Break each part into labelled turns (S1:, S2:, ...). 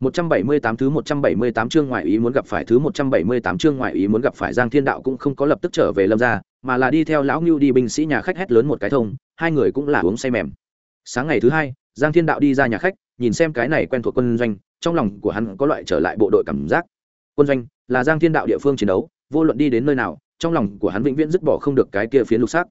S1: 178 thứ 178 chương ngoại ý muốn gặp phải thứ 178 chương ngoại ý muốn gặp phải Giang Thiên Đạo cũng không có lập tức trở về Lâm gia, mà là đi theo lão Nưu đi binh sĩ nhà khách hét lớn một cái thông, hai người cũng là uống say mềm. Sáng ngày thứ hai, Giang Thiên Đạo đi ra nhà khách, nhìn xem cái này quen thuộc quân doanh, trong lòng của hắn có loại trở lại bộ đội cảm giác. Quân doanh là Giang Thiên Đạo địa phương chiến đấu, vô luận đi đến nơi nào, trong lòng của hắn vĩnh viễn dứt bỏ không được cái kia phiến lục sắc.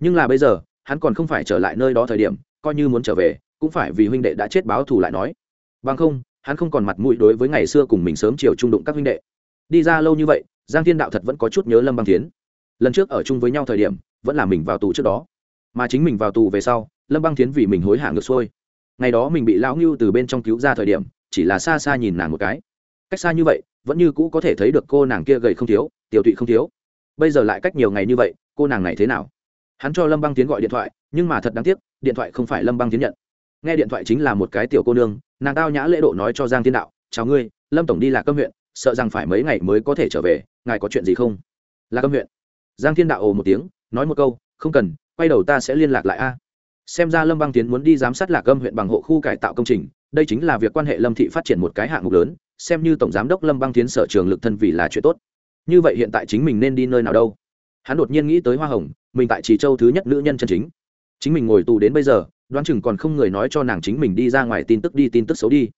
S1: Nhưng là bây giờ, hắn còn không phải trở lại nơi đó thời điểm, coi như muốn trở về, cũng phải vì huynh đệ đã chết báo thù lại nói. Bằng không, hắn không còn mặt mũi đối với ngày xưa cùng mình sớm chiều trung đụng các huynh đệ. Đi ra lâu như vậy, giang thiên đạo thật vẫn có chút nhớ lâm băng tiến lần trước ở chung với nhau thời điểm, vẫn là mình vào tù trước đó. Mà chính mình vào tù về sau, lâm băng tiến vì mình hối hả ngược xuôi. Ngày đó mình bị lão ngưu từ bên trong cứu ra thời điểm, chỉ là xa xa nhìn nàng một cái. Cách xa như vậy, vẫn như cũ có thể thấy được cô nàng kia gầy không thiếu, tiểu tụy không thiếu. Bây giờ lại cách nhiều ngày như vậy, cô nàng này thế nào? Hắn cho lâm băng tiến gọi điện thoại, nhưng mà thật đáng tiếc, điện thoại không phải lâm băng tiến nhận nghe điện thoại chính là một cái tiểu cô nương, nàng tao nhã lễ độ nói cho giang thiên đạo, chào ngươi, lâm tổng đi lạc câm huyện, sợ rằng phải mấy ngày mới có thể trở về, ngài có chuyện gì không? Lạc câm huyện? Giang thiên đạo ồ một tiếng, nói một câu, không cần, quay đầu ta sẽ liên lạc lại a. Xem ra lâm băng tiến muốn đi giám sát lạc câm huyện bằng hộ khu cải tạo công trình, đây chính là việc quan hệ lâm thị phát triển một cái hạng mục lớn, xem như tổng giám đốc lâm băng tiến sở trường lực thân vì là chuyện tốt. Như vậy hiện tại chính mình nên đi nơi nào đâu? Hắn đột nhiên nghĩ tới hoa hồng, mình tại trì châu thứ nhất nữ nhân chân chính. Chính mình ngồi tù đến bây giờ đoán chừng còn không người nói cho nàng chính mình đi ra ngoài tin tức đi tin tức xấu đi.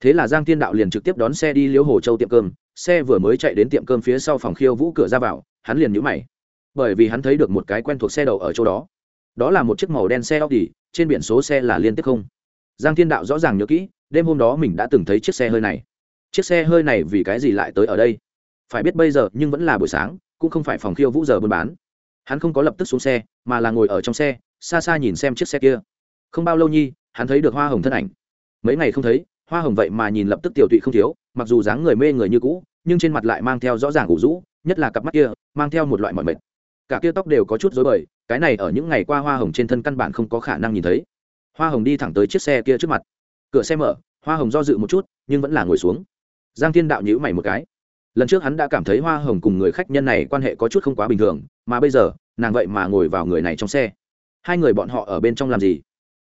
S1: Thế là giang thiên đạo liền trực tiếp đón xe đi liễu hồ châu tiệm cơm. Xe vừa mới chạy đến tiệm cơm phía sau phòng khiêu vũ cửa ra vào hắn liền nhũ mày. Bởi vì hắn thấy được một cái quen thuộc xe đầu ở chỗ đó. Đó là một chiếc màu đen xe Audi, trên biển số xe là liên tiếp không. Giang thiên đạo rõ ràng nhớ kỹ đêm hôm đó mình đã từng thấy chiếc xe hơi này. Chiếc xe hơi này vì cái gì lại tới ở đây? Phải biết bây giờ nhưng vẫn là buổi sáng cũng không phải phòng khiêu vũ giờ buôn bán. Hắn không có lập tức xuống xe mà là ngồi ở trong xe xa xa nhìn xem chiếc xe kia không bao lâu nhi, hắn thấy được hoa hồng thân ảnh. Mấy ngày không thấy, hoa hồng vậy mà nhìn lập tức tiểu tụy không thiếu, mặc dù dáng người mê người như cũ, nhưng trên mặt lại mang theo rõ ràng ủ rũ, nhất là cặp mắt kia, mang theo một loại mọi mệt. Cả kia tóc đều có chút dối bời, cái này ở những ngày qua hoa hồng trên thân căn bản không có khả năng nhìn thấy. Hoa hồng đi thẳng tới chiếc xe kia trước mặt. Cửa xe mở, hoa hồng do dự một chút, nhưng vẫn là ngồi xuống. Giang thiên đạo nhữ mày một cái. Lần trước hắn đã cảm thấy hoa hồng cùng người khách nhân này quan hệ có chút không quá bình thường, mà bây giờ, nàng vậy mà ngồi vào người này trong xe. Hai người bọn họ ở bên trong làm gì?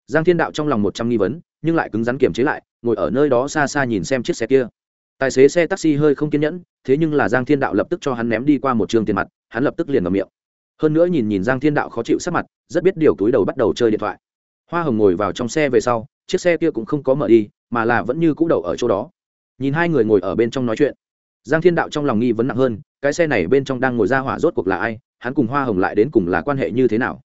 S1: Giang thiên đạo trong lòng một trăm nghi vấn, nhưng lại cứng rắn kiềm chế lại, ngồi ở nơi đó xa xa nhìn xem chiếc xe kia. Tài xế xe taxi hơi không kiên nhẫn, thế nhưng là giang thiên đạo lập tức cho hắn ném đi qua một trường tiền mặt, hắn lập tức liền vào miệng. Hơn nữa nhìn nhìn giang thiên đạo khó chịu sắc mặt, rất biết điều túi đầu bắt đầu chơi điện thoại. Hoa hồng ngồi vào trong xe về sau, chiếc xe kia cũng không có mở đi, mà là vẫn như cũ đầu ở chỗ đó. Nhìn hai người ngồi ở bên trong nói chuyện, giang thiên đạo trong lòng nghi vấn nặng hơn, cái xe này bên trong đang ngồi ra hỏa rốt cuộc là ai, hắn cùng hoa hồng lại đến cùng là quan hệ như thế nào?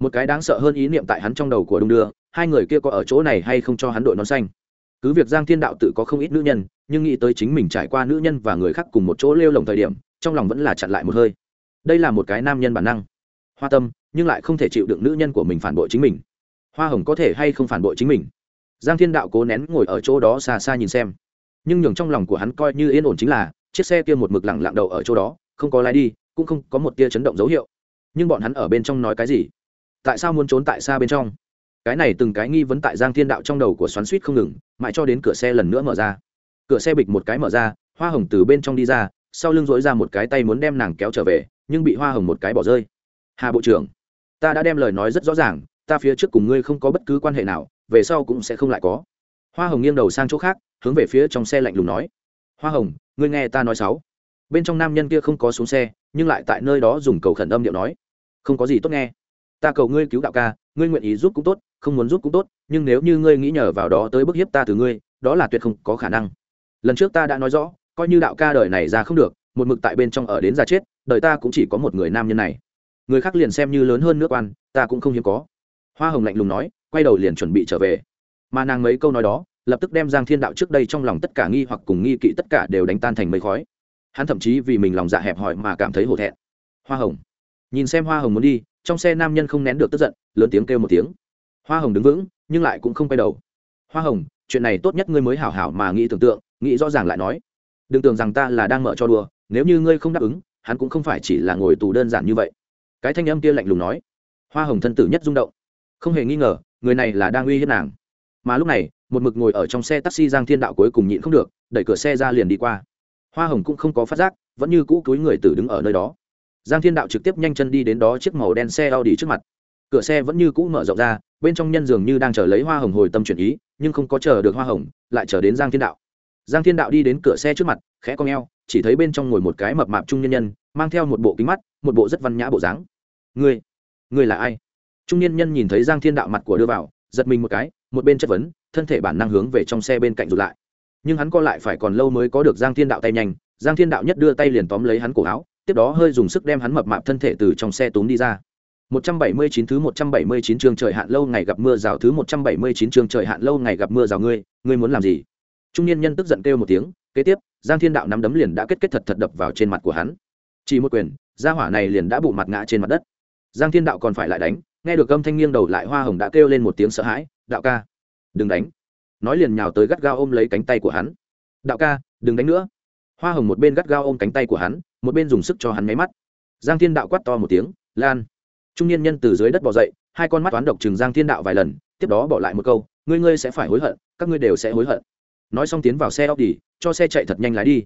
S1: Một cái đáng sợ hơn ý niệm tại hắn trong đầu của đung đưa hai người kia có ở chỗ này hay không cho hắn đội nón xanh. Cứ việc giang thiên đạo tự có không ít nữ nhân, nhưng nghĩ tới chính mình trải qua nữ nhân và người khác cùng một chỗ lêu lồng thời điểm, trong lòng vẫn là chặn lại một hơi. Đây là một cái nam nhân bản năng. Hoa tâm, nhưng lại không thể chịu đựng nữ nhân của mình phản bội chính mình. Hoa hồng có thể hay không phản bội chính mình? Giang thiên đạo cố nén ngồi ở chỗ đó xa xa nhìn xem. Nhưng nhường trong lòng của hắn coi như yên ổn chính là, chiếc xe kia một mực lẳng lặng đầu ở chỗ đó, không có lái đi, cũng không có một tia chấn động dấu hiệu. Nhưng bọn hắn ở bên trong nói cái gì? Tại sao muốn trốn tại xa bên trong? Cái này từng cái nghi vấn tại giang thiên đạo trong đầu của xoắn suýt không ngừng, mãi cho đến cửa xe lần nữa mở ra. Cửa xe bịch một cái mở ra, hoa hồng từ bên trong đi ra, sau lưng dỗi ra một cái tay muốn đem nàng kéo trở về, nhưng bị hoa hồng một cái bỏ rơi. Hà bộ trưởng, ta đã đem lời nói rất rõ ràng, ta phía trước cùng ngươi không có bất cứ quan hệ nào, về sau cũng sẽ không lại có. Hoa hồng nghiêng đầu sang chỗ khác, hướng về phía trong xe lạnh lùng nói. Hoa hồng, ngươi nghe ta nói sáu. Bên trong nam nhân kia không có xuống xe, nhưng lại tại nơi đó dùng cầu khẩn âm điệu nói. Không có gì tốt nghe. Ta cầu ngươi cứu đạo ca, ngươi nguyện ý giúp cũng tốt không muốn giúp cũng tốt, nhưng nếu như ngươi nghĩ nhờ vào đó tới bức hiếp ta từ ngươi, đó là tuyệt không có khả năng. Lần trước ta đã nói rõ, coi như đạo ca đời này ra không được, một mực tại bên trong ở đến ra chết, đời ta cũng chỉ có một người nam nhân này. Người khác liền xem như lớn hơn nước quan ta cũng không hiếm có. Hoa hồng lạnh lùng nói, quay đầu liền chuẩn bị trở về. Mà nàng mấy câu nói đó, lập tức đem giang thiên đạo trước đây trong lòng tất cả nghi hoặc cùng nghi kỵ tất cả đều đánh tan thành mây khói. Hắn thậm chí vì mình lòng dạ hẹp hòi mà cảm thấy hổ thẹn. Hoa hồng, nhìn xem hoa hồng muốn đi, trong xe nam nhân không nén được tức giận, lớn tiếng kêu một tiếng hoa hồng đứng vững, nhưng lại cũng không quay đầu. Hoa hồng, chuyện này tốt nhất ngươi mới hảo hảo mà nghĩ tưởng tượng, nghĩ rõ ràng lại nói. Đừng tưởng rằng ta là đang mở cho đùa, nếu như ngươi không đáp ứng, hắn cũng không phải chỉ là ngồi tù đơn giản như vậy. Cái thanh âm kia lạnh lùng nói. Hoa hồng thân tử nhất rung động. Không hề nghi ngờ, người này là đang uy hiếp nàng. Mà lúc này, một mực ngồi ở trong xe taxi giang thiên đạo cuối cùng nhịn không được, đẩy cửa xe ra liền đi qua. Hoa hồng cũng không có phát giác, vẫn như cũ túi người tử đứng ở nơi đó. Giang thiên đạo trực tiếp nhanh chân đi đến đó chiếc màu đen xe a u d trước mặt cửa xe vẫn như cũ mở rộng ra, bên trong nhân dường như đang chờ lấy hoa hồng hồi tâm chuyển ý, nhưng không có chờ được hoa hồng, lại chờ đến giang thiên đạo. Giang thiên đạo đi đến cửa xe trước mặt, khẽ cong e o chỉ thấy bên trong ngồi một cái mập mạp trung nhân nhân, mang theo một bộ kính mắt, một bộ rất văn nhã bộ dáng. Ngươi ngươi là ai? Trung nhân nhân nhìn thấy giang thiên đạo mặt của đưa vào, giật mình một cái, một bên chất vấn, thân thể bản năng hướng về trong xe bên cạnh rụt lại. Nhưng hắn co lại phải còn lâu mới có được giang thiên đạo tay nhanh, giang thiên đạo nhất đưa tay liền tóm lấy hắn cổ áo, tiếp đó hơi dùng sức đem hắn mập mạp thân thể từ trong xe túm đi ra. 179 thứ 179 chương trời hạn lâu ngày gặp mưa rào thứ 179 chương trời hạn lâu ngày gặp mưa rào ngươi, ngươi muốn làm gì? Trung niên nhân tức giận kêu một tiếng, kế tiếp, Giang Thiên Đạo nắm đấm liền đã kết kết thật thật đập vào trên mặt của hắn. Chỉ một quyền, gia hỏa này liền đã bụ mặt ngã trên mặt đất. Giang Thiên Đạo còn phải lại đánh, nghe được âm thanh nghiêng đầu lại Hoa Hồng đã kêu lên một tiếng sợ hãi, "Đạo ca, đừng đánh." Nói liền nhào tới gắt gao ôm lấy cánh tay của hắn. "Đạo ca, đừng đánh nữa." Hoa Hồng một bên gắt gao ôm cánh tay của hắn, một bên dùng sức cho hắn mấy mắt. Giang Thiên Đạo quát to một tiếng, "Lan!" Trung niên nhân từ dưới đất bỏ dậy, hai con mắt toán độc trừng giang thiên đạo vài lần, tiếp đó bỏ lại một câu, ngươi ngươi sẽ phải hối hận, các ngươi đều sẽ hối hận. Nói xong tiến vào xe óc đi cho xe chạy thật nhanh lái đi.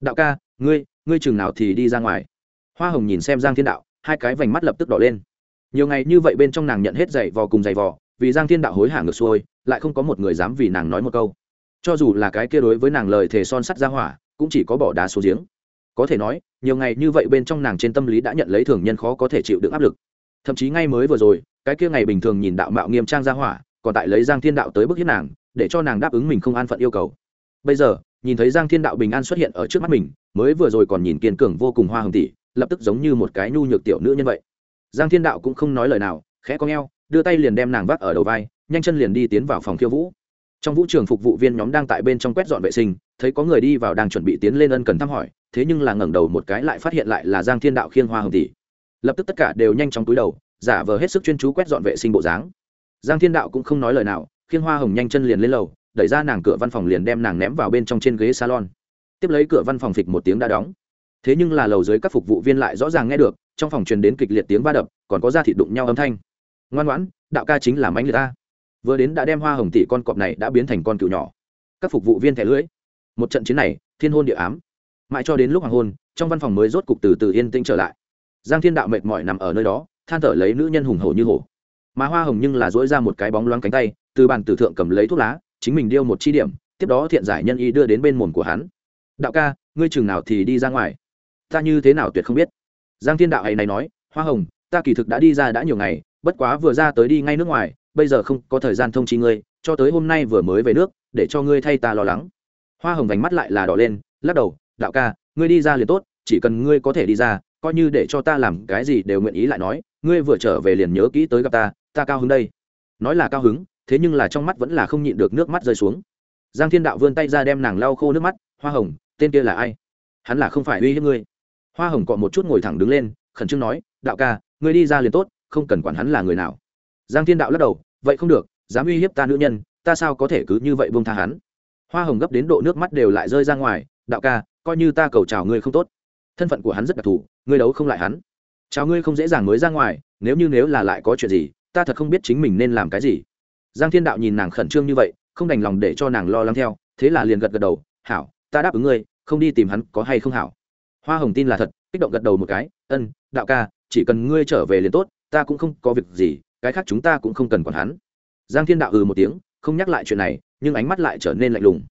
S1: Đạo ca, ngươi ngươi chừng nào thì đi ra ngoài? Hoa hồng nhìn xem giang thiên đạo, hai cái vành mắt lập tức đỏ lên. Nhiều ngày như vậy bên trong nàng nhận hết giày vò cùng giày vò, vì giang thiên đạo hối hả ngược xuôi, lại không có một người dám vì nàng nói một câu. Cho dù là cái kia đối với nàng lời thề son sắt ra hỏa, cũng chỉ có bỏ đá xuống giếng. Có thể nói, nhiều ngày như vậy bên trong nàng trên tâm lý đã nhận lấy thường nhân khó có thể chịu được áp lực thậm chí ngay mới vừa rồi, cái kia ngày bình thường nhìn đạo mạo nghiêm trang ra hỏa, còn tại lấy giang thiên đạo tới bức hiếp nàng, để cho nàng đáp ứng mình không an phận yêu cầu. Bây giờ, nhìn thấy giang thiên đạo bình an xuất hiện ở trước mắt mình, mới vừa rồi còn nhìn kiên cường vô cùng hoa hồng tỷ, lập tức giống như một cái nhu nhược tiểu nữ nhân vậy. Giang thiên đạo cũng không nói lời nào, khẽ có ngheo, đưa tay liền đem nàng vác ở đầu vai, nhanh chân liền đi tiến vào phòng khiêu vũ. Trong vũ trường phục vụ viên nhóm đang tại bên trong quét dọn vệ sinh, thấy có người đi vào đang chuẩn bị tiến lên ân cần thăm hỏi, thế nhưng là ngẩng đầu một cái lại phát hiện lại là giang thiên đạo khiêng hoa hồng tỷ lập tức tất cả đều nhanh chóng túi đầu, giả vờ hết sức chuyên chú quét dọn vệ sinh bộ dáng. Giang thiên đạo cũng không nói lời nào khiên hoa hồng nhanh chân liền lên lầu, đẩy ra nàng cửa văn phòng liền đem nàng ném vào bên trong trên ghế salon. Tiếp lấy cửa văn phòng phịch một tiếng đã đóng. Thế nhưng là lầu dưới các phục vụ viên lại rõ ràng nghe được, trong phòng truyền đến kịch liệt tiếng va đập, còn có da thịt đụng nhau âm thanh. Ngoan ngoãn, đạo ca chính là mánh người ta. Vừa đến đã đem hoa hồng tỷ con cọp này đã biến thành con cựu nhỏ. Các phục vụ viên thẻ lưỡi. Một trận chiến này, thiên hôn địa ám. Mãi cho đến lúc hoàng hôn, trong văn phòng mới rốt cục từ từ yên tĩnh trở lại giang thiên đạo mệt mỏi nằm ở nơi đó, than thở lấy nữ nhân hùng hổ như hổ. Mà hoa hồng nhưng là dỗi ra một cái bóng loáng cánh tay, từ bàn tử thượng cầm lấy thuốc lá, chính mình điêu một chi điểm, tiếp đó thiện giải nhân y đưa đến bên mồm của hắn. Đạo ca, ngươi chừng nào thì đi ra ngoài? Ta như thế nào tuyệt không biết. Giang thiên đạo hay này nói, hoa hồng, ta kỳ thực đã đi ra đã nhiều ngày, bất quá vừa ra tới đi ngay nước ngoài, bây giờ không có thời gian thông chi ngươi, cho tới hôm nay vừa mới về nước, để cho ngươi thay ta lo lắng. Hoa hồng vành mắt lại là đỏ lên, lắc đầu, đạo ca, ngươi đi ra liền tốt, chỉ cần ngươi có thể đi ra coi như để cho ta làm cái gì đều nguyện ý lại nói, ngươi vừa trở về liền nhớ kỹ tới gặp ta ta cao hứng đây. Nói là cao hứng, thế nhưng là trong mắt vẫn là không nhịn được nước mắt rơi xuống. Giang thiên đạo vươn tay ra đem nàng lau khô nước mắt, hoa hồng, tên kia là ai? Hắn là không phải uy hiếp ngươi. Hoa hồng cọ một chút ngồi thẳng đứng lên, khẩn trương nói, đạo ca, ngươi đi ra liền tốt, không cần quản hắn là người nào. Giang thiên đạo lắc đầu, vậy không được, dám uy hiếp ta nữ nhân, ta sao có thể cứ như vậy buông tha hắn? Hoa hồng gấp đến độ nước mắt đều lại rơi ra ngoài, đạo ca, coi như ta cầu chào ngươi không tốt, thân phận của hắn rất đặc thù ngươi đấu không lại hắn. Chào ngươi không dễ dàng mới ra ngoài, nếu như nếu là lại có chuyện gì, ta thật không biết chính mình nên làm cái gì. Giang thiên đạo nhìn nàng khẩn trương như vậy, không đành lòng để cho nàng lo lắng theo, thế là liền gật gật đầu, hảo, ta đáp ứng ngươi, không đi tìm hắn có hay không hảo. Hoa hồng tin là thật, kích động gật đầu một cái, ân, đạo ca, chỉ cần ngươi trở về liền tốt, ta cũng không có việc gì, cái khác chúng ta cũng không cần còn hắn. Giang thiên đạo ừ một tiếng, không nhắc lại chuyện này, nhưng ánh mắt lại trở nên lạnh lùng.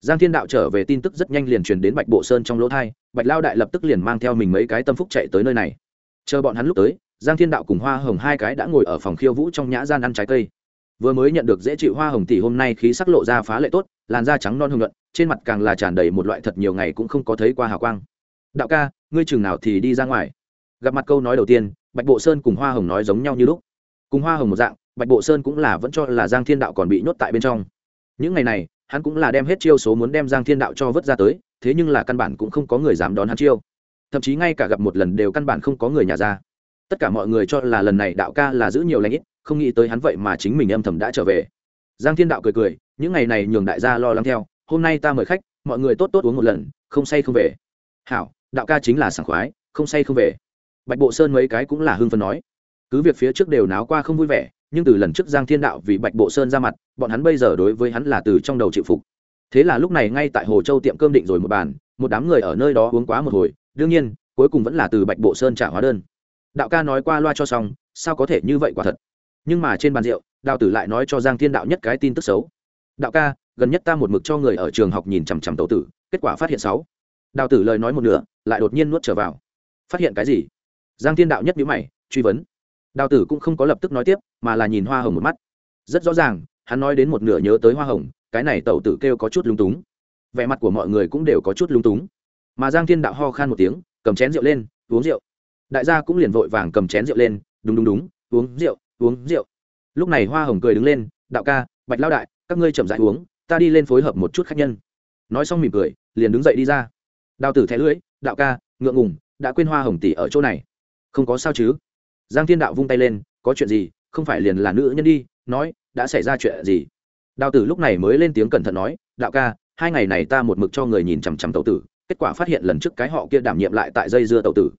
S1: Giang thiên đạo trở về tin tức rất nhanh liền truyền đến bạch bộ sơn trong lỗ thai bạch lao đại lập tức liền mang theo mình mấy cái tâm phúc chạy tới nơi này. Chờ bọn hắn lúc tới, giang thiên đạo cùng hoa hồng hai cái đã ngồi ở phòng khiêu vũ trong nhã gian ăn trái cây. Vừa mới nhận được dễ chịu hoa hồng tỷ hôm nay khí sắc lộ ra phá lệ tốt, làn da trắng non hồng luận trên mặt càng là tràn đầy một loại thật nhiều ngày cũng không có thấy qua hào quang. Đạo ca, ngươi chừng nào thì đi ra ngoài? Gặp mặt câu nói đầu tiên, bạch bộ sơn cùng hoa hồng nói giống nhau như lúc. Cùng hoa hồng một dạng, bạch bộ sơn cũng là vẫn cho là giang thiên đạo còn bị nhốt tại bên trong. Những ngày này, hắn cũng là đem hết chiêu số muốn đem giang thiên đạo cho vớt ra tới thế nhưng là căn bản cũng không có người dám đón hắn chiêu. Thậm chí ngay cả gặp một lần đều căn bản không có người nhà ra. Tất cả mọi người cho là lần này đạo ca là giữ nhiều lãnh ít, không nghĩ tới hắn vậy mà chính mình âm thầm đã trở về. Giang thiên đạo cười cười, những ngày này nhường đại gia lo lắng theo, hôm nay ta mời khách, mọi người tốt tốt uống một lần, không say không về. Hảo, đạo ca chính là sảng khoái, không say không về. Bạch bộ sơn mấy cái cũng là hưng phấn nói. Cứ việc phía trước đều náo qua không vui vẻ, nhưng từ lần trước giang thiên đạo vì bạch bộ sơn ra mặt, bọn hắn bây giờ đối với hắn là từ trong đầu chịu phục thế là lúc này ngay tại hồ châu tiệm cơm định rồi một bàn, một đám người ở nơi đó uống quá một hồi, đương nhiên, cuối cùng vẫn là từ bạch bộ sơn trả hóa đơn. Đạo ca nói qua loa cho xong, sao có thể như vậy quả thật? Nhưng mà trên bàn rượu đạo tử lại nói cho giang thiên đạo nhất cái tin tức xấu. Đạo ca, gần nhất ta một mực cho người ở trường học nhìn chằm chằm tàu tử, kết quả phát hiện sáu. Đào tử lời nói một nửa, lại đột nhiên nuốt trở vào. Phát hiện cái gì? Giang thiên đạo nhất nhữ mày, truy vấn. Đào tử cũng không có lập tức nói tiếp, mà là nhìn hoa hồng một mắt. Rất rõ ràng, hắn nói đến một nửa nhớ tới hoa hồng cái này tẩu tử kêu có chút lung túng. Vẻ mặt của mọi người cũng đều có chút lung túng. Mà giang thiên đạo ho khan một tiếng, cầm chén rượu lên, uống rượu. Đại gia cũng liền vội vàng cầm chén rượu lên, đúng đúng đúng, uống rượu uống rượu. Lúc này hoa hồng cười đứng lên, đạo ca, bạch lao đại, các ngươi chậm dại uống, ta đi lên phối hợp một chút khách nhân. Nói xong mỉm cười, liền đứng dậy đi ra. Đào tử thẻ lưỡi, đạo ca, ngượng ngùng, đã quên hoa hồng tỷ ở chỗ này. Không có sao chứ. Giang thiên đạo vung tay lên, có chuyện gì, không phải liền là nữ nhân đi, nói, đã xảy ra chuyện gì? Đào tử lúc này mới lên tiếng cẩn thận nói, đạo ca, hai ngày này ta một mực cho người nhìn chằm chằm tàu tử, kết quả phát hiện lần trước cái họ kia đảm nhiệm lại tại dây dưa tàu tử.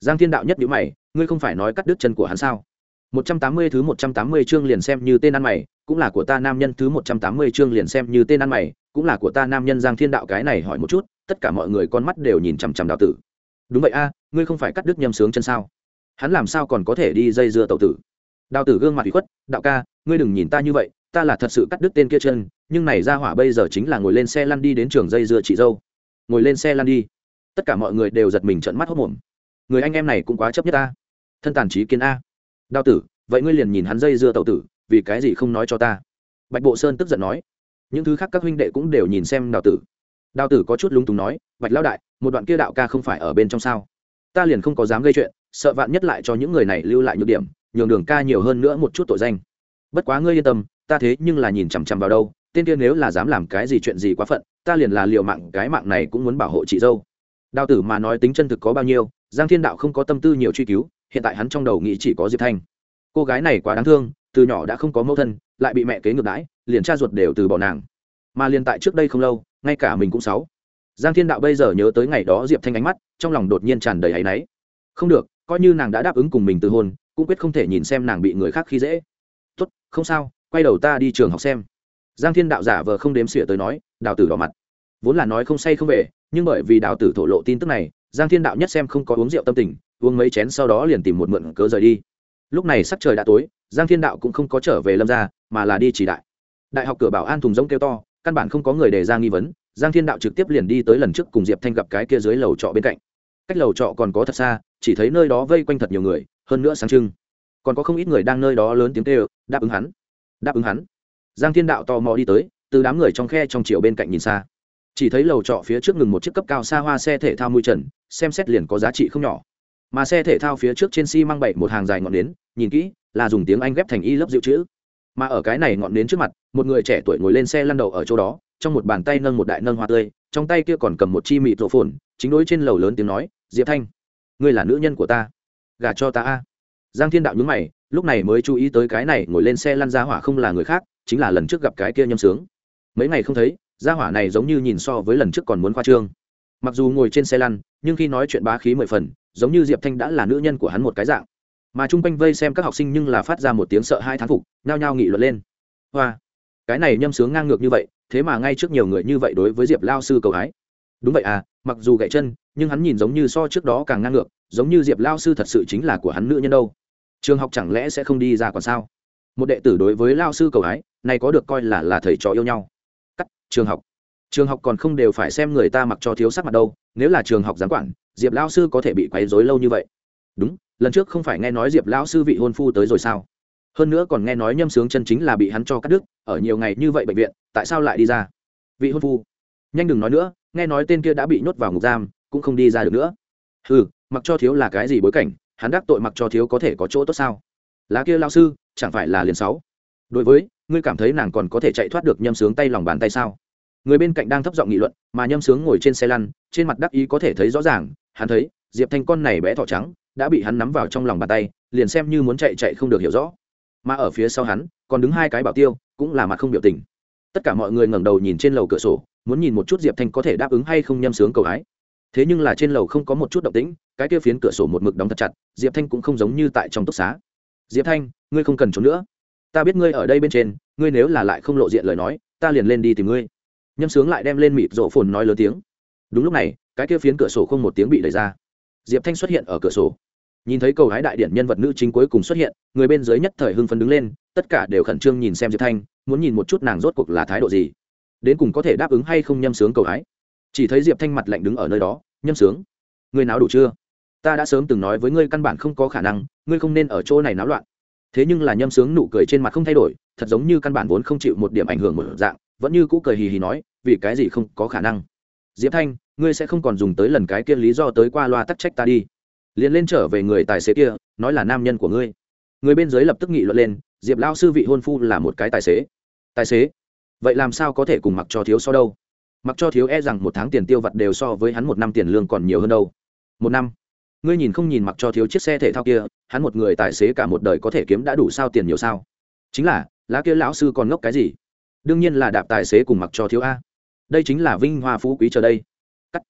S1: Giang thiên đạo nhất nhữ mày, ngươi không phải nói cắt đứt chân của hắn sao? Một trăm tám mươi thứ một trăm tám mươi chương liền xem như tên ăn mày, cũng là của ta nam nhân thứ một trăm tám mươi chương liền xem như tên ăn mày, cũng là của ta nam nhân giang thiên đạo cái này hỏi một chút, tất cả mọi người con mắt đều nhìn chằm chằm đạo tử. Đúng vậy a, ngươi không phải cắt đứt nhâm sướng chân sao? Hắn làm sao còn có thể đi dây dưa tàu tử? Đạo tử gương mặt bị khuất, đạo ca, ngươi đừng nhìn ta như vậy ta là thật sự cắt đứt tên kia chân, nhưng này ra hỏa bây giờ chính là ngồi lên xe lăn đi đến trường dây dưa chị dâu. Ngồi lên xe lăn đi. Tất cả mọi người đều giật mình trận mắt hốc mồm người anh em này cũng quá chấp nhất ta. Thân tàn trí kiến a. Đao tử, vậy ngươi liền nhìn hắn dây dưa tàu tử, vì cái gì không nói cho ta? Bạch bộ sơn tức giận nói. Những thứ khác các huynh đệ cũng đều nhìn xem đào tử. Đào tử có chút lúng túng nói, bạch lao đại, một đoạn kia đạo ca không phải ở bên trong sao? Ta liền không có dám gây chuyện, sợ vạn nhất lại cho những người này lưu lại nhược điểm, nhường đường ca nhiều hơn nữa một chút tội danh. Bất quá ngươi yên tâm ta thế nhưng là nhìn chằm chằm vào đâu, tên kia nếu là dám làm cái gì chuyện gì quá phận, ta liền là liều mạng, cái mạng này cũng muốn bảo hộ chị dâu. Đào tử mà nói tính chân thực có bao nhiêu, giang thiên đạo không có tâm tư nhiều truy cứu, hiện tại hắn trong đầu nghĩ chỉ có diệp thanh. Cô gái này quá đáng thương, từ nhỏ đã không có mẫu thân, lại bị mẹ kế ngược đãi, liền cha ruột đều từ bỏ nàng. Mà liền tại trước đây không lâu, ngay cả mình cũng sáu giang thiên đạo bây giờ nhớ tới ngày đó diệp thanh ánh mắt, trong lòng đột nhiên tràn đầy áy náy. Không được, coi như nàng đã đáp ứng cùng mình từ hôn, cũng quyết không thể nhìn xem nàng bị người khác khi dễ. Tốt, không sao quay đầu ta đi trường học xem. Giang thiên đạo giả vờ không đếm xỉa tới nói, đào tử đỏ mặt. Vốn là nói không say không về, nhưng bởi vì đào tử thổ lộ tin tức này, giang thiên đạo nhất xem không có uống rượu tâm tình, uống mấy chén sau đó liền tìm một mượn cớ rời đi. Lúc này sắc trời đã tối, giang thiên đạo cũng không có trở về lâm gia, mà là đi chỉ đại. Đại học cửa bảo an thùng rông kêu to, căn bản không có người đề ra nghi vấn, giang thiên đạo trực tiếp liền đi tới lần trước cùng diệp thanh gặp cái kia dưới lầu trọ bên cạnh. Cách lầu trọ còn có thật xa, chỉ thấy nơi đó vây quanh thật nhiều người, hơn nữa sáng trưng. Còn có không ít người đang nơi đó lớn tiếng kêu, đáp ứng hắn đáp ứng hắn. Giang thiên đạo tò mò đi tới, từ đám người trong khe trong chiều bên cạnh nhìn xa. Chỉ thấy lầu trọ phía trước ngừng một chiếc cấp cao xa hoa xe thể thao mui trần, xem xét liền có giá trị không nhỏ. Mà xe thể thao phía trước trên xi măng bảy một hàng dài ngọn nến, nhìn kỹ, là dùng tiếng anh ghép thành y lớp dự trữ mà ở cái này ngọn nến trước mặt, một người trẻ tuổi ngồi lên xe lăn đầu ở chỗ đó, trong một bàn tay nâng một đại nâng hoa tươi, trong tay kia còn cầm một chi mịt rộ phồn, chính đối trên lầu lớn tiếng nói, diệp thanh, ngươi là nữ nhân của ta gà cho ta a. Giang thiên đạo nhúng mày lúc này mới chú ý tới cái này ngồi lên xe lăn ra hỏa không là người khác, chính là lần trước gặp cái kia nhâm sướng. Mấy ngày không thấy, ra hỏa này giống như nhìn so với lần trước còn muốn khoa trương. Mặc dù ngồi trên xe lăn, nhưng khi nói chuyện bá khí mười phần, giống như diệp thanh đã là nữ nhân của hắn một cái dạng. Mà chung quanh vây xem các học sinh nhưng là phát ra một tiếng sợ hai thán phục, nhao nhao nghị luận lên. Hoa, cái này nhâm sướng ngang ngược như vậy, thế mà ngay trước nhiều người như vậy đối với diệp lao sư cầu hái. Đúng vậy à mặc dù gậy chân, nhưng hắn nhìn giống như so trước đó càng ngang ngược, giống như diệp lao sư thật sự chính là của hắn nữ nhân đâu trường học chẳng lẽ sẽ không đi ra còn sao? Một đệ tử đối với lao sư cầu ái này có được coi là là thầy trò yêu nhau. Cắt, trường học. Trường học còn không đều phải xem người ta mặc cho thiếu sắc mặt đâu, nếu là trường học gián quản, diệp lao sư có thể bị quấy dối lâu như vậy. Đúng, lần trước không phải nghe nói diệp lao sư vị hôn phu tới rồi sao? Hơn nữa còn nghe nói nhâm sướng chân chính là bị hắn cho cắt đứt, ở nhiều ngày như vậy bệnh viện, tại sao lại đi ra? Vị hôn phu. Nhanh đừng nói nữa, nghe nói tên kia đã bị nhốt vào ngục giam, cũng không đi ra được nữa. Ừ mặc cho thiếu là cái gì bối cảnh hắn đắc tội mặc cho thiếu có thể có chỗ tốt sao? Lá kia lao sư, chẳng phải là liền sáu? Đối với, ngươi cảm thấy nàng còn có thể chạy thoát được nhâm sướng tay lòng bàn tay sao? Người bên cạnh đang thấp giọng nghị luận, mà nhâm sướng ngồi trên xe lăn, trên mặt đắc ý có thể thấy rõ ràng, hắn thấy, diệp thanh con này bé thỏ trắng, đã bị hắn nắm vào trong lòng bàn tay, liền xem như muốn chạy chạy không được hiểu rõ. Mà ở phía sau hắn, còn đứng hai cái bảo tiêu, cũng là mặt không biểu tình. Tất cả mọi người ngẩng đầu nhìn trên lầu cửa sổ, muốn nhìn một chút diệp thanh có thể đáp ứng hay không nhâm sướng cầu ái thế nhưng là trên lầu không có một chút động tĩnh, cái kia phiến cửa sổ một mực đóng thật chặt, diệp thanh cũng không giống như tại trong túc xá. Diệp thanh, ngươi không cần trốn nữa. Ta biết ngươi ở đây bên trên, ngươi nếu là lại không lộ diện lời nói, ta liền lên đi tìm ngươi. Nhâm sướng lại đem lên mịt rộ phồn nói lớn tiếng. Đúng lúc này, cái kia phiến cửa sổ không một tiếng bị đẩy ra. Diệp thanh xuất hiện ở cửa sổ. Nhìn thấy cầu hái đại điện nhân vật nữ chính cuối cùng xuất hiện, người bên dưới nhất thời hưng phấn đứng lên, tất cả đều khẩn trương nhìn xem diệp thanh, muốn nhìn một chút nàng rốt cuộc là thái độ gì. Đến cùng có thể đáp ứng hay không nhâm sướng cầu ái chỉ thấy diệp thanh mặt lạnh đứng ở nơi đó, nhâm sướng. Ngươi nào đủ chưa? Ta đã sớm từng nói với ngươi căn bản không có khả năng, ngươi không nên ở chỗ này náo loạn. Thế nhưng là nhâm sướng nụ cười trên mặt không thay đổi, thật giống như căn bản vốn không chịu một điểm ảnh hưởng một dạng, vẫn như cũ cười hì hì nói, vì cái gì không có khả năng? Diệp thanh, ngươi sẽ không còn dùng tới lần cái kia lý do tới qua loa tắc trách ta đi. Liền lên trở về người tài xế kia, nói là nam nhân của ngươi. Người bên dưới lập tức nghị luận lên, diệp lao sư vị hôn phu là một cái tài xế. Tài xế? Vậy làm sao có thể cùng mặc cho thiếu so đâu? Mặc cho thiếu e rằng một tháng tiền tiêu vặt đều so với hắn một năm tiền lương còn nhiều hơn đâu. Một năm? Ngươi nhìn không nhìn mặc cho thiếu chiếc xe thể thao kia, hắn một người tài xế cả một đời có thể kiếm đã đủ sao tiền nhiều sao? Chính là, lá kia lão sư còn ngốc cái gì? Đương nhiên là đạp tài xế cùng mặc cho thiếu a. Đây chính là vinh hoa phú quý chờ đây. Cắt.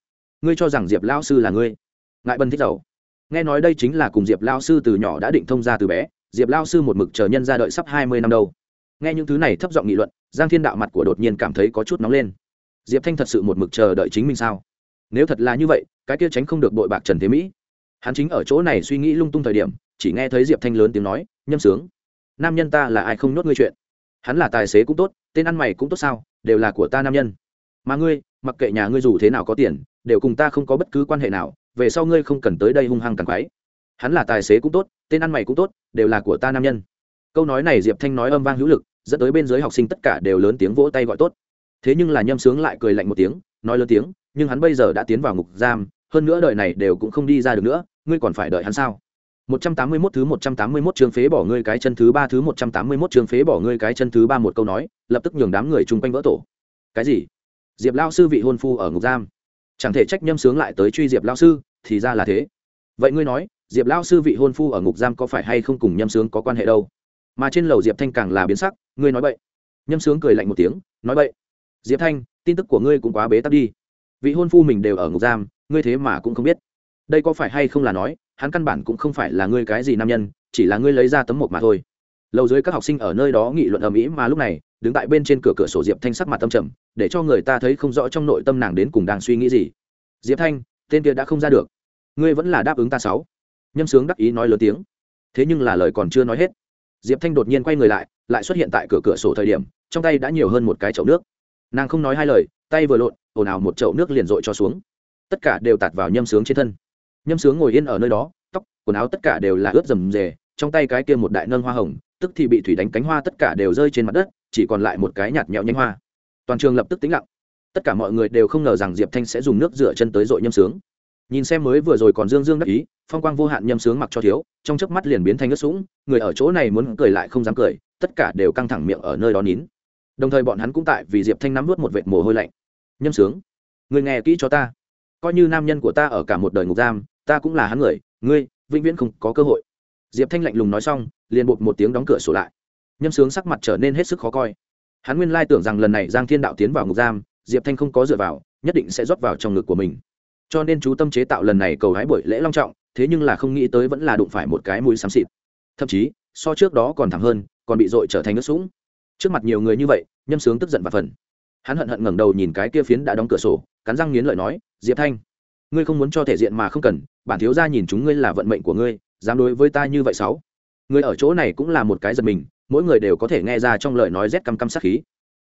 S1: Ngươi cho rằng diệp lão sư là ngươi? Ngại bân thích giàu nghe nói đây chính là cùng diệp lão sư từ nhỏ đã định thông ra từ bé, diệp lão sư một mực chờ nhân ra đợi sắp hai mươi năm đâu. Nghe những thứ này thấp giọng nghị luận, giang thiên đạo mặt của đột nhiên cảm thấy có chút nóng lên diệp thanh thật sự một mực chờ đợi chính mình sao? Nếu thật là như vậy, cái kia tránh không được bội bạc trần thế mỹ. Hắn chính ở chỗ này suy nghĩ lung tung thời điểm, chỉ nghe thấy diệp thanh lớn tiếng nói, nhâm sướng, nam nhân ta là ai không nhốt ngươi chuyện? Hắn là tài xế cũng tốt, tên ăn mày cũng tốt sao, đều là của ta nam nhân. Mà ngươi, mặc kệ nhà ngươi dù thế nào có tiền, đều cùng ta không có bất cứ quan hệ nào, về sau ngươi không cần tới đây hung hăng càng quái hắn là tài xế cũng tốt, tên ăn mày cũng tốt, đều là của ta nam nhân. Câu nói này diệp thanh nói âm vang hữu lực, dẫn tới bên dưới học sinh tất cả đều lớn tiếng vỗ tay gọi tốt thế nhưng là nhâm sướng lại cười lạnh một tiếng nói lớn tiếng nhưng hắn bây giờ đã tiến vào ngục giam hơn nữa đời này đều cũng không đi ra được nữa ngươi còn phải đợi hắn sao 181 thứ 181 chương phế bỏ ngươi cái chân thứ ba thứ 181 chương phế bỏ ngươi cái chân thứ ba một câu nói, lập tức nhường đám người chung quanh vỡ tổ. Cái gì? Diệp lão sư vị hôn phu ở ngục giam. Chẳng thể trách nhâm sướng lại tới truy Diệp lão sư, thì ra là thế. Vậy ngươi nói, Diệp lão sư vị hôn phu ở ngục giam có phải hay không cùng nhâm sướng có quan hệ đâu? Mà trên lầu Diệp Thanh càng là biến sắc, ngươi nói bậy. Nhâm sướng cười lạnh một tiếng, nói bậy. Diệp Thanh, tin tức của ngươi cũng quá bế tắc đi. Vị hôn phu mình đều ở ngục giam, ngươi thế mà cũng không biết. Đây có phải hay không là nói, hắn căn bản cũng không phải là ngươi cái gì nam nhân chỉ là ngươi lấy ra tấm một mà thôi. Lầu dưới các học sinh ở nơi đó nghị luận ầm ĩ mà lúc này đứng tại bên trên cửa cửa sổ diệp thanh sắc mặt tâm trầm để cho người ta thấy không rõ trong nội tâm nàng đến cùng đang suy nghĩ gì. Diệp thanh tên kia đã không ra được. Ngươi vẫn là đáp ứng ta sáu. Nhâm sướng đắc ý nói lớn tiếng. Thế nhưng là lời còn chưa nói hết. Diệp thanh đột nhiên quay người lại lại xuất hiện tại cửa cửa sổ thời điểm trong tay đã nhiều hơn một cái chậu nước nàng không nói hai lời, tay vừa lộn, ồn ào một chậu nước liền dội cho xuống. Tất cả đều tạt vào nhâm sướng trên thân. Nhâm sướng ngồi yên ở nơi đó, tóc, quần áo tất cả đều là ướt rầm rề, trong tay cái kia một đại nâng hoa hồng, tức thì bị thủy đánh cánh hoa tất cả đều rơi trên mặt đất, chỉ còn lại một cái nhạt nhẽo nhánh hoa. Toàn trường lập tức tĩnh lặng. Tất cả mọi người đều không ngờ rằng diệp thanh sẽ dùng nước rửa chân tới dội nhâm sướng. Nhìn xem mới vừa rồi còn dương dương đắc ý, phong quang vô hạn nhâm sướng mặc cho thiếu, trong chớp mắt liền biến thành ướt sũng, người ở chỗ này muốn cười lại không dám cười, tất cả đều căng thẳng miệng ở nơi đó nín đồng thời bọn hắn cũng tại vì diệp thanh nắm nuốt một vệt mồ hôi lạnh. Nhâm sướng. Người nghe kỹ cho ta. Coi như nam nhân của ta ở cả một đời ngục giam, ta cũng là hắn người, ngươi vĩnh viễn không có cơ hội. Diệp thanh lạnh lùng nói xong, liền bột một tiếng đóng cửa sổ lại. Nhâm sướng sắc mặt trở nên hết sức khó coi. Hắn nguyên lai tưởng rằng lần này giang thiên đạo tiến vào ngục giam, diệp thanh không có dựa vào, nhất định sẽ rót vào trong ngực của mình. Cho nên chú tâm chế tạo lần này cầu hái buổi lễ long trọng, thế nhưng là không nghĩ tới vẫn là đụng phải một cái mũi xám xịt. Thậm chí, so trước đó còn thẳng hơn, còn bị dội trở thành nước sũng trước mặt nhiều người như vậy, nhâm sướng tức giận và phần. Hắn hận hận ngẩng đầu nhìn cái kia phiến đã đóng cửa sổ, cắn răng nghiến lợi nói, diệp thanh, ngươi không muốn cho thể diện mà không cần, bản thiếu gia nhìn chúng ngươi là vận mệnh của ngươi, dám đối với ta như vậy sáu? Người ở chỗ này cũng là một cái giật mình, mỗi người đều có thể nghe ra trong lời nói rét căm căm sát khí.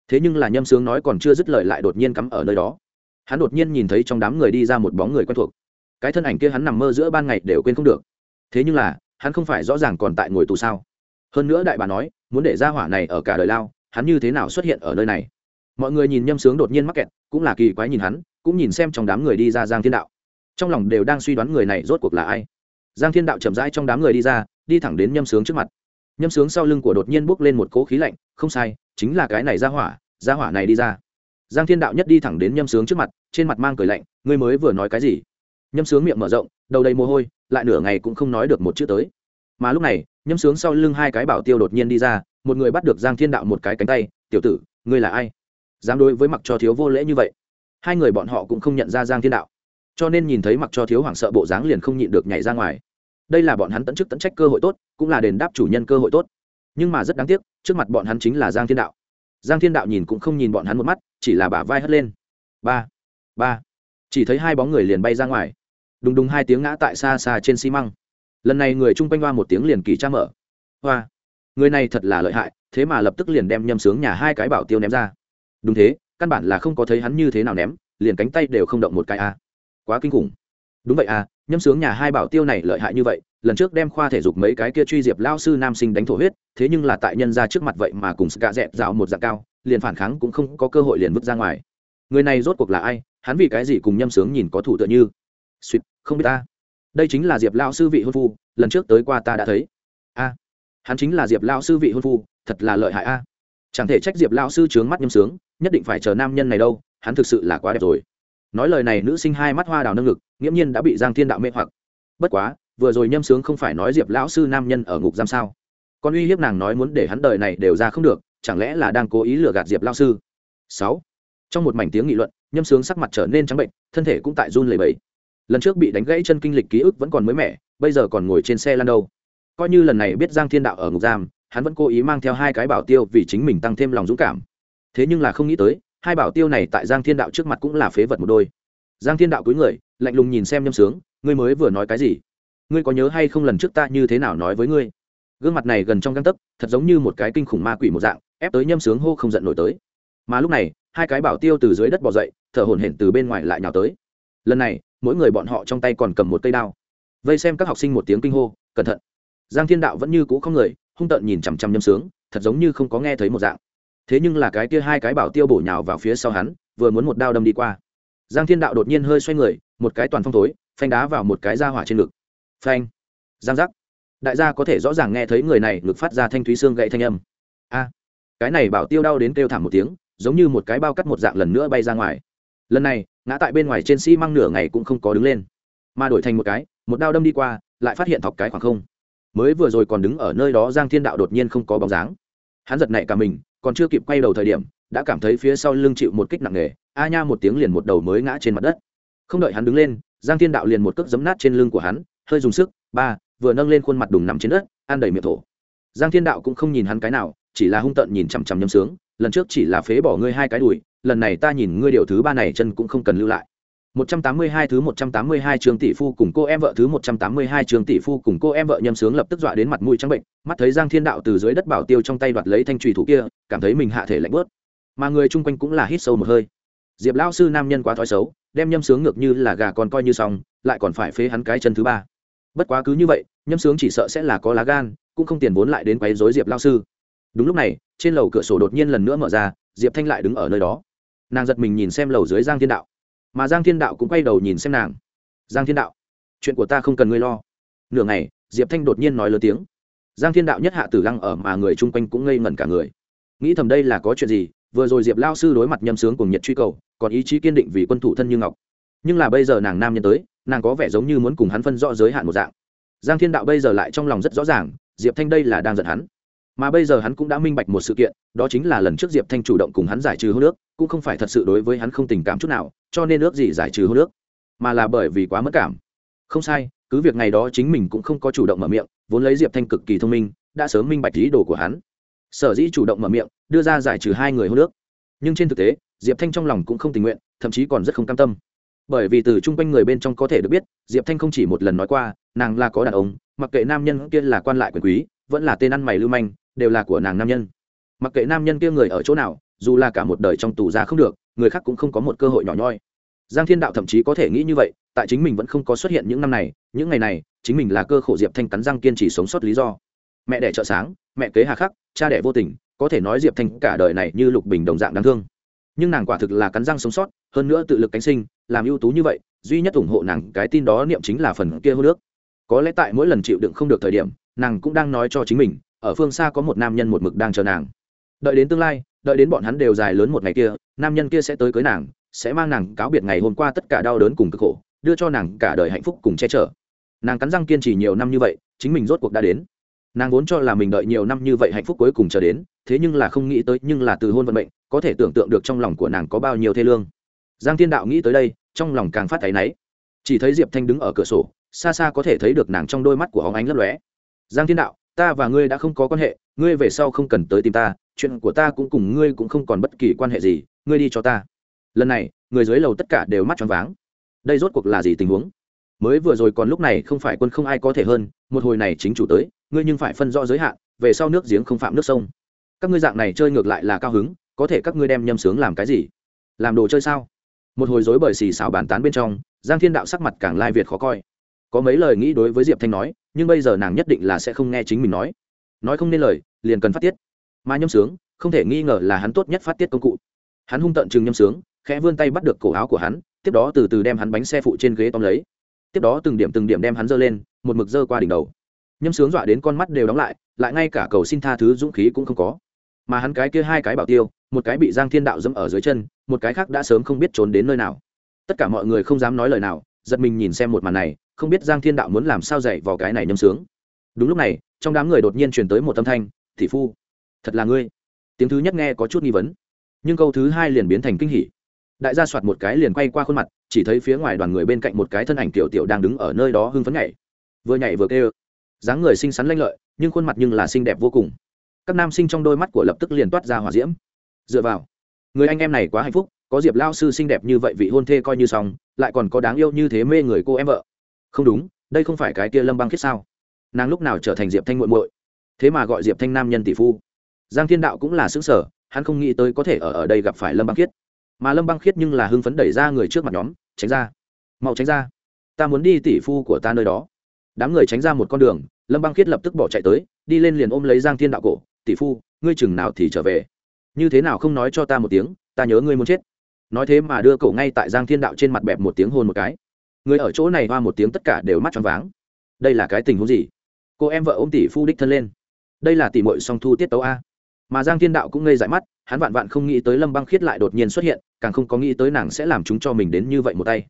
S1: Thế nhưng là nhâm sướng nói còn chưa dứt lời lại đột nhiên cắm ở nơi đó. Hắn đột nhiên nhìn thấy trong đám người đi ra một bóng người quen thuộc. Cái thân ảnh kia hắn nằm mơ giữa ban ngày đều quên không được. Thế nhưng là, hắn không phải rõ ràng còn tại ngồi tù sao. Hơn nữa đại bà nói muốn để ra hỏa này ở cả đời lao, hắn như thế nào xuất hiện ở nơi này? Mọi người nhìn nhâm sướng đột nhiên mắc kẹt, cũng là kỳ quái nhìn hắn, cũng nhìn xem trong đám người đi ra giang thiên đạo. Trong lòng đều đang suy đoán người này rốt cuộc là ai. Giang thiên đạo chậm rãi trong đám người đi ra, đi thẳng đến nhâm sướng trước mặt. Nhâm sướng sau lưng của đột nhiên bốc lên một cỗ khí lạnh, không sai, chính là cái này ra hỏa ra hỏa này đi ra. Giang thiên đạo nhất đi thẳng đến nhâm sướng trước mặt, trên mặt mang cười lạnh, ngươi mới vừa nói cái gì? Nhâm sướng miệng mở rộng, đầu đầy mồ hôi, lại nửa ngày cũng không nói được một chữ tới. Mà lúc này nhâm sướng sau lưng hai cái bảo tiêu đột nhiên đi ra, một người bắt được giang thiên đạo một cái cánh tay, tiểu tử, ngươi là ai? Dám đối với mặc cho thiếu vô lễ như vậy? Hai người bọn họ cũng không nhận ra giang thiên đạo, cho nên nhìn thấy mặc cho thiếu hoảng sợ bộ dáng liền không nhịn được nhảy ra ngoài. Đây là bọn hắn tận chức tận trách cơ hội tốt, cũng là đền đáp chủ nhân cơ hội tốt. Nhưng mà rất đáng tiếc, trước mặt bọn hắn chính là giang thiên đạo. Giang thiên đạo nhìn cũng không nhìn bọn hắn một mắt, chỉ là bả vai hất lên. Ba ba. Chỉ thấy hai bóng người liền bay ra ngoài. Đùng đùng hai tiếng ngã tại xa xa trên xi măng lần này người chung quanh hoa một tiếng liền kỳ cha mở. Hoa, người này thật là lợi hại, thế mà lập tức liền đem nhâm sướng nhà hai cái bảo tiêu ném ra. Đúng thế, căn bản là không có thấy hắn như thế nào ném, liền cánh tay đều không động một cái a. Quá kinh khủng. Đúng vậy à nhâm sướng nhà hai bảo tiêu này lợi hại như vậy, lần trước đem khoa thể dục mấy cái kia truy diệp lao sư nam sinh đánh thổ huyết, thế nhưng là tại nhân ra trước mặt vậy mà cùng gạ dẹp dạo một dạng cao, liền phản kháng cũng không có cơ hội liền vứt ra ngoài. Người này rốt cuộc là ai, hắn vì cái gì cùng nhâm sướng nhìn có thủ tựa như? Suýt, không biết ta đây chính là diệp lao sư vị hôn phu, lần trước tới qua ta đã thấy. A, hắn chính là diệp lao sư vị hôn phu, thật là lợi hại a. Chẳng thể trách diệp lao sư trướng mắt nhâm sướng, nhất định phải chờ nam nhân này đâu, hắn thực sự là quá đẹp rồi. Nói lời này, nữ sinh hai mắt hoa đào nâng ngực, nghiễm nhiên đã bị giang thiên đạo mê hoặc. Bất quá, vừa rồi nhâm sướng không phải nói diệp lão sư nam nhân ở ngục giam sao? Còn uy hiếp nàng nói muốn để hắn đời này đều ra không được, chẳng lẽ là đang cố ý lừa gạt diệp lao sư? Sáu, trong một mảnh tiếng nghị luận, nhâm sướng sắc mặt trở nên trắng bệnh, thân thể cũng tại run lầy bẫy lần trước bị đánh gãy chân kinh lịch ký ức vẫn còn mới mẻ, bây giờ còn ngồi trên xe lan đâu? Coi như lần này biết giang thiên đạo ở ngục giam, hắn vẫn cố ý mang theo hai cái bảo tiêu vì chính mình tăng thêm lòng dũng cảm. Thế nhưng là không nghĩ tới, hai bảo tiêu này tại giang thiên đạo trước mặt cũng là phế vật một đôi. Giang thiên đạo cúi người, lạnh lùng nhìn xem nhâm sướng, ngươi mới vừa nói cái gì? Ngươi có nhớ hay không lần trước ta như thế nào nói với ngươi? Gương mặt này gần trong găng tấc, thật giống như một cái kinh khủng ma quỷ một dạng, ép tới nhâm sướng hô không giận nổi tới. Mà lúc này, hai cái bảo tiêu từ dưới đất bỏ dậy, thở hổn hển từ bên ngoài lại nhào tới lần này, mỗi người bọn họ trong tay còn cầm một cây đao. Vây xem các học sinh một tiếng kinh hô, cẩn thận. Giang thiên đạo vẫn như cũ không người, hung tợn nhìn chằm chằm nhâm sướng, thật giống như không có nghe thấy một dạng. Thế nhưng là cái kia hai cái bảo tiêu bổ nhào vào phía sau hắn, vừa muốn một đao đâm đi qua. Giang thiên đạo đột nhiên hơi xoay người, một cái toàn phong tối phanh đá vào một cái da hỏa trên ngực. Phanh. Giang giác. Đại gia có thể rõ ràng nghe thấy người này ngực phát ra thanh thúy xương gậy thanh âm. A. Cái này bảo tiêu đau đến kêu thảm một tiếng, giống như một cái bao cắt một dạng lần nữa bay ra ngoài. Lần này ngã tại bên ngoài trên xi măng nửa ngày cũng không có đứng lên. Mà đổi thành một cái, một đao đâm đi qua, lại phát hiện thọc cái khoảng không. Mới vừa rồi còn đứng ở nơi đó giang thiên đạo đột nhiên không có bóng dáng. Hắn giật nảy cả mình, còn chưa kịp quay đầu thời điểm, đã cảm thấy phía sau lưng chịu một kích nặng nề, a nha một tiếng liền một đầu mới ngã trên mặt đất. Không đợi hắn đứng lên, giang thiên đạo liền một cước giấm nát trên lưng của hắn, hơi dùng sức, ba, vừa nâng lên khuôn mặt đùng nằm trên đất, ăn đầy miệng thổ. Giang thiên đạo cũng không nhìn hắn cái nào, chỉ là hung tợn nhìn chằm chằm nhâm sướng, lần trước chỉ là phế bỏ ngươi hai cái đùi lần này ta nhìn ngươi điều thứ ba này chân cũng không cần lưu lại 182 thứ 182 trường tỷ phu cùng cô em vợ thứ 182 trường tỷ phu cùng cô em vợ nhâm sướng lập tức dọa đến mặt mũi trắng bệnh, mắt thấy Giang Thiên Đạo từ dưới đất bảo tiêu trong tay đoạt lấy thanh chùy thủ kia, cảm thấy mình hạ thể lạnh bớt. Mà người chung quanh cũng là hít sâu một hơi. Diệp lão sư nam nhân quá thói xấu, đem nhâm sướng ngược như là gà con coi như xong, lại còn phải phế hắn cái chân thứ ba. Bất quá cứ như vậy, nhâm sướng chỉ sợ sẽ là có lá gan, cũng không tiền vốn lại đến quấy rối Diệp lão sư. Đúng lúc này, trên lầu cửa sổ đột nhiên lần nữa mở ra, Diệp Thanh lại đứng ở nơi đó. Nàng giật mình nhìn xem lầu dưới Giang Thiên Đạo mà giang thiên đạo cũng quay đầu nhìn xem nàng giang thiên đạo chuyện của ta không cần ngươi lo nửa ngày diệp thanh đột nhiên nói lớn tiếng giang thiên đạo nhất hạ tử lăng ở mà người chung quanh cũng ngây ngẩn cả người nghĩ thầm đây là có chuyện gì vừa rồi diệp lao sư đối mặt nhâm sướng cùng nhật truy cầu còn ý chí kiên định vì quân thủ thân như ngọc nhưng là bây giờ nàng nam nhân tới nàng có vẻ giống như muốn cùng hắn phân rõ giới hạn một dạng giang thiên đạo bây giờ lại trong lòng rất rõ ràng diệp thanh đây là đang giận hắn mà bây giờ hắn cũng đã minh bạch một sự kiện, đó chính là lần trước diệp thanh chủ động cùng hắn giải trừ hô nước cũng không phải thật sự đối với hắn không tình cảm chút nào, cho nên ước gì giải trừ hô nước mà là bởi vì quá mất cảm. Không sai, cứ việc ngày đó chính mình cũng không có chủ động mở miệng, vốn lấy diệp thanh cực kỳ thông minh, đã sớm minh bạch ý đồ của hắn. Sở dĩ chủ động mở miệng, đưa ra giải trừ hai người hô nước nhưng trên thực tế, diệp thanh trong lòng cũng không tình nguyện, thậm chí còn rất không cam tâm. Bởi vì từ chung quanh người bên trong có thể được biết, diệp thanh không chỉ một lần nói qua, nàng là có đàn ông, mặc kệ nam nhân kia là quan lại quyền quý vẫn là tên ăn mày lưu manh, đều là của nàng nam nhân. Mặc kệ nam nhân kia người ở chỗ nào, dù là cả một đời trong tù ra không được, người khác cũng không có một cơ hội nhỏ nhoi. Giang thiên đạo thậm chí có thể nghĩ như vậy, tại chính mình vẫn không có xuất hiện những năm này, những ngày này, chính mình là cơ khổ diệp thanh cắn răng kiên trì sống sót lý do. Mẹ đẻ trợ sáng, mẹ kế hà khắc, cha đẻ vô tình, có thể nói diệp thanh cả đời này như lục bình đồng dạng đáng thương. Nhưng nàng quả thực là cắn răng sống sót, hơn nữa tự lực cánh sinh, làm ưu tú như vậy, duy nhất ủng hộ nàng cái tin đó niệm chính là phần kia hô nước. Có lẽ tại mỗi lần chịu đựng không được thời điểm nàng cũng đang nói cho chính mình, ở phương xa có một nam nhân một mực đang chờ nàng. Đợi đến tương lai, đợi đến bọn hắn đều dài lớn một ngày kia, nam nhân kia sẽ tới cưới nàng, sẽ mang nàng cáo biệt ngày hôm qua tất cả đau đớn cùng cực khổ, đưa cho nàng cả đời hạnh phúc cùng che chở. Nàng cắn răng kiên trì nhiều năm như vậy, chính mình rốt cuộc đã đến. Nàng vốn cho là mình đợi nhiều năm như vậy hạnh phúc cuối cùng chờ đến, thế nhưng là không nghĩ tới, nhưng là từ hôn vận mệnh, có thể tưởng tượng được trong lòng của nàng có bao nhiêu thê lương. Giang thiên đạo nghĩ tới đây, trong lòng càng phát thấy náy. Chỉ thấy diệp thanh đứng ở cửa sổ, xa xa có thể thấy được nàng trong đôi mắt của hóng ánh lấp lóe giang thiên đạo, ta và ngươi đã không có quan hệ, ngươi về sau không cần tới tìm ta, chuyện của ta cũng cùng ngươi cũng không còn bất kỳ quan hệ gì, ngươi đi cho ta. Lần này, người dưới lầu tất cả đều mắt choáng váng. Đây rốt cuộc là gì tình huống? Mới vừa rồi còn lúc này không phải quân không ai có thể hơn, một hồi này chính chủ tới, ngươi nhưng phải phân rõ giới hạn, về sau nước giếng không phạm nước sông. Các ngươi dạng này chơi ngược lại là cao hứng, có thể các ngươi đem nhâm sướng làm cái gì? Làm đồ chơi sao? Một hồi dối bởi xì xào bàn tán bên trong, giang thiên đạo sắc mặt càng lai việt khó coi có mấy lời nghĩ đối với diệp thanh nói, nhưng bây giờ nàng nhất định là sẽ không nghe chính mình nói. Nói không nên lời, liền cần phát tiết. Mà nhâm sướng, không thể nghi ngờ là hắn tốt nhất phát tiết công cụ. Hắn hung tận chừng nhâm sướng, khẽ vươn tay bắt được cổ áo của hắn, tiếp đó từ từ đem hắn bánh xe phụ trên ghế tóm lấy. Tiếp đó từng điểm từng điểm đem hắn giơ lên, một mực giơ qua đỉnh đầu. Nhâm sướng dọa đến con mắt đều đóng lại lại ngay cả cầu xin tha thứ dũng khí cũng không có. Mà hắn cái kia hai cái bảo tiêu, một cái bị giang thiên đạo dẫm ở dưới chân, một cái khác đã sớm không biết trốn đến nơi nào. Tất cả mọi người không dám nói lời nào, giật mình nhìn xem một màn này không biết giang thiên đạo muốn làm sao dạy vào cái này nhâm sướng. Đúng lúc này, trong đám người đột nhiên truyền tới một âm thanh thị phu, thật là ngươi. Tiếng thứ nhất nghe có chút nghi vấn, nhưng câu thứ hai liền biến thành kinh hỉ. Đại gia soạt một cái liền quay qua khuôn mặt, chỉ thấy phía ngoài đoàn người bên cạnh một cái thân ảnh tiểu tiểu đang đứng ở nơi đó hưng phấn nhảy. Vừa nhảy vừa kêu. Dáng người xinh xắn lanh lợi, nhưng khuôn mặt nhưng là xinh đẹp vô cùng. Các nam sinh trong đôi mắt của lập tức liền toát ra hỏa diễm. Dựa vào, người anh em này quá hạnh phúc, có diệp lao sư xinh đẹp như vậy vị hôn thê coi như xong, lại còn có đáng yêu như thế mê người cô em vợ không đúng, đây không phải cái kia lâm băng khiết sao? Nàng lúc nào trở thành diệp thanh muội muội? Thế mà gọi diệp thanh nam nhân tỷ phu. Giang thiên đạo cũng là xứng sở hắn không nghĩ tới có thể ở ở đây gặp phải lâm băng khiết. Mà lâm băng khiết nhưng là hưng phấn đẩy ra người trước mặt nhóm, tránh ra, mau tránh ra. Ta muốn đi tỷ phu của ta nơi đó. Đám người tránh ra một con đường, lâm băng khiết lập tức bỏ chạy tới, đi lên liền ôm lấy giang thiên đạo cổ, tỷ phu, ngươi chừng nào thì trở về? Như thế nào không nói cho ta một tiếng, ta nhớ ngươi muốn chết. Nói thế mà đưa cổ ngay tại giang thiên đạo trên mặt bẹp một tiếng hôn một cái người ở chỗ này hoa một tiếng tất cả đều mắt tròn váng. Đây là cái tình huống gì? Cô em vợ ôm tỷ phu đích thân lên. Đây là tỷ mội song thu tiết tấu a. Mà giang thiên đạo cũng ngây dại mắt, hắn vạn vạn không nghĩ tới lâm băng khiết lại đột nhiên xuất hiện, càng không có nghĩ tới nàng sẽ làm chúng cho mình đến như vậy một tay.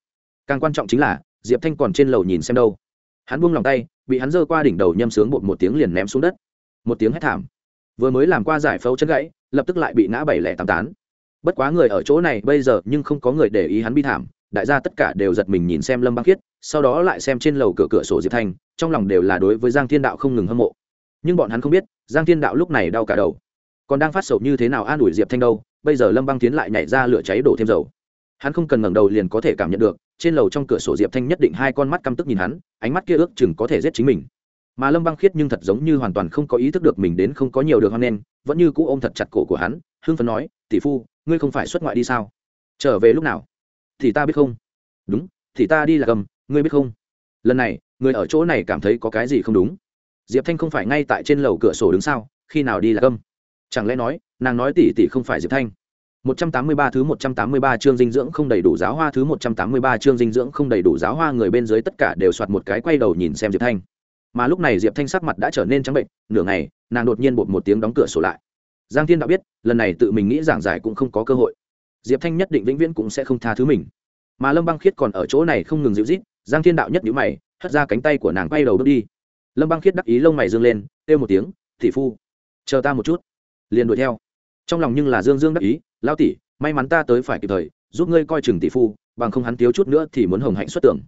S1: Càng quan trọng chính là, diệp thanh còn trên lầu nhìn xem đâu. Hắn buông lòng tay, bị hắn giơ qua đỉnh đầu nhâm sướng bột một tiếng liền ném xuống đất. Một tiếng hét thảm. Vừa mới làm qua giải phẫu chân gãy, lập tức lại bị ngã bảy lẻ tám tán. Bất quá người ở chỗ này bây giờ nhưng không có người để ý hắn bi thảm đại gia tất cả đều giật mình nhìn xem lâm băng khiết, sau đó lại xem trên lầu cửa cửa sổ diệp thanh trong lòng đều là đối với giang thiên đạo không ngừng hâm mộ. Nhưng bọn hắn không biết, giang thiên đạo lúc này đau cả đầu. Còn đang phát sầu như thế nào an ủi diệp thanh đâu, bây giờ lâm băng tiến lại nhảy ra lửa cháy đổ thêm dầu. Hắn không cần ngẩng đầu liền có thể cảm nhận được, trên lầu trong cửa sổ diệp thanh nhất định hai con mắt căm tức nhìn hắn, ánh mắt kia ước chừng có thể giết chính mình. Mà lâm băng khiết nhưng thật giống như hoàn toàn không có ý thức được mình đến không có nhiều được hoan nên vẫn như cũ ôm thật chặt cổ của hắn Hương phấn nói, tỷ phu, ngươi không phải xuất ngoại đi sao? Trở về lúc nào? Thì ta biết không đúng thì ta đi là cầm ngươi biết không lần này người ở chỗ này cảm thấy có cái gì không đúng diệp thanh không phải ngay tại trên lầu cửa sổ đứng sao khi nào đi là cầm chẳng lẽ nói nàng nói tỷ tỷ không phải diệp thanh 183 thứ 183 chương dinh dưỡng không đầy đủ giáo hoa thứ 183 chương dinh dưỡng không đầy đủ giáo hoa người bên dưới tất cả đều soạt một cái quay đầu nhìn xem Diệp Thanh. Mà lúc này Diệp Thanh sắc mặt đã trở nên trắng bệnh, nửa ngày, nàng đột nhiên bột một tiếng đóng cửa sổ lại. Giang Thiên đã biết, lần này tự mình nghĩ giảng giải cũng không có cơ hội. Diệp Thanh nhất định vĩnh viễn cũng sẽ không tha thứ mình. Mà Lâm Băng Khiết còn ở chỗ này không ngừng dịu rít, Giang Thiên đạo nhất nhữ mày, hất ra cánh tay của nàng quay đầu bước đi. Lâm Băng Khiết đắc ý lông mày dương lên, kêu một tiếng, "Tỷ phu, chờ ta một chút." Liền đuổi theo. Trong lòng nhưng là dương dương đắc ý, lao tỷ may mắn ta tới phải kịp thời giúp ngươi coi chừng tỷ phu bằng không hắn thiếu chút nữa thì muốn hồng hạnh xuất tưởng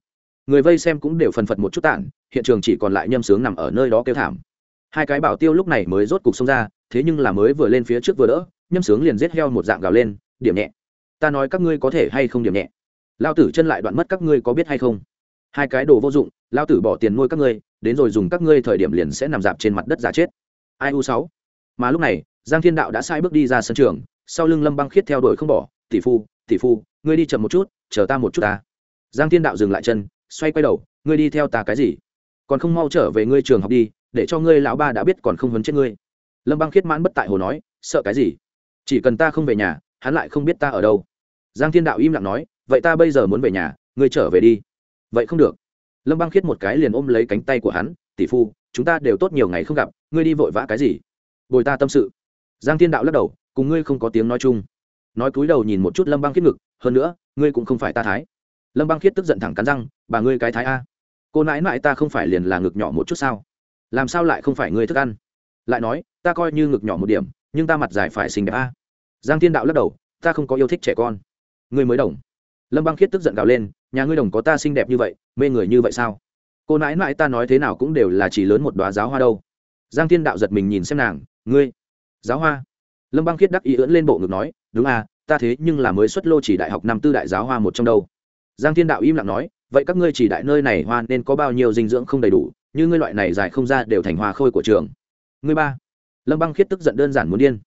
S1: người vây xem cũng đều phần phật một chút tản hiện trường chỉ còn lại nhâm sướng nằm ở nơi đó kêu thảm hai cái bảo tiêu lúc này mới rốt cục xông ra thế nhưng là mới vừa lên phía trước vừa đỡ nhâm sướng liền giết heo một dạng gào lên điểm nhẹ ta nói các ngươi có thể hay không điểm nhẹ? Lao tử chân lại đoạn mất các ngươi có biết hay không? Hai cái đồ vô dụng, lao tử bỏ tiền nuôi các ngươi, đến rồi dùng các ngươi thời điểm liền sẽ nằm dạp trên mặt đất giả chết. Ai u sáu? Mà lúc này, giang thiên đạo đã sai bước đi ra sân trường, sau lưng lâm băng khiết theo đuổi không bỏ, tỷ phu tỷ phu, ngươi đi chậm một chút, chờ ta một chút ta. Giang thiên đạo dừng lại chân, xoay quay đầu, ngươi đi theo ta cái gì? Còn không mau trở về ngươi trường học đi, để cho ngươi lão ba đã biết còn không huấn chết ngươi. Lâm băng khiết mãn bất tại hồ nói, sợ cái gì? Chỉ cần ta không về nhà hắn lại không biết ta ở đâu. Giang thiên đạo im lặng nói, vậy ta bây giờ muốn về nhà, ngươi trở về đi. Vậy không được. Lâm băng khiết một cái liền ôm lấy cánh tay của hắn, tỷ phu, chúng ta đều tốt nhiều ngày không gặp, ngươi đi vội vã cái gì? Bồi ta tâm sự. Giang thiên đạo lắc đầu, cùng ngươi không có tiếng nói chung. Nói cúi đầu nhìn một chút lâm băng khiết ngực, hơn nữa, ngươi cũng không phải ta thái. Lâm băng khiết tức giận thẳng cắn răng, bà ngươi cái thái a? Cô nãi nãi ta không phải liền là ngực nhỏ một chút sao? Làm sao lại không phải ngươi thức ăn? Lại nói, ta coi như ngực nhỏ một điểm, nhưng ta mặt dài phải xinh đẹp a giang thiên đạo lắc đầu, ta không có yêu thích trẻ con. Ngươi mới đồng. Lâm băng khiết tức giận gào lên, nhà ngươi đồng có ta xinh đẹp như vậy, mê người như vậy sao? Cô nãi nãi ta nói thế nào cũng đều là chỉ lớn một đoá giáo hoa đâu. Giang thiên đạo giật mình nhìn xem nàng, ngươi, giáo hoa? Lâm băng khiết đắc ý ưỡn lên bộ ngực nói, đúng à ta thế nhưng là mới xuất lô chỉ đại học năm tư đại giáo hoa một trong đâu. Giang thiên đạo im lặng nói, vậy các ngươi chỉ đại nơi này hoa nên có bao nhiêu dinh dưỡng không đầy đủ, như ngươi loại này dài không ra đều thành hoa khôi của trường. Ngươi ba. Lâm băng khiết tức giận đơn giản muốn điên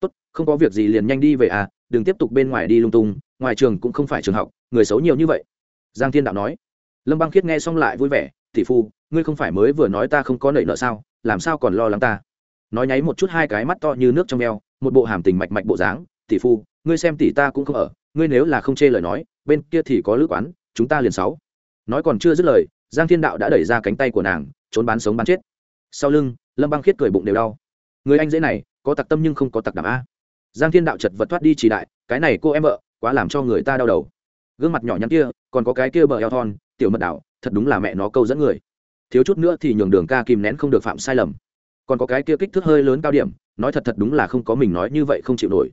S1: tốt, không có việc gì liền nhanh đi về à đừng tiếp tục bên ngoài đi lung tung, ngoài trường cũng không phải trường học, người xấu nhiều như vậy. Giang thiên đạo nói. Lâm băng khiết nghe xong lại vui vẻ, tỷ phu, ngươi không phải mới vừa nói ta không có nợ nợ sao, làm sao còn lo lắng ta? Nói nháy một chút hai cái mắt to như nước trong eo, một bộ hàm tình mạch mạch bộ dáng, tỷ phu, ngươi xem tỷ ta cũng không ở, ngươi nếu là không chê lời nói, bên kia thì có lữ quán, chúng ta liền sáu. Nói còn chưa dứt lời, giang thiên đạo đã đẩy ra cánh tay của nàng, trốn bán sống bán chết. Sau lưng, lâm băng khiết cười bụng đều đau. Người anh dễ này có tặc tâm nhưng không có tặc đảm a. Giang thiên đạo chật vật thoát đi chỉ đại, cái này cô em vợ, quá làm cho người ta đau đầu. Gương mặt nhỏ nhắn kia, còn có cái kia bờ eo thon, tiểu mật đảo, thật đúng là mẹ nó câu dẫn người. Thiếu chút nữa thì nhường đường ca kìm nén không được phạm sai lầm. Còn có cái kia kích thước hơi lớn cao điểm, nói thật thật đúng là không có mình nói như vậy không chịu nổi.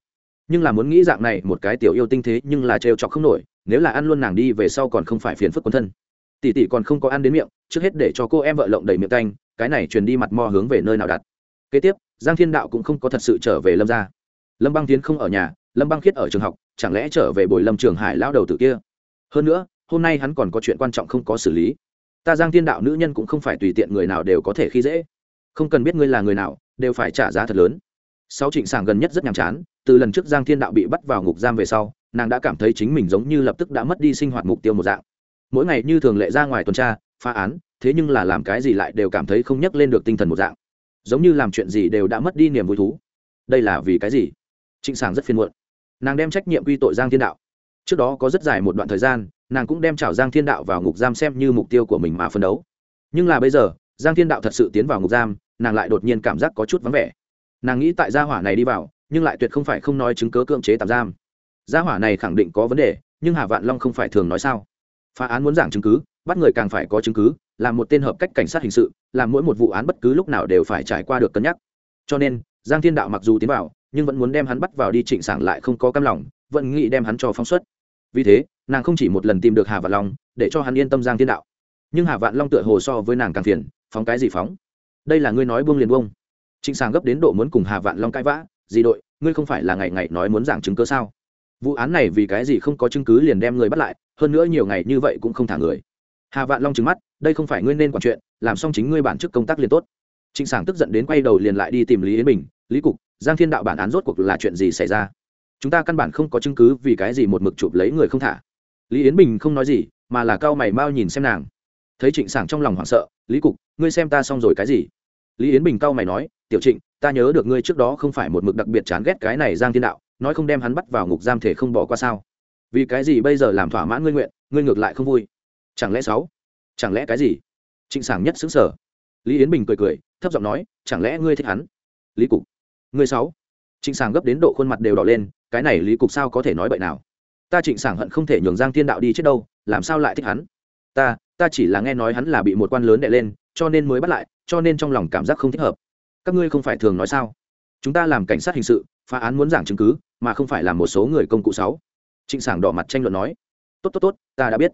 S1: Nhưng là muốn nghĩ dạng này, một cái tiểu yêu tinh thế nhưng là trêu chọc không nổi, nếu là ăn luôn nàng đi về sau còn không phải phiền phức quân thân. Tỷ tỷ còn không có ăn đến miệng, trước hết để cho cô em vợ lộng đầy miệng canh cái này truyền đi mặt mò hướng về nơi nào đặt. Kế tiếp giang thiên đạo cũng không có thật sự trở về lâm ra lâm băng tiến không ở nhà, lâm băng khiết ở trường học, chẳng lẽ trở về bồi lâm trường hải lao đầu tử kia? Hơn nữa, hôm nay hắn còn có chuyện quan trọng không có xử lý. Ta giang thiên đạo nữ nhân cũng không phải tùy tiện người nào đều có thể khi dễ. Không cần biết ngươi là người nào, đều phải trả giá thật lớn. Sau trịnh sảng gần nhất rất nhàm chán, từ lần trước giang thiên đạo bị bắt vào ngục giam về sau, nàng đã cảm thấy chính mình giống như lập tức đã mất đi sinh hoạt mục tiêu một dạng. Mỗi ngày như thường lệ ra ngoài tuần tra, phá án, thế nhưng là làm cái gì lại đều cảm thấy không nhắc lên được tinh thần một dạng giống như làm chuyện gì đều đã mất đi niềm vui thú. Đây là vì cái gì? Trịnh sảng rất phiền muộn. Nàng đem trách nhiệm quy tội giang thiên đạo. Trước đó có rất dài một đoạn thời gian, nàng cũng đem chảo giang thiên đạo vào ngục giam xem như mục tiêu của mình mà phân đấu. Nhưng là bây giờ, giang thiên đạo thật sự tiến vào ngục giam, nàng lại đột nhiên cảm giác có chút vắng vẻ. Nàng nghĩ tại gia hỏa này đi vào, nhưng lại tuyệt không phải không nói chứng cớ cưỡng chế tạm giam. Gia hỏa này khẳng định có vấn đề, nhưng hà vạn long không phải thường nói sao? Phá án muốn giảng chứng cứ, bắt người càng phải có chứng cứ làm một tên hợp cách cảnh sát hình sự làm mỗi một vụ án bất cứ lúc nào đều phải trải qua được cân nhắc. Cho nên, giang thiên đạo mặc dù tiến vào, nhưng vẫn muốn đem hắn bắt vào đi trịnh sảng lại không có cam lòng, vẫn nghĩ đem hắn cho phóng xuất. Vì thế, nàng không chỉ một lần tìm được hà vạn long, để cho hắn yên tâm giang thiên đạo. Nhưng hà vạn long tựa hồ so với nàng càng phiền, phóng cái gì phóng? Đây là ngươi nói buông liền buông. Trịnh sảng gấp đến độ muốn cùng hà vạn long cãi vã gì đội, ngươi không phải là ngày ngày nói muốn giảng chứng cứ sao? Vụ án này vì cái gì không có chứng cứ liền đem người bắt lại, hơn nữa nhiều ngày như vậy cũng không thả người hà vạn long trừng mắt, đây không phải ngươi nên quản chuyện, làm xong chính ngươi bản chức công tác liền tốt. Trịnh sảng tức giận đến quay đầu liền lại đi tìm lý yến bình, lý cục, giang thiên đạo bản án rốt cuộc là chuyện gì xảy ra? Chúng ta căn bản không có chứng cứ vì cái gì một mực chụp lấy người không thả. Lý yến bình không nói gì, mà là cao mày mau nhìn xem nàng. Thấy trịnh sảng trong lòng hoảng sợ, lý cục, ngươi xem ta xong rồi cái gì? Lý yến bình cao mày nói, tiểu trịnh, ta nhớ được ngươi trước đó không phải một mực đặc biệt chán ghét cái này giang thiên đạo, nói không đem hắn bắt vào ngục giam thể không bỏ qua sao? Vì cái gì bây giờ làm thỏa mãn ngươi nguyện, ngươi ngược lại không vui? Chẳng lẽ sáu? Chẳng lẽ cái gì? Trịnh sảng nhất xứng sở lý yến bình cười cười, thấp giọng nói, chẳng lẽ ngươi thích hắn? Lý cục. Ngươi sáu? Trịnh sảng gấp đến độ khuôn mặt đều đỏ lên, cái này lý cục sao có thể nói bậy nào? Ta trịnh sảng hận không thể nhường giang thiên đạo đi chết đâu, làm sao lại thích hắn? Ta ta chỉ là nghe nói hắn là bị một quan lớn đệ lên, cho nên mới bắt lại, cho nên trong lòng cảm giác không thích hợp. Các ngươi không phải thường nói sao? Chúng ta làm cảnh sát hình sự, phá án muốn giảng chứng cứ, mà không phải là một số người công cụ sáu. Trịnh sảng đỏ mặt tranh luận nói. Tốt tốt tốt, ta đã biết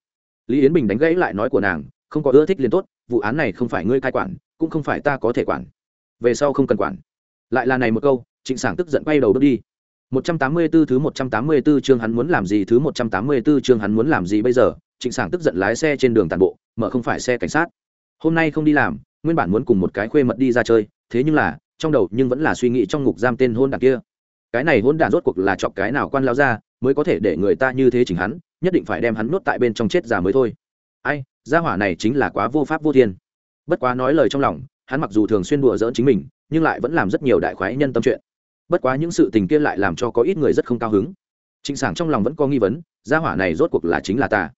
S1: lý yến bình đánh gãy lại nói của nàng, không có ưa thích liền tốt, vụ án này không phải ngươi cai quản, cũng không phải ta có thể quản. Về sau không cần quản. Lại là này một câu, trịnh sảng tức giận quay đầu bước đi. 184 thứ 184 chương hắn muốn làm gì, thứ 184 chương hắn muốn làm gì bây giờ? Trịnh sảng tức giận lái xe trên đường tàn bộ, mở không phải xe cảnh sát. Hôm nay không đi làm, nguyên bản muốn cùng một cái khuê mật đi ra chơi, thế nhưng là, trong đầu nhưng vẫn là suy nghĩ trong ngục giam tên hôn đảng kia. Cái này hôn đàn rốt cuộc là chọc cái nào quan lao ra mới có thể để người ta như thế chỉnh hắn, nhất định phải đem hắn nuốt tại bên trong chết già mới thôi. Ai, gia hỏa này chính là quá vô pháp vô thiên. Bất quá nói lời trong lòng, hắn mặc dù thường xuyên đùa giỡn chính mình, nhưng lại vẫn làm rất nhiều đại khoái nhân tâm chuyện. Bất quá những sự tình kia lại làm cho có ít người rất không cao hứng. Trịnh sảng trong lòng vẫn có nghi vấn, gia hỏa này rốt cuộc là chính là ta.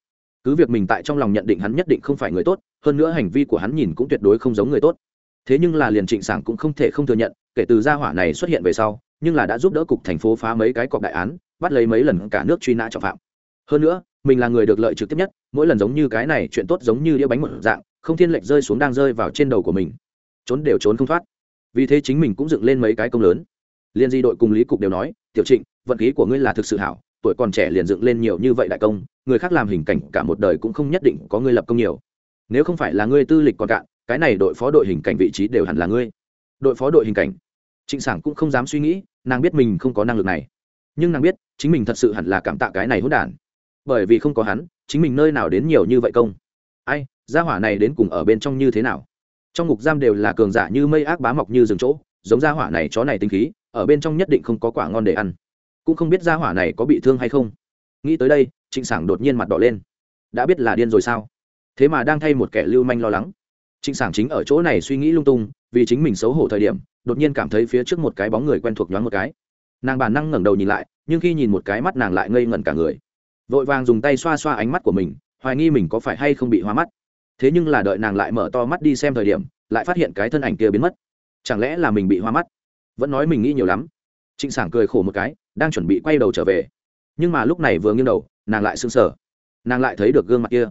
S1: Cứ việc mình tại trong lòng nhận định hắn nhất định không phải người tốt, hơn nữa hành vi của hắn nhìn cũng tuyệt đối không giống người tốt. Thế nhưng là liền trịnh sảng cũng không thể không thừa nhận, kể từ gia hỏa này xuất hiện về sau, nhưng là đã giúp đỡ cục thành phố phá mấy cái cọc đại án bắt lấy mấy lần cả nước truy nã trọng phạm. Hơn nữa, mình là người được lợi trực tiếp nhất, mỗi lần giống như cái này chuyện tốt giống như đĩa bánh một dạng, không thiên lệch rơi xuống đang rơi vào trên đầu của mình. Trốn đều trốn không thoát. Vì thế chính mình cũng dựng lên mấy cái công lớn. Liên di đội cùng lý cục đều nói, tiểu trịnh, vận khí của ngươi là thực sự hảo, tuổi còn trẻ liền dựng lên nhiều như vậy đại công, người khác làm hình cảnh cả một đời cũng không nhất định có ngươi lập công nhiều. Nếu không phải là ngươi tư lịch còn cạn, cái này đội phó đội hình cảnh vị trí đều hẳn là ngươi. Đội phó đội hình cảnh. Trịnh sảng cũng không dám suy nghĩ, nàng biết mình không có năng lực này. Nhưng nàng biết chính mình thật sự hẳn là cảm tạ cái này hỗn đản. Bởi vì không có hắn, chính mình nơi nào đến nhiều như vậy công. Ai, gia hỏa này đến cùng ở bên trong như thế nào? Trong ngục giam đều là cường giả như mây ác bá mọc như rừng chỗ, giống gia hỏa này chó này tinh khí, ở bên trong nhất định không có quả ngon để ăn. Cũng không biết gia hỏa này có bị thương hay không. Nghĩ tới đây, trịnh sảng đột nhiên mặt đỏ lên. Đã biết là điên rồi sao? Thế mà đang thay một kẻ lưu manh lo lắng. Trịnh sảng chính ở chỗ này suy nghĩ lung tung, vì chính mình xấu hổ thời điểm, đột nhiên cảm thấy phía trước một cái bóng người quen thuộc nhoáng một cái nàng bản năng ngẩng đầu nhìn lại, nhưng khi nhìn một cái mắt nàng lại ngây ngẩn cả người. Vội vàng dùng tay xoa xoa ánh mắt của mình, hoài nghi mình có phải hay không bị hoa mắt. Thế nhưng là đợi nàng lại mở to mắt đi xem thời điểm, lại phát hiện cái thân ảnh kia biến mất. Chẳng lẽ là mình bị hoa mắt? Vẫn nói mình nghĩ nhiều lắm. Trịnh sảng cười khổ một cái, đang chuẩn bị quay đầu trở về. Nhưng mà lúc này vừa nghiêng đầu, nàng lại sững sờ. Nàng lại thấy được gương mặt kia.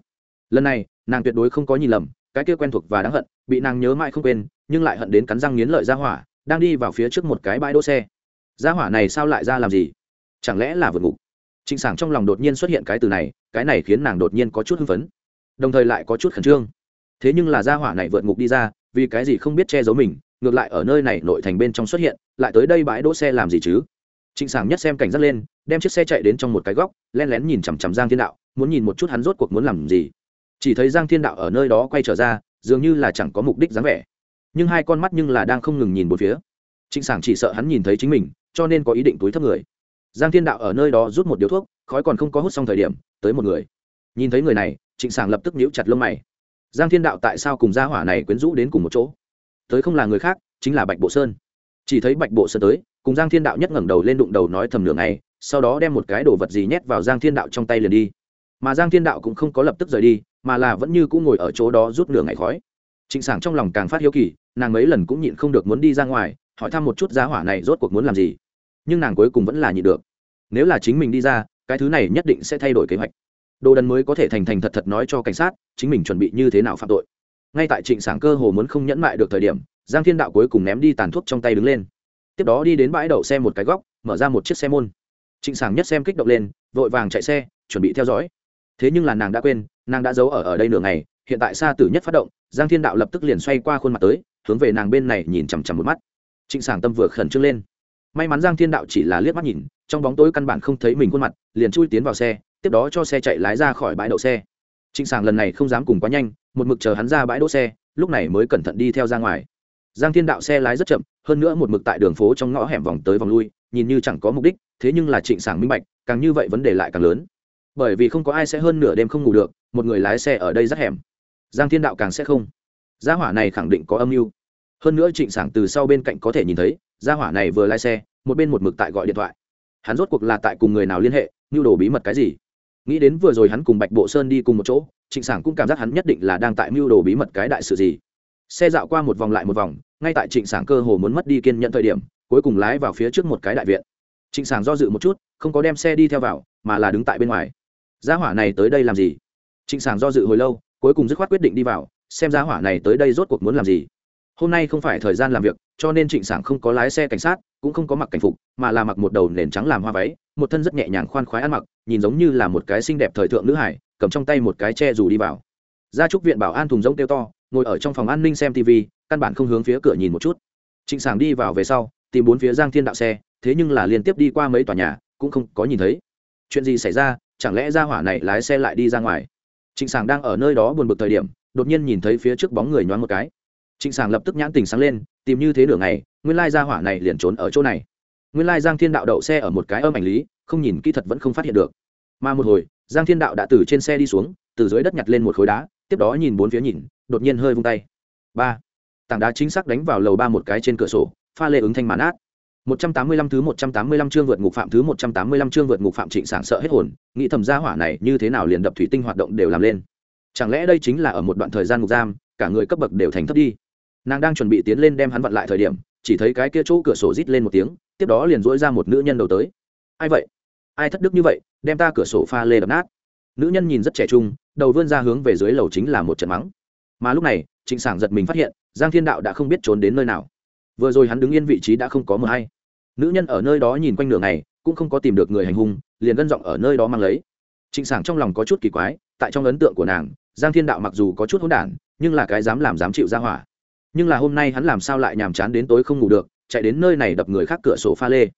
S1: Lần này, nàng tuyệt đối không có nhìn lầm, cái kia quen thuộc và đáng hận, bị nàng nhớ mãi không quên, nhưng lại hận đến cắn răng nghiến lợi ra hỏa, đang đi vào phía trước một cái bãi đỗ xe gia hỏa này sao lại ra làm gì? Chẳng lẽ là vượt ngục? Trịnh sảng trong lòng đột nhiên xuất hiện cái từ này, cái này khiến nàng đột nhiên có chút hưng phấn. Đồng thời lại có chút khẩn trương. Thế nhưng là gia hỏa này vượt ngục đi ra, vì cái gì không biết che giấu mình, ngược lại ở nơi này nội thành bên trong xuất hiện, lại tới đây bãi đỗ xe làm gì chứ? Trịnh sảng nhất xem cảnh giác lên, đem chiếc xe chạy đến trong một cái góc len lén nhìn chằm chằm giang thiên đạo, muốn nhìn một chút hắn rốt cuộc muốn làm gì. Chỉ thấy giang thiên đạo ở nơi đó quay trở ra, dường như là chẳng có mục đích dáng vẻ. Nhưng hai con mắt nhưng là đang không ngừng nhìn một phía. Trịnh sảng chỉ sợ hắn nhìn thấy chính mình cho nên có ý định túi thấp người. Giang thiên đạo ở nơi đó rút một điếu thuốc, khói còn không có hút xong thời điểm, tới một người. Nhìn thấy người này, trịnh sảng lập tức nhíu chặt lông mày. Giang thiên đạo tại sao cùng gia hỏa này quyến rũ đến cùng một chỗ? Tới không là người khác, chính là bạch bộ sơn. Chỉ thấy bạch bộ sơn tới, cùng giang thiên đạo nhất ngẩng đầu lên đụng đầu nói thầm nửa ngày, sau đó đem một cái đồ vật gì nhét vào giang thiên đạo trong tay liền đi. Mà giang thiên đạo cũng không có lập tức rời đi, mà là vẫn như cũng ngồi ở chỗ đó rút nửa ngày khói. Trịnh sảng trong lòng càng phát hiếu kỳ, nàng mấy lần cũng nhịn không được muốn đi ra ngoài, hỏi thăm một chút giá hỏa này rốt cuộc muốn làm gì nhưng nàng cuối cùng vẫn là nhịn được. Nếu là chính mình đi ra, cái thứ này nhất định sẽ thay đổi kế hoạch. Đồ đần mới có thể thành thành thật thật nói cho cảnh sát, chính mình chuẩn bị như thế nào phạm tội. Ngay tại trịnh sảng cơ hồ muốn không nhẫn mại được thời điểm, giang thiên đạo cuối cùng ném đi tàn thuốc trong tay đứng lên. Tiếp đó đi đến bãi đậu xe một cái góc, mở ra một chiếc xe môn. Trịnh sảng nhất xem kích động lên, vội vàng chạy xe, chuẩn bị theo dõi. Thế nhưng là nàng đã quên, nàng đã giấu ở ở đây nửa ngày, hiện tại xa tử nhất phát động, giang thiên đạo lập tức liền xoay qua khuôn mặt tới, hướng về nàng bên này nhìn chằm chằm một mắt. Trịnh sảng tâm vừa khẩn trương lên may mắn giang thiên đạo chỉ là liếc mắt nhìn, trong bóng tối căn bản không thấy mình khuôn mặt, liền chui tiến vào xe, tiếp đó cho xe chạy lái ra khỏi bãi đậu xe. Trịnh sảng lần này không dám cùng quá nhanh, một mực chờ hắn ra bãi đỗ xe, lúc này mới cẩn thận đi theo ra ngoài. Giang thiên đạo xe lái rất chậm, hơn nữa một mực tại đường phố trong ngõ hẻm vòng tới vòng lui, nhìn như chẳng có mục đích, thế nhưng là trịnh sảng minh bạch, càng như vậy vấn đề lại càng lớn. Bởi vì không có ai sẽ hơn nửa đêm không ngủ được, một người lái xe ở đây rất hẻm. Giang thiên đạo càng sẽ không. Gia hỏa này khẳng định có âm mưu. Hơn nữa trịnh sảng từ sau bên cạnh có thể nhìn thấy gia hỏa này vừa lái xe, một bên một mực tại gọi điện thoại. Hắn rốt cuộc là tại cùng người nào liên hệ, mưu đồ bí mật cái gì? Nghĩ đến vừa rồi hắn cùng bạch bộ sơn đi cùng một chỗ, trịnh sảng cũng cảm giác hắn nhất định là đang tại mưu đồ bí mật cái đại sự gì. Xe dạo qua một vòng lại một vòng, ngay tại trịnh sảng cơ hồ muốn mất đi kiên nhận thời điểm, cuối cùng lái vào phía trước một cái đại viện. Trịnh sảng do dự một chút, không có đem xe đi theo vào, mà là đứng tại bên ngoài. Gia hỏa này tới đây làm gì? Trịnh sảng do dự hồi lâu, cuối cùng dứt khoát quyết định đi vào, xem gia hỏa này tới đây rốt cuộc muốn làm gì hôm nay không phải thời gian làm việc, cho nên trịnh sảng không có lái xe cảnh sát, cũng không có mặc cảnh phục, mà là mặc một đầu nền trắng làm hoa váy, một thân rất nhẹ nhàng khoan khoái ăn mặc, nhìn giống như là một cái xinh đẹp thời thượng nữ hải, cầm trong tay một cái che dù đi vào. Ra trúc viện bảo an thùng rỗng kêu to, ngồi ở trong phòng an ninh xem tv căn bản không hướng phía cửa nhìn một chút. Trịnh sảng đi vào về sau, tìm bốn phía giang thiên đạo xe, thế nhưng là liên tiếp đi qua mấy tòa nhà, cũng không có nhìn thấy. Chuyện gì xảy ra? Chẳng lẽ ra hỏa này lái xe lại đi ra ngoài? Trịnh sảng đang ở nơi đó buồn bực thời điểm, đột nhiên nhìn thấy phía trước bóng người nhoáng một cái trịnh sảng lập tức nhãn tình sáng lên tìm như thế nửa ngày nguyên lai ra hỏa này liền trốn ở chỗ này. Nguyên lai giang thiên đạo đậu xe ở một cái âm ảnh lý không nhìn kỹ thật vẫn không phát hiện được. Mà một hồi giang thiên đạo đã từ trên xe đi xuống từ dưới đất nhặt lên một khối đá tiếp đó nhìn bốn phía nhìn đột nhiên hơi vung tay. Ba. Tảng đá chính xác đánh vào lầu ba một cái trên cửa sổ pha lê ứng thanh màn át. 185 thứ 185 chương vượt ngục phạm thứ 185 chương vượt ngục phạm Trịnh Sảng sợ hết hồn, nghĩ thầm gia hỏa này như thế nào liền đập thủy tinh hoạt động đều làm lên. Chẳng lẽ đây chính là ở một đoạn thời gian ngục giam, cả người cấp bậc đều thành thấp đi. Nàng đang chuẩn bị tiến lên đem hắn vặn lại thời điểm, chỉ thấy cái kia chỗ cửa sổ rít lên một tiếng, tiếp đó liền dỗi ra một nữ nhân đầu tới. Ai vậy? Ai thất đức như vậy, đem ta cửa sổ pha lê đập nát. Nữ nhân nhìn rất trẻ trung, đầu vươn ra hướng về dưới lầu chính là một trận mắng. Mà lúc này, Trịnh Sảng giật mình phát hiện, Giang Thiên Đạo đã không biết trốn đến nơi nào vừa rồi hắn đứng yên vị trí đã không có mờ hay nữ nhân ở nơi đó nhìn quanh nửa ngày cũng không có tìm được người hành hung liền gân giọng ở nơi đó mang lấy trịnh sảng trong lòng có chút kỳ quái tại trong ấn tượng của nàng giang thiên đạo mặc dù có chút hỗn đản nhưng là cái dám làm dám chịu ra hỏa nhưng là hôm nay hắn làm sao lại nhàm chán đến tối không ngủ được, chạy đến nơi này đập người khác cửa sổ pha lê.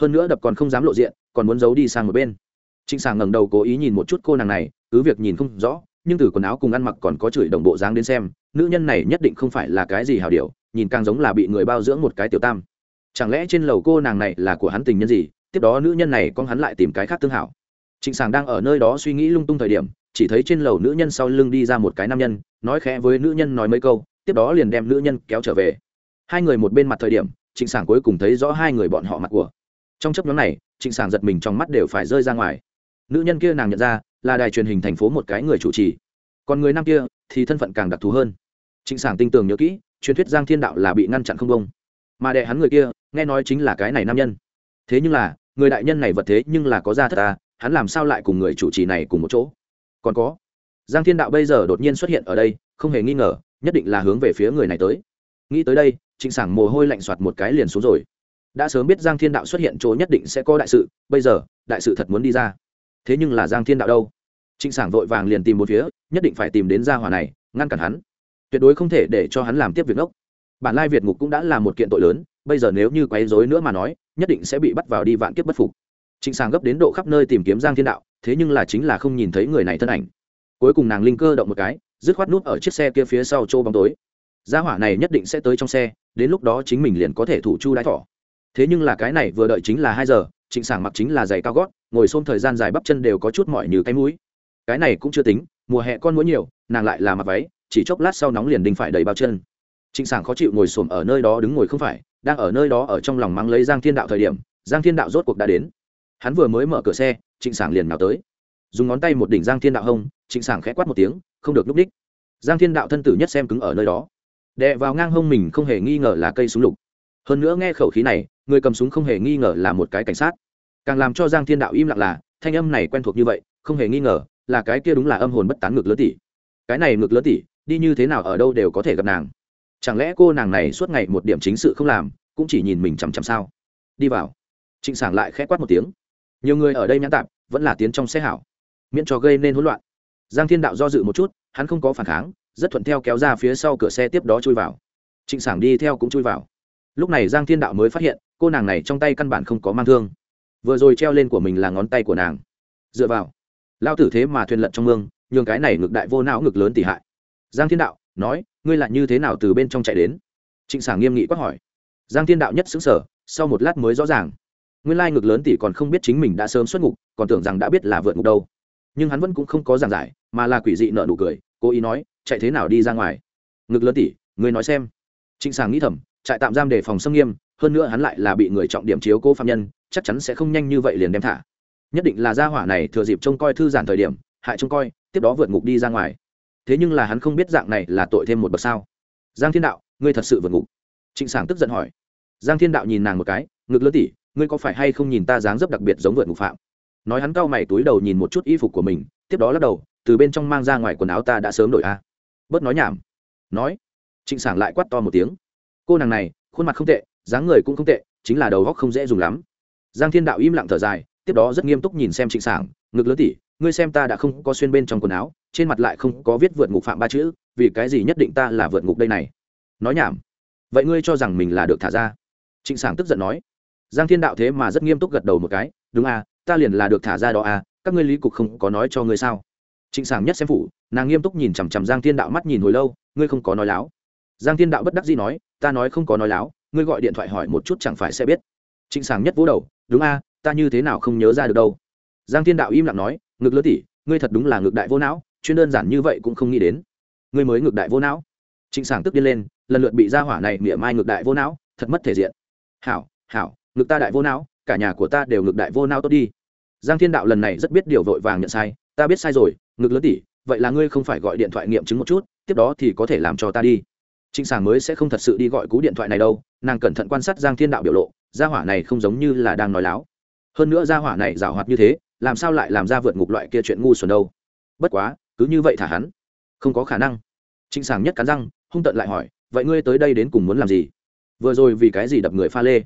S1: Hơn nữa đập còn không dám lộ diện, còn muốn giấu đi sang một bên. Trịnh sàng ngẩng đầu cố ý nhìn một chút cô nàng này, cứ việc nhìn không rõ, nhưng từ quần áo cùng ăn mặc còn có chửi đồng bộ dáng đến xem, nữ nhân này nhất định không phải là cái gì hào điều, nhìn càng giống là bị người bao dưỡng một cái tiểu tam. Chẳng lẽ trên lầu cô nàng này là của hắn tình nhân gì, tiếp đó nữ nhân này con hắn lại tìm cái khác tương hảo. Trịnh sàng đang ở nơi đó suy nghĩ lung tung thời điểm, chỉ thấy trên lầu nữ nhân sau lưng đi ra một cái nam nhân, nói khẽ với nữ nhân nói mấy câu tiếp đó liền đem nữ nhân kéo trở về. Hai người một bên mặt thời điểm, trịnh sảng cuối cùng thấy rõ hai người bọn họ mặt của. Trong chấp nhóm này, trịnh sảng giật mình trong mắt đều phải rơi ra ngoài. Nữ nhân kia nàng nhận ra, là đài truyền hình thành phố một cái người chủ trì. Còn người nam kia thì thân phận càng đặc thù hơn. Trịnh sảng tinh tường nhớ kỹ, truyền thuyết giang thiên đạo là bị ngăn chặn không công mà đệ hắn người kia, nghe nói chính là cái này nam nhân. Thế nhưng là, người đại nhân này vật thế nhưng là có ra thật ta, hắn làm sao lại cùng người chủ trì này cùng một chỗ? Còn có, giang thiên đạo bây giờ đột nhiên xuất hiện ở đây, không hề nghi ngờ nhất định là hướng về phía người này tới. Nghĩ tới đây, trịnh sảng mồ hôi lạnh soạt một cái liền xuống rồi. Đã sớm biết giang thiên đạo xuất hiện chỗ nhất định sẽ có đại sự, bây giờ, đại sự thật muốn đi ra. Thế nhưng là giang thiên đạo đâu? Trịnh sảng vội vàng liền tìm một phía, nhất định phải tìm đến gia hỏa này, ngăn cản hắn. Tuyệt đối không thể để cho hắn làm tiếp việc ốc bản lai việt ngục cũng đã là một kiện tội lớn, bây giờ nếu như quấy rối nữa mà nói, nhất định sẽ bị bắt vào đi vạn kiếp bất phục. Trịnh sảng gấp đến độ khắp nơi tìm kiếm giang thiên đạo, thế nhưng là chính là không nhìn thấy người này thân ảnh. Cuối cùng nàng linh cơ động một cái dứt khoát nút ở chiếc xe kia phía sau chỗ bóng tối. Gia hỏa này nhất định sẽ tới trong xe, đến lúc đó chính mình liền có thể thủ chu đái thỏ thế nhưng là cái này vừa đợi chính là hai giờ, trịnh sảng mặc chính là giày cao gót, ngồi xôm thời gian dài bắp chân đều có chút mỏi như cái mũi. Cái này cũng chưa tính, mùa hè con mũi nhiều, nàng lại là mặc váy, chỉ chốc lát sau nóng liền đinh phải đầy bao chân. Trịnh sảng khó chịu ngồi xổm ở nơi đó đứng ngồi không phải, đang ở nơi đó ở trong lòng mắng lấy giang thiên đạo thời điểm, giang thiên đạo rốt cuộc đã đến. Hắn vừa mới mở cửa xe, trịnh sảng liền nào tới dùng ngón tay một đỉnh giang thiên đạo hông, trịnh sảng khẽ quát một tiếng, không được núp đích. Giang thiên đạo thân tử nhất xem cứng ở nơi đó. Đè vào ngang hông mình không hề nghi ngờ là cây súng lục. Hơn nữa nghe khẩu khí này, người cầm súng không hề nghi ngờ là một cái cảnh sát. Càng làm cho giang thiên đạo im lặng là, thanh âm này quen thuộc như vậy, không hề nghi ngờ là cái kia đúng là âm hồn bất tán ngược lớn tỷ cái này ngược lớn tỷ đi như thế nào ở đâu đều có thể gặp nàng. Chẳng lẽ cô nàng này suốt ngày một điểm chính sự không làm, cũng chỉ nhìn mình chằm chằm sao? Đi vào. Trịnh sảng lại khẽ quát một tiếng. Nhiều người ở đây nhãn tạp, vẫn là tiến trong xe hảo miễn cho gây nên hỗn loạn. Giang thiên đạo do dự một chút, hắn không có phản kháng, rất thuận theo kéo ra phía sau cửa xe tiếp đó chui vào. Trịnh sảng đi theo cũng chui vào. Lúc này giang thiên đạo mới phát hiện, cô nàng này trong tay căn bản không có mang thương. Vừa rồi treo lên của mình là ngón tay của nàng. Dựa vào. Lao tử thế mà thuyền lận trong mương, nhường cái này ngược đại vô não ngực lớn tỉ hại. Giang thiên đạo, nói, ngươi lại như thế nào từ bên trong chạy đến? Trịnh sảng nghiêm nghị quát hỏi. Giang thiên đạo nhất xứng sở sau một lát mới rõ ràng. Nguyên lai ngực lớn tỷ còn không biết chính mình đã sớm xuất ngục, còn tưởng rằng đã biết là vượt ngục đâu nhưng hắn vẫn cũng không có giảng giải, mà là quỷ dị nợ nụ cười, cố ý nói, chạy thế nào đi ra ngoài? Ngực lớn tỷ ngươi nói xem. Trịnh sàng nghĩ thầm, trại tạm giam để phòng xâm nghiêm, hơn nữa hắn lại là bị người trọng điểm chiếu cố phạm nhân, chắc chắn sẽ không nhanh như vậy liền đem thả. Nhất định là gia hỏa này thừa dịp trông coi thư giản thời điểm, hại trông coi, tiếp đó vượt ngục đi ra ngoài. Thế nhưng là hắn không biết dạng này là tội thêm một bậc sao. Giang thiên đạo, ngươi thật sự vượt ngục. Trịnh sảng tức giận hỏi. Giang thiên đạo nhìn nàng một cái, ngực lớn tỉ, ngươi có phải hay không nhìn ta dáng dấp đặc biệt giống vượt ngục phạm? Nói hắn cau mày túi đầu nhìn một chút y phục của mình, tiếp đó lắc đầu, từ bên trong mang ra ngoài quần áo ta đã sớm đổi a. Bớt nói nhảm. Nói. Trịnh sảng lại quát to một tiếng. Cô nàng này, khuôn mặt không tệ, dáng người cũng không tệ, chính là đầu góc không dễ dùng lắm. Giang thiên đạo im lặng thở dài, tiếp đó rất nghiêm túc nhìn xem trịnh sảng, ngực lớn tỉ, ngươi xem ta đã không có xuyên bên trong quần áo, trên mặt lại không có viết vượt ngục phạm ba chữ, vì cái gì nhất định ta là vượt ngục đây này? Nói nhảm. Vậy ngươi cho rằng mình là được thả ra? Trịnh sảng tức giận nói. Giang thiên đạo thế mà rất nghiêm túc gật đầu một cái, đúng à ta liền là được thả ra đó à các ngươi lý cục không có nói cho ngươi sao? Trịnh sảng nhất xem phủ, nàng nghiêm túc nhìn chằm chằm giang thiên đạo mắt nhìn hồi lâu, ngươi không có nói láo. Giang thiên đạo bất đắc dĩ nói, ta nói không có nói láo, ngươi gọi điện thoại hỏi một chút chẳng phải sẽ biết. Trịnh sảng nhất vỗ đầu, đúng a, ta như thế nào không nhớ ra được đâu. Giang thiên đạo im lặng nói, ngực lớn tỷ ngươi thật đúng là ngực đại vô não, chuyên đơn giản như vậy cũng không nghĩ đến. Ngươi mới ngực đại vô não. Trịnh sảng tức điên lên, lần lượt bị gia hỏa này mỉa mai ngực đại vô não, thật mất thể diện. Hảo hảo, ngực ta đại vô não, cả nhà của ta đều ngực đại vô não tốt đi giang thiên đạo lần này rất biết điều vội vàng nhận sai, ta biết sai rồi, ngực lớn tỷ vậy là ngươi không phải gọi điện thoại nghiệm chứng một chút, tiếp đó thì có thể làm cho ta đi. Trịnh sảng mới sẽ không thật sự đi gọi cú điện thoại này đâu, nàng cẩn thận quan sát giang thiên đạo biểu lộ, gia hỏa này không giống như là đang nói láo. Hơn nữa gia hỏa này giảo hoạt như thế, làm sao lại làm ra vượt ngục loại kia chuyện ngu xuẩn đâu. Bất quá, cứ như vậy thả hắn, không có khả năng. Trịnh sảng nhất cắn răng, hung tận lại hỏi, vậy ngươi tới đây đến cùng muốn làm gì? Vừa rồi vì cái gì đập người pha lê?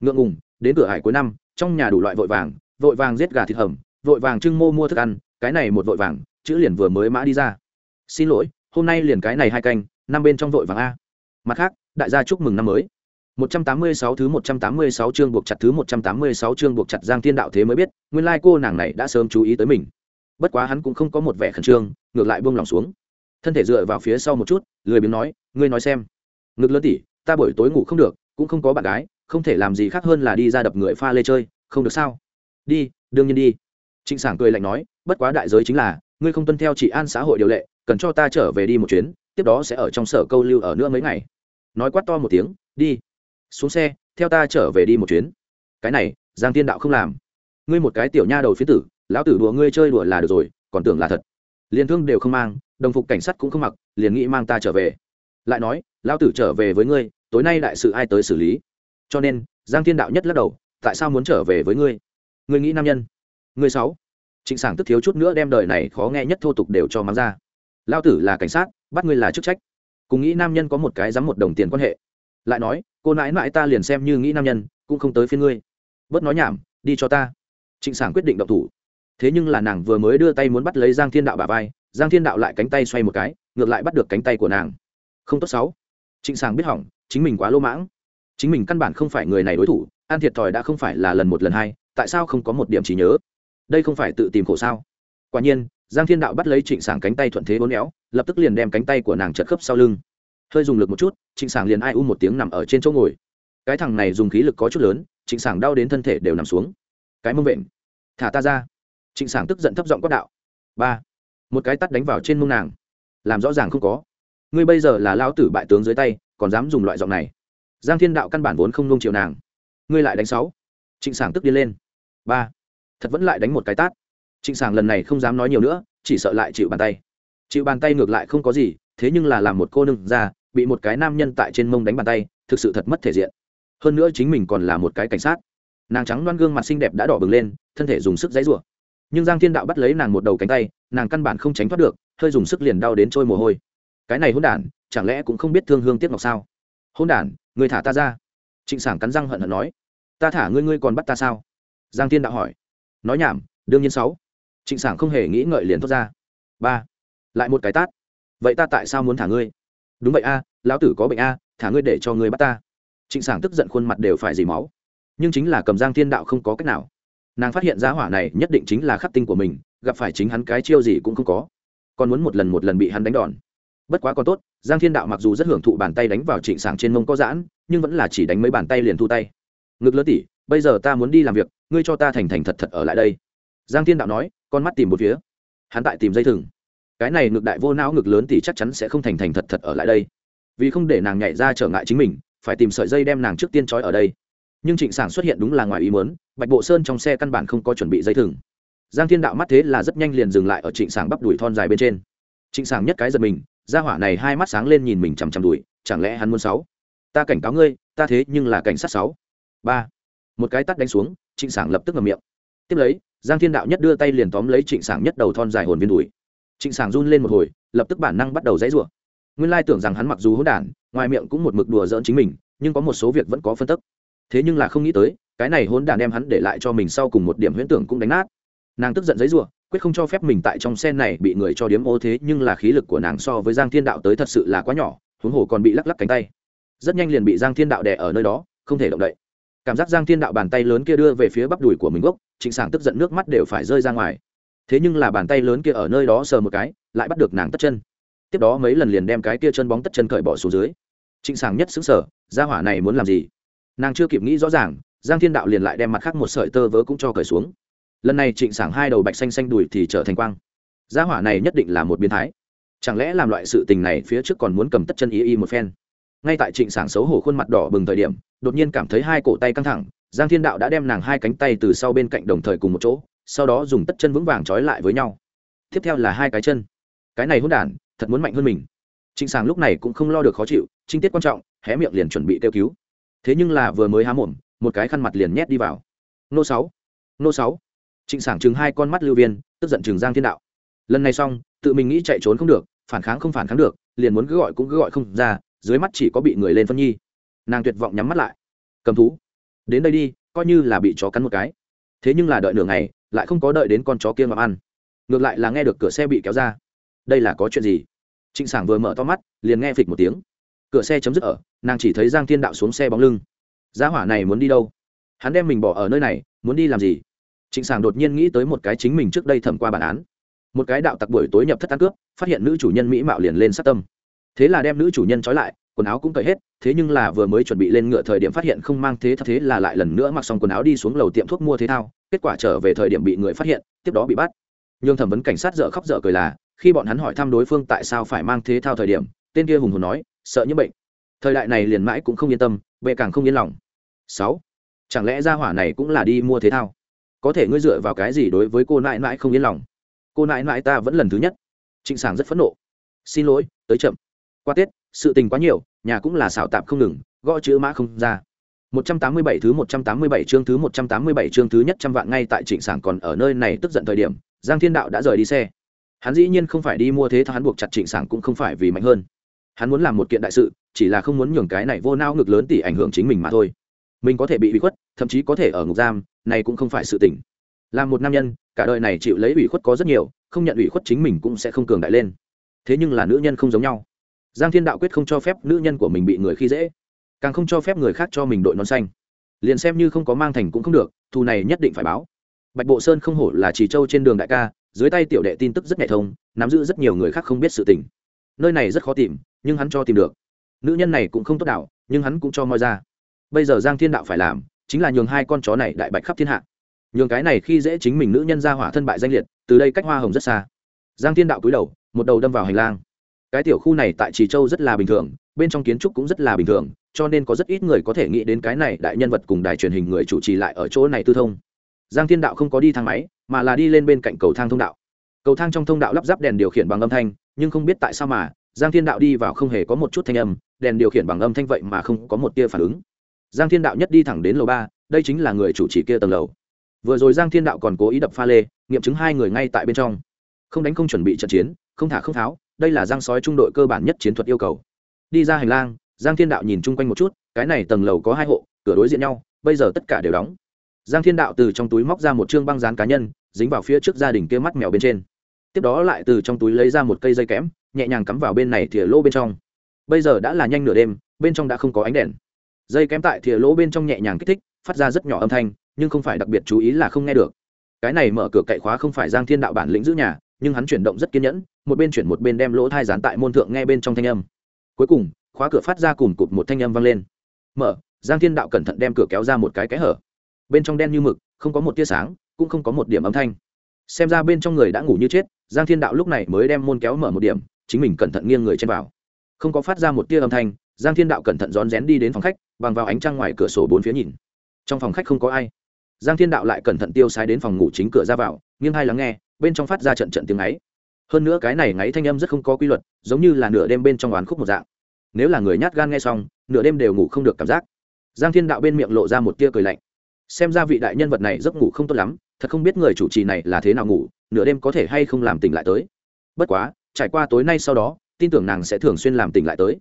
S1: Ngượng ngùng, đến cửa hải cuối năm, trong nhà đủ loại vội vàng vội vàng giết gà thịt hầm vội vàng trưng mô mua thức ăn cái này một vội vàng chữ liền vừa mới mã đi ra xin lỗi hôm nay liền cái này hai canh năm bên trong vội vàng a mặt khác đại gia chúc mừng năm mới 186 thứ 186 chương buộc chặt thứ 186 chương buộc chặt Giang Thiên Đạo thế mới biết, nguyên lai cô nàng này đã sớm chú ý tới mình. Bất quá hắn cũng không có một vẻ khẩn trương, ngược lại buông lòng xuống. Thân thể dựa vào phía sau một chút, lười biếng nói, ngươi nói xem. Ngực lớn tỉ, ta buổi tối ngủ không được, cũng không có bạn gái, không thể làm gì khác hơn là đi ra đập người pha lê chơi, không được sao? Đi, đương nhiên đi. trịnh sảng cười lạnh nói bất quá đại giới chính là ngươi không tuân theo chỉ an xã hội điều lệ cần cho ta trở về đi một chuyến tiếp đó sẽ ở trong sở câu lưu ở nữa mấy ngày. Nói quát to một tiếng đi. Xuống xe theo ta trở về đi một chuyến. Cái này giang tiên đạo không làm. Ngươi một cái tiểu nha đầu phía tử lão tử đùa ngươi chơi đùa là được rồi còn tưởng là thật. Liền thương đều không mang đồng phục cảnh sát cũng không mặc liền nghĩ mang ta trở về. Lại nói lão tử trở về với ngươi tối nay đại sự ai tới xử lý? Cho nên giang thiên đạo nhất lắc đầu tại sao muốn trở về với ngươi? Ngươi nghĩ nam nhân. Ngươi sáu. Trịnh sảng tức thiếu chút nữa đem đời này khó nghe nhất thô tục đều cho mắng ra. Lao tử là cảnh sát, bắt ngươi là chức trách. Cùng nghĩ nam nhân có một cái dám một đồng tiền quan hệ. Lại nói, cô nãi nãi ta liền xem như nghĩ nam nhân, cũng không tới phiên ngươi. Bớt nói nhảm, đi cho ta. Trịnh sảng quyết định động thủ. Thế nhưng là nàng vừa mới đưa tay muốn bắt lấy giang thiên đạo bà vai, giang thiên đạo lại cánh tay xoay một cái, ngược lại bắt được cánh tay của nàng. Không tốt sáu. Trịnh sảng biết hỏng, chính mình quá lô mãng. Chính mình căn bản không phải người này đối thủ, an thiệt thòi đã không phải là lần một lần hai tại sao không có một điểm trí nhớ? Đây không phải tự tìm khổ sao? Quả nhiên, giang thiên đạo bắt lấy trịnh sảng cánh tay thuận thế bốn éo, lập tức liền đem cánh tay của nàng chật khớp sau lưng. Hơi dùng lực một chút, trịnh sảng liền ai u một tiếng nằm ở trên chỗ ngồi. Cái thằng này dùng khí lực có chút lớn, trịnh sảng đau đến thân thể đều nằm xuống. Cái mông vện. Thả ta ra. Trịnh sảng tức giận thấp giọng quát đạo. Ba. Một cái tắt đánh vào trên mông nàng. Làm rõ ràng không có. Ngươi bây giờ là lao tử bại tướng dưới tay, còn dám dùng loại giọng này. Giang thiên đạo căn bản vốn không nung chiều nàng. Ngươi lại đánh sáu. Trịnh sảng tức đi lên ba thật vẫn lại đánh một cái tát trịnh sảng lần này không dám nói nhiều nữa chỉ sợ lại chịu bàn tay chịu bàn tay ngược lại không có gì thế nhưng là làm một cô nương ra bị một cái nam nhân tại trên mông đánh bàn tay thực sự thật mất thể diện hơn nữa chính mình còn là một cái cảnh sát nàng trắng loan gương mặt xinh đẹp đã đỏ bừng lên thân thể dùng sức dãy rủa nhưng giang thiên đạo bắt lấy nàng một đầu cánh tay nàng căn bản không tránh thoát được hơi dùng sức liền đau đến trôi mồ hôi cái này hôn đản chẳng lẽ cũng không biết thương hương tiếc ngọc sao hôn đản người thả ta ra trịnh sảng cắn răng hận hận nói ta thả ngươi ngươi còn bắt ta sao giang thiên đạo hỏi. Nói nhảm, đương nhiên sáu. Trịnh sảng không hề nghĩ ngợi liền thốt ra. Ba. Lại một cái tát. Vậy ta tại sao muốn thả ngươi? Đúng vậy a, lão tử có bệnh a, thả ngươi để cho ngươi bắt ta. Trịnh sảng tức giận khuôn mặt đều phải dì máu. Nhưng chính là cầm giang thiên đạo không có cách nào. Nàng phát hiện giá hỏa này nhất định chính là khắc tinh của mình, gặp phải chính hắn cái chiêu gì cũng không có. Còn muốn một lần một lần bị hắn đánh đòn. Bất quá còn tốt, giang thiên đạo mặc dù rất hưởng thụ bàn tay đánh vào trịnh sảng trên mông có giãn, nhưng vẫn là chỉ đánh mấy bàn tay liền thu tay. Ngực lớn tỉ, bây giờ ta muốn đi làm việc ngươi cho ta thành thành thật thật ở lại đây. Giang thiên đạo nói, con mắt tìm một phía. Hắn tại tìm dây thừng. Cái này ngược đại vô não ngực lớn thì chắc chắn sẽ không thành thành thật thật ở lại đây. Vì không để nàng nhảy ra trở ngại chính mình, phải tìm sợi dây đem nàng trước tiên trói ở đây. Nhưng trịnh sảng xuất hiện đúng là ngoài ý muốn, bạch bộ sơn trong xe căn bản không có chuẩn bị dây thừng. Giang thiên đạo mắt thế là rất nhanh liền dừng lại ở trịnh sảng bắp đùi thon dài bên trên. Trịnh sảng nhất cái giật mình ra hỏa này hai mắt sáng lên nhìn mình chằm chằm đùi, chẳng lẽ hắn muốn sáu? Ta cảnh cáo ngươi, ta thế nhưng là cảnh sát sáu. Ba. Một cái tắt đánh xuống trịnh sảng lập tức ngậm miệng. Tiếp lấy, giang thiên đạo nhất đưa tay liền tóm lấy trịnh sảng nhất đầu thon dài hồn viên đùi. Trịnh sảng run lên một hồi, lập tức bản năng bắt đầu dãy rủa. Nguyên lai tưởng rằng hắn mặc dù hỗn đản, ngoài miệng cũng một mực đùa giỡn chính mình, nhưng có một số việc vẫn có phân tức. Thế nhưng là không nghĩ tới, cái này hỗn đản đem hắn để lại cho mình sau cùng một điểm huyễn tưởng cũng đánh nát. Nàng tức giận dãy rủa, quyết không cho phép mình tại trong xe này bị người cho điếm ô thế, nhưng là khí lực của nàng so với giang thiên đạo tới thật sự là quá nhỏ, huống hồ còn bị lắc lắc cánh tay. Rất nhanh liền bị giang thiên đạo đè ở nơi đó, không thể động đậy cảm giác giang thiên đạo bàn tay lớn kia đưa về phía bắp đùi của mình gốc, trịnh sảng tức giận nước mắt đều phải rơi ra ngoài. Thế nhưng là bàn tay lớn kia ở nơi đó sờ một cái, lại bắt được nàng tất chân. Tiếp đó mấy lần liền đem cái kia chân bóng tất chân cởi bỏ xuống dưới. Trịnh sảng nhất xứng sở ra hỏa này muốn làm gì? Nàng chưa kịp nghĩ rõ ràng, giang thiên đạo liền lại đem mặt khác một sợi tơ vớ cũng cho cởi xuống. Lần này trịnh sảng hai đầu bạch xanh xanh đùi thì trở thành quang. Gia hỏa này nhất định là một biến thái. Chẳng lẽ làm loại sự tình này phía trước còn muốn cầm tất chân y y một phen? Ngay tại trịnh sảng xấu hổ khuôn mặt đỏ bừng thời điểm đột nhiên cảm thấy hai cổ tay căng thẳng, giang thiên đạo đã đem nàng hai cánh tay từ sau bên cạnh đồng thời cùng một chỗ, sau đó dùng tất chân vững vàng trói lại với nhau. Tiếp theo là hai cái chân. Cái này hôn đản, thật muốn mạnh hơn mình. Trịnh sảng lúc này cũng không lo được khó chịu, trinh tiết quan trọng, hé miệng liền chuẩn bị kêu cứu. Thế nhưng là vừa mới há mồm, một cái khăn mặt liền nhét đi vào. Nô sáu nô sáu. Trịnh sảng chừng hai con mắt lưu viên, tức giận chừng giang thiên đạo. Lần này xong, tự mình nghĩ chạy trốn không được, phản kháng không phản kháng được, liền muốn cứ gọi cũng cứ gọi không ra, dưới mắt chỉ có bị người lên phân nhi nàng tuyệt vọng nhắm mắt lại. Cầm thú. Đến đây đi, coi như là bị chó cắn một cái. Thế nhưng là đợi nửa ngày, lại không có đợi đến con chó kia mà ăn. Ngược lại là nghe được cửa xe bị kéo ra. Đây là có chuyện gì? Trịnh sảng vừa mở to mắt, liền nghe phịch một tiếng. Cửa xe chấm dứt ở, nàng chỉ thấy giang thiên đạo xuống xe bóng lưng. Giá hỏa này muốn đi đâu? Hắn đem mình bỏ ở nơi này, muốn đi làm gì? Trịnh sảng đột nhiên nghĩ tới một cái chính mình trước đây thẩm qua bản án. Một cái đạo tặc buổi tối nhập thất ăn cướp, phát hiện nữ chủ nhân mỹ mạo liền lên sát tâm. Thế là đem nữ chủ nhân trói lại quần áo cũng cởi hết, thế nhưng là vừa mới chuẩn bị lên ngựa thời điểm phát hiện không mang thế thế là lại lần nữa mặc xong quần áo đi xuống lầu tiệm thuốc mua thế thao, kết quả trở về thời điểm bị người phát hiện, tiếp đó bị bắt. Nhưng thẩm vấn cảnh sát dở khóc dở cười là, khi bọn hắn hỏi thăm đối phương tại sao phải mang thế thao thời điểm, tên kia hùng hồn nói, sợ những bệnh. Thời đại này liền mãi cũng không yên tâm, bệ càng không yên lòng. Sáu, chẳng lẽ ra hỏa này cũng là đi mua thế thao? Có thể ngươi dựa vào cái gì đối với cô nãi nãi không yên lòng? Cô nãi nãi ta vẫn lần thứ nhất. Trịnh sảng rất phẫn nộ. Xin lỗi, tới chậm qua tết sự tình quá nhiều nhà cũng là xảo tạp không ngừng gõ chữ mã không ra 187 thứ 187 chương thứ 187 chương thứ nhất trăm vạn ngay tại Trịnh Sảng còn ở nơi này tức giận thời điểm, Giang Thiên Đạo đã rời đi xe. Hắn dĩ nhiên không phải đi mua thế hắn buộc chặt Trịnh Sảng cũng không phải vì mạnh hơn. Hắn muốn làm một kiện đại sự, chỉ là không muốn nhường cái này vô nao ngực lớn tỷ ảnh hưởng chính mình mà thôi. Mình có thể bị ủy khuất, thậm chí có thể ở ngục giam, này cũng không phải sự tình. Làm một nam nhân, cả đời này chịu lấy ủy khuất có rất nhiều, không nhận ủy khuất chính mình cũng sẽ không cường đại lên. Thế nhưng là nữ nhân không giống nhau. Giang Thiên Đạo quyết không cho phép nữ nhân của mình bị người khi dễ, càng không cho phép người khác cho mình đội nón xanh. Liền xem như không có mang thành cũng không được, thù này nhất định phải báo. Bạch bộ sơn không hổ là chỉ châu trên đường đại ca, dưới tay tiểu đệ tin tức rất nhạy thông, nắm giữ rất nhiều người khác không biết sự tình. Nơi này rất khó tìm, nhưng hắn cho tìm được. Nữ nhân này cũng không tốt đạo nhưng hắn cũng cho moi ra. Bây giờ giang thiên đạo phải làm, chính là nhường hai con chó này đại bạch khắp thiên hạ. Nhường cái này khi dễ chính mình nữ nhân ra hỏa thân bại danh liệt, từ đây cách hoa hồng rất xa. Giang thiên đạo cúi đầu, một đầu đâm vào hành lang cái tiểu khu này tại trì châu rất là bình thường, bên trong kiến trúc cũng rất là bình thường, cho nên có rất ít người có thể nghĩ đến cái này đại nhân vật cùng đài truyền hình người chủ trì lại ở chỗ này tư thông. Giang thiên đạo không có đi thang máy, mà là đi lên bên cạnh cầu thang thông đạo. Cầu thang trong thông đạo lắp ráp đèn điều khiển bằng âm thanh, nhưng không biết tại sao mà, giang thiên đạo đi vào không hề có một chút thanh âm, đèn điều khiển bằng âm thanh vậy mà không có một tia phản ứng. Giang thiên đạo nhất đi thẳng đến lầu ba, đây chính là người chủ trì kia tầng lầu. Vừa rồi giang thiên đạo còn cố ý đập pha lê, nghiệm chứng hai người ngay tại bên trong. Không đánh không chuẩn bị trận chiến, không thả không tháo đây là giang sói trung đội cơ bản nhất chiến thuật yêu cầu. Đi ra hành lang, giang thiên đạo nhìn chung quanh một chút, cái này tầng lầu có hai hộ, cửa đối diện nhau, bây giờ tất cả đều đóng. Giang thiên đạo từ trong túi móc ra một chương băng dán cá nhân, dính vào phía trước gia đình kia mắt mèo bên trên. Tiếp đó lại từ trong túi lấy ra một cây dây kẽm, nhẹ nhàng cắm vào bên này thìa lỗ bên trong. Bây giờ đã là nhanh nửa đêm, bên trong đã không có ánh đèn. Dây kém tại thìa lỗ bên trong nhẹ nhàng kích thích, phát ra rất nhỏ âm thanh, nhưng không phải đặc biệt chú ý là không nghe được. Cái này mở cửa cậy khóa không phải giang thiên đạo bản lĩnh giữ nhà, nhưng hắn chuyển động rất kiên nhẫn một bên chuyển một bên đem lỗ thai dán tại môn thượng nghe bên trong thanh âm. Cuối cùng, khóa cửa phát ra cùng cụt một thanh âm vang lên. Mở, giang thiên đạo cẩn thận đem cửa kéo ra một cái kẽ hở. Bên trong đen như mực, không có một tia sáng, cũng không có một điểm âm thanh. Xem ra bên trong người đã ngủ như chết, giang thiên đạo lúc này mới đem môn kéo mở một điểm, chính mình cẩn thận nghiêng người trên vào. Không có phát ra một tia âm thanh, giang thiên đạo cẩn thận rón rén đi đến phòng khách, bằng vào ánh trăng ngoài cửa sổ bốn phía nhìn. Trong phòng khách không có ai. Giang thiên đạo lại cẩn thận tiêu sái đến phòng ngủ chính cửa ra vào, nghiêng hai lắng nghe, bên trong phát ra trận trận tiếng ấy hơn nữa cái này ngáy thanh âm rất không có quy luật, giống như là nửa đêm bên trong oán khúc một dạng. Nếu là người nhát gan nghe xong, nửa đêm đều ngủ không được cảm giác. Giang thiên đạo bên miệng lộ ra một tia cười lạnh. Xem ra vị đại nhân vật này giấc ngủ không tốt lắm, thật không biết người chủ trì này là thế nào ngủ, nửa đêm có thể hay không làm tỉnh lại tới. Bất quá, trải qua tối nay sau đó, tin tưởng nàng sẽ thường xuyên làm tỉnh lại tới.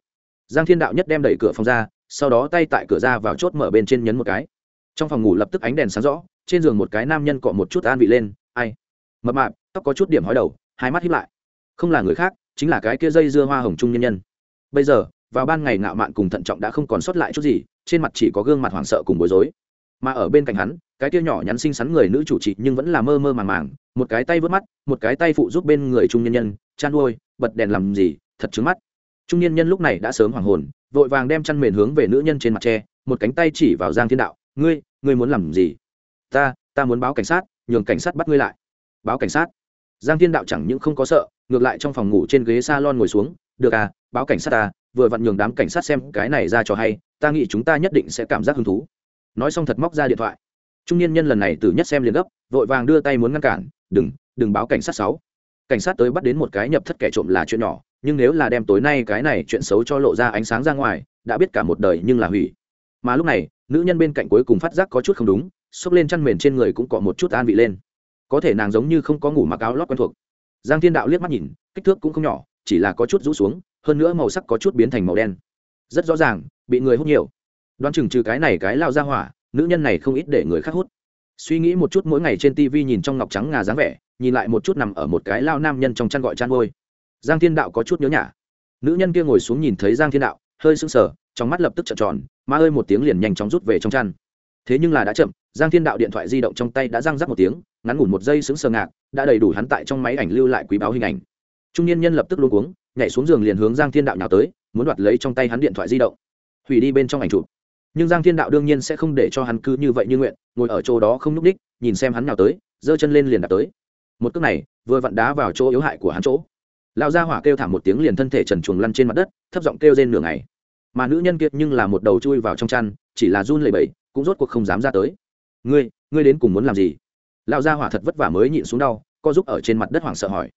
S1: Giang thiên đạo nhất đem đẩy cửa phòng ra, sau đó tay tại cửa ra vào chốt mở bên trên nhấn một cái. Trong phòng ngủ lập tức ánh đèn sáng rõ, trên giường một cái nam nhân cọ một chút an vị lên, ai? Mập mạp, tóc có chút điểm hói đầu hai mắt hiếp lại. Không là người khác, chính là cái kia dây dưa hoa hồng trung nhân nhân. Bây giờ, vào ban ngày ngạo mạn cùng thận trọng đã không còn sót lại chút gì, trên mặt chỉ có gương mặt hoảng sợ cùng bối rối. Mà ở bên cạnh hắn, cái kia nhỏ nhắn xinh xắn người nữ chủ trì nhưng vẫn là mơ mơ màng màng, một cái tay vớt mắt, một cái tay phụ giúp bên người trung nhân nhân chăn nuôi bật đèn làm gì? Thật trứng mắt. Trung nhân nhân lúc này đã sớm hoàng hồn, vội vàng đem chăn mền hướng về nữ nhân trên mặt tre một cánh tay chỉ vào giang thiên đạo, ngươi ngươi muốn làm gì? Ta ta muốn báo cảnh sát, nhường cảnh sát bắt ngươi lại. Báo cảnh sát? Giang thiên đạo chẳng những không có sợ, ngược lại trong phòng ngủ trên ghế s a lon ngồi xuống, được à báo cảnh sát ta, vừa vặn nhường đám cảnh sát xem cái này ra cho hay, ta nghĩ chúng ta nhất định sẽ cảm giác hứng thú. Nói xong thật móc ra điện thoại. Trung niên nhân lần này từ nhất xem liền gấp, vội vàng đưa tay muốn ngăn cản, đừng đừng báo cảnh sát sáu. Cảnh sát tới bắt đến một cái nhập thất kẻ trộm là chuyện nhỏ, nhưng nếu là đem tối nay cái này chuyện xấu cho lộ ra ánh sáng ra ngoài, đã biết cả một đời nhưng là hủy. Mà lúc này, nữ nhân bên cạnh cuối cùng phát giác có chút không đúng, xốc lên chăn mền trên người cũng có một chút an vị lên có thể nàng giống như không có ngủ mặc áo lót quen thuộc. Giang thiên đạo liếc mắt nhìn, kích thước cũng không nhỏ, chỉ là có chút rũ xuống, hơn nữa màu sắc có chút biến thành màu đen. Rất rõ ràng, bị người hút nhiều. Đoán chừng trừ cái này cái lao ra hỏa, nữ nhân này không ít để người khác hút. Suy nghĩ một chút mỗi ngày trên tv nhìn trong ngọc trắng ngà dáng vẻ, nhìn lại một chút nằm ở một cái lao nam nhân trong chăn gọi chăn ngôi giang thiên đạo có chút nhớ nhả nữ nhân kia ngồi xuống nhìn thấy giang thiên đạo, hơi sững sờ, trong mắt lập tức trợn tròn, ma ơi một tiếng liền nhanh chóng rút về trong chăn thế nhưng là đã chậm, giang thiên đạo điện thoại di động trong tay đã răng rắc một tiếng, ngắn ngủn một giây sững sờ ngạc, đã đầy đủ hắn tại trong máy ảnh lưu lại quý báo hình ảnh. Trung niên nhân lập tức luôn cuống, nhảy xuống giường liền hướng giang thiên đạo nhào tới, muốn đoạt lấy trong tay hắn điện thoại di động. Hủy đi bên trong ảnh chụp. Nhưng giang thiên đạo đương nhiên sẽ không để cho hắn cứ như vậy như nguyện, ngồi ở chỗ đó không n ú c đích, nhìn xem hắn nào tới, giơ chân lên liền đạp tới. Một cước này, vừa vặn đá vào chỗ yếu hại của hắn chỗ. Lão gia hỏa kêu thảm một tiếng liền thân thể trần chuồng lăn trên mặt đất, thấp giọng kêu rên nửa ngày mà nữ nhân kiệt nhưng là một đầu chui vào trong chăn, chỉ là run lẩy bẩy, cũng rốt cuộc không dám ra tới. Ngươi ngươi đến cùng muốn làm gì? Lão gia hỏa thật vất vả mới nhịn xuống đau, co giúp ở trên mặt đất hoảng sợ hỏi.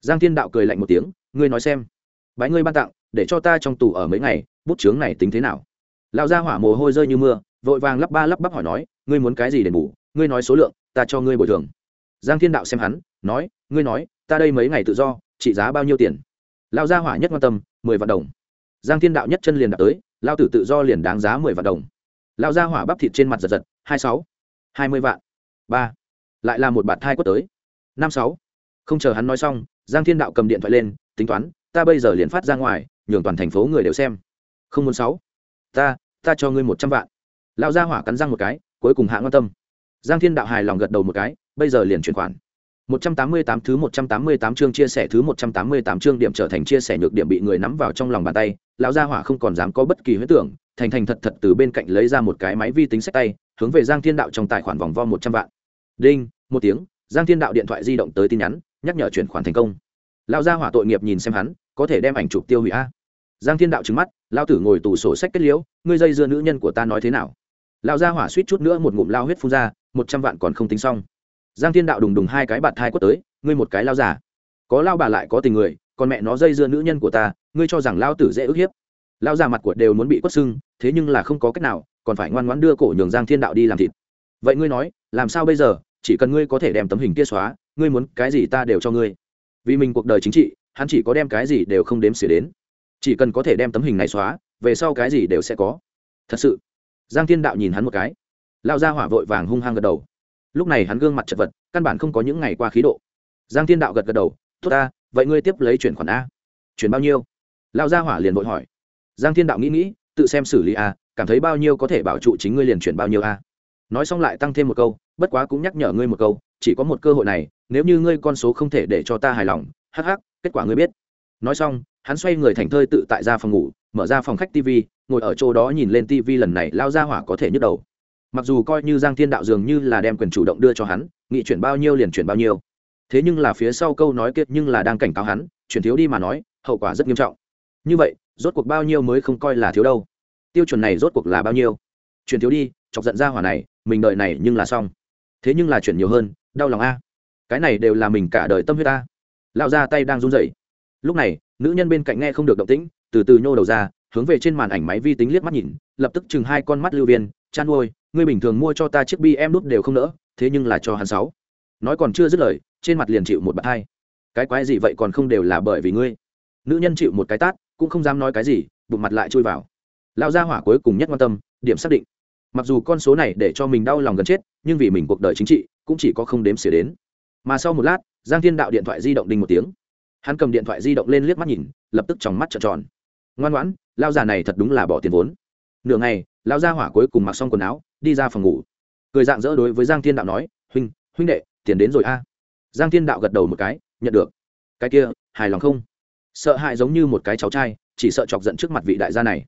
S1: Giang thiên đạo cười lạnh một tiếng, ngươi nói xem, bái ngươi ban tặng, để cho ta trong tù ở mấy ngày, bút chướng này tính thế nào? Lão gia hỏa mồ hôi rơi như mưa, vội vàng lắp ba lắp bắp hỏi nói, ngươi muốn cái gì đền bù? Ngươi nói số lượng, ta cho ngươi bồi thường. Giang thiên đạo xem hắn, nói, ngươi nói, ta đây mấy ngày tự do, trị giá bao nhiêu tiền? Lão gia hỏa nhất quan tâm, mười vạn đồng giang thiên đạo nhất chân liền đạt tới, lao tử tự do liền đáng giá mười vạn đồng. Lao Ra hỏa bắp thịt trên mặt giật giật, hai sáu, hai mươi vạn, ba, lại là một bạt thai quất tới, năm sáu. Không chờ hắn nói xong, giang thiên đạo cầm điện thoại lên, tính toán, ta bây giờ liền phát ra ngoài, nhường toàn thành phố người đều xem. Không muốn sáu, ta ta cho ngươi một trăm vạn. Lao Ra hỏa cắn răng một cái, cuối cùng hạ ngon tâm. Giang thiên đạo hài lòng gật đầu một cái, bây giờ liền chuyển khoản. 188 thứ 188 chương chia sẻ thứ 188 chương điểm trở thành chia sẻ nhược điểm bị người nắm vào trong lòng bàn tay, lão gia hỏa không còn dám có bất kỳ huyết tưởng, thành thành thật thật từ bên cạnh lấy ra một cái máy vi tính sách tay, hướng về Giang Thiên Đạo trong tài khoản vòng vo 100 vạn. Đinh, một tiếng, Giang Thiên Đạo điện thoại di động tới tin nhắn, nhắc nhở chuyển khoản thành công. Lão gia hỏa tội nghiệp nhìn xem hắn, có thể đem ảnh chụp tiêu hủy a. Giang Thiên Đạo trừng mắt, lão tử ngồi tù sổ sách kết liễu, ngươi dây dưa nữ nhân của ta nói thế nào? Lão gia hỏa suýt chút nữa một ngụm lao huyết phun ra, 100 vạn còn không tính xong giang thiên đạo đùng đùng hai cái bạt thai quất tới, ngươi một cái lao giả. Có lao bà lại có tình người, còn mẹ nó dây dưa nữ nhân của ta, ngươi cho rằng lao tử dễ ức hiếp. Lao giả mặt của đều muốn bị quất sưng, thế nhưng là không có cách nào, còn phải ngoan ngoãn đưa cổ nhường giang thiên đạo đi làm thịt. Vậy ngươi nói, làm sao bây giờ? Chỉ cần ngươi có thể đem tấm hình kia xóa, ngươi muốn cái gì ta đều cho ngươi. Vì mình cuộc đời chính trị, hắn chỉ có đem cái gì đều không đếm xỉa đến. Chỉ cần có thể đem tấm hình này xóa, về sau cái gì đều sẽ có. Thật sự, giang thiên đạo nhìn hắn một cái. Lao ra hỏa vội vàng hung hăng gật đầu lúc này hắn gương mặt chật vật, căn bản không có những ngày qua khí độ. Giang thiên đạo gật gật đầu, tốt ta, vậy ngươi tiếp lấy chuyển khoản a. Chuyển bao nhiêu? Lao gia hỏa liền vội hỏi. Giang thiên đạo nghĩ nghĩ, tự xem xử lý a, cảm thấy bao nhiêu có thể bảo trụ chính ngươi liền chuyển bao nhiêu a. Nói xong lại tăng thêm một câu, bất quá cũng nhắc nhở ngươi một câu, chỉ có một cơ hội này, nếu như ngươi con số không thể để cho ta hài lòng, hắc hắc, kết quả ngươi biết. Nói xong, hắn xoay người thành thơi tự tại ra phòng ngủ, mở ra phòng khách tv ngồi ở chỗ đó nhìn lên tv lần này lao ra hỏa có thể nhức đầu mặc dù coi như giang thiên đạo dường như là đem quyền chủ động đưa cho hắn, nghị chuyển bao nhiêu liền chuyển bao nhiêu. Thế nhưng là phía sau câu nói kiệt nhưng là đang cảnh cáo hắn, chuyển thiếu đi mà nói, hậu quả rất nghiêm trọng. Như vậy, rốt cuộc bao nhiêu mới không coi là thiếu đâu? Tiêu chuẩn này rốt cuộc là bao nhiêu? Chuyển thiếu đi, chọc giận ra hỏa này, mình đợi này nhưng là xong. Thế nhưng là chuyển nhiều hơn, đau lòng a. Cái này đều là mình cả đời tâm huyết ta lão ra tay đang run rẩy. Lúc này, nữ nhân bên cạnh nghe không được động tĩnh, từ từ nhô đầu ra, hướng về trên màn ảnh máy vi tính liếc mắt nhìn, lập tức chừng hai con mắt lưu viên, chan nuôi ngươi bình thường mua cho ta chiếc bi em đút đều không nỡ, thế nhưng là cho hắn sáu. Nói còn chưa dứt lời, trên mặt liền chịu một bạt hai. Cái quái gì vậy còn không đều là bởi vì ngươi. Nữ nhân chịu một cái tát, cũng không dám nói cái gì, bụng mặt lại chui vào. Lão gia hỏa cuối cùng nhất quan tâm, điểm xác định. Mặc dù con số này để cho mình đau lòng gần chết, nhưng vì mình cuộc đời chính trị, cũng chỉ có không đếm xỉa đến. Mà sau một lát, giang thiên đạo điện thoại di động đinh một tiếng. Hắn cầm điện thoại di động lên liếc mắt nhìn, lập tức tròng mắt trợn tròn. Ngoan ngoãn lao già này thật đúng là bỏ tiền vốn. Nửa ngày, lão gia hỏa cuối cùng mặc xong quần áo đi ra phòng ngủ. Cười dạng dỡ đối với giang thiên đạo nói, huynh huynh đệ, tiền đến rồi a. Giang thiên đạo gật đầu một cái, nhận được. Cái kia, hài lòng không? Sợ hãi giống như một cái cháu trai, chỉ sợ chọc giận trước mặt vị đại gia này.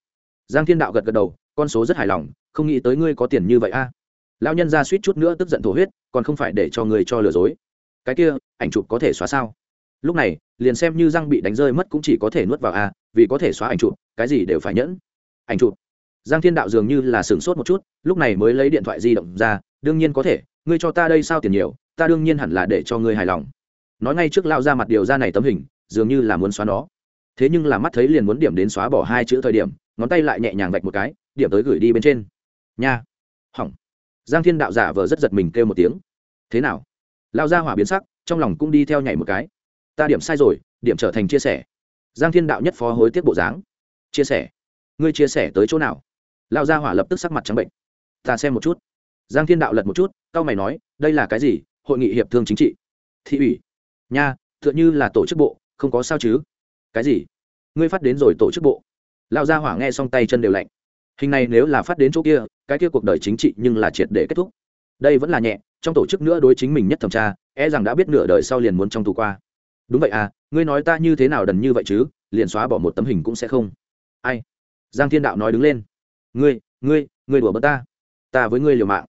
S1: Giang thiên đạo gật gật đầu, con số rất hài lòng, không nghĩ tới ngươi có tiền như vậy a. Lão nhân ra suýt chút nữa tức giận thổ huyết, còn không phải để cho người cho lừa dối. Cái kia, ảnh chụp có thể xóa sao? Lúc này, liền xem như răng bị đánh rơi mất cũng chỉ có thể nuốt vào a, vì có thể xóa ảnh chụp, cái gì đều phải nhẫn. Ảnh chụp giang thiên đạo dường như là sửng sốt một chút, lúc này mới lấy điện thoại di động ra, đương nhiên có thể, ngươi cho ta đây sao tiền nhiều, ta đương nhiên hẳn là để cho ngươi hài lòng. Nói ngay trước lao ra mặt điều ra này tấm hình, dường như là muốn xóa nó. Thế nhưng là mắt thấy liền muốn điểm đến xóa bỏ hai chữ thời điểm, ngón tay lại nhẹ nhàng vạch một cái, điểm tới gửi đi bên trên. Nha. Hỏng. Giang thiên đạo giả vờ rất giật mình kêu một tiếng. Thế nào? Lao ra hỏa biến sắc, trong lòng cũng đi theo nhảy một cái. Ta điểm sai rồi, điểm trở thành chia sẻ. Giang thiên đạo nhất phó hối tiếc bộ dáng. Chia sẻ. Ngươi chia sẻ tới chỗ nào? Lao gia hỏa lập tức sắc mặt trắng bệnh. Ta xem một chút. Giang thiên đạo lật một chút cao mày nói, đây là cái gì? Hội nghị hiệp thương chính trị. Thị ủy. Nha t h ư ợ n h ư là tổ chức bộ, không có sao chứ? Cái gì? Ngươi phát đến rồi tổ chức bộ? Lao gia hỏa nghe xong tay chân đều lạnh. Hình này nếu là phát đến chỗ kia, cái kia cuộc đời chính trị nhưng là triệt để kết thúc. Đây vẫn là nhẹ, trong tổ chức nữa đối chính mình nhất thẩm tra e rằng đã biết nửa đời sau liền muốn trong tù qua. Đúng vậy à ngươi nói ta như thế nào đần như vậy chứ, liền xóa bỏ một tấm hình cũng sẽ không. Ai? Giang thiên đạo nói đứng lên ngươi ngươi ngươi đùa bớt ta. Ta với ngươi liều mạng.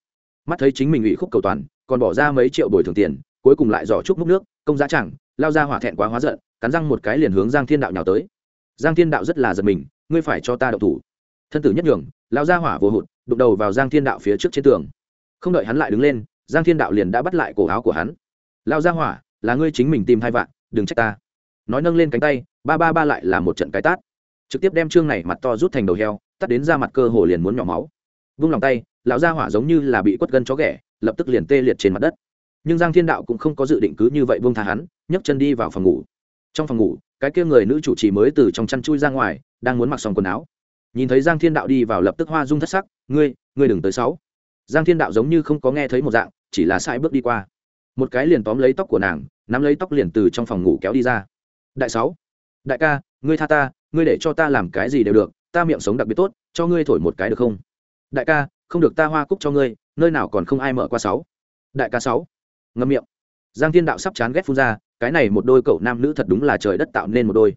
S1: Mắt thấy chính mình ủy khúc cầu toàn, còn bỏ ra mấy triệu bồi thường tiền, cuối cùng lại giỏ chúc múc nước, công giá chẳng, lao ra hỏa thẹn quá hóa giận, cắn răng một cái liền hướng giang thiên đạo nhào tới. Giang thiên đạo rất là giật mình, ngươi phải cho ta đậu thủ. Thân tử nhất nhường, lao ra hỏa vô hụt, đụng đầu vào giang thiên đạo phía trước trên tường. Không đợi hắn lại đứng lên, giang thiên đạo liền đã bắt lại cổ áo của hắn. Lao ra hỏa, là ngươi chính mình tìm hai vạn, đừng trách ta. Nói nâng lên cánh tay, ba ba ba lại là một trận cái tát trực tiếp đem trương này mặt to rút thành đầu heo, tắt đến ra mặt cơ hồ liền muốn nhỏ máu. Vung lòng tay, lão gia hỏa giống như là bị quất gân chó ghẻ, lập tức liền tê liệt trên mặt đất. Nhưng giang thiên đạo cũng không có dự định cứ như vậy vung tha hắn, nhấc chân đi vào phòng ngủ. Trong phòng ngủ, cái kia người nữ chủ trì mới từ trong chăn chui ra ngoài, đang muốn mặc xong quần áo. Nhìn thấy giang thiên đạo đi vào lập tức hoa dung thất sắc, ngươi ngươi đừng tới sáu. Giang thiên đạo giống như không có nghe thấy một dạng, chỉ là sai bước đi qua. Một cái liền tóm lấy tóc của nàng, nắm lấy tóc liền từ trong phòng ngủ kéo đi ra. Đại sáu, đại ca, ngươi tha ta ngươi để cho ta làm cái gì đều được, ta miệng sống đặc biệt tốt, cho ngươi thổi một cái được không? Đại ca, không được ta hoa cúc cho ngươi, nơi nào còn không ai mở qua sáu? Đại ca sáu. Ngâm miệng. Giang thiên đạo sắp chán ghét phun ra, cái này một đôi cậu nam nữ thật đúng là trời đất tạo nên một đôi.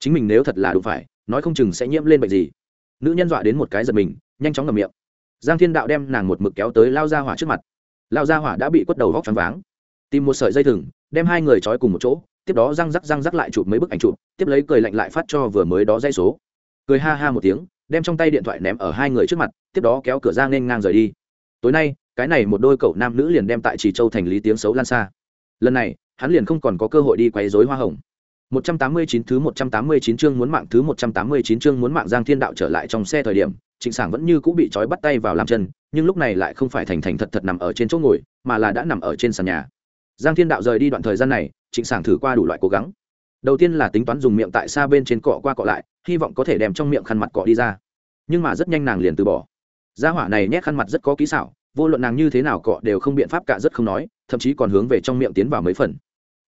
S1: Chính mình nếu thật là đúng phải, nói không chừng sẽ nhiễm lên bệnh gì. Nữ nhân dọa đến một cái giật mình, nhanh chóng ngầm miệng. Giang thiên đạo đem nàng một mực kéo tới lao ra hỏa trước mặt. Lao ra hỏa đã bị quất đầu vóc choáng váng. Tìm một sợi dây thừng, đem hai người trói cùng một chỗ tiếp đó răng rắc răng rắc lại chụp mấy bức ảnh chụp tiếp lấy cười lạnh lại phát cho vừa mới đó dây số. Cười ha ha một tiếng đem trong tay điện thoại ném ở hai người trước mặt tiếp đó kéo cửa ra nên ngang rời đi. Tối nay cái này một đôi cậu nam nữ liền đem tại trì châu thành lý tiếng xấu lan xa. Lần này hắn liền không còn có cơ hội đi quấy rối hoa hồng. 189 thứ 189 chương muốn mạng thứ 189 chương muốn mạng Giang Thiên Đạo trở lại trong xe thời điểm, Trịnh Sảng vẫn như cũ bị trói bắt tay vào làm chân, nhưng lúc này lại không phải thành thành thật thật nằm ở trên chỗ ngồi, mà là đã nằm ở trên sàn nhà. Giang Thiên Đạo rời đi đoạn thời gian này, Trịnh Sảng thử qua đủ loại cố gắng. Đầu tiên là tính toán dùng miệng tại xa bên trên cọ qua cọ lại, hy vọng có thể đem trong miệng khăn mặt cọ đi ra. Nhưng mà rất nhanh nàng liền từ bỏ. Gia hỏa này nhét khăn mặt rất có kỹ xảo, vô luận nàng như thế nào cọ đều không biện pháp cả rất không nói, thậm chí còn hướng về trong miệng tiến vào mấy phần.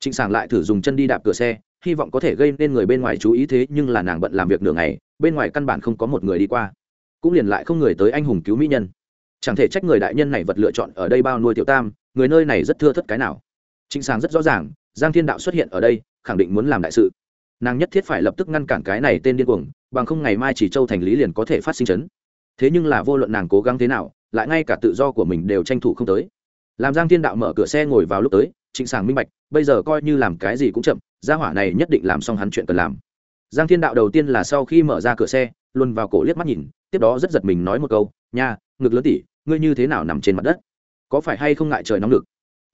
S1: Trịnh Sảng lại thử dùng chân đi đạp cửa xe, hy vọng có thể gây nên người bên ngoài chú ý thế nhưng là nàng bận làm việc nửa ngày bên ngoài căn bản không có một người đi qua cũng liền lại không người tới anh hùng cứu mỹ nhân chẳng thể trách người đại nhân này vật lựa chọn ở đây bao nuôi tiểu tam người nơi này rất thưa thất cái nào trịnh sàng rất rõ ràng giang thiên đạo xuất hiện ở đây, khẳng định muốn làm đại sự. Nàng nhất thiết phải lập tức ngăn cản cái này tên điên cuồng, bằng không ngày mai chỉ châu thành lý liền có thể phát sinh chấn. Thế nhưng là vô luận nàng cố gắng thế nào, lại ngay cả tự do của mình đều tranh thủ không tới. Làm giang thiên đạo mở cửa xe ngồi vào lúc tới, trịnh sàng minh bạch, bây giờ coi như làm cái gì cũng chậm, gia hỏa này nhất định làm xong hắn chuyện cần làm. Giang thiên đạo đầu tiên là sau khi mở ra cửa xe, luôn vào cổ liếc mắt nhìn, tiếp đó rất giật mình nói một câu, nha, ngực lớn tỉ, ngươi như thế nào nằm trên mặt đất? Có phải hay không ngại trời nóng lực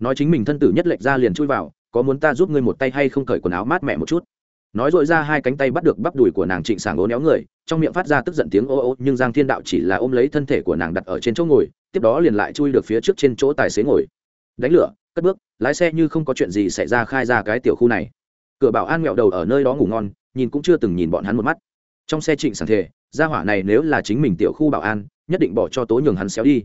S1: nói chính mình thân tử nhất lệch ra liền chui vào có muốn ta giúp ngươi một tay hay không cởi quần áo mát mẻ một chút? Nói dội ra hai cánh tay bắt được bắp đùi của nàng trịnh sàng ố néo người, trong miệng phát ra tức giận tiếng ô ô, nhưng giang thiên đạo chỉ là ôm lấy thân thể của nàng đặt ở trên chỗ ngồi, tiếp đó liền lại chui được phía trước trên chỗ tài xế ngồi. Đánh lửa, cất bước, lái xe như không có chuyện gì xảy ra khai ra cái tiểu khu này. Cửa bảo an nghẹo đầu ở nơi đó ngủ ngon, nhìn cũng chưa từng nhìn bọn hắn một mắt. Trong xe trịnh sảng thề, gia hỏa này nếu là chính mình tiểu khu bảo an, nhất định bỏ cho tố nhường hắn xéo đi.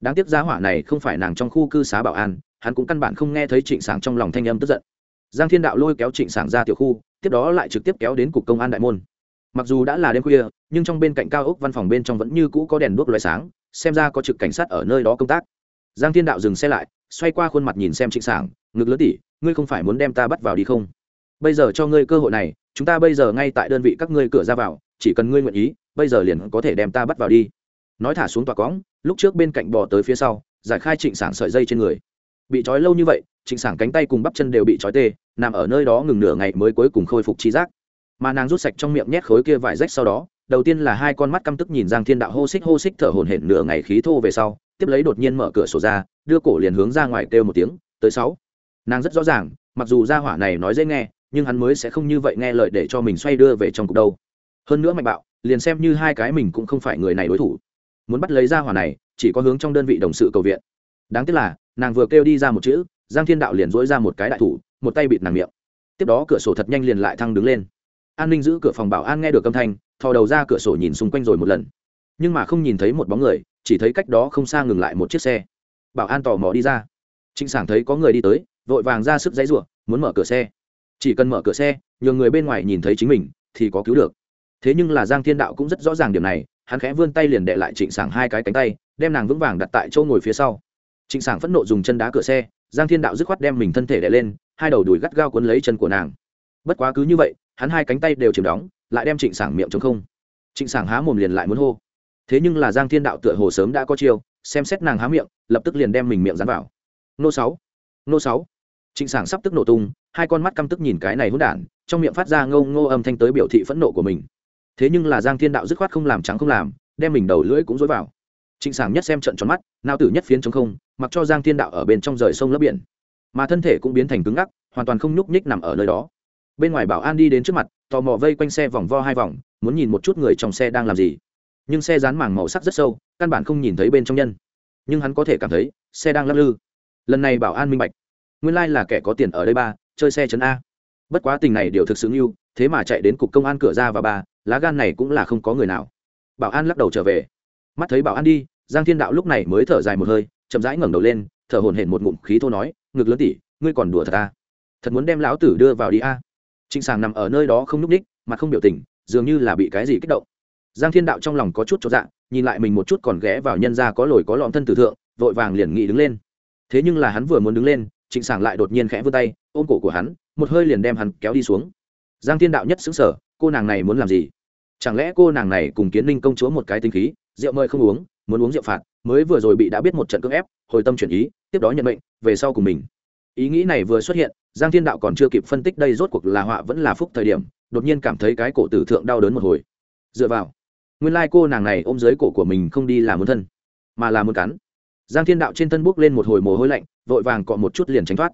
S1: Đáng tiếc gia hỏa này không phải nàng trong khu cư xá bảo an hắn cũng căn bản không nghe thấy trịnh sảng trong lòng thanh âm tức giận. Giang thiên đạo lôi kéo trịnh sảng ra tiểu khu, tiếp đó lại trực tiếp kéo đến cục công an đại môn. Mặc dù đã là đêm khuya, nhưng trong bên cạnh cao ốc văn phòng bên trong vẫn như cũ có đèn đuốc loại sáng, xem ra có trực cảnh sát ở nơi đó công tác. Giang thiên đạo dừng xe lại, xoay qua khuôn mặt nhìn xem trịnh sảng, ngực lớn tỉ ngươi không phải muốn đem ta bắt vào đi không? Bây giờ cho ngươi cơ hội này, chúng ta bây giờ ngay tại đơn vị các ngươi cửa ra vào, chỉ cần ngươi nguyện ý, bây giờ liền có thể đem ta bắt vào đi. Nói thả xuống tòa cõng, lúc trước bên cạnh bò tới phía sau, giải khai trịnh sảng sợi dây trên người bị trói lâu như vậy, trịnh sảng cánh tay cùng bắp chân đều bị trói tê, nằm ở nơi đó ngừng nửa ngày mới cuối cùng khôi phục trí giác. Mà nàng rút sạch trong miệng nhét khối kia vải rách sau đó, đầu tiên là hai con mắt căm tức nhìn giang thiên đạo hô xích hô xích thở hổn hển nửa ngày khí thô về sau, tiếp lấy đột nhiên mở cửa sổ ra, đưa cổ liền hướng ra ngoài kêu một tiếng, tới sáu. Nàng rất rõ ràng, mặc dù gia hỏa này nói dễ nghe, nhưng hắn mới sẽ không như vậy nghe lời để cho mình xoay đưa về trong cục đâu. Hơn nữa mạnh bạo, liền xem như hai cái mình cũng không phải người này đối thủ. Muốn bắt lấy gia hỏa này, chỉ có hướng trong đơn vị đồng sự cầu viện. Đáng tiếc là nàng vừa kêu đi ra một chữ, giang thiên đạo liền dỗi ra một cái đại thủ, một tay bịt nàng miệng. Tiếp đó cửa sổ thật nhanh liền lại thăng đứng lên. An ninh giữ cửa phòng bảo an nghe được âm thanh, thò đầu ra cửa sổ nhìn xung quanh rồi một lần. Nhưng mà không nhìn thấy một bóng người, chỉ thấy cách đó không xa ngừng lại một chiếc xe. Bảo an tò mò đi ra. Trịnh sảng thấy có người đi tới, vội vàng ra sức dãy r u ộ muốn mở cửa xe. Chỉ cần mở cửa xe nhờ người bên ngoài nhìn thấy chính mình, thì có cứu được. Thế nhưng là giang thiên đạo cũng rất rõ ràng điểm này, hắn khẽ vươn tay liền đệ lại trịnh sảng hai cái cánh tay, đem nàng vững vàng đặt tại chỗ ngồi phía sau trịnh sảng phẫn nộ dùng chân đá cửa xe, giang thiên đạo dứt khoát đem mình thân thể đè lên, hai đầu đùi gắt gao cuốn lấy chân của nàng. Bất quá cứ như vậy, hắn hai cánh tay đều chìm đóng, lại đem trịnh sảng miệng chống không. Trịnh sảng há mồm liền lại muốn hô. Thế nhưng là giang thiên đạo tựa hồ sớm đã có chiêu, xem xét nàng há miệng, lập tức liền đem mình miệng dán vào. Nô sáu nô sáu. Trịnh sảng sắp tức nổ tung, hai con mắt căm tức nhìn cái này hỗn đản, trong miệng phát ra ngâu ngô âm thanh tới biểu thị phẫn nộ của mình. Thế nhưng là giang thiên đạo dứt khoát không làm trắng không làm, đem mình đầu lưỡi cũng dối vào trịnh sảng nhất xem trận tròn mắt, nao tử nhất phiến trong không, mặc cho giang thiên đạo ở bên trong rời sông lấp biển. Mà thân thể cũng biến thành cứng ngắc, hoàn toàn không nhúc nhích nằm ở nơi đó. Bên ngoài bảo an đi đến trước mặt, tò mò vây quanh xe vòng vo hai vòng, muốn nhìn một chút người trong xe đang làm gì. Nhưng xe dán màng màu sắc rất sâu, căn bản không nhìn thấy bên trong nhân. Nhưng hắn có thể cảm thấy, xe đang lắc lư. Lần này bảo an minh bạch. Nguyên lai、like、là kẻ có tiền ở đây ba, chơi xe chấn a. Bất quá tình này đều thực sự ngưu thế mà chạy đến cục công an cửa ra và ba, lá gan này cũng là không có người nào. Bảo an lắc đầu trở về mắt thấy bảo an đi, giang thiên đạo lúc này mới thở dài một hơi, chậm rãi ngẩng đầu lên, thở hổn hển một ngụm khí thô nói, ngực lớn tỉ ngươi còn đùa thật ta thật muốn đem lão tử đưa vào đi a? Trịnh sàng nằm ở nơi đó không nhúc ních mà không biểu tình, dường như là bị cái gì kích động. Giang thiên đạo trong lòng có chút cho dạ nhìn lại mình một chút còn ghé vào nhân ra có lồi có lọn thân tử thượng, vội vàng liền nghị đứng lên. Thế nhưng là hắn vừa muốn đứng lên, trịnh sàng lại đột nhiên khẽ vươn tay, ôm cổ của hắn, một hơi liền đem hắn kéo đi xuống. Giang thiên đạo nhất xứng sở cô nàng này muốn làm gì? Chẳng lẽ cô nàng này cùng kiến ninh công chúa một cái tinh khí rượu mời không uống, muốn uống rượu phạt, mới vừa rồi bị đã biết một trận cưỡng ép, hồi tâm chuyển ý, tiếp đó nhận mệnh, về sau cùng mình. Ý nghĩ này vừa xuất hiện, giang thiên đạo còn chưa kịp phân tích đây rốt cuộc là họa vẫn là phúc thời điểm, đột nhiên cảm thấy cái cổ tử thượng đau đớn một hồi. Dựa vào, nguyên lai、like、cô nàng này ôm dưới cổ của mình không đi làm muốn thân, mà là muốn cắn. Giang thiên đạo trên thân bốc lên một hồi mồ hôi lạnh, vội vàng cọ một chút liền tránh thoát.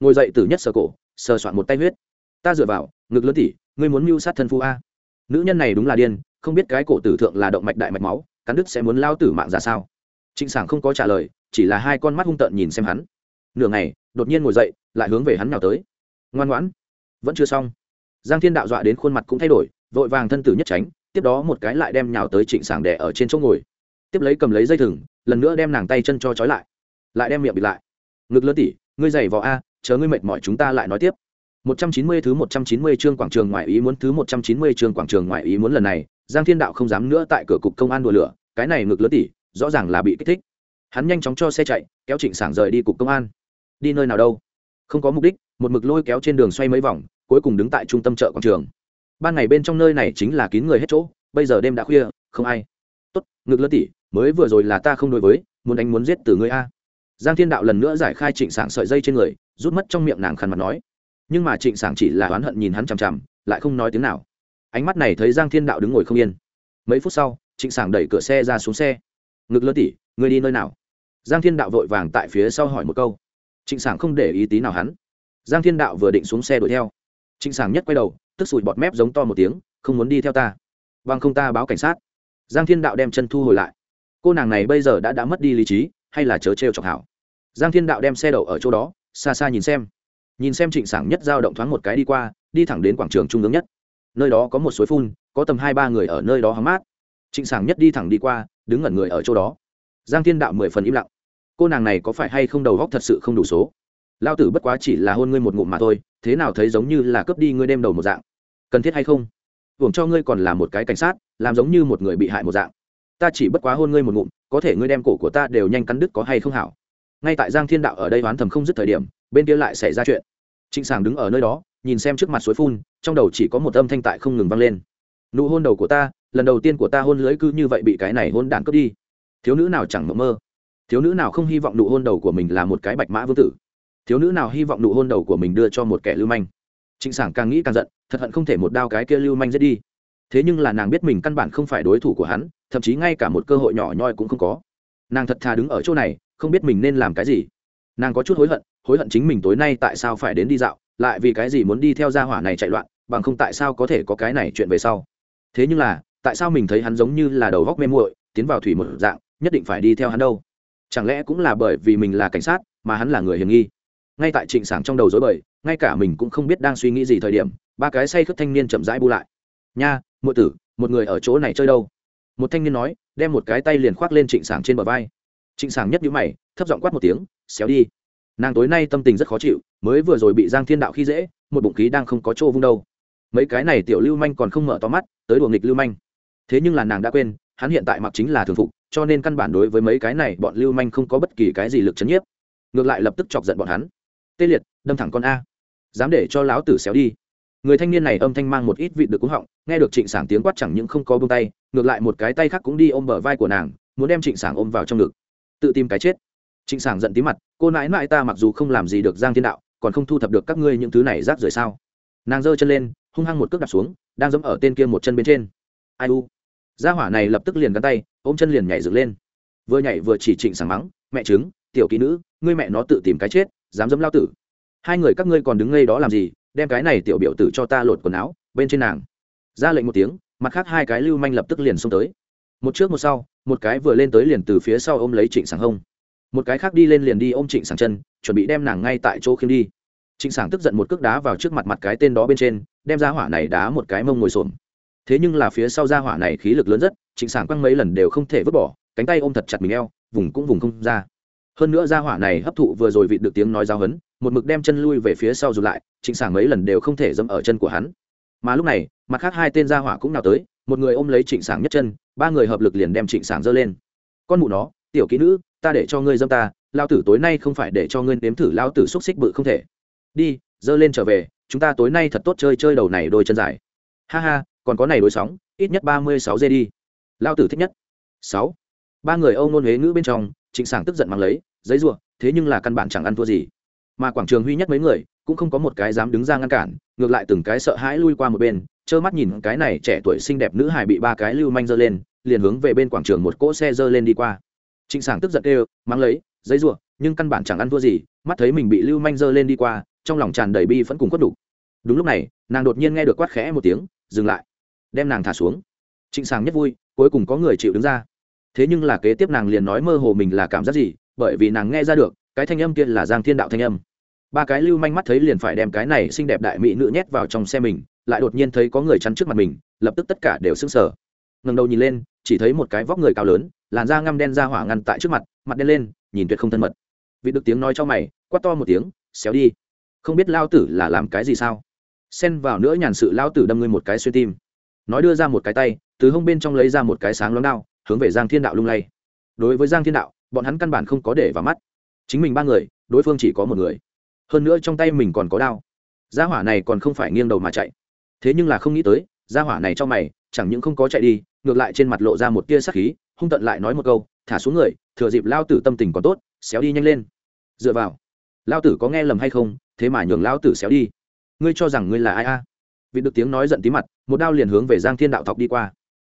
S1: Ngồi dậy từ nhất sờ cổ, sờ soạn một tay huyết. Ta dựa vào, ngực lớn tỉ, ngươi muốn mưu sát thân phu a. Nữ nhân này đúng là điên, không biết cái cổ tử thượng là động mạch đại mạch máu cắn đức sẽ muốn lao tử mạng ra sao? Trịnh sảng không có trả lời chỉ là hai con mắt hung tợn nhìn xem hắn. Nửa ngày đột nhiên ngồi dậy lại hướng về hắn nào tới. Ngoan ngoãn. Vẫn chưa xong. Giang thiên đạo dọa đến khuôn mặt cũng thay đổi vội vàng thân tử nhất tránh tiếp đó một cái lại đem nhào tới trịnh sảng đẻ ở trên chỗ ngồi. Tiếp lấy cầm lấy dây thừng lần nữa đem nàng tay chân cho trói lại. Lại đem miệng bịt lại. Ngực lớn tỉ ngươi giày vò a chờ ngươi mệt mỏi chúng ta lại nói tiếp. 190 thứ 190 chương quảng trường ngoại ý muốn thứ 190 chương quảng trường ngoại ý muốn lần này, Giang Thiên Đạo không dám nữa tại cửa cục công an đùa lửa, cái này ngực lớn tỉ, rõ ràng là bị kích thích. Hắn nhanh chóng cho xe chạy, kéo Trịnh Sảng rời đi cục công an. Đi nơi nào đâu? Không có mục đích, một mực lôi kéo trên đường xoay mấy vòng, cuối cùng đứng tại trung tâm chợ quảng trường. Ban ngày bên trong nơi này chính là kín người hết chỗ, bây giờ đêm đã khuya, không ai. Tốt, ngực lớn tỉ, mới vừa rồi là ta không đối với, muốn đánh muốn giết từ ngươi a. Giang Thiên Đạo lần nữa giải khai Trịnh Sảng sợi dây trên người, rút mất trong miệng nàng khăn mặt nói nhưng mà trịnh sảng chỉ là oán hận nhìn hắn chằm chằm lại không nói tiếng nào ánh mắt này thấy giang thiên đạo đứng ngồi không yên. Mấy phút sau, trịnh sảng đẩy cửa xe ra xuống xe. Ngực lớn tỉ người đi nơi nào? Giang thiên đạo vội vàng tại phía sau hỏi một câu. Trịnh sảng không để ý tí nào hắn. Giang thiên đạo vừa định xuống xe đuổi theo. Trịnh sảng nhất quay đầu, tức sùi bọt mép giống to một tiếng, không muốn đi theo ta. Bằng không ta, báo cảnh sát. Giang thiên đạo đem chân thu hồi lại. Cô nàng này bây giờ đã đã mất đi lý trí, hay là chớ trêu chọc hảo? Giang thiên đạo đem xe đậu ở chỗ đó, xa xa nhìn xem. Nhìn xem trịnh sảng nhất giao động thoáng một cái đi qua, đi thẳng đến quảng trường trung ương nhất nơi đó có một suối phun, có tầm hai ba người ở nơi đó hóng mát. Trịnh sảng nhất đi thẳng đi qua, đứng ngẩn người ở chỗ đó. Giang thiên đạo mười phần im lặng. Cô nàng này có phải hay không đầu góc thật sự không đủ số? Lao tử bất quá chỉ là hôn ngươi một ngụm mà thôi, thế nào thấy giống như là cướp đi ngươi đêm đầu một dạng? Cần thiết hay không? Hưởng cho ngươi còn là một cái cảnh sát, làm giống như một người bị hại một dạng. Ta chỉ bất quá hôn ngươi một ngụm, có thể ngươi đem cổ của ta đều nhanh cắn đứt có hay không hảo? Ngay tại giang thiên đạo ở đây oán thầm không dứt thời điểm, bên kia lại xảy ra chuyện. Trịnh sàng đứng ở nơi đó nhìn xem trước mặt suối phun, trong đầu chỉ có một âm thanh tại không ngừng vang lên. Nụ hôn đầu của ta, lần đầu tiên của ta hôn lưới cứ như vậy bị cái này hôn đạn cướp đi. Thiếu nữ nào chẳng mộng mơ? Thiếu nữ nào không hy vọng nụ hôn đầu của mình là một cái bạch mã vương tử? Thiếu nữ nào hy vọng nụ hôn đầu của mình đưa cho một kẻ lưu manh? Trịnh sảng càng nghĩ càng giận, thật hận không thể một đao cái kia lưu manh giết đi. Thế nhưng là nàng biết mình căn bản không phải đối thủ của hắn, thậm chí ngay cả một cơ hội nhỏ nhoi cũng không có. Nàng thật thà đứng ở chỗ này, không biết mình nên làm cái gì. Nàng có chút hối hận hối hận chính mình tối nay tại sao phải đến đi dạo lại vì cái gì muốn đi theo gia hỏa này chạy loạn, bằng không tại sao có thể có cái này chuyện về sau? Thế nhưng là, tại sao mình thấy hắn giống như là đầu góc mê muội, tiến vào thủy một dạng, nhất định phải đi theo hắn đâu? Chẳng lẽ cũng là bởi vì mình là cảnh sát, mà hắn là người hiểm nghi? Ngay tại trịnh sảng trong đầu dối bời, ngay cả mình cũng không biết đang suy nghĩ gì thời điểm, ba cái say khướt thanh niên chậm rãi bu lại. Nha, muội tử, một người ở chỗ này chơi đâu? Một thanh niên nói, đem một cái tay liền khoác lên trịnh sảng trên bờ vai. Trịnh sảng nhất nhũ mày, thấp giọng quát một tiếng, xéo đi nàng tối nay tâm tình rất khó chịu, mới vừa rồi bị giang thiên đạo khi dễ, một bụng khí đang không có chỗ vung đâu. Mấy cái này tiểu lưu manh còn không mở to mắt, tới đùa nghịch lưu manh. Thế nhưng là nàng đã quên, hắn hiện tại mặc chính là thường phục, cho nên căn bản đối với mấy cái này bọn lưu manh không có bất kỳ cái gì lực chấn nhiếp. Ngược lại lập tức chọc giận bọn hắn. Tê liệt, đâm thẳng con a. Dám để cho lão tử xéo đi. Người thanh niên này âm thanh mang một ít vị được cúng họng, nghe được trịnh sảng tiếng quát chẳng những không có bông tay, ngược lại một cái tay khác cũng đi ôm bờ vai của nàng, muốn đem trịnh sảng ôm vào trong ngực. Tự tìm cái chết trịnh sảng giận tí mặt, cô nãi nãi ta mặc dù không làm gì được giang thiên đạo, còn không thu thập được các ngươi những thứ này rác rưởi sao? Nàng giơ chân lên, hung hăng một cước đạp xuống, đang dẫm ở tên kia một chân bên trên. Ai u? Gia hỏa này lập tức liền gắn tay, ôm chân liền nhảy dựng lên. Vừa nhảy vừa chỉ trịnh sảng mắng, mẹ chứng tiểu kỹ nữ, ngươi mẹ nó tự tìm cái chết, dám dẫm lao tử. Hai người các ngươi còn đứng ngây đó làm gì, đem cái này tiểu biểu tử cho ta lột quần áo, bên trên nàng. Ra lệnh một tiếng, mặt khác hai cái lưu manh lập tức liền xông tới. Một trước một sau, một cái vừa lên tới liền từ phía sau ôm lấy trịnh sảng hông một cái khác đi lên liền đi ôm trịnh sảng chân, chuẩn bị đem nàng ngay tại chỗ khiêm đi. Trịnh sảng tức giận một cước đá vào trước mặt mặt cái tên đó bên trên, đem ra hỏa này đá một cái mông ngồi xổm. Thế nhưng là phía sau ra hỏa này khí lực lớn rất, trịnh sảng quăng mấy lần đều không thể vứt bỏ, cánh tay ôm thật chặt mình eo, vùng cũng vùng không ra. Hơn nữa ra hỏa này hấp thụ vừa rồi vịt được tiếng nói giao hấn một mực đem chân lui về phía sau dù lại, trịnh sảng mấy lần đều không thể dẫm ở chân của hắn. Mà lúc này, mặt khác hai tên ra hỏa cũng nào tới, một người ôm lấy trịnh sảng nhất chân, ba người hợp lực liền đem trịnh sảng giơ lên. Con mụ nó, tiểu kỹ nữ ta để cho ngươi dâm ta lao tử tối nay không phải để cho ngươi nếm thử lao tử xúc xích bự không thể. Đi, dơ lên trở về, chúng ta tối nay thật tốt chơi chơi đầu này đôi chân dài. Ha ha, còn có này đôi sóng, ít nhất ba mươi sáu giây đi. Lao tử thích nhất. Sáu. Ba người âu nôn huế ngữ bên trong, trịnh sảng tức giận mang lấy, giấy ruộng thế nhưng là căn bản chẳng ăn thua gì. Mà quảng trường huy nhất mấy người, cũng không có một cái dám đứng ra ngăn cản, ngược lại từng cái sợ hãi lui qua một bên, trơ mắt nhìn cái này trẻ tuổi xinh đẹp nữ hài bị ba cái lưu manh dơ lên, liền hướng về bên quảng trường một cỗ xe dơ lên đi qua trịnh sảng tức giận đều mang lấy, giấy ruộng nhưng căn bản chẳng ăn thua gì, mắt thấy mình bị lưu manh dơ lên đi qua, trong lòng tràn đầy bi vẫn cùng quất đủ đúng lúc này, nàng đột nhiên nghe được quát khẽ một tiếng, dừng lại, đem nàng thả xuống. Trịnh sảng nhất vui, cuối cùng có người chịu đứng ra. Thế nhưng là kế tiếp nàng liền nói mơ hồ mình là cảm giác gì, bởi vì nàng nghe ra được, cái thanh âm kia là giang thiên đạo thanh âm. Ba cái lưu manh mắt thấy liền phải đem cái này xinh đẹp đại mỹ nữ nhét vào trong xe mình, lại đột nhiên thấy có người chắn trước mặt mình, lập tức tất cả đều sững sờ. Ngẩng đầu nhìn lên, chỉ thấy một cái vóc người cao lớn làn da ngăm đen ra hỏa ngăn tại trước mặt mặt đen lên, nhìn tuyệt không thân mật. Vị được tiếng nói cho mày, quát to một tiếng, xéo đi. Không biết lao tử là làm cái gì sao? Xen vào nữa nhàn sự lao tử đâm ngươi một cái xuyên tim. Nói đưa ra một cái tay, từ hông bên trong lấy ra một cái sáng lóng đao, hướng về giang thiên đạo lung lay. Đối với giang thiên đạo, bọn hắn căn bản không có để vào mắt. Chính mình ba người, đối phương chỉ có một người. Hơn nữa trong tay mình còn có đao. Gia hỏa này còn không phải nghiêng đầu mà chạy. Thế nhưng là không nghĩ tới, gia hỏa này cho mày, chẳng những không có chạy đi, ngược lại trên mặt lộ ra một tia sắc khí hung tận lại nói một câu thả xuống người thừa dịp lao tử tâm tình còn tốt xéo đi nhanh lên dựa vào lao tử có nghe lầm hay không thế mà nhường lao tử xéo đi ngươi cho rằng ngươi là ai a vị được tiếng nói giận tí mặt một đao liền hướng về giang thiên đạo thọc đi qua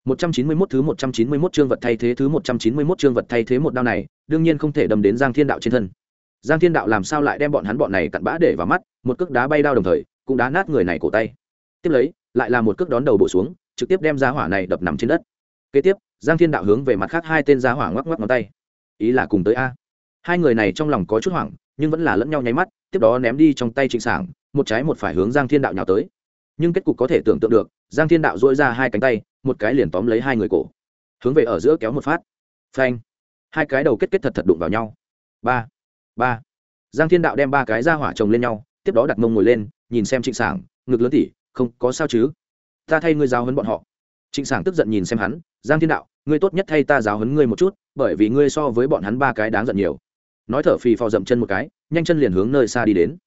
S1: 191 thứ 191 chương vật thay thế thứ 191 chương vật thay thế một đao này, đương nhiên không thể đâm đến Giang Thiên Đạo trên thân. Giang Thiên Đạo làm sao lại đem bọn hắn bọn này cặn bã để vào mắt, một cước đá bay đao đồng thời, cũng đá nát người này cổ tay. Tiếp lấy, lại là một cước đón đầu bổ xuống, trực tiếp đem giá hỏa này đập nằm trên đất. Kế tiếp, Giang Thiên Đạo hướng về mặt khác hai tên giá hỏa ngoắc ngoắc ngón tay. Ý là cùng tới a. Hai người này trong lòng có chút hoảng, nhưng vẫn là lẫn nhau nháy mắt, tiếp đó ném đi trong tay Trịnh Sảng, một trái một phải hướng Giang Thiên Đạo nhào tới. Nhưng kết cục có thể tưởng tượng được, Giang Thiên Đạo duỗi ra hai cánh tay, một cái liền tóm lấy hai người cổ. Hướng về ở giữa kéo một phát. Phanh. Hai cái đầu kết kết thật thật đụng vào nhau. Ba. Ba. Giang thiên đạo đem ba cái ra hỏa chồng lên nhau tiếp đó đặt mông ngồi lên nhìn xem trịnh sảng ngực lớn tỉ không có sao chứ? Ta thay ngươi giao hấn bọn họ. Trịnh sảng tức giận nhìn xem hắn giang thiên đạo, ngươi tốt nhất thay ta giáo hấn ngươi một chút, bởi vì ngươi so với bọn hắn ba cái đáng giận nhiều. Nói thở phì phò dậm chân một cái, nhanh chân liền hướng nơi xa đi đến.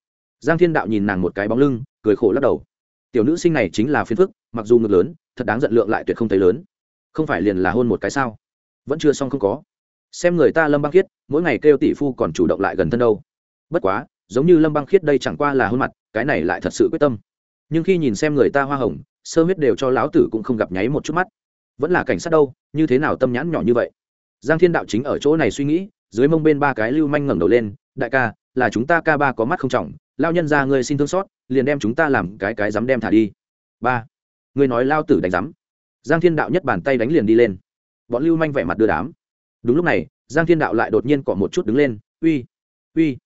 S1: Giang thiên đạo nhìn nàng một cái bóng lưng, cười khổ lắc đầu. Tiểu nữ sinh này chính là phiền phức, mặc dù ngực lớn, thật đáng giận lượng lại tuyệt không thấy lớn. Không phải liền là hôn một cái sao? Vẫn chưa xong không có. Xem người ta lâm băng khiết, mỗi ngày kêu tỷ phu còn chủ động lại gần thân đâu. Bất quá, giống như lâm băng khiết đây chẳng qua là hôn mặt, cái này lại thật sự quyết tâm. Nhưng khi nhìn xem người ta hoa hồng, sơ huyết đều cho lão tử cũng không gặp nháy một chút mắt vẫn là cảnh sát đâu, như thế nào tâm nhãn nhỏ như vậy? Giang thiên đạo chính ở chỗ này suy nghĩ, dưới mông bên ba cái lưu manh ngẩng đầu lên, đại ca, là chúng ta ca ba có mắt không trọng, lao nhân ra ngươi xin thương xót, liền đem chúng ta làm cái cái dám đem thả đi. Ba, ngươi nói lao tử đánh rắm giang thiên đạo nhất bàn tay đánh liền đi lên. Bọn lưu manh vẻ mặt đưa đám. Đúng lúc này, giang thiên đạo lại đột nhiên cọ một chút đứng lên, uy uy,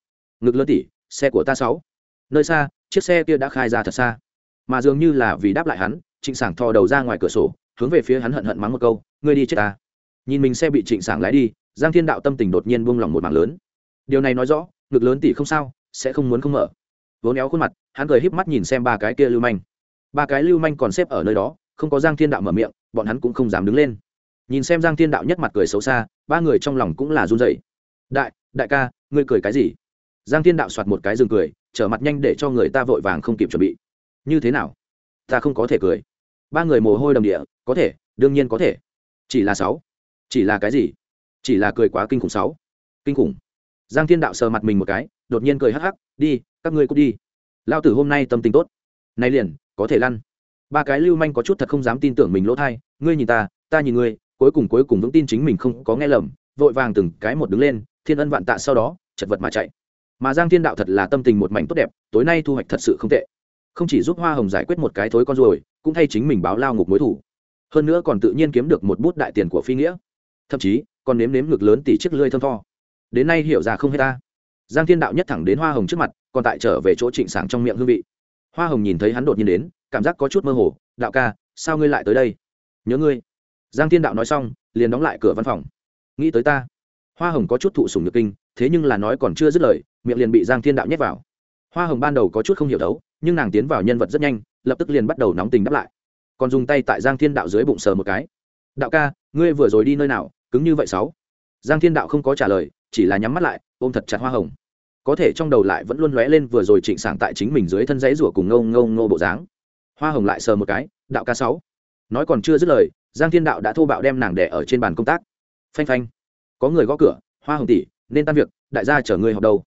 S1: ngực lớn tỉ, xe của ta sáu. Nơi xa, chiếc xe kia đã khai ra thật xa. Mà dường như là vì đáp lại hắn, trịnh sảng thò đầu ra ngoài cửa sổ hướng về phía hắn hận hận mắng một câu, ngươi đi chết ta. Nhìn mình xe bị trịnh sảng lái đi, giang thiên đạo tâm tình đột nhiên buông lỏng một mảng lớn. Điều này nói rõ, ngực lớn tỷ không sao, sẽ không muốn không mở. Vốn éo khuôn mặt, hắn cười híp mắt nhìn xem ba cái kia lưu manh. Ba cái lưu manh còn xếp ở nơi đó, không có giang thiên đạo mở miệng, bọn hắn cũng không dám đứng lên. Nhìn xem giang thiên đạo nhất mặt cười xấu xa, ba người trong lòng cũng là run rẩy. đại đại ca, ngươi cười cái gì? Giang thiên đạo soạt một cái giường cười, trở mặt nhanh để cho người ta vội vàng không kịp chuẩn bị. Như thế nào? Ta không có thể cười ba người mồ hôi đầm địa, có thể, đương nhiên có thể. Chỉ là sáu. Chỉ là cái gì? Chỉ là cười quá kinh khủng sáu. Kinh khủng. Giang thiên đạo sờ mặt mình một cái, đột nhiên cười hắc hắc, đi, các ngươi cút đi. Lao tử hôm nay tâm tình tốt. Nay liền, có thể lăn. Ba cái lưu manh có chút thật không dám tin tưởng mình lỗ thai, ngươi nhìn ta ta nhìn ngươi, cuối cùng cuối cùng vững tin chính mình không có nghe lầm. Vội vàng từng cái một đứng lên, thiên ân vạn tạ sau đó, chật vật mà chạy. Mà giang thiên đạo thật là tâm tình một mảnh tốt đẹp, tối nay thu hoạch thật sự không tệ. Không chỉ giúp hoa hồng giải quyết một cái thối con ruồi cũng thay chính mình báo lao ngục mối thủ. Hơn nữa còn tự nhiên kiếm được một bút đại tiền của phi nghĩa. Thậm chí, còn nếm nếm ngực lớn tỷ chiếc lươi thơm tho. Đến nay hiểu ra không hết ta. Giang thiên đạo nhất thẳng đến hoa hồng trước mặt, còn tại trở về chỗ trịnh sảng trong miệng hương vị. Hoa hồng nhìn thấy hắn đột nhiên đến, cảm giác có chút mơ hồ. Đạo ca, sao ngươi lại tới đây? Nhớ ngươi. Giang thiên đạo nói xong, liền đóng lại cửa văn phòng. Nghĩ tới ta. Hoa hồng có chút thụ sùng nhược kinh, thế nhưng là nói còn chưa dứt lời, miệng liền bị giang thiên đạo nhét vào. Hoa hồng ban đầu có chút không hiểu đấu, nhưng nàng tiến vào nhân vật rất nhanh lập tức liền bắt đầu nóng tình đáp lại. Còn dùng tay tại giang thiên đạo dưới bụng sờ một cái. Đạo ca, ngươi vừa rồi đi nơi nào? Cứng như vậy sáu. Giang thiên đạo không có trả lời, chỉ là nhắm mắt lại, ôm thật chặt hoa hồng. Có thể trong đầu lại vẫn luôn lóe lên vừa rồi trịnh sảng tại chính mình dưới thân giấy rủa cùng ngâu ngâu ngô bộ dáng. Hoa hồng lại sờ một cái, đạo ca sáu. Nói còn chưa dứt lời, giang thiên đạo đã thô bạo đem nàng đẻ ở trên bàn công tác. Phanh phanh. Có người gõ cửa, hoa hồng tỷ, nên tan việc, đại gia chở người học đâu.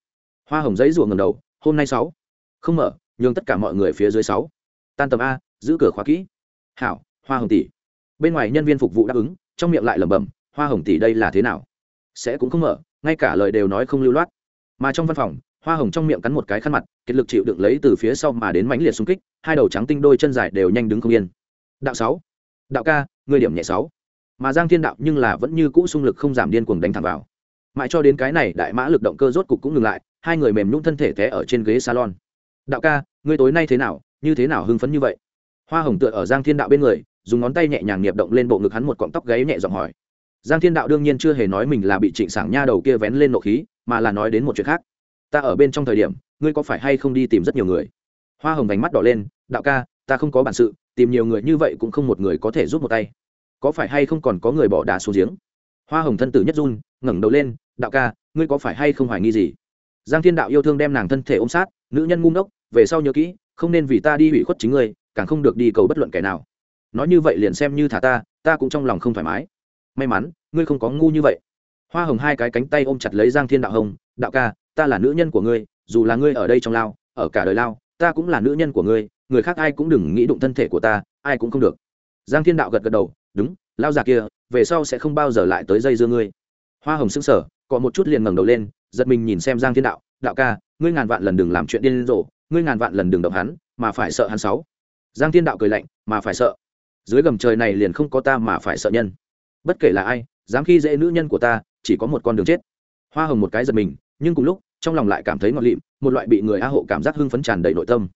S1: Hoa hồng giấy rủa ngầm đầu, hôm nay sáu. Không mở, nhường tất cả mọi người phía dưới sáu tan tầm a, giữ cửa khóa kỹ. Hảo, hoa hồng tỷ. Bên ngoài nhân viên phục vụ đáp ứng, trong miệng lại lẩm bẩm, hoa hồng tỷ đây là thế nào? Sẽ cũng không mở, ngay cả lời đều nói không lưu loát. Mà trong văn phòng, hoa hồng trong miệng cắn một cái khăn mặt, kiệt lực chịu đựng lấy từ phía sau mà đến mãnh liệt xung kích, hai đầu trắng tinh đôi chân dài đều nhanh đứng không yên. Đạo sáu, đạo ca người điểm nhẹ sáu. Mà giang thiên đạo nhưng là vẫn như cũ xung lực không giảm điên cuồng đánh thẳng vào. Mãi cho đến cái này đại mã lực động cơ rốt cục cũng ngừng lại, hai người mềm nhũng thân thể té ở trên ghế salon. Đạo ca, ngươi tối nay thế nào? Như thế nào hưng phấn như vậy? Hoa hồng tựa ở giang thiên đạo bên người, dùng ngón tay nhẹ nhàng nghiệp động lên bộ ngực hắn một cọng tóc gáy nhẹ giọng hỏi. Giang thiên đạo đương nhiên chưa hề nói mình là bị trịnh sảng nha đầu kia vén lên nộ khí, mà là nói đến một chuyện khác. Ta ở bên trong thời điểm, ngươi có phải hay không đi tìm rất nhiều người? Hoa hồng vành mắt đỏ lên, đạo ca, ta không có bản sự, tìm nhiều người như vậy cũng không một người có thể giúp một tay. Có phải hay không còn có người bỏ đá xuống giếng? Hoa hồng thân tử nhất run, ngẩng đầu lên, đạo ca, ngươi có phải hay không hoài nghi gì? Giang thiên đạo yêu thương đem nàng thân thể ôm sát, nữ nhân ngu ngốc, về sau nhớ kỹ không nên vì ta đi hủy khuất chính ngươi, càng không được đi cầu bất luận kẻ nào. Nói như vậy liền xem như thả ta ta cũng trong lòng không thoải mái. May mắn, ngươi không có ngu như vậy. Hoa hồng hai cái cánh tay ôm chặt lấy giang thiên đạo hồng, đạo ca, ta là nữ nhân của ngươi, dù là ngươi ở đây trong lao, ở cả đời lao, ta cũng là nữ nhân của ngươi, người khác ai cũng đừng nghĩ đụng thân thể của ta, ai cũng không được. Giang thiên đạo gật gật đầu, đúng, lao già kia, về sau sẽ không bao giờ lại tới dây dưa ngươi. Hoa hồng sững sờ, cọ một chút liền ngẩng đầu lên, giật mình nhìn xem giang thiên đạo đạo ca, ngươi ngàn vạn lần đừng làm chuyện điên rồ ngươi ngàn vạn lần đừng động hắn mà phải sợ hắn sáu. Giang thiên đạo cười lạnh mà phải sợ. Dưới gầm trời này liền không có ta mà phải sợ nhân. Bất kể là ai dám khi dễ nữ nhân của ta chỉ có một con đường chết. Hoa hồng một cái giật mình nhưng cùng lúc trong lòng lại cảm thấy ngọt lịm một loại bị người a hộ cảm giác hưng phấn tràn đầy nội tâm.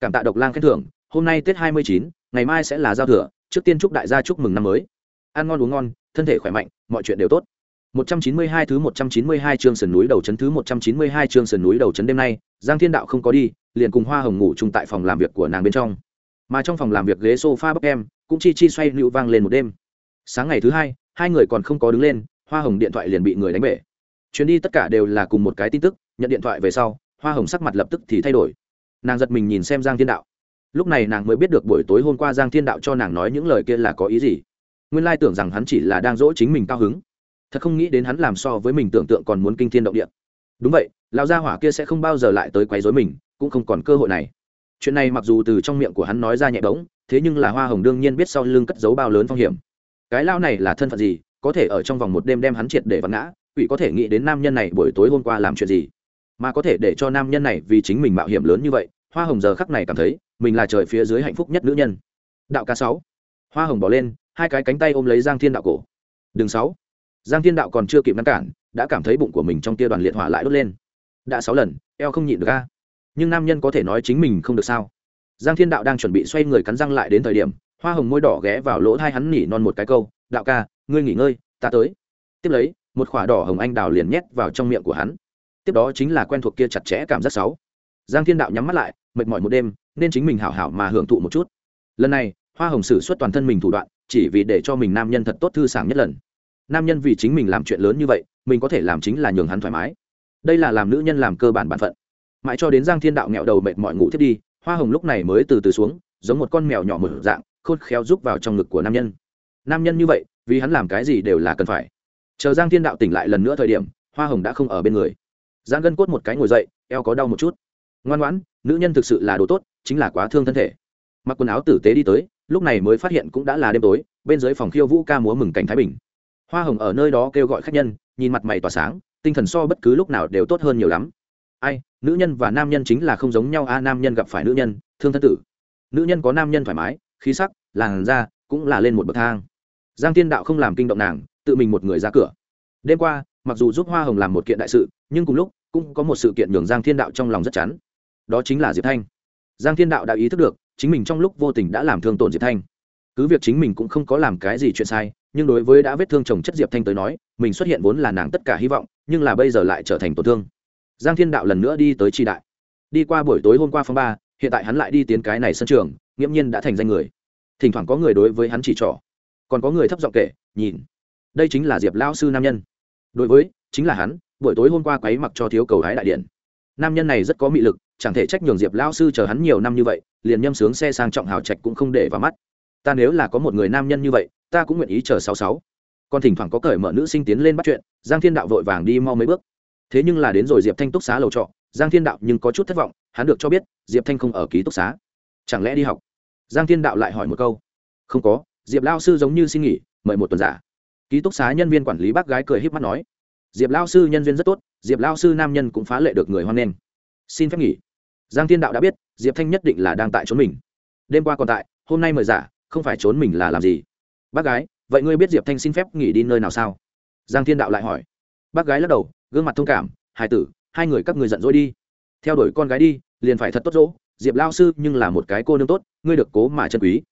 S1: Cảm tạ độc lang khen thưởng hôm nay tết hai mươi chín ngày mai sẽ là giao thừa trước tiên chúc đại gia chúc mừng năm mới. Ăn ngon uống ngon thân thể khỏe mạnh mọi chuyện đều tốt. 192 thứ 192 chương sườn núi đầu trấn thứ 192 chương sườn núi đầu trấn đêm nay, Giang Thiên Đạo không có đi, liền cùng Hoa Hồng ngủ chung tại phòng làm việc của nàng bên trong. Mà trong phòng làm việc ghế sofa bắc em, cũng chi chi xoay nịu vang lên một đêm. Sáng ngày thứ hai, hai người còn không có đứng lên, Hoa Hồng điện thoại liền bị người đánh bể. Chuyến đi tất cả đều là cùng một cái tin tức, nhận điện thoại về sau, Hoa Hồng sắc mặt lập tức thì thay đổi. Nàng giật mình nhìn xem Giang Thiên Đạo. Lúc này nàng mới biết được buổi tối hôm qua Giang Thiên Đạo cho nàng nói những lời kia là có ý gì. Nguyên lai tưởng rằng hắn chỉ là đang dỗ chính mình cao hứng thật không nghĩ đến hắn làm so với mình tưởng tượng còn muốn kinh thiên động địa đúng vậy lão gia hỏa kia sẽ không bao giờ lại tới quấy rối mình cũng không còn cơ hội này. Chuyện này mặc dù từ trong miệng của hắn nói ra nhẹ bỗng, thế nhưng là hoa hồng đương nhiên biết sau lưng cất giấu bao lớn phong hiểm. Cái lao này là thân phận gì, có thể ở trong vòng một đêm đem hắn triệt để vặn ngã, quỷ có thể nghĩ đến nam nhân này buổi tối hôm qua làm chuyện gì? Mà có thể để cho nam nhân này vì chính mình mạo hiểm lớn như vậy, hoa hồng giờ khắc này cảm thấy, mình là trời phía dưới hạnh phúc nhất nữ nhân. Đạo ca sáu. Hoa hồng bỏ lên, hai cái cánh tay ôm lấy giang thiên đạo cổ. Đường sáu. Giang thiên đạo còn chưa kịp ngăn cản, đã cảm thấy bụng của mình trong tia đoàn liệt hỏa lại đốt lên. Đã sáu lần, eo không nhịn được ca nhưng nam nhân có thể nói chính mình không được sao? Giang thiên đạo đang chuẩn bị xoay người cắn răng lại đến thời điểm, hoa hồng môi đỏ ghé vào lỗ thai hắn nỉ non một cái câu, đạo ca, ngươi nghỉ ngơi, ta tới. Tiếp lấy, một khỏa đỏ hồng anh đào liền nhét vào trong miệng của hắn. Tiếp đó chính là quen thuộc kia chặt chẽ cảm giác sáu giang thiên đạo nhắm mắt lại, mệt mỏi một đêm, nên chính mình hảo hảo mà hưởng thụ một chút. Lần này, hoa hồng sử xuất toàn thân mình thủ đoạn, chỉ vì để cho mình nam nhân thật tốt thư sảng nhất lần. Nam nhân vì chính mình làm chuyện lớn như vậy, mình có thể làm chính là nhường hắn thoải mái. Đây là làm nữ nhân làm cơ bản bản phận mãi cho đến giang thiên đạo nghẹo đầu mệt mỏi ngủ thiết đi, hoa hồng lúc này mới từ từ xuống, giống một con mèo nhỏ mở dạng, khôn khéo rúc vào trong ngực của nam nhân. Nam nhân như vậy, vì hắn làm cái gì đều là cần phải. Chờ giang thiên đạo tỉnh lại lần nữa thời điểm, hoa hồng đã không ở bên người. Giang gân cốt một cái ngồi dậy, eo có đau một chút. Ngoan ngoãn, nữ nhân thực sự là đồ tốt, chính là quá thương thân thể. Mặc quần áo tử tế đi tới, lúc này mới phát hiện cũng đã là đêm tối, bên dưới phòng khiêu vũ ca múa mừng cảnh thái bình. Hoa hồng ở nơi đó kêu gọi khách nhân, nhìn mặt mày tỏa sáng, tinh thần so bất cứ lúc nào đều tốt hơn nhiều lắm. Ai nữ nhân và nam nhân chính là không giống nhau. A, nam nhân gặp phải nữ nhân, thương thân tử. Nữ nhân có nam nhân thoải mái, khí sắc, làn da cũng là lên một bậc thang. Giang tiên đạo không làm kinh động nàng, tự mình một người ra cửa. Đêm qua, mặc dù giúp hoa hồng làm một kiện đại sự, nhưng cùng lúc cũng có một sự kiện nhường giang thiên đạo trong lòng rất chắn đó chính là diệp thanh. Giang thiên đạo đã ý thức được, chính mình trong lúc vô tình đã làm thương tổn diệp thanh. Cứ việc chính mình cũng không có làm cái gì chuyện sai, nhưng đối với đã vết thương chồng chất diệp thanh tới nói, mình xuất hiện vốn là nàng tất cả hy vọng, nhưng là bây giờ lại trở thành tổn thương giang thiên đạo lần nữa đi tới tri đại. Đi qua buổi tối hôm qua phong ba, hiện tại hắn lại đi tiến cái này sân trường, nghiễm nhiên đã thành danh người. Thỉnh thoảng có người đối với hắn chỉ trỏ, còn có người thấp giọng kể, nhìn. Đây chính là diệp lao sư nam nhân. Đối với, chính là hắn, buổi tối hôm qua quấy mặc cho thiếu cầu hái đại điện. Nam nhân này rất có mị lực, chẳng thể trách nhường diệp lao sư chờ hắn nhiều năm như vậy, liền nhâm sướng xe sang trọng hào trạch cũng không để vào mắt. Ta nếu là có một người nam nhân như vậy, ta cũng nguyện ý chờ sáu sáu. Còn thỉnh thoảng có cởi mở nữ sinh tiến lên bắt chuyện, giang thiên đạo vội vàng đi mau mấy bước thế nhưng là đến rồi diệp thanh túc xá lầu trọ, giang thiên đạo nhưng có chút thất vọng, hắn được cho biết, diệp thanh không ở ký túc xá. Chẳng lẽ đi học? Giang thiên đạo lại hỏi một câu. Không có, diệp lao sư giống như xin nghỉ, mời một tuần giả. Ký túc xá nhân viên quản lý bác gái cười h í p mắt nói. Diệp lao sư nhân viên rất tốt, diệp lao sư nam nhân cũng phá lệ được người hoan nghênh. Xin phép nghỉ. Giang thiên đạo đã biết, diệp thanh nhất định là đang tại trốn mình. Đêm qua còn tại, hôm nay mời giả, không phải trốn mình là làm gì? Bác gái, vậy ngươi biết diệp thanh xin phép nghỉ đi nơi nào sao? Giang thiên đạo lại hỏi. Bác gái lắc đầu gương mặt thông cảm hai tử, hai người các người giận dỗi đi. Theo đuổi con gái đi, liền phải thật tốt dỗ. Diệp lao sư nhưng là một cái cô nương tốt, ngươi được cố mà chân quý.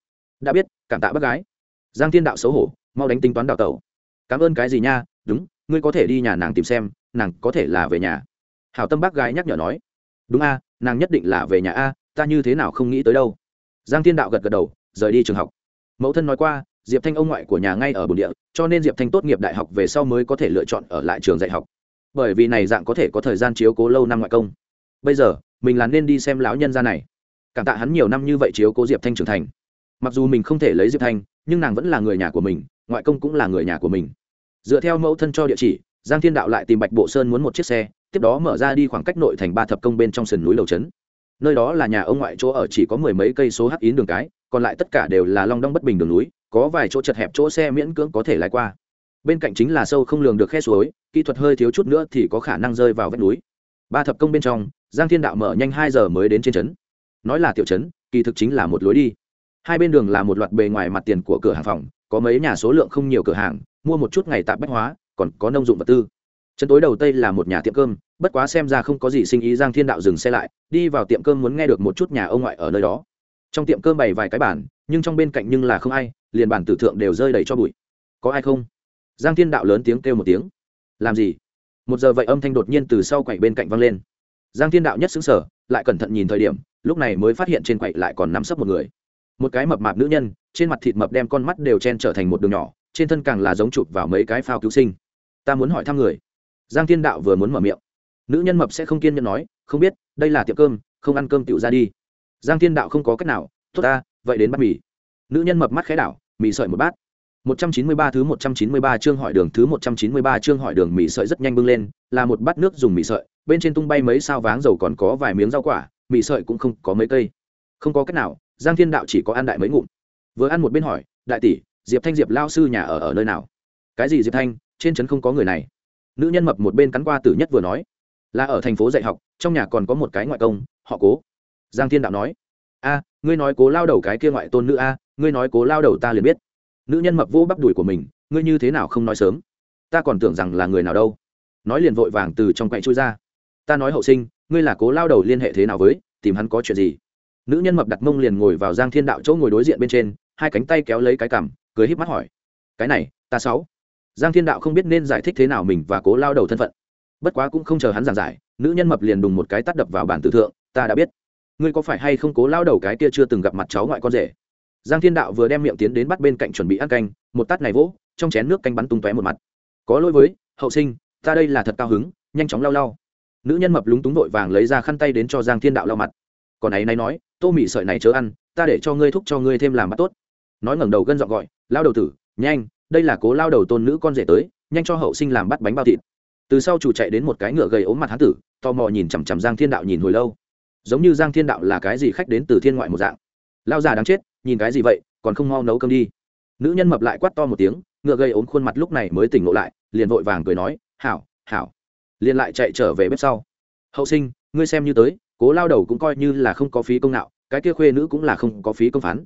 S1: Đã biết, cảm tạ bác gái. Giang thiên đạo xấu hổ, mau đánh tính toán đào tẩu. Cảm ơn cái gì nha? Đúng, ngươi có thể đi nhà nàng tìm xem, nàng có thể là về nhà. Hảo tâm bác gái nhắc nhở nói. Đúng a, nàng nhất định là về nhà a, ta như thế nào không nghĩ tới đâu. Giang thiên đạo gật gật đầu, rời đi trường học. Mẫu thân nói qua, diệp thanh ông ngoại của nhà ngay ở bồn địa, cho nên diệp thanh tốt nghiệp đại học về sau mới có thể lựa chọn ở lại trường dạy học bởi vì này dạng có thể có thời gian chiếu cố lâu năm ngoại công. Bây giờ, mình là nên đi xem lão nhân ra này. Cảm tạ hắn nhiều năm như vậy chiếu cố diệp thanh trưởng thành. Mặc dù mình không thể lấy diệp thanh, nhưng nàng vẫn là người nhà của mình, ngoại công cũng là người nhà của mình. Dựa theo mẫu thân cho địa chỉ, giang thiên đạo lại tìm bạch bộ sơn muốn một chiếc xe, tiếp đó mở ra đi khoảng cách nội thành ba thập công bên trong sườn núi lầu trấn. Nơi đó là nhà ông ngoại chỗ ở chỉ có mười mấy cây số hắc ý đường cái, còn lại tất cả đều là long đong bất bình đường núi, có vài chỗ chật hẹp chỗ xe miễn cưỡng có thể lái qua bên cạnh chính là sâu không lường được khe suối, kỹ thuật hơi thiếu chút nữa thì có khả năng rơi vào vách núi. Ba thập công bên trong, giang thiên đạo mở nhanh hai giờ mới đến trên trấn. Nói là tiểu trấn, kỳ thực chính là một lối đi. Hai bên đường là một loạt bề ngoài mặt tiền của cửa hàng phòng, có mấy nhà số lượng không nhiều cửa hàng, mua một chút ngày tạm bách hóa, còn có nông dụng vật tư. Trấn tối đầu tây là một nhà tiệm cơm, bất quá xem ra không có gì sinh ý giang thiên đạo dừng xe lại, đi vào tiệm cơm muốn nghe được một chút nhà ông ngoại ở nơi đó. Trong tiệm cơm bày vài cái bản nhưng trong bên cạnh nhưng là không ai, liền bản tử thượng đều rơi đầy cho bụi. Có ai không? Giang thiên đạo lớn tiếng kêu một tiếng. Làm gì? Một giờ vậy âm thanh đột nhiên từ sau quậy bên cạnh văng lên. Giang thiên đạo nhất xứng sở lại cẩn thận nhìn thời điểm, lúc này mới phát hiện trên quậy lại còn nắm sấp một người. Một cái mập mạp nữ nhân, trên mặt thịt mập đem con mắt đều chen trở thành một đường nhỏ, trên thân càng là giống chụp vào mấy cái phao cứu sinh. Ta muốn hỏi thăm người. Giang thiên đạo vừa muốn mở miệng. Nữ nhân mập sẽ không kiên nhẫn nói, không biết, đây là tiệm cơm, không ăn cơm tựu ra đi. Giang thiên đạo không có cách nào, tốt ta, vậy đến bắt mì. Nữ nhân mập mắt khẽ đảo, mì sợi một bát. 193 thứ 193 chương hỏi đường thứ 193 chương hỏi đường mì sợi rất nhanh bưng lên, là một bát nước dùng mì sợi, bên trên tung bay mấy sao váng dầu còn có vài miếng rau quả, mì sợi cũng không có mấy cây. Không có cách nào, Giang Thiên Đạo chỉ có ăn đại mấy ngụm. Vừa ăn một bên hỏi, đại tỷ, Diệp Thanh Diệp lao sư nhà ở ở nơi nào? Cái gì Diệp Thanh, trên trấn không có người này. Nữ nhân mập một bên cắn qua tử nhất vừa nói, là ở thành phố dạy học, trong nhà còn có một cái ngoại công, họ Cố. Giang Thiên Đạo nói, a, ngươi nói Cố lao đầu cái kia ngoại tôn nữ a, ngươi nói Cố lao đầu ta liền biết nữ nhân mập vô bắp đùi của mình, ngươi như thế nào không nói sớm? Ta còn tưởng rằng là người nào đâu. Nói liền vội vàng từ trong quậy chui ra. Ta nói hậu sinh, ngươi là cố lao đầu liên hệ thế nào với, tìm hắn có chuyện gì? Nữ nhân mập đặt mông liền ngồi vào giang thiên đạo chỗ ngồi đối diện bên trên, hai cánh tay kéo lấy cái cằm, cười híp mắt hỏi. Cái này, ta sáu. Giang thiên đạo không biết nên giải thích thế nào mình và cố lao đầu thân phận. Bất quá cũng không chờ hắn giảng giải, nữ nhân mập liền đùng một cái tắt đập vào bản tử thượng, ta đã biết. Ngươi có phải hay không cố lao đầu cái kia chưa từng gặp mặt cháu ngoại con rể? Giang thiên đạo vừa đem miệng tiến đến bắt bên cạnh chuẩn bị ăn canh, một tát này vỗ, trong chén nước canh bắn tung tóe một mặt. Có lỗi với, hậu sinh, ta đây là thật cao hứng, nhanh chóng lau lau. Nữ nhân mập lúng túng vội vàng lấy ra khăn tay đến cho giang thiên đạo lau mặt. Còn ấy nay nói, tô mị sợi này chớ ăn, ta để cho ngươi thúc cho ngươi thêm làm bắt tốt. Nói ngẩng đầu gân dọn gọi, lao đầu tử, nhanh, đây là cố lao đầu tôn nữ con rể tới, nhanh cho hậu sinh làm bắt bánh bao thịt. Từ sau chủ chạy đến một cái ngựa gầy ốm mặt hán tử, tò mò nhìn chằm chằm giang thiên đạo nhìn hồi lâu. Giống như giang thiên đạo là cái gì khách đến từ thiên ngoại một dạng. Lao già đáng chết nhìn cái gì vậy, còn không mau nấu cơm đi. Nữ nhân mập lại quát to một tiếng, ngựa gây ốm khuôn mặt lúc này mới tỉnh ngộ lại, liền vội vàng cười nói, hảo hảo. Liền lại chạy trở về bếp sau. Hậu sinh, ngươi xem như tới, cố lao đầu cũng coi như là không có phí công nào cái kia khuê nữ cũng là không có phí công phán.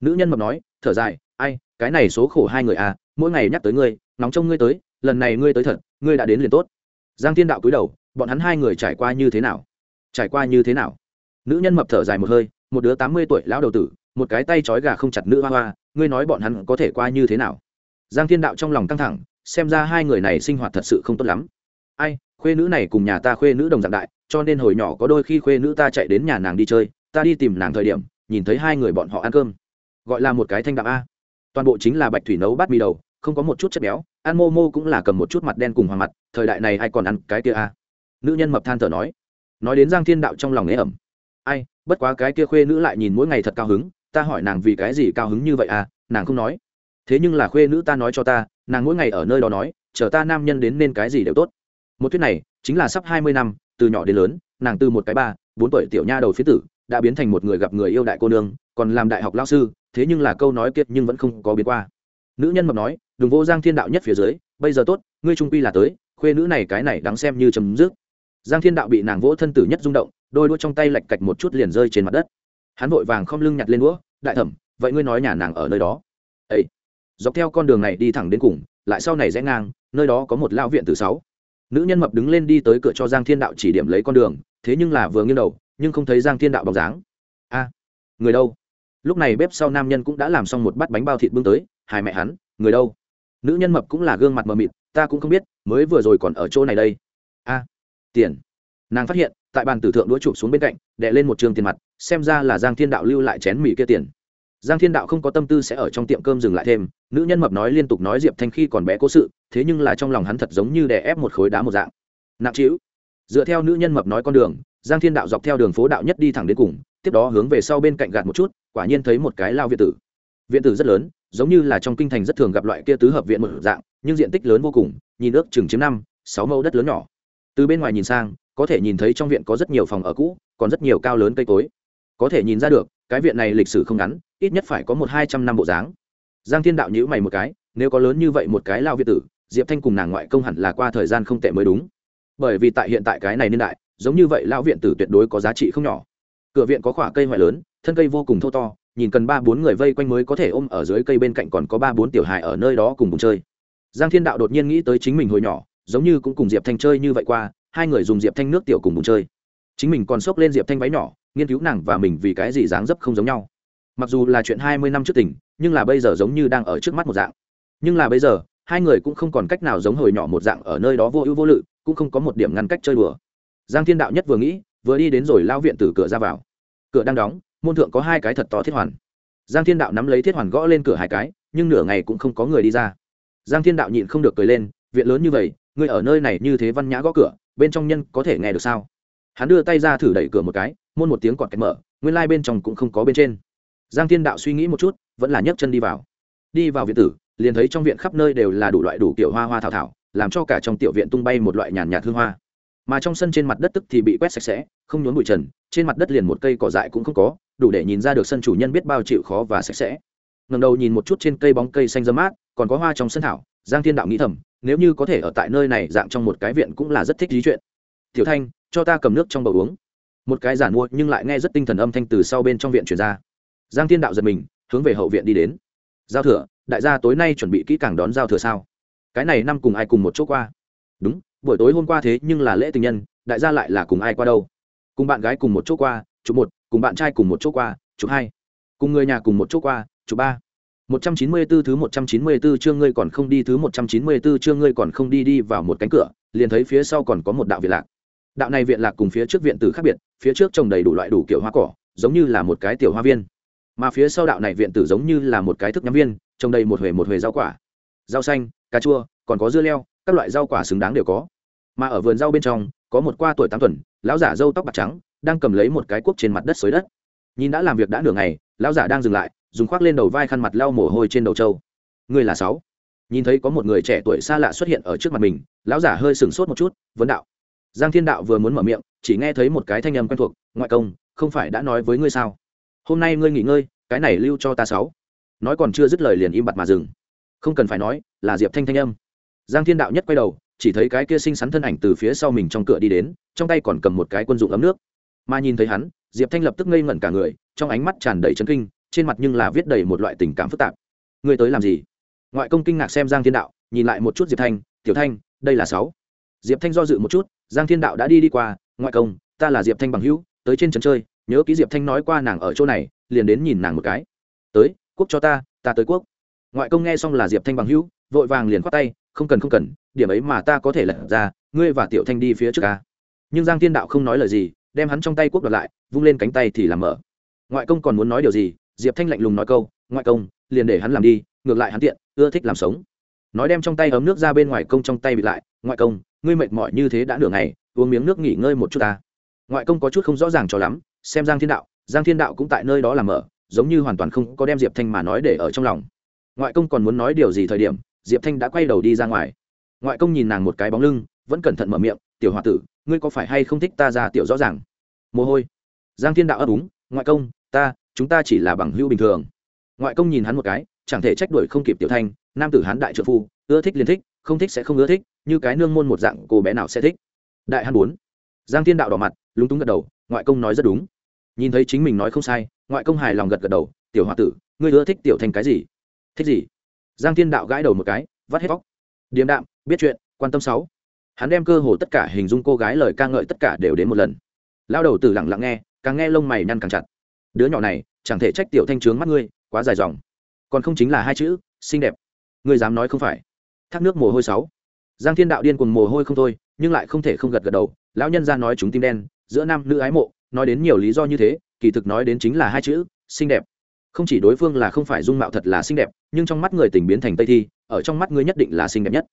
S1: Nữ nhân mập nói, thở dài, ai, cái này số khổ hai người à mỗi ngày nhắc tới ngươi, nóng trông ngươi tới, lần này ngươi tới thật, ngươi đã đến liền tốt. Giang thiên đạo cúi đầu, bọn hắn hai người trải qua như thế nào? Trải qua như thế nào? Nữ nhân mập thở dài một hơi, một đứa tám mươi tuổi lão đầu tử một cái tay trói gà không chặt nữ hoa hoa, ngươi nói bọn hắn có thể qua như thế nào? Giang thiên đạo trong lòng căng thẳng, xem ra hai người này sinh hoạt thật sự không tốt lắm. Ai, khuê nữ này cùng nhà ta khuê nữ đồng dạng đại, cho nên hồi nhỏ có đôi khi khuê nữ ta chạy đến nhà nàng đi chơi, ta đi tìm nàng thời điểm, nhìn thấy hai người bọn họ ăn cơm. Gọi là một cái thanh đạm a. Toàn bộ chính là bạch thủy nấu bát mì đầu, không có một chút chất béo, ăn mô mô cũng là cầm một chút mặt đen cùng hoàng mặt, thời đại này ai còn ăn cái kia a? Nữ nhân mập than thở nói. Nói đến giang thiên đạo trong lòng ế ẩm. Ai, bất quá cái kia khuê nữ lại nhìn mỗi ngày thật cao hứng ta hỏi nàng vì cái gì cao hứng như vậy à nàng không nói. Thế nhưng là khuê nữ ta nói cho ta, nàng mỗi ngày ở nơi đó nói, chờ ta nam nhân đến nên cái gì đều tốt. Một thuyết này chính là sắp hai mươi năm, từ nhỏ đến lớn, nàng từ một cái ba, bốn tuổi tiểu nha đầu phía tử, đã biến thành một người gặp người yêu đại cô nương, còn làm đại học lao sư, thế nhưng là câu nói kiệt nhưng vẫn không có biến qua. Nữ nhân mập nói, đừng vô giang thiên đạo nhất phía dưới, bây giờ tốt, ngươi trung quy là tới, khuê nữ này cái này đáng xem như chấm dứt. Giang thiên đạo bị nàng vỗ thân tử nhất rung động, đôi đuôi trong tay lạch cạch một chút liền rơi trên mặt đất hắn vội vàng không lưng nhặt lên đũa, đại thẩm, vậy ngươi nói nhà nàng ở nơi đó. Ấy dọc theo con đường này đi thẳng đến cùng, lại sau này rẽ ngang, nơi đó có một lao viện từ sáu. Nữ nhân mập đứng lên đi tới cửa cho giang thiên đạo chỉ điểm lấy con đường, thế nhưng là vừa nghiêng đầu, nhưng không thấy giang thiên đạo bóng dáng. A, người đâu? Lúc này bếp sau nam nhân cũng đã làm xong một bát bánh bao thịt bưng tới, hai mẹ hắn, người đâu? Nữ nhân mập cũng là gương mặt mờ mịt, ta cũng không biết, mới vừa rồi còn ở chỗ này đây. A, tiền nàng phát hiện, tại bàn tử thượng đũa chụp xuống bên cạnh đệ lên một trường tiền mặt, xem ra là giang thiên đạo lưu lại chén mì kia tiền. Giang thiên đạo không có tâm tư sẽ ở trong tiệm cơm dừng lại thêm, nữ nhân mập nói liên tục nói diệp thanh khi còn bé cố sự, thế nhưng là trong lòng hắn thật giống như đè ép một khối đá một dạng. Nặng trĩu. Dựa theo nữ nhân mập nói con đường, giang thiên đạo dọc theo đường phố đạo nhất đi thẳng đến cùng, tiếp đó hướng về sau bên cạnh gạt một chút, quả nhiên thấy một cái lao viện tử. Viện tử rất lớn, giống như là trong kinh thành rất thường gặp loại kia tứ hợp viện một dạng, nhưng diện tích lớn vô cùng, nhìn ước chừng chiếm năm, sáu mẫu đất lớn nhỏ. Từ bên ngoài nhìn sang có thể nhìn thấy trong viện có rất nhiều phòng ở cũ, còn rất nhiều cao lớn cây cối. Có thể nhìn ra được, cái viện này lịch sử không ngắn, ít nhất phải có một hai trăm năm bộ dáng. Giang thiên đạo nhữ mày một cái, nếu có lớn như vậy một cái lao viện tử, diệp thanh cùng nàng ngoại công hẳn là qua thời gian không tệ mới đúng. Bởi vì tại hiện tại cái này niên đại, giống như vậy lao viện tử tuyệt đối có giá trị không nhỏ. Cửa viện có khỏa cây ngoại lớn, thân cây vô cùng thô to, nhìn cần ba bốn người vây quanh mới có thể ôm ở dưới cây bên cạnh còn có ba bốn tiểu hài ở nơi đó cùng cùng chơi. Giang thiên đạo đột nhiên nghĩ tới chính mình hồi nhỏ, giống như cũng cùng diệp thanh chơi như vậy qua hai người dùng diệp thanh nước tiểu cùng bùng chơi chính mình còn xốc lên diệp thanh váy nhỏ nghiên cứu nàng và mình vì cái gì dáng dấp không giống nhau mặc dù là chuyện hai mươi năm trước tình nhưng là bây giờ giống như đang ở trước mắt một dạng nhưng là bây giờ hai người cũng không còn cách nào giống hồi nhỏ một dạng ở nơi đó vô ưu vô lự cũng không có một điểm ngăn cách chơi đùa giang thiên đạo nhất vừa nghĩ vừa đi đến rồi lao viện từ cửa ra vào cửa đang đóng môn thượng có hai cái thật to thiết hoàn giang thiên đạo nắm lấy thiết hoàn gõ lên cửa hai cái nhưng nửa ngày cũng không có người đi ra giang thiên đạo nhịn không được cười lên viện lớn như vậy ngươi ở nơi này như thế văn nhã gõ cửa bên trong nhân có thể nghe được sao? Hắn đưa tay ra thử đẩy cửa một cái, môn một tiếng cọt kẹt mở, nguyên lai、like、bên trong cũng không có bên trên. Giang thiên đạo suy nghĩ một chút, vẫn là nhấc chân đi vào. Đi vào viện tử, liền thấy trong viện khắp nơi đều là đủ loại đủ kiểu hoa hoa thảo thảo, làm cho cả trong tiểu viện tung bay một loại nhàn nhạt hương hoa. Mà trong sân trên mặt đất tức thì bị quét sạch sẽ, không nhốn bụi trần, trên mặt đất liền một cây cỏ dại cũng không có, đủ để nhìn ra được sân chủ nhân biết bao chịu khó và sạch sẽ. Ngầm đầu nhìn một chút trên cây bóng cây xanh dơ mát, còn có hoa trong sân thảo, giang thiên đạo nghĩ thầm nếu như có thể ở tại nơi này dạng trong một cái viện cũng là rất thích lý chuyện. Tiểu thanh, cho ta cầm nước trong bầu uống. Một cái giản mua nhưng lại nghe rất tinh thần âm thanh từ sau bên trong viện chuyển ra. Giang thiên đạo giật mình, hướng về hậu viện đi đến. Giao thừa, đại gia tối nay chuẩn bị kỹ càng đón giao thừa sao? Cái này năm cùng ai cùng một chỗ qua? Đúng, buổi tối hôm qua thế nhưng là lễ tình nhân, đại gia lại là cùng ai qua đâu? Cùng bạn gái cùng một chỗ qua, chụp một, cùng bạn trai cùng một chỗ qua, chụp hai. Cùng người nhà cùng một chỗ qua, chụp ba. 194 thứ 194 chương ngươi còn không đi thứ 194 chương ngươi còn không đi đi vào một cánh cửa, liền thấy phía sau còn có một đạo viện lạc. Đạo này viện lạc cùng phía trước viện tử khác biệt, phía trước trồng đầy đủ loại đủ kiểu hoa cỏ, giống như là một cái tiểu hoa viên. Mà phía sau đạo này viện tử giống như là một cái thức nhắm viên, trồng đầy một huệ một huệ rau quả. Rau xanh, cà chua, còn có dưa leo, các loại rau quả xứng đáng đều có. Mà ở vườn rau bên trong, có một qua tuổi 8 tuần, lão giả râu tóc bạc trắng, đang cầm lấy một cái cuốc trên mặt đất xới đất. Nhìn đã làm việc đã nửa ngày, lão giả đang dừng lại, dùng khoác lên đầu vai khăn mặt lau mồ hôi trên đầu trâu. Ngươi là sáu. Nhìn thấy có một người trẻ tuổi xa lạ xuất hiện ở trước mặt mình, lão giả hơi sửng sốt một chút, vấn đạo. Giang thiên đạo vừa muốn mở miệng, chỉ nghe thấy một cái thanh âm quen thuộc, ngoại công, không phải đã nói với ngươi sao? Hôm nay ngươi nghỉ ngơi, cái này lưu cho ta sáu. Nói còn chưa dứt lời liền im bặt mà dừng. Không cần phải nói, là diệp thanh thanh âm. Giang thiên đạo nhất quay đầu, chỉ thấy cái kia xinh xắn thân ảnh từ phía sau mình trong cửa đi đến, trong tay còn cầm một cái quân dụng ấm nước. Mà nhìn thấy hắn, diệp thanh lập tức ngây ngẩn cả người, trong ánh mắt tràn đầy chấn kinh trên mặt nhưng là viết đầy một loại tình cảm phức tạp. Ngươi tới làm gì? Ngoại công kinh ngạc xem giang thiên đạo, nhìn lại một chút diệp thanh, tiểu thanh, đây là sáu. Diệp thanh do dự một chút, giang thiên đạo đã đi đi qua, ngoại công, ta là diệp thanh bằng hữu, tới trên trấn chơi, nhớ ký diệp thanh nói qua nàng ở chỗ này, liền đến nhìn nàng một cái. Tới, quốc cho ta ta tới quốc. Ngoại công nghe xong là diệp thanh bằng hữu, vội vàng liền khoát tay, không cần không cần, điểm ấy mà ta có thể lật ra, ngươi và tiểu thanh đi phía trước ca nhưng giang thiên đạo không nói lời gì, đem hắn trong tay quốc đoạt lại, vung lên cánh tay thì làm mở. Ngoại công còn muốn nói điều gì diệp thanh lạnh lùng nói câu, ngoại công, liền để hắn làm đi, ngược lại hắn tiện, ưa thích làm sống. Nói đem trong tay ấm nước ra bên ngoài công trong tay bị lại, ngoại công, ngươi mệt mỏi như thế đã nửa ngày, uống miếng nước nghỉ ngơi một chút ta. Ngoại công có chút không rõ ràng cho lắm, xem giang thiên đạo, giang thiên đạo cũng tại nơi đó làm mở giống như hoàn toàn không có đem diệp thanh mà nói để ở trong lòng. Ngoại công còn muốn nói điều gì thời điểm, diệp thanh đã quay đầu đi ra ngoài. Ngoại công nhìn nàng một cái bóng lưng, vẫn cẩn thận mở miệng, tiểu h o a tử, ngươi có phải hay không thích ta ra tiểu rõ ràng? Mồ hôi. Giang thiên đạo ấp úng ngoại công, ta chúng ta chỉ là bằng hữu bình thường. Ngoại công nhìn hắn một cái, chẳng thể trách đuổi không kịp tiểu thanh, nam tử hán đại trợ phu, ưa thích liền thích, không thích sẽ không ưa thích, như cái nương môn một dạng, cô bé nào sẽ thích. Đại hán bốn. Giang thiên đạo đỏ mặt, lúng túng gật đầu, ngoại công nói rất đúng. Nhìn thấy chính mình nói không sai, ngoại công hài lòng gật gật đầu, tiểu h o a tử, ngươi ưa thích tiểu thanh cái gì? Thích gì? Giang thiên đạo gãi đầu một cái, vắt hết vóc điềm đạm, biết chuyện, quan tâm sáu. Hắn đem cơ hồ tất cả hình dung cô gái lời ca ngợi tất cả đều đến một lần. Lao đầu từ lặng lặng nghe, càng nghe lông mày nhăn càng chặt đứa nhỏ này, chẳng thể trách tiểu thanh trướng mắt ngươi, quá dài dòng. Còn không chính là hai chữ, xinh đẹp. Ngươi dám nói không phải. Thác nước mồ hôi sáu. Giang thiên đạo điên cùng mồ hôi không thôi, nhưng lại không thể không gật gật đầu. Lão nhân ra nói chúng tim đen, giữa nam nữ ái mộ, nói đến nhiều lý do như thế, kỳ thực nói đến chính là hai chữ, xinh đẹp. Không chỉ đối phương là không phải dung mạo thật là xinh đẹp, nhưng trong mắt người tình biến thành tây thi, ở trong mắt ngươi nhất định là xinh đẹp nhất.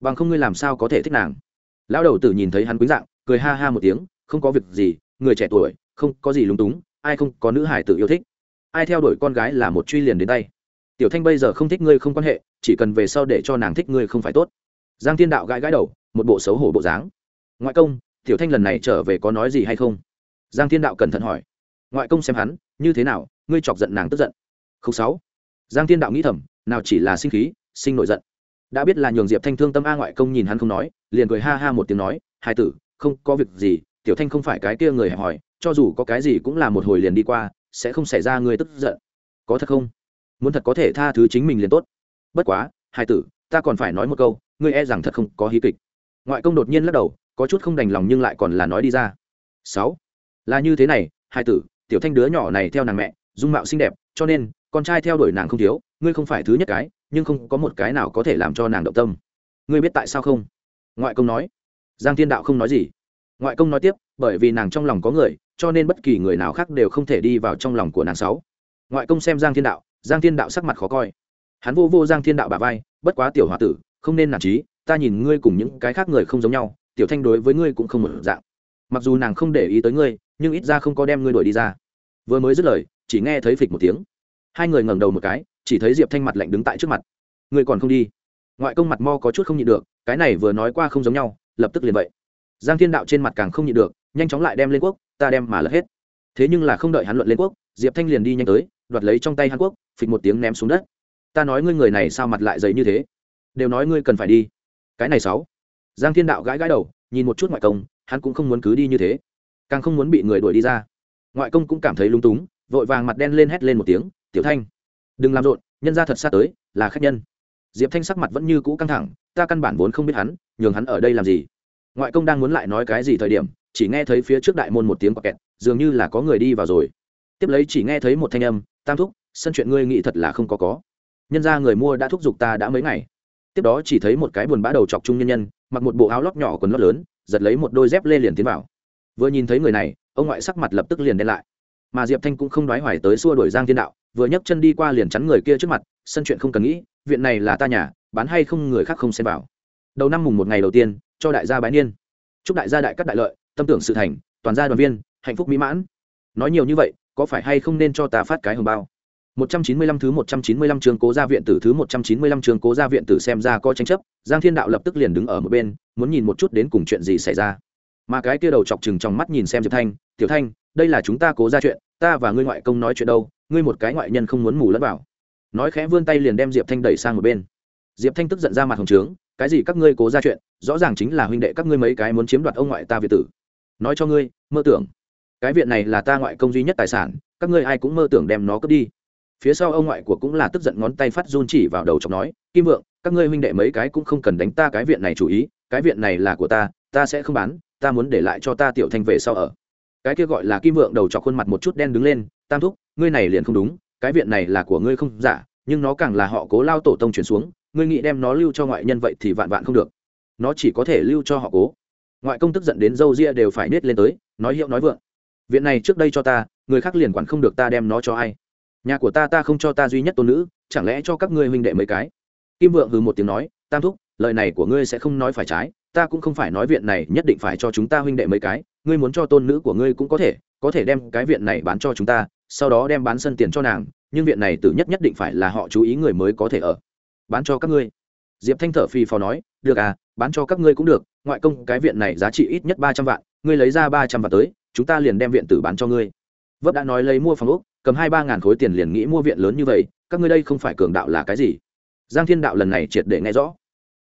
S1: Bằng không ngươi làm sao có thể thích nàng? Lão đầu tử nhìn thấy hắn quýnh dạng, cười ha ha một tiếng, không có việc gì, người trẻ tuổi, không có gì lúng túng ai không có nữ hải tử yêu thích? Ai theo đuổi con gái là một truy liền đến tay. Tiểu thanh bây giờ không thích ngươi không quan hệ, chỉ cần về sau để cho nàng thích ngươi không phải tốt. Giang thiên đạo gãi gãi đầu, một bộ xấu hổ bộ dáng. Ngoại công, tiểu thanh lần này trở về có nói gì hay không? Giang thiên đạo cẩn thận hỏi. Ngoại công xem hắn, như thế nào, ngươi chọc giận nàng tức giận. Không sáu. Giang thiên đạo nghĩ thầm, nào chỉ là sinh khí, sinh nổi giận. Đã biết là nhường diệp thanh thương tâm a ngoại công nhìn hắn không nói, liền cười ha ha một tiếng nói, hai tử, không có việc gì, tiểu thanh không phải cái kia người hẹp hỏi cho dù có cái gì cũng là một hồi liền đi qua, sẽ không xảy ra người tức giận. Có thật không? Muốn thật có thể tha thứ chính mình liền tốt. Bất quá, hai tử, ta còn phải nói một câu, ngươi e rằng thật không có hí kịch. Ngoại công đột nhiên lắc đầu, có chút không đành lòng nhưng lại còn là nói đi ra. Sáu. Là như thế này, hai tử, tiểu thanh đứa nhỏ này theo nàng mẹ, dung mạo xinh đẹp, cho nên, con trai theo đuổi nàng không thiếu, ngươi không phải thứ nhất cái, nhưng không có một cái nào có thể làm cho nàng động tâm. Ngươi biết tại sao không? Ngoại công nói. Giang thiên đạo không nói gì. Ngoại công nói tiếp bởi vì nàng trong lòng có người, cho nên bất kỳ người nào khác đều không thể đi vào trong lòng của nàng sáu. Ngoại công xem giang thiên đạo, giang thiên đạo sắc mặt khó coi. Hắn vô vô giang thiên đạo bà vai, bất quá tiểu h o a tử, không nên nản trí, ta nhìn ngươi cùng những cái khác người không giống nhau, tiểu thanh đối với ngươi cũng không một dạng. Mặc dù nàng không để ý tới ngươi, nhưng ít ra không có đem ngươi đuổi đi ra. Vừa mới dứt lời, chỉ nghe thấy phịch một tiếng. Hai người ngẩng đầu một cái, chỉ thấy diệp thanh mặt lạnh đứng tại trước mặt. Ngươi còn không đi? Ngoại công mặt mo có chút không nhịn được, cái này vừa nói qua không giống nhau, lập tức liền vậy. Giang thiên đạo trên mặt càng không nhịn được nhanh chóng lại đem lên quốc, ta đem mà lật hết. Thế nhưng là không đợi hắn luận lên quốc, diệp thanh liền đi nhanh tới, đoạt lấy trong tay hàn quốc, phịch một tiếng ném xuống đất. Ta nói ngươi người này sao mặt lại dày như thế? Đều nói ngươi cần phải đi. Cái này sáu. Giang thiên đạo gãi gãi đầu, nhìn một chút ngoại công, hắn cũng không muốn cứ đi như thế. Càng không muốn bị người đuổi đi ra. Ngoại công cũng cảm thấy lung túng, vội vàng mặt đen lên hét lên một tiếng, tiểu thanh, đừng làm rộn, nhân ra thật xa tới, là khách nhân. Diệp thanh sắc mặt vẫn như cũ căng thẳng, ta căn bản vốn không biết hắn, nhường hắn ở đây làm gì. Ngoại công đang muốn lại nói cái gì thời điểm chỉ nghe thấy phía trước đại môn một tiếng quạt kẹt, dường như là có người đi vào rồi. Tiếp lấy chỉ nghe thấy một thanh âm, tam thúc, sân chuyện ngươi nghĩ thật là không có có. Nhân ra người mua đã thúc giục ta đã mấy ngày. Tiếp đó chỉ thấy một cái buồn bã đầu chọc trung nhân nhân, mặc một bộ áo lót nhỏ quần lót lớn, giật lấy một đôi dép lê liền tiến vào. Vừa nhìn thấy người này, ông ngoại sắc mặt lập tức liền đen lại. Mà diệp thanh cũng không đoái hoài tới xua đuổi giang thiên đạo, vừa nhấc chân đi qua liền chắn người kia trước mặt, sân chuyện không cần nghĩ, viện này là ta nhà, bán hay không người khác không xem vào. Đầu năm mùng một ngày đầu tiên, cho đại gia bái niên. Chúc đại gia đại cắt đại lợi tâm tưởng sự thành toàn gia đoàn viên hạnh phúc mỹ mãn nói nhiều như vậy có phải hay không nên cho ta phát cái hồng bao 195 thứ 195 trường Cố gia viện tử thứ 195 trường Cố gia viện tử xem ra có tranh chấp, Giang Thiên Đạo lập tức liền đứng ở một bên, muốn nhìn một chút đến cùng chuyện gì xảy ra. Mà cái kia đầu chọc chừng trong mắt nhìn xem Diệp Thanh, "Tiểu Thanh, đây là chúng ta Cố gia chuyện, ta và ngươi ngoại công nói chuyện đâu, ngươi một cái ngoại nhân không muốn mù lẫn vào." Nói khẽ vươn tay liền đem Diệp Thanh đẩy sang một bên. Diệp Thanh tức giận ra mặt hồng trướng, "Cái gì các ngươi Cố gia chuyện, rõ ràng chính là huynh đệ các ngươi mấy cái muốn chiếm đoạt ông ngoại ta viện tử. Nói cho ngươi, mơ tưởng, cái viện này là ta ngoại công duy nhất tài sản, các ngươi ai cũng mơ tưởng đem nó cướp đi." phía sau ông ngoại của cũng là tức giận ngón tay phát run chỉ vào đầu chọc nói kim vượng các ngươi huynh đệ mấy cái cũng không cần đánh ta cái viện này chủ ý cái viện này là của ta ta sẽ không bán ta muốn để lại cho ta tiểu thanh về sau ở. Cái kia gọi là kim vượng đầu chọc khuôn mặt một chút đen đứng lên tam thúc ngươi này liền không đúng cái viện này là của ngươi không giả nhưng nó càng là họ cố lao tổ tông chuyển xuống ngươi nghĩ đem nó lưu cho ngoại nhân vậy thì vạn vạn không được. Nó chỉ có thể lưu cho họ cố ngoại công tức giận đến dâu ria đều phải nết lên tới, nói hiệu nói vượng. Viện này trước đây cho ta, người khác liền quản không được ta đem nó cho ai. Nhà của ta ta không cho ta duy nhất tôn nữ, chẳng lẽ cho các ngươi huynh đệ mấy cái? Kim vượng hừ một tiếng nói, tam thúc, lời này của ngươi sẽ không nói phải trái, ta cũng không phải nói viện này nhất định phải cho chúng ta huynh đệ mấy cái, ngươi muốn cho tôn nữ của ngươi cũng có thể có thể đem cái viện này bán cho chúng ta, sau đó đem bán sân tiền cho nàng, nhưng viện này tự nhất nhất định phải là họ chú ý người mới có thể ở. Bán cho các ngươi. Diệp thanh thở phì phò nói, được à bán cho các ngươi cũng được ngoại công cái viện này giá trị ít nhất ba trăm vạn, ngươi lấy ra ba trăm vạn tới, chúng ta liền đem viện tử bán cho ngươi. Vấp đã nói lấy mua phòng úc cầm hai ba ngàn khối tiền liền nghĩ mua viện lớn như vậy, các ngươi đây không phải cường đạo là cái gì? Giang thiên đạo lần này triệt để nghe rõ.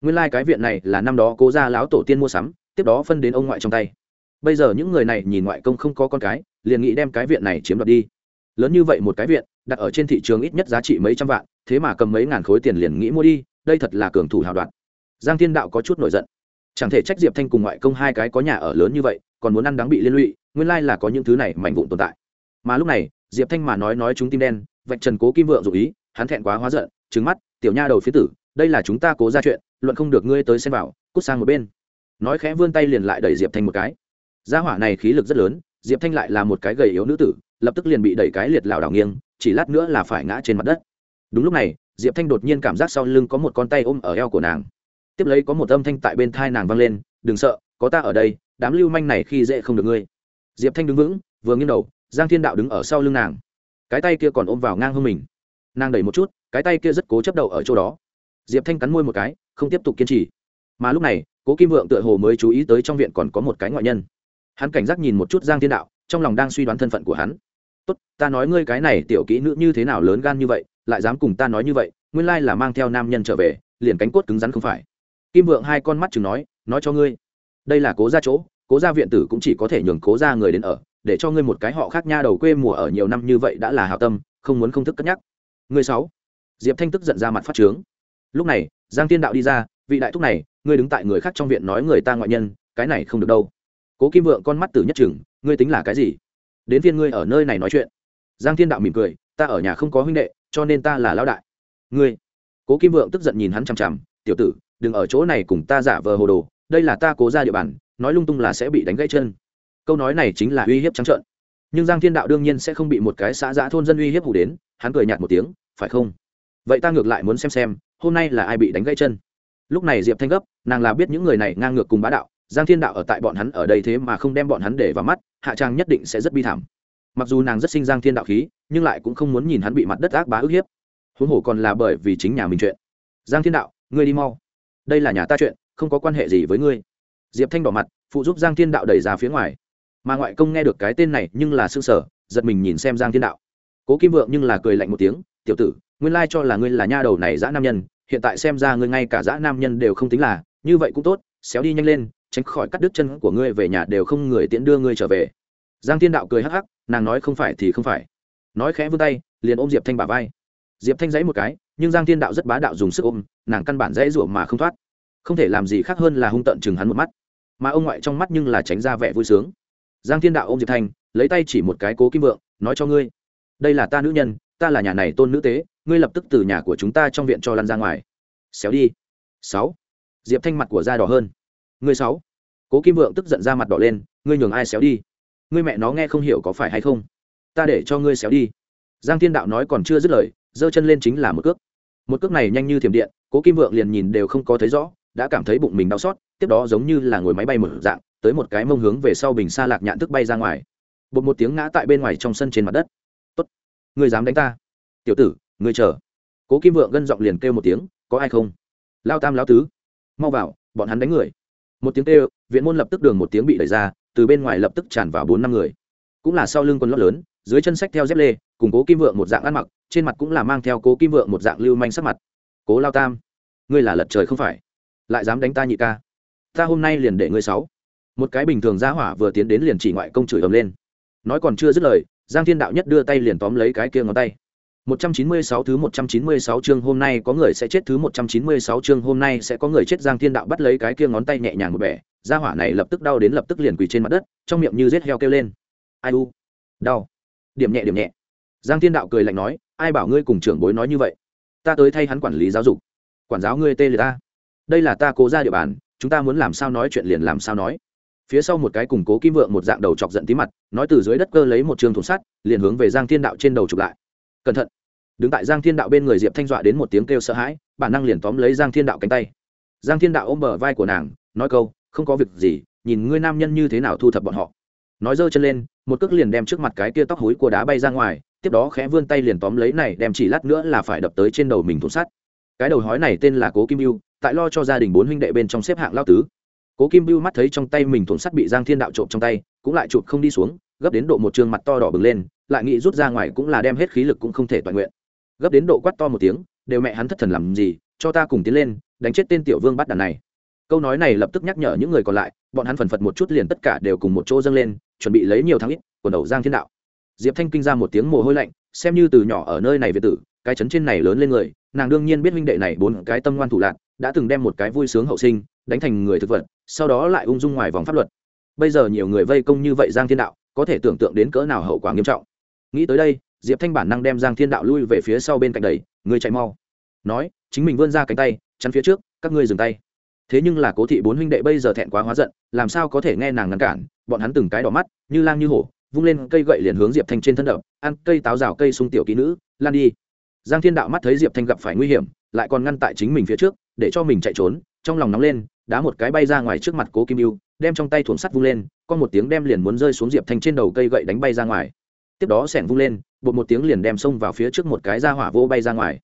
S1: Nguyên lai、like、cái viện này là năm đó cố ra láo tổ tiên mua sắm, tiếp đó phân đến ông ngoại trong tay. Bây giờ những người này nhìn ngoại công không có con cái, liền nghĩ đem cái viện này chiếm đoạt đi. Lớn như vậy một cái viện, đặt ở trên thị trường ít nhất giá trị mấy trăm vạn, thế mà cầm mấy ngàn khối tiền liền nghĩ mua đi, đây thật là cường thủ hào đoạn. giang thiên đạo có chút nổi giận chẳng thể trách diệp thanh cùng ngoại công hai cái có nhà ở lớn như vậy, còn muốn ăn đáng bị liên lụy, nguyên lai là có những thứ này mảnh vụn tồn tại. Mà lúc này, diệp thanh mà nói nói chúng tim đen, vạch trần cố kim vượng dụ ý, hắn thẹn quá hóa giận trứng mắt, tiểu nha đầu phía tử, đây là chúng ta cố ra chuyện, luận không được ngươi tới xem vào, cút sang một bên. Nói khẽ vươn tay liền lại đẩy diệp thanh một cái. Gia hỏa này khí lực rất lớn, diệp thanh lại là một cái gầy yếu nữ tử, lập tức liền bị đẩy cái liệt lảo đảo nghiêng, chỉ lát nữa là phải ngã trên mặt đất. Đúng lúc này, diệp thanh đột nhiên cảm giác sau lưng có một con tay ôm ở eo của nàng tiếp lấy có một âm thanh tại bên thai nàng vang lên, đừng sợ, có ta ở đây, đám lưu manh này khi dễ không được ngươi. Diệp thanh đứng vững, vừa nghiêng đầu, giang thiên đạo đứng ở sau lưng nàng. Cái tay kia còn ôm vào ngang hông mình. Nàng đẩy một chút, cái tay kia rất cố chấp đầu ở chỗ đó. Diệp thanh cắn môi một cái, không tiếp tục kiên trì. Mà lúc này, cố kim vượng tựa hồ mới chú ý tới trong viện còn có một cái ngoại nhân. Hắn cảnh giác nhìn một chút giang thiên đạo, trong lòng đang suy đoán thân phận của hắn. Tốt, ta nói ngươi cái này tiểu kỹ nữ như thế nào lớn gan như vậy, lại dám cùng ta nói như vậy, nguyên lai là mang theo nam nhân trở về, liền cánh cốt cứng rắn không phải kim vượng hai con mắt chừng nói nói cho ngươi, đây là cố ra chỗ, cố ra viện tử cũng chỉ có thể nhường cố ra người đến ở, để cho ngươi một cái họ khác nha đầu quê mùa ở nhiều năm như vậy đã là hào tâm, không muốn không thức cất nhắc. Ngươi sáu, diệp thanh tức giận ra mặt phát trướng. Lúc này, giang tiên đạo đi ra, vị đại thúc này, ngươi đứng tại người khác trong viện nói người ta ngoại nhân, cái này không được đâu. Cố kim vượng con mắt tử nhất chừng ngươi tính là cái gì? Đến viên ngươi ở nơi này nói chuyện. Giang thiên đạo mỉm cười, ta ở nhà không có huynh đệ, cho nên ta là lão đại. Ngươi? Cố kim vượng tức giận nhìn hắn chằm chằm, tiểu tử đừng ở chỗ này cùng ta giả vờ hồ đồ, đây là ta cố ra địa bàn, nói lung tung là sẽ bị đánh gãy chân. Câu nói này chính là uy hiếp trắng trợn. Nhưng giang thiên đạo đương nhiên sẽ không bị một cái xã giã thôn dân uy hiếp hủ đến, hắn cười nhạt một tiếng, phải không? Vậy ta ngược lại muốn xem xem, hôm nay là ai bị đánh gãy chân? Lúc này diệp thanh gấp, nàng là biết những người này ngang ngược cùng bá đạo, giang thiên đạo ở tại bọn hắn ở đây thế mà không đem bọn hắn để vào mắt, hạ trang nhất định sẽ rất bi thảm. Mặc dù nàng rất sinh giang thiên đạo khí, nhưng lại cũng không muốn nhìn hắn bị mặt đất ác bá ức hiếp. Huống hồ còn là bởi vì chính nhà mình chuyện. Giang thiên đạo, ngươi đi mau đây là nhà ta chuyện, không có quan hệ gì với ngươi. Diệp thanh đỏ mặt, phụ giúp giang thiên đạo đẩy ra phía ngoài. Mà ngoại công nghe được cái tên này nhưng là s ư ơ n g sở giật mình nhìn xem giang thiên đạo. Cố kim vượng nhưng là cười lạnh một tiếng, tiểu tử, nguyên lai cho là ngươi là nha đầu này dã nam nhân, hiện tại xem ra ngươi ngay cả dã nam nhân đều không tính là, như vậy cũng tốt, xéo đi nhanh lên, tránh khỏi cắt đứt chân của ngươi về nhà đều không người tiễn đưa ngươi trở về. Giang thiên đạo cười hắc hắc, nàng nói không phải thì không phải. Nói khẽ vươn tay, liền ôm diệp thanh bà vai. Diệp thanh dãy một cái, nhưng giang thiên đạo rất bá đạo dùng sức ôm nàng căn bản dễ ruộng mà không thoát. Không thể làm gì khác hơn là hung tận chừng hắn một mắt. Mà ông ngoại trong mắt nhưng là tránh ra vẻ vui sướng. Giang thiên đạo ô m diệp thanh lấy tay chỉ một cái cố kim vượng, nói cho ngươi, đây là ta nữ nhân, ta là nhà này tôn nữ tế, ngươi lập tức từ nhà của chúng ta trong viện cho lăn ra ngoài. Xéo đi. Sáu. Diệp thanh mặt của da đỏ hơn. Ngươi sáu. Cố kim vượng tức giận ra mặt đỏ lên, ngươi nhường ai xéo đi? Ngươi mẹ nó nghe không hiểu có phải hay không? Ta để cho ngươi xéo đi. Giang thiên đạo nói còn chưa dứt lời, giơ chân lên chính là một cước. Một cước này nhanh như thiểm điện cố kim vượng liền nhìn đều không có thấy rõ, đã cảm thấy bụng mình đau xót, tiếp đó giống như là ngồi máy bay mở dạng, tới một cái mông hướng về sau bình xa lạc nhạn thức bay ra ngoài. Bột một tiếng ngã tại bên ngoài trong sân trên mặt đất. Tốt người dám đánh ta? Tiểu tử, ngươi chờ. Cố kim vượng gân giọng liền kêu một tiếng, có ai không? Lao tam lao tứ, mau vào, bọn hắn đánh người. Một tiếng kêu, viện môn lập tức đường một tiếng bị đẩy ra, từ bên ngoài lập tức tràn vào bốn năm người. Cũng là sau lưng quân lót lớn, dưới chân sách theo dép lê, cùng cố kim vượng một dạng ăn mặc, trên mặt cũng là mang theo cố kim vượng một dạng lưu manh sắc mặt cố lao tam ngươi là lật trời không phải lại dám đánh ta nhị ca ta hôm nay liền để ngươi sáu một cái bình thường ra hỏa vừa tiến đến liền chỉ ngoại công chửi ầm lên nói còn chưa dứt lời giang thiên đạo nhất đưa tay liền tóm lấy cái kia ngón tay 196 thứ 196 chương hôm nay có người sẽ chết thứ 196 chương hôm nay sẽ có người chết Giang Thiên Đạo bắt lấy cái kia ngón tay nhẹ nhàng một bẻ, gia hỏa này lập tức đau đến lập tức liền quỳ trên mặt đất, trong miệng như giết heo kêu lên. Ai u? Đau. Điểm nhẹ điểm nhẹ. Giang Thiên Đạo cười lạnh nói, ai bảo ngươi cùng trưởng bối nói như vậy? Ta tới thay hắn quản lý giáo dục. Quản giáo ngươi tê liệt ta. Đây là ta cố ra địa bàn, chúng ta muốn làm sao nói chuyện liền làm sao nói. Phía sau một cái củng cố kim vượng một dạng đầu chọc giận tí mặt, nói từ dưới đất cơ lấy một trường thùng sắt, liền hướng về Giang Thiên Đạo trên đầu chụp lại cẩn thận đứng tại giang thiên đạo bên người diệp thanh dọa đến một tiếng kêu sợ hãi bản năng liền tóm lấy giang thiên đạo cánh tay giang thiên đạo ôm bờ vai của nàng nói câu không có việc gì nhìn ngươi nam nhân như thế nào thu thập bọn họ nói giơ chân lên một cước liền đem trước mặt cái kia tóc hối của đá bay ra ngoài tiếp đó khẽ vươn tay liền tóm lấy này, đem chỉ lát nữa là phải đập tới trên đầu mình thủng sắt. Cái đầu hói này tên là cố kim biêu tại lo cho gia đình bốn huynh đệ bên trong xếp hạng lao tứ. Cố kim biêu mắt thấy trong tay mình thủng sắt bị giang thiên đạo trộm trong tay, cũng lại chụp không đi xuống, gấp đến độ một trường mặt to đỏ bừng lên, lại nghĩ rút ra ngoài cũng là đem hết khí lực cũng không thể toàn nguyện. Gấp đến độ quát to một tiếng, đều mẹ hắn thất thần làm gì, cho ta cùng tiến lên, đánh chết tên tiểu vương bắt đàn này. Câu nói này lập tức nhắc nhở những người còn lại, bọn hắn phần phật một chút liền tất cả đều cùng một chỗ dâng lên, chuẩn bị lấy nhiều thắng ít, quần đầu giang thiên đạo diệp thanh kinh ra một tiếng mồ hôi lạnh, xem như từ nhỏ ở nơi này về tử, cái chấn trên này lớn lên người, nàng đương nhiên biết huynh đệ này bốn cái tâm ngoan thủ lạc đã từng đem một cái vui sướng hậu sinh, đánh thành người thực vật, sau đó lại ung dung ngoài vòng pháp luật. Bây giờ nhiều người vây công như vậy giang thiên đạo, có thể tưởng tượng đến cỡ nào hậu quả nghiêm trọng. Nghĩ tới đây, diệp thanh bản năng đem giang thiên đạo lui về phía sau bên cạnh đầy người chạy mau. Nói, chính mình vươn ra cánh tay, chắn phía trước, các ngươi dừng tay. Thế nhưng là cố thị bốn huynh đệ bây giờ thẹn quá hóa giận, làm sao có thể nghe nàng ngăn cản, bọn hắn từng cái đỏ mắt, như lang như hổ vung lên cây gậy liền hướng diệp thanh trên thân đập, ăn cây táo rào cây sung tiểu kỹ nữ, lan đi. Giang thiên đạo mắt thấy diệp thanh gặp phải nguy hiểm, lại còn ngăn tại chính mình phía trước, để cho mình chạy trốn, trong lòng nóng lên, đá một cái bay ra ngoài trước mặt cố kim yêu đem trong tay thuồng sắt vung lên, con một tiếng đem liền muốn rơi xuống diệp thanh trên đầu cây gậy đánh bay ra ngoài. Tiếp đó sẻng vung lên, bột một tiếng liền đem xông vào phía trước một cái ra hỏa vô bay ra ngoài.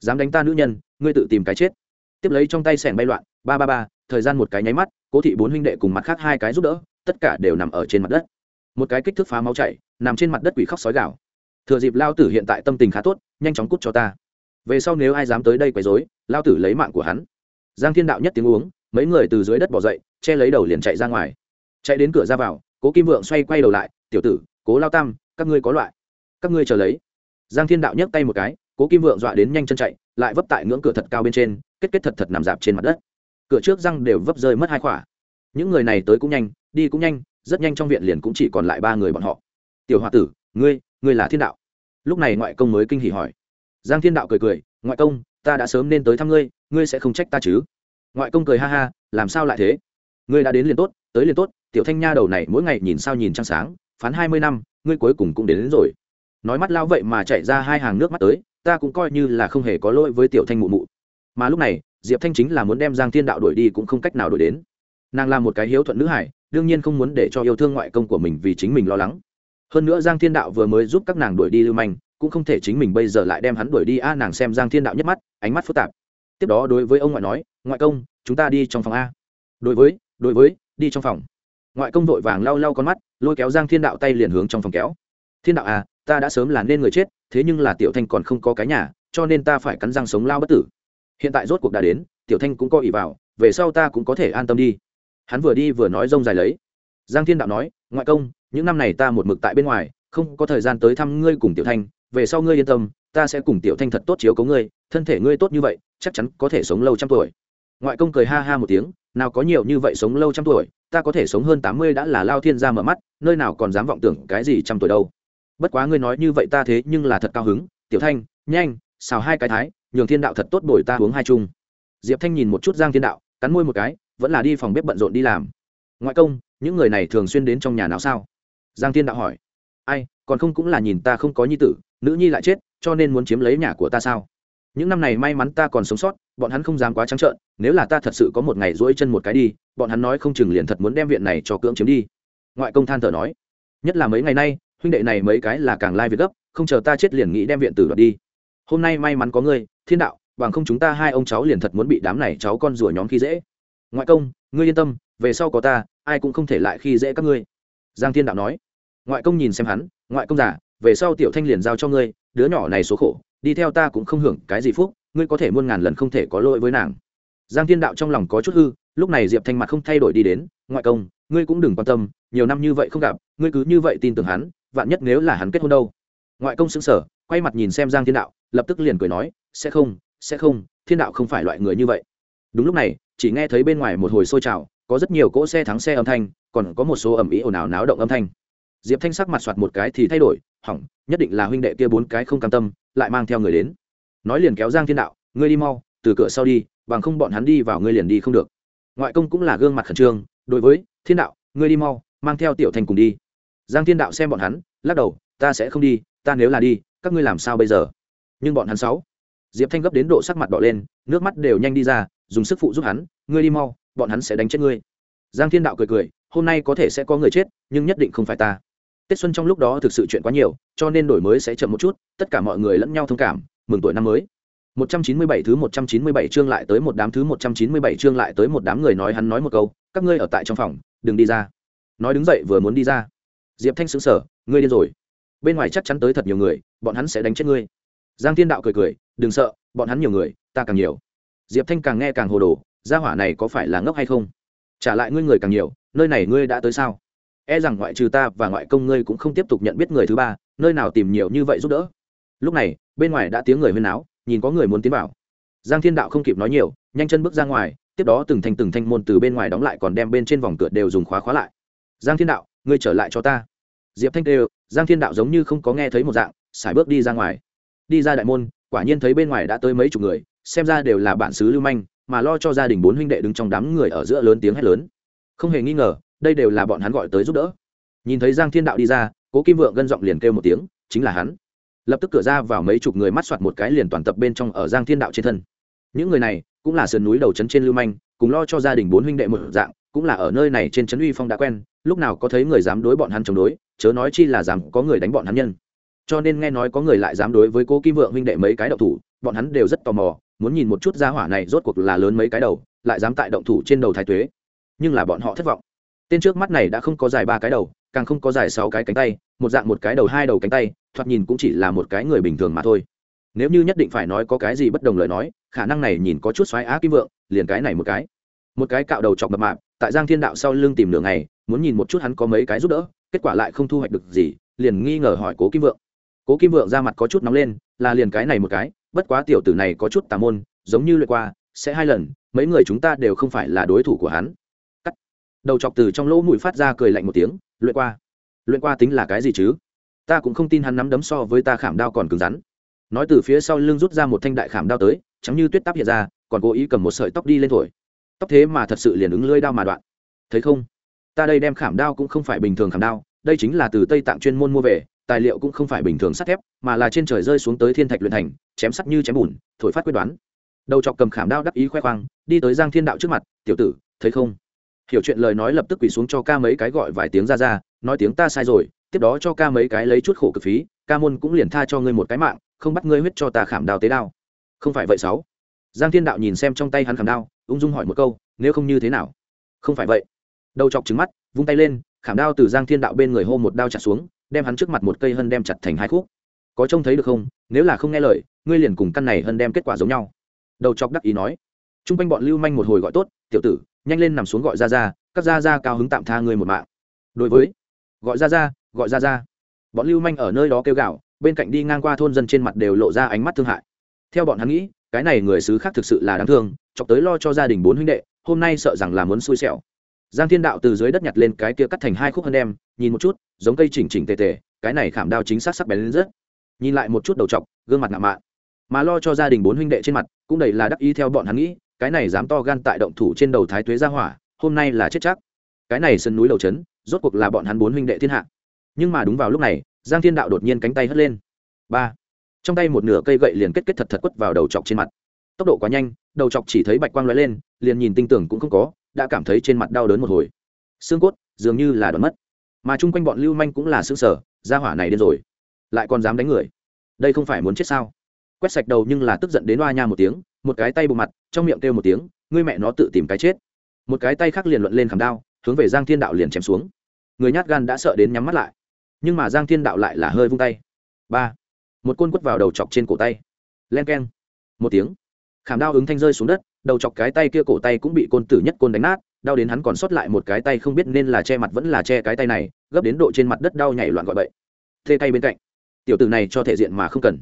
S1: Dám đánh ta nữ nhân, ngươi tự tìm cái chết. Tiếp lấy trong tay sẻng bay loạn, ba ba ba, thời gian một cái nháy mắt, cố thị bốn huynh đệ cùng mặt khác hai cái giúp đỡ, tất cả đều nằm ở trên mặt đất một cái kích thước phá máu chảy, nằm trên mặt đất quỷ khóc sói gạo thừa dịp lao tử hiện tại tâm tình khá tốt, nhanh chóng cút cho ta. Về sau nếu ai dám tới đây quấy rối, lao tử lấy mạng của hắn. Giang thiên đạo nhất tiếng uống, mấy người từ dưới đất bỏ dậy, che lấy đầu liền chạy ra ngoài. Chạy đến cửa ra vào, cố kim vượng xoay quay đầu lại, tiểu tử, cố lao tam, các ngươi có loại. Các ngươi chờ lấy. Giang thiên đạo nhấc tay một cái, cố kim vượng dọa đến nhanh chân chạy, lại vấp tại ngưỡng cửa thật cao bên trên, kết kết thật thật nằm dạp trên mặt đất. Cửa trước răng đều vấp rơi mất hai khỏa. Những người này tới cũng nhanh, đi cũng nhanh rất nhanh trong viện liền cũng chỉ còn lại ba người bọn họ. Tiểu h o a tử ngươi ngươi là thiên đạo. Lúc này ngoại công mới kinh hỉ hỏi. Giang thiên đạo cười cười ngoại công ta đã sớm nên tới thăm ngươi ngươi sẽ không trách ta chứ? Ngoại công cười ha ha làm sao lại thế? Ngươi đã đến liền tốt tới liền tốt tiểu thanh nha đầu này mỗi ngày nhìn sao nhìn trăng sáng phán hai mươi năm ngươi cuối cùng cũng đến, đến rồi. Nói mắt lao vậy mà chạy ra hai hàng nước mắt tới ta cũng coi như là không hề có lỗi với tiểu thanh mụ mụ. Mà lúc này diệp thanh chính là muốn đem giang thiên đạo đuổi đi cũng không cách nào đuổi đến nàng là một cái hiếu thuận nữ hải, đương nhiên không muốn để cho yêu thương ngoại công của mình vì chính mình lo lắng. Hơn nữa giang thiên đạo vừa mới giúp các nàng đuổi đi lưu manh, cũng không thể chính mình bây giờ lại đem hắn đuổi đi a, nàng xem giang thiên đạo nhất mắt, ánh mắt phức tạp. Tiếp đó đối với ông ngoại nói, ngoại công, chúng ta đi trong phòng a. Đối với đối với, đi trong phòng. Ngoại công vội vàng lau lau con mắt, lôi kéo giang thiên đạo tay liền hướng trong phòng kéo. Thiên đạo à ta đã sớm là nên người chết, thế nhưng là tiểu thanh còn không có cái nhà, cho nên ta phải cắn răng sống lao bất tử. Hiện tại rốt cuộc đã đến, tiểu thanh cũng có ỷ vào, về sau ta cũng có thể an tâm đi hắn vừa đi vừa nói rông dài lấy. Giang thiên đạo nói, ngoại công, những năm này ta một mực tại bên ngoài, không có thời gian tới thăm ngươi cùng tiểu thanh. Về sau ngươi yên tâm, ta sẽ cùng tiểu thanh thật tốt chiếu cấu ngươi, thân thể ngươi tốt như vậy, chắc chắn có thể sống lâu trăm tuổi. Ngoại công cười ha ha một tiếng, nào có nhiều như vậy sống lâu trăm tuổi, ta có thể sống hơn tám mươi đã là lao thiên ra mở mắt, nơi nào còn dám vọng tưởng cái gì trăm tuổi đâu. Bất quá ngươi nói như vậy ta thế nhưng là thật cao hứng. Tiểu thanh, nhanh, xào hai cái thái, nhường thiên đạo thật tốt đổi ta uống hai chung. Diệp thanh nhìn một chút giang thiên đạo cắn môi một cái, vẫn là đi phòng bếp bận rộn đi làm. Ngoại công, những người này thường xuyên đến trong nhà nào sao? Giang thiên đạo hỏi. Ai, còn không cũng là nhìn ta không có nhi tử, nữ nhi lại chết, cho nên muốn chiếm lấy nhà của ta sao? Những năm này may mắn ta còn sống sót, bọn hắn không dám quá trắng trợn, nếu là ta thật sự có một ngày rỗi chân một cái đi, bọn hắn nói không chừng liền thật muốn đem viện này cho cưỡng chiếm đi. Ngoại công than thở nói. Nhất là mấy ngày nay, huynh đệ này mấy cái là càng lai việc gấp, không chờ ta chết liền nghĩ đem viện tử đoạt đi. Hôm nay may mắn có ngươi, thiên đạo bằng không chúng ta hai ông cháu liền thật muốn bị đám này cháu con rùa nhóm khi dễ. Ngoại công, ngươi yên tâm, về sau có ta, ai cũng không thể lại khi dễ các ngươi. Giang thiên đạo nói. Ngoại công nhìn xem hắn, ngoại công giả về sau tiểu thanh liền giao cho ngươi, đứa nhỏ này số khổ, đi theo ta cũng không hưởng cái gì phúc, ngươi có thể muôn ngàn lần không thể có lỗi với nàng. Giang thiên đạo trong lòng có chút hư, lúc này diệp thanh mặt không thay đổi đi đến, ngoại công, ngươi cũng đừng quan tâm, nhiều năm như vậy không gặp, ngươi cứ như vậy tin tưởng hắn, vạn nhất nếu là hắn kết hôn đâu. Ngoại công xứng sở quay mặt nhìn xem giang thiên đạo, lập tức liền cười nói, sẽ không sẽ không, thiên đạo không phải loại người như vậy. Đúng lúc này, chỉ nghe thấy bên ngoài một hồi xôi trào, có rất nhiều cỗ xe thắng xe âm thanh, còn có một số ẩm ý ồn ào náo động âm thanh. Diệp thanh sắc mặt soạt một cái thì thay đổi, hỏng, nhất định là huynh đệ kia bốn cái không cam tâm, lại mang theo người đến. Nói liền kéo giang thiên đạo, ngươi đi mau, từ cửa sau đi, bằng không bọn hắn đi vào ngươi liền đi không được. Ngoại công cũng là gương mặt khẩn trương, đối với, thiên đạo, ngươi đi mau, mang theo tiểu thành cùng đi. Giang thiên đạo xem bọn hắn, lắc đầu, ta sẽ không đi, ta nếu là đi, các ngươi làm sao bây giờ? Nhưng bọn hắn sáu diệp thanh gấp đến độ sắc mặt đỏ lên nước mắt đều nhanh đi ra dùng sức phụ giúp hắn ngươi đi mau bọn hắn sẽ đánh chết ngươi giang thiên đạo cười cười hôm nay có thể sẽ có người chết nhưng nhất định không phải ta tết xuân trong lúc đó thực sự chuyện quá nhiều cho nên đổi mới sẽ chậm một chút tất cả mọi người lẫn nhau thông cảm mừng tuổi năm mới 197 thứ 197 chương lại tới một đám thứ 197 chương lại tới một đám người nói hắn nói một câu, các ngươi ở tại trong phòng, đừng đi ra. Nói đứng dậy vừa muốn đi ra. Diệp Thanh sững sờ, ngươi điên rồi. Bên ngoài chắc chắn tới thật nhiều người, bọn hắn sẽ đánh chết ngươi. Giang Thiên Đạo cười cười, đừng sợ, bọn hắn nhiều người, ta càng nhiều. Diệp Thanh càng nghe càng hồ đồ, gia hỏa này có phải là ngốc hay không? Trả lại ngươi người càng nhiều, nơi này ngươi đã tới sao? E rằng ngoại trừ ta và ngoại công ngươi cũng không tiếp tục nhận biết người thứ ba, nơi nào tìm nhiều như vậy giúp đỡ. Lúc này, bên ngoài đã tiếng người huyên áo nhìn có người muốn tiến vào giang thiên đạo không kịp nói nhiều nhanh chân bước ra ngoài tiếp đó từng thanh từng thanh môn từ bên ngoài đóng lại còn đem bên trên vòng cửa đều dùng khóa khóa lại giang thiên đạo ngươi trở lại cho ta diệp thanh đều, giang thiên đạo giống như không có nghe thấy một dạng sải bước đi ra ngoài đi ra đại môn, quả nhiên thấy bên ngoài đã tới mấy chục người, xem ra đều là bản xứ lưu manh, mà lo cho gia đình bốn huynh đệ đứng trong đám người ở giữa lớn tiếng hét lớn. Không hề nghi ngờ, đây đều là bọn hắn gọi tới giúp đỡ. Nhìn thấy giang thiên đạo đi ra, cố kim vượng gân giọng liền kêu một tiếng, chính là hắn. Lập tức cửa ra vào mấy chục người mắt soạt một cái liền toàn tập bên trong ở giang thiên đạo trên thân. Những người này cũng là sườn núi đầu trấn trên lưu manh, cùng lo cho gia đình bốn huynh đệ một dạng, cũng là ở nơi này trên trấn uy phong đã quen, lúc nào có thấy người dám đối bọn hắn chống đối, chớ nói chi là dám có người đánh bọn hắn nhân cho nên nghe nói có người lại dám đối với cô kim vượng huynh đệ mấy cái động thủ, bọn hắn đều rất tò mò, muốn nhìn một chút gia hỏa này rốt cuộc là lớn mấy cái đầu, lại dám tại động thủ trên đầu thái tuế. Nhưng là bọn họ thất vọng. Tên trước mắt này đã không có dài ba cái đầu, càng không có dài sáu cái cánh tay, một dạng một cái đầu hai đầu cánh tay, thoạt nhìn cũng chỉ là một cái người bình thường mà thôi. Nếu như nhất định phải nói có cái gì bất đồng lời nói, khả năng này nhìn có chút xoáy á kim vượng, liền cái này một cái. Một cái cạo đầu chọc mập mạp, tại giang thiên đạo sau lưng tìm đường này muốn nhìn một chút hắn có mấy cái giúp đỡ, kết quả lại không thu hoạch được gì, liền nghi ngờ hỏi cố kim vượng cố kim vượng ra mặt có chút nóng lên, là liền cái này một cái, bất quá tiểu tử này có chút tà môn, giống như lượt qua, sẽ hai lần, mấy người chúng ta đều không phải là đối thủ của hắn. Cắt. Đầu chọc từ trong lỗ mũi phát ra cười lạnh một tiếng luyện qua. Luyện qua tính là cái gì chứ? Ta cũng không tin hắn nắm đấm so với ta khảm đao còn cứng rắn. Nói từ phía sau lưng rút ra một thanh đại khảm đao tới, chẳng như tuyết tắp hiện ra, còn cố ý cầm một sợi tóc đi lên thổi. Tóc thế mà thật sự liền ứng lưỡi đao mà đoạn. Thấy không? Ta đây đem khảm đao cũng không phải bình thường khảm đao, đây chính là từ tây tạng chuyên môn mua về tài liệu cũng không phải bình thường sắt thép, mà là trên trời rơi xuống tới thiên thạch luyện thành, chém sắt như chém bùn, thổi phát quyết đoán. Đầu chọc cầm khảm đao đắc ý khoe khoang, đi tới giang thiên đạo trước mặt, tiểu tử, thấy không? Hiểu chuyện lời nói lập tức quỳ xuống cho ca mấy cái gọi vài tiếng ra ra, nói tiếng ta sai rồi, tiếp đó cho ca mấy cái lấy chút khổ cực phí, ca môn cũng liền tha cho ngươi một cái mạng, không bắt ngươi huyết cho ta khảm đao tế đao. Không phải vậy sáu. Giang thiên đạo nhìn xem trong tay hắn khảm đao, ung dung hỏi một câu, nếu không như thế nào? Không phải vậy. Đầu chọc trứng mắt, vung tay lên, khảm đao từ giang thiên đạo bên người hô một đao chặt xuống đem hắn trước mặt một cây hân đem chặt thành hai khúc. Có trông thấy được không? Nếu là không nghe lời, ngươi liền cùng căn này hân đem kết quả giống nhau. Đầu chọc đắc ý nói. T r u n g quanh bọn lưu manh một hồi gọi tốt, tiểu tử, nhanh lên nằm xuống gọi ra ra các ra ra cao hứng tạm tha ngươi một mạng. Đối với, gọi ra ra gọi ra ra bọn lưu manh ở nơi đó kêu gạo bên cạnh đi ngang qua thôn dân trên mặt đều lộ ra ánh mắt thương hại. Theo bọn hắn nghĩ, cái này người xứ khác thực sự là đáng thương, chọc tới lo cho gia đình bốn huynh đệ, hôm nay sợ rằng là muốn xui xẻo giang thiên đạo từ dưới đất nhặt lên cái kia cắt thành hai khúc hơn đem nhìn một chút giống cây chỉnh chỉnh tề tề cái này khảm đao chính xác sắc bén lên rất. Nhìn lại một chút đầu chọc gương mặt nạ mạ, mà lo cho gia đình bốn huynh đệ trên mặt cũng đầy là đắc ý theo bọn hắn nghĩ cái này dám to gan tại động thủ trên đầu thái tuế ra hỏa hôm nay là chết chắc. Cái này sân núi đầu trấn rốt cuộc là bọn hắn bốn huynh đệ thiên hạ. Nhưng mà đúng vào lúc này giang thiên đạo đột nhiên cánh tay hất lên. Ba. Trong tay một nửa cây gậy liền kết kết thật thật quất vào đầu chọc trên mặt. Tốc độ quá nhanh đầu chọc chỉ thấy bạch quang lóe lên liền nhìn tinh tưởng cũng không có đã cảm thấy trên mặt đau đớn một hồi. Xương cốt dường như là đoán mất, mà chung quanh bọn lưu manh cũng là xương sở ra hỏa này điên rồi, lại còn dám đánh người. Đây không phải muốn chết sao? Quét sạch đầu nhưng là tức giận đến oa nha một tiếng, một cái tay bộ mặt, trong miệng kêu một tiếng, ngươi mẹ nó tự tìm cái chết. Một cái tay khác liền luận lên khảm đao, hướng về giang thiên đạo liền chém xuống. Người nhát gan đã sợ đến nhắm mắt lại, nhưng mà giang thiên đạo lại là hơi vung tay. Ba, một côn quất vào đầu chọc trên cổ tay. Len k e n một tiếng, khảm đao ứng thanh rơi xuống đất đầu chọc cái tay kia cổ tay cũng bị côn tử nhất côn đánh nát, đau đến hắn còn sót lại một cái tay không biết nên là che mặt vẫn là che cái tay này, gấp đến độ trên mặt đất đau nhảy loạn gọi bậy. Thê tay bên cạnh, tiểu tử này cho thể diện mà không cần.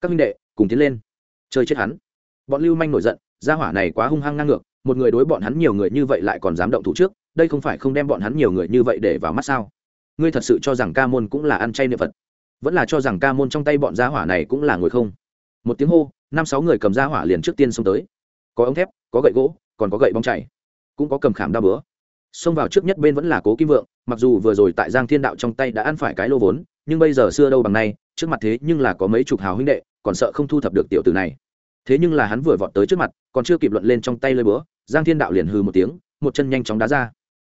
S1: Các minh đệ, cùng tiến lên. Chơi chết hắn. Bọn lưu manh nổi giận, gia hỏa này quá hung hăng ngang ngược, một người đối bọn hắn nhiều người như vậy lại còn dám động thủ trước, đây không phải không đem bọn hắn nhiều người như vậy để vào mắt sao? Ngươi thật sự cho rằng ca môn cũng là ăn chay niệm phật, vẫn là cho rằng ca môn trong tay bọn gia hỏa này cũng là ngồi không? Một tiếng hô, năm sáu người cầm gia hỏa liền trước tiên xông tới có ống thép, có gậy gỗ, còn có gậy bóng chảy, cũng có cầm khảm đa bữa xông vào trước nhất bên vẫn là cố kim vượng, mặc dù vừa rồi tại giang thiên đạo trong tay đã ăn phải cái lô vốn, nhưng bây giờ xưa đâu bằng nay, trước mặt thế nhưng là có mấy chục hào huynh đệ, còn sợ không thu thập được tiểu tử này. Thế nhưng là hắn vừa vọt tới trước mặt, còn chưa kịp luận lên trong tay lơi búa, giang thiên đạo liền hừ một tiếng, một chân nhanh chóng đá ra.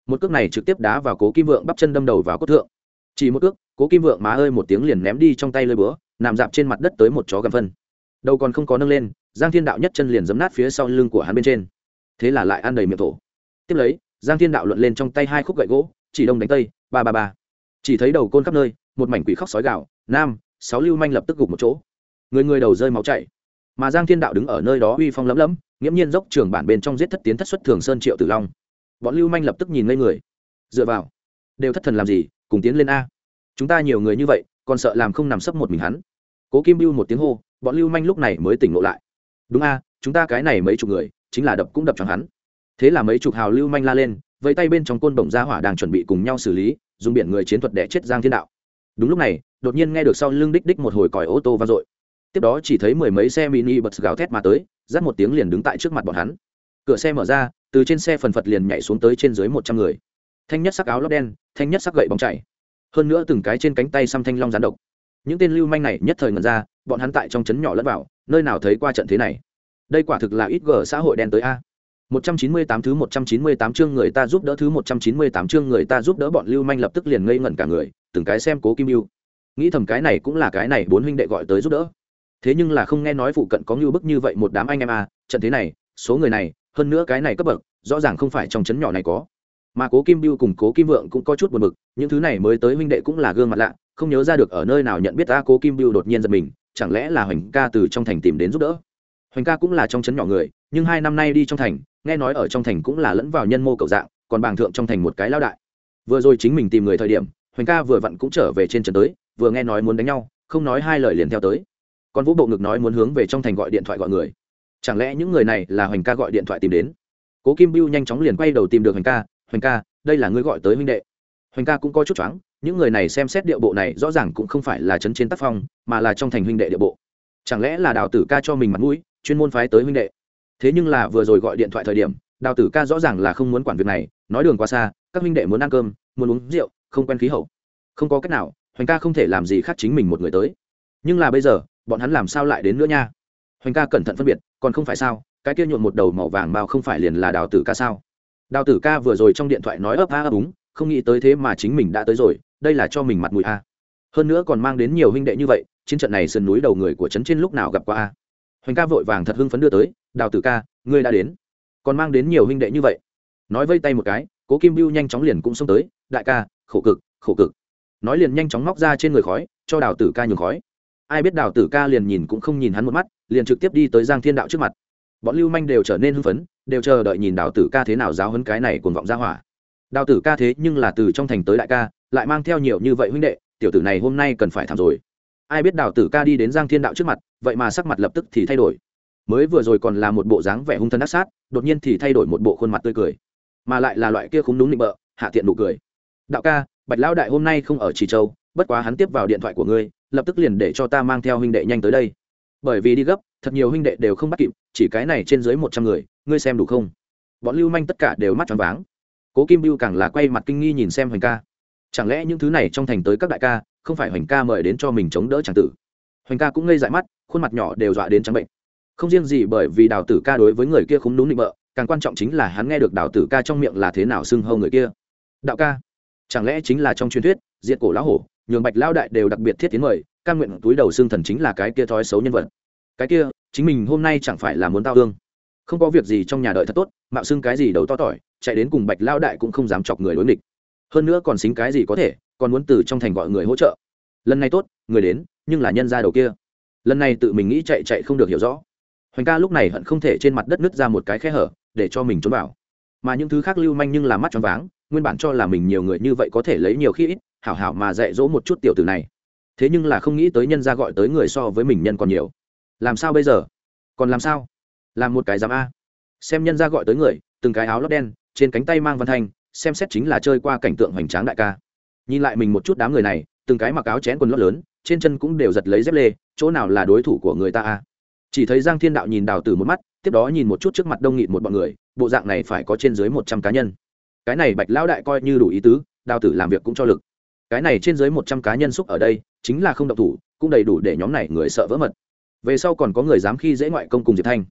S1: Một cước này trực tiếp đá vào cố kim vượng bắp chân đâm đầu vào cốt thượng. Chỉ một cước, cố kim vượng má ơi một tiếng liền ném đi trong tay lơi búa, nằm dạp trên mặt đất tới một chó gầm phân. Đầu còn không có nâng lên giang thiên đạo nhất chân liền giấm nát phía sau lưng của hắn bên trên. Thế là lại ăn đầy miệng thổ. Tiếp lấy, giang thiên đạo luận lên trong tay hai khúc gậy gỗ, chỉ đông đánh tây, ba ba ba. Chỉ thấy đầu côn khắp nơi, một mảnh quỷ khóc sói gạo nam, sáu lưu manh lập tức gục một chỗ. Người người đầu rơi máu chảy. Mà giang thiên đạo đứng ở nơi đó uy phong lấm lấm nghiễm nhiên dốc trường bản bên trong giết thất tiến thất xuất thường sơn triệu tử long. Bọn lưu manh lập tức nhìn ngây người. Dựa vào, đều thất thần làm gì, cùng tiến lên a. Chúng ta nhiều người như vậy, còn sợ làm không nằm sấp một mình hắn. Cố kim bưu một tiếng hô, bọn lưu manh lúc này mới tỉnh ngộ lại đúng a, chúng ta cái này mấy chục người, chính là đập cũng đập choáng hắn. Thế là mấy chục hào lưu manh la lên, vẫy tay bên trong côn bổng gia hỏa đang chuẩn bị cùng nhau xử lý, dùng biển người chiến thuật để chết giang thiên đạo. Đúng lúc này, đột nhiên nghe được sau lưng đích đích một hồi còi ô tô vang dội. Tiếp đó chỉ thấy mười mấy xe mini bật gào thét mà tới dắt một tiếng liền đứng tại trước mặt bọn hắn. Cửa xe mở ra, từ trên xe phần phật liền nhảy xuống tới trên dưới một trăm người. Thanh nhất sắc áo lót đen, thanh nhất sắc gậy bóng chảy. Hơn nữa từng cái trên cánh tay xăm thanh long gián độc những tên lưu manh này nhất thời ngần ra, bọn hắn tại trong trấn nhỏ lẫn vào, nơi nào thấy qua trận thế này? Đây quả thực là ít gờ xã hội đen tới a. 198 thứ 198 chương người ta giúp đỡ thứ 198 chương người ta giúp đỡ bọn lưu manh lập tức liền ngây ngẩn cả người, từng cái xem cố kim yêu nghĩ thầm cái này cũng là cái này bốn huynh đệ gọi tới giúp đỡ. Thế nhưng là không nghe nói phụ cận có ngưu bức như vậy một đám anh em à trận thế này, số người này, hơn nữa cái này cấp bậc, rõ ràng không phải trong trấn nhỏ này có mà cố kim biêu cùng cố kim vượng cũng có chút buồn bực, những thứ này mới tới huynh đệ cũng là gương mặt lạ, không nhớ ra được ở nơi nào nhận biết ta cố kim biêu đột nhiên giật mình, chẳng lẽ là hoành ca từ trong thành tìm đến giúp đỡ? Hoành ca cũng là trong trấn nhỏ người, nhưng hai năm nay đi trong thành, nghe nói ở trong thành cũng là lẫn vào nhân mô cầu dạng, còn bàng thượng trong thành một cái lao đại. Vừa rồi chính mình tìm người thời điểm, hoành ca vừa vặn cũng trở về trên trấn tới, vừa nghe nói muốn đánh nhau, không nói hai lời liền theo tới. Còn vũ bộ ngực nói muốn hướng về trong thành gọi điện thoại gọi người. Chẳng lẽ những người này là hoành ca gọi điện thoại tìm đến? Cố kim biêu nhanh chóng liền quay đầu tìm được hoành ca hoành ca, đây là ngươi gọi tới huynh đệ. Hoành ca cũng có chút choáng, những người này xem xét điệu bộ này rõ ràng cũng không phải là chấn trên tác phong, mà là trong thành huynh đệ điệu bộ. Chẳng lẽ là đào tử ca cho mình mặt mũi, chuyên môn phái tới huynh đệ? Thế nhưng là vừa rồi gọi điện thoại thời điểm, đào tử ca rõ ràng là không muốn quản việc này, nói đường quá xa, các huynh đệ muốn ăn cơm, muốn uống rượu, không quen khí hậu. Không có cách nào, hoành ca không thể làm gì khác chính mình một người tới. Nhưng là bây giờ, bọn hắn làm sao lại đến nữa nha? Hoành ca cẩn thận phân biệt, còn không phải sao, cái kia nhuộm một đầu màu vàng bao không phải liền là đào tử ca sao? Đào tử ca vừa rồi trong điện thoại nói ấp a ấp úng, không nghĩ tới thế mà chính mình đã tới rồi, đây là cho mình mặt mũi a. Hơn nữa còn mang đến nhiều huynh đệ như vậy, chiến trận này sườn núi đầu người của trấn trên lúc nào gặp qua a? Hoành ca vội vàng thật hưng phấn đưa tới, đào tử ca, ngươi đã đến. Còn mang đến nhiều huynh đệ như vậy. Nói vây tay một cái, cố kim Biêu nhanh chóng liền cũng xông tới, đại ca, khổ cực khổ cực. Nói liền nhanh chóng móc ra trên người khói, cho đào tử ca nhường khói. Ai biết đào tử ca liền nhìn cũng không nhìn hắn một mắt, liền trực tiếp đi tới giang thiên đạo trước mặt bọn lưu manh đều trở nên hưng phấn, đều chờ đợi nhìn đào tử ca thế nào giáo hấn cái này cuồng vọng ra hỏa. Đào tử ca thế nhưng là từ trong thành tới đại ca, lại mang theo nhiều như vậy huynh đệ, tiểu tử này hôm nay cần phải thảm rồi. Ai biết đào tử ca đi đến giang thiên đạo trước mặt, vậy mà sắc mặt lập tức thì thay đổi. Mới vừa rồi còn là một bộ dáng vẻ hung thân ác sát, đột nhiên thì thay đổi một bộ khuôn mặt tươi cười. Mà lại là loại kia khúng đúng định bợ, hạ tiện nụ cười. Đạo ca, bạch lão đại hôm nay không ở trì châu, bất quá hắn tiếp vào điện thoại của ngươi, lập tức liền để cho ta mang theo huynh đệ nhanh tới đây. Bởi vì đi gấp thật nhiều huynh đệ đều không bắt kịp, chỉ cái này trên dưới một trăm người, ngươi xem đủ không? Bọn lưu manh tất cả đều mắt tròn váng. Cố kim bưu càng là quay mặt kinh nghi nhìn xem hoành ca. Chẳng lẽ những thứ này trong thành tới các đại ca, không phải hoành ca mời đến cho mình chống đỡ c tử? Hoành ca cũng ngây dại mắt, khuôn mặt nhỏ đều dọa đến trắng bệnh. Không riêng gì bởi vì đào tử ca đối với người kia không đúng định bợ, càng quan trọng chính là hắn nghe được đào tử ca trong miệng là thế nào xưng hâu người kia. Đạo ca, chẳng lẽ chính là trong truyền thuyết, diệt cổ lão hổ, nhường bạch lao đại đều đặc biệt thiết tiến mời, ca nguyện túi đầu xương thần chính là cái kia thói xấu nhân vật cái kia, chính mình hôm nay chẳng phải là muốn tao hương không có việc gì trong nhà đợi thật tốt, mạo xưng cái gì đầu to tỏi, chạy đến cùng bạch lao đại cũng không dám chọc người đối nghịch. Hơn nữa còn xính cái gì có thể, còn muốn từ trong thành gọi người hỗ trợ. Lần này tốt, người đến, nhưng là nhân ra đầu kia. Lần này tự mình nghĩ chạy chạy không được hiểu rõ. Hoành ca lúc này hận không thể trên mặt đất nứt ra một cái khe hở, để cho mình trốn vào. Mà những thứ khác lưu manh nhưng là mắt tròn váng, nguyên bản cho là mình nhiều người như vậy có thể lấy nhiều khi ít, hảo hảo mà dạy dỗ một chút tiểu tử này. Thế nhưng là không nghĩ tới nhân ra gọi tới người so với mình nhân còn nhiều làm sao bây giờ? Còn làm sao? Làm một cái giám a. Xem nhân ra gọi tới người, từng cái áo lót đen, trên cánh tay mang văn thanh, xem xét chính là chơi qua cảnh tượng hoành tráng đại ca. Nhìn lại mình một chút đám người này, từng cái mặc áo chén quần lót lớn, trên chân cũng đều giật lấy dép lê, chỗ nào là đối thủ của người ta a. Chỉ thấy giang thiên đạo nhìn đào tử một mắt, tiếp đó nhìn một chút trước mặt đông nghịt một bọn người, bộ dạng này phải có trên dưới một trăm cá nhân. Cái này bạch lão đại coi như đủ ý tứ, đào tử làm việc cũng cho lực. Cái này trên dưới một trăm cá nhân xúc ở đây, chính là không động thủ, cũng đầy đủ để nhóm này người sợ vỡ mật về sau còn có người dám khi dễ ngoại công cùng diệp thanh.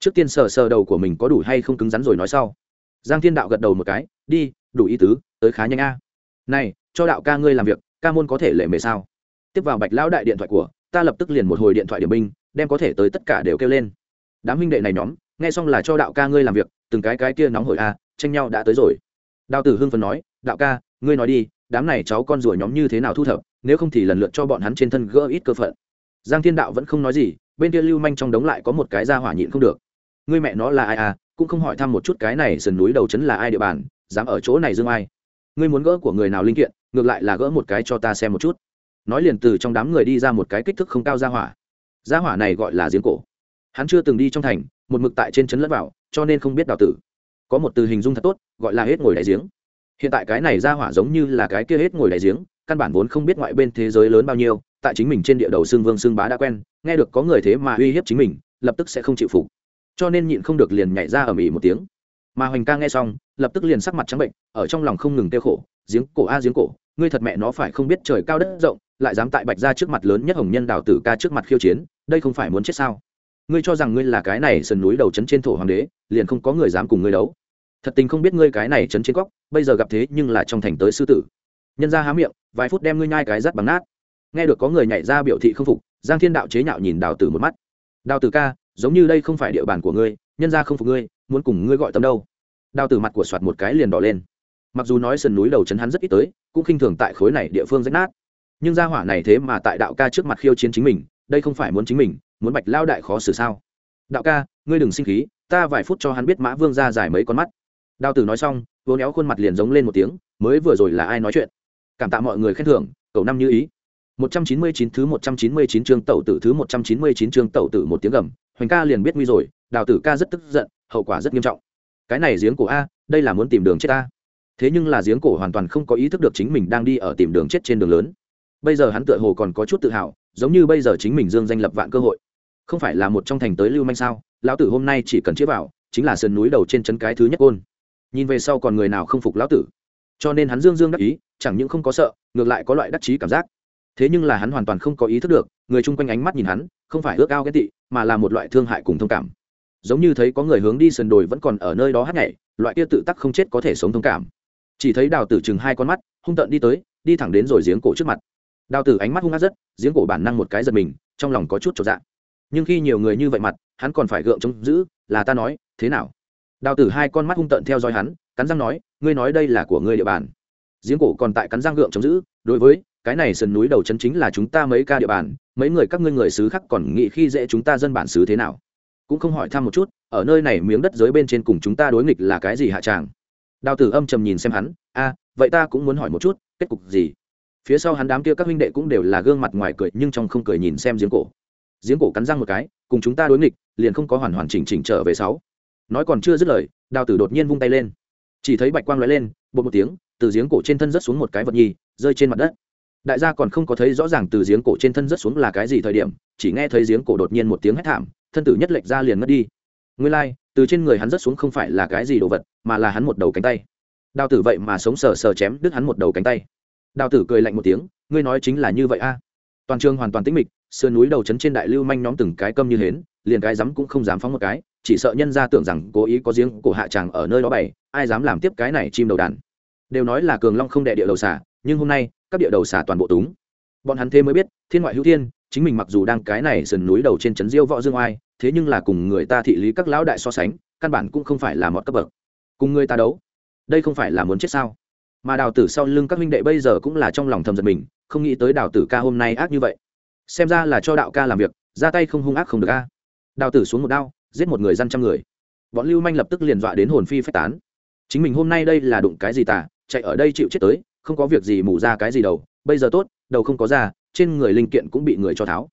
S1: Trước tiên sờ sờ đầu của mình có đủ hay không cứng rắn rồi nói sau. Giang thiên đạo gật đầu một cái, đi, đủ ý tứ, tới khá nhanh a. Này, cho đạo ca ngươi làm việc, ca môn có thể lệ mề sao? Tiếp vào bạch lão đại điện thoại của, ta lập tức liền một hồi điện thoại điểm binh, đem có thể tới tất cả đều kêu lên. Đám huynh đệ này nhóm, nghe xong là cho đạo ca ngươi làm việc, từng cái cái kia nóng hổi a, tranh nhau đã tới rồi. Đào tử hưng phần nói, đạo ca, ngươi nói đi, đám này cháu con rùa nhóm như thế nào thu thập, nếu không thì lần lượt cho bọn hắn trên thân gỡ ít cơ phận giang thiên đạo vẫn không nói gì, bên kia lưu manh trong đống lại có một cái ra hỏa nhịn không được. Ngươi mẹ nó là ai à cũng không hỏi thăm một chút cái này sườn núi đầu trấn là ai địa bàn, dám ở chỗ này dương ai. Ngươi muốn gỡ của người nào linh kiện, ngược lại là gỡ một cái cho ta xem một chút. Nói liền từ trong đám người đi ra một cái kích thước không cao ra hỏa. Ra hỏa này gọi là giếng cổ. Hắn chưa từng đi trong thành, một mực tại trên trấn lẫn vào, cho nên không biết đào tử. Có một từ hình dung thật tốt, gọi là hết ngồi đại giếng. Hiện tại cái này ra hỏa giống như là cái kia hết ngồi đại giếng, căn bản vốn không biết ngoại bên thế giới lớn bao nhiêu tại chính mình trên địa đầu xương vương xương bá đã quen, nghe được có người thế mà uy hiếp chính mình, lập tức sẽ không chịu phục. Cho nên nhịn không được liền nhảy ra ở mỹ một tiếng. Mà hoành ca nghe xong, lập tức liền sắc mặt trắng bệnh, ở trong lòng không ngừng tiêu khổ, giếng cổ a, giếng cổ, ngươi thật mẹ nó phải không biết trời cao đất rộng, lại dám tại bạch ra trước mặt lớn nhất hồng nhân đào tử ca trước mặt khiêu chiến, đây không phải muốn chết sao? Ngươi cho rằng ngươi là cái này sườn núi đầu trấn trên thổ hoàng đế, liền không có người dám cùng ngươi đấu. Thật tình không biết ngươi cái này trấn trên góc, bây giờ gặp thế nhưng là trong thành tới sư tử. Nhân ra há miệng, vài phút đem ngươi nhai cái rắt bằng nát nghe được có người nhảy ra biểu thị không phục, giang thiên đạo chế nhạo nhìn đào tử một mắt. Đào tử ca, giống như đây không phải địa bàn của ngươi, nhân ra không phục ngươi, muốn cùng ngươi gọi tâm đâu? Đào tử mặt của soạt một cái liền đỏ lên. Mặc dù nói sườn núi đầu trấn hắn rất ít tới, cũng khinh thường tại khối này địa phương rách nát. Nhưng gia hỏa này thế mà tại đạo ca trước mặt khiêu chiến chính mình, đây không phải muốn chính mình, muốn bạch lao đại khó xử sao? Đạo ca, ngươi đừng sinh khí, ta vài phút cho hắn biết mã vương ra dài mấy con mắt. Đào tử nói xong vô néo khuôn mặt liền giống lên một tiếng, mới vừa rồi là ai nói chuyện? Cảm tạ mọi người khen thưởng cầu năm như ý. 199 thứ 199 chương tẩu tử thứ 199 chương tẩu tử một tiếng gầm, Hoành ca liền biết nguy rồi, Đào tử ca rất tức giận, hậu quả rất nghiêm trọng. Cái này giếng cổ a, đây là muốn tìm đường chết a. Thế nhưng là giếng cổ hoàn toàn không có ý thức được chính mình đang đi ở tìm đường chết trên đường lớn. Bây giờ hắn tựa hồ còn có chút tự hào, giống như bây giờ chính mình dương danh lập vạn cơ hội. Không phải là một trong thành tới lưu manh sao? Lão tử hôm nay chỉ cần chĩa vào, chính là sườn núi đầu trên chân cái thứ nhất côn. Nhìn về sau còn người nào không phục lão tử. Cho nên hắn dương dương đắc ý, chẳng những không có sợ, ngược lại có loại đắc chí cảm giác thế nhưng là hắn hoàn toàn không có ý thức được, người chung quanh ánh mắt nhìn hắn, không phải ước ao ghét tị, mà là một loại thương hại cùng thông cảm. Giống như thấy có người hướng đi sườn đồi vẫn còn ở nơi đó hát nhảy, loại kia tự tắc không chết có thể sống thông cảm. Chỉ thấy đào tử chừng hai con mắt, hung tợn đi tới, đi thẳng đến rồi giếng cổ trước mặt. Đào tử ánh mắt hung hát rất, giếng cổ bản năng một cái giật mình, trong lòng có chút trọn dạng nhưng khi nhiều người như vậy mặt, hắn còn phải gượng chống giữ, là ta nói, thế nào? Đào tử hai con mắt hung tợn theo dõi hắn, cắn răng nói, ngươi nói đây là của ngươi địa bàn. Giếng cổ còn tại cắn răng gượng chống giữ, đối với cái này sườn núi đầu chân chính là chúng ta mấy ca địa bàn, mấy người các ngươi người xứ khác còn nghĩ khi dễ chúng ta dân bản xứ thế nào? Cũng không hỏi thăm một chút, ở nơi này miếng đất giới bên trên cùng chúng ta đối nghịch là cái gì hạ tràng? Đào tử âm trầm nhìn xem hắn, a, vậy ta cũng muốn hỏi một chút, kết cục gì? Phía sau hắn đám kia các huynh đệ cũng đều là gương mặt ngoài cười, nhưng trong không cười nhìn xem giếng cổ. Giếng cổ cắn răng một cái, cùng chúng ta đối nghịch, liền không có hoàn hoàn chỉnh chỉnh trở về sáu. Nói còn chưa dứt lời, đào tử đột nhiên vung tay lên. Chỉ thấy bạch quang lóe lên bột một tiếng, từ giếng cổ trên thân rớt xuống một cái vật nhi, rơi trên mặt đất đại gia còn không có thấy rõ ràng từ giếng cổ trên thân rất xuống là cái gì thời điểm chỉ nghe thấy giếng cổ đột nhiên một tiếng hét thảm thân tử nhất lệch ra liền mất đi. Nguyên lai、like, từ trên người hắn rất xuống không phải là cái gì đồ vật mà là hắn một đầu cánh tay. Đào tử vậy mà sống sờ sờ chém đứt hắn một đầu cánh tay. Đào tử cười lạnh một tiếng ngươi nói chính là như vậy a? Toàn trường hoàn toàn tĩnh mịch sườn núi đầu trấn trên đại lưu manh nhóm từng cái câm như hến liền cái rắm cũng không dám phóng một cái chỉ sợ nhân ra tưởng rằng cố ý có giếng cổ hạ tràng ở nơi đó bày ai dám làm tiếp cái này chim đầu đàn. Đều nói là cường long không đệ địa đầu xả nhưng hôm nay, các địa đầu xả toàn bộ túng. Bọn hắn thế mới biết, thiên ngoại hữu thiên, chính mình mặc dù đang cái này sườn núi đầu trên trấn diêu võ dương oai, thế nhưng là cùng người ta thị lý các lão đại so sánh, căn bản cũng không phải là một cấp bậc. Cùng người ta đấu, đây không phải là muốn chết sao? Mà đào tử sau lưng các huynh đệ bây giờ cũng là trong lòng thầm giật mình, không nghĩ tới đào tử ca hôm nay ác như vậy. Xem ra là cho đạo ca làm việc, ra tay không hung ác không được ca đào tử xuống một đao, giết một người dân trăm người. Bọn lưu manh lập tức liền dọa đến hồn phi phách tán. Chính mình hôm nay đây là đụng cái gì tả chạy ở đây chịu chết tới không có việc gì mù ra cái gì đầu, bây giờ tốt, đầu không có ra, trên người linh kiện cũng bị người cho tháo.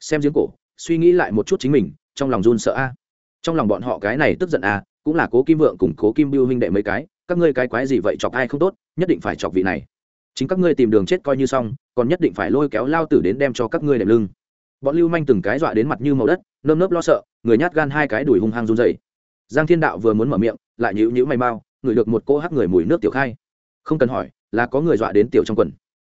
S1: Xem giếng cổ, suy nghĩ lại một chút chính mình, trong lòng run sợ a. Trong lòng bọn họ cái này tức giận a, cũng là cố kim vượng cùng cố kim biêu huynh đệ mấy cái, các ngươi cái quái gì vậy, chọc ai không tốt, nhất định phải chọc vị này. Chính các ngươi tìm đường chết coi như xong, còn nhất định phải lôi kéo lao tử đến đem cho các ngươi đệm lưng. Bọn lưu manh từng cái dọa đến mặt như màu đất, nơm nớp lo sợ, người nhát gan hai cái đùi hung hăng run dày giang thiên đạo vừa muốn mở miệng, lại nhữ nhữ mày mau ngửi được một cô hắc người mùi nước tiểu khai. Không cần hỏi là có người dọa đến tiểu trong quần.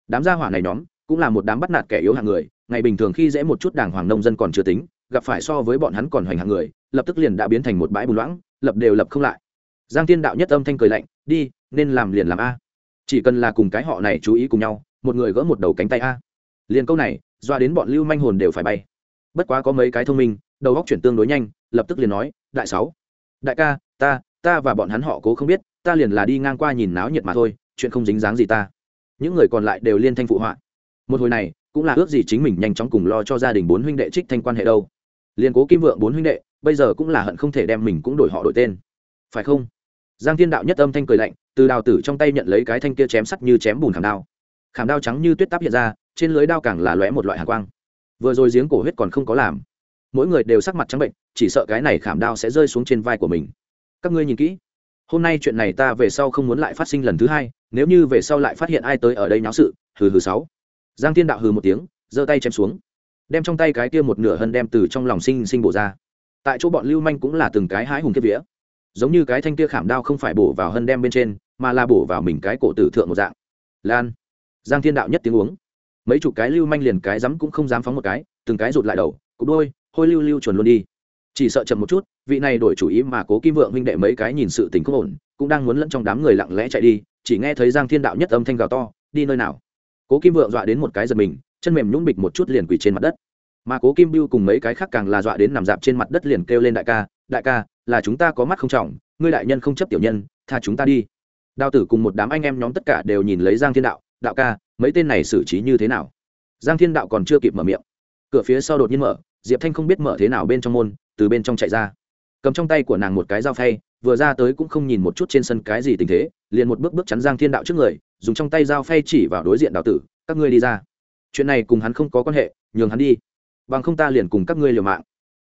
S1: Đám gia hỏa này nhóm cũng là một đám bắt nạt kẻ yếu hạng người, ngày bình thường khi dễ một chút đàng hoàng nông dân còn chưa tính, gặp phải so với bọn hắn còn hoành hạng người, lập tức liền đã biến thành một bãi bùn loãng, lập đều lập không lại. Giang thiên đạo nhất âm thanh cười lạnh, đi, nên làm liền làm a. Chỉ cần là cùng cái họ này chú ý cùng nhau, một người gỡ một đầu cánh tay a. Liền câu này doa đến bọn lưu manh hồn đều phải bay. Bất quá có mấy cái thông minh, đầu góc chuyển tương đối nhanh, lập tức liền nói, đại sáu, đại ca, ta ta và bọn hắn họ cố không biết, ta liền là đi ngang qua nhìn náo nhiệt mà thôi chuyện không dính dáng gì ta. Những người còn lại đều liên thanh phụ họa. Một hồi này, cũng là ước gì chính mình nhanh chóng cùng lo cho gia đình bốn huynh đệ trích thanh quan hệ đâu. Liền cố kim vượng bốn huynh đệ, bây giờ cũng là hận không thể đem mình cũng đổi họ đổi tên. Phải không? Giang thiên đạo nhất âm thanh cười lạnh, từ đào tử trong tay nhận lấy cái thanh kia chém sắt như chém bùn khảm đao. Khảm đao trắng như tuyết táp hiện ra, trên lưới đao càng là lóe một loại hàng quang. Vừa rồi giếng cổ huyết còn không có làm. Mỗi người đều sắc mặt trắng bệnh, chỉ sợ cái này khảm đao sẽ rơi xuống trên vai của mình. Các ngươi nhìn kỹ. Hôm nay chuyện này ta về sau không muốn lại phát sinh lần thứ hai nếu như về sau lại phát hiện ai tới ở đây náo sự, hừ hừ sáu. Giang thiên đạo hừ một tiếng, giơ tay chém xuống. Đem trong tay cái kia một nửa hân đem từ trong lòng sinh sinh bổ ra. Tại chỗ bọn lưu manh cũng là từng cái hái hùng kiếp vía. Giống như cái thanh kia khảm đao không phải bổ vào hân đem bên trên, mà là bổ vào mình cái cổ tử thượng một dạng. Lan. Giang thiên đạo nhất tiếng uống. Mấy chục cái lưu manh liền cái rắm cũng không dám phóng một cái, từng cái rụt lại đầu, cục đôi, hôi lưu lưu chuẩn luôn đi. Chỉ sợ chậm một chút, vị này đổi chủ ý mà cố kim vượng huynh đệ mấy cái nhìn sự tình không ổn, cũng đang muốn lẫn trong đám người lặng lẽ chạy đi chỉ nghe thấy giang thiên đạo nhất âm thanh gào to, đi nơi nào? Cố kim vượng dọa đến một cái giật mình, chân mềm nhũng bịch một chút liền quỳ trên mặt đất. Mà cố kim biêu cùng mấy cái khác càng là dọa đến nằm dạp trên mặt đất liền kêu lên, đại ca đại ca, là chúng ta có mắt không trọng, ngươi đại nhân không chấp tiểu nhân, tha chúng ta đi. Đào tử cùng một đám anh em nhóm tất cả đều nhìn lấy giang thiên đạo đạo ca, mấy tên này xử trí như thế nào? Giang thiên đạo còn chưa kịp mở miệng, cửa phía sau đột nhiên mở, diệp thanh không biết mở thế nào bên trong môn, từ bên trong chạy ra. Cầm trong tay của nàng một cái dao phay vừa ra tới cũng không nhìn một chút trên sân cái gì tình thế, liền một bước bước chắn giang thiên đạo trước người, dùng trong tay dao phay chỉ vào đối diện đạo tử, các ngươi đi ra. Chuyện này cùng hắn không có quan hệ, nhường hắn đi. Bằng không ta liền cùng các ngươi liều mạng.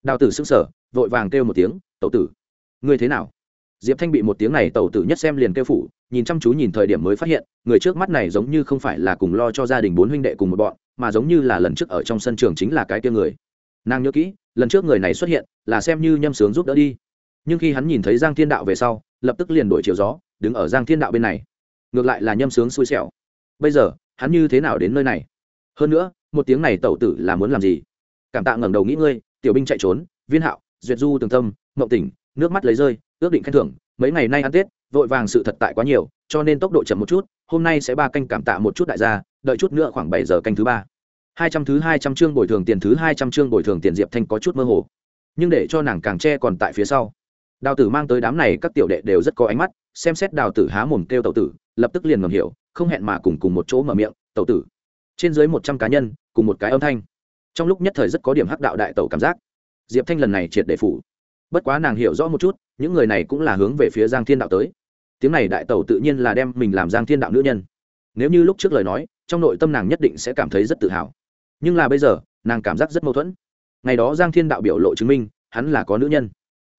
S1: Đào tử xưng sở vội vàng kêu một tiếng, tẩu tử, ngươi thế nào? Diệp thanh bị một tiếng này tẩu tử nhất xem liền kêu phủ, nhìn chăm chú nhìn thời điểm mới phát hiện, người trước mắt này giống như không phải là cùng lo cho gia đình bốn huynh đệ cùng một bọn, mà giống như là lần trước ở trong sân trường chính là cái kia người. Nàng nhớ kỹ, lần trước người này xuất hiện, là xem như nhâm sướng giúp đỡ đi nhưng khi hắn nhìn thấy giang thiên đạo về sau, lập tức liền đổi chiều gió, đứng ở giang thiên đạo bên này. Ngược lại là nhâm sướng xui xẻo. Bây giờ, hắn như thế nào đến nơi này? Hơn nữa, một tiếng này tẩu tử là muốn làm gì? Cảm tạ ngẩng đầu nghĩ ngươi, tiểu binh chạy trốn, viên hạo, duyệt du, tường tâm mộng tỉnh, nước mắt lấy rơi, ước định khen thưởng, mấy ngày nay ăn tết, vội vàng sự thật tại quá nhiều, cho nên tốc độ chậm một chút, hôm nay sẽ ba canh cảm tạ một chút đại gia, đợi chút nữa khoảng bảy giờ canh thứ ba. Hai trăm thứ hai trăm chương bồi thường tiền, thứ hai trăm chương bồi thường tiền diệp thanh có chút mơ hồ. Nhưng để cho nàng càng che còn tại phía sau đào tử mang tới đám này các tiểu đệ đều rất có ánh mắt, xem xét đào tử há mồm kêu tàu tử, lập tức liền ngầm hiểu, không hẹn mà cùng cùng một chỗ mở miệng tàu tử. Trên dưới một trăm cá nhân, cùng một cái âm thanh. Trong lúc nhất thời rất có điểm hắc đạo đại tẩu cảm giác. Diệp thanh lần này triệt để phủ. Bất quá nàng hiểu rõ một chút, những người này cũng là hướng về phía giang thiên đạo tới. Tiếng này đại tẩu tự nhiên là đem mình làm giang thiên đạo nữ nhân. Nếu như lúc trước lời nói, trong nội tâm nàng nhất định sẽ cảm thấy rất tự hào. Nhưng là bây giờ, nàng cảm giác rất mâu thuẫn. Ngày đó giang thiên đạo biểu lộ chứng minh, hắn là có nữ nhân.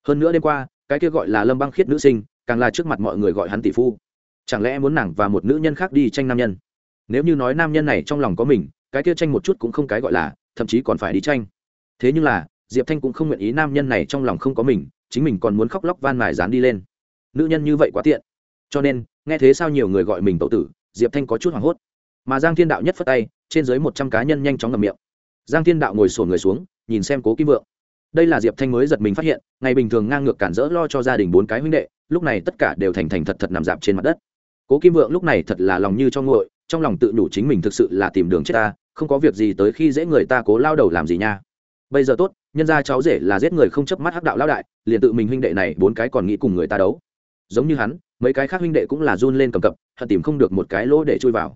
S1: Hơn nữa đêm qua cái kia gọi là lâm băng khiết nữ sinh, càng là trước mặt mọi người gọi hắn tỷ phu. Chẳng lẽ muốn nàng và một nữ nhân khác đi tranh nam nhân? Nếu như nói nam nhân này trong lòng có mình, cái kia tranh một chút cũng không cái gọi là, thậm chí còn phải đi tranh. Thế nhưng là, diệp thanh cũng không nguyện ý nam nhân này trong lòng không có mình, chính mình còn muốn khóc lóc van mài dán đi lên. Nữ nhân như vậy quá tiện. Cho nên, nghe thế sao nhiều người gọi mình tậu tử, diệp thanh có chút hoảng hốt. Mà giang thiên đạo nhất phất tay, trên dưới một trăm cá nhân nhanh chóng ngầm miệng. Giang thiên đạo ngồi sổn người xuống, nhìn xem cố kim vượng đây là diệp thanh mới giật mình phát hiện, ngày bình thường ngang ngược cản rỡ lo cho gia đình bốn cái huynh đệ, lúc này tất cả đều thành thành thật thật nằm dạp trên mặt đất. Cố kim vượng lúc này thật là lòng như cho nguội, trong lòng tự đủ chính mình thực sự là tìm đường chết ta, không có việc gì tới khi dễ người ta cố lao đầu làm gì nha. Bây giờ tốt, nhân ra cháu rể là giết người không chấp mắt hắc đạo lao đại, liền tự mình huynh đệ này bốn cái còn nghĩ cùng người ta đấu. Giống như hắn, mấy cái khác huynh đệ cũng là run lên cầm cập, hận tìm không được một cái lỗ để chui vào.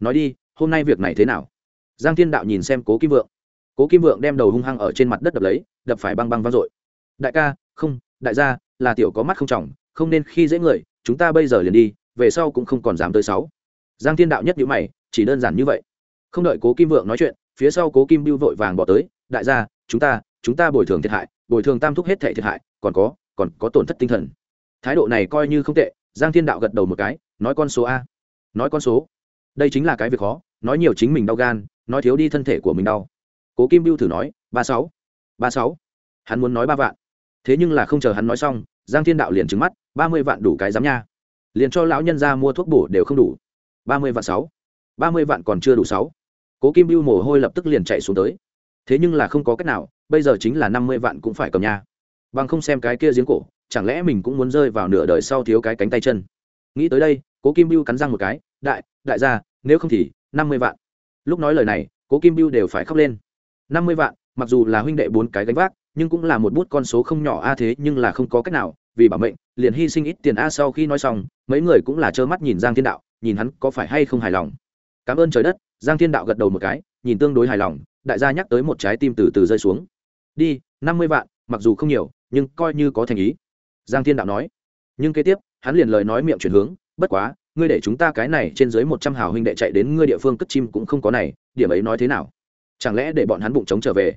S1: Nói đi, hôm nay việc này thế nào? Giang thiên đạo nhìn xem cố kim vượng cố kim vượng đem đầu hung hăng ở trên mặt đất đập lấy, đập phải băng băng vang dội. Đại ca, không, đại gia, là tiểu có mắt không trọng, không nên khi dễ người, chúng ta bây giờ liền đi, về sau cũng không còn dám tới sáu. Giang thiên đạo nhất nhữ mày, chỉ đơn giản như vậy. Không đợi cố kim vượng nói chuyện, phía sau cố kim bưu vội vàng bỏ tới, đại gia, chúng ta chúng ta bồi thường thiệt hại, bồi thường tam thúc hết thể thiệt hại, còn có còn có tổn thất tinh thần. Thái độ này coi như không tệ, giang thiên đạo gật đầu một cái, nói con số a, nói con số. Đây chính là cái việc khó, nói nhiều chính mình đau gan, nói thiếu đi thân thể của mình đau cố kim Biêu thử nói, ba sáu ba sáu. Hắn muốn nói ba vạn. Thế nhưng là không chờ hắn nói xong, giang thiên đạo liền trứng mắt, ba mươi vạn đủ cái giám nha. Liền cho lão nhân ra mua thuốc bổ đều không đủ. Ba mươi vạn sáu, ba mươi vạn còn chưa đủ sáu. Cố kim Biêu mồ hôi lập tức liền chạy xuống tới. Thế nhưng là không có cách nào, bây giờ chính là năm mươi vạn cũng phải cầm nha. Bằng không xem cái kia giếng cổ, chẳng lẽ mình cũng muốn rơi vào nửa đời sau thiếu cái cánh tay chân? Nghĩ tới đây, cố kim Biêu cắn răng một cái, đại đại gia, nếu không thì năm mươi vạn. Lúc nói lời này, cố kim Biêu đều phải khóc lên năm mươi vạn, mặc dù là huynh đệ bốn cái gánh vác, nhưng cũng là một bút con số không nhỏ a, thế nhưng là không có cách nào, vì bảo mệnh, liền hy sinh ít tiền a sau khi nói xong, mấy người cũng là trơ mắt nhìn giang thiên đạo, nhìn hắn có phải hay không hài lòng. Cảm ơn trời đất, giang thiên đạo gật đầu một cái, nhìn tương đối hài lòng, đại gia nhắc tới một trái tim từ từ rơi xuống. Đi, năm mươi vạn, mặc dù không nhiều, nhưng coi như có thành ý. Giang thiên đạo nói. Nhưng kế tiếp, hắn liền lời nói miệng chuyển hướng, bất quá, ngươi để chúng ta cái này trên dưới một trăm hào huynh đệ chạy đến ngươi địa phương cất chim cũng không có này, điểm ấy nói thế nào? Chẳng lẽ để bọn hắn bụng trống trở về?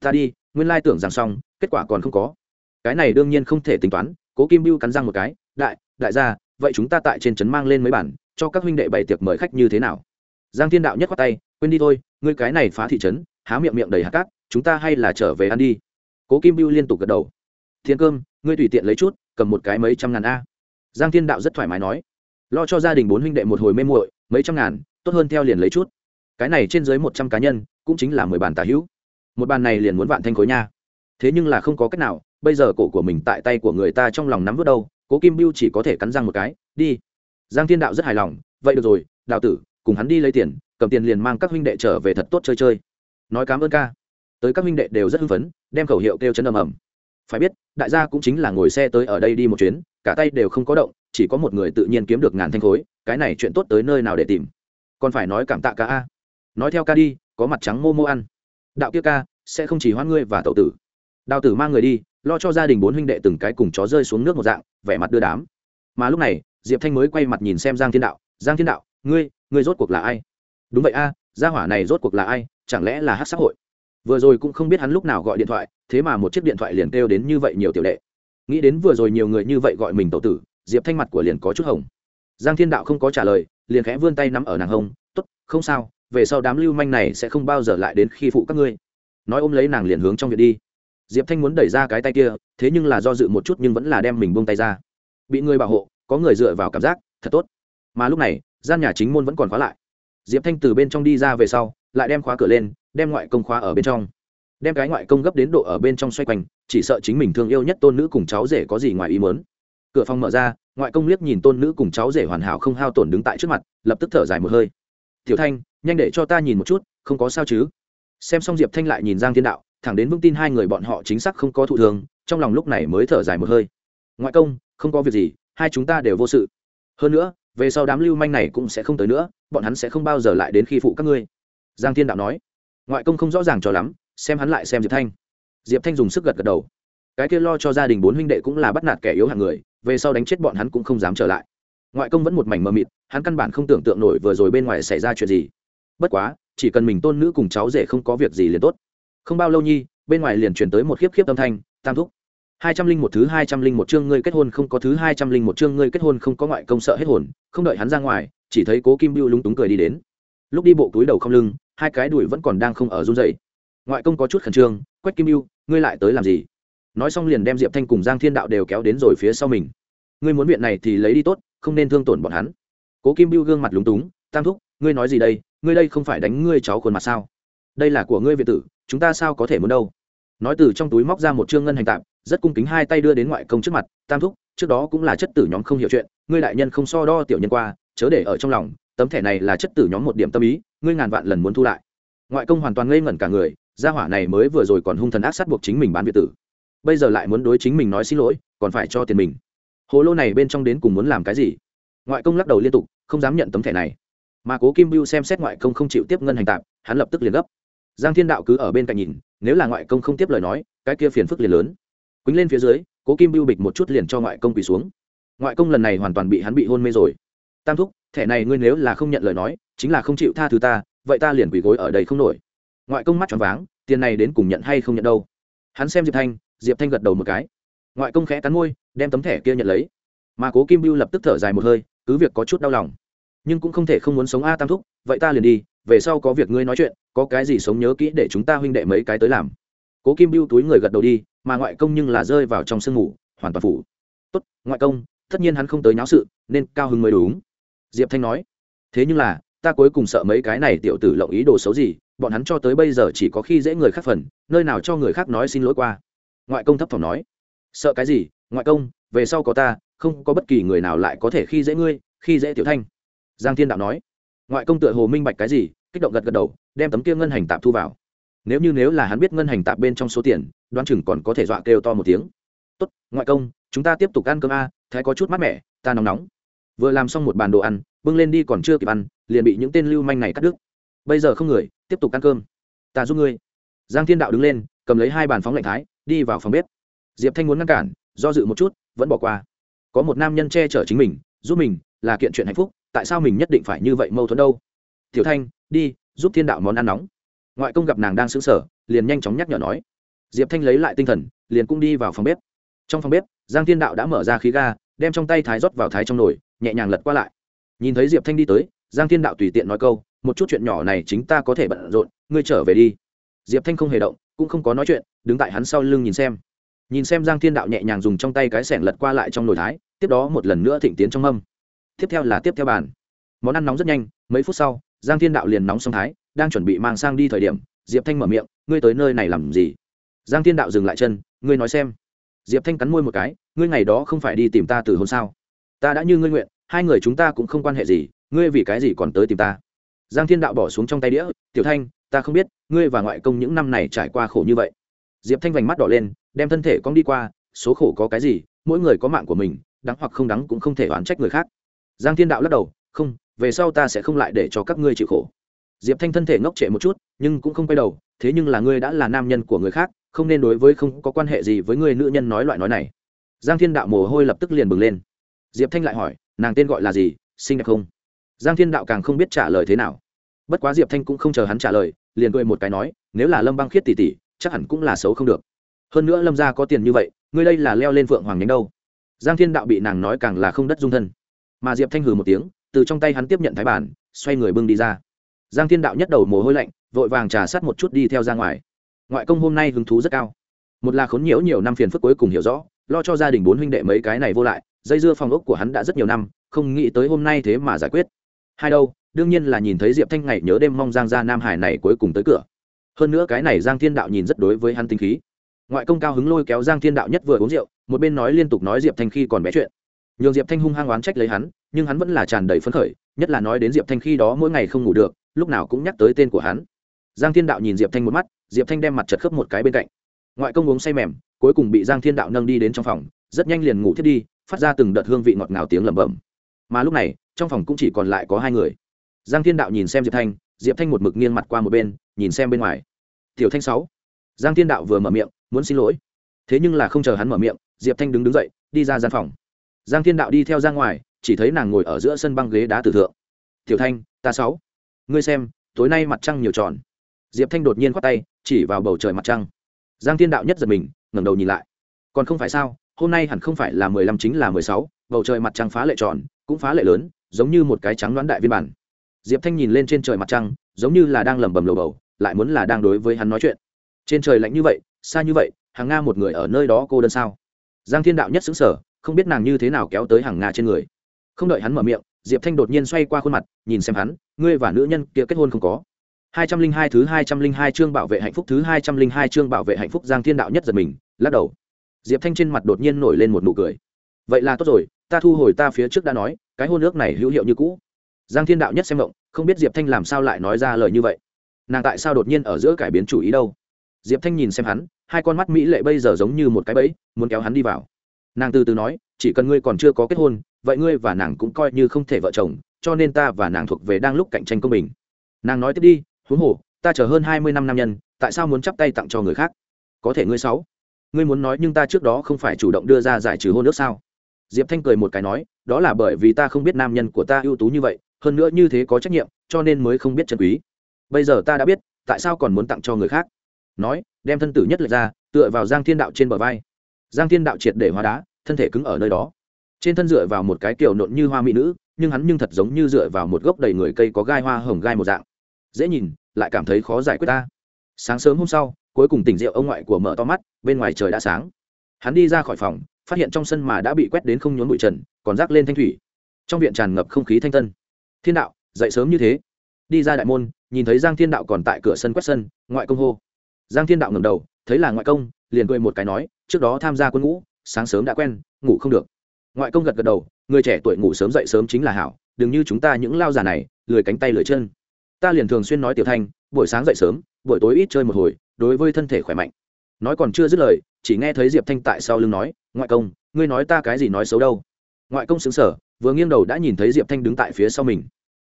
S1: Ta đi, nguyên lai tưởng rằng xong, kết quả còn không có. Cái này đương nhiên không thể tính toán, cố kim bưu cắn răng một cái, đại đại gia, vậy chúng ta tại trên trấn mang lên mấy bản, cho các huynh đệ bày tiệc mời khách như thế nào? Giang thiên đạo nhất khoát tay, quên đi thôi, ngươi cái này phá thị trấn, há miệng miệng đầy hạt cát, chúng ta hay là trở về ăn đi. Cố kim bưu liên tục gật đầu. Thiên cơm ngươi tùy tiện lấy chút, cầm một cái mấy trăm ngàn a. Giang thiên đạo rất thoải mái nói. Lo cho gia đình bốn huynh đệ một hồi mê muội, mấy trăm ngàn, tốt hơn theo liền lấy chút. Cái này trên dưới một trăm cá nhân cũng chính là mười bàn tả hữu. Một bàn này liền muốn vạn thanh khối nha. Thế nhưng là không có cách nào, bây giờ cổ của mình tại tay của người ta trong lòng nắm vớt đâu, cố kim biêu chỉ có thể cắn răng một cái, đi. Giang thiên đạo rất hài lòng, vậy được rồi, đạo tử, cùng hắn đi lấy tiền, cầm tiền liền mang các huynh đệ trở về thật tốt chơi chơi. Nói cảm ơn ca. Tới các huynh đệ đều rất hưng phấn, đem khẩu hiệu kêu chấn ầm ầm. Phải biết, đại gia cũng chính là ngồi xe tới ở đây đi một chuyến, cả tay đều không có động, chỉ có một người tự nhiên kiếm được ngàn thanh khối, cái này chuyện tốt tới nơi nào để tìm. Còn phải nói cảm tạ ca a. Nói theo ca đi có mặt trắng mô mô ăn. Đạo kia ca, sẽ không chỉ hoan ngươi và tậu tử. Đào tử mang người đi, lo cho gia đình bốn huynh đệ từng cái cùng chó rơi xuống nước một dạng, vẻ mặt đưa đám. Mà lúc này, diệp thanh mới quay mặt nhìn xem giang thiên đạo. Giang thiên đạo, ngươi ngươi rốt cuộc là ai? Đúng vậy a, gia hỏa này rốt cuộc là ai? Chẳng lẽ là hát xã hội? Vừa rồi cũng không biết hắn lúc nào gọi điện thoại, thế mà một chiếc điện thoại liền kêu đến như vậy nhiều tiểu đệ. Nghĩ đến vừa rồi nhiều người như vậy gọi mình tậu tử, diệp thanh mặt của liền có chút hồng. Giang thiên đạo không có trả lời, liền khẽ vươn tay nắm ở nàng hông t ố t không sao về sau đám lưu manh này sẽ không bao giờ lại đến khi phụ các ngươi. Nói ôm lấy nàng liền hướng trong viện đi. Diệp thanh muốn đẩy ra cái tay kia, thế nhưng là do dự một chút nhưng vẫn là đem mình buông tay ra. Bị người bảo hộ, có người dựa vào cảm giác, thật tốt. Mà lúc này, gian nhà chính môn vẫn còn khóa lại. Diệp thanh từ bên trong đi ra về sau, lại đem khóa cửa lên, đem ngoại công khóa ở bên trong. Đem cái ngoại công gấp đến độ ở bên trong xoay quanh, chỉ sợ chính mình thương yêu nhất tôn nữ cùng cháu rể có gì ngoài ý mớn cửa phòng mở ra, ngoại công liếc nhìn tôn nữ cùng cháu rể hoàn hảo không hao tổn đứng tại trước mặt, lập tức thở dài một hơi. Tiểu thanh nhanh để cho ta nhìn một chút, không có sao chứ? Xem xong diệp thanh lại nhìn giang thiên đạo, thẳng đến vững tin hai người bọn họ chính xác không có thụ thường trong lòng lúc này mới thở dài một hơi. Ngoại công, không có việc gì, hai chúng ta đều vô sự. Hơn nữa, về sau đám lưu manh này cũng sẽ không tới nữa, bọn hắn sẽ không bao giờ lại đến khi phụ các ngươi. Giang thiên đạo nói. Ngoại công không rõ ràng cho lắm, xem hắn lại xem diệp thanh. Diệp thanh dùng sức gật gật đầu. Cái kia lo cho gia đình bốn huynh đệ cũng là bắt nạt kẻ yếu hạng người, về sau đánh chết bọn hắn cũng không dám trở lại. Ngoại công vẫn một mảnh mờ mịt, hắn căn bản không tưởng tượng nổi vừa rồi bên ngoài xảy ra chuyện gì bất quá, chỉ cần mình tôn nữ cùng cháu rể không có việc gì liền tốt. Không bao lâu nhi, bên ngoài liền truyền tới một khiếp khiếp âm thanh, tam thúc, hai trăm linh một thứ hai trăm linh một chương ngươi kết hôn không có thứ hai trăm linh một chương ngươi kết hôn không có ngoại công sợ hết hồn, không đợi hắn ra ngoài, chỉ thấy cố kim bưu lúng túng cười đi đến. Lúc đi bộ túi đầu không lưng, hai cái đùi vẫn còn đang không ở run dậy ngoại công có chút khẩn trương, quách kim bưu, ngươi lại tới làm gì? Nói xong liền đem diệp thanh cùng giang thiên đạo đều kéo đến rồi phía sau mình. Ngươi muốn viện này thì lấy đi tốt, không nên thương tổn bọn hắn. Cố kim bưu gương mặt lúng túng, tam thúc, ngươi nói gì đây? Ngươi đây không phải đánh ngươi cháu khuôn mặt sao? Đây là của ngươi việt tử, chúng ta sao có thể muốn đâu? Nói từ trong túi móc ra một chương ngân hành tạm rất cung kính hai tay đưa đến ngoại công trước mặt, tam thúc, trước đó cũng là chất tử nhóm không hiểu chuyện, ngươi đại nhân không so đo tiểu nhân qua, chớ để ở trong lòng, tấm thẻ này là chất tử nhóm một điểm tâm ý, ngươi ngàn vạn lần muốn thu lại. Ngoại công hoàn toàn ngây ngẩn cả người, gia hỏa này mới vừa rồi còn hung thần ác sát buộc chính mình bán việt tử. Bây giờ lại muốn đối chính mình nói xin lỗi, còn phải cho tiền mình. Hồ lô này bên trong đến cùng muốn làm cái gì? Ngoại công lắc đầu liên tục, không dám nhận tấm thẻ này mà cố kim bưu xem xét ngoại công không chịu tiếp ngân hành tạp, hắn lập tức liền gấp. Giang thiên đạo cứ ở bên cạnh nhìn, nếu là ngoại công không tiếp lời nói, cái kia phiền phức liền lớn. Quýnh lên phía dưới, cố kim bưu bịch một chút liền cho ngoại công quỳ xuống. Ngoại công lần này hoàn toàn bị hắn bị hôn mê rồi. Tam thúc, thẻ này ngươi nếu là không nhận lời nói, chính là không chịu tha thứ ta, vậy ta liền quỳ gối ở đây không nổi. Ngoại công mắt tròn váng, tiền này đến cùng nhận hay không nhận đâu. Hắn xem diệp thanh diệp thanh gật đầu một cái. Ngoại công khẽ cắn môi, đem tấm thẻ kia nhận lấy. Mà cố kim bưu lập tức thở dài một hơi, cứ việc có chút đau lòng nhưng cũng không thể không muốn sống a tam thúc, vậy ta liền đi, về sau có việc ngươi nói chuyện, có cái gì sống nhớ kỹ để chúng ta huynh đệ mấy cái tới làm. Cố kim biêu túi người gật đầu đi, mà ngoại công nhưng là rơi vào trong sương ngủ hoàn toàn phủ. Tốt, ngoại công, tất nhiên hắn không tới nháo sự, nên cao hứng mới đúng. Diệp thanh nói, thế nhưng là, ta cuối cùng sợ mấy cái này tiểu tử lộng ý đồ xấu gì, bọn hắn cho tới bây giờ chỉ có khi dễ người khác phần, nơi nào cho người khác nói xin lỗi qua. Ngoại công thấp thỏm nói, sợ cái gì, ngoại công, về sau có ta, không có bất kỳ người nào lại có thể khi dễ ngươi, khi dễ tiểu thanh giang thiên đạo nói, ngoại công tựa hồ minh bạch cái gì? Kích động gật gật đầu, đem tấm kia ngân hành tạp thu vào. Nếu như nếu là hắn biết ngân hành tạp bên trong số tiền, đoán chừng còn có thể dọa kêu to một tiếng. Tốt, ngoại công, chúng ta tiếp tục ăn cơm a, thái có chút mát mẻ, ta nóng nóng. Vừa làm xong một bàn đồ ăn, bưng lên đi còn chưa kịp ăn, liền bị những tên lưu manh này cắt đứt. Bây giờ không người, tiếp tục ăn cơm. Ta giúp ngươi. Giang thiên đạo đứng lên, cầm lấy hai bàn phóng lạnh thái, đi vào phòng bếp. Diệp thanh muốn ngăn cản, do dự một chút, vẫn bỏ qua. Có một nam nhân che chở chính mình, giúp mình, là kiện chuyện hạnh phúc tại sao mình nhất định phải như vậy mâu thuẫn đâu? Tiểu thanh, đi, giúp thiên đạo món ăn nóng. Ngoại công gặp nàng đang xứng sở liền nhanh chóng nhắc nhở nói. Diệp thanh lấy lại tinh thần, liền cũng đi vào phòng bếp. Trong phòng bếp, giang thiên đạo đã mở ra khí ga, đem trong tay thái rót vào thái trong nồi, nhẹ nhàng lật qua lại. Nhìn thấy diệp thanh đi tới, giang thiên đạo tùy tiện nói câu, một chút chuyện nhỏ này chính ta có thể bận rộn, ngươi trở về đi. Diệp thanh không hề động, cũng không có nói chuyện, đứng tại hắn sau lưng nhìn xem. Nhìn xem giang thiên đạo nhẹ nhàng dùng trong tay cái sẻng lật qua lại trong nồi thái, tiếp đó một lần nữa thịnh tiến trong âm tiếp theo là tiếp theo bàn. Món ăn nóng rất nhanh, mấy phút sau, giang thiên đạo liền nóng xong thái, đang chuẩn bị mang sang đi thời điểm, diệp thanh mở miệng, ngươi tới nơi này làm gì? Giang thiên đạo dừng lại chân, ngươi nói xem. Diệp thanh cắn môi một cái, ngươi ngày đó không phải đi tìm ta từ hôm sao? Ta đã như ngươi nguyện, hai người chúng ta cũng không quan hệ gì, ngươi vì cái gì còn tới tìm ta? Giang thiên đạo bỏ xuống trong tay đĩa, tiểu thanh, ta không biết, ngươi và ngoại công những năm này trải qua khổ như vậy. Diệp thanh vành mắt đỏ lên, đem thân thể cong đi qua, số khổ có cái gì, mỗi người có mạng của mình đắng hoặc không đắng cũng không thể oán trách người khác giang thiên đạo lắc đầu, không, về sau ta sẽ không lại để cho các ngươi chịu khổ. Diệp thanh thân thể ngốc trệ một chút, nhưng cũng không quay đầu, thế nhưng là ngươi đã là nam nhân của người khác, không nên đối với không có quan hệ gì với người nữ nhân nói loại nói này. Giang thiên đạo mồ hôi lập tức liền bừng lên. Diệp thanh lại hỏi, nàng tên gọi là gì? Xinh đẹp không? Giang thiên đạo càng không biết trả lời thế nào. Bất quá diệp thanh cũng không chờ hắn trả lời, liền cười một cái nói, nếu là lâm băng khiết tỷ tỷ, chắc hẳn cũng là xấu không được. Hơn nữa lâm gia có tiền như vậy, ngươi đây là leo lên phượng hoàng nhánh đâu? Giang thiên đạo bị nàng nói càng là không đất dung thân mà diệp thanh hừ một tiếng, từ trong tay hắn tiếp nhận thái bản xoay người bưng đi ra. Giang thiên đạo nhất đầu mồ hôi lạnh, vội vàng trà sát một chút đi theo ra ngoài. Ngoại công hôm nay hứng thú rất cao. Một là khốn nhiễu nhiều năm phiền phức cuối cùng hiểu rõ, lo cho gia đình bốn huynh đệ mấy cái này vô lại, dây dưa phòng ốc của hắn đã rất nhiều năm, không nghĩ tới hôm nay thế mà giải quyết. Hai đâu, đương nhiên là nhìn thấy diệp thanh ngày nhớ đêm mong giang gia nam hải này cuối cùng tới cửa. Hơn nữa cái này giang thiên đạo nhìn rất đối với hắn tinh khí. Ngoại công cao hứng lôi kéo giang thiên đạo nhất vừa uống rượu, một bên nói liên tục nói diệp thanh khi còn bé chuyện nhường diệp thanh hung hăng oán trách lấy hắn, nhưng hắn vẫn là tràn đầy phấn khởi, nhất là nói đến diệp thanh khi đó mỗi ngày không ngủ được, lúc nào cũng nhắc tới tên của hắn. Giang thiên đạo nhìn diệp thanh một mắt, diệp thanh đem mặt chật khớp một cái bên cạnh. Ngoại công uống say mềm, cuối cùng bị giang thiên đạo nâng đi đến trong phòng, rất nhanh liền ngủ thiết đi, phát ra từng đợt hương vị ngọt ngào tiếng lẩm bẩm. Mà lúc này, trong phòng cũng chỉ còn lại có hai người. Giang thiên đạo nhìn xem diệp thanh diệp thanh một mực nghiêng mặt qua một bên, nhìn xem bên ngoài. Tiểu thanh sáu. Giang thiên đạo vừa mở miệng, muốn xin lỗi. Thế nhưng là không chờ hắn mở miệng, diệp thanh đứng đứng dậy, đi ra gian phòng giang thiên đạo đi theo ra ngoài, chỉ thấy nàng ngồi ở giữa sân băng ghế đá tử thượng. Tiểu thanh, ta sáu. Ngươi xem, tối nay mặt trăng nhiều tròn. Diệp thanh đột nhiên khoát tay, chỉ vào bầu trời mặt trăng. Giang thiên đạo nhất giật mình, ngẩng đầu nhìn lại. Còn không phải sao, hôm nay hẳn không phải là mười lăm chính là mười sáu, bầu trời mặt trăng phá lệ tròn, cũng phá lệ lớn, giống như một cái trắng đoán đại viên bản. Diệp thanh nhìn lên trên trời mặt trăng, giống như là đang lẩm bẩm lầu bầu, lại muốn là đang đối với hắn nói chuyện. Trên trời lạnh như vậy, xa như vậy, hàng nga một người ở nơi đó cô đơn sao? Giang thiên đạo nhất xứng sở không biết nàng như thế nào kéo tới hàng nga trên người. Không đợi hắn mở miệng, diệp thanh đột nhiên xoay qua khuôn mặt, nhìn xem hắn, ngươi và nữ nhân kia kết hôn không có. Hai trăm linh hai thứ hai trăm linh hai chương bảo vệ hạnh phúc, thứ hai trăm linh hai chương bảo vệ hạnh phúc, giang thiên đạo nhất giật mình, lắc đầu. Diệp thanh trên mặt đột nhiên nổi lên một nụ cười. Vậy là tốt rồi, ta thu hồi ta phía trước đã nói, cái hôn ước này hữu hiệu như cũ. Giang thiên đạo nhất xem động không biết diệp thanh làm sao lại nói ra lời như vậy. Nàng tại sao đột nhiên ở giữa cải biến chủ ý đâu? Diệp thanh nhìn xem hắn, hai con mắt mỹ lệ bây giờ giống như một cái bẫy, muốn kéo hắn đi vào nàng từ từ nói, chỉ cần ngươi còn chưa có kết hôn, vậy ngươi và nàng cũng coi như không thể vợ chồng, cho nên ta và nàng thuộc về đang lúc cạnh tranh công bình. Nàng nói tiếp đi, huống hồ, ta chờ hơn hai mươi năm nam nhân, tại sao muốn chắp tay tặng cho người khác? Có thể ngươi sáu. Ngươi muốn nói nhưng ta trước đó không phải chủ động đưa ra giải trừ hôn ước sao? Diệp thanh cười một cái nói, đó là bởi vì ta không biết nam nhân của ta ưu tú như vậy, hơn nữa như thế có trách nhiệm, cho nên mới không biết chân quý. Bây giờ ta đã biết, tại sao còn muốn tặng cho người khác? Nói, đem thân tử nhất lệch ra, tựa vào giang thiên đạo trên bờ vai giang thiên đạo triệt để hóa đá, thân thể cứng ở nơi đó. Trên thân dựa vào một cái kiểu nộn như hoa mỹ nữ, nhưng hắn nhưng thật giống như dựa vào một gốc đầy người cây có gai hoa hồng gai một dạng. Dễ nhìn, lại cảm thấy khó giải quyết ta. Sáng sớm hôm sau, cuối cùng tỉnh rượu ông ngoại của mở to mắt, bên ngoài trời đã sáng. Hắn đi ra khỏi phòng, phát hiện trong sân mà đã bị quét đến không nhốn bụi trần, còn rác lên thanh thủy. Trong viện tràn ngập không khí thanh tân. Thiên đạo, dậy sớm như thế. Đi ra đại môn, nhìn thấy giang thiên đạo còn tại cửa sân quét sân, ngoại công hô. Giang thiên đạo ngầm đầu, thấy là ngoại công liền cười một cái nói, trước đó tham gia quân ngũ, sáng sớm đã quen, ngủ không được. Ngoại công gật gật đầu, người trẻ tuổi ngủ sớm dậy sớm chính là hảo, đừng như chúng ta những lao già này, lười cánh tay lười chân. Ta liền thường xuyên nói tiểu thanh, buổi sáng dậy sớm, buổi tối ít chơi một hồi, đối với thân thể khỏe mạnh. Nói còn chưa dứt lời, chỉ nghe thấy diệp thanh tại sau lưng nói, ngoại công, ngươi nói ta cái gì nói xấu đâu. Ngoại công xứng sở vừa nghiêng đầu đã nhìn thấy diệp thanh đứng tại phía sau mình.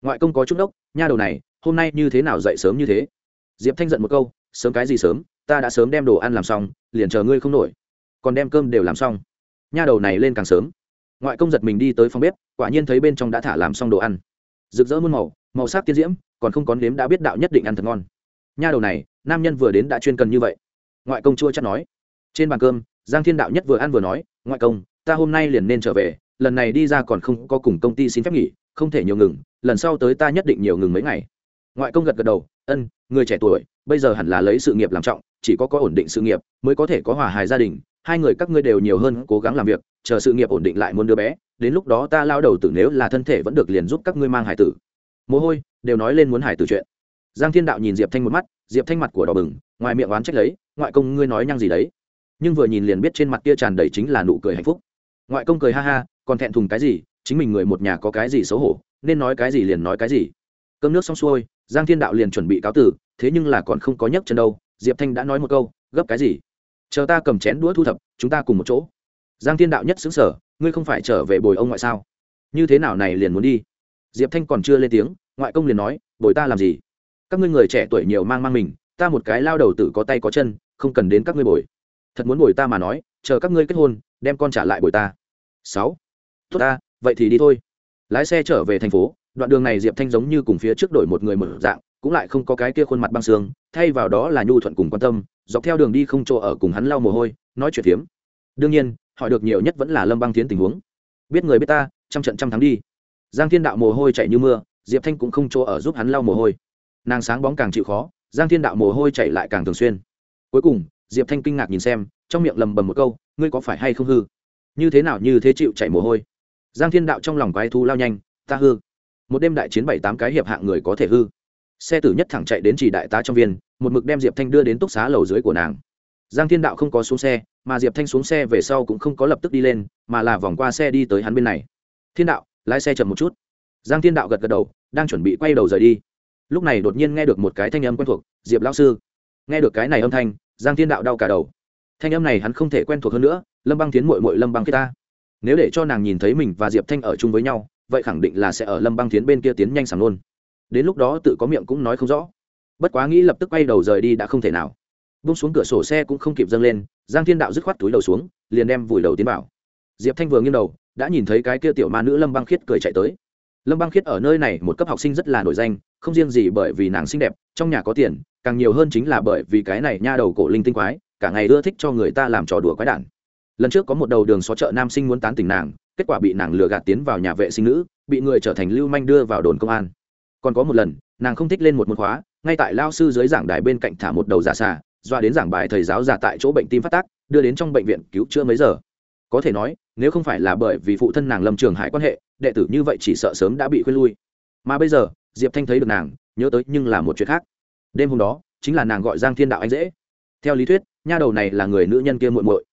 S1: Ngoại công có chút đốc, nha đầu này, hôm nay như thế nào dậy sớm như thế? Diệp thanh giận một câu, sớm cái gì sớm? Ta đã sớm đem đồ ăn làm xong, liền chờ ngươi không nổi. Còn đem cơm đều làm xong. Nha đầu này lên càng sớm. Ngoại công giật mình đi tới phòng bếp, quả nhiên thấy bên trong đã thả làm xong đồ ăn. Rực rỡ muôn màu màu sắc tiên diễm, còn không có nếm đã biết đạo nhất định ăn thật ngon. Nha đầu này, nam nhân vừa đến đã chuyên cần như vậy. Ngoại công chua chắc nói. Trên bàn cơm, giang thiên đạo nhất vừa ăn vừa nói, ngoại công, ta hôm nay liền nên trở về, lần này đi ra còn không có cùng công ty xin phép nghỉ, không thể nhiều ngừng, lần sau tới ta nhất định nhiều ngừng mấy ngày. Ngoại công gật gật đầu, ân, người trẻ tuổi bây giờ hẳn là lấy sự nghiệp làm trọng, chỉ có có ổn định sự nghiệp mới có thể có hòa hài gia đình. Hai người các ngươi đều nhiều hơn cố gắng làm việc, chờ sự nghiệp ổn định lại muốn đứa bé, đến lúc đó ta lao đầu tử nếu là thân thể vẫn được liền giúp các ngươi mang hải tử. Mồ hôi, đều nói lên muốn hải tử chuyện. Giang thiên đạo nhìn diệp thanh một mắt, diệp thanh mặt của đỏ bừng, ngoài miệng oán trách lấy, ngoại công ngươi nói nhăng gì đấy? Nhưng vừa nhìn liền biết trên mặt kia tràn đầy chính là nụ cười hạnh phúc. Ngoại công cười ha ha, còn thẹn thùng cái gì? Chính mình người một nhà có cái gì xấu hổ, nên nói cái gì liền nói cái gì. Cơm nước xong xuôi, giang thiên đạo liền chuẩn bị cáo tử thế nhưng là còn không có nhấc chân đâu, diệp thanh đã nói một câu, gấp cái gì? Chờ ta cầm chén đũa thu thập, chúng ta cùng một chỗ. Giang thiên đạo nhất xứng sở ngươi không phải trở về bồi ông ngoại sao? Như thế nào này liền muốn đi? Diệp thanh còn chưa lên tiếng, ngoại công liền nói, bồi ta làm gì? Các ngươi người trẻ tuổi nhiều mang mang mình, ta một cái lao đầu tử có tay có chân, không cần đến các ngươi bồi. Thật muốn bồi ta mà nói, chờ các ngươi kết hôn, đem con trả lại bồi ta. Sáu. Tốt ta, vậy thì đi thôi. Lái xe trở về thành phố đoạn đường này diệp thanh giống như cùng phía trước đổi một người mở dạng, cũng lại không có cái kia khuôn mặt băng xương thay vào đó là nhu thuận cùng quan tâm, dọc theo đường đi không chỗ ở cùng hắn lau mồ hôi, nói chuyện phiếm. Đương nhiên, hỏi được nhiều nhất vẫn là lâm băng tiến tình huống. Biết người biết ta, trăm trận trăm thắng đi. Giang thiên đạo mồ hôi chạy như mưa, diệp thanh cũng không chỗ ở giúp hắn lau mồ hôi. Nàng sáng bóng càng chịu khó, giang thiên đạo mồ hôi chạy lại càng thường xuyên. Cuối cùng, diệp thanh kinh ngạc nhìn xem, trong miệng lầm bầm một câu, ngươi có phải hay không hư? Như thế nào như thế chịu chạy mồ hôi? Giang thiên đạo trong lòng quái thu lao nhanh, ta hư một đêm đại chiến bảy tám cái hiệp hạng người có thể hư. Xe tử nhất thẳng chạy đến chỉ đại tá trong viên, một mực đem diệp thanh đưa đến túc xá lầu dưới của nàng. Giang thiên đạo không có xuống xe, mà diệp thanh xuống xe về sau cũng không có lập tức đi lên, mà là vòng qua xe đi tới hắn bên này. Thiên đạo, lái xe chậm một chút. Giang thiên đạo gật gật đầu, đang chuẩn bị quay đầu rời đi. Lúc này đột nhiên nghe được một cái thanh âm quen thuộc, diệp lão sư. Nghe được cái này âm thanh, giang thiên đạo đau cả đầu. Thanh âm này hắn không thể quen thuộc hơn nữa, lâm băng tiến mội mội lâm băng kia ta. Nếu để cho nàng nhìn thấy mình và diệp thanh ở chung với nhau vậy khẳng định là sẽ ở lâm băng tiến bên kia tiến nhanh sàng luôn. Đến lúc đó tự có miệng cũng nói không rõ. Bất quá nghĩ lập tức quay đầu rời đi đã không thể nào. Bung xuống cửa sổ xe cũng không kịp dâng lên, giang thiên đạo dứt khoát túi đầu xuống, liền đem vùi đầu tiến vào. Diệp thanh vừa nghiêng đầu, đã nhìn thấy cái kia tiểu ma nữ lâm băng khiết cười chạy tới. Lâm băng khiết ở nơi này một cấp học sinh rất là nổi danh, không riêng gì bởi vì nàng xinh đẹp, trong nhà có tiền, càng nhiều hơn chính là bởi vì cái này nha đầu cổ linh tinh quái, cả ngày ưa thích cho người ta làm trò đùa quái đản. Lần trước có một đầu đường xó chợ nam sinh muốn tán tỉnh nàng kết quả bị nàng lừa gạt tiến vào nhà vệ sinh nữ, bị người trở thành lưu manh đưa vào đồn công an. Còn có một lần, nàng không thích lên một môn khóa, ngay tại lao sư dưới giảng đài bên cạnh thả một đầu giả xà, doa đến giảng bài thầy giáo giả tại chỗ bệnh tim phát tác, đưa đến trong bệnh viện cứu chữa mấy giờ. Có thể nói, nếu không phải là bởi vì phụ thân nàng lâm trường hải quan hệ, đệ tử như vậy chỉ sợ sớm đã bị khuyên lui. Mà bây giờ, diệp thanh thấy được nàng, nhớ tới nhưng là một chuyện khác. Đêm hôm đó, chính là nàng gọi giang thiên đạo anh dễ. Theo lý thuyết, nha đầu này là người nữ nhân kia muộn muội.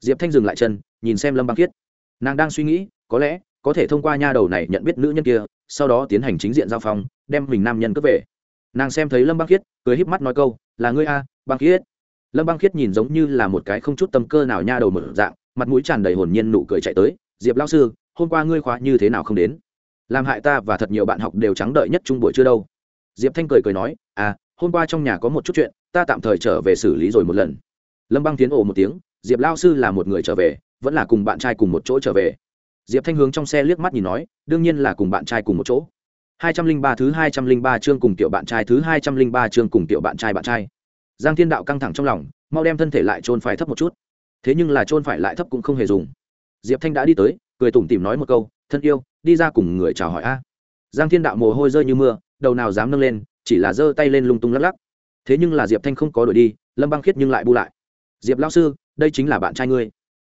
S1: Diệp thanh dừng lại chân, nhìn xem lâm băng khiết nàng đang suy nghĩ, có lẽ, có thể thông qua nha đầu này nhận biết nữ nhân kia, sau đó tiến hành chính diện giao phong, đem mình nam nhân cướp về. Nàng xem thấy lâm băng khiết, cười híp mắt nói câu, là ngươi a, băng khiết. Lâm băng khiết nhìn giống như là một cái không chút tâm cơ nào nha đầu mở dạng, mặt mũi tràn đầy hồn nhiên nụ cười chạy tới, diệp lao sư, hôm qua ngươi khóa như thế nào không đến? Làm hại ta và thật nhiều bạn học đều trắng đợi nhất trung buổi chưa đâu. Diệp thanh cười cười nói à hôm qua trong nhà có một chút chuyện, ta tạm thời trở về xử lý rồi một lần. Lâm băng tiến ồ một tiếng, diệp lao sư là một người trở về vẫn là cùng bạn trai cùng một chỗ trở về. Diệp thanh hướng trong xe liếc mắt nhìn nói, đương nhiên là cùng bạn trai cùng một chỗ. hai trăm linh ba thứ hai trăm linh ba chương cùng tiểu bạn trai, thứ hai trăm linh ba chương cùng tiểu bạn trai bạn trai. Giang thiên đạo căng thẳng trong lòng, mau đem thân thể lại trôn phải thấp một chút. Thế nhưng là trôn phải lại thấp cũng không hề dùng. Diệp thanh đã đi tới, cười tủm tỉm nói một câu, thân yêu, đi ra cùng người chào hỏi a. Giang thiên đạo mồ hôi rơi như mưa, đầu nào dám nâng lên, chỉ là giơ tay lên lung tung lắc lắc. Thế nhưng là diệp thanh không có đuổi đi, lâm băng khiết nhưng lại bu lại. Diệp lão sư, đây chính là bạn trai ngươi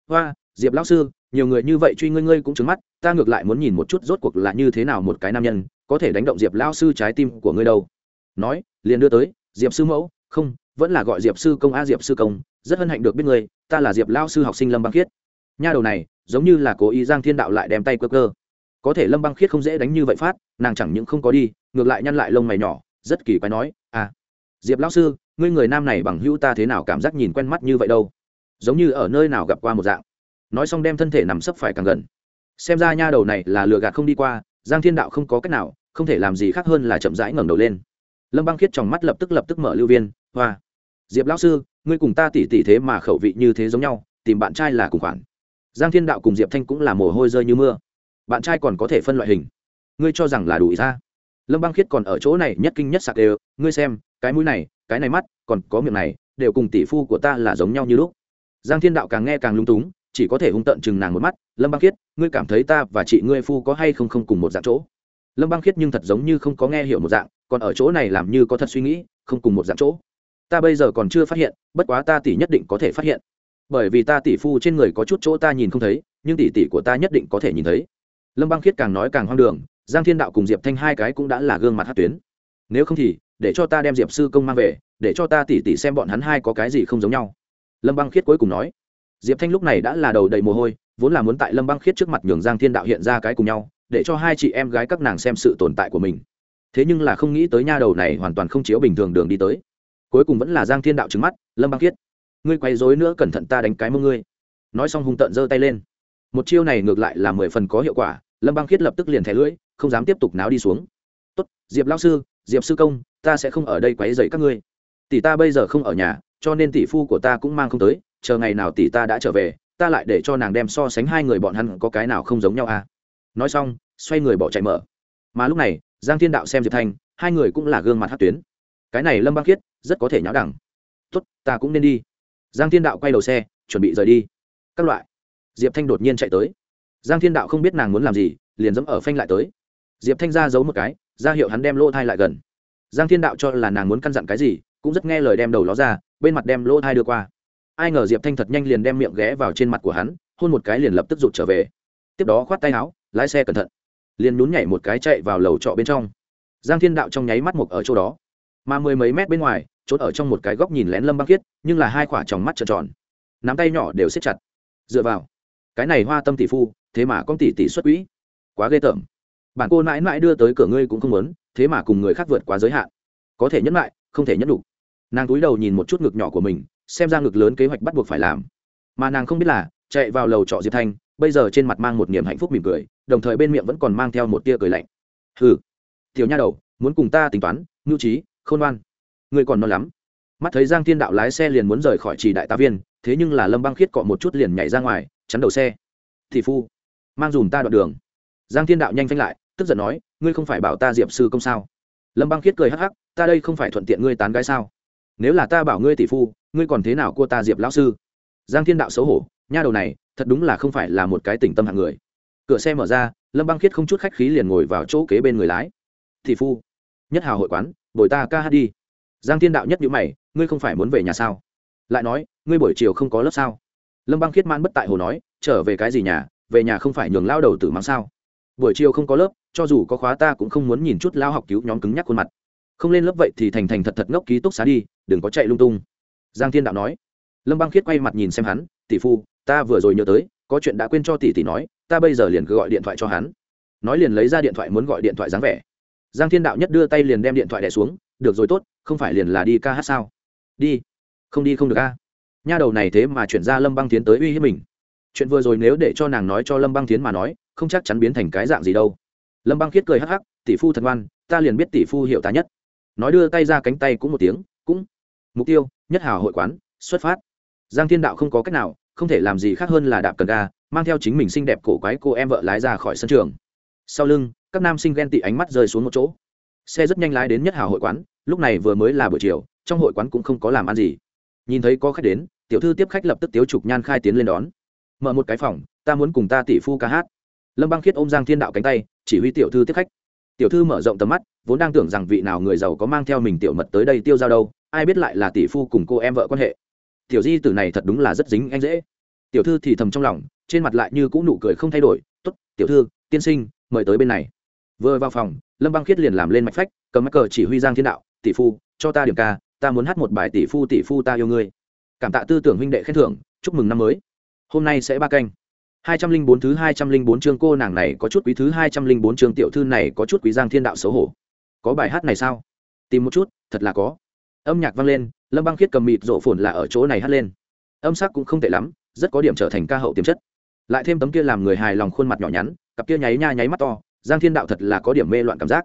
S1: hoa, diệp lão sư, nhiều người như vậy truy ngươi ngươi cũng trứng mắt, ta ngược lại muốn nhìn một chút rốt cuộc là như thế nào một cái nam nhân có thể đánh động diệp lão sư trái tim của ngươi đâu. Nói, liền đưa tới, diệp sư mẫu, không, vẫn là gọi diệp sư công a, diệp sư công, rất hân hạnh được biết ngươi, ta là diệp lão sư học sinh lâm băng khiết. Nha đầu này, giống như là cố ý giang thiên đạo lại đem tay cơ cơ. Có thể lâm băng khiết không dễ đánh như vậy phát, nàng chẳng những không có đi, ngược lại nhăn lại lông mày nhỏ, rất kỳ quái nói à diệp lão sư, ngươi người nam này bằng hữu ta thế nào cảm giác nhìn quen mắt như vậy đâu? Giống như ở nơi nào gặp qua một dạng. Nói xong đem thân thể nằm sấp phải càng gần. Xem ra nha đầu này là lừa gạt không đi qua, giang thiên đạo không có cách nào, không thể làm gì khác hơn là chậm rãi ngẩng đầu lên. Lâm băng khiết trong mắt lập tức lập tức mở lưu viên, hoa. Diệp lão sư, ngươi cùng ta tỉ tỉ thế mà khẩu vị như thế giống nhau, tìm bạn trai là cùng khoản. Giang thiên đạo cùng diệp thanh cũng là mồ hôi rơi như mưa. Bạn trai còn có thể phân loại hình. Ngươi cho rằng là đủ ý ra. Lâm băng khiết còn ở chỗ này nhất kinh nhất sạc đều, ngươi xem, cái mũi này, cái này mắt, còn có miệng này, đều cùng tỷ phu của ta là giống nhau như lúc giang thiên đạo càng nghe càng lung túng, chỉ có thể hung tận chừng nàng một mắt, lâm băng khiết, ngươi cảm thấy ta và chị ngươi phu có hay không không cùng một dạng chỗ? Lâm băng khiết nhưng thật giống như không có nghe hiểu một dạng, còn ở chỗ này làm như có thật suy nghĩ, không cùng một dạng chỗ. Ta bây giờ còn chưa phát hiện, bất quá ta tỷ nhất định có thể phát hiện. Bởi vì ta tỷ phu trên người có chút chỗ ta nhìn không thấy, nhưng tỷ tỷ của ta nhất định có thể nhìn thấy. Lâm băng khiết càng nói càng hoang đường, giang thiên đạo cùng diệp thanh hai cái cũng đã là gương mặt hát tuyến. Nếu không thì, để cho ta đem diệp sư công mang về, để cho ta tỷ tỷ xem bọn hắn hai có cái gì không giống nhau lâm băng khiết cuối cùng nói, diệp thanh lúc này đã là đầu đầy mồ hôi, vốn là muốn tại lâm băng khiết trước mặt nhường giang thiên đạo hiện ra cái cùng nhau, để cho hai chị em gái các nàng xem sự tồn tại của mình. Thế nhưng là không nghĩ tới nha đầu này hoàn toàn không chiếu bình thường đường đi tới. Cuối cùng vẫn là giang thiên đạo trứng mắt, lâm băng khiết, ngươi quay dối nữa cẩn thận ta đánh cái mông ngươi. Nói xong hung tận giơ tay lên. Một chiêu này ngược lại là mười phần có hiệu quả, lâm băng khiết lập tức liền thẻ lưỡi, không dám tiếp tục náo đi xuống. Tốt, diệp lao sư, diệp sư công, ta sẽ không ở đây quấy dậy các ngươi. Tỷ ta bây giờ không ở nhà cho nên tỷ phu của ta cũng mang không tới, chờ ngày nào tỷ ta đã trở về, ta lại để cho nàng đem so sánh hai người bọn hắn có cái nào không giống nhau à? Nói xong, xoay người bỏ chạy mở. Mà lúc này, giang thiên đạo xem diệp thanh hai người cũng là gương mặt hát tuyến. Cái này lâm băng khiết, rất có thể nháo đẳng. Tốt, ta cũng nên đi. Giang thiên đạo quay đầu xe, chuẩn bị rời đi. Các loại. Diệp thanh đột nhiên chạy tới. Giang thiên đạo không biết nàng muốn làm gì, liền dẫm ở phanh lại tới. Diệp thanh ra giấu một cái, ra hiệu hắn đem lỗ thai lại gần. Giang thiên đạo cho là nàng muốn căn dặn cái gì cũng rất nghe lời đem đầu ló ra, bên mặt đem lỗ thai đưa qua. Ai ngờ diệp thanh thật nhanh liền đem miệng ghé vào trên mặt của hắn, hôn một cái liền lập tức rụt trở về. Tiếp đó khoát tay áo, lái xe cẩn thận. Liền nhún nhảy một cái chạy vào lầu trọ bên trong. Giang thiên đạo trong nháy mắt mục ở chỗ đó. Mà mười mấy mét bên ngoài trốn ở trong một cái góc nhìn lén lâm băng khiết, nhưng là hai quả tròng mắt trợn tròn. Nắm tay nhỏ đều siết chặt. Dựa vào. Cái này hoa tâm tỷ phu, thế mà con tỷ tỷ xuất quỹ. Quá ghê tởm. Bản cô mãi mãi đưa tới cửa ngươi cũng không muốn, thế mà cùng người khác vượt quá giới hạn. Có thể nhẫn lại, không thể nhẫn đủ nàng túi đầu nhìn một chút ngực nhỏ của mình, xem ra ngực lớn kế hoạch bắt buộc phải làm. Mà nàng không biết là, chạy vào lầu trọ diệp thanh, bây giờ trên mặt mang một niềm hạnh phúc mỉm cười, đồng thời bên miệng vẫn còn mang theo một tia cười lạnh. Hừ, tiểu nha đầu, muốn cùng ta tính toán ngưu trí, khôn ngoan. Người còn non lắm. Mắt thấy giang thiên đạo lái xe liền muốn rời khỏi trì đại tá viên, thế nhưng là lâm băng khiết cọ một chút liền nhảy ra ngoài, chắn đầu xe. Thị phu, mang dùm ta đoạn đường. Giang thiên đạo nhanh phanh lại, tức giận nói, ngươi không phải bảo ta diệp sư công sao? Lâm băng khiết cười hắc hắc, ta đây không phải thuận tiện ngươi tán gái sao? Nếu là ta bảo ngươi tỷ phu, ngươi còn thế nào cua ta diệp lão sư? Giang thiên đạo xấu hổ, nha đầu này, thật đúng là không phải là một cái tỉnh tâm hạng người. Cửa xe mở ra, lâm băng khiết không chút khách khí liền ngồi vào chỗ kế bên người lái. Tỷ phu, nhất hào hội quán, bồi ta ca hát đi. Giang thiên đạo nhất nhữ mày, ngươi không phải muốn về nhà sao? Lại nói, ngươi buổi chiều không có lớp sao? Lâm băng khiết man bất tại hồ nói, trở về cái gì nhà, về nhà không phải nhường lao đầu tử mắng sao? Buổi chiều không có lớp, cho dù có khóa ta cũng không muốn nhìn chút lao học cứu nhóm cứng nhắc khuôn mặt không lên lớp vậy thì thành thành thật thật ngốc ký túc xá đi, đừng có chạy lung tung. Giang thiên đạo nói. Lâm băng khiết quay mặt nhìn xem hắn, tỷ phu, ta vừa rồi nhớ tới, có chuyện đã quên cho tỷ tỷ nói, ta bây giờ liền cứ gọi điện thoại cho hắn. Nói liền lấy ra điện thoại muốn gọi điện thoại dáng vẻ. Giang thiên đạo nhất đưa tay liền đem điện thoại đẻ xuống, được rồi tốt, không phải liền là đi ca hát sao? Đi. Không đi không được a. Nha đầu này thế mà chuyển ra lâm băng tiến tới uy hiếp mình. Chuyện vừa rồi nếu để cho nàng nói cho lâm băng tiến mà nói, không chắc chắn biến thành cái dạng gì đâu. Lâm băng khiết cười hắc hắc, tỷ phu thật ngoan, ta liền biết tỷ phu hiểu ta nhất nói đưa tay ra cánh tay cũng một tiếng, cũng mục tiêu, nhất hào hội quán, xuất phát. Giang thiên đạo không có cách nào, không thể làm gì khác hơn là đạp cần ga, mang theo chính mình xinh đẹp cổ quái cô em vợ lái ra khỏi sân trường. Sau lưng, các nam sinh ghen tị ánh mắt rơi xuống một chỗ. Xe rất nhanh lái đến nhất hào hội quán, lúc này vừa mới là buổi chiều, trong hội quán cũng không có làm ăn gì. Nhìn thấy có khách đến, tiểu thư tiếp khách lập tức tiếu trục nhan khai tiến lên đón. Mở một cái phòng, ta muốn cùng ta tỷ phu ca hát. Lâm băng khiết ôm giang thiên đạo cánh tay, chỉ huy tiểu thư tiếp khách tiểu thư mở rộng tầm mắt, vốn đang tưởng rằng vị nào người giàu có mang theo mình tiểu mật tới đây tiêu dao đâu, ai biết lại là tỷ phu cùng cô em vợ quan hệ. Tiểu di tử này thật đúng là rất dính anh dễ. Tiểu thư thì thầm trong lòng, trên mặt lại như cũng nụ cười không thay đổi t ố t tiểu thư, tiên sinh, mời tới bên này. Vừa vào phòng, lâm băng khiết liền làm lên mạch phách, cầm mắc cờ chỉ huy giang thiên đạo, tỷ phu, cho ta điểm ca, ta muốn hát một bài tỷ phu tỷ phu ta yêu ngươi. Cảm tạ tư tưởng huynh đệ khen thưởng, chúc mừng năm mới. Hôm nay sẽ ba canh hai trăm linh bốn thứ hai trăm linh bốn chương cô nàng này có chút quý thứ hai trăm linh bốn chương tiểu thư này có chút quý giang thiên đạo xấu hổ. Có bài hát này sao? Tìm một chút, thật là có. Âm nhạc vang lên, lâm băng khiết cầm mịt rộ phồn là ở chỗ này hát lên. Âm sắc cũng không tệ lắm, rất có điểm trở thành ca hậu tiềm chất. Lại thêm tấm kia làm người hài lòng khuôn mặt nhỏ nhắn, cặp kia nháy nha nháy mắt to, giang thiên đạo thật là có điểm mê loạn cảm giác.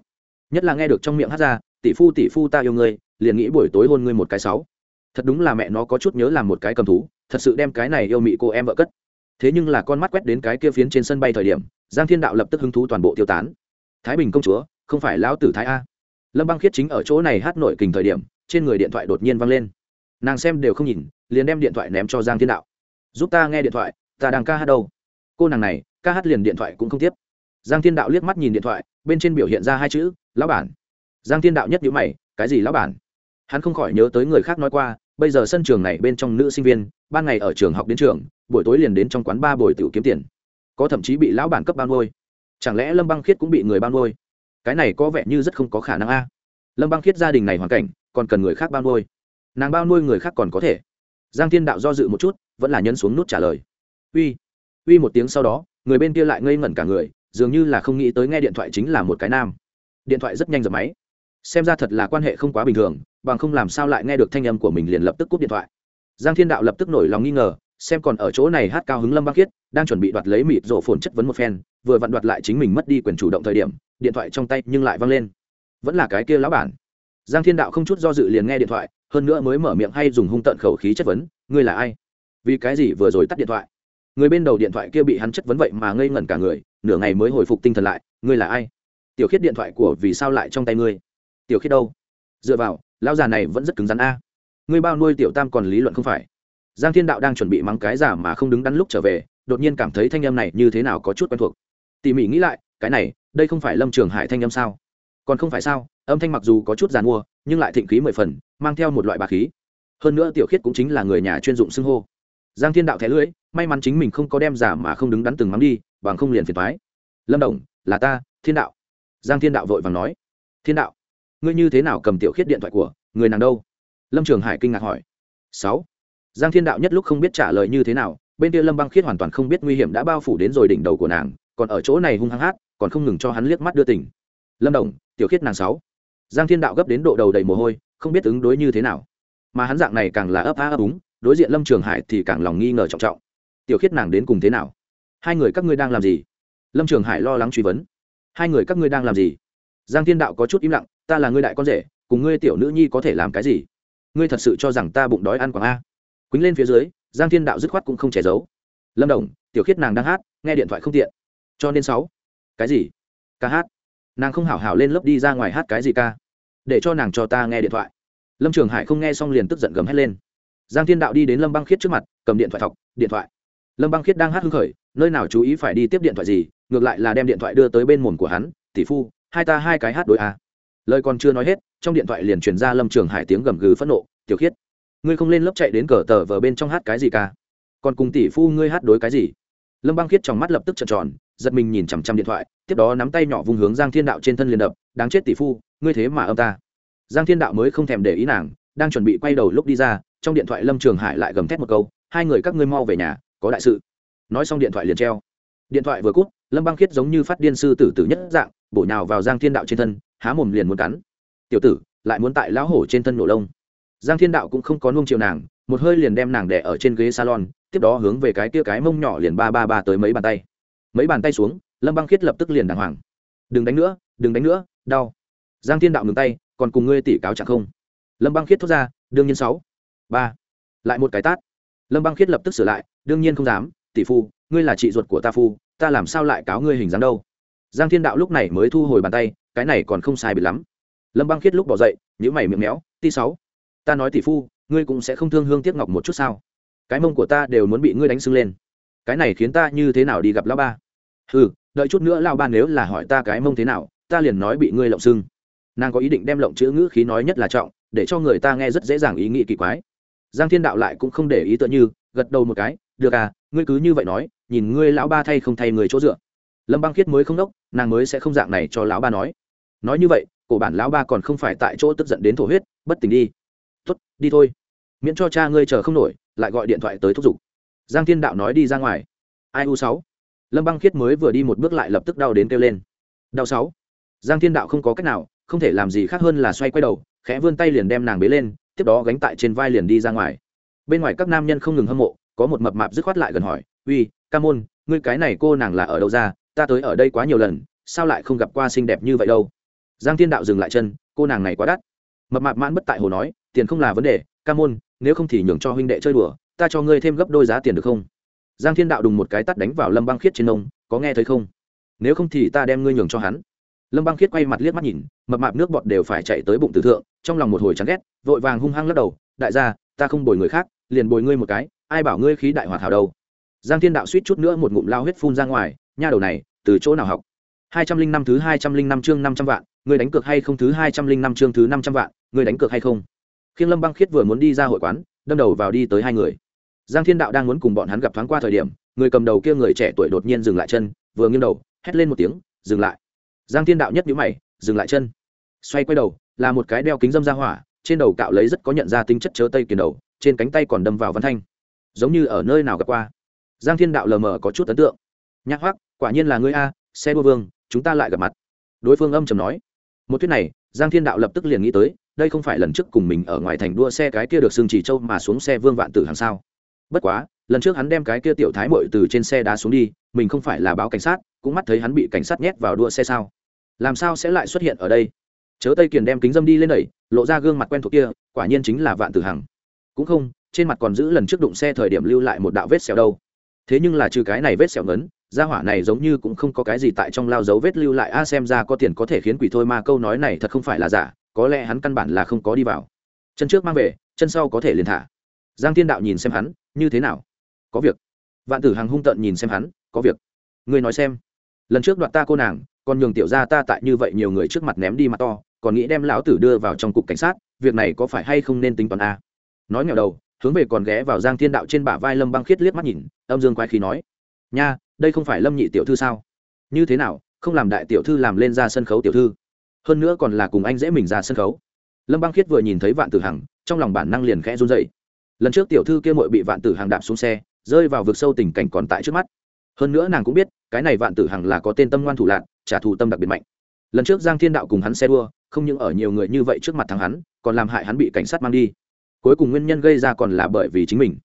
S1: Nhất là nghe được trong miệng hát ra, tỷ phu tỷ phu ta yêu ngươi liền nghĩ buổi tối hôn ngươi một cái sáu. Thật đúng là mẹ nó có chút nhớ làm một cái cầm thú, thật sự đem cái này yêu mị cô em vợ cất thế nhưng là con mắt quét đến cái kia phiến trên sân bay thời điểm, giang thiên đạo lập tức hứng thú toàn bộ tiêu tán. Thái bình công chúa, không phải lão tử thái a. Lâm băng khiết chính ở chỗ này hát nội kình thời điểm, trên người điện thoại đột nhiên văng lên. Nàng xem đều không nhìn, liền đem điện thoại ném cho giang thiên đạo. Giúp ta nghe điện thoại, ta đang ca hát đâu? Cô nàng này, ca hát liền điện thoại cũng không tiếp. Giang thiên đạo liếc mắt nhìn điện thoại, bên trên biểu hiện ra hai chữ, lão bản. Giang thiên đạo nhất nhữ mày, cái gì lão bản? Hắn không khỏi nhớ tới người khác nói qua bây giờ sân trường này bên trong nữ sinh viên, ban ngày ở trường học đến trường, buổi tối liền đến trong quán ba buổi tiểu kiếm tiền. Có thậm chí bị lão bản cấp ban ngôi chẳng lẽ lâm băng khiết cũng bị người ban ngôi cái này có vẻ như rất không có khả năng a. À? Lâm băng khiết gia đình này hoàn cảnh, còn cần người khác ban ngôi nàng bao nuôi người khác còn có thể. Giang thiên đạo do dự một chút, vẫn là nhấn xuống nút trả lời. Uy uy một tiếng sau đó, người bên kia lại ngây ngẩn cả người, dường như là không nghĩ tới nghe điện thoại chính là một cái nam. Điện thoại rất nhanh dập máy. Xem ra thật là quan hệ không quá bình thường bằng không làm sao lại nghe được thanh âm của mình liền lập tức cúp điện thoại. Giang thiên đạo lập tức nổi lòng nghi ngờ, xem còn ở chỗ này hát cao hứng lâm băng khiết, đang chuẩn bị đoạt lấy mịt rổ phồn chất vấn một phen, vừa vặn đoạt lại chính mình mất đi quyền chủ động thời điểm, điện thoại trong tay nhưng lại văng lên. Vẫn là cái kia lão bản. Giang thiên đạo không chút do dự liền nghe điện thoại, hơn nữa mới mở miệng hay dùng hung tận khẩu khí chất vấn, ngươi là ai? Vì cái gì vừa rồi tắt điện thoại? Người bên đầu điện thoại kia bị hắn chất vấn vậy mà ngây ngẩn cả người, nửa ngày mới hồi phục tinh thần lại, ngươi là ai? Tiểu khiết điện thoại của vì sao lại trong tay ngươi? Tiểu khiết đâu? Dựa vào lão già này vẫn rất cứng rắn a. Ngươi bao nuôi tiểu tam còn lý luận không phải. Giang thiên đạo đang chuẩn bị mắng cái giả mà không đứng đắn lúc trở về, đột nhiên cảm thấy thanh âm này như thế nào có chút quen thuộc. Tỉ mỉ nghĩ lại, cái này, đây không phải lâm trường hải thanh âm sao? Còn không phải sao, âm thanh mặc dù có chút g i à n mua, nhưng lại thịnh khí mười phần, mang theo một loại bà khí. Hơn nữa tiểu khiết cũng chính là người nhà chuyên dụng xưng hô. Giang thiên đạo thẻ lưỡi, may mắn chính mình không có đem giả mà không đứng đắn từng mắng đi, bằng không liền phiền thoái lâm đồng, là ta, thiên đạo. Giang thiên đạo vội vàng nói. Thiên đạo ngươi như thế nào cầm tiểu khiết điện thoại của người nàng đâu? Lâm trường hải kinh ngạc hỏi. Sáu. Giang thiên đạo nhất lúc không biết trả lời như thế nào, bên kia lâm băng khiết hoàn toàn không biết nguy hiểm đã bao phủ đến rồi đỉnh đầu của nàng, còn ở chỗ này hung hăng hát, còn không ngừng cho hắn liếc mắt đưa tỉnh lâm đồng, tiểu khiết nàng sáu. Giang thiên đạo gấp đến độ đầu đầy mồ hôi, không biết ứng đối như thế nào. Mà hắn dạng này càng là ấp á ấp úng, đối diện lâm trường hải thì càng lòng nghi ngờ trọng trọng. Tiểu khiết nàng đến cùng thế nào? Hai người các ngươi đang làm gì? Lâm trường hải lo lắng truy vấn. Hai người các ngươi đang làm gì? Giang thiên đạo có chút im lặng ta là ngươi đại con rể, cùng ngươi tiểu nữ nhi có thể làm cái gì? Ngươi thật sự cho rằng ta bụng đói ăn quảng a. Quýnh lên phía dưới, giang thiên đạo dứt khoát cũng không che giấu. Lâm đồng, tiểu khiết nàng đang hát, nghe điện thoại không tiện. Cho nên sáu. Cái gì? Ca hát. Nàng không hảo hảo lên lớp đi ra ngoài hát cái gì ca? Để cho nàng cho ta nghe điện thoại. Lâm trường hải không nghe xong liền tức giận gầm hét lên. Giang thiên đạo đi đến lâm băng khiết trước mặt, cầm điện thoại thọc, điện thoại. Lâm băng khiết đang hát hưng khởi, nơi nào chú ý phải đi tiếp điện thoại gì, ngược lại là đem điện thoại đưa tới bên mồm của hắn, tỷ phu, hai ta hai cái hát đôi a. à lời còn chưa nói hết, trong điện thoại liền truyền ra lâm trường hải tiếng gầm gừ phẫn nộ, tiểu khiết, ngươi không lên lớp chạy đến cờ tờ vờ bên trong hát cái gì ca còn cùng tỷ phu ngươi hát đối cái gì? Lâm băng khiết trong mắt lập tức trợn tròn, giật mình nhìn chằm chằm điện thoại, tiếp đó nắm tay nhỏ vùng hướng giang thiên đạo trên thân liền đập, đáng chết tỷ phu, ngươi thế mà âm ta. Giang thiên đạo mới không thèm để ý nàng, đang chuẩn bị quay đầu lúc đi ra, trong điện thoại lâm trường hải lại gầm thét một câu, hai người các ngươi mau về nhà, có đại sự. Nói xong điện thoại liền treo. Điện thoại vừa cút lâm băng khiết giống như phát điên sư tử tử nhất dạng, bổ nhào vào giang thiên đạo trên thân há mồm liền muốn cắn. Tiểu tử, lại muốn tại lão hổ trên thân nổ lông. Giang thiên đạo cũng không có nuông chiều nàng, một hơi liền đem nàng đẻ ở trên ghế salon, tiếp đó hướng về cái kia cái mông nhỏ liền ba ba ba tới mấy bàn tay. Mấy bàn tay xuống, lâm băng khiết lập tức liền đàng hoàng. Đừng đánh nữa, đừng đánh nữa, đau. Giang thiên đạo ngừng tay, còn cùng ngươi tỉ cáo chẳng không? Lâm băng khiết thốt ra, đương nhiên sáu, ba. Lại một cái tát. Lâm băng khiết lập tức sửa lại, đương nhiên không dám, tỷ phu, ngươi là chị ruột của ta phu, ta làm sao lại cáo ngươi hình dáng đâu? Giang thiên đạo lúc này mới thu hồi bàn tay, cái này còn không sai bị lắm. Lâm băng khiết lúc bỏ dậy nhữ mày miệng méo, ti sáu, ta nói tỷ phu, ngươi cũng sẽ không thương hương tiếc ngọc một chút sao? Cái mông của ta đều muốn bị ngươi đánh sưng lên. Cái này khiến ta như thế nào đi gặp lão ba? Ừ đợi chút nữa lão ba nếu là hỏi ta cái mông thế nào, ta liền nói bị ngươi lộng sưng. Nàng có ý định đem lộng chữ ngữ khí nói nhất là trọng, để cho người ta nghe rất dễ dàng ý nghĩ kỳ quái. Giang thiên đạo lại cũng không để ý tựa như, gật đầu một cái, được à ngươi cứ như vậy nói, nhìn ngươi lão ba thay không thay người chỗ dựa. Lâm băng khiết mới không đốc nàng mới sẽ không dạng này cho lão ba nói. Nói như vậy, cổ bản lão ba còn không phải tại chỗ tức giận đến thổ huyết, bất tỉnh đi. Tuất đi thôi. Miễn cho cha ngươi chờ không nổi, lại gọi điện thoại tới thúc giục. Giang thiên đạo nói đi ra ngoài. Ai u sáu? Lâm băng khiết mới vừa đi một bước lại lập tức đau đến kêu lên. Đau sáu? Giang thiên đạo không có cách nào, không thể làm gì khác hơn là xoay quay đầu, khẽ vươn tay liền đem nàng bế lên, tiếp đó gánh tại trên vai liền đi ra ngoài. Bên ngoài các nam nhân không ngừng hâm mộ, có một mập mạp dứt khoát lại gần hỏi, uy, ca môn, ngươi cái này cô nàng là ở đâu ra? Ta tới ở đây quá nhiều lần, sao lại không gặp qua xinh đẹp như vậy đâu? Giang thiên đạo dừng lại chân, cô nàng này quá đắt. Mập mạp mãn bất tại hồ nói, tiền không là vấn đề, ca môn, nếu không thì nhường cho huynh đệ chơi đùa, ta cho ngươi thêm gấp đôi giá tiền được không? Giang thiên đạo đùng một cái tắt đánh vào lâm băng khiết trên nông, có nghe thấy không? Nếu không thì ta đem ngươi nhường cho hắn. Lâm băng khiết quay mặt liếc mắt nhìn, mập mạp nước bọt đều phải chạy tới bụng tử thượng, trong lòng một hồi chán ghét, vội vàng hung hăng lắc đầu, đại gia, ta không bồi người khác, liền bồi ngươi một cái, ai bảo ngươi khí đại hòa hảo đâu? Giang thiên đạo suýt chút nữa một ngụm lao huyết phun ra ngoài nha đầu này, từ chỗ nào học? hai trăm linh năm thứ hai trăm linh năm chương năm trăm vạn người đánh cược hay không thứ hai trăm linh năm chương thứ năm trăm vạn người đánh cược hay không? Khiêng lâm băng khiết vừa muốn đi ra hội quán, đâm đầu vào đi tới hai người. Giang thiên đạo đang muốn cùng bọn hắn gặp thoáng qua thời điểm, người cầm đầu kia người trẻ tuổi đột nhiên dừng lại chân, vừa nghiêng đầu, hét lên một tiếng, dừng lại. Giang thiên đạo nhất nhíu mày, dừng lại chân. Xoay quay đầu, là một cái đeo kính dâm ra hỏa, trên đầu cạo lấy rất có nhận ra tính chất chớ tây kiền đầu, trên cánh tay còn đâm vào văn thanh. Giống như ở nơi nào gặp qua. Giang thiên đạo lờ mờ có chút ấn tượng. Nhắc hoắc quả nhiên là ngươi a, xe đua vương, chúng ta lại gặp mặt. Đối phương âm trầm nói. Một thuyết này, giang thiên đạo lập tức liền nghĩ tới, đây không phải lần trước cùng mình ở ngoài thành đua xe cái kia được xương chỉ châu mà xuống xe vương vạn tử hàng sao. Bất quá, lần trước hắn đem cái kia tiểu thái mội từ trên xe đá xuống đi, mình không phải là báo cảnh sát, cũng mắt thấy hắn bị cảnh sát nhét vào đua xe sao. Làm sao sẽ lại xuất hiện ở đây? Chớ tây kiền đem kính dâm đi lên đẩy, lộ ra gương mặt quen thuộc kia, quả nhiên chính là vạn tử hằng. Cũng không, trên mặt còn giữ lần trước đụng xe thời điểm lưu lại một đạo vết xẻo đâu. Thế nhưng là trừ cái này vết xẻo ngấn gia hỏa này giống như cũng không có cái gì tại trong lao dấu vết lưu lại. A, xem ra có tiền có thể khiến quỷ thôi mà, câu nói này thật không phải là giả. Có lẽ hắn căn bản là không có đi vào. Chân trước mang về, chân sau có thể liền thả. Giang thiên đạo nhìn xem hắn, như thế nào? Có việc. Vạn tử hằng hung tợn nhìn xem hắn, có việc. Ngươi nói xem. Lần trước đoạn ta cô nàng, còn nhường tiểu ra ta tại như vậy nhiều người trước mặt ném đi mặt to, còn nghĩ đem lão tử đưa vào trong cục cảnh sát, việc này có phải hay không nên tính toán a? Nói nghèo đầu, hướng về còn ghé vào giang thiên đạo trên bả vai lâm băng khiết liếc mắt nhìn, âm dương quái khí nói, nha đây không phải lâm nhị tiểu thư sao? Như thế nào, không làm đại tiểu thư làm lên ra sân khấu tiểu thư? Hơn nữa còn là cùng anh dễ mình ra sân khấu. Lâm băng khiết vừa nhìn thấy vạn tử hằng, trong lòng bản năng liền khẽ run dậy lần trước tiểu thư kia mội bị vạn tử hằng đạp xuống xe, rơi vào vực sâu tình cảnh còn tại trước mắt. Hơn nữa nàng cũng biết, cái này vạn tử hằng là có tên tâm ngoan thủ lạc trả thù tâm đặc biệt mạnh. Lần trước giang thiên đạo cùng hắn xe đua, không những ở nhiều người như vậy trước mặt thằng hắn, còn làm hại hắn bị cảnh sát mang đi. Cuối cùng nguyên nhân gây ra còn là bởi vì chính mình.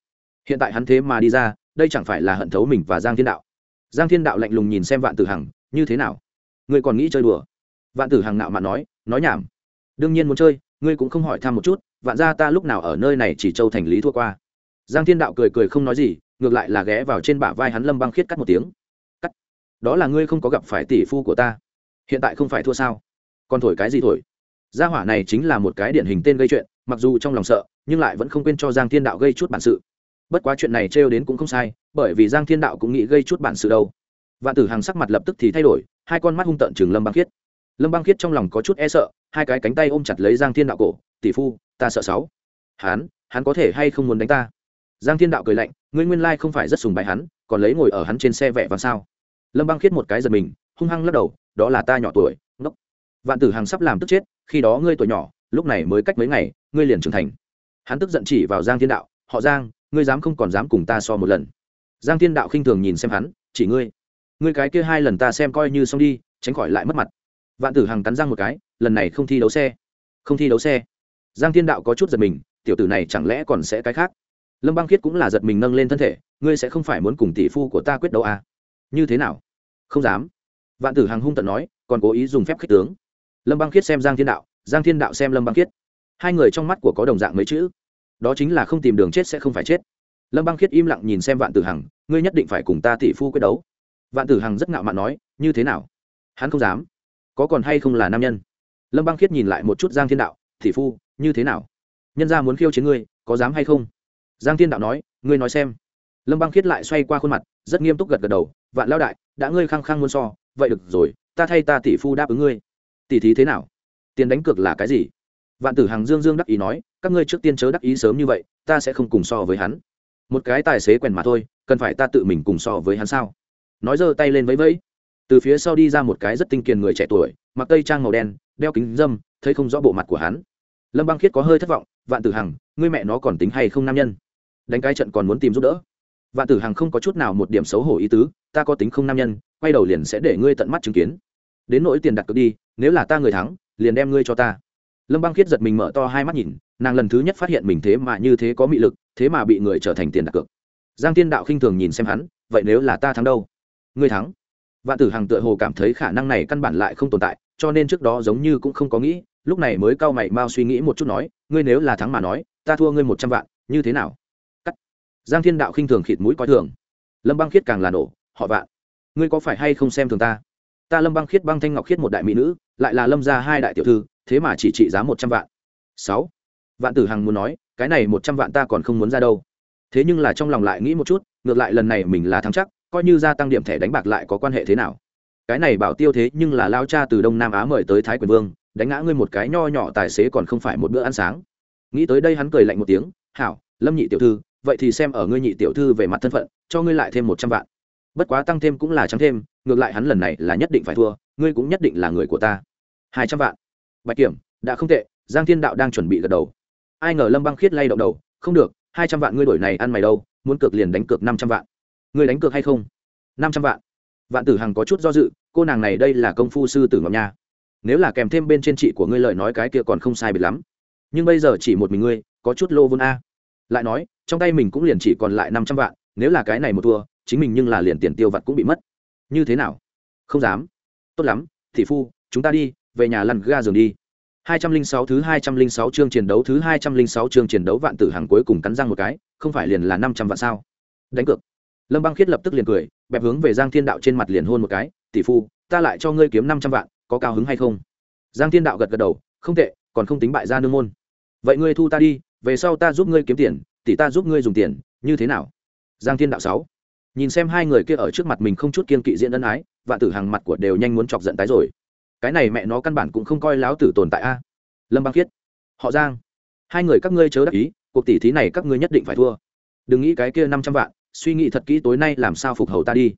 S1: Hiện tại hắn thế mà đi ra, đây chẳng phải là hận thấu mình và giang thiên đạo giang thiên đạo lạnh lùng nhìn xem vạn tử hằng, như thế nào? Ngươi còn nghĩ chơi đùa? Vạn tử hằng nạo mạn nói nói nhảm. Đương nhiên muốn chơi, ngươi cũng không hỏi thăm một chút, vạn ra ta lúc nào ở nơi này chỉ châu thành lý thua qua. Giang thiên đạo cười cười không nói gì, ngược lại là ghé vào trên bả vai hắn lâm băng khiết cắt một tiếng. Cắt? Đó là ngươi không có gặp phải tỷ phu của ta. Hiện tại không phải thua sao? Còn thổi cái gì thổi? Gia hỏa này chính là một cái điển hình tên gây chuyện, mặc dù trong lòng sợ, nhưng lại vẫn không quên cho giang thiên đạo gây chút bản sự. Bất quá chuyện này trêu đến cũng không sai bởi vì giang thiên đạo cũng nghĩ gây chút bản sự đâu. Vạn tử hàng sắc mặt lập tức thì thay đổi, hai con mắt hung tợn chừng lâm băng khiết. Lâm băng khiết trong lòng có chút e sợ, hai cái cánh tay ôm chặt lấy giang thiên đạo cổ, tỷ phu, ta sợ sáu. Hắn hắn có thể hay không muốn đánh ta? Giang thiên đạo cười lạnh, ngươi nguyên lai không phải rất sùng bái hắn, còn lấy ngồi ở hắn trên xe vẽ và sao? Lâm băng khiết một cái giật mình, hung hăng lắc đầu, đó là ta nhỏ tuổi, ngốc. Vạn tử hàng sắp làm tức chết, khi đó ngươi tuổi nhỏ, lúc này mới cách mấy ngày, ngươi liền trưởng thành. Hắn tức giận chỉ vào giang thiên đạo, họ giang, ngươi dám không còn dám cùng ta so một lần giang thiên đạo khinh thường nhìn xem hắn, chỉ ngươi ngươi cái kia hai lần ta xem coi như xong đi, tránh khỏi lại mất mặt. Vạn tử hằng cắn răng một cái, lần này không thi đấu xe, không thi đấu xe. Giang thiên đạo có chút giật mình, tiểu tử này chẳng lẽ còn sẽ cái khác? Lâm băng khiết cũng là giật mình nâng lên thân thể, ngươi sẽ không phải muốn cùng tỷ phu của ta quyết đấu à? như thế nào? Không dám. Vạn tử hằng hung tận nói, còn cố ý dùng phép khích tướng. Lâm băng khiết xem giang thiên đạo, giang thiên đạo xem lâm băng khiết. Hai người trong mắt của có đồng dạng mấy chữ. Đó chính là không tìm đường chết sẽ không phải chết lâm băng khiết im lặng nhìn xem vạn tử hằng, ngươi nhất định phải cùng ta tỷ phu quyết đấu. Vạn tử hằng rất ngạo mạn nói, như thế nào? Hắn không dám. Có còn hay không là nam nhân? Lâm băng khiết nhìn lại một chút giang thiên đạo, tỷ phu, như thế nào? Nhân ra muốn khiêu chiến ngươi, có dám hay không? Giang thiên đạo nói, ngươi nói xem. Lâm băng khiết lại xoay qua khuôn mặt, rất nghiêm túc gật gật đầu, vạn lao đại, đã ngươi khăng khăng muốn so, vậy được rồi, ta thay ta tỷ phu đáp ứng ngươi. Tỷ thí thế nào? Tiền đánh cược là cái gì? Vạn tử hằng dương dương đắc ý nói, các ngươi trước tiên chớ đắc ý sớm như vậy, ta sẽ không cùng so với hắn một cái tài xế quèn mà thôi, cần phải ta tự mình cùng so với hắn sao? Nói giơ tay lên vẫy vẫy. Từ phía sau đi ra một cái rất tinh kiền người trẻ tuổi, mặc tây trang màu đen, đeo kính dâm, thấy không rõ bộ mặt của hắn. Lâm băng khiết có hơi thất vọng, vạn tử hằng, ngươi mẹ nó còn tính hay không nam nhân? Đánh cái trận còn muốn tìm giúp đỡ. Vạn tử hằng không có chút nào một điểm xấu hổ ý tứ, ta có tính không nam nhân, quay đầu liền sẽ để ngươi tận mắt chứng kiến. Đến nỗi tiền đặt cược đi, nếu là ta người thắng, liền đem ngươi cho ta. Lâm băng khiết giật mình mở to hai mắt nhìn, nàng lần thứ nhất phát hiện mình thế mà như thế có mị lực thế mà bị người trở thành tiền đặt cược. Giang tiên đạo khinh thường nhìn xem hắn, vậy nếu là ta thắng đâu? Ngươi thắng. Vạn tử hằng tựa hồ cảm thấy khả năng này căn bản lại không tồn tại, cho nên trước đó giống như cũng không có nghĩ, lúc này mới cau mày mau suy nghĩ một chút nói, ngươi nếu là thắng mà nói, ta thua ngươi một trăm vạn, như thế nào? Cắt. Giang thiên đạo khinh thường khịt mũi coi thường. Lâm băng khiết càng là nổ, họ vạn, ngươi có phải hay không xem thường ta? Ta lâm băng khiết băng thanh ngọc khiết một đại mỹ nữ, lại là lâm gia hai đại tiểu thư, thế mà chỉ trị giá một trăm vạn. Sáu. Vạn tử hằng muốn nói cái này một trăm vạn ta còn không muốn ra đâu. Thế nhưng là trong lòng lại nghĩ một chút, ngược lại lần này mình là thắng chắc, coi như gia tăng điểm thẻ đánh bạc lại có quan hệ thế nào? Cái này bảo tiêu thế nhưng là lao cha từ đông nam á mời tới thái quyền vương, đánh ngã ngươi một cái nho nhỏ tài xế còn không phải một bữa ăn sáng. Nghĩ tới đây hắn cười lạnh một tiếng, hảo, lâm nhị tiểu thư, vậy thì xem ở ngươi nhị tiểu thư về mặt thân phận, cho ngươi lại thêm một trăm vạn. Bất quá tăng thêm cũng là trắng thêm, ngược lại hắn lần này là nhất định phải thua, ngươi cũng nhất định là người của ta. Hai trăm vạn. Bạch kiểm, đã không tệ, giang thiên đạo đang chuẩn bị gật đầu ai ngờ lâm băng khiết lay động đầu, không được, hai trăm vạn ngươi đổi này ăn mày đâu, muốn cược liền đánh cược năm trăm vạn. Ngươi đánh cược hay không? Năm trăm vạn. Vạn tử hằng có chút do dự, cô nàng này đây là công phu sư tử ngọc nha. Nếu là kèm thêm bên trên chị của ngươi lời nói cái kia còn không sai biệt lắm. Nhưng bây giờ chỉ một mình ngươi, có chút lô vốn a. Lại nói, trong tay mình cũng liền chỉ còn lại năm trăm vạn, nếu là cái này một thua, chính mình nhưng là liền tiền tiêu vặt cũng bị mất. Như thế nào? Không dám. Tốt lắm thị phu, chúng ta đi, về nhà lăn ga giường đi. 206 thứ 206 chương chiến đấu thứ 206 chương chiến đấu vạn tử hàng cuối cùng cắn răng một cái, không phải liền là 500 vạn sao? Đánh cược. Lâm Băng Khiết lập tức liền cười, bẹp hướng về Giang Thiên Đạo trên mặt liền hôn một cái, "Tỷ phu, ta lại cho ngươi kiếm 500 vạn, có cao hứng hay không?" Giang Thiên Đạo gật gật đầu, "Không tệ, còn không tính bại gia nương môn. Vậy ngươi thu ta đi, về sau ta giúp ngươi kiếm tiền, tỷ ta giúp ngươi dùng tiền, như thế nào?" Giang Thiên Đạo 6. Nhìn xem hai người kia ở trước mặt mình không chút kiên kỵ diễn ân ái, vạn tử hàng mặt của đều nhanh muốn chọc giận tái rồi cái này mẹ nó căn bản cũng không coi láo tử tồn tại a. Lâm băng khiết, họ giang, hai người các ngươi chớ đắc ý, cuộc tỷ thí này các ngươi nhất định phải thua. Đừng nghĩ cái kia năm trăm vạn, suy nghĩ thật kỹ tối nay làm sao phục hầu ta đi.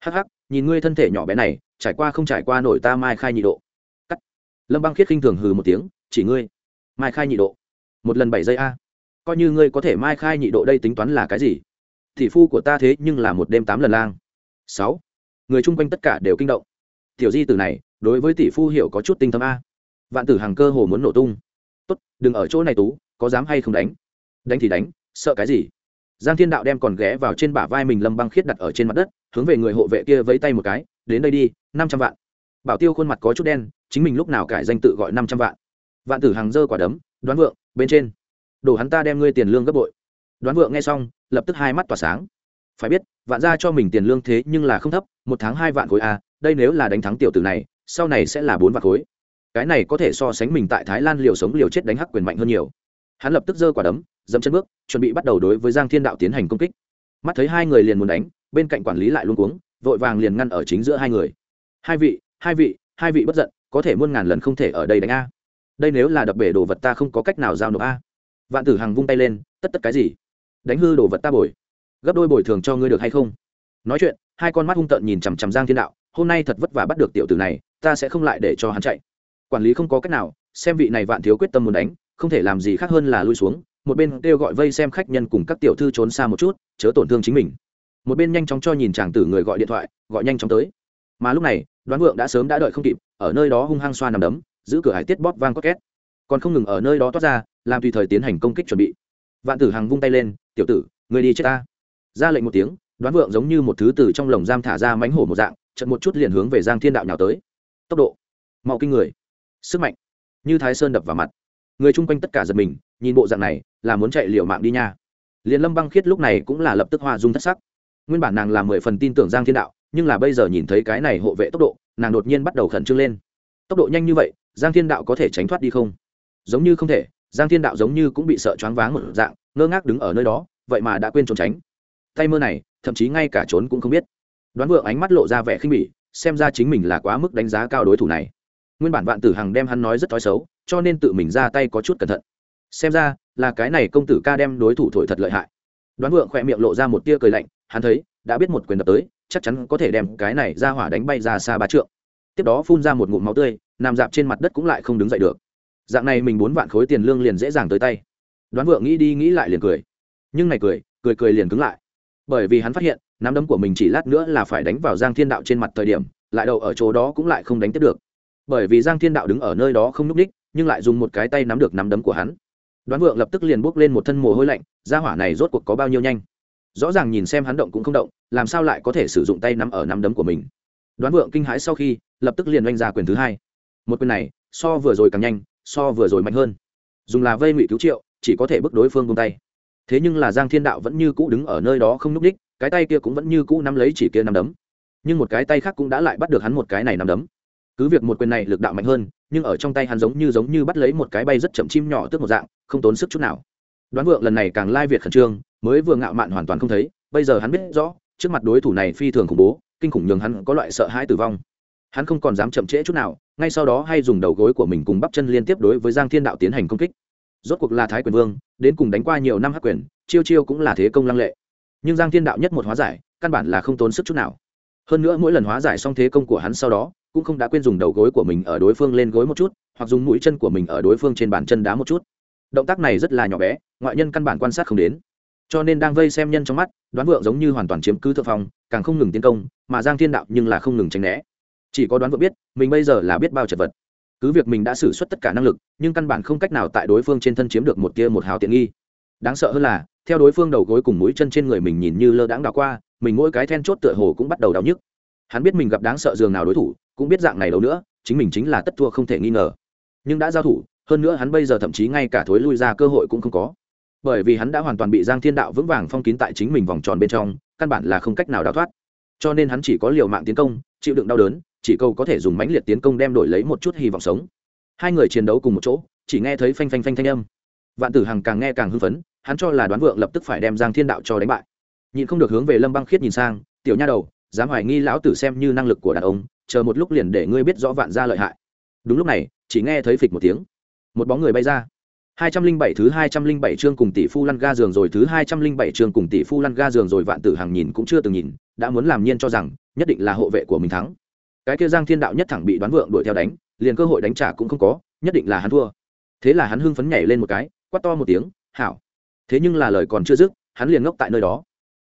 S1: Hắc hắc, nhìn ngươi thân thể nhỏ bé này, trải qua không trải qua nổi ta mai khai nhị độ. Cắt. Lâm băng khiết khinh thường hừ một tiếng, chỉ ngươi. Mai khai nhị độ. Một lần bảy giây a. Coi như ngươi có thể mai khai nhị độ đây tính toán là cái gì? Thị phu của ta thế nhưng là một đêm tám lần lang. Sáu. Người chung quanh tất cả đều kinh động. Tiểu di từ này đối với tỷ phu hiểu có chút tinh tâm a. Vạn tử hàng cơ hồ muốn nổ tung. Tốt, đừng ở chỗ này tú, có dám hay không đánh? Đánh thì đánh, sợ cái gì? Giang thiên đạo đem còn ghé vào trên bả vai mình lâm băng khiết đặt ở trên mặt đất, hướng về người hộ vệ kia vẫy tay một cái, đến đây đi, năm trăm vạn. Bảo tiêu khuôn mặt có chút đen, chính mình lúc nào cải danh tự gọi năm trăm vạn. Vạn tử hàng dơ quả đấm, đoán vượng, bên trên. Đổ hắn ta đem ngươi tiền lương gấp bội. Đoán vượng nghe xong, lập tức hai mắt tỏa sáng. Phải biết, vạn ra cho mình tiền lương thế nhưng là không thấp, một tháng hai vạn khối a đây nếu là đánh thắng tiểu tử này sau này sẽ là bốn vạn khối. Cái này có thể so sánh mình tại thái lan liều sống liều chết đánh hắc quyền mạnh hơn nhiều. Hắn lập tức giơ quả đấm, dẫm chân bước, chuẩn bị bắt đầu đối với giang thiên đạo tiến hành công kích. Mắt thấy hai người liền muốn đánh, bên cạnh quản lý lại luôn cuống, vội vàng liền ngăn ở chính giữa hai người. Hai vị hai vị hai vị bất giận, có thể muôn ngàn lần không thể ở đây đánh a. Đây nếu là đập bể đồ vật ta không có cách nào giao nộp a. Vạn tử hằng vung tay lên, tất tất cái gì? Đánh hư đồ vật ta bồi. Gấp đôi bồi thường cho ngươi được hay không? Nói chuyện, hai con mắt hung tợn nhìn chằm chằm giang thiên đạo hôm nay thật vất vả bắt được tiểu tử này, ta sẽ không lại để cho hắn chạy. Quản lý không có cách nào, xem vị này vạn thiếu quyết tâm muốn đánh, không thể làm gì khác hơn là lui xuống, một bên kêu gọi vây xem khách nhân cùng các tiểu thư trốn xa một chút, chớ tổn thương chính mình. Một bên nhanh chóng cho nhìn chàng tử người gọi điện thoại, gọi nhanh chóng tới. Mà lúc này, đoán vượng đã sớm đã đợi không kịp, ở nơi đó hung hăng xoa nằm đấm, giữ cửa hải tiết bóp vang có két còn không ngừng ở nơi đó toát ra, làm tùy thời tiến hành công kích chuẩn bị. Vạn tử hằng vung tay lên, tiểu tử người đi chết ta. Ra lệnh một tiếng, đoán vượng giống như một thứ từ trong lồng giam thả ra mánh hổ một dạng chật một chút liền hướng về giang thiên đạo nhào tới. Tốc độ, mau kinh người. Sức mạnh, như thái sơn đập vào mặt. Người chung quanh tất cả giật mình, nhìn bộ dạng này, là muốn chạy liều mạng đi nha. Liền lâm băng khiết lúc này cũng là lập tức hoa dung thất sắc. Nguyên bản nàng là mười phần tin tưởng giang thiên đạo, nhưng là bây giờ nhìn thấy cái này hộ vệ tốc độ, nàng đột nhiên bắt đầu khẩn trương lên. Tốc độ nhanh như vậy, giang thiên đạo có thể tránh thoát đi không? Giống như không thể, giang thiên đạo giống như cũng bị sợ choáng váng một dạng, ngơ ngác đứng ở nơi đó, vậy mà đã quên trốn tránh. Tay mơ này, thậm chí ngay cả trốn cũng không biết đoán vượng ánh mắt lộ ra vẻ khinh bỉ, xem ra chính mình là quá mức đánh giá cao đối thủ này. Nguyên bản vạn tử hằng đem hắn nói rất thói xấu, cho nên tự mình ra tay có chút cẩn thận. Xem ra, là cái này công tử ca đem đối thủ thổi thật lợi hại. Đoán vượng khỏe miệng lộ ra một tia cười lạnh, hắn thấy, đã biết một quyền đập tới, chắc chắn có thể đem cái này ra hỏa đánh bay ra xa ba trượng. Tiếp đó phun ra một ngụm máu tươi, nằm dạp trên mặt đất cũng lại không đứng dậy được. Dạng này mình bốn vạn khối tiền lương liền dễ dàng tới tay. Đoán vượng nghĩ đi nghĩ lại liền cười. Nhưng này cười cười cười liền cứng lại. Bởi vì hắn phát hiện nắm đấm của mình chỉ lát nữa là phải đánh vào giang thiên đạo trên mặt thời điểm, lại đầu ở chỗ đó cũng lại không đánh tiếp được. Bởi vì giang thiên đạo đứng ở nơi đó không n ú c đích, nhưng lại dùng một cái tay nắm được nắm đấm của hắn. Đoán vượng lập tức liền buốc lên một thân mồ hôi lạnh, ra hỏa này rốt cuộc có bao nhiêu nhanh? Rõ ràng nhìn xem hắn động cũng không động, làm sao lại có thể sử dụng tay nắm ở nắm đấm của mình? Đoán vượng kinh hãi sau khi, lập tức liền oanh ra quyền thứ hai. Một quyền này, so vừa rồi càng nhanh, so vừa rồi mạnh hơn. Dùng là vây ngụy cứu triệu, chỉ có thể bước đối phương bông tay. Thế nhưng là giang thiên đạo vẫn như cũ đứng ở nơi đó không n ú c đích cái tay kia cũng vẫn như cũ nắm lấy chỉ kia nắm đấm. Nhưng một cái tay khác cũng đã lại bắt được hắn một cái này nắm đấm. Cứ việc một quyền này lực đạo mạnh hơn, nhưng ở trong tay hắn giống như giống như bắt lấy một cái bay rất chậm chim nhỏ tức một dạng, không tốn sức chút nào. Đoán vượng lần này càng lai việt khẩn trương, mới vừa ngạo mạn hoàn toàn không thấy, bây giờ hắn biết rõ, trước mặt đối thủ này phi thường khủng bố, kinh khủng nhường hắn có loại sợ hãi tử vong. Hắn không còn dám chậm trễ chút nào, ngay sau đó hay dùng đầu gối của mình cùng bắp chân liên tiếp đối với giang thiên đạo tiến hành công kích. Rốt cuộc là thái quyền vương, đến cùng đánh qua nhiều năm hắc quyền, chiêu chiêu cũng là thế công lăng lệ nhưng giang thiên đạo nhất một hóa giải, căn bản là không tốn sức chút nào. Hơn nữa mỗi lần hóa giải xong thế công của hắn sau đó, cũng không đã quên dùng đầu gối của mình ở đối phương lên gối một chút, hoặc dùng mũi chân của mình ở đối phương trên bàn chân đá một chút. Động tác này rất là nhỏ bé, ngoại nhân căn bản quan sát không đến. Cho nên đang vây xem nhân trong mắt, đoán vượng giống như hoàn toàn chiếm cứ thượng phong, càng không ngừng tiến công, mà giang thiên đạo nhưng là không ngừng tránh né. Chỉ có đoán vượng biết, mình bây giờ là biết bao chật vật. Cứ việc mình đã xử suất tất cả năng lực, nhưng căn bản không cách nào tại đối phương trên thân chiếm được một tia một hào tiện nghi đáng sợ hơn là, theo đối phương đầu gối cùng mũi chân trên người mình nhìn như lơ đãng đảo qua, mình mỗi cái then chốt tựa hồ cũng bắt đầu đau nhức. Hắn biết mình gặp đáng sợ giường nào đối thủ, cũng biết dạng này đâu nữa, chính mình chính là tất thua không thể nghi ngờ. Nhưng đã giao thủ, hơn nữa hắn bây giờ thậm chí ngay cả thối lui ra cơ hội cũng không có. Bởi vì hắn đã hoàn toàn bị giang thiên đạo vững vàng phong kín tại chính mình vòng tròn bên trong, căn bản là không cách nào đào thoát. Cho nên hắn chỉ có liều mạng tiến công, chịu đựng đau đớn, chỉ câu có thể dùng mãnh liệt tiến công đem đổi lấy một chút hy vọng sống. Hai người chiến đấu cùng một chỗ, chỉ nghe thấy phanh phanh phanh thanh âm. Vạn tử hằng càng nghe càng hưng phấn hắn cho là đoán vượng lập tức phải đem giang thiên đạo cho đánh bại. Nhìn không được hướng về lâm băng khiết nhìn sang, tiểu nha đầu, dám hoài nghi lão tử xem như năng lực của đàn ông, chờ một lúc liền để ngươi biết rõ vạn gia lợi hại. Đúng lúc này, chỉ nghe thấy phịch một tiếng. Một bóng người bay ra. hai trăm linh bảy thứ hai trăm linh bảy chương cùng tỷ phu lăn ga giường rồi, thứ hai trăm linh bảy chương cùng tỷ phu lăn ga giường rồi, vạn tử hàng nhìn cũng chưa từng nhìn, đã muốn làm nhiên cho rằng, nhất định là hộ vệ của mình thắng. Cái kia giang thiên đạo nhất thẳng bị đoán vượng đuổi theo đánh, liền cơ hội đánh trả cũng không có, nhất định là hắn thua. Thế là hắn hưng phấn nhảy lên một cái, quát to một tiếng, hảo thế nhưng là lời còn chưa dứt, hắn liền ngốc tại nơi đó.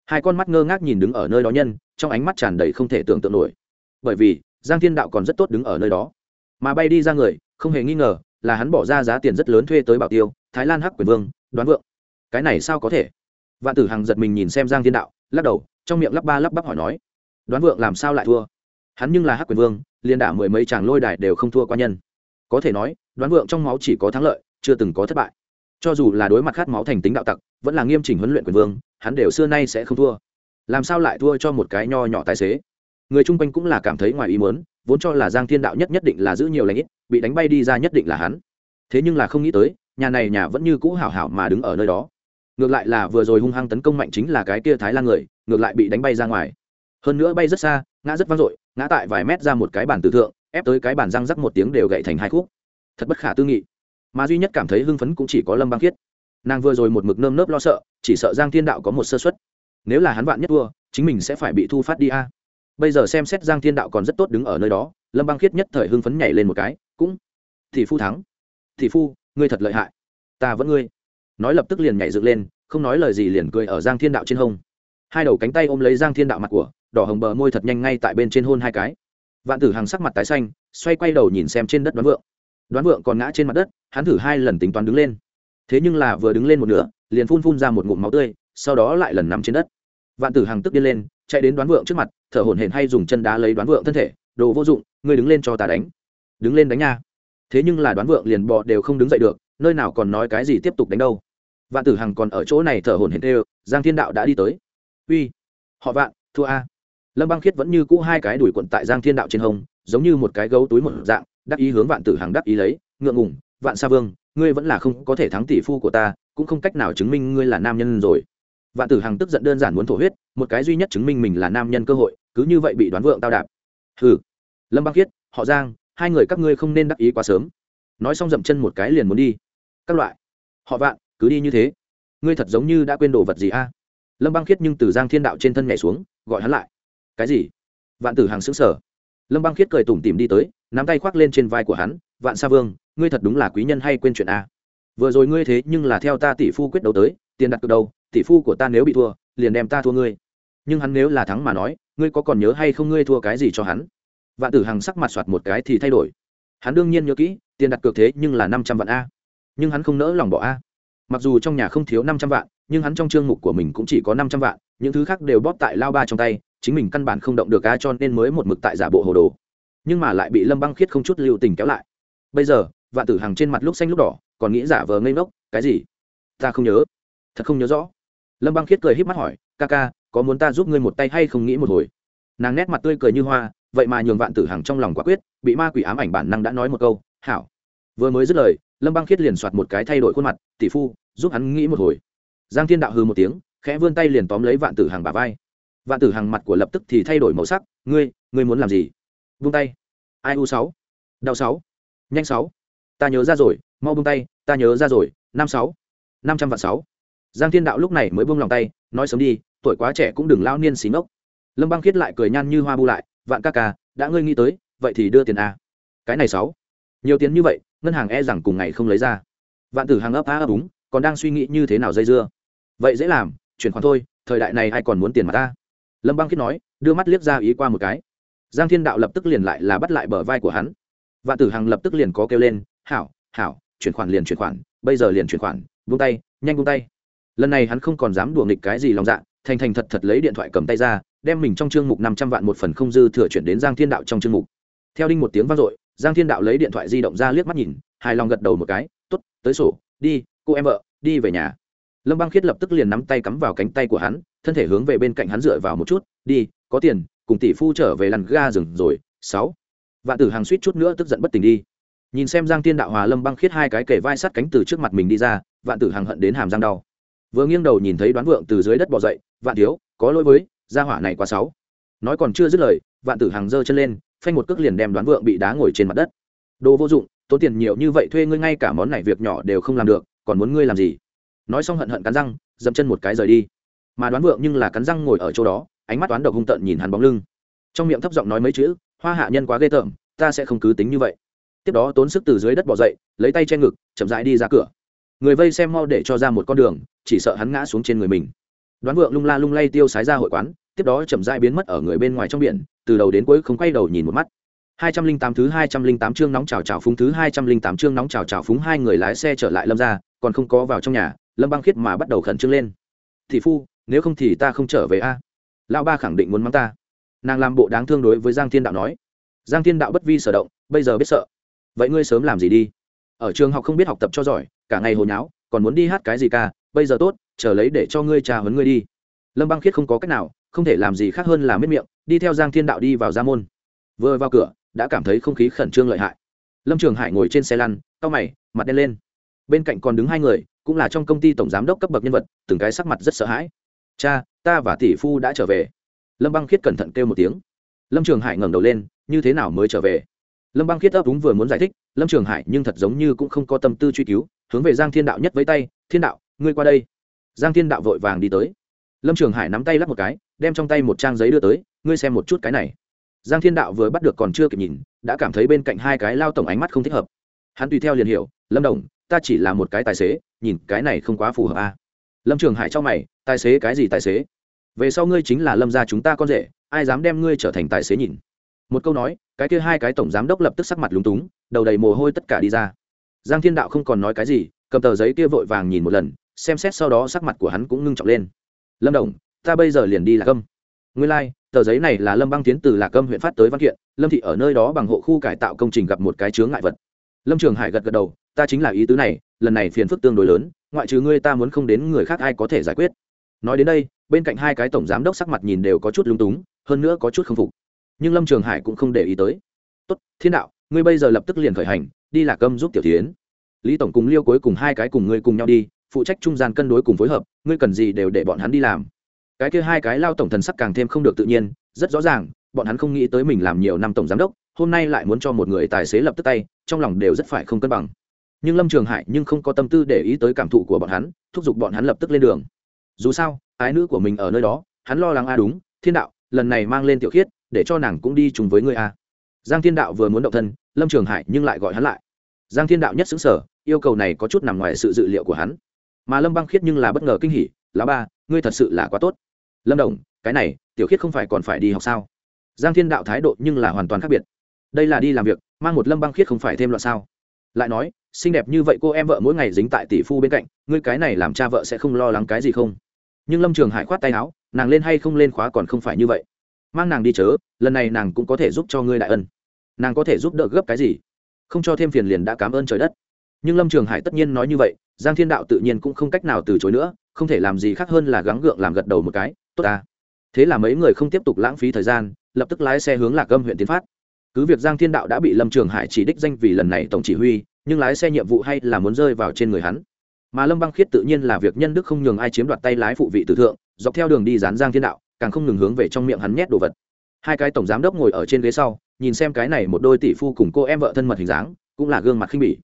S1: Hai con mắt ngơ ngác nhìn đứng ở nơi đó nhân, trong ánh mắt tràn đầy không thể tưởng tượng nổi. Bởi vì, giang thiên đạo còn rất tốt đứng ở nơi đó. Mà bay đi ra người, không hề nghi ngờ là hắn bỏ ra giá tiền rất lớn thuê tới bảo tiêu, thái lan hắc quyền vương, đoán vượng. Cái này sao có thể? Vạn tử hằng giật mình nhìn xem giang thiên đạo, lắc đầu, trong miệng lắp ba lắp bắp hỏi nói, đoán vượng làm sao lại thua? Hắn nhưng là hắc quyền vương liên đả mười mấy chàng lôi đài đều không thua qua nhân. Có thể nói, đoán vượng trong máu chỉ có thắng lợi, chưa từng có thất bại cho dù là đối mặt khát máu thành tính đạo tặc, vẫn là nghiêm chỉnh huấn luyện quyền vương, hắn đều xưa nay sẽ không thua. Làm sao lại thua cho một cái nho nhỏ tài xế? Người chung quanh cũng là cảm thấy ngoài ý muốn, vốn cho là giang thiên đạo nhất nhất định là giữ nhiều lãnh ít, bị đánh bay đi ra nhất định là hắn. Thế nhưng là không nghĩ tới, nhà này nhà vẫn như cũ hảo hảo mà đứng ở nơi đó. Ngược lại là vừa rồi hung hăng tấn công mạnh chính là cái kia thái lan người, ngược lại bị đánh bay ra ngoài. Hơn nữa bay rất xa, ngã rất vang dội, ngã tại vài mét ra một cái bàn tử thượng, ép tới cái bàn răng rắc một tiếng đều gậy thành hai khúc. Thật bất khả tư nghị mà duy nhất cảm thấy hưng phấn cũng chỉ có lâm băng khiết. Nàng vừa rồi một mực nơm nớp lo sợ, chỉ sợ giang thiên đạo có một sơ xuất nếu là hắn vạn nhất thua, chính mình sẽ phải bị thu phát đi a. Bây giờ xem xét giang thiên đạo còn rất tốt đứng ở nơi đó, lâm băng khiết nhất thời hưng phấn nhảy lên một cái, cũng thì phu thắng. Thì phu, ngươi thật lợi hại. Ta vẫn ngươi. Nói lập tức liền nhảy dựng lên, không nói lời gì liền cười ở giang thiên đạo trên hông. Hai đầu cánh tay ôm lấy giang thiên đạo mặt của, đỏ hồng bờ môi thật nhanh ngay tại bên trên hôn hai cái. Vạn tử hàng sắc mặt tái xanh, xoay quay đầu nhìn xem trên đất đoán vượng đoán vượng còn ngã trên mặt đất, hắn thử hai lần tính toán đứng lên. Thế nhưng là vừa đứng lên một nửa, liền phun phun ra một ngụm máu tươi, sau đó lại lần nằm trên đất. Vạn tử hằng tức điên lên, chạy đến đoán vượng trước mặt, thở hổn hển hay dùng chân đá lấy đoán vượng thân thể, đồ vô dụng, ngươi đứng lên cho ta đánh. Đứng lên đánh nha. Thế nhưng là đoán vượng liền bọ đều không đứng dậy được, nơi nào còn nói cái gì tiếp tục đánh đâu. Vạn tử hằng còn ở chỗ này thở hổn hển đều giang thiên đạo đã đi tới. Uy, họ vạn, thua a. Lâm băng khiết vẫn như cũ hai cái đuổi quận tại giang thiên đạo trên hông, giống như một cái gấu túi một dạng đắc ý hướng vạn tử hằng đắc ý lấy, ngượng ngùng, vạn sa vương, ngươi vẫn là không có thể thắng tỷ phu của ta, cũng không cách nào chứng minh ngươi là nam nhân rồi. Vạn tử hằng tức giận đơn giản muốn thổ huyết, một cái duy nhất chứng minh mình là nam nhân cơ hội, cứ như vậy bị đoán vượng tao đạp. Hừ, lâm băng khiết, họ giang, hai người các ngươi không nên đắc ý quá sớm. Nói xong dậm chân một cái liền muốn đi. Các loại, họ vạn, cứ đi như thế. Ngươi thật giống như đã quên đồ vật gì a? Lâm băng khiết nhưng từ giang thiên đạo trên thân nhảy xuống, gọi hắn lại. Cái gì? Vạn tử hàng xứng sở lâm băng khiết cười tủm tìm đi tới nắm tay khoác lên trên vai của hắn, vạn sa vương, ngươi thật đúng là quý nhân hay quên chuyện a? Vừa rồi ngươi thế nhưng là theo ta tỷ phu quyết đấu tới, tiền đặt cược đâu, tỷ phu của ta nếu bị thua, liền đem ta thua ngươi. Nhưng hắn nếu là thắng mà nói, ngươi có còn nhớ hay không ngươi thua cái gì cho hắn? Vạn tử hằng sắc mặt soạt một cái thì thay đổi. Hắn đương nhiên nhớ kỹ, tiền đặt cược thế nhưng là năm trăm vạn a. Nhưng hắn không nỡ lòng bỏ a. Mặc dù trong nhà không thiếu năm trăm vạn, nhưng hắn trong chương mục của mình cũng chỉ có năm trăm vạn, những thứ khác đều bóp tại lao ba trong tay, chính mình căn bản không động được a cho nên mới một mực tại giả bộ hồ đồ nhưng mà lại bị lâm băng khiết không chút lưu tình kéo lại. Bây giờ, vạn tử hằng trên mặt lúc xanh lúc đỏ, còn nghĩ giả vờ ngây ngốc, cái gì? Ta không nhớ. Thật không nhớ rõ. Lâm băng khiết cười híp mắt hỏi, ca ca, có muốn ta giúp ngươi một tay hay không nghĩ một hồi? Nàng nét mặt tươi cười như hoa, vậy mà nhường vạn tử hằng trong lòng quả quyết, bị ma quỷ ám ảnh bản năng đã nói một câu, hảo. Vừa mới dứt lời, lâm băng khiết liền soạt một cái thay đổi khuôn mặt, tỷ phu, giúp hắn nghĩ một hồi. Giang thiên đạo hư một tiếng, khẽ vươn tay liền tóm lấy vạn tử hằng bà vai. Vạn tử hằng mặt của lập tức thì thay đổi màu sắc, ngươi ngươi muốn làm gì? Vung tay. Ai u sáu? Đau sáu. Nhanh sáu. Ta nhớ ra rồi, mau buông tay, ta nhớ ra rồi, năm sáu. Năm trăm vạn sáu. Giang thiên đạo lúc này mới buông lòng tay, nói sớm đi, tuổi quá trẻ cũng đừng lao niên xí ngốc. Lâm băng khiết lại cười nhan như hoa bu lại, vạn ca ca, đã ngươi nghĩ tới, vậy thì đưa tiền a. Cái này sáu. Nhiều tiền như vậy, ngân hàng e rằng cùng ngày không lấy ra. Vạn tử hàng ấp á ấp úng, còn đang suy nghĩ như thế nào dây dưa. Vậy dễ làm, chuyển khoản thôi, thời đại này ai còn muốn tiền mà ta? Lâm băng khiết nói, đưa mắt liếc ra ý qua một cái giang thiên đạo lập tức liền lại là bắt lại bờ vai của hắn. Vạn tử hằng lập tức liền có kêu lên, hảo hảo, chuyển khoản liền chuyển khoản, bây giờ liền chuyển khoản vung tay, nhanh vung tay. Lần này hắn không còn dám đùa nghịch cái gì lòng dạ thành thành thật thật lấy điện thoại cầm tay ra, đem mình trong chương mục năm trăm vạn một phần không dư thừa chuyển đến giang thiên đạo trong chương mục. Theo đinh một tiếng vang dội, giang thiên đạo lấy điện thoại di động ra liếc mắt nhìn, hài lòng gật đầu một cái t ố t tới sổ, đi, cô em vợ, đi về nhà. Lâm băng khiết lập tức liền nắm tay cắm vào cánh tay của hắn, thân thể hướng về bên cạnh hắn dựa vào một chút, đi, có tiền cùng tỷ phu trở về lằn ga rừng rồi, sáu. Vạn tử hàng suýt chút nữa tức giận bất tỉnh đi. Nhìn xem giang thiên đạo hòa lâm băng khiết hai cái kể vai sát cánh từ trước mặt mình đi ra, vạn tử hàng hận đến hàm răng đau. Vừa nghiêng đầu nhìn thấy đoán vượng từ dưới đất bỏ dậy, vạn thiếu, có lỗi với, gia hỏa này quá sáu nói còn chưa dứt lời, vạn tử hàng giơ chân lên, phanh một cước liền đem đoán vượng bị đá ngồi trên mặt đất. Đồ vô dụng, tốn tiền nhiều như vậy thuê ngươi ngay cả món này việc nhỏ đều không làm được, còn muốn ngươi làm gì? Nói xong hận hận cắn răng, dậm chân một cái rời đi. Mà đoán vượng nhưng là cắn răng ngồi ở chỗ đó ánh mắt toán độc hung tợn nhìn hắn bóng lưng. Trong miệng thấp giọng nói mấy chữ, hoa hạ nhân quá ghê tởm, ta sẽ không cứ tính như vậy. Tiếp đó tốn sức từ dưới đất bỏ dậy, lấy tay che ngực, chậm rãi đi ra cửa. Người vây xem mau để cho ra một con đường, chỉ sợ hắn ngã xuống trên người mình. Đoán vượng lung la lung lay tiêu sái ra hội quán, tiếp đó chậm rãi biến mất ở người bên ngoài trong biển, từ đầu đến cuối không quay đầu nhìn một mắt. Hai trăm linh tám thứ hai trăm linh tám chương nóng chào chào phúng thứ hai trăm linh tám chương nóng chào chào phúng, hai người lái xe trở lại lâm ra còn không có vào trong nhà, lâm băng khiết mà bắt đầu khẩn trương lên. Thì phu, nếu không thì ta không trở về a lão ba khẳng định muốn mắng ta. Nàng làm bộ đáng thương đối với giang thiên đạo nói. Giang thiên đạo bất vi sở động, bây giờ biết sợ. Vậy ngươi sớm làm gì đi? Ở trường học không biết học tập cho giỏi, cả ngày hồi nháo, còn muốn đi hát cái gì ca, bây giờ tốt, chờ lấy để cho ngươi trà huấn ngươi đi. Lâm băng khiết không có cách nào, không thể làm gì khác hơn là miết miệng, đi theo giang thiên đạo đi vào gia môn. Vừa vào cửa, đã cảm thấy không khí khẩn trương lợi hại. Lâm trường hải ngồi trên xe lăn, cau mày, mặt đen lên. Bên cạnh còn đứng hai người, cũng là trong công ty tổng giám đốc cấp bậc nhân vật, từng cái sắc mặt rất sợ hãi cha, ta và tỷ phu đã trở về. Lâm băng khiết cẩn thận kêu một tiếng. Lâm trường hải ngẩng đầu lên, như thế nào mới trở về? Lâm băng khiết ấp úng vừa muốn giải thích, lâm trường hải nhưng thật giống như cũng không có tâm tư truy cứu, hướng về giang thiên đạo nhất với tay, thiên đạo, ngươi qua đây. Giang thiên đạo vội vàng đi tới. Lâm trường hải nắm tay lắp một cái, đem trong tay một trang giấy đưa tới, ngươi xem một chút cái này. Giang thiên đạo vừa bắt được còn chưa kịp nhìn, đã cảm thấy bên cạnh hai cái lao tổng ánh mắt không thích hợp. Hắn tùy theo liền hiểu, lâm đồng, ta chỉ là một cái tài xế, nhìn cái này không quá phù hợp a à. lâm trường hải cho mày tài xế cái gì tài xế? Về sau ngươi chính là lâm gia chúng ta con rể ai dám đem ngươi trở thành tài xế nhìn? Một câu nói cái kia hai cái tổng giám đốc lập tức sắc mặt lúng túng đầu đầy mồ hôi tất cả đi ra. Giang thiên đạo không còn nói cái gì cầm tờ giấy kia vội vàng nhìn một lần xem xét sau đó sắc mặt của hắn cũng ngưng trọng lên. Lâm đồng ta bây giờ liền đi lạc âm. Ngươi lai、like, tờ giấy này là lâm băng tiến từ lạc âm huyện phát tới văn kiện lâm thị ở nơi đó bằng hộ khu cải tạo công trình gặp một cái chướng ngại vật. Lâm trường hải gật gật đầu ta chính là ý tứ này lần này phiền phức tương đối lớn ngoại trừ ngươi ta muốn không đến người khác ai có thể giải quyết nói đến đây, bên cạnh hai cái tổng giám đốc sắc mặt nhìn đều có chút lung túng, hơn nữa có chút k phục. Nhưng lâm trường hải cũng không để ý tới. Tốt, thiên đạo, ngươi bây giờ lập tức liền khởi hành, đi lạc âm giúp tiểu tiến lý tổng cùng liêu cuối cùng hai cái cùng ngươi cùng nhau đi, phụ trách trung gian cân đối cùng phối hợp, ngươi cần gì đều để bọn hắn đi làm. Cái kia hai cái lao tổng thần sắc càng thêm không được tự nhiên, rất rõ ràng, bọn hắn không nghĩ tới mình làm nhiều năm tổng giám đốc, hôm nay lại muốn cho một người tài xế lập tức tay, trong lòng đều rất phải không cân bằng. Nhưng lâm trường hải nhưng không có tâm tư để ý tới cảm thụ của bọn hắn, thúc giục bọn hắn lập tức lên đường dù sao, ái nữ của mình ở nơi đó, hắn lo lắng a đúng, thiên đạo, lần này mang lên tiểu khiết, để cho nàng cũng đi chung với ngươi a giang thiên đạo vừa muốn động thân, lâm trường hải nhưng lại gọi hắn lại. Giang thiên đạo nhất xứng sở, yêu cầu này có chút nằm ngoài sự dự liệu của hắn. Mà lâm băng khiết nhưng là bất ngờ kinh hỉ lá ba, ngươi thật sự là quá tốt. Lâm đồng, cái này, tiểu khiết không phải còn phải đi học sao? Giang thiên đạo thái độ nhưng là hoàn toàn khác biệt. Đây là đi làm việc, mang một lâm băng khiết không phải thêm loạn sao? Lại nói, xinh đẹp như vậy cô em vợ mỗi ngày dính tại tỷ phu bên cạnh, ngươi cái này làm cha vợ sẽ không lo lắng cái gì không? Nhưng lâm trường hải khoát tay áo, nàng lên hay không lên khóa còn không phải như vậy. Mang nàng đi chớ, lần này nàng cũng có thể giúp cho ngươi đại ân. Nàng có thể giúp đỡ gấp cái gì? Không cho thêm phiền liền đã cảm ơn trời đất. Nhưng lâm trường hải tất nhiên nói như vậy, giang thiên đạo tự nhiên cũng không cách nào từ chối nữa, không thể làm gì khác hơn là gắng gượng làm gật đầu một cái, tốt ta. Thế là mấy người không tiếp tục lãng phí thời gian, lập tức lái xe hướng lạc gâm huyện tiến phát cứ việc giang thiên đạo đã bị lâm trường hải chỉ đích danh vì lần này tổng chỉ huy, nhưng lái xe nhiệm vụ hay là muốn rơi vào trên người hắn. Mà lâm băng khiết tự nhiên là việc nhân đức không nhường ai chiếm đoạt tay lái phụ vị tử thượng, dọc theo đường đi dán giang thiên đạo, càng không ngừng hướng về trong miệng hắn nhét đồ vật. Hai cái tổng giám đốc ngồi ở trên ghế sau, nhìn xem cái này một đôi tỷ phu cùng cô em vợ thân mật hình dáng, cũng là gương mặt khinh bỉ.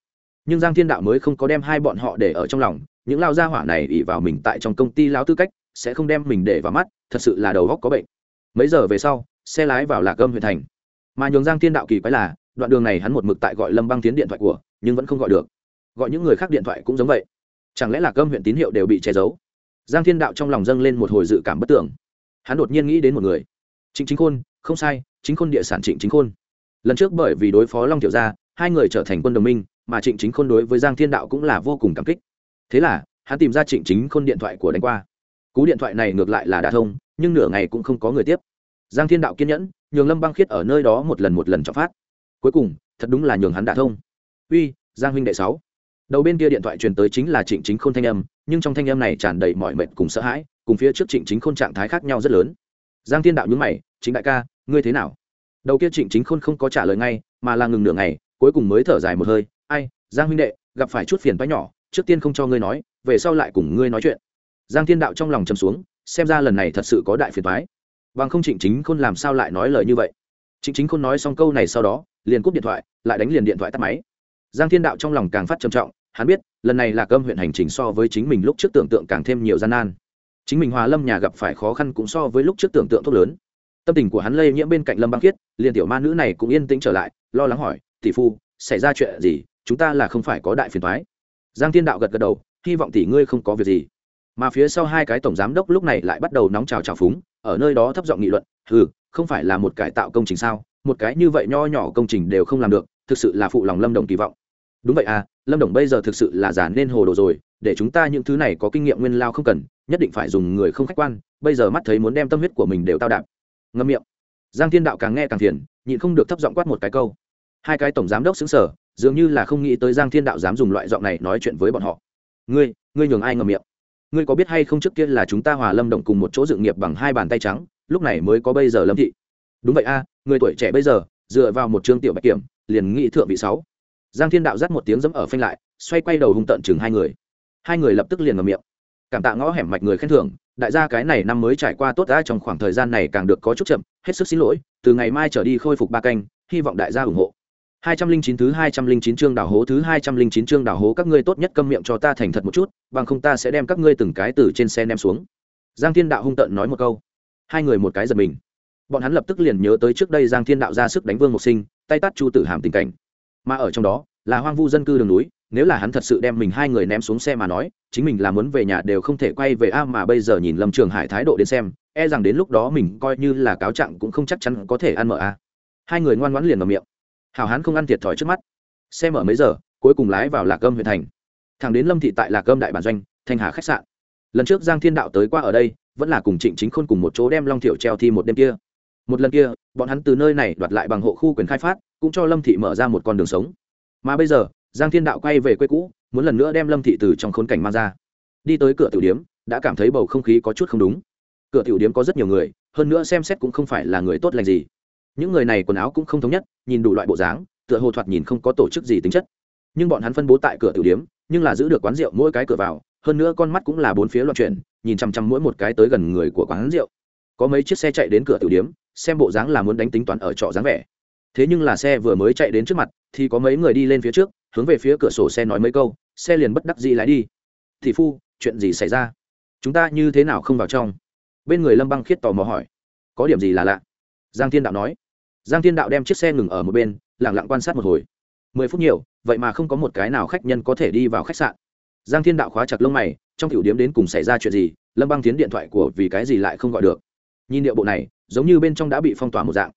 S1: Nhưng giang thiên đạo mới không có đem hai bọn họ để ở trong lòng, những lao gia hỏa này ỉ vào mình tại trong công ty lao tư cách, sẽ không đem mình để vào mắt, thật sự là đầu góc có bệnh. Mấy giờ về sau, xe lái vào lạc âm huyện thành mà nhường giang thiên đạo kỳ quái là, đoạn đường này hắn một mực tại gọi lâm băng tiến điện thoại của, nhưng vẫn không gọi được. Gọi những người khác điện thoại cũng giống vậy. Chẳng lẽ là cơm huyện tín hiệu đều bị che giấu? Giang thiên đạo trong lòng dâng lên một hồi dự cảm bất tưởng. Hắn đột nhiên nghĩ đến một người. Trịnh chính khôn, không sai, chính khôn địa sản trịnh chính khôn. Lần trước bởi vì đối phó long tiểu gia, hai người trở thành quân đồng minh, mà trịnh chính khôn đối với giang thiên đạo cũng là vô cùng cảm kích. Thế là, hắn tìm ra trịnh chính khôn điện thoại của đánh qua. Cú điện thoại này ngược lại là đã thông, nhưng nửa ngày cũng không có người tiếp giang thiên đạo kiên nhẫn, nhường lâm băng khiết ở nơi đó một lần một lần trọng phát. Cuối cùng, thật đúng là nhường hắn đã thông. Uy, giang huynh đệ sáu. Đầu bên kia điện thoại truyền tới chính là trịnh chính khôn thanh âm, nhưng trong thanh âm này tràn đầy mọi mệt cùng sợ hãi, cùng phía trước trịnh chính khôn trạng thái khác nhau rất lớn. Giang thiên đạo nhúng mày, chính đại ca, ngươi thế nào? Đầu kia trịnh chính khôn không có trả lời ngay, mà là ngừng nửa ngày, cuối cùng mới thở dài một hơi, ai, giang huynh đệ, gặp phải chút phiền toái nhỏ, trước tiên không cho ngươi nói, về sau lại cùng ngươi nói chuyện. Giang thiên đạo trong lòng trầm xuống, xem ra lần này thật sự có đại phiền toái bằng không trịnh chính khôn làm sao lại nói lời như vậy? Trịnh chính khôn nói xong câu này sau đó, liền cúp điện thoại, lại đánh liền điện thoại tắt máy. Giang thiên đạo trong lòng càng phát trầm trọng, hắn biết, lần này là cơm huyện hành trình so với chính mình lúc trước tưởng tượng càng thêm nhiều gian nan. Chính mình hòa lâm nhà gặp phải khó khăn cũng so với lúc trước tưởng tượng tốt lớn. Tâm tình của hắn lây nhiễm bên cạnh lâm băng khiết, liền tiểu ma nữ này cũng yên tĩnh trở lại, lo lắng hỏi, tỷ phu, xảy ra chuyện gì? Chúng ta là không phải có đại phiền thoái giang thiên đạo gật gật đầu, hy vọng tỷ ngươi không có việc gì. Mà phía sau hai cái tổng giám đốc lúc này lại bắt đầu nóng trào trào phúng ở nơi đó thấp giọng nghị luận ừ không phải là một cải tạo công trình sao? Một cái như vậy nho nhỏ công trình đều không làm được, thực sự là phụ lòng lâm đồng kỳ vọng. Đúng vậy à lâm đồng bây giờ thực sự là giả nên hồ đồ rồi, để chúng ta những thứ này có kinh nghiệm nguyên lao không cần, nhất định phải dùng người không khách quan, bây giờ mắt thấy muốn đem tâm huyết của mình đều tao đạp. Ngâm miệng. Giang thiên đạo càng nghe càng phiền, nhịn không được thấp giọng quát một cái câu. Hai cái tổng giám đốc xứng sở dường như là không nghĩ tới giang thiên đạo dám dùng loại giọng này nói chuyện với bọn họ. Ngươi ngươi nhường ai ngầm miệng? Ngươi có biết hay không trước kia là chúng ta hòa lâm động cùng một chỗ dự nghiệp bằng hai bàn tay trắng, lúc này mới có bây giờ lâm thị? Đúng vậy a, người tuổi trẻ bây giờ, dựa vào một chương tiểu bạch kiểm, liền nghị thượng vị sáu. Giang thiên đạo dắt một tiếng dẫm ở phanh lại, xoay quay đầu hung tận chừng hai người. Hai người lập tức liền ngầm miệng. Cảm tạ ngõ hẻm mạch người khen thưởng, đại gia cái này năm mới trải qua tốt đã trong khoảng thời gian này càng được có chút chậm, hết sức xin lỗi, từ ngày mai trở đi khôi phục ba canh, hy vọng đại gia ủng hộ. 209 thứ 209 chương đào hố thứ 209 chương đào hố các ngươi tốt nhất câm miệng cho ta thành thật một chút, bằng không ta sẽ đem các ngươi từng cái từ trên xe ném xuống. Giang Thiên Đạo hung tợn nói một câu. Hai người một cái giật mình. Bọn hắn lập tức liền nhớ tới trước đây Giang Thiên Đạo ra sức đánh Vương Mộc Sinh, tay tát Chu Tử Hàm tình cảnh mà ở trong đó là hoang vu dân cư đường núi nếu là hắn thật sự đem mình hai người ném xuống xe mà nói chính mình là muốn về nhà đều không thể quay về a mà bây giờ nhìn lâm trường hải thái độ đến xem e rằng đến lúc đó mình coi như là cáo trạng cũng không chắc chắn có thể ăn mở a hai người ngoan ngoãn liền ngậm miệng hảo hán không ăn thiệt thòi trước mắt. Xe mở mấy giờ, cuối cùng lái vào lạc âm huyện thành. Thằng đến lâm thị tại lạc âm đại bản doanh, thanh hà khách sạn. Lần trước giang thiên đạo tới qua ở đây, vẫn là cùng trịnh chính khôn cùng một chỗ đem long thiệu treo thi một đêm kia. Một lần kia, bọn hắn từ nơi này đoạt lại bằng hộ khu quyền khai phát, cũng cho lâm thị mở ra một con đường sống. Mà bây giờ, giang thiên đạo quay về quê cũ, muốn lần nữa đem lâm thị từ trong khốn cảnh mang ra. Đi tới cửa tiểu điếm, đã cảm thấy bầu không khí có chút không đúng. Cửa tiểu điếm có rất nhiều người, hơn nữa xem xét cũng không phải là người tốt lành gì những người này quần áo cũng không thống nhất, nhìn đủ loại bộ dáng, tựa hồ thoạt nhìn không có tổ chức gì tính chất. Nhưng bọn hắn phân bố tại cửa tiểu điếm, nhưng là giữ được quán rượu mỗi cái cửa vào, hơn nữa con mắt cũng là bốn phía loạn chuyển, nhìn chằm chằm mỗi một cái tới gần người của quán rượu. Có mấy chiếc xe chạy đến cửa tiểu điếm, xem bộ dáng là muốn đánh tính toán ở trọ dáng vẻ. Thế nhưng là xe vừa mới chạy đến trước mặt, thì có mấy người đi lên phía trước, hướng về phía cửa sổ xe nói mấy câu, xe liền bất đắc dĩ lái đi. Thì phu, chuyện gì xảy ra? Chúng ta như thế nào không vào trong? Bên người lâm băng khiết tò mò hỏi. Có điểm gì là lạ? Giang thiên đạo nói giang thiên đạo đem chiếc xe ngừng ở một bên lẳng lặng quan sát một hồi. Mười phút nhiều, vậy mà không có một cái nào khách nhân có thể đi vào khách sạn. Giang thiên đạo khóa chặt lông mày, trong tiểu điếm đến cùng xảy ra chuyện gì, lâm băng tiến điện thoại của vì cái gì lại không gọi được. Nhìn điệu bộ này, giống như bên trong đã bị phong tỏa một dạng.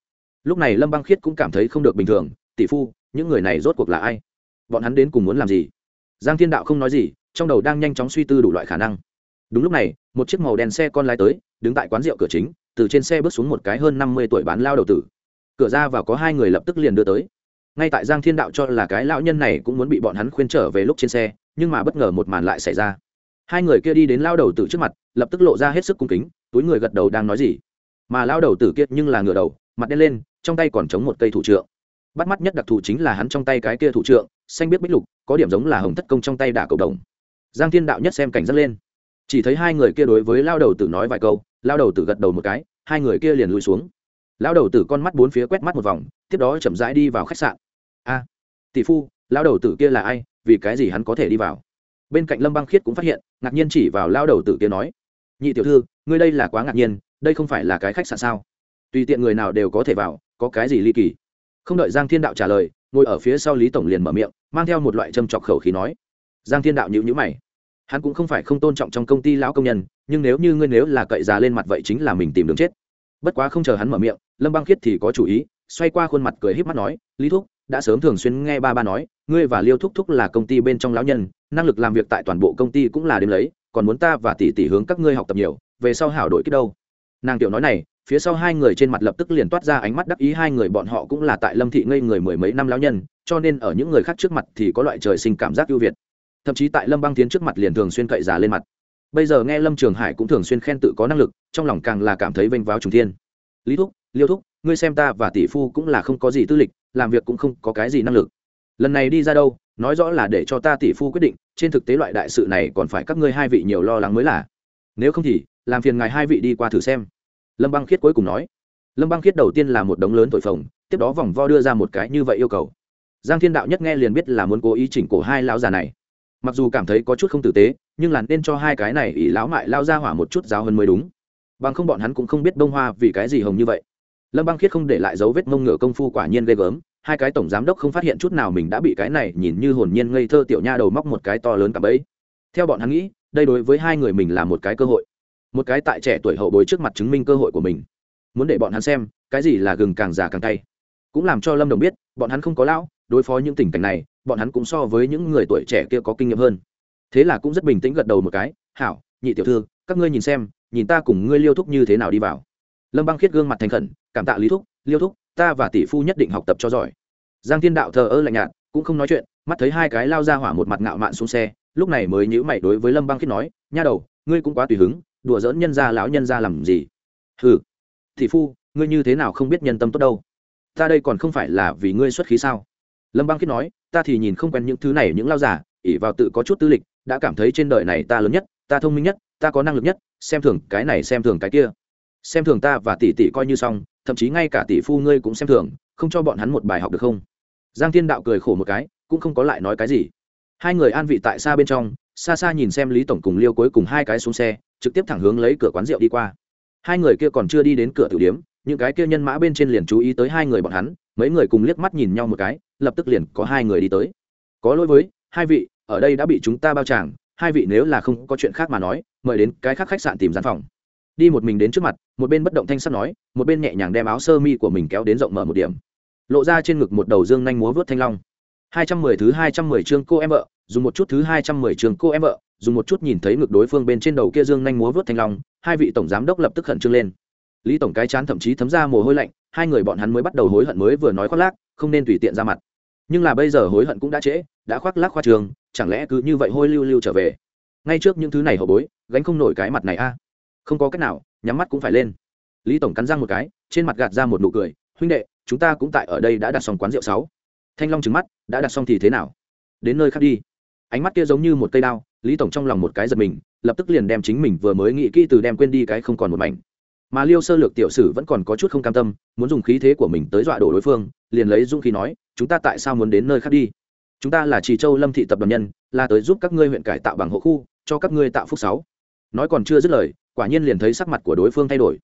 S1: Lúc này lâm băng khiết cũng cảm thấy không được bình thường, tỷ phu, những người này rốt cuộc là ai? Bọn hắn đến cùng muốn làm gì? Giang thiên đạo không nói gì, trong đầu đang nhanh chóng suy tư đủ loại khả năng. Đúng lúc này, một chiếc màu đen xe con lái tới, đứng tại quán rượu cửa chính, từ trên xe bước xuống một cái hơn năm mươi tuổi bán lao đầu tử cửa ra và có hai người lập tức liền đưa tới. Ngay tại giang thiên đạo cho là cái lão nhân này cũng muốn bị bọn hắn khuyên trở về lúc trên xe, nhưng mà bất ngờ một màn lại xảy ra. Hai người kia đi đến lao đầu tử trước mặt, lập tức lộ ra hết sức cung kính, túi người gật đầu đang nói gì. Mà lao đầu tử kia nhưng là ngửa đầu, mặt đen lên, trong tay còn chống một cây thủ trượng. Bắt mắt nhất đặc thù chính là hắn trong tay cái kia thủ trượng, xanh biết bích lục, có điểm giống là hồng thất công trong tay đả cầu đồng. Giang thiên đạo nhất xem cảnh giác lên. Chỉ thấy hai người kia đối với lao đầu tử nói vài câu lao đầu tử gật đầu một cái, hai người kia liền lùi xuống lão đầu tử con mắt bốn phía quét mắt một vòng, tiếp đó chậm rãi đi vào khách sạn. A, tỷ phu, lão đầu tử kia là ai? Vì cái gì hắn có thể đi vào? Bên cạnh lâm băng khiết cũng phát hiện, ngạc nhiên chỉ vào lão đầu tử kia nói, nhị tiểu thư, ngươi đây là quá ngạc nhiên, đây không phải là cái khách sạn sao? Tùy tiện người nào đều có thể vào, có cái gì ly kỳ? Không đợi giang thiên đạo trả lời, ngồi ở phía sau lý tổng liền mở miệng, mang theo một loại châm chọc khẩu khí nói, giang thiên đạo nhữ nhữ mày. Hắn cũng không phải không tôn trọng trong công ty lão công nhân, nhưng nếu như ngươi nếu là cậy già lên mặt vậy chính là mình tìm đường chết bất quá không chờ hắn mở miệng, lâm băng khiết thì có chủ ý, xoay qua khuôn mặt cười híp mắt nói, lý thúc, đã sớm thường xuyên nghe ba ba nói, ngươi và liêu thúc thúc là công ty bên trong lão nhân, năng lực làm việc tại toàn bộ công ty cũng là đêm lấy, còn muốn ta và tỷ tỷ hướng các ngươi học tập nhiều, về sau hảo đội kích đâu. Nàng tiểu nói này, phía sau hai người trên mặt lập tức liền toát ra ánh mắt đắc ý, hai người bọn họ cũng là tại lâm thị ngây người mười mấy năm lão nhân, cho nên ở những người khác trước mặt thì có loại trời sinh cảm giác ưu việt. Thậm chí tại lâm băng tiến trước mặt liền thường xuyên cậy già lên mặt bây giờ nghe lâm trường hải cũng thường xuyên khen tự có năng lực, trong lòng càng là cảm thấy vênh váo trùng thiên. Lý thúc, liêu thúc, ngươi xem ta và tỷ phu cũng là không có gì tư lịch, làm việc cũng không có cái gì năng lực. Lần này đi ra đâu, nói rõ là để cho ta tỷ phu quyết định, trên thực tế loại đại sự này còn phải các ngươi hai vị nhiều lo lắng mới là. Nếu không thì, làm phiền ngài hai vị đi qua thử xem. Lâm băng khiết cuối cùng nói. Lâm băng khiết đầu tiên là một đống lớn tội phồng, tiếp đó vòng vo đưa ra một cái như vậy yêu cầu. Giang thiên đạo nhất nghe liền biết là muốn cố ý chỉnh cổ hai lão già này mặc dù cảm thấy có chút không tử tế, nhưng là nên cho hai cái này ỷ lão mại lao ra hỏa một chút giáo hơn mới đúng. Bằng không bọn hắn cũng không biết bông hoa vì cái gì hồng như vậy. Lâm băng khiết không để lại dấu vết mông ngựa công phu quả nhiên ghê gớm, hai cái tổng giám đốc không phát hiện chút nào mình đã bị cái này nhìn như hồn nhiên ngây thơ tiểu nha đầu móc một cái to lớn cả bấy theo bọn hắn nghĩ, đây đối với hai người mình là một cái cơ hội. Một cái tại trẻ tuổi hậu bối trước mặt chứng minh cơ hội của mình. Muốn để bọn hắn xem, cái gì là gừng càng già càng tay cũng làm cho lâm đồng biết, bọn hắn không có lão, đối phó những tình cảnh này bọn hắn cũng so với những người tuổi trẻ kia có kinh nghiệm hơn. Thế là cũng rất bình tĩnh gật đầu một cái, hảo, nhị tiểu thư, các ngươi nhìn xem, nhìn ta cùng ngươi liêu thúc như thế nào đi vào. Lâm băng khiết gương mặt thành khẩn, cảm tạ lý thúc, liêu thúc, ta và tỷ phu nhất định học tập cho giỏi. Giang thiên đạo thờ ơ lạnh nhạt, cũng không nói chuyện, mắt thấy hai cái lao ra hỏa một mặt ngạo mạn xuống xe, lúc này mới nhữ mày đối với lâm băng khiết nói, nha đầu, ngươi cũng quá tùy hứng, đùa dỡn nhân gia lão nhân gia làm gì? Hừ, tỷ phu, ngươi như thế nào không biết nhân tâm tốt đâu? Ta đây còn không phải là vì ngươi xuất khí sao? Lâm băng khiết nói ta thì nhìn không quen những thứ này những lao giả ỉ vào tự có chút tư lịch, đã cảm thấy trên đời này ta lớn nhất, ta thông minh nhất, ta có năng lực nhất, xem thường cái này xem thường cái kia. Xem thường ta và tỷ tỷ coi như xong, thậm chí ngay cả tỷ phu ngươi cũng xem thường, không cho bọn hắn một bài học được không? Giang thiên đạo cười khổ một cái, cũng không có lại nói cái gì. Hai người an vị tại xa bên trong, xa xa nhìn xem lý tổng cùng liêu cuối cùng hai cái xuống xe, trực tiếp thẳng hướng lấy cửa quán rượu đi qua. Hai người kia còn chưa đi đến cửa tử điếm, những cái kia nhân mã bên trên liền chú ý tới hai người bọn hắn mấy người cùng liếc mắt nhìn nhau một cái, lập tức liền có hai người đi tới. Có lỗi với, hai vị, ở đây đã bị chúng ta bao tràng, hai vị nếu là không có chuyện khác mà nói, mời đến cái khác khách sạn tìm gian phòng. Đi một mình đến trước mặt, một bên bất động thanh sắt nói, một bên nhẹ nhàng đem áo sơ mi của mình kéo đến rộng mở một điểm. Lộ ra trên ngực một đầu dương nhanh múa vớt thanh long. Hai trăm mười thứ hai trăm mười chương cô em vợ, dùng một chút thứ hai trăm mười chương cô em vợ, dùng một chút nhìn thấy ngực đối phương bên trên đầu kia dương nhanh múa vớt thanh long, hai vị tổng giám đốc lập tức khẩn trương lên. Lý tổng cái chán thậm chí thấm ra mồ hôi lạnh hai người bọn hắn mới bắt đầu hối hận mới vừa nói khoác lác, không nên tùy tiện ra mặt. Nhưng là bây giờ hối hận cũng đã trễ, đã khoác lác khoa trường, chẳng lẽ cứ như vậy hôi lưu lưu trở về? Ngay trước những thứ này hậu bối, gánh không nổi cái mặt này a. Không có cách nào, nhắm mắt cũng phải lên. Lý tổng cắn răng một cái, trên mặt gạt ra một nụ cười, huynh đệ, chúng ta cũng tại ở đây đã đặt xong quán rượu sáu. Thanh long trừng mắt, đã đặt xong thì thế nào? Đến nơi khác đi. Ánh mắt kia giống như một cây đao, lý tổng trong lòng một cái giật mình, lập tức liền đem chính mình vừa mới nghĩ kỹ từ đem quên đi cái không còn một mảnh mà liêu sơ lược tiểu sử vẫn còn có chút không cam tâm, muốn dùng khí thế của mình tới dọa đổ đối phương, liền lấy dũng khí nói, chúng ta tại sao muốn đến nơi khác đi? Chúng ta là trì châu lâm thị tập đoàn nhân, là tới giúp các ngươi huyện cải tạo bằng hộ khu, cho các ngươi tạo phúc sáu. Nói còn chưa dứt lời, quả nhiên liền thấy sắc mặt của đối phương thay đổi.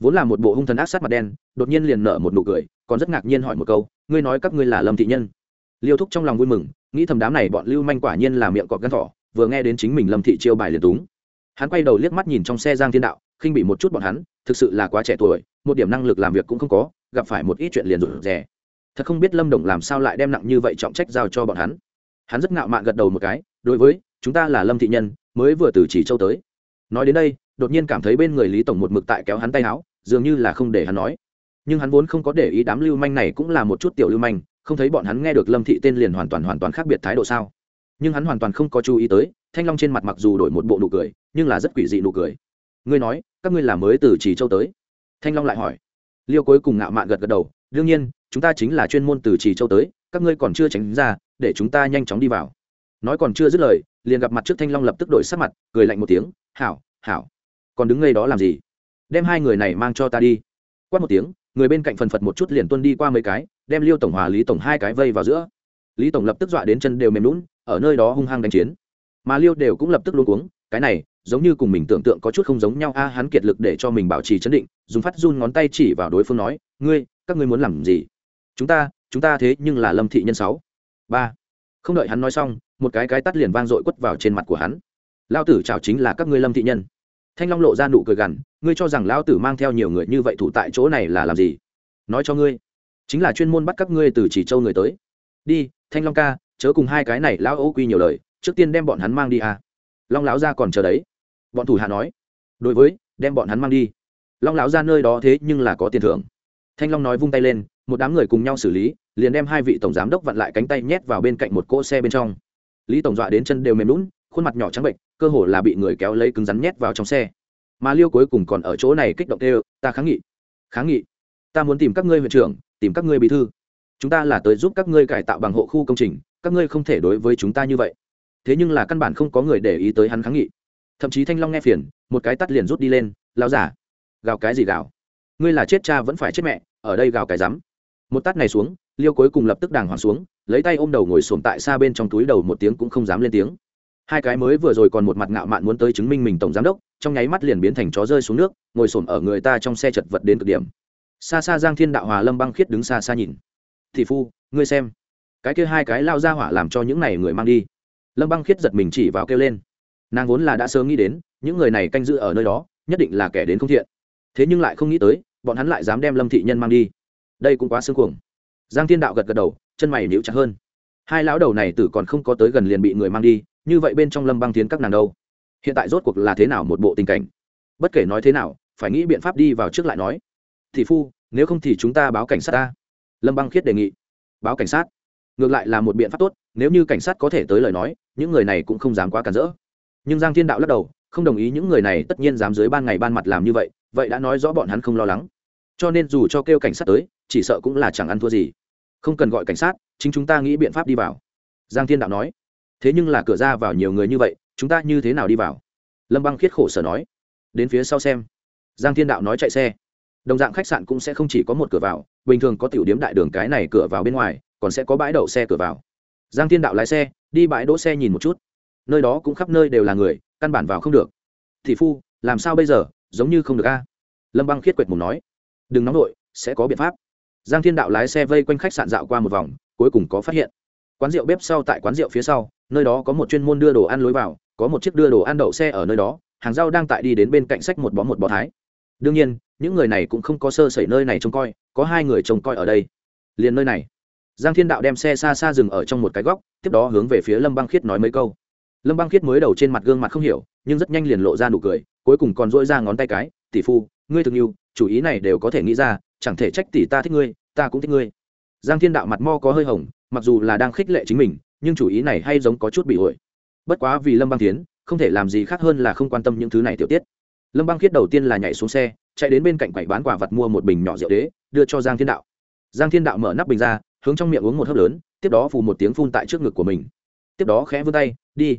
S1: Vốn là một bộ hung thần ác sát mặt đen, đột nhiên liền nở một nụ cười, còn rất ngạc nhiên hỏi một câu, ngươi nói các ngươi là lâm thị nhân? Liêu thúc trong lòng vui mừng, nghĩ thầm đám này bọn lưu manh quả nhiên là miệng cọp gắn thỏ, vừa nghe đến chính mình lâm thị chiêu bài liền túng. Hắn quay đầu liếc mắt nhìn trong xe giang thiên đạo, khinh bị một chút bọn hắn thực sự là quá trẻ tuổi, một điểm năng lực làm việc cũng không có, gặp phải một ít chuyện liền rụt rè. Thật không biết lâm đồng làm sao lại đem nặng như vậy trọng trách giao cho bọn hắn. Hắn rất ngạo mạn gật đầu một cái, đối với, chúng ta là lâm thị nhân, mới vừa từ chỉ châu tới. Nói đến đây, đột nhiên cảm thấy bên người lý tổng một mực tại kéo hắn tay áo, dường như là không để hắn nói. Nhưng hắn vốn không có để ý đám lưu manh này cũng là một chút tiểu lưu manh, không thấy bọn hắn nghe được lâm thị tên liền hoàn toàn hoàn toàn khác biệt thái độ sao. Nhưng hắn hoàn toàn không có chú ý tới, thanh long trên mặt mặc dù đổi một bộ nụ cười, nhưng là rất quỷ dị nụ cười ngươi nói, các ngươi là mới từ chỉ châu tới. Thanh long lại hỏi. Liêu cuối cùng ngạo mạn gật gật đầu, đương nhiên, chúng ta chính là chuyên môn từ chỉ châu tới, các ngươi còn chưa tránh ra, để chúng ta nhanh chóng đi vào. Nói còn chưa dứt lời, liền gặp mặt trước thanh long lập tức đổi sắc mặt, cười lạnh một tiếng, hảo hảo. Còn đứng ngay đó làm gì? Đem hai người này mang cho ta đi. Quát một tiếng, người bên cạnh phần phật một chút liền tuân đi qua mấy cái, đem liêu tổng hòa, lý tổng hai cái vây vào giữa. Lý tổng lập tức dọa đến chân đều mềm lún ở nơi đó hung hăng đánh chiến. Mà liêu đều cũng lập tức luôn cuống, cái này giống như cùng mình tưởng tượng có chút không giống nhau. A, hắn kiệt lực để cho mình bảo trì chấn định, dùng phát run ngón tay chỉ vào đối phương nói, ngươi, các ngươi muốn làm gì? Chúng ta chúng ta thế nhưng là lâm thị nhân sáu. Ba. Không đợi hắn nói xong, một cái cái tắt liền vang dội quất vào trên mặt của hắn. Lao tử chào chính là các ngươi lâm thị nhân. Thanh long lộ ra nụ cười gằn, ngươi cho rằng lao tử mang theo nhiều người như vậy thủ tại chỗ này là làm gì? Nói cho ngươi, chính là chuyên môn bắt các ngươi từ chỉ châu người tới. Đi, thanh long ca, chớ cùng hai cái này lão ô quy nhiều lời, trước tiên đem bọn hắn mang đi à long lão ra còn chờ đấy bọn thủ hạ nói, đối với, đem bọn hắn mang đi. Long lão ra nơi đó thế nhưng là có tiền thưởng. Thanh long nói vung tay lên, một đám người cùng nhau xử lý, liền đem hai vị tổng giám đốc vặn lại cánh tay nhét vào bên cạnh một cỗ xe bên trong. Lý tổng dọa đến chân đều mềm lún, khuôn mặt nhỏ trắng bệnh, cơ hồ là bị người kéo lấy cứng rắn nhét vào trong xe. Mà liêu cuối cùng còn ở chỗ này kích động tê ta kháng nghị kháng nghị. Ta muốn tìm các ngươi huyện trưởng, tìm các ngươi bí thư. Chúng ta là tới giúp các ngươi cải tạo bằng hộ khu công trình, các ngươi không thể đối với chúng ta như vậy. Thế nhưng là căn bản không có người để ý tới hắn kháng nghị thậm chí thanh long nghe phiền, một cái tắt liền rút đi lên lao giả gào cái gì gào? Ngươi là chết cha vẫn phải chết mẹ, ở đây gào cái rắm. Một tắt này xuống, liêu cuối cùng lập tức đàng hoàng xuống, lấy tay ôm đầu ngồi xổm tại xa bên trong túi đầu một tiếng cũng không dám lên tiếng. Hai cái mới vừa rồi còn một mặt ngạo mạn muốn tới chứng minh mình tổng giám đốc, trong nháy mắt liền biến thành chó rơi xuống nước, ngồi xổm ở người ta trong xe chật vật đến cực điểm. Xa xa giang thiên đạo hòa lâm băng khiết đứng xa xa nhìn. Thị phu, ngươi xem, cái kia hai cái lao ra hỏa làm cho những này người mang đi. Lâm băng khiết giật mình chỉ vào kêu lên nàng vốn là đã sớm nghĩ đến, những người này canh giữ ở nơi đó, nhất định là kẻ đến không thiện. Thế nhưng lại không nghĩ tới, bọn hắn lại dám đem lâm thị nhân mang đi. Đây cũng quá xương cuồng. Giang thiên đạo gật gật đầu, chân mày níu chặt hơn. Hai lão đầu này tử còn không có tới gần liền bị người mang đi, như vậy bên trong lâm băng tiến các nàng đâu? Hiện tại rốt cuộc là thế nào một bộ tình cảnh? Bất kể nói thế nào, phải nghĩ biện pháp đi vào trước lại nói. Thị phu, nếu không thì chúng ta báo cảnh sát ta. Lâm băng khiết đề nghị. Báo cảnh sát. Ngược lại là một biện pháp tốt, nếu như cảnh sát có thể tới lời nói, những người này cũng không dám quá cản rỡ nhưng giang thiên đạo lắc đầu, không đồng ý những người này tất nhiên dám dưới ban ngày ban mặt làm như vậy vậy đã nói rõ bọn hắn không lo lắng. Cho nên dù cho kêu cảnh sát tới, chỉ sợ cũng là chẳng ăn thua gì. Không cần gọi cảnh sát, chính chúng ta nghĩ biện pháp đi vào. Giang thiên đạo nói. Thế nhưng là cửa ra vào nhiều người như vậy, chúng ta như thế nào đi vào? Lâm băng khiết khổ sở nói. Đến phía sau xem. Giang thiên đạo nói chạy xe. Đồng dạng khách sạn cũng sẽ không chỉ có một cửa vào, bình thường có tiểu điếm đại đường cái này cửa vào bên ngoài, còn sẽ có bãi đậu xe cửa vào. Giang thiên đạo lái xe, đi bãi đỗ xe nhìn một chút nơi đó cũng khắp nơi đều là người, căn bản vào không được. Thị phu, làm sao bây giờ? Giống như không được a. Lâm băng khiết quệt mùng nói. Đừng nóng nổi sẽ có biện pháp. Giang thiên đạo lái xe vây quanh khách sạn dạo qua một vòng, cuối cùng có phát hiện. Quán rượu bếp sau tại quán rượu phía sau, nơi đó có một chuyên môn đưa đồ ăn lối vào, có một chiếc đưa đồ ăn đậu xe ở nơi đó, hàng rau đang tại đi đến bên cạnh sách một bó một bó thái. Đương nhiên, những người này cũng không có sơ sẩy nơi này trông coi, có hai người trông coi ở đây. Liền nơi này. Giang thiên đạo đem xe xa xa dừng ở trong một cái góc, tiếp đó hướng về phía lâm băng khiết nói mấy câu lâm băng khiết mới đầu trên mặt gương mặt không hiểu, nhưng rất nhanh liền lộ ra nụ cười, cuối cùng còn dỗi ra ngón tay cái, tỷ phu, ngươi thực nhiều chủ ý này đều có thể nghĩ ra, chẳng thể trách tỷ ta thích ngươi, ta cũng thích ngươi. Giang thiên đạo mặt mo có hơi hồng, mặc dù là đang khích lệ chính mình, nhưng chủ ý này hay giống có chút bị ổi bất quá vì lâm băng tiến không thể làm gì khác hơn là không quan tâm những thứ này tiểu tiết. Lâm băng khiết đầu tiên là nhảy xuống xe, chạy đến bên cạnh quầy bán quả vật mua một bình nhỏ rượu đế, đưa cho giang thiên đạo. Giang thiên đạo mở nắp bình ra, hướng trong miệng uống một hớp lớn, tiếp đó phù một tiếng phun tại trước ngực của mình. Tiếp đó khẽ vươn tay, đi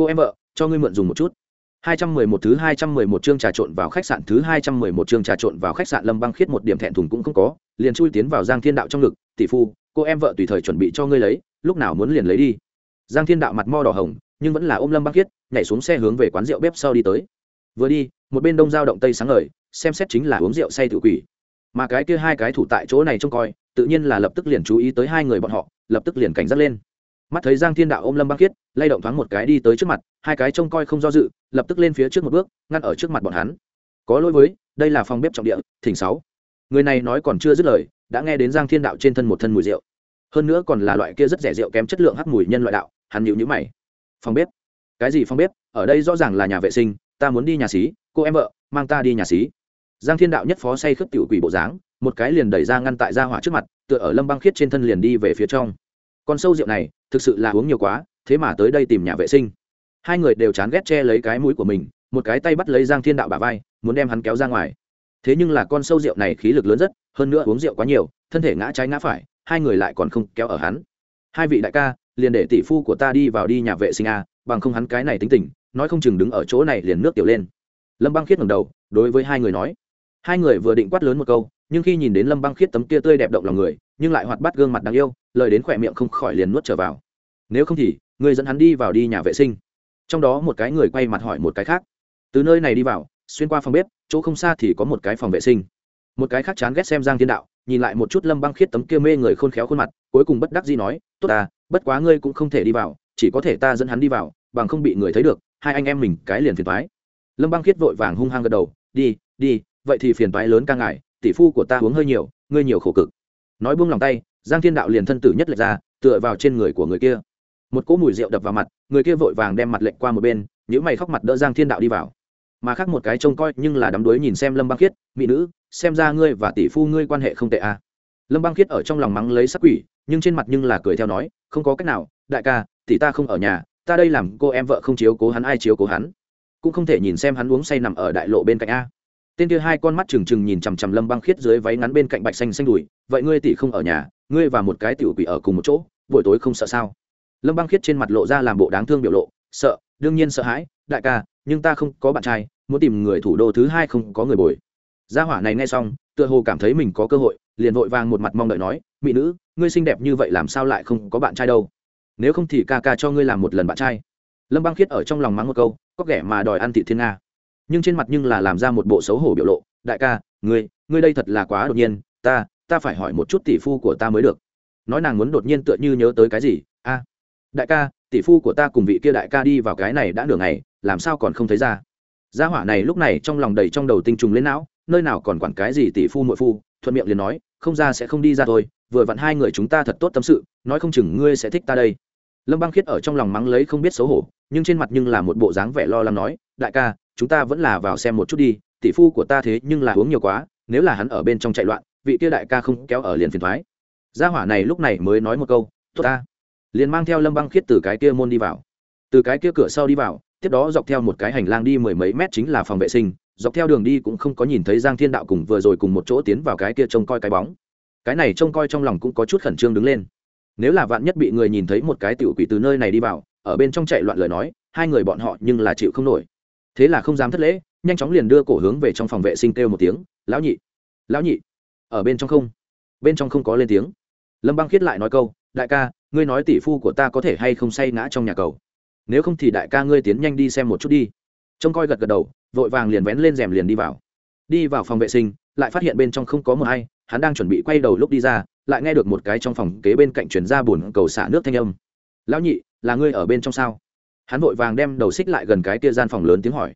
S1: cô em vợ cho ngươi mượn dùng một chút 211 thứ 211 chương trà trộn vào khách sạn thứ 211 chương trà trộn vào khách sạn Lâm Băng Khiết một điểm thẹn thùng cũng không có, liền chui tiến vào Giang Thiên Đạo trong ngực, "Tỷ phu, cô em vợ tùy thời chuẩn bị cho ngươi lấy, lúc nào muốn liền lấy đi." Giang Thiên Đạo mặt mo đỏ hồng, nhưng vẫn là ôm Lâm Băng Khiết, nhảy xuống xe hướng về quán rượu bếp sau đi tới. Vừa đi, một bên đông giao động tây sáng ngời, xem xét chính là uống rượu say tự quỷ. Mà cái kia hai cái thủ tại chỗ này trông coi, tự nhiên là lập tức liền chú ý tới hai người bọn họ, lập tức liền cảnh giác lên mắt thấy giang thiên đạo ôm lâm băng khiết, lay động thoáng một cái đi tới trước mặt, hai cái trông coi không do dự, lập tức lên phía trước một bước, ngăn ở trước mặt bọn hắn. Có lỗi với, đây là phòng bếp trọng địa, thỉnh sáu. Người này nói còn chưa dứt lời, đã nghe đến giang thiên đạo trên thân một thân mùi rượu. Hơn nữa còn là loại kia rất rẻ rượu kém chất lượng hắc mùi nhân loại đạo, hắn nhịu nhữ mày. Phòng bếp? Cái gì phòng bếp? Ở đây rõ ràng là nhà vệ sinh, ta muốn đi nhà xí, cô em vợ, mang ta đi nhà xí. Giang thiên đạo nhất phó say khướp tiểu quỷ bộ dáng, một cái liền đẩy ra ngăn tại gia hỏa trước mặt, tựa ở lâm băng khiết trên thân liền đi về phía trong con sâu rượu này, thực sự là uống nhiều quá, thế mà tới đây tìm nhà vệ sinh. Hai người đều chán ghét che lấy cái mũi của mình, một cái tay bắt lấy giang thiên đạo bà vai, muốn đem hắn kéo ra ngoài. Thế nhưng là con sâu rượu này khí lực lớn rất, hơn nữa uống rượu quá nhiều, thân thể ngã trái ngã phải, hai người lại còn không kéo ở hắn. Hai vị đại ca, liền để tỷ phu của ta đi vào đi nhà vệ sinh a, bằng không hắn cái này tính tình, nói không chừng đứng ở chỗ này liền nước tiểu lên. Lâm băng khiết ngẩng đầu, đối với hai người nói. Hai người vừa định quát lớn một câu nhưng khi nhìn đến lâm băng khiết tấm kia tươi đẹp động lòng người, nhưng lại hoạt bắt gương mặt đáng yêu, lời đến khỏe miệng không khỏi liền nuốt trở vào. Nếu không thì, người dẫn hắn đi vào đi nhà vệ sinh. Trong đó một cái người quay mặt hỏi một cái khác. Từ nơi này đi vào, xuyên qua phòng bếp, chỗ không xa thì có một cái phòng vệ sinh. Một cái khác chán ghét xem giang thiên đạo, nhìn lại một chút lâm băng khiết tấm kia mê người khôn khéo khuôn mặt, cuối cùng bất đắc dĩ nói, tốt ta, bất quá ngươi cũng không thể đi vào, chỉ có thể ta dẫn hắn đi vào, bằng không bị người thấy được, hai anh em mình cái liền phiền toái. Lâm băng khiết vội vàng hung hăng gật đầu, đi đi, vậy thì phiền toái lớn ca ngại tỷ phu của ta uống hơi nhiều, ngươi nhiều khổ cực. Nói buông lòng tay, giang thiên đạo liền thân tử nhất lệch ra, tựa vào trên người của người kia. Một cỗ mùi rượu đập vào mặt, người kia vội vàng đem mặt lệnh qua một bên những mày khóc mặt đỡ giang thiên đạo đi vào. Mà khác một cái trông coi, nhưng là đắm đuối nhìn xem lâm băng khiết, mỹ nữ, xem ra ngươi và tỷ phu ngươi quan hệ không tệ à. lâm băng khiết ở trong lòng mắng lấy sắc quỷ, nhưng trên mặt nhưng là cười theo nói, không có cách nào, đại ca, tỷ ta không ở nhà, ta đây làm cô em vợ không chiếu cố hắn, ai chiếu cố hắn? Cũng không thể nhìn xem hắn uống say nằm ở đại lộ bên cạnh a tên kia hai con mắt trừng trừng nhìn chằm chằm lâm băng khiết dưới váy ngắn bên cạnh bạch xanh xanh đùi. Vậy ngươi tỷ không ở nhà, ngươi và một cái tiểu quỷ ở cùng một chỗ, buổi tối không sợ sao? Lâm băng khiết trên mặt lộ ra làm bộ đáng thương biểu lộ. Sợ, đương nhiên sợ hãi. Đại ca, nhưng ta không có bạn trai, muốn tìm người thủ đô thứ hai không có người bồi. Gia hỏa này nghe xong, tựa hồ cảm thấy mình có cơ hội, liền vội vàng một mặt mong đợi nói, mỹ nữ, ngươi xinh đẹp như vậy làm sao lại không có bạn trai đâu? Nếu không thì ca ca cho ngươi làm một lần bạn trai. Lâm băng khiết ở trong lòng mắng một câu, có kẻ mà đòi ăn thị thiên nga nhưng trên mặt nhưng là làm ra một bộ xấu hổ biểu lộ, đại ca, ngươi ngươi đây thật là quá đột nhiên, ta ta phải hỏi một chút tỷ phu của ta mới được. Nói nàng muốn đột nhiên tựa như nhớ tới cái gì, a, đại ca, tỷ phu của ta cùng vị kia đại ca đi vào cái này đã nửa ngày, làm sao còn không thấy ra? Gia hỏa này lúc này trong lòng đầy trong đầu tinh trùng lên não, nơi nào còn quản cái gì tỷ phu muội phu, thuận miệng liền nói, không ra sẽ không đi ra thôi, vừa vặn hai người chúng ta thật tốt tâm sự, nói không chừng ngươi sẽ thích ta đây. Lâm băng khiết ở trong lòng mắng lấy không biết xấu hổ, nhưng trên mặt nhưng là một bộ dáng vẻ lo lắng nói, đại ca chúng ta vẫn là vào xem một chút đi, tỷ phu của ta thế nhưng là uống nhiều quá, nếu là hắn ở bên trong chạy loạn, vị kia đại ca không kéo ở liền phiền thoái. Gia hỏa này lúc này mới nói một câu, tốt ta. Liền mang theo lâm băng khiết từ cái kia môn đi vào. Từ cái kia cửa sau đi vào, tiếp đó dọc theo một cái hành lang đi mười mấy mét chính là phòng vệ sinh, dọc theo đường đi cũng không có nhìn thấy giang thiên đạo cùng vừa rồi cùng một chỗ tiến vào cái kia trông coi cái bóng. Cái này trông coi trong lòng cũng có chút khẩn trương đứng lên. Nếu là vạn nhất bị người nhìn thấy một cái tiểu quỷ từ nơi này đi vào, ở bên trong chạy loạn lời nói, hai người bọn họ nhưng là chịu không nổi thế là không dám thất lễ, nhanh chóng liền đưa cổ hướng về trong phòng vệ sinh kêu một tiếng, lão nhị lão nhị. Ở bên trong không, bên trong không có lên tiếng. Lâm băng khiết lại nói câu, đại ca, ngươi nói tỷ phu của ta có thể hay không say ngã trong nhà cầu? Nếu không thì đại ca ngươi tiến nhanh đi xem một chút đi. Trông coi gật gật đầu, vội vàng liền vén lên rèm liền đi vào. Đi vào phòng vệ sinh, lại phát hiện bên trong không có một ai, hắn đang chuẩn bị quay đầu lúc đi ra, lại nghe được một cái trong phòng kế bên cạnh chuyển ra bùn cầu xả nước thanh âm. Lão nhị, là ngươi ở bên trong sao? Hắn vội vàng đem đầu xích lại gần cái kia gian phòng lớn tiếng hỏi.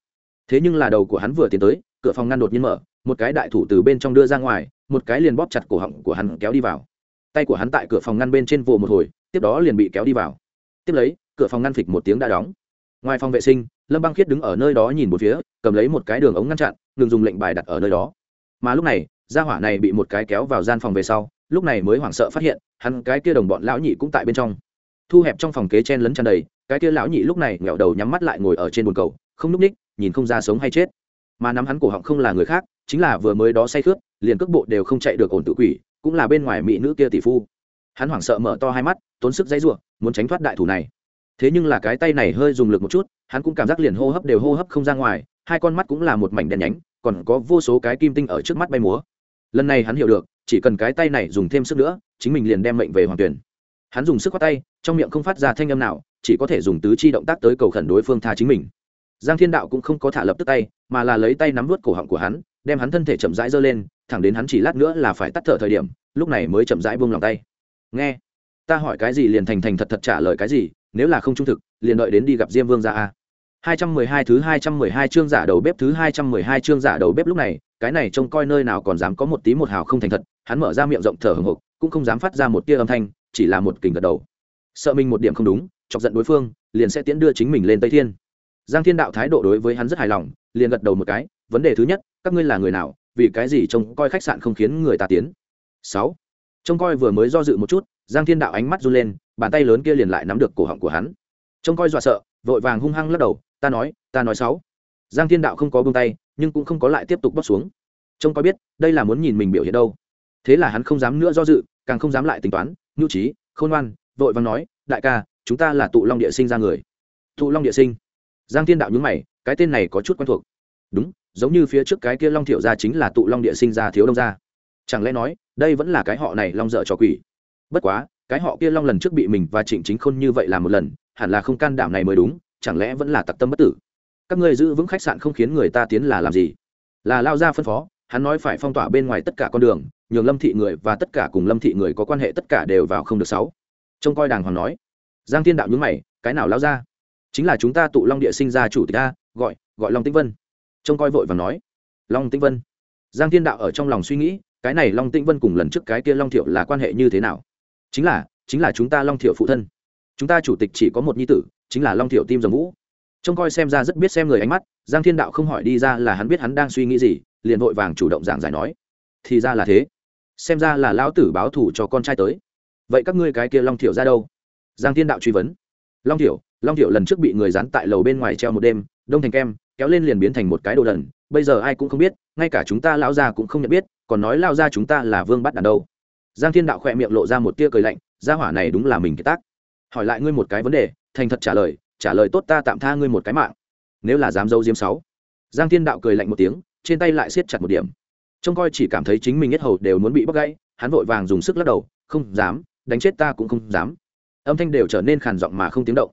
S1: Thế nhưng là đầu của hắn vừa tiến tới, cửa phòng ngăn đột nhiên mở, một cái đại thủ từ bên trong đưa ra ngoài, một cái liền bóp chặt cổ họng của hắn kéo đi vào. Tay của hắn tại cửa phòng ngăn bên trên vồ một hồi, tiếp đó liền bị kéo đi vào. Tiếp lấy, cửa phòng ngăn phịch một tiếng đã đóng. Ngoài phòng vệ sinh, lâm băng khiết đứng ở nơi đó nhìn một phía, cầm lấy một cái đường ống ngăn chặn, ngừng dùng lệnh bài đặt ở nơi đó. Mà lúc này, gia hỏa này bị một cái kéo vào gian phòng về sau, lúc này mới hoảng sợ phát hiện, hắn cái kia đồng bọn lão nhị cũng tại bên trong. Thu hẹp trong phòng kế chen lấn tràn đầy cái kia lão nhị lúc này nghẹo đầu nhắm mắt lại ngồi ở trên bồn cầu, không núp ních, nhìn không ra sống hay chết. Mà nắm hắn cổ họng không là người khác, chính là vừa mới đó say khướp liền cước bộ đều không chạy được ổn tự quỷ, cũng là bên ngoài mỹ nữ kia tỷ phu. Hắn hoảng sợ mở to hai mắt, tốn sức dãy ruộng muốn tránh thoát đại thủ này. Thế nhưng là cái tay này hơi dùng lực một chút, hắn cũng cảm giác liền hô hấp đều hô hấp không ra ngoài, hai con mắt cũng là một mảnh đen nhánh, còn có vô số cái kim tinh ở trước mắt bay múa. Lần này hắn hiểu được, chỉ cần cái tay này dùng thêm sức nữa, chính mình liền đem mệnh về hoàng tuyển. Hắn dùng sức khoát tay trong miệng không phát ra thanh âm nào chỉ có thể dùng tứ chi động tác tới cầu khẩn đối phương tha chính mình. Giang thiên đạo cũng không có thả lập tức tay mà là lấy tay nắm vớt cổ họng của hắn đem hắn thân thể chậm rãi giơ lên thẳng đến hắn chỉ lát nữa là phải tắt thở thời điểm lúc này mới chậm rãi buông lòng tay. Nghe ta hỏi cái gì liền thành thành thật thật trả lời cái gì nếu là không trung thực liền đợi đến đi gặp diêm vương ra a. 212 thứ 212 chương giả đầu bếp thứ 212 chương giả đầu bếp lúc này, cái này trông coi nơi nào còn dám có một tí một hào không thành thật, hắn mở ra miệng rộng thở hổn hộc, cũng không dám phát ra một tia âm thanh, chỉ là một kình gật đầu. Sợ mình một điểm không đúng, chọc giận đối phương, liền sẽ tiến đưa chính mình lên Tây Thiên. Giang Thiên Đạo thái độ đối với hắn rất hài lòng, liền gật đầu một cái, vấn đề thứ nhất, các ngươi là người nào, vì cái gì trông coi khách sạn không khiến người ta tiến? Sáu. Trông coi vừa mới do dự một chút, Giang Thiên Đạo ánh mắt run lên, bàn tay lớn kia liền lại nắm được cổ họng của hắn. Trông coi dọa sợ, vội vàng hung hăng lắc đầu, ta nói ta nói sáu giang thiên đạo không có buông tay nhưng cũng không có lại tiếp tục bóc xuống trông coi biết đây là muốn nhìn mình biểu hiện đâu thế là hắn không dám nữa do dự càng không dám lại tính toán nhu trí khôn ngoan vội vàng nói, đại ca, chúng ta là tụ long địa sinh ra người. Tụ long địa sinh. Giang thiên đạo nhúng mày, cái tên này có chút quen thuộc. Đúng, giống như phía trước cái kia long thiệu gia chính là tụ long địa sinh ra thiếu đông gia. Chẳng lẽ nói, đây vẫn là cái họ này long dợ trò quỷ? Bất quá, cái họ kia long lần trước bị mình và trịnh chính khôn như vậy là một lần, hẳn là không can đảm này mới đúng, chẳng lẽ vẫn là tặc tâm bất tử? Các ngươi giữ vững khách sạn không khiến người ta tiến là làm gì? Là lao ra phân phó, hắn nói phải phong tỏa bên ngoài tất cả con đường, nhường lâm thị người và tất cả cùng lâm thị người có quan hệ tất cả đều vào không được sáu trông coi đàng hoàng nói. Giang thiên đạo nhúng mày, cái nào lao ra? Chính là chúng ta tụ long địa sinh ra chủ tịch a, gọi gọi long tĩnh vân. Trông coi vội và nói. Long tĩnh vân. Giang thiên đạo ở trong lòng suy nghĩ, cái này long tĩnh vân cùng lần trước cái kia long thiệu là quan hệ như thế nào? Chính là chính là chúng ta long thiệu phụ thân. Chúng ta chủ tịch chỉ có một nhi tử, chính là long Thiệu tim dòng vũ. Trông coi xem ra rất biết xem người ánh mắt, giang thiên đạo không hỏi đi ra là hắn biết hắn đang suy nghĩ gì, liền vội vàng chủ động giảng giải nói. Thì ra là thế. Xem ra là lão tử báo thủ cho con trai tới vậy các ngươi cái kia long thiểu ra đâu? Giang thiên đạo truy vấn. Long thiểu long thiểu lần trước bị người dán tại lầu bên ngoài treo một đêm, đông thành kem, kéo lên liền biến thành một cái đồ đần, bây giờ ai cũng không biết, ngay cả chúng ta lão gia cũng không nhận biết, còn nói lao ra chúng ta là vương bắt đàn đâu. Giang thiên đạo khỏe miệng lộ ra một tia cười lạnh, gia hỏa này đúng là mình cái tác. Hỏi lại ngươi một cái vấn đề, thành thật trả lời trả lời tốt ta tạm tha ngươi một cái mạng. Nếu là dám dâu diêm sáu. Giang thiên đạo cười lạnh một tiếng, trên tay lại siết chặt một điểm. Trông coi chỉ cảm thấy chính mình nhất hầu đều muốn bị bắt gãy, hắn vội vàng dùng sức lắc đầu, không dám đánh chết ta cũng không dám. Âm thanh đều trở nên khàn giọng mà không tiếng động.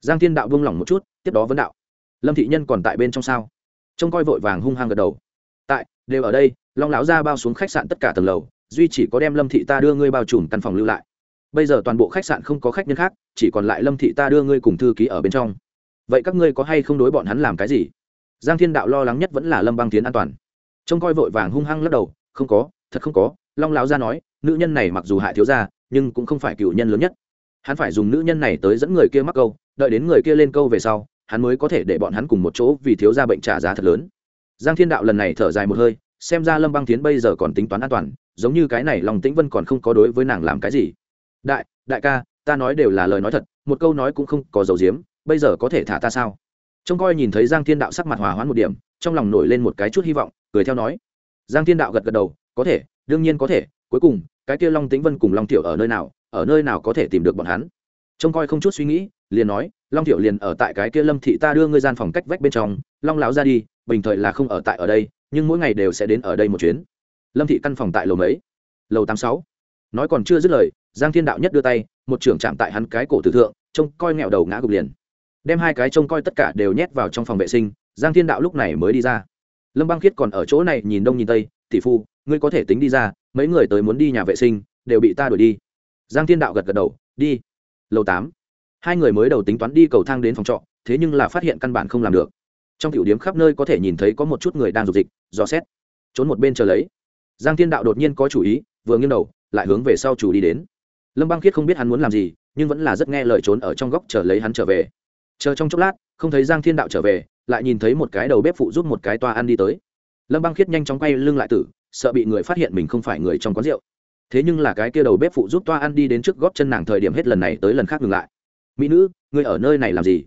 S1: Giang thiên đạo buông lỏng một chút, tiếp đó vấn đạo. Lâm thị nhân còn tại bên trong sao? Trông coi vội vàng hung hăng gật đầu. Tại, đều ở đây, long lão ra bao xuống khách sạn tất cả tầng lầu, duy chỉ có đem lâm thị ta đưa ngươi bao trùm căn phòng lưu lại. Bây giờ toàn bộ khách sạn không có khách nhân khác, chỉ còn lại lâm thị ta đưa ngươi cùng thư ký ở bên trong. Vậy các ngươi có hay không đối bọn hắn làm cái gì? Giang thiên đạo lo lắng nhất vẫn là lâm băng tiến an toàn. Trông coi vội vàng hung hăng lắc đầu, không có, thật không có. Long lão gia nói, nữ nhân này mặc dù hại thiếu gia nhưng cũng không phải cựu nhân lớn nhất. Hắn phải dùng nữ nhân này tới dẫn người kia mắc câu, đợi đến người kia lên câu về sau, hắn mới có thể để bọn hắn cùng một chỗ vì thiếu gia bệnh trả giá thật lớn. Giang thiên đạo lần này thở dài một hơi, xem ra lâm băng tiến bây giờ còn tính toán an toàn, giống như cái này lòng tĩnh vân còn không có đối với nàng làm cái gì. Đại đại ca, ta nói đều là lời nói thật, một câu nói cũng không có dấu diếm bây giờ có thể thả ta sao? Trông coi nhìn thấy giang thiên đạo sắc mặt hòa hoãn một điểm, trong lòng nổi lên một cái chút hy vọng, cười theo nói. Giang thiên đạo gật gật đầu, có thể, đương nhiên có thể, cuối cùng cái kia long tĩnh vân cùng long tiểu ở nơi nào, ở nơi nào có thể tìm được bọn hắn? Trông coi không chút suy nghĩ, liền nói, long tiểu liền ở tại cái kia lâm thị ta đưa ngươi gian phòng cách vách bên trong, long lão ra đi, bình thời là không ở tại ở đây, nhưng mỗi ngày đều sẽ đến ở đây một chuyến. Lâm thị căn phòng tại lầu mấy? Lầu tám sáu. Nói còn chưa dứt lời, giang thiên đạo nhất đưa tay, một trưởng chạm tại hắn cái cổ tử thượng, trông coi nghẹo đầu ngã gục liền. Đem hai cái trông coi tất cả đều nhét vào trong phòng vệ sinh, giang thiên đạo lúc này mới đi ra. Lâm băng khiết còn ở chỗ này nhìn đông nhìn tây, tỷ phu, ngươi có thể tính đi ra mấy người tới muốn đi nhà vệ sinh, đều bị ta đuổi đi. Giang thiên đạo gật gật đầu, đi. Lầu tám. Hai người mới đầu tính toán đi cầu thang đến phòng trọ, thế nhưng là phát hiện căn bản không làm được. Trong tiểu điếm khắp nơi có thể nhìn thấy có một chút người đang dục dịch, dò xét. Trốn một bên chờ lấy. Giang thiên đạo đột nhiên có chủ ý, vừa nghiêng đầu, lại hướng về sau chủ đi đến. Lâm băng khiết không biết hắn muốn làm gì, nhưng vẫn là rất nghe lời trốn ở trong góc chờ lấy hắn trở về. Chờ trong chốc lát, không thấy giang thiên đạo trở về, lại nhìn thấy một cái đầu bếp phụ giúp một cái toa ăn đi tới. Lâm băng khiết nhanh chóng quay lưng lại tử sợ bị người phát hiện mình không phải người trong quán rượu. Thế nhưng là cái kia đầu bếp phụ giúp toa ăn đi đến trước góp chân nàng thời điểm hết lần này tới lần khác ngừng lại. Mỹ nữ, ngươi ở nơi này làm gì?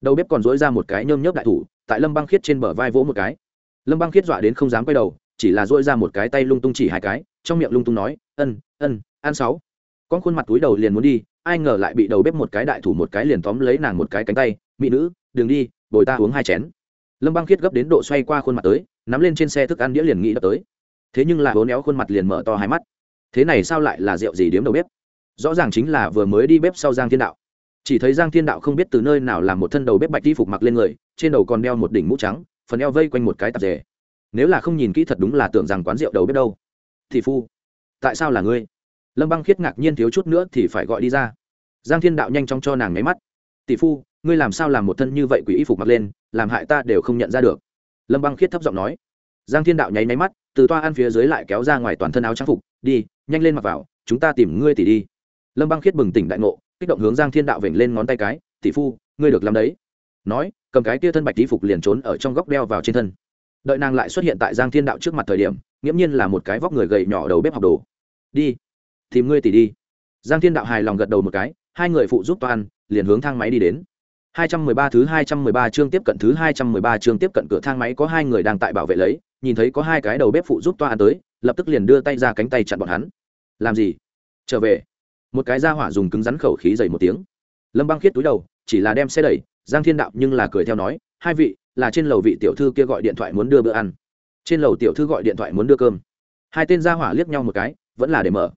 S1: Đầu bếp còn dối ra một cái nhơm nhớp đại thủ, tại lâm băng khiết trên bờ vai vỗ một cái. Lâm băng khiết dọa đến không dám quay đầu, chỉ là dỗi ra một cái tay lung tung chỉ hai cái, trong miệng lung tung nói, ân ân, ăn sáu. Con khuôn mặt túi đầu liền muốn đi, ai ngờ lại bị đầu bếp một cái đại thủ một cái liền tóm lấy nàng một cái cánh tay, mỹ nữ, đừng đi, bồi ta uống hai chén. Lâm băng khiết gấp đến độ xoay qua khuôn mặt tới, nắm lên trên xe thức ăn đĩa liền nghĩ đập tới thế nhưng lại hố néo khuôn mặt liền mở to hai mắt. Thế này sao lại là rượu gì điếm đầu bếp? Rõ ràng chính là vừa mới đi bếp sau giang thiên đạo. Chỉ thấy giang thiên đạo không biết từ nơi nào làm một thân đầu bếp bạch đi phục mặc lên người, trên đầu còn đeo một đỉnh mũ trắng, phần eo vây quanh một cái tạp dề. Nếu là không nhìn kỹ thật đúng là tưởng rằng quán rượu đầu bếp đâu. Thì phu, tại sao là ngươi? Lâm băng khiết ngạc nhiên thiếu chút nữa thì phải gọi đi ra. Giang thiên đạo nhanh chóng cho nàng nháy mắt. Tỷ phu, ngươi làm sao làm một thân như vậy quỷ y phục mặc lên, làm hại ta đều không nhận ra được. Lâm băng khiết thấp giọng nói. Giang thiên đạo nháy nháy mắt từ toa ăn phía dưới lại kéo ra ngoài toàn thân áo trang phục, đi, nhanh lên mặc vào, chúng ta tìm ngươi tỷ đi. Lâm băng khiết bừng tỉnh đại ngộ, kích động hướng giang thiên đạo vểnh lên ngón tay cái, tỷ phu, ngươi được làm đấy. Nói, cầm cái tia thân bạch tí phục liền trốn ở trong góc đeo vào trên thân. Đợi nàng lại xuất hiện tại giang thiên đạo trước mặt thời điểm, nghiễm nhiên là một cái vóc người gầy nhỏ đầu bếp học đồ. Đi, tìm ngươi tỷ đi. Giang thiên đạo hài lòng gật đầu một cái, hai người phụ giúp toan liền hướng thang máy đi đến. 213 thứ 213 chương tiếp cận thứ 213 chương tiếp cận cửa thang máy có hai người đang tại bảo vệ lấy, nhìn thấy có hai cái đầu bếp phụ giúp toa tới, lập tức liền đưa tay ra cánh tay chặn bọn hắn. Làm gì? Trở về. Một cái gia hỏa dùng cứng rắn khẩu khí dày một tiếng. Lâm Băng khiết túi đầu, chỉ là đem xe đẩy, Giang Thiên Đạo nhưng là cười theo nói, hai vị, là trên lầu vị tiểu thư kia gọi điện thoại muốn đưa bữa ăn. Trên lầu tiểu thư gọi điện thoại muốn đưa cơm. Hai tên gia hỏa liếc nhau một cái, vẫn là để mở.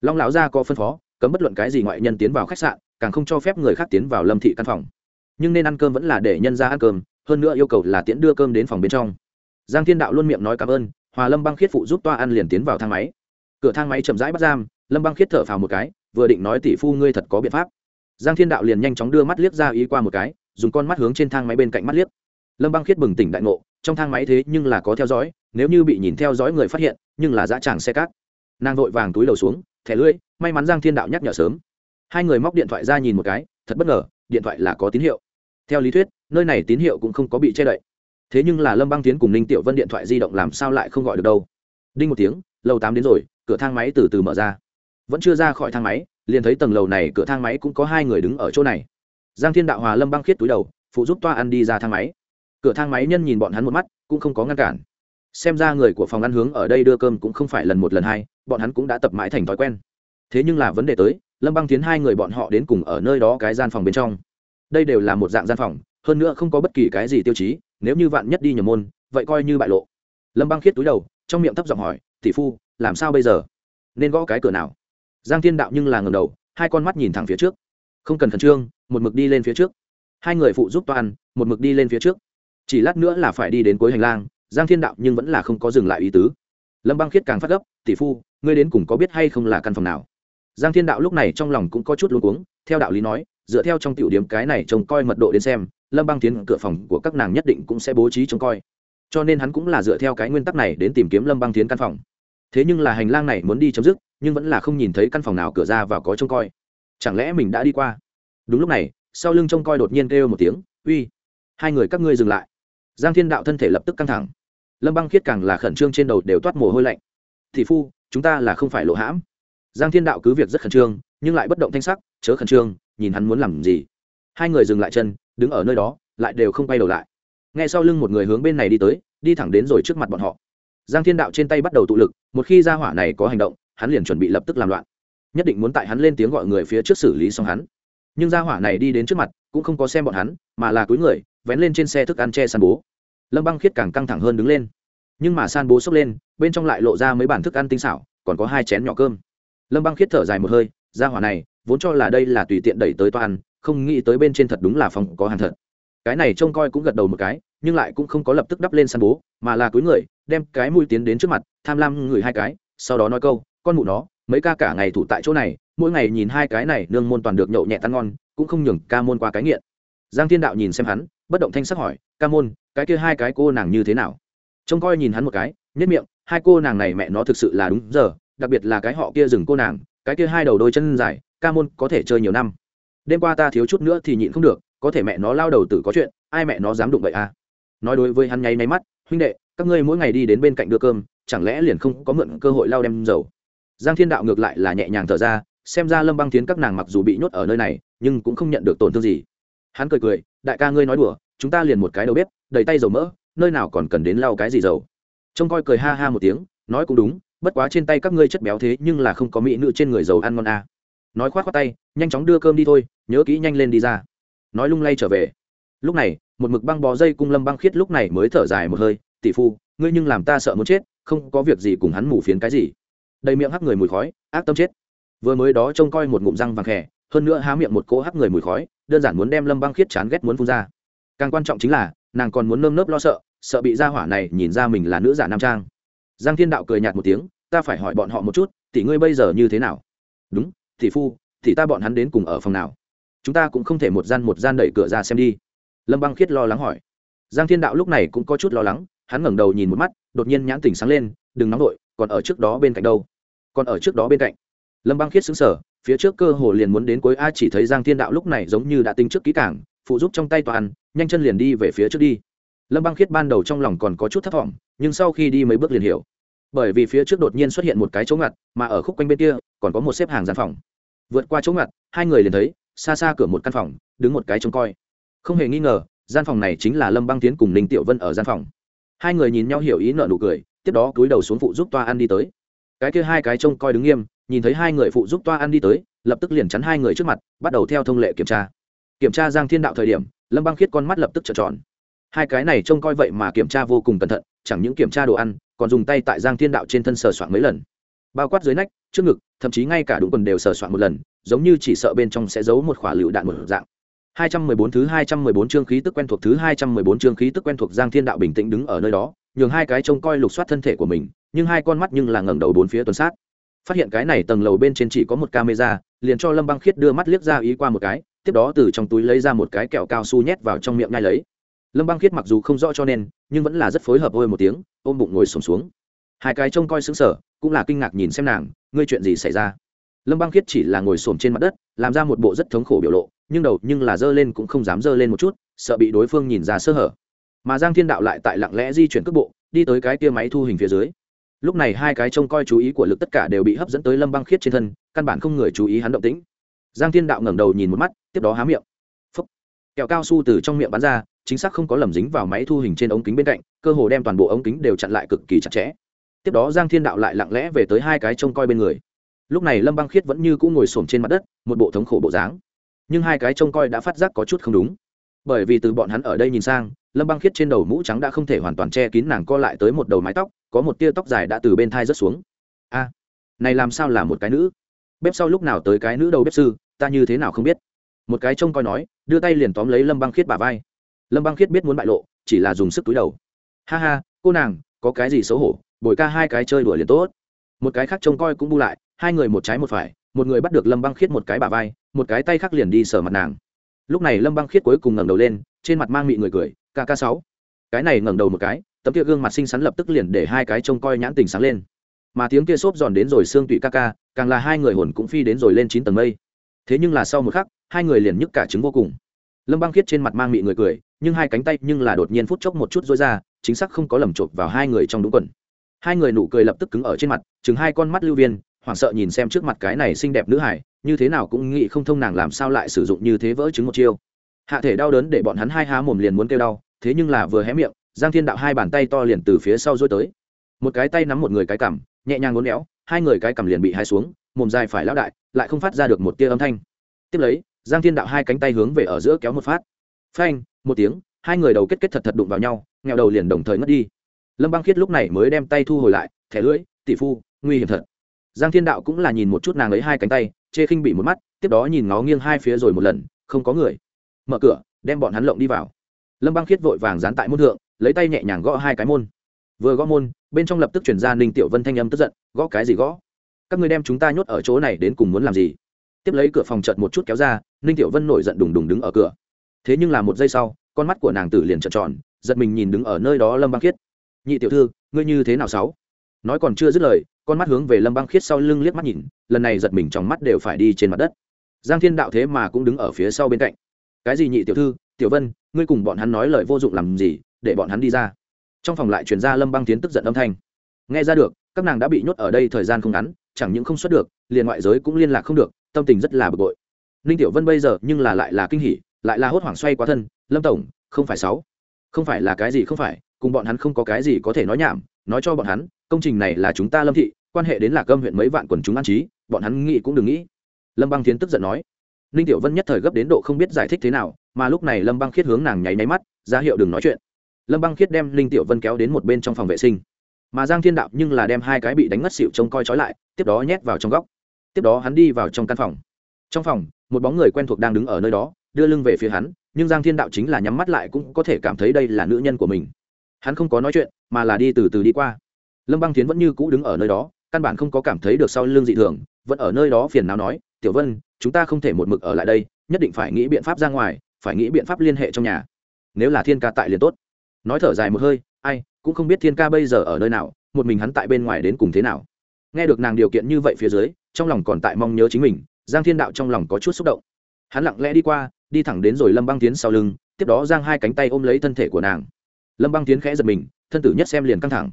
S1: Long lão gia có phân phó, cấm bất luận cái gì ngoại nhân tiến vào khách sạn, càng không cho phép người khác tiến vào Lâm thị căn phòng nhưng nên ăn cơm vẫn là để nhân ra ăn cơm, hơn nữa yêu cầu là tiễn đưa cơm đến phòng bên trong. Giang thiên đạo luôn miệng nói cảm ơn, hòa lâm băng khiết phụ giúp toa ăn liền tiến vào thang máy. Cửa thang máy chậm rãi bắt giam, lâm băng khiết thở phào một cái, vừa định nói tỷ phu ngươi thật có biện pháp. Giang thiên đạo liền nhanh chóng đưa mắt liếc ra ý qua một cái, dùng con mắt hướng trên thang máy bên cạnh mắt liếc. Lâm băng khiết bừng tỉnh đại ngộ, trong thang máy thế nhưng là có theo dõi, nếu như bị nhìn theo dõi người phát hiện, nhưng là dã tràng xe cát. Nàng vội vàng túi đầu xuống, thẻ lưỡi, may mắn giang thiên đạo nhắc nhở sớm. Hai người móc điện thoại ra nhìn một cái, thật bất ngờ, điện thoại là có tín hiệu theo lý thuyết, nơi này tín hiệu cũng không có bị che đậy. Thế nhưng là lâm băng tiến cùng ninh tiểu vân điện thoại di động làm sao lại không gọi được đâu. Đinh một tiếng, lầu tám đến rồi, cửa thang máy từ từ mở ra. Vẫn chưa ra khỏi thang máy, liền thấy tầng lầu này cửa thang máy cũng có hai người đứng ở chỗ này. Giang thiên đạo hòa lâm băng khiết túi đầu, phụ giúp toa ăn đi ra thang máy. Cửa thang máy nhân nhìn bọn hắn một mắt, cũng không có ngăn cản. Xem ra người của phòng ăn hướng ở đây đưa cơm cũng không phải lần một lần hai, bọn hắn cũng đã tập mãi thành thói quen. Thế nhưng là vấn đề tới, lâm băng tiến hai người bọn họ đến cùng ở nơi đó cái gian phòng bên trong đây đều là một dạng gian phòng hơn nữa không có bất kỳ cái gì tiêu chí nếu như vạn nhất đi nhầm môn vậy coi như bại lộ. Lâm băng khiết túi đầu trong miệng thấp giọng hỏi tỷ phu làm sao bây giờ? Nên gõ cái cửa nào? Giang thiên đạo nhưng là ngầm đầu hai con mắt nhìn thẳng phía trước. Không cần khẩn trương một mực đi lên phía trước. Hai người phụ giúp toàn, một mực đi lên phía trước. Chỉ lát nữa là phải đi đến cuối hành lang giang thiên đạo nhưng vẫn là không có dừng lại ý tứ. Lâm băng khiết càng phát gấp tỷ phu ngươi đến cùng có biết hay không là căn phòng nào? Giang thiên đạo lúc này trong lòng cũng có chút luống cuống theo đạo lý nói dựa theo trong tiểu điểm cái này trông coi mật độ đến xem, lâm băng tiến cửa phòng của các nàng nhất định cũng sẽ bố trí trông coi. Cho nên hắn cũng là dựa theo cái nguyên tắc này đến tìm kiếm lâm băng tiến căn phòng. Thế nhưng là hành lang này muốn đi chấm dứt, nhưng vẫn là không nhìn thấy căn phòng nào cửa ra vào có trông coi. Chẳng lẽ mình đã đi qua? Đúng lúc này, sau lưng trông coi đột nhiên kêu một tiếng, uy, hai người các ngươi dừng lại. Giang thiên đạo thân thể lập tức căng thẳng. Lâm băng khiết càng là khẩn trương trên đầu đều toát mồ hôi lạnh. Thị phu, chúng ta là không phải lộ hãm. Giang thiên đạo cứ việc rất khẩn trương, nhưng lại bất động thanh sắc, chớ khẩn trương nhìn hắn muốn làm gì. Hai người dừng lại chân, đứng ở nơi đó, lại đều không quay đầu lại. Ngay sau lưng một người hướng bên này đi tới, đi thẳng đến rồi trước mặt bọn họ. Giang thiên đạo trên tay bắt đầu tụ lực, một khi ra hỏa này có hành động, hắn liền chuẩn bị lập tức làm loạn. Nhất định muốn tại hắn lên tiếng gọi người phía trước xử lý xong hắn. Nhưng ra hỏa này đi đến trước mặt, cũng không có xem bọn hắn, mà là túi người, vén lên trên xe thức ăn che san bố. Lâm băng khiết càng căng thẳng hơn đứng lên. Nhưng mà san bố sốc lên, bên trong lại lộ ra mấy bản thức ăn tinh xảo, còn có hai chén nhỏ cơm. Lâm băng khiết thở dài một hơi gia hỏa này vốn cho là đây là tùy tiện đẩy tới toàn, không nghĩ tới bên trên thật đúng là phòng có hàng thật. Cái này trông coi cũng gật đầu một cái nhưng lại cũng không có lập tức đắp lên săn bố mà là cúi người đem cái mũi tiến đến trước mặt tham lam ngửi hai cái sau đó nói câu con mụ nó mấy ca cả ngày thủ tại chỗ này mỗi ngày nhìn hai cái này nương môn toàn được nhậu nhẹ tan ngon cũng không nhường ca môn qua cái nghiện. Giang thiên đạo nhìn xem hắn bất động thanh sắc hỏi ca môn cái kia hai cái cô nàng như thế nào? Trông coi nhìn hắn một cái nhất miệng hai cô nàng này mẹ nó thực sự là đúng giờ đặc biệt là cái họ kia dừng cô nàng cái kia hai đầu đôi chân dài, ca môn có thể chơi nhiều năm. Đêm qua ta thiếu chút nữa thì nhịn không được, có thể mẹ nó lao đầu tử có chuyện, ai mẹ nó dám đụng vậy à? Nói đối với hắn nháy máy mắt, huynh đệ, các ngươi mỗi ngày đi đến bên cạnh đưa cơm, chẳng lẽ liền không có mượn cơ hội lao đem dầu? Giang thiên đạo ngược lại là nhẹ nhàng thở ra, xem ra lâm băng tiến các nàng mặc dù bị nhốt ở nơi này, nhưng cũng không nhận được tổn thương gì. Hắn cười cười, đại ca ngươi nói đùa, chúng ta liền một cái đầu bếp, đầy tay dầu mỡ, nơi nào còn cần đến lau cái gì dầu? Trông coi cười ha ha một tiếng, nói cũng đúng bất quá trên tay các ngươi chất béo thế nhưng là không có mỹ nữ trên người giàu ăn ngon à. nói khoát khoát tay, nhanh chóng đưa cơm đi thôi, nhớ kỹ nhanh lên đi ra. Nói lung lay trở về. Lúc này, một mực băng bó dây cung lâm băng khiết lúc này mới thở dài một hơi, tỷ phu, ngươi nhưng làm ta sợ muốn chết, không có việc gì cùng hắn mù phiến cái gì. Đầy miệng hắc người mùi khói, ác tâm chết. Vừa mới đó trông coi một ngụm răng vàng khẽ hơn nữa há miệng một cỗ hắc người mùi khói, đơn giản muốn đem lâm băng khiết chán ghét muốn phun ra. Càng quan trọng chính là, nàng còn muốn nơm nớp lo sợ sợ bị gia hỏa này nhìn ra mình là nữ giả nam trang giang thiên đạo cười nhạt một tiếng, ta phải hỏi bọn họ một chút, tỷ ngươi bây giờ như thế nào? Đúng, tỷ phu thì ta bọn hắn đến cùng ở phòng nào? Chúng ta cũng không thể một gian một gian đẩy cửa ra xem đi. Lâm băng khiết lo lắng hỏi. Giang thiên đạo lúc này cũng có chút lo lắng, hắn ngẩng đầu nhìn một mắt, đột nhiên nhãn tỉnh sáng lên, đừng nóng vội, còn ở trước đó bên cạnh đâu? Còn ở trước đó bên cạnh. Lâm băng khiết xứng sở phía trước cơ hồ liền muốn đến cuối a chỉ thấy giang thiên đạo lúc này giống như đã tính trước kỹ cảng phụ giúp trong tay toàn, nhanh chân liền đi về phía trước đi. Lâm băng khiết ban đầu trong lòng còn có chút thất vọng nhưng sau khi đi mấy bước liền hiểu. Bởi vì phía trước đột nhiên xuất hiện một cái chỗ ngặt, mà ở khúc quanh bên kia, còn có một xếp hàng gian phòng. Vượt qua chỗ ngặt, hai người liền thấy, xa xa cửa một căn phòng, đứng một cái trông coi. Không hề nghi ngờ, gian phòng này chính là lâm băng tiến cùng ninh tiểu vân ở gian phòng. Hai người nhìn nhau hiểu ý nợ nụ cười, tiếp đó cúi đầu xuống phụ giúp toa ăn đi tới. Cái kia hai cái trông coi đứng nghiêm, nhìn thấy hai người phụ giúp toa ăn đi tới, lập tức liền chắn hai người trước mặt, bắt đầu theo thông lệ kiểm tra. Kiểm tra giang thiên đạo thời điểm, lâm băng khiết con mắt lập tức trợn tròn hai cái này trông coi vậy mà kiểm tra vô cùng cẩn thận chẳng những kiểm tra đồ ăn còn dùng tay tại giang thiên đạo trên thân sờ soạn mấy lần bao quát dưới nách trước ngực thậm chí ngay cả đúng quần đều sờ soạn một lần giống như chỉ sợ bên trong sẽ giấu một khỏa lựu đạn một dạng 214 thứ 214 chương khí tức quen thuộc thứ 214 chương khí tức quen thuộc Giang Thiên Đạo bình tĩnh đứng ở nơi đó, nhường hai cái trông coi lục soát thân thể của mình, nhưng hai con mắt nhưng là ngẩng đầu bốn phía tuần sát. Phát hiện cái này tầng lầu bên trên chỉ có một camera, liền cho Lâm Băng Khiết đưa mắt liếc ra ý qua một cái, tiếp đó từ trong túi lấy ra một cái kẹo cao su nhét vào trong miệng ngay lấy. Lâm Băng Khiết mặc dù không rõ cho nên, nhưng vẫn là rất phối hợp ôi một tiếng, ôm bụng ngồi sùng xuống, xuống. Hai cái trông coi sững sờ, cũng là kinh ngạc nhìn xem nàng, ngươi chuyện gì xảy ra? Lâm Băng Khiết chỉ là ngồi xổm trên mặt đất, làm ra một bộ rất thống khổ biểu lộ, nhưng đầu nhưng là dơ lên cũng không dám dơ lên một chút sợ bị đối phương nhìn ra sơ hở mà giang thiên đạo lại tại lặng lẽ di chuyển cước bộ đi tới cái kia máy thu hình phía dưới lúc này hai cái trông coi chú ý của lực tất cả đều bị hấp dẫn tới lâm băng khiết trên thân căn bản không người chú ý hắn động tĩnh giang thiên đạo ngẩng đầu nhìn một mắt tiếp đó há miệng phấp kẹo cao su từ trong miệng bắn ra chính xác không có lầm dính vào máy thu hình trên ống kính bên cạnh, cơ hồ đem toàn bộ ống kính đều chặn lại cực kỳ chặt chẽ. Tiếp đó giang thiên đạo lại lặng lẽ về tới hai cái trông coi bên người. Lúc này lâm băng khiết vẫn như cũng ngồi xổm trên mặt đất, một bộ thống khổ bộ dáng. Nhưng hai cái trông coi đã phát giác có chút không đúng. Bởi vì từ bọn hắn ở đây nhìn sang, lâm băng khiết trên đầu mũ trắng đã không thể hoàn toàn che kín nàng co lại tới một đầu mái tóc, có một tia tóc dài đã từ bên thai rớt xuống. A, này làm sao là một cái nữ? Bếp sau lúc nào tới cái nữ đầu bếp sư, ta như thế nào không biết. Một cái trông coi nói, đưa tay liền tóm lấy lâm băng khiết bà vai lâm băng khiết biết muốn bại lộ, chỉ là dùng sức túi đầu. Ha ha, cô nàng, có cái gì xấu hổ, bồi ca hai cái chơi đùa liền tốt. Một cái khác trông coi cũng bu lại, hai người một trái một phải, một người bắt được lâm băng khiết một cái bả vai, một cái tay khác liền đi sờ mặt nàng. Lúc này lâm băng khiết cuối cùng ngẩng đầu lên, trên mặt mang mị người cười kk sáu. Cái này ngẩng đầu một cái, tấm kia gương mặt xinh xắn lập tức liền để hai cái trông coi nhãn tình sáng lên. Mà tiếng kia xốp giòn đến rồi xương tụy ca, càng là hai người hồn cũng phi đến rồi lên chín tầng mây. Thế nhưng là sau một khắc, hai người liền nhức cả trứng vô cùng. Lâm băng khiết trên mặt mang mị người cười nhưng hai cánh tay nhưng là đột nhiên phút chốc một chút rối ra, chính xác không có lầm chộp vào hai người trong đúng quần. Hai người nụ cười lập tức cứng ở trên mặt, chừng hai con mắt lưu viên, hoảng sợ nhìn xem trước mặt cái này xinh đẹp nữ hải, như thế nào cũng nghĩ không thông nàng làm sao lại sử dụng như thế vỡ trứng một chiêu. Hạ thể đau đớn để bọn hắn hai há mồm liền muốn kêu đau, thế nhưng là vừa hé miệng, giang thiên đạo hai bàn tay to liền từ phía sau dối tới. Một cái tay nắm một người cái cằm, nhẹ nhàng ngốn éo, hai người cái cằm liền bị hai xuống, mồm dài phải lão đại, lại không phát ra được một tia âm thanh. Tiếp lấy, giang thiên đạo hai cánh tay hướng về ở giữa kéo một phát phanh, một tiếng, hai người đầu kết kết thật thật đụng vào nhau nghèo đầu liền đồng thời ngất đi. Lâm băng khiết lúc này mới đem tay thu hồi lại, thẻ lưỡi, tỷ phu, nguy hiểm thật. Giang thiên đạo cũng là nhìn một chút nàng lấy hai cánh tay, chê khinh bị một mắt, tiếp đó nhìn ngó nghiêng hai phía rồi một lần, không có người. Mở cửa, đem bọn hắn lộng đi vào. Lâm băng khiết vội vàng dán tại môn thượng, lấy tay nhẹ nhàng gõ hai cái môn. Vừa gõ môn, bên trong lập tức chuyển ra ninh tiểu vân thanh âm tức giận, gõ cái gì gõ? Các ngươi đem chúng ta nhốt ở chỗ này đến cùng muốn làm gì? Tiếp lấy cửa phòng chợt một chút kéo ra, ninh tiểu vân nổi giận đùng đùng đứng ở cửa thế nhưng là một giây sau, con mắt của nàng tử liền trợn tròn, giật mình nhìn đứng ở nơi đó lâm băng khiết. Nhị tiểu thư, ngươi như thế nào sáu? Nói còn chưa dứt lời, con mắt hướng về lâm băng khiết sau lưng liếc mắt nhìn, lần này giật mình trong mắt đều phải đi trên mặt đất. Giang thiên đạo thế mà cũng đứng ở phía sau bên cạnh. Cái gì nhị tiểu thư, tiểu vân, ngươi cùng bọn hắn nói lời vô dụng làm gì, để bọn hắn đi ra. Trong phòng lại chuyển ra lâm băng tiến tức giận âm thanh. Nghe ra được, các nàng đã bị nhốt ở đây thời gian không ngắn, chẳng những không xuất được, liền ngoại giới cũng liên lạc không được, tâm tình rất là bực bội. Ninh tiểu vân bây giờ nhưng là lại là kinh hỉ lại là hốt hoảng xoay quá thân, lâm tổng, không phải sáu. Không phải là cái gì không phải, cùng bọn hắn không có cái gì có thể nói nhảm, nói cho bọn hắn, công trình này là chúng ta lâm thị, quan hệ đến lạc âm huyện mấy vạn quần chúng an trí, bọn hắn nghĩ cũng đừng nghĩ. Lâm băng thiến tức giận nói. Ninh tiểu vân nhất thời gấp đến độ không biết giải thích thế nào, mà lúc này lâm băng khiết hướng nàng nháy nháy mắt, ra hiệu đừng nói chuyện. Lâm băng khiết đem ninh tiểu vân kéo đến một bên trong phòng vệ sinh. Mà giang thiên đạo nhưng là đem hai cái bị đánh ngất xịu trông coi trói lại, tiếp đó nhét vào trong góc. Tiếp đó hắn đi vào trong căn phòng. Trong phòng, một bóng người quen thuộc đang đứng ở nơi đó đưa lưng về phía hắn, nhưng giang thiên đạo chính là nhắm mắt lại cũng có thể cảm thấy đây là nữ nhân của mình. Hắn không có nói chuyện, mà là đi từ từ đi qua. Lâm băng tiến vẫn như cũ đứng ở nơi đó, căn bản không có cảm thấy được sau lưng dị thường, vẫn ở nơi đó phiền nào nói, tiểu vân, chúng ta không thể một mực ở lại đây, nhất định phải nghĩ biện pháp ra ngoài, phải nghĩ biện pháp liên hệ trong nhà. Nếu là thiên ca tại liền tốt. Nói thở dài một hơi, ai, cũng không biết thiên ca bây giờ ở nơi nào, một mình hắn tại bên ngoài đến cùng thế nào. Nghe được nàng điều kiện như vậy phía dưới, trong lòng còn tại mong nhớ chính mình, giang thiên đạo trong lòng có chút xúc động. Hắn lặng lẽ đi qua đi thẳng đến rồi lâm băng tiến sau lưng, tiếp đó giang hai cánh tay ôm lấy thân thể của nàng. Lâm băng tiến khẽ giật mình, thân tử nhất xem liền căng thẳng.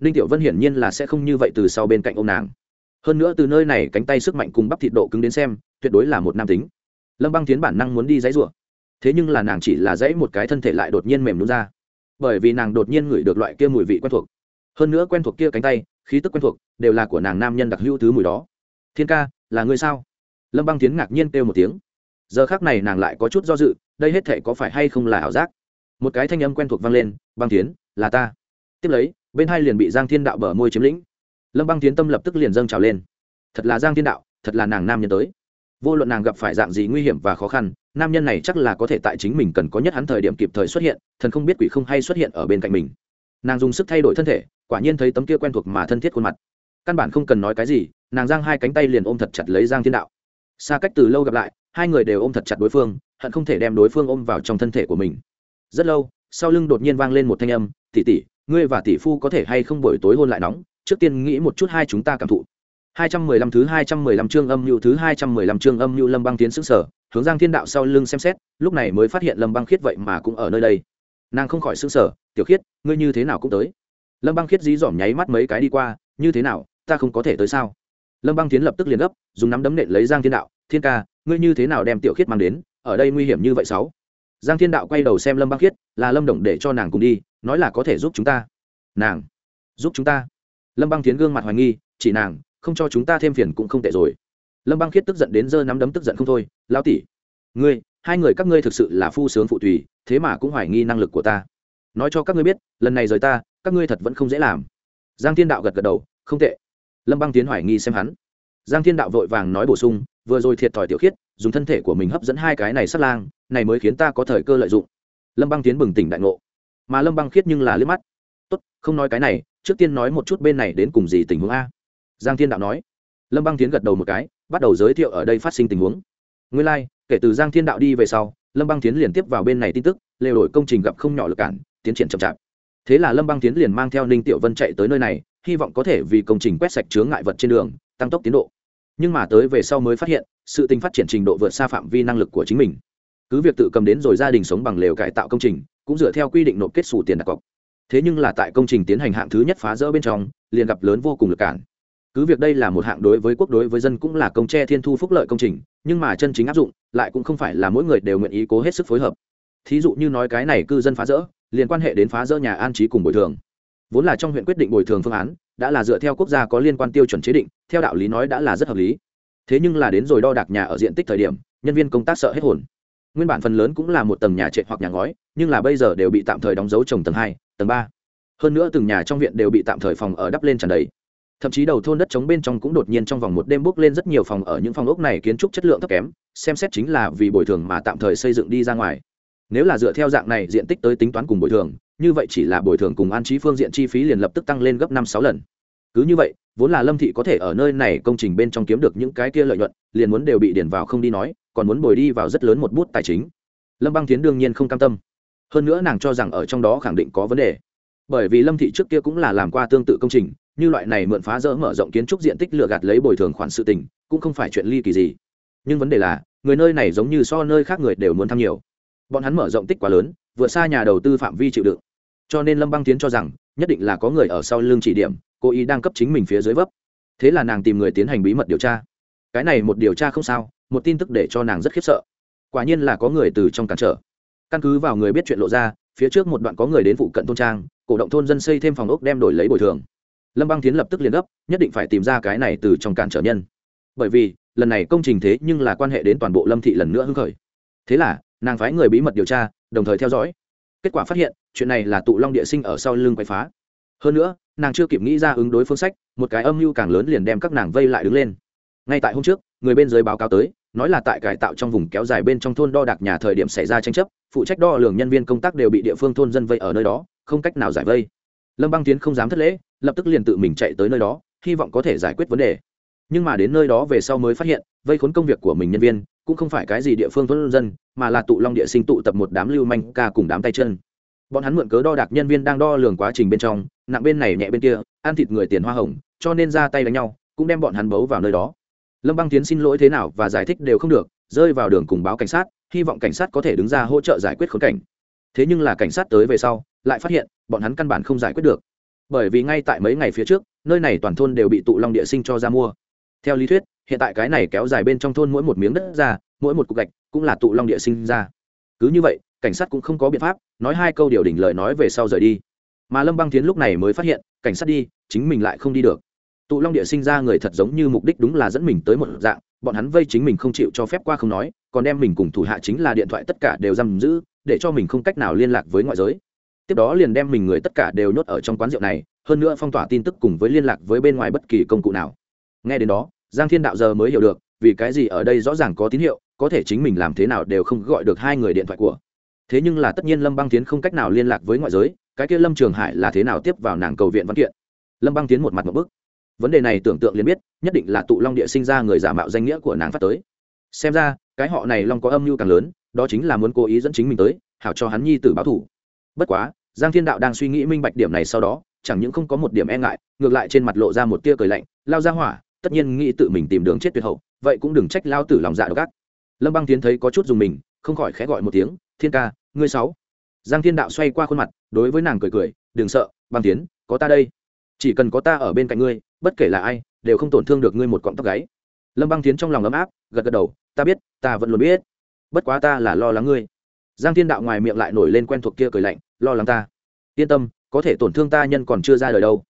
S1: Ninh tiểu vân hiển nhiên là sẽ không như vậy từ sau bên cạnh ô m nàng. Hơn nữa từ nơi này cánh tay sức mạnh cùng bắp thịt độ cứng đến xem, tuyệt đối là một nam tính. Lâm băng tiến bản năng muốn đi dãy rủa. Thế nhưng là nàng chỉ là dãy một cái thân thể lại đột nhiên mềm nhún ra. Bởi vì nàng đột nhiên ngửi được loại kia mùi vị quen thuộc. Hơn nữa quen thuộc kia cánh tay, khí tức quen thuộc, đều là của nàng nam nhân đặc hữu thứ mùi đó. Thiên ca, là người sao? Lâm băng tiến ngạc nhiên kêu một tiếng giờ khác này nàng lại có chút do dự, đây hết thể có phải hay không là ảo giác? Một cái thanh âm quen thuộc vang lên, băng tiến là ta. Tiếp lấy, bên hai liền bị giang thiên đạo bờ môi chiếm lĩnh. Lâm băng tiến tâm lập tức liền dâng trào lên. Thật là giang thiên đạo, thật là nàng nam nhân tới. Vô luận nàng gặp phải dạng gì nguy hiểm và khó khăn, nam nhân này chắc là có thể tại chính mình cần có nhất hắn thời điểm kịp thời xuất hiện, thần không biết quỷ không hay xuất hiện ở bên cạnh mình. Nàng dùng sức thay đổi thân thể, quả nhiên thấy tấm kia quen thuộc mà thân thiết khuôn mặt. Căn bản không cần nói cái gì, nàng giang hai cánh tay liền ôm thật chặt lấy giang thiên đạo. Xa cách từ lâu gặp lại hai người đều ôm thật chặt đối phương hận không thể đem đối phương ôm vào trong thân thể của mình rất lâu sau lưng đột nhiên vang lên một thanh âm tỉ tỉ ngươi và tỷ phu có thể hay không buổi tối hôn lại nóng trước tiên nghĩ một chút hai chúng ta cảm thụ 215 thứ 215 chương âm nhu thứ 215 chương âm nhu Lâm Băng tiến sững sở, hướng Giang Thiên Đạo sau lưng xem xét, lúc này mới phát hiện Lâm Băng Khiết vậy mà cũng ở nơi đây. Nàng không khỏi sững sở, "Tiểu Khiết, ngươi như thế nào cũng tới?" Lâm Băng Khiết dí dỏm nháy mắt mấy cái đi qua, "Như thế nào, ta không có thể tới sao?" Lâm Băng Tiến lập tức liền gấp, dùng nắm đấm nện lấy Giang Thiên Đạo, "Thiên ca, ngươi như thế nào đem Tiểu Khiết mang đến, ở đây nguy hiểm như vậy sáu?" Giang Thiên Đạo quay đầu xem Lâm Băng Khiết, là Lâm Đồng để cho nàng cùng đi, nói là có thể giúp chúng ta. "Nàng? Giúp chúng ta?" Lâm Băng Tiến gương mặt hoài nghi, chỉ nàng không cho chúng ta thêm phiền cũng không tệ rồi lâm băng khiết tức giận đến giơ nắm đấm tức giận không thôi lao tỷ ngươi hai người các ngươi thực sự là phu sướng phụ tùy thế mà cũng hoài nghi năng lực của ta nói cho các ngươi biết lần này rời ta các ngươi thật vẫn không dễ làm giang thiên đạo gật gật đầu không tệ lâm băng tiến hoài nghi xem hắn giang thiên đạo vội vàng nói bổ sung vừa rồi thiệt thòi tiểu khiết dùng thân thể của mình hấp dẫn hai cái này sát lang này mới khiến ta có thời cơ lợi dụng. Lâm băng tiến bừng tỉnh đại ngộ. Mà lâm băng khiết nhưng là liếc mắt. Tốt không nói cái này trước tiên nói một chút bên này đến cùng gì tình huống a. Giang thiên đạo nói. Lâm băng tiến gật đầu một cái bắt đầu giới thiệu ở đây phát sinh tình huống. Nguyên lai、like, kể từ giang thiên đạo đi về sau lâm băng tiến liền tiếp vào bên này tin tức lều đổi công trình gặp không nhỏ lực cản tiến triển chậm chạp. Thế là lâm băng tiến liền mang theo ninh tiểu vân chạy tới nơi này hy vọng có thể vì công trình quét sạch chướng ngại vật trên đường tăng tốc tiến độ nhưng mà tới về sau mới phát hiện, sự tình phát triển trình độ vượt xa phạm vi năng lực của chính mình. Cứ việc tự cầm đến rồi gia đình sống bằng lều cải tạo công trình, cũng dựa theo quy định nộp kết xù tiền đặt cọc. Thế nhưng là tại công trình tiến hành hạng thứ nhất phá rỡ bên trong, liền gặp lớn vô cùng lực cản. Cứ việc đây là một hạng đối với quốc đối với dân cũng là công tre thiên thu phúc lợi công trình, nhưng mà chân chính áp dụng, lại cũng không phải là mỗi người đều nguyện ý cố hết sức phối hợp. Thí dụ như nói cái này cư dân phá rỡ liên quan hệ đến phá rỡ nhà an trí cùng bồi thường. Vốn là trong huyện quyết định bồi thường phương án đã là dựa theo quốc gia có liên quan tiêu chuẩn chế định, theo đạo lý nói đã là rất hợp lý. Thế nhưng là đến rồi đo đạc nhà ở diện tích thời điểm, nhân viên công tác sợ hết hồn. Nguyên bản phần lớn cũng là một tầng nhà trệ hoặc nhà ngói, nhưng là bây giờ đều bị tạm thời đóng dấu trồng tầng hai, tầng ba. Hơn nữa từng nhà trong viện đều bị tạm thời phòng ở đắp lên tràn đầy. Thậm chí đầu thôn đất trống bên trong cũng đột nhiên trong vòng một đêm bốc lên rất nhiều phòng ở những phòng ốc này kiến trúc chất lượng thấp kém, xem xét chính là vì bồi thường mà tạm thời xây dựng đi ra ngoài nếu là dựa theo dạng này diện tích tới tính toán cùng bồi thường, như vậy chỉ là bồi thường cùng an trí phương diện chi phí liền lập tức tăng lên gấp năm sáu lần. Cứ như vậy, vốn là lâm thị có thể ở nơi này công trình bên trong kiếm được những cái kia lợi nhuận, liền muốn đều bị điển vào không đi nói, còn muốn bồi đi vào rất lớn một bút tài chính. Lâm băng tiến đương nhiên không cam tâm. Hơn nữa nàng cho rằng ở trong đó khẳng định có vấn đề. Bởi vì lâm thị trước kia cũng là làm qua tương tự công trình, như loại này mượn phá rỡ mở rộng kiến trúc diện tích lừa gạt lấy bồi thường khoản sự tình, cũng không phải chuyện ly kỳ gì. Nhưng vấn đề là, người nơi này giống như so nơi khác người đều muốn tham nhiều bọn hắn mở rộng tích quá lớn, vượt xa nhà đầu tư phạm vi chịu đựng. Cho nên lâm băng tiến cho rằng, nhất định là có người ở sau lưng chỉ điểm cô ý đang cấp chính mình phía dưới vấp. Thế là nàng tìm người tiến hành bí mật điều tra. Cái này một điều tra không sao, một tin tức để cho nàng rất khiếp sợ. Quả nhiên là có người từ trong cản trở. Căn cứ vào người biết chuyện lộ ra, phía trước một đoạn có người đến phụ cận thôn trang, cổ động thôn dân xây thêm phòng ốc đem đổi lấy bồi thường. Lâm băng tiến lập tức liền gấp, nhất định phải tìm ra cái này từ trong cản trở nhân. Bởi vì, lần này công trình thế nhưng là quan hệ đến toàn bộ lâm thị lần nữa hưng khởi. Thế là nàng phái người bí mật điều tra, đồng thời theo dõi. Kết quả phát hiện, chuyện này là tụ long địa sinh ở sau lưng quậy phá. Hơn nữa, nàng chưa kịp nghĩ ra ứng đối phương sách, một cái âm mưu càng lớn liền đem các nàng vây lại đứng lên. Ngay tại hôm trước, người bên dưới báo cáo tới, nói là tại cải tạo trong vùng kéo dài bên trong thôn đo đạc nhà thời điểm xảy ra tranh chấp, phụ trách đo lường nhân viên công tác đều bị địa phương thôn dân vây ở nơi đó, không cách nào giải vây. Lâm băng tiến không dám thất lễ, lập tức liền tự mình chạy tới nơi đó, hy vọng có thể giải quyết vấn đề. Nhưng mà đến nơi đó về sau mới phát hiện, vây khốn công việc của mình nhân viên cũng không phải cái gì địa phương thôn dân, mà là tụ long địa sinh tụ tập một đám lưu manh ca cùng đám tay chân. Bọn hắn mượn cớ đo đạc nhân viên đang đo lường quá trình bên trong, nặng bên này nhẹ bên kia, ăn thịt người tiền hoa hồng, cho nên ra tay đánh nhau, cũng đem bọn hắn bấu vào nơi đó. Lâm băng tiến xin lỗi thế nào và giải thích đều không được, rơi vào đường cùng báo cảnh sát, hy vọng cảnh sát có thể đứng ra hỗ trợ giải quyết khốn cảnh. Thế nhưng là cảnh sát tới về sau, lại phát hiện, bọn hắn căn bản không giải quyết được. Bởi vì ngay tại mấy ngày phía trước, nơi này toàn thôn đều bị tụ long địa sinh cho ra mua. Theo lý thuyết hiện tại cái này kéo dài bên trong thôn mỗi một miếng đất ra, mỗi một cục gạch cũng là tụ long địa sinh ra. Cứ như vậy, cảnh sát cũng không có biện pháp, nói hai câu điều đỉnh lời nói về sau rời đi. Mà lâm băng tiến lúc này mới phát hiện, cảnh sát đi, chính mình lại không đi được. Tụ long địa sinh ra người thật giống như mục đích đúng là dẫn mình tới một dạng, bọn hắn vây chính mình không chịu cho phép qua không nói, còn đem mình cùng thủ hạ chính là điện thoại tất cả đều giam giữ, để cho mình không cách nào liên lạc với ngoại giới. Tiếp đó liền đem mình người tất cả đều nhốt ở trong quán rượu này, hơn nữa phong tỏa tin tức cùng với liên lạc với bên ngoài bất kỳ công cụ nào. Nghe đến đó giang thiên đạo giờ mới hiểu được, vì cái gì ở đây rõ ràng có tín hiệu, có thể chính mình làm thế nào đều không gọi được hai người điện thoại của. Thế nhưng là tất nhiên lâm băng tiến không cách nào liên lạc với ngoại giới, cái kia lâm trường hải là thế nào tiếp vào nàng cầu viện văn kiện? Lâm băng tiến một mặt một bức. Vấn đề này tưởng tượng liền biết, nhất định là tụ long địa sinh ra người giả mạo danh nghĩa của nàng phát tới. Xem ra, cái họ này long có âm mưu càng lớn, đó chính là muốn cố ý dẫn chính mình tới, hảo cho hắn nhi tử báo thủ bất quá, giang thiên đạo đang suy nghĩ minh bạch điểm này sau đó, chẳng những không có một điểm e ngại, ngược lại trên mặt lộ ra một tia cười lạnh, lao ra hỏa tất nhiên nghĩ tự mình tìm đường chết tuyệt hậu, vậy cũng đừng trách lao tử lòng dạ độc ác. Lâm băng tiến thấy có chút dùng mình, không khỏi khẽ gọi một tiếng, thiên ca, ngươi sáu. Giang thiên đạo xoay qua khuôn mặt, đối với nàng cười cười, đừng sợ, băng tiến, có ta đây. Chỉ cần có ta ở bên cạnh ngươi, bất kể là ai, đều không tổn thương được ngươi một cọng tóc gáy. Lâm băng tiến trong lòng ấm áp, gật gật đầu, ta biết, ta vẫn luôn biết. Bất quá ta là lo lắng ngươi. Giang thiên đạo ngoài miệng lại nổi lên quen thuộc kia cười lạnh, lo lắng ta. Yên tâm, có thể tổn thương ta nhân còn chưa ra đời đâu.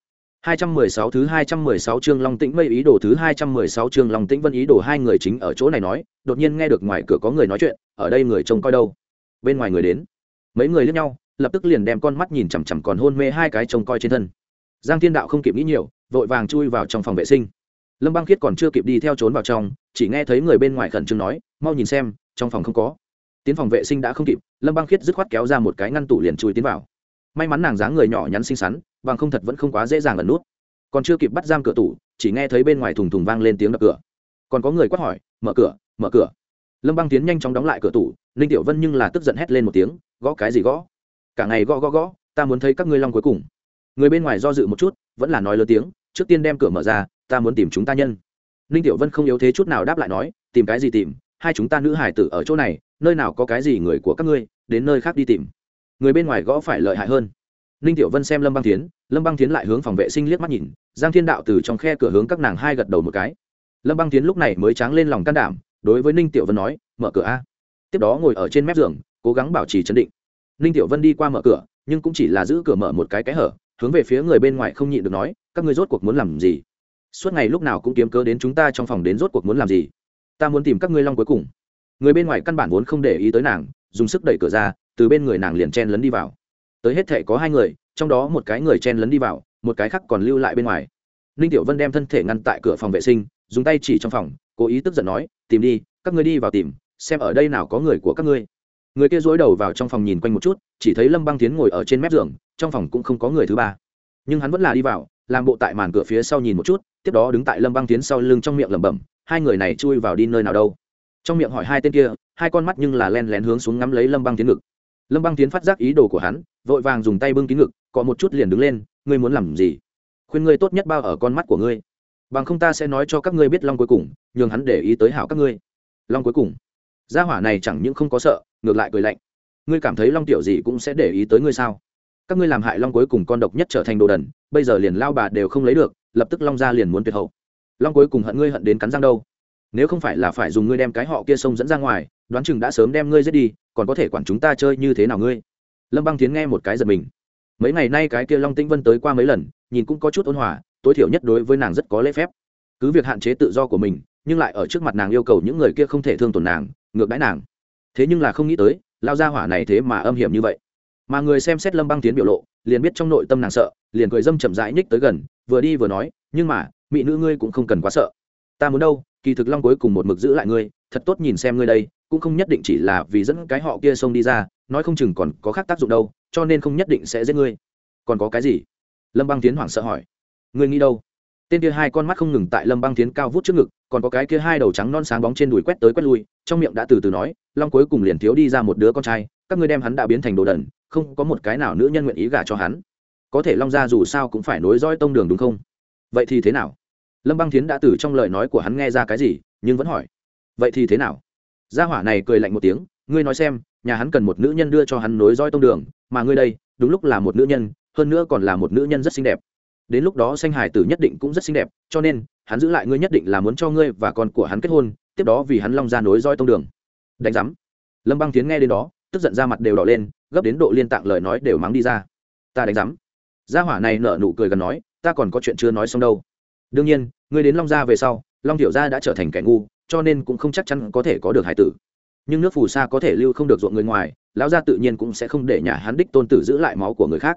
S1: 216 thứ 216 chương Long Tĩnh Mây ý đồ thứ 216 chương Long Tĩnh Vân ý đồ hai người chính ở chỗ này nói, đột nhiên nghe được ngoài cửa có người nói chuyện, ở đây người trông coi đâu? Bên ngoài người đến. Mấy người liếc nhau, lập tức liền đem con mắt nhìn chằm chằm còn hôn mê hai cái trông coi trên thân. Giang Thiên Đạo không kịp nghĩ nhiều, vội vàng chui vào trong phòng vệ sinh. Lâm Băng Khiết còn chưa kịp đi theo trốn vào trong, chỉ nghe thấy người bên ngoài khẩn trương nói, "Mau nhìn xem, trong phòng không có." Tiến phòng vệ sinh đã không kịp, Lâm Băng Khiết dứt khoát kéo ra một cái ngăn tủ liền chui tiến vào may mắn nàng dáng người nhỏ nhắn xinh xắn bằng không thật vẫn không quá dễ dàng ẩn nút. Còn chưa kịp bắt giam cửa tủ, chỉ nghe thấy bên ngoài thùng thùng vang lên tiếng đập cửa. Còn có người quát hỏi, mở cửa mở cửa. Lâm băng tiến nhanh chóng đóng lại cửa tủ, ninh tiểu vân nhưng là tức giận hét lên một tiếng, gõ cái gì gõ? Cả ngày gõ gõ gõ, ta muốn thấy các ngươi long cuối cùng. Người bên ngoài do dự một chút, vẫn là nói lớn tiếng, trước tiên đem cửa mở ra, ta muốn tìm chúng ta nhân. Ninh tiểu vân không yếu thế chút nào đáp lại nói, tìm cái gì tìm? Hai chúng ta nữ hải tử ở chỗ này, nơi nào có cái gì người của các ngươi, đến nơi khác đi tìm. Người bên ngoài gõ phải lợi hại hơn ninh tiểu vân xem lâm băng tiến lâm băng tiến lại hướng phòng vệ sinh liếc mắt nhìn, giang thiên đạo từ trong khe cửa hướng các nàng hai gật đầu một cái. Lâm băng tiến lúc này mới tráng lên lòng can đảm, đối với ninh tiểu vân nói, mở cửa a. Tiếp đó ngồi ở trên mép giường, cố gắng bảo trì chấn định. Ninh tiểu vân đi qua mở cửa, nhưng cũng chỉ là giữ cửa mở một cái cái hở, hướng về phía người bên ngoài không nhịn được nói, các ngươi rốt cuộc muốn làm gì? Suốt ngày lúc nào cũng kiếm cớ đến chúng ta trong phòng đến rốt cuộc muốn làm gì? Ta muốn tìm các ngươi long cuối cùng. Người bên ngoài căn bản vốn không để ý tới nàng, dùng sức đẩy cửa ra, từ bên người nàng liền chen lấn đi vào tới hết thể có hai người, trong đó một cái người chen lấn đi vào, một cái khác còn lưu lại bên ngoài. Ninh tiểu vân đem thân thể ngăn tại cửa phòng vệ sinh, dùng tay chỉ trong phòng, cố ý tức giận nói, tìm đi, các ngươi đi vào tìm, xem ở đây nào có người của các ngươi. Người kia dối đầu vào trong phòng nhìn quanh một chút, chỉ thấy lâm băng tiến ngồi ở trên mép giường, trong phòng cũng không có người thứ ba. Nhưng hắn vẫn là đi vào, làm bộ tại màn cửa phía sau nhìn một chút, tiếp đó đứng tại lâm băng tiến sau lưng trong miệng lẩm bẩm, hai người này chui vào đi nơi nào đâu? Trong miệng hỏi hai tên kia, hai con mắt nhưng là len lén hướng xuống ngắm lấy lâm băng tiến ngực lâm băng tiến phát giác ý đồ của hắn, vội vàng dùng tay bưng kín ngực cọ một chút liền đứng lên, ngươi muốn làm gì? Khuyên ngươi tốt nhất bao ở con mắt của ngươi. Bằng không ta sẽ nói cho các ngươi biết long cuối cùng, nhường hắn để ý tới hảo các ngươi. Long cuối cùng. Gia hỏa này chẳng những không có sợ, ngược lại cười lạnh. Ngươi cảm thấy long tiểu gì cũng sẽ để ý tới ngươi sao? Các ngươi làm hại long cuối cùng con độc nhất trở thành đồ đần, bây giờ liền lao bà đều không lấy được, lập tức long ra liền muốn tuyệt hậu. Long cuối cùng hận ngươi hận đến cắn răng đâu. Nếu không phải là phải dùng ngươi đem cái họ kia sông dẫn ra ngoài, đoán chừng đã sớm đem ngươi giết đi còn có thể quản chúng ta chơi như thế nào ngươi? Lâm băng tiến nghe một cái giật mình. Mấy ngày nay cái kia long tĩnh vân tới qua mấy lần, nhìn cũng có chút ôn hòa, tối thiểu nhất đối với nàng rất có lễ phép. Cứ việc hạn chế tự do của mình, nhưng lại ở trước mặt nàng yêu cầu những người kia không thể thương tổn nàng, ngược đãi nàng. Thế nhưng là không nghĩ tới lao ra hỏa này thế mà âm hiểm như vậy. Mà người xem xét lâm băng tiến biểu lộ, liền biết trong nội tâm nàng sợ, liền cười dâm chậm rãi nhích tới gần, vừa đi vừa nói, nhưng mà, mỹ nữ ngươi cũng không cần quá sợ. Ta muốn đâu, kỳ thực long cuối cùng một mực giữ lại ngươi, thật tốt nhìn xem ngươi đây cũng không nhất định chỉ là vì dẫn cái họ kia xông đi ra, nói không chừng còn có khác tác dụng đâu, cho nên không nhất định sẽ giết ngươi. Còn có cái gì? Lâm băng tiến hoảng sợ hỏi. Ngươi nghĩ đâu? Tên kia hai con mắt không ngừng tại lâm băng tiến cao vút trước ngực, còn có cái kia hai đầu trắng non sáng bóng trên đùi quét tới quét lui, trong miệng đã từ từ nói, long cuối cùng liền thiếu đi ra một đứa con trai, các ngươi đem hắn đã biến thành đồ đần, không có một cái nào nữ nhân nguyện ý gả cho hắn. Có thể long ra dù sao cũng phải nối dõi tông đường đúng không? Vậy thì thế nào? Lâm băng tiến đã từ trong lời nói của hắn nghe ra cái gì, nhưng vẫn hỏi. Vậy thì thế nào? Gia hỏa này cười lạnh một tiếng, ngươi nói xem, nhà hắn cần một nữ nhân đưa cho hắn nối roi tông đường, mà ngươi đây, đúng lúc là một nữ nhân, hơn nữa còn là một nữ nhân rất xinh đẹp. Đến lúc đó sanh hải tử nhất định cũng rất xinh đẹp, cho nên, hắn giữ lại ngươi nhất định là muốn cho ngươi và con của hắn kết hôn, tiếp đó vì hắn long ra nối roi tông đường. Đánh giám. Lâm băng tiến nghe đến đó, tức giận ra mặt đều đỏ lên, gấp đến độ liên tạng lời nói đều mắng đi ra. Ta đánh giám. Gia hỏa này nở nụ cười gần nói, ta còn có chuyện chưa nói xong đâu. Đương nhiên, ngươi đến long gia về sau, long tiểu gia đã trở thành kẻ ngu cho nên cũng không chắc chắn có thể có được hải tử. Nhưng nước phù sa có thể lưu không được ruộng người ngoài, lão gia tự nhiên cũng sẽ không để nhà hắn đích tôn tử giữ lại máu của người khác.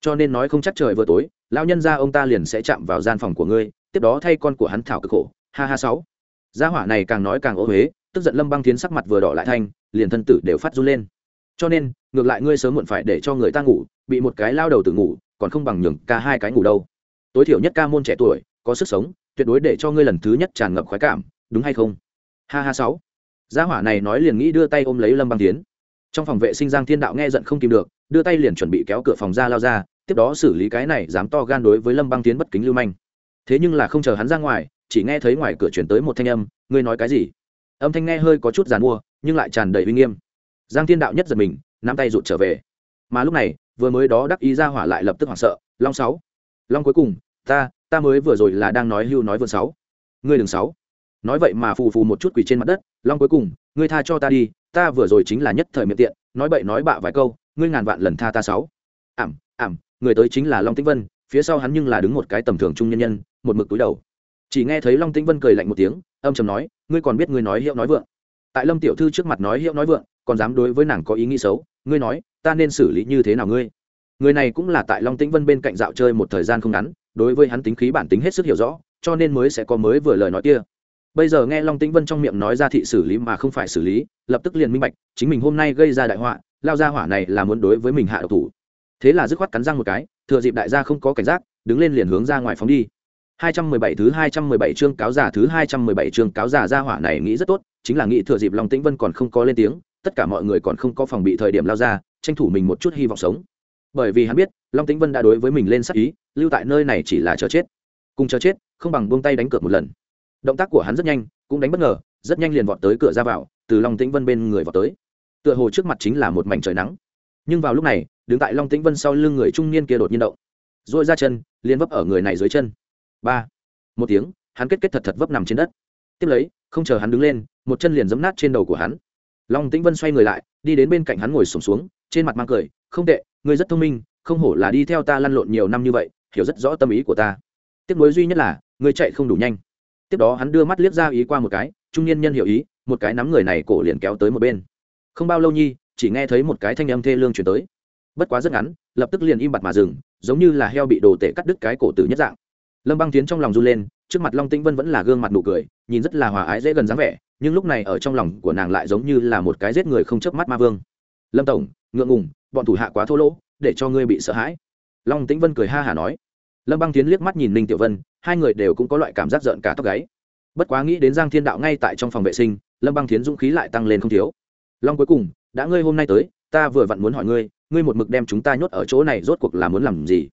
S1: Cho nên nói không chắc trời vừa tối, lão nhân gia ông ta liền sẽ chạm vào gian phòng của ngươi, tiếp đó thay con của hắn thảo cực khổ. Ha ha sáu. Gia hỏa này càng nói càng ô huế tức giận lâm băng tiến sắc mặt vừa đỏ lại thanh, liền thân tử đều phát run lên. Cho nên, ngược lại ngươi sớm muộn phải để cho người ta ngủ, bị một cái lao đầu tử ngủ, còn không bằng nhường ca hai cái ngủ đâu. Tối thiểu nhất ca môn trẻ tuổi, có sức sống, tuyệt đối để cho ngươi lần thứ nhất tràn ngập khoái cảm đúng hay không? Ha ha sáu. Gia hỏa này nói liền nghĩ đưa tay ôm lấy lâm băng tiến. Trong phòng vệ sinh giang thiên đạo nghe giận không kìm được, đưa tay liền chuẩn bị kéo cửa phòng ra lao ra, tiếp đó xử lý cái này dám to gan đối với lâm băng tiến bất kính lưu manh. Thế nhưng là không chờ hắn ra ngoài, chỉ nghe thấy ngoài cửa chuyển tới một thanh âm, ngươi nói cái gì? Âm thanh nghe hơi có chút giàn mua, nhưng lại tràn đầy uy nghiêm. Giang thiên đạo nhất giật mình, nắm tay rụt trở về. Mà lúc này, vừa mới đó đắc ý ra hỏa lại lập tức hoảng sợ, long sáu, long cuối cùng, ta ta mới vừa rồi là đang nói hưu nói vượt sáu. Ngươi đừng sáu nói vậy mà phù phù một chút quỷ trên mặt đất, long cuối cùng, ngươi tha cho ta đi, ta vừa rồi chính là nhất thời miệng tiện, nói bậy nói bạ vài câu, ngươi ngàn vạn lần tha ta sáu. Ảm ảm, người tới chính là long tĩnh vân, phía sau hắn nhưng là đứng một cái tầm thường trung nhân nhân, một mực túi đầu. Chỉ nghe thấy long tĩnh vân cười lạnh một tiếng, âm chầm nói, ngươi còn biết ngươi nói hiệu nói vượng. Tại lâm tiểu thư trước mặt nói hiệu nói vượng, còn dám đối với nàng có ý nghĩ xấu, ngươi nói, ta nên xử lý như thế nào ngươi? Người này cũng là tại long tĩnh vân bên cạnh dạo chơi một thời gian không ngắn, đối với hắn tính khí bản tính hết sức hiểu rõ, cho nên mới sẽ có mới vừa lời nói kia bây giờ nghe long tĩnh vân trong miệng nói ra thị xử lý mà không phải xử lý lập tức liền minh bạch chính mình hôm nay gây ra đại họa lao ra hỏa này là muốn đối với mình hạ độc thủ thế là dứt khoát cắn răng một cái thừa dịp đại gia không có cảnh giác đứng lên liền hướng ra ngoài phóng đi 217 thứ 217 chương cáo giả thứ 217 chương cáo giả ra hỏa này nghĩ rất tốt, chính là nghĩ thừa dịp Long Tĩnh Vân còn không có lên tiếng, tất cả mọi người còn không có phòng bị thời điểm lao ra, tranh thủ mình một chút hy vọng sống. Bởi vì hắn biết, Long Tĩnh Vân đã đối với mình lên sát ý, lưu tại nơi này chỉ là chờ chết. Cùng chờ chết, không bằng buông tay đánh cược một lần. Động tác của hắn rất nhanh, cũng đánh bất ngờ, rất nhanh liền vọt tới cửa ra vào, từ Long Tĩnh Vân bên người vọt tới. Tựa hồ trước mặt chính là một mảnh trời nắng. Nhưng vào lúc này, đứng tại Long Tĩnh Vân sau lưng người trung niên kia đột nhiên động. Rồi ra chân, liền vấp ở người này dưới chân ba một tiếng hắn kết kết thật thật vấp nằm trên đất tiếp lấy không chờ hắn đứng lên một chân liền giấm nát trên đầu của hắn long tĩnh vân xoay người lại đi đến bên cạnh hắn ngồi sùng xuống, xuống trên mặt mang cười không tệ ngươi rất thông minh không hổ là đi theo ta lăn lộn nhiều năm như vậy hiểu rất rõ tâm ý của ta tiếc nuối duy nhất là ngươi chạy không đủ nhanh tiếp đó hắn đưa mắt liếc ra ý qua một cái, trung niên nhân hiểu ý, một cái nắm người này cổ liền kéo tới một bên. Không bao lâu nhi, chỉ nghe thấy một cái thanh âm thê lương chuyển tới. Bất quá rất ngắn, lập tức liền im bặt mà dừng, giống như là heo bị đồ tể cắt đứt cái cổ tử nhất dạng. Lâm băng tiến trong lòng run lên, trước mặt long tĩnh vân vẫn là gương mặt nụ cười, nhìn rất là hòa ái dễ gần dáng vẻ, nhưng lúc này ở trong lòng của nàng lại giống như là một cái giết người không chớp mắt ma vương. Lâm tổng, ngượng ngùng, bọn thủ hạ quá thô lỗ, để cho ngươi bị sợ hãi. Long tĩnh vân cười ha hả nói lâm băng tiến liếc mắt nhìn ninh tiểu vân, hai người đều cũng có loại cảm giác giận cả tóc gáy. Bất quá nghĩ đến giang thiên đạo ngay tại trong phòng vệ sinh, lâm băng thiến dũng khí lại tăng lên không thiếu. Long cuối cùng, đã ngươi hôm nay tới, ta vừa vặn muốn hỏi ngươi ngươi một mực đem chúng ta nhốt ở chỗ này rốt cuộc là muốn làm gì?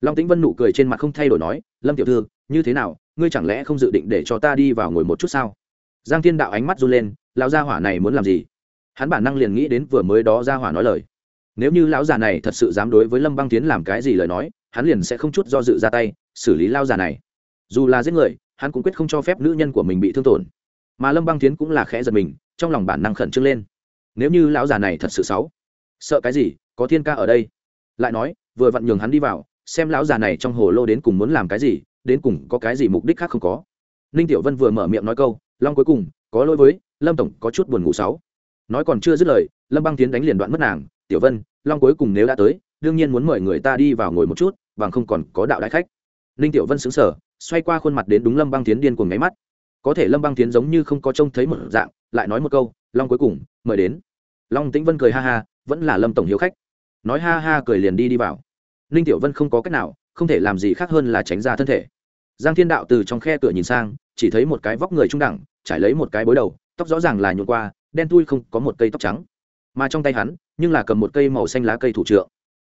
S1: Long tĩnh vân nụ cười trên mặt không thay đổi nói, lâm tiểu thư, như thế nào, ngươi chẳng lẽ không dự định để cho ta đi vào ngồi một chút sao? Giang thiên đạo ánh mắt run lên, lão gia hỏa này muốn làm gì? Hắn bản năng liền nghĩ đến vừa mới đó gia hỏa nói lời nếu như lão già này thật sự dám đối với lâm băng tiến làm cái gì lời nói, hắn liền sẽ không chút do dự ra tay, xử lý lao già này. Dù là giết người, hắn cũng quyết không cho phép nữ nhân của mình bị thương tổn. Mà lâm băng tiến cũng là khẽ giật mình, trong lòng bản năng khẩn trương lên. Nếu như lão già này thật sự xấu, sợ cái gì, có thiên ca ở đây. Lại nói, vừa vặn nhường hắn đi vào, xem lão già này trong hồ lô đến cùng muốn làm cái gì, đến cùng có cái gì mục đích khác không có. Ninh tiểu vân vừa mở miệng nói câu, long cuối cùng, có lỗi với, lâm tổng có chút buồn ngủ sáu nói còn chưa dứt lời, lâm băng tiến đánh liền đoạn mất nàng tiểu vân, long cuối cùng nếu đã tới, đương nhiên muốn mời người ta đi vào ngồi một chút, bằng không còn có đạo đại khách. Ninh tiểu vân xứng sở xoay qua khuôn mặt đến đúng lâm băng tiến điên cuồng ngáy mắt. Có thể lâm băng tiến giống như không có trông thấy một dạng, lại nói một câu, long cuối cùng, mời đến. Long tĩnh vân cười ha ha, vẫn là lâm tổng hiếu khách. Nói ha ha cười liền đi đi vào. Ninh tiểu vân không có cách nào, không thể làm gì khác hơn là tránh ra thân thể. Giang thiên đạo từ trong khe cửa nhìn sang, chỉ thấy một cái vóc người trung đẳng, trải lấy một cái bối đầu, tóc rõ ràng là nhuộn qua, đen tui không có một cây tóc trắng. Mà trong tay hắn nhưng là cầm một cây màu xanh lá cây thủ trượng.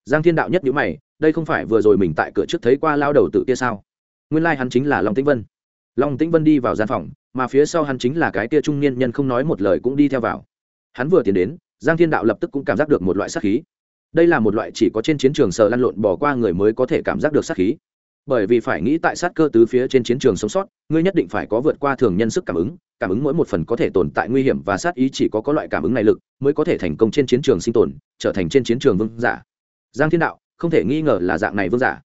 S1: Giang thiên đạo nhất nhữ mày, đây không phải vừa rồi mình tại cửa trước thấy qua lao đầu tự kia sao? Nguyên lai、like、hắn chính là long tĩnh vân. Long tĩnh vân đi vào gian phòng, mà phía sau hắn chính là cái kia trung niên nhân không nói một lời cũng đi theo vào. Hắn vừa tiến đến, giang thiên đạo lập tức cũng cảm giác được một loại sát khí. Đây là một loại chỉ có trên chiến trường sờ lăn lộn bỏ qua người mới có thể cảm giác được sát khí bởi vì phải nghĩ tại sát cơ tứ phía trên chiến trường sống sót, ngươi nhất định phải có vượt qua thường nhân sức cảm ứng cảm ứng mỗi một phần có thể tồn tại nguy hiểm và sát ý chỉ có có loại cảm ứng này lực mới có thể thành công trên chiến trường sinh tồn, trở thành trên chiến trường vương giả. Giang thiên đạo, không thể nghi ngờ là dạng này vương giả.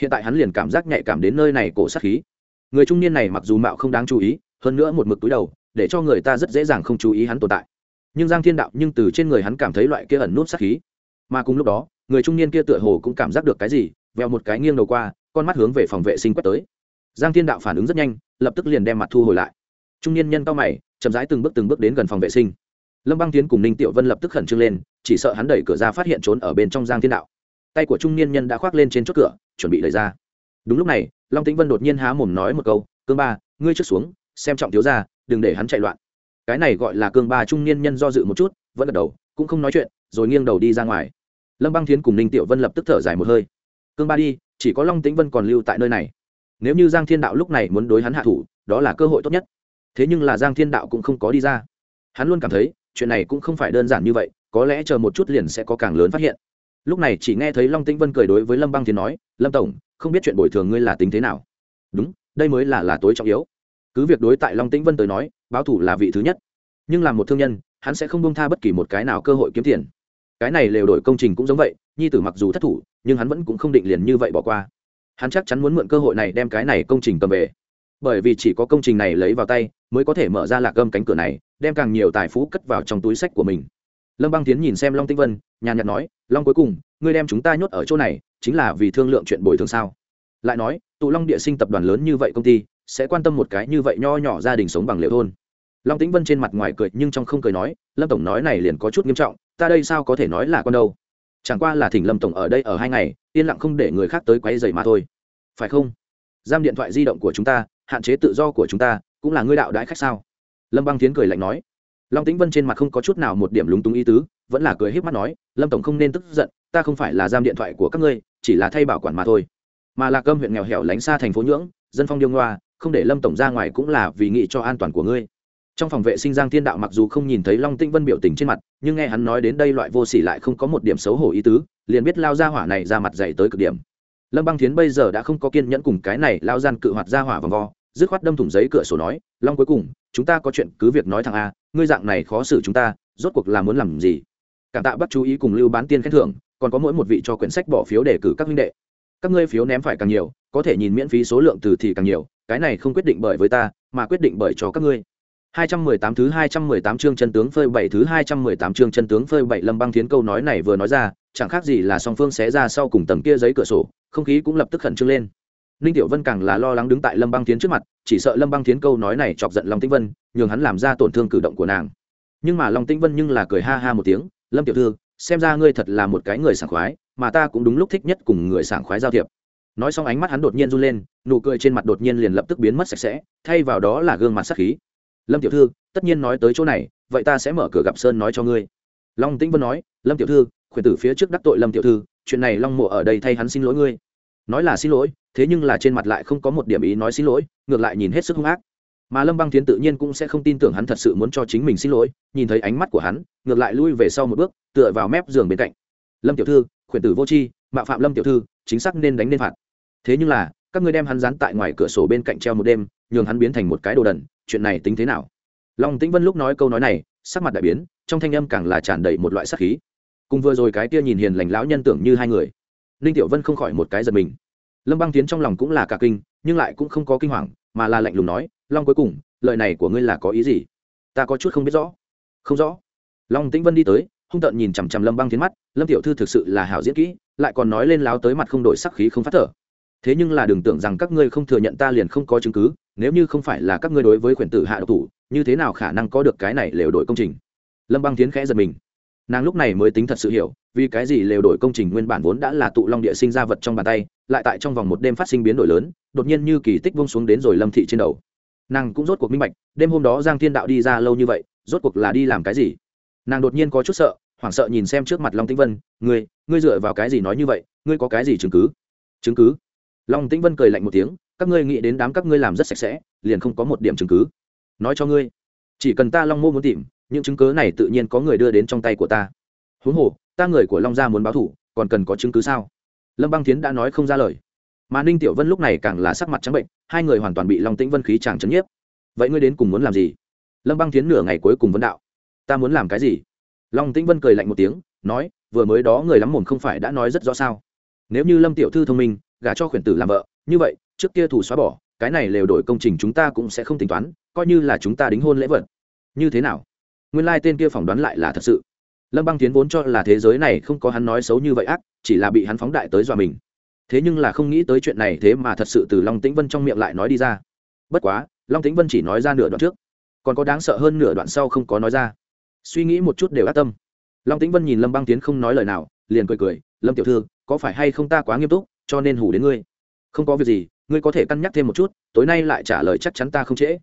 S1: Hiện tại hắn liền cảm giác nhạy cảm đến nơi này cổ sát khí. Người trung niên này mặc dù mạo không đáng chú ý, hơn nữa một mực túi đầu, để cho người ta rất dễ dàng không chú ý hắn tồn tại. Nhưng giang thiên đạo nhưng từ trên người hắn cảm thấy loại kia ẩn nút sát khí. Mà cùng lúc đó, người trung niên kia tựa hồ cũng cảm giác được cái gì veo một cái nghiêng đầu qua con mắt hướng về phòng vệ sinh quét tới. Giang thiên đạo phản ứng rất nhanh, lập tức liền đem mặt thu hồi lại. Trung niên nhân cao mày, chậm rãi từng bước từng bước đến gần phòng vệ sinh. Lâm băng tiến cùng ninh tiểu vân lập tức khẩn trương lên, chỉ sợ hắn đẩy cửa ra phát hiện trốn ở bên trong giang thiên đạo. Tay của trung niên nhân đã khoác lên trên chốt cửa, chuẩn bị đẩy ra. Đúng lúc này, long tĩnh vân đột nhiên há mồm nói một câu, cương ba, ngươi trước xuống, xem trọng thiếu ra đừng để hắn chạy loạn. Cái này gọi là cương ba trung niên nhân do dự một chút, vẫn gật đầu, cũng không nói chuyện, rồi nghiêng đầu đi ra ngoài. Lâm băng thiến cùng ninh tiểu vân lập tức thở dài một hơi. Cương ba đi chỉ có long tĩnh vân còn lưu tại nơi này. Nếu như giang thiên đạo lúc này muốn đối hắn hạ thủ, đó là cơ hội tốt nhất. Thế nhưng là giang thiên đạo cũng không có đi ra. Hắn luôn cảm thấy, chuyện này cũng không phải đơn giản như vậy, có lẽ chờ một chút liền sẽ có càng lớn phát hiện. Lúc này chỉ nghe thấy long tĩnh vân cười đối với lâm băng thiên nói, lâm tổng, không biết chuyện bồi thường ngươi là tính thế nào? Đúng, đây mới là là tối trọng yếu. Cứ việc đối tại long tĩnh vân tới nói, báo thủ là vị thứ nhất, nhưng là một thương nhân, hắn sẽ không bông tha bất kỳ một cái nào cơ hội kiếm tiền cái này lều đổi công trình cũng giống vậy, nhi tử mặc dù thất thủ, nhưng hắn vẫn cũng không định liền như vậy bỏ qua. Hắn chắc chắn muốn mượn cơ hội này đem cái này công trình cầm về. Bởi vì chỉ có công trình này lấy vào tay, mới có thể mở ra lạc gâm cánh cửa này, đem càng nhiều tài phú cất vào trong túi sách của mình. Lâm băng tiến nhìn xem long tinh vân, nhàn nhạt nói, long cuối cùng, ngươi đem chúng ta nhốt ở chỗ này, chính là vì thương lượng chuyện bồi thường sao? Lại nói, tụ long địa sinh tập đoàn lớn như vậy công ty, sẽ quan tâm một cái như vậy nho nhỏ gia đình sống bằng liệu thôn. Long tĩnh vân trên mặt ngoài cười, nhưng trong không cười nói, lâm tổng nói này liền có chút nghiêm trọng ta đây sao có thể nói là con đâu? Chẳng qua là thỉnh lâm tổng ở đây ở hai ngày, yên lặng không để người khác tới quấy dày mà thôi. Phải không? Giam điện thoại di động của chúng ta, hạn chế tự do của chúng ta, cũng là ngươi đạo đãi khách sao? Lâm băng tiến cười lạnh nói. Long tĩnh vân trên mặt không có chút nào một điểm lúng túng ý tứ, vẫn là cười h í p mắt nói, lâm tổng không nên tức giận, ta không phải là giam điện thoại của các ngươi, chỉ là thay bảo quản mà thôi. Mà là cơm huyện nghèo hẻo lánh xa thành phố nhưỡng, dân phong điêu ngoa, không để lâm tổng ra ngoài cũng là vì nghĩ cho an toàn của ngươi trong phòng vệ sinh giang thiên đạo mặc dù không nhìn thấy long tĩnh vân biểu tình trên mặt, nhưng nghe hắn nói đến đây loại vô s ỉ lại không có một điểm xấu hổ ý tứ, liền biết lao ra hỏa này ra mặt dày tới cực điểm. Lâm băng thiến bây giờ đã không có kiên nhẫn cùng cái này lao gian cự hoạt ra hỏa vòng vo, dứt khoát đâm thủng giấy cửa sổ nói, long cuối cùng, chúng ta có chuyện cứ việc nói thằng a, ngươi dạng này khó xử chúng ta, rốt cuộc là muốn làm gì? Cảm tạ bắt chú ý cùng lưu bán tiên khen thưởng, còn có mỗi một vị cho quyển sách bỏ phiếu để cử các huynh đệ. Các ngươi phiếu ném phải càng nhiều, có thể nhìn miễn phí số lượng từ thì càng nhiều, cái này không quyết định bởi với ta, mà quyết định bởi cho các ngươi. 218 thứ 218 chương chân tướng phơi bảy thứ 218 chương chân tướng phơi bảy Lâm Băng Thiến câu nói này vừa nói ra, chẳng khác gì là song phương xé ra sau cùng tầng kia giấy cửa sổ, không khí cũng lập tức khẩn trương lên. Ninh Tiểu Vân càng là lo lắng đứng tại Lâm Băng Thiến trước mặt, chỉ sợ Lâm Băng Thiến câu nói này chọc giận Long Tĩnh Vân, nhường hắn làm ra tổn thương cử động của nàng. Nhưng mà Long Tĩnh Vân nhưng là cười ha ha một tiếng, "Lâm tiểu thư, xem ra ngươi thật là một cái người sảng khoái, mà ta cũng đúng lúc thích nhất cùng người sảng khoái giao thiệp." nói xong ánh mắt hắn đột nhiên run lên nụ cười trên mặt đột nhiên liền lập tức biến mất sạch sẽ thay vào đó là gương mặt sắc khí lâm tiểu thư, tất nhiên nói tới chỗ này, vậy ta sẽ mở cửa gặp sơn nói cho ngươi. Long tĩnh vân nói, lâm tiểu thư, khuyển tử phía trước đắc tội lâm tiểu thư, chuyện này long mộ ở đây thay hắn xin lỗi ngươi. Nói là xin lỗi, thế nhưng là trên mặt lại không có một điểm ý nói xin lỗi, ngược lại nhìn hết sức hung ác. Mà lâm băng tiến tự nhiên cũng sẽ không tin tưởng hắn thật sự muốn cho chính mình xin lỗi, nhìn thấy ánh mắt của hắn, ngược lại lui về sau một bước, tựa vào mép giường bên cạnh. Lâm tiểu thư, khuyển tử vô tri, mạo phạm lâm tiểu thư, chính xác nên đánh nên phạt. Thế nhưng là, các ngươi đem hắn dán tại ngoài cửa sổ bên cạnh treo một đêm, nhường hắn biến thành một cái đồ đần chuyện này tính thế nào? Long tĩnh vân lúc nói câu nói này, sắc mặt đại biến, trong thanh âm càng là tràn đầy một loại sắc khí. Cùng vừa rồi cái kia nhìn hiền lành lão nhân tưởng như hai người. Ninh tiểu vân không khỏi một cái giật mình. Lâm băng tiến trong lòng cũng là cả kinh, nhưng lại cũng không có kinh hoàng, mà là lạnh lùng nói, long cuối cùng, lời này của ngươi là có ý gì? Ta có chút không biết rõ. Không rõ. Long tĩnh vân đi tới, hung tợn nhìn chằm chằm lâm băng tiến mắt, lâm tiểu thư thực sự là hảo diễn kỹ, lại còn nói lên láo tới mặt không đổi sắc khí không phát thở. Thế nhưng là đừng tưởng rằng các ngươi không thừa nhận ta liền không có chứng cứ nếu như không phải là các ngươi đối với khuyển tử hạ độc thủ, như thế nào khả năng có được cái này lều đổi công trình? Lâm băng tiến khẽ giật mình. Nàng lúc này mới tính thật sự hiểu, vì cái gì lều đổi công trình nguyên bản vốn đã là tụ long địa sinh ra vật trong bàn tay, lại tại trong vòng một đêm phát sinh biến đổi lớn, đột nhiên như kỳ tích vông xuống đến rồi lâm thị trên đầu. Nàng cũng rốt cuộc minh bạch, đêm hôm đó giang thiên đạo đi ra lâu như vậy, rốt cuộc là đi làm cái gì? Nàng đột nhiên có chút sợ, hoảng sợ nhìn xem trước mặt long tĩnh vân, ngươi ngươi dựa vào cái gì nói như vậy? Ngươi có cái gì chứng cứ? Chứng cứ? Long tĩnh vân cười lạnh một tiếng các ngươi nghĩ đến đám các ngươi làm rất sạch sẽ, liền không có một điểm chứng cứ. Nói cho ngươi, chỉ cần ta long mô muốn tìm, những chứng cứ này tự nhiên có người đưa đến trong tay của ta. Huống hồ, ta người của long gia muốn báo thủ, còn cần có chứng cứ sao? Lâm băng tiến đã nói không ra lời. Mà ninh tiểu vân lúc này càng là sắc mặt trắng bệnh, hai người hoàn toàn bị long tĩnh vân khí chàng chấn nhiếp. Vậy ngươi đến cùng muốn làm gì? Lâm băng tiến nửa ngày cuối cùng vấn đạo. Ta muốn làm cái gì? Long tĩnh vân cười lạnh một tiếng, nói, vừa mới đó người lắm mồm không phải đã nói rất rõ sao? Nếu như lâm tiểu thư thông minh, gả cho khuyển tử làm vợ, như vậy trước kia thủ xóa bỏ, cái này lều đổi công trình chúng ta cũng sẽ không tính toán, coi như là chúng ta đính hôn lễ vật. Như thế nào? Nguyên lai、like、tên kia phỏng đoán lại là thật sự. Lâm băng tiến vốn cho là thế giới này không có hắn nói xấu như vậy ác, chỉ là bị hắn phóng đại tới dọa mình. Thế nhưng là không nghĩ tới chuyện này thế mà thật sự từ long tĩnh vân trong miệng lại nói đi ra. Bất quá, long tĩnh vân chỉ nói ra nửa đoạn trước. Còn có đáng sợ hơn nửa đoạn sau không có nói ra. Suy nghĩ một chút đều ác tâm. Long tĩnh vân nhìn lâm băng tiến không nói lời nào, liền cười cười, lâm tiểu thư, có phải hay không ta quá nghiêm túc, cho nên hủ đến ngươi? Không có việc gì ngươi có thể cân nhắc thêm một chút, tối nay lại trả lời chắc chắn ta không trễ.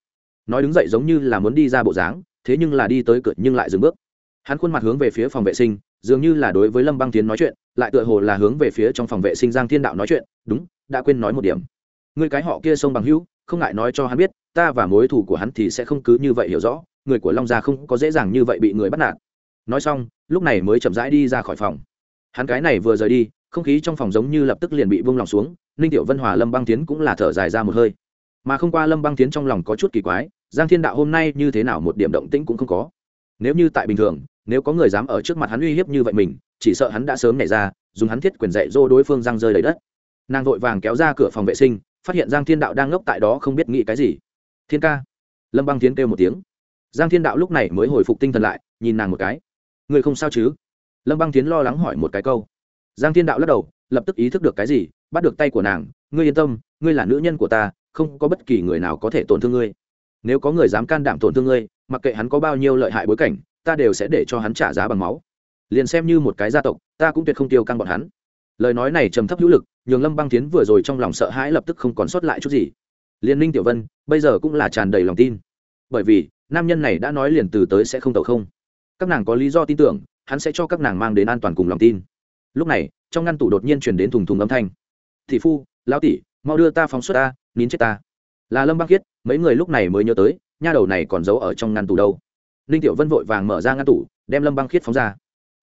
S1: Nói đứng dậy giống như là muốn đi ra bộ dáng, thế nhưng là đi tới cửa nhưng lại dừng bước. Hắn khuôn mặt hướng về phía phòng vệ sinh, dường như là đối với lâm băng tiến nói chuyện, lại tựa hồ là hướng về phía trong phòng vệ sinh giang thiên đạo nói chuyện, đúng, đã quên nói một điểm. Người cái họ kia sông bằng hữu, không ngại nói cho hắn biết, ta và mối thù của hắn thì sẽ không cứ như vậy hiểu rõ, người của long gia không có dễ dàng như vậy bị người bắt nạt. Nói xong, lúc này mới chậm rãi đi ra khỏi phòng. Hắn cái này vừa rời đi không khí trong phòng giống như lập tức liền bị vung lòng xuống, ninh tiểu vân hòa lâm băng tiến cũng là thở dài ra một hơi. Mà không qua lâm băng tiến trong lòng có chút kỳ quái, giang thiên đạo hôm nay như thế nào một điểm động tĩnh cũng không có. Nếu như tại bình thường, nếu có người dám ở trước mặt hắn uy hiếp như vậy mình, chỉ sợ hắn đã sớm nhảy ra, dùng hắn thiết quyền dạy dỗ đối phương giang rơi đầy đất. Nàng vội vàng kéo ra cửa phòng vệ sinh, phát hiện giang thiên đạo đang ngốc tại đó không biết nghĩ cái gì. Thiên ca. Lâm băng tiến kêu một tiếng. Giang thiên đạo lúc này mới hồi phục tinh thần lại, nhìn nàng một cái. Người không sao chứ? Lâm băng tiến lo lắng hỏi một cái câu giang thiên đạo lắc đầu, lập tức ý thức được cái gì, bắt được tay của nàng, ngươi yên tâm, ngươi là nữ nhân của ta, không có bất kỳ người nào có thể tổn thương ngươi. Nếu có người dám can đảm tổn thương ngươi, mặc kệ hắn có bao nhiêu lợi hại bối cảnh, ta đều sẽ để cho hắn trả giá bằng máu. Liền xem như một cái gia tộc, ta cũng tuyệt không tiêu căng bọn hắn. Lời nói này trầm thấp hữu lực, nhường lâm băng tiến vừa rồi trong lòng sợ hãi lập tức không còn sót lại chút gì. Liên ninh tiểu vân, bây giờ cũng là tràn đầy lòng tin. Bởi vì, nam nhân này đã nói liền từ tới sẽ không tẩu không. Các nàng có lý do tin tưởng, hắn sẽ cho các nàng mang đến an toàn cùng lòng tin lúc này, trong ngăn tủ đột nhiên chuyển đến thùng thùng âm thanh. Thị phu, lão tỷ, mau đưa ta phóng xuất ta, nín chết ta. Là lâm băng khiết, mấy người lúc này mới nhớ tới, nha đầu này còn giấu ở trong ngăn tủ đâu. Ninh tiểu vân vội vàng mở ra ngăn tủ, đem lâm băng khiết phóng ra.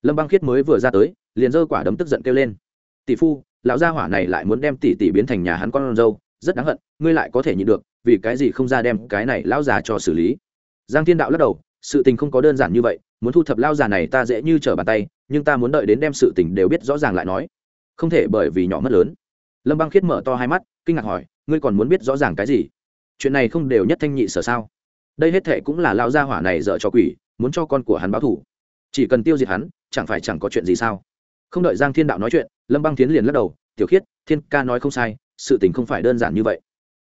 S1: Lâm băng khiết mới vừa ra tới, liền giơ quả đấm tức giận kêu lên. Tỷ phu, lão gia hỏa này lại muốn đem tỷ tỷ biến thành nhà hắn con dâu, rất đáng hận, ngươi lại có thể nhịn được, vì cái gì không ra đem cái này lão già cho xử lý? Giang thiên đạo lắc đầu, sự tình không có đơn giản như vậy, muốn thu thập lão già này ta dễ như trở bàn tay nhưng ta muốn đợi đến đem sự tình đều biết rõ ràng lại nói. Không thể bởi vì nhỏ mất lớn. Lâm băng khiết mở to hai mắt, kinh ngạc hỏi, ngươi còn muốn biết rõ ràng cái gì? Chuyện này không đều nhất thanh nhị sở sao? Đây hết thệ cũng là lao gia hỏa này dợ cho quỷ, muốn cho con của hắn báo thủ chỉ cần tiêu diệt hắn, chẳng phải chẳng có chuyện gì sao? Không đợi giang thiên đạo nói chuyện, lâm băng tiến liền lắc đầu, tiểu khiết, thiên ca nói không sai, sự tình không phải đơn giản như vậy.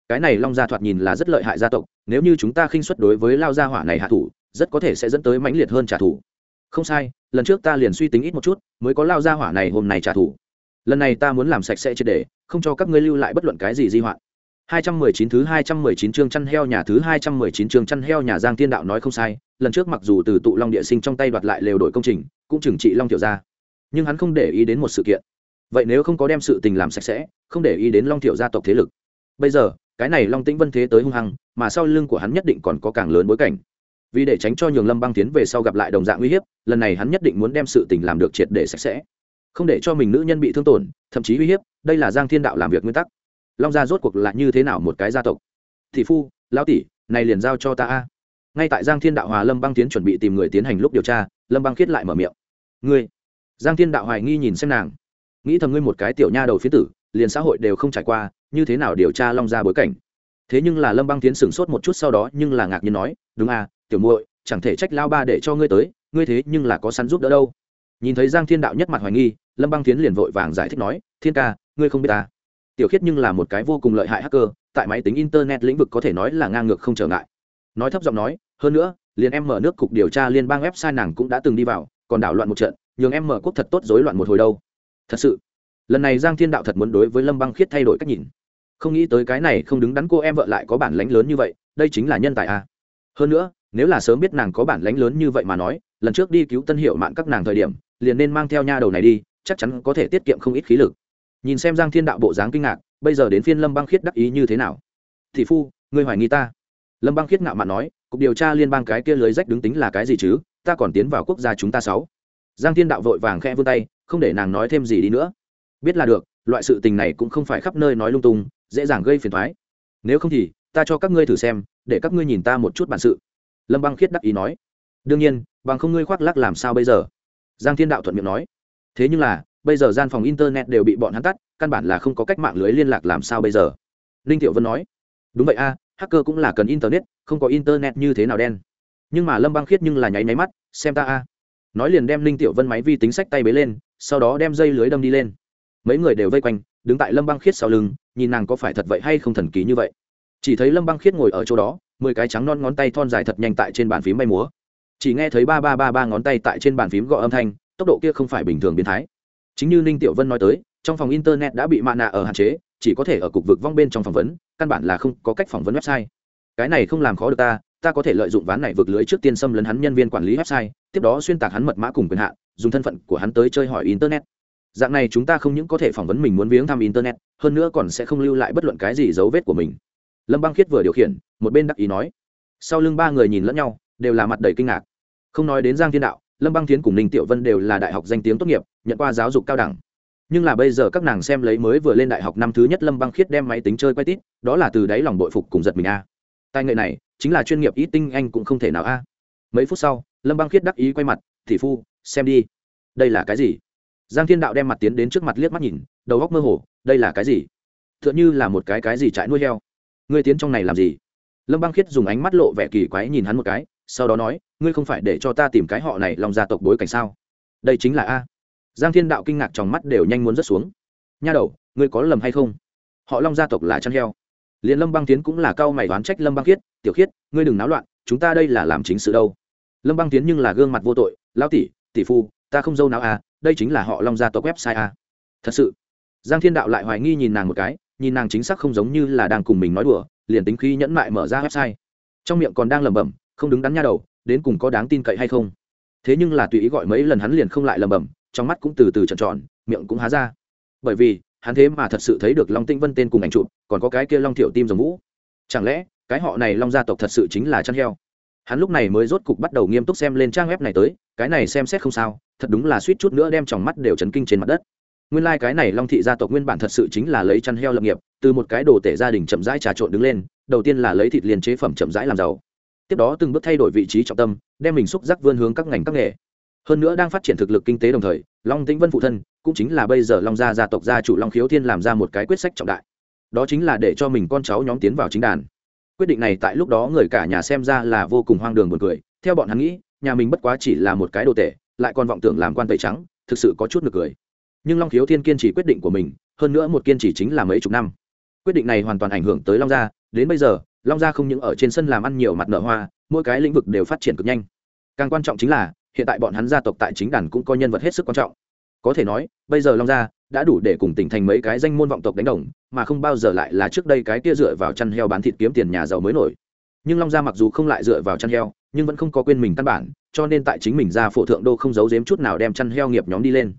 S1: Cái này long gia thoạt nhìn là rất lợi hại gia tộc, nếu như chúng ta khinh xuất đối với lao gia hỏa này hạ thủ, rất có thể sẽ dẫn tới mãnh liệt hơn trả thù. Không sai lần trước ta liền suy tính ít một chút mới có lao ra hỏa này hôm nay trả thù lần này ta muốn làm sạch sẽ triệt để không cho các ngươi lưu lại bất luận cái gì di hoạn 219 thứ 219 chương chăn heo nhà thứ 219 chương chăn heo nhà Giang Thiên Đạo nói không sai, lần trước mặc dù từ tụ Long địa sinh trong tay đoạt lại lều đổi công trình, cũng chừng trị Long tiểu gia, nhưng hắn không để ý đến một sự kiện. Vậy nếu không có đem sự tình làm sạch sẽ, không để ý đến Long tiểu gia tộc thế lực. Bây giờ, cái này Long Tĩnh Vân thế tới hung hăng, mà sau lưng của hắn nhất định còn có càng lớn bối cảnh. Vì để tránh cho Nhường Lâm Băng tiến về sau gặp lại đồng dạng nguy hiểm, lần này hắn nhất định muốn đem sự tình làm được triệt để sạch sẽ, không để cho mình nữ nhân bị thương tổn, thậm chí uy hiếp, đây là Giang Thiên Đạo làm việc nguyên tắc. Long gia rốt cuộc là như thế nào một cái gia tộc? Thị phu lão tỷ này liền giao cho ta a. Ngay tại giang thiên đạo hòa lâm băng tiến chuẩn bị tìm người tiến hành lúc điều tra lâm băng khiết lại mở miệng. Ngươi. Giang thiên đạo hoài nghi nhìn xem nàng. Nghĩ thầm ngươi một cái tiểu nha đầu phía tử liền xã hội đều không trải qua như thế nào điều tra long gia bối cảnh? Thế nhưng là lâm băng tiến sửng sốt một chút sau đó nhưng là ngạc nhiên nói đúng à tiểu muội, chẳng thể trách lao ba để cho ngươi tới, ngươi thế nhưng là có săn giúp đỡ đâu. Nhìn thấy giang thiên đạo nhất mặt hoài nghi, lâm băng tiến liền vội vàng giải thích nói, thiên ca, ngươi không biết ta. Tiểu khiết nhưng là một cái vô cùng lợi hại hacker, tại máy tính internet lĩnh vực có thể nói là ngang ngược không trở ngại. Nói thấp giọng nói, hơn nữa, liền em mở nước cục điều tra liên bang website nàng cũng đã từng đi vào, còn đảo loạn một trận, nhường em mở quốc thật tốt rối loạn một hồi đâu. Thật sự, lần này giang thiên đạo thật muốn đối với lâm băng khiết thay đổi cách nhìn. Không nghĩ tới cái này không đứng đắn cô em vợ lại có bản lánh lớn như vậy, đây chính là nhân tài à. hơn nữa nếu là sớm biết nàng có bản lánh lớn như vậy mà nói, lần trước đi cứu tân hiệu mạn các nàng thời điểm, liền nên mang theo nha đầu này đi, chắc chắn có thể tiết kiệm không ít khí lực. Nhìn xem giang thiên đạo bộ dáng kinh ngạc, bây giờ đến phiên lâm băng khiết đắc ý như thế nào? Thị phu, ngươi hoài nghi ta? Lâm băng khiết ngạo mạn nói, cục điều tra liên bang cái kia lưới rách đứng tính là cái gì chứ? Ta còn tiến vào quốc gia chúng ta sáu. Giang thiên đạo vội vàng khẽ vươn tay, không để nàng nói thêm gì đi nữa. Biết là được, loại sự tình này cũng không phải khắp nơi nói lung tung, dễ dàng gây phiền thoái nếu không thì, ta cho các ngươi thử xem, để các ngươi nhìn ta một chút bản sự lâm băng khiết đắc ý nói, đương nhiên, bằng không ngươi khoác lắc làm sao bây giờ? Giang thiên đạo thuận miệng nói, thế nhưng là, bây giờ gian phòng internet đều bị bọn hắn tắt, căn bản là không có cách mạng lưới liên lạc làm sao bây giờ? Ninh thiệu vân nói, đúng vậy a, hacker cũng là cần internet, không có internet như thế nào đen. Nhưng mà lâm băng khiết nhưng là nháy máy mắt, xem ta a. Nói liền đem ninh tiểu vân máy vi tính sách tay bế lên, sau đó đem dây lưới đâm đi lên. Mấy người đều vây quanh, đứng tại lâm băng khiết sau lưng, nhìn nàng có phải thật vậy hay không thần kỳ như vậy. Chỉ thấy lâm băng khiết ngồi ở chỗ đó mười cái trắng non ngón tay thon dài thật nhanh tại trên bàn phím bay múa. Chỉ nghe thấy ba ba ba ba ngón tay tại trên bàn phím gọi âm thanh, tốc độ kia không phải bình thường biến thái. Chính như ninh tiểu vân nói tới, trong phòng internet đã bị mạ nạ ở hạn chế, chỉ có thể ở cục vực vong bên trong phỏng vấn, căn bản là không có cách phỏng vấn website. Cái này không làm khó được ta ta có thể lợi dụng ván này vượt lưới trước tiên xâm lấn hắn nhân viên quản lý website, tiếp đó xuyên tạc hắn mật mã cùng quyền hạn, dùng thân phận của hắn tới chơi hỏi internet. Dạng này chúng ta không những có thể phỏng vấn mình muốn viếng thăm internet, hơn nữa còn sẽ không lưu lại bất luận cái gì dấu vết của mình lâm băng khiết vừa điều khiển, một bên đắc ý nói. Sau lưng ba người nhìn lẫn nhau, đều là mặt đầy kinh ngạc. Không nói đến giang thiên đạo, lâm băng Thiến cùng ninh tiểu vân đều là đại học danh tiếng tốt nghiệp, nhận qua giáo dục cao đẳng. Nhưng là bây giờ các nàng xem lấy mới vừa lên đại học năm thứ nhất lâm băng khiết đem máy tính chơi quay tít, đó là từ đáy lòng bội phục cùng giật mình a. Tài nghệ này, chính là chuyên nghiệp ít tinh anh cũng không thể nào a. Mấy phút sau, lâm băng khiết đắc ý quay mặt thị phu, xem đi. Đây là cái gì? Giang thiên đạo đem mặt tiến đến trước mặt liếc mắt nhìn, đầu góc mơ hồ, đây là cái gì? T h ư ợ n h ư là một cái cái gì trại nuôi heo ngươi tiến trong này làm gì? Lâm băng khiết dùng ánh mắt lộ vẻ kỳ quái nhìn hắn một cái, sau đó nói, ngươi không phải để cho ta tìm cái họ này lòng gia tộc bối cảnh sao? Đây chính là a. Giang thiên đạo kinh ngạc trong mắt đều nhanh muốn rớt xuống. Nha đầu, ngươi có lầm hay không? Họ long gia tộc là chăn heo. Liền lâm băng tiến cũng là cao mày đoán trách lâm băng khiết, tiểu khiết, ngươi đừng náo loạn, chúng ta đây là làm chính sự đâu. Lâm băng tiến nhưng là gương mặt vô tội, lão tỷ tỷ phu, ta không dâu nào à đây chính là họ long gia tộc website à. Thật sự? Giang thiên đạo lại hoài nghi nhìn nàng một cái nhìn nàng chính xác không giống như là đang cùng mình nói đùa, liền tính khi nhẫn mại mở ra website. Trong miệng còn đang lẩm bẩm, không đứng đắn nha đầu, đến cùng có đáng tin cậy hay không? Thế nhưng là tùy ý gọi mấy lần hắn liền không lại lẩm bẩm, trong mắt cũng từ từ trợn tròn, miệng cũng há ra. Bởi vì, hắn thế mà thật sự thấy được long tĩnh vân tên cùng ảnh chụp, còn có cái kia long thiểu tim dòng vũ. Chẳng lẽ, cái họ này long gia tộc thật sự chính là chăn heo? Hắn lúc này mới rốt cục bắt đầu nghiêm túc xem lên trang web này tới, cái này xem xét không sao, thật đúng là suýt chút nữa đem tròng mắt đều chấn kinh trên mặt đất nguyên lai、like、cái này long thị gia tộc nguyên bản thật sự chính là lấy chăn heo lập nghiệp, từ một cái đồ tể gia đình chậm rãi trà trộn đứng lên, đầu tiên là lấy thịt liền chế phẩm chậm rãi làm giàu. Tiếp đó từng bước thay đổi vị trí trọng tâm, đem mình xúc giác vươn hướng các ngành các nghề. Hơn nữa đang phát triển thực lực kinh tế đồng thời, long tĩnh vân phụ thân cũng chính là bây giờ long gia gia tộc gia chủ long khiếu thiên làm ra một cái quyết sách trọng đại. Đó chính là để cho mình con cháu nhóm tiến vào chính đàn. Quyết định này tại lúc đó người cả nhà xem ra là vô cùng hoang đường buồn cười, theo bọn hắn nghĩ, nhà mình bất quá chỉ là một cái đồ tệ lại còn vọng tưởng làm quan tẩy trắng, thực sự có chút nực cười nhưng long khiếu thiên kiên trì quyết định của mình, hơn nữa một kiên trì chính là mấy chục năm. Quyết định này hoàn toàn ảnh hưởng tới long gia, đến bây giờ, long gia không những ở trên sân làm ăn nhiều mặt nợ hoa, mỗi cái lĩnh vực đều phát triển cực nhanh. Càng quan trọng chính là, hiện tại bọn hắn gia tộc tại chính đàn cũng có nhân vật hết sức quan trọng. Có thể nói, bây giờ long gia đã đủ để cùng tỉnh thành mấy cái danh môn vọng tộc đánh đồng, mà không bao giờ lại là trước đây cái kia dựa vào chăn heo bán thịt kiếm tiền nhà giàu mới nổi. Nhưng long gia mặc dù không lại dựa vào chăn heo, nhưng vẫn không có quên mình căn bản, cho nên tại chính mình ra phổ thượng đô không giấu giếm chút nào đem chăn heo nghiệp nhóm đi lên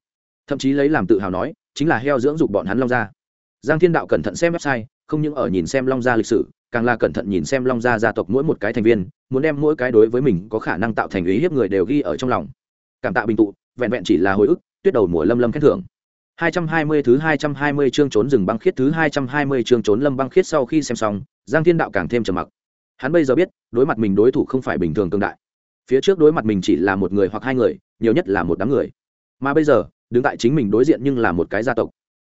S1: thậm chí lấy làm tự hào nói chính là heo dưỡng dục bọn hắn long gia giang thiên đạo cẩn thận xem website không những ở nhìn xem long gia lịch sử càng là cẩn thận nhìn xem long gia gia tộc mỗi một cái thành viên muốn đem mỗi cái đối với mình có khả năng tạo thành ý hiếp người đều ghi ở trong lòng cảm tạ bình tụ vẹn vẹn chỉ là hồi ức tuyết đầu mùa lâm lâm khen thưởng 220 thứ 220 chương trốn rừng băng khiết thứ 220 chương trốn lâm băng khiết sau khi xem xong, Giang Thiên Đạo càng thêm trầm mặc. Hắn bây giờ biết, đối mặt mình đối thủ không phải bình thường tương đại. Phía trước đối mặt mình chỉ là một người hoặc hai người, nhiều nhất là một đám người. Mà bây giờ, đứng tại chính mình đối diện nhưng là một cái gia tộc.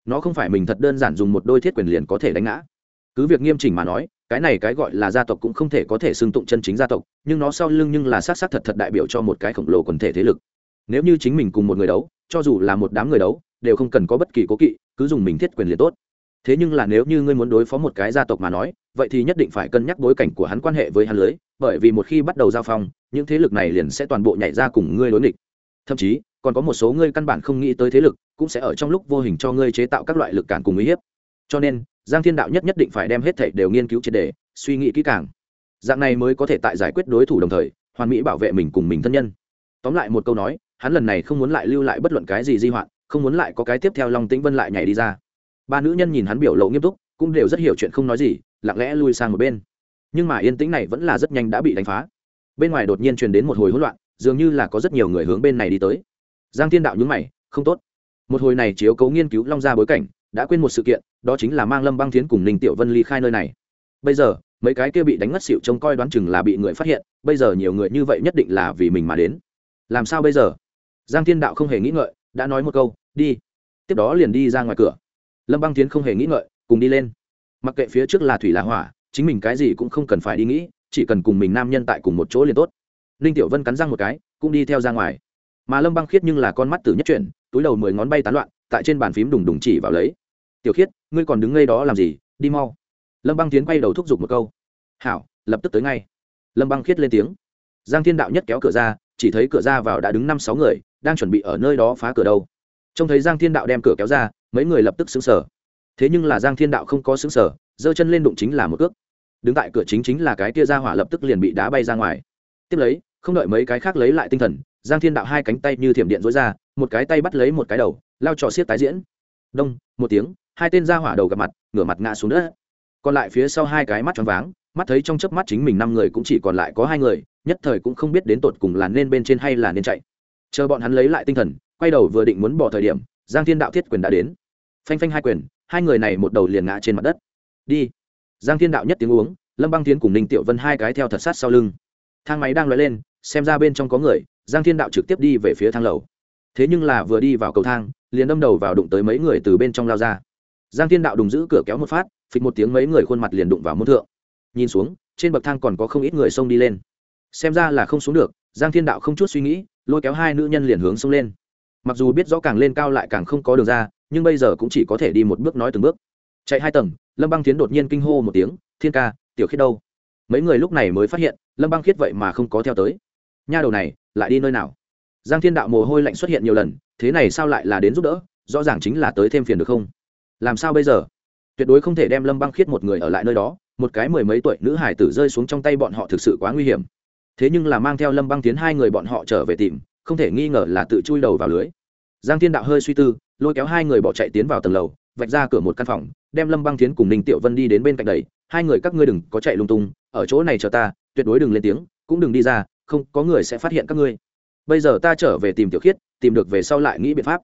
S1: Nó không phải mình thật đơn giản dùng một đôi thiết quyền liền có thể đánh ngã. Cứ việc nghiêm chỉnh mà nói, cái này cái gọi là gia tộc cũng không thể có thể xưng tụng chân chính gia tộc, nhưng nó sau lưng nhưng là sát sát thật thật đại biểu cho một cái khổng lồ quần thể thế lực. Nếu như chính mình cùng một người đấu, cho dù là một đám người đấu, đều không cần có bất kỳ cố kỵ cứ dùng mình thiết quyền liền tốt thế nhưng là nếu như ngươi muốn đối phó một cái gia tộc mà nói vậy thì nhất định phải cân nhắc bối cảnh của hắn quan hệ với hắn lưới bởi vì một khi bắt đầu giao phong những thế lực này liền sẽ toàn bộ nhảy ra cùng ngươi đối nghịch thậm chí còn có một số ngươi căn bản không nghĩ tới thế lực, cũng sẽ ở trong lúc vô hình cho ngươi chế tạo các loại lực cản cùng uy hiếp. Cho nên, giang thiên đạo nhất nhất định phải đem hết thảy đều nghiên cứu triệt đề suy nghĩ kỹ càng. Dạng này mới có thể tại giải quyết đối thủ đồng thời, hoàn mỹ bảo vệ mình cùng mình thân nhân. Tóm lại một câu nói, hắn lần này không muốn lại lưu lại bất luận cái gì di hoạn, không muốn lại có cái tiếp theo long tĩnh vân lại nhảy đi ra. Ba nữ nhân nhìn hắn biểu lộ nghiêm túc, cũng đều rất hiểu chuyện không nói gì, lặng lẽ lui sang một bên. Nhưng mà yên tĩnh này vẫn là rất nhanh đã bị đánh phá. Bên ngoài đột nhiên truyền đến một hồi hỗn loạn, dường như là có rất nhiều người hướng bên này đi tới giang thiên đạo nhúng mày, không tốt. Một hồi này chiếu cấu nghiên cứu long Gia bối cảnh, đã quên một sự kiện, đó chính là mang lâm băng thiến cùng ninh tiểu vân ly khai nơi này. Bây giờ, mấy cái kia bị đánh ngất xịu trông coi đoán chừng là bị người phát hiện, bây giờ nhiều người như vậy nhất định là vì mình mà đến. Làm sao bây giờ? Giang thiên đạo không hề nghĩ ngợi, đã nói một câu, đi. Tiếp đó liền đi ra ngoài cửa. Lâm băng Thiến không hề nghĩ ngợi, cùng đi lên. Mặc kệ phía trước là thủy là hỏa, chính mình cái gì cũng không cần phải đi nghĩ, chỉ cần cùng mình nam nhân tại cùng một chỗ liền tốt. Ninh tiểu vân cắn răng một cái, cũng đi theo ra ngoài mà lâm băng khiết nhưng là con mắt tử nhất chuyển, túi đầu mười ngón bay tán loạn, tại trên bàn phím đùng đùng chỉ vào lấy. Tiểu khiết, ngươi còn đứng ngay đó làm gì? Đi mau. Lâm băng tiến quay đầu thúc giục một câu. Hảo, lập tức tới ngay. Lâm băng khiết lên tiếng. Giang thiên đạo nhất kéo cửa ra, chỉ thấy cửa ra vào đã đứng năm sáu người, đang chuẩn bị ở nơi đó phá cửa đâu. Trông thấy giang thiên đạo đem cửa kéo ra, mấy người lập tức xứng sở thế nhưng là giang thiên đạo không có xứng sở giơ chân lên đụng chính là một cước. Đứng tại cửa chính chính là cái kia ra hỏa lập tức liền bị đá bay ra ngoài. Tiếp lấy, không đợi mấy cái khác lấy lại tinh thần giang thiên đạo hai cánh tay như thiểm điện dối ra, một cái tay bắt lấy một cái đầu, lao trò xiết tái diễn. Đông, một tiếng, hai tên ra hỏa đầu gặp mặt, ngửa mặt ngã xuống đất. Còn lại phía sau hai cái mắt tròn váng, mắt thấy trong chớp mắt chính mình năm người cũng chỉ còn lại có hai người, nhất thời cũng không biết đến tột cùng là nên bên trên hay là nên chạy. Chờ bọn hắn lấy lại tinh thần, quay đầu vừa định muốn bỏ thời điểm, giang thiên đạo thiết quyền đã đến. Phanh phanh hai quyền, hai người này một đầu liền ngã trên mặt đất. Đi. Giang thiên đạo nhất tiếng uống, lâm băng tiến cùng ninh tiểu vân hai cái theo thật sát sau lưng. Thang máy đang l lên xem ra bên trong có người, giang thiên đạo trực tiếp đi về phía thang lầu. Thế nhưng là vừa đi vào cầu thang, liền đâm đầu vào đụng tới mấy người từ bên trong lao ra. Giang thiên đạo đùng giữ cửa kéo một phát, phịch một tiếng mấy người khuôn mặt liền đụng vào môn thượng. Nhìn xuống, trên bậc thang còn có không ít người xông đi lên. Xem ra là không xuống được, giang thiên đạo không chút suy nghĩ, lôi kéo hai nữ nhân liền hướng xông lên. Mặc dù biết rõ càng lên cao lại càng không có đường ra, nhưng bây giờ cũng chỉ có thể đi một bước nói từng bước. Chạy hai tầng, lâm băng tiến đột nhiên kinh hô một tiếng, thiên ca, tiểu khiết đâu? Mấy người lúc này mới phát hiện, lâm băng khiết vậy mà không có theo tới nha đầu này, lại đi nơi nào? Giang thiên đạo mồ hôi lạnh xuất hiện nhiều lần, thế này sao lại là đến giúp đỡ? Rõ ràng chính là tới thêm phiền được không? Làm sao bây giờ? Tuyệt đối không thể đem lâm băng khiết một người ở lại nơi đó, một cái mười mấy tuổi nữ hải tử rơi xuống trong tay bọn họ thực sự quá nguy hiểm. Thế nhưng là mang theo lâm băng tiến hai người bọn họ trở về tìm, không thể nghi ngờ là tự chui đầu vào lưới. Giang thiên đạo hơi suy tư, lôi kéo hai người bỏ chạy tiến vào tầng lầu, vạch ra cửa một căn phòng, đem lâm băng tiến cùng ninh tiểu vân đi đến bên cạnh đầy hai người các ngươi đừng có chạy lung tung, ở chỗ này chờ ta, tuyệt đối đừng lên tiếng, cũng đừng đi ra không có người sẽ phát hiện các ngươi. Bây giờ ta trở về tìm tiểu khiết, tìm được về sau lại nghĩ biện pháp.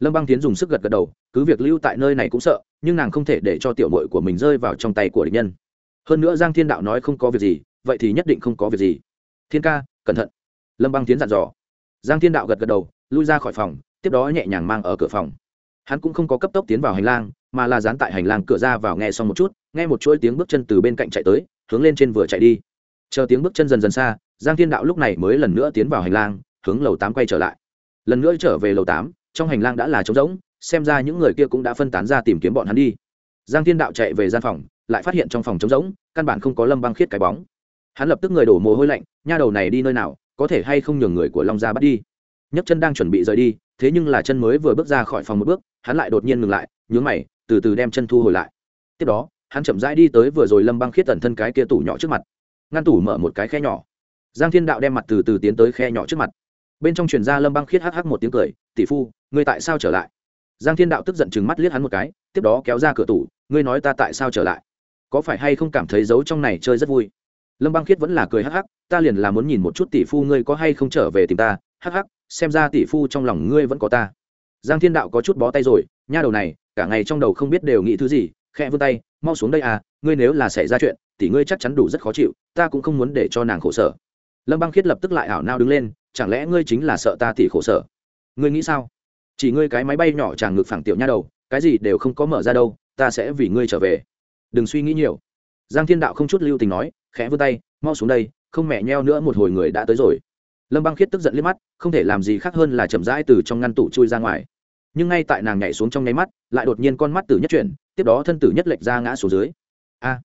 S1: Lâm băng tiến dùng sức gật gật đầu, cứ việc lưu tại nơi này cũng sợ, nhưng nàng không thể để cho tiểu mội của mình rơi vào trong tay của địch nhân. Hơn nữa giang thiên đạo nói không có việc gì, vậy thì nhất định không có việc gì. Thiên ca, cẩn thận. Lâm băng tiến dặn dò. Giang thiên đạo gật gật đầu, lui ra khỏi phòng, tiếp đó nhẹ nhàng mang ở cửa phòng. Hắn cũng không có cấp tốc tiến vào hành lang, mà là dán tại hành lang cửa ra vào nghe xong một chút, nghe một chuỗi tiếng bước chân từ bên cạnh chạy tới, hướng lên trên vừa chạy đi. Chờ tiếng bước chân dần dần xa giang thiên đạo lúc này mới lần nữa tiến vào hành lang, hướng lầu tám quay trở lại. Lần nữa trở về lầu tám, trong hành lang đã là trống rỗng, xem ra những người kia cũng đã phân tán ra tìm kiếm bọn hắn đi. Giang thiên đạo chạy về gian phòng, lại phát hiện trong phòng trống rỗng, căn bản không có lâm băng khiết cái bóng. Hắn lập tức người đổ mồ hôi lạnh, nha đầu này đi nơi nào, có thể hay không nhường người của long gia bắt đi? Nhấc chân đang chuẩn bị rời đi, thế nhưng là chân mới vừa bước ra khỏi phòng một bước, hắn lại đột nhiên ngừng lại, nhướng mày, từ từ đem chân thu hồi lại. Tiếp đó, hắn chậm rãi đi tới vừa rồi lâm băng khiết tẩn thân cái kia tủ nhỏ trước mặt. Ngăn tủ mở một cái khe nhỏ giang thiên đạo đem mặt từ từ tiến tới khe nhỏ trước mặt. Bên trong truyền ra lâm băng khiết hắc hắc một tiếng cười, tỷ phu, ngươi tại sao trở lại? Giang thiên đạo tức giận chừng mắt liếc hắn một cái, tiếp đó kéo ra cửa tủ, ngươi nói ta tại sao trở lại? Có phải hay không cảm thấy giấu trong này chơi rất vui? Lâm băng khiết vẫn là cười hắc hắc, ta liền là muốn nhìn một chút tỷ phu ngươi có hay không trở về tìm ta, hắc hắc, xem ra tỷ phu trong lòng ngươi vẫn có ta. Giang thiên đạo có chút bó tay rồi, nha đầu này, cả ngày trong đầu không biết đều nghĩ thứ gì, khẽ vươn tay, mau xuống đây à ngươi nếu là xảy ra chuyện, tỷ ngươi chắc chắn đủ rất khó chịu, ta cũng không muốn để cho nàng khổ sở lâm băng khiết lập tức lại ảo nao đứng lên, chẳng lẽ ngươi chính là sợ ta tỷ khổ sở? Ngươi nghĩ sao? Chỉ ngươi cái máy bay nhỏ chàng ngực phẳng tiểu nha đầu, cái gì đều không có mở ra đâu, ta sẽ vì ngươi trở về. Đừng suy nghĩ nhiều. Giang thiên đạo không chút lưu tình nói, khẽ vươn tay, mau xuống đây, không mẹ nheo nữa một hồi người đã tới rồi. Lâm băng khiết tức giận liếc mắt, không thể làm gì khác hơn là chậm rãi từ trong ngăn tủ chui ra ngoài. Nhưng ngay tại nàng nhảy xuống trong nháy mắt, lại đột nhiên con mắt tử nhất chuyển, tiếp đó thân tử nhất lệch ra ngã xuống dưới. A,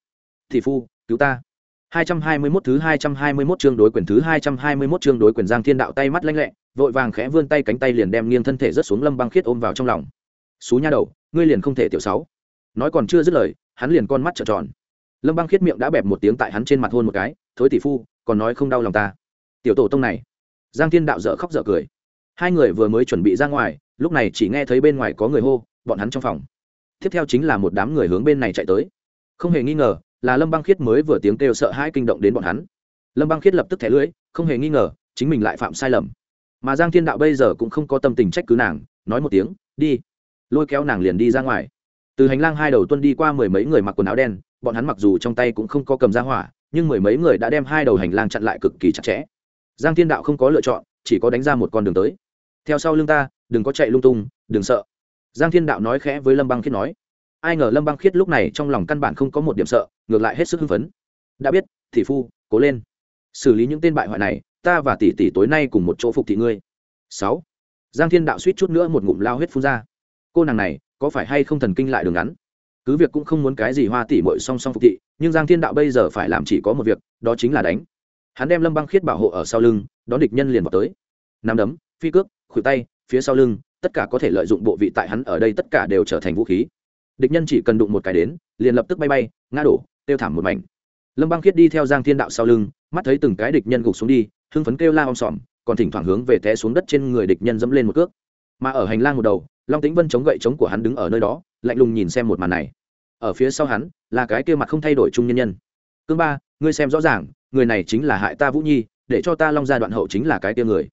S1: thị phu, cứu ta. 221 thứ 221 chương đối quyền thứ 221 chương đối quyền Giang Thiên Đạo tay mắt lanh lẹ, vội vàng khẽ vươn tay cánh tay liền đem nghiêng thân thể rất xuống Lâm Băng Khiết ôm vào trong lòng. "Sú nha đầu, ngươi liền không thể tiểu sáu." Nói còn chưa dứt lời, hắn liền con mắt trợn tròn. Lâm Băng Khiết miệng đã bẹp một tiếng tại hắn trên mặt hôn một cái, "Thối tỷ phu, còn nói không đau lòng ta." Tiểu tổ tông này. Giang Thiên Đạo dở khóc dở cười. Hai người vừa mới chuẩn bị ra ngoài, lúc này chỉ nghe thấy bên ngoài có người hô, bọn hắn trong phòng. Tiếp theo chính là một đám người hướng bên này chạy tới. Không hề nghi ngờ, là lâm băng khiết mới vừa tiếng kêu sợ hãi kinh động đến bọn hắn. Lâm băng khiết lập tức thẻ lưỡi không hề nghi ngờ, chính mình lại phạm sai lầm. Mà giang thiên đạo bây giờ cũng không có tâm tình trách cứ nàng, nói một tiếng, đi. Lôi kéo nàng liền đi ra ngoài. Từ hành lang hai đầu tuân đi qua mười mấy người mặc quần áo đen, bọn hắn mặc dù trong tay cũng không có cầm ra hỏa, nhưng mười mấy người đã đem hai đầu hành lang chặn lại cực kỳ chặt chẽ. Giang thiên đạo không có lựa chọn, chỉ có đánh ra một con đường tới. Theo sau lưng ta, đừng có chạy lung tung, đừng sợ. Giang thiên đạo nói khẽ với lâm băng khiết nói ai ngờ lâm băng khiết lúc này trong lòng căn bản không có một điểm sợ, ngược lại hết sức hưng phấn. Đã biết thị phu, cố lên. Xử lý những tên bại hoại này, ta và tỷ tỷ tối nay cùng một chỗ phục thị ngươi. Sáu. Giang thiên đạo suýt chút nữa một ngụm lao huyết phun ra. Cô nàng này, có phải hay không thần kinh lại đường ngắn? Cứ việc cũng không muốn cái gì hoa tỷ mội song song phục thị, nhưng giang thiên đạo bây giờ phải làm chỉ có một việc, đó chính là đánh. Hắn đem lâm băng khiết bảo hộ ở sau lưng, đón địch nhân liền vào tới. Nắm đấm, phi cước, khuỷu tay, phía sau lưng, tất cả có thể lợi dụng bộ vị tại hắn ở đây tất cả đều trở thành vũ khí địch nhân chỉ cần đụng một cái đến, liền lập tức bay bay, ngã đổ tiêu thảm một mảnh. Lâm băng khiết đi theo giang thiên đạo sau lưng, mắt thấy từng cái địch nhân gục xuống đi, hưng phấn kêu la om sòm, còn thỉnh thoảng hướng về té xuống đất trên người địch nhân dẫm lên một cước. Mà ở hành lang một đầu, long tĩnh vân chống gậy chống của hắn đứng ở nơi đó, lạnh lùng nhìn xem một màn này. Ở phía sau hắn, là cái kia mặt không thay đổi trung nhân nhân. Cương ba, ngươi xem rõ ràng, người này chính là hại ta vũ nhi, để cho ta long gia đoạn hậu chính là cái kia người.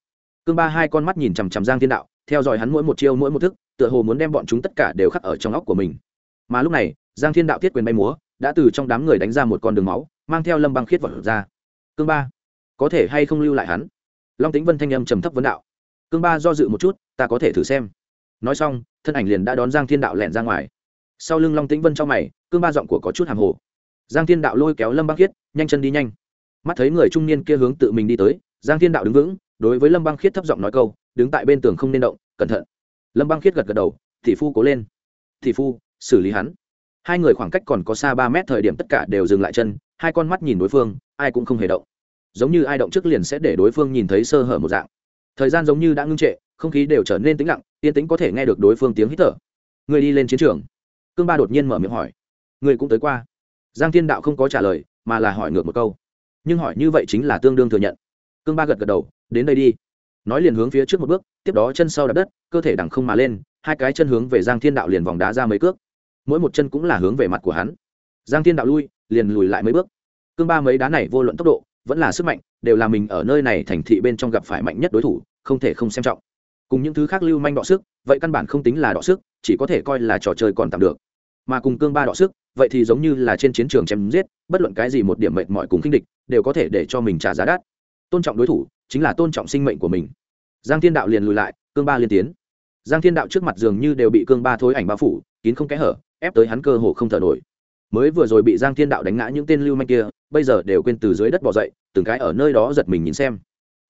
S1: Cương ba hai con mắt nhìn chằm chằm giang thiên đạo, theo dõi hắn mỗi một chiêu mỗi một thức, tựa hồ muốn đem bọn chúng tất cả đều khắc ở trong óc của mình mà lúc này, giang thiên đạo thiết quyền bay múa đã từ trong đám người đánh ra một con đường máu, mang theo lâm băng khiết vật ra. Cương ba, có thể hay không lưu lại hắn? Long tính vân thanh âm trầm thấp vấn đạo. Cương ba do dự một chút, ta có thể thử xem. Nói xong, thân ảnh liền đã đón giang thiên đạo lẹn ra ngoài. Sau lưng long tĩnh vân trong mày, cương ba giọng của có chút hàm hồ. Giang thiên đạo lôi kéo lâm băng khiết, nhanh chân đi nhanh. Mắt thấy người trung niên kia hướng tự mình đi tới, giang thiên đạo đứng vững, đối với lâm băng khiết thấp giọng nói câu, đứng tại bên tường không nên động, cẩn thận. Lâm băng khiết gật gật đầu thị phu cố lên. Thị phu xử lý hắn. Hai người khoảng cách còn có xa ba mét thời điểm tất cả đều dừng lại chân, hai con mắt nhìn đối phương, ai cũng không hề động. Giống như ai động trước liền sẽ để đối phương nhìn thấy sơ hở một dạng. Thời gian giống như đã ngưng trệ, không khí đều trở nên tĩnh lặng, yên tĩnh có thể nghe được đối phương tiếng hít thở. Người đi lên chiến trường. Cương ba đột nhiên mở miệng hỏi. Người cũng tới qua. Giang thiên đạo không có trả lời, mà là hỏi ngược một câu. Nhưng hỏi như vậy chính là tương đương thừa nhận. Cương ba gật gật đầu, đến đây đi. Nói liền hướng phía trước một bước, tiếp đó chân sau đạp đất, cơ thể đằng không mà lên, hai cái chân hướng về giang thiên đạo liền vòng đá ra mấy cước mỗi một chân cũng là hướng về mặt của hắn. Giang thiên đạo lui, liền lùi lại mấy bước. Cương ba mấy đá này vô luận tốc độ, vẫn là sức mạnh, đều là mình ở nơi này thành thị bên trong gặp phải mạnh nhất đối thủ, không thể không xem trọng. Cùng những thứ khác lưu manh đọ sức, vậy căn bản không tính là đọ sức, chỉ có thể coi là trò chơi còn tạm được. Mà cùng cương ba đọ sức, vậy thì giống như là trên chiến trường chém giết, bất luận cái gì một điểm mệt mỏi cùng kinh địch, đều có thể để cho mình trả giá đắt. Tôn trọng đối thủ, chính là tôn trọng sinh mệnh của mình. Giang thiên đạo liền lùi lại, cương ba liên tiến giang thiên đạo trước mặt dường như đều bị cương ba thối ảnh bao phủ, kín không kẽ hở, ép tới hắn cơ hồ không thở nổi. Mới vừa rồi bị giang thiên đạo đánh ngã những tên lưu manh kia, bây giờ đều quên từ dưới đất bỏ dậy, từng cái ở nơi đó giật mình nhìn xem.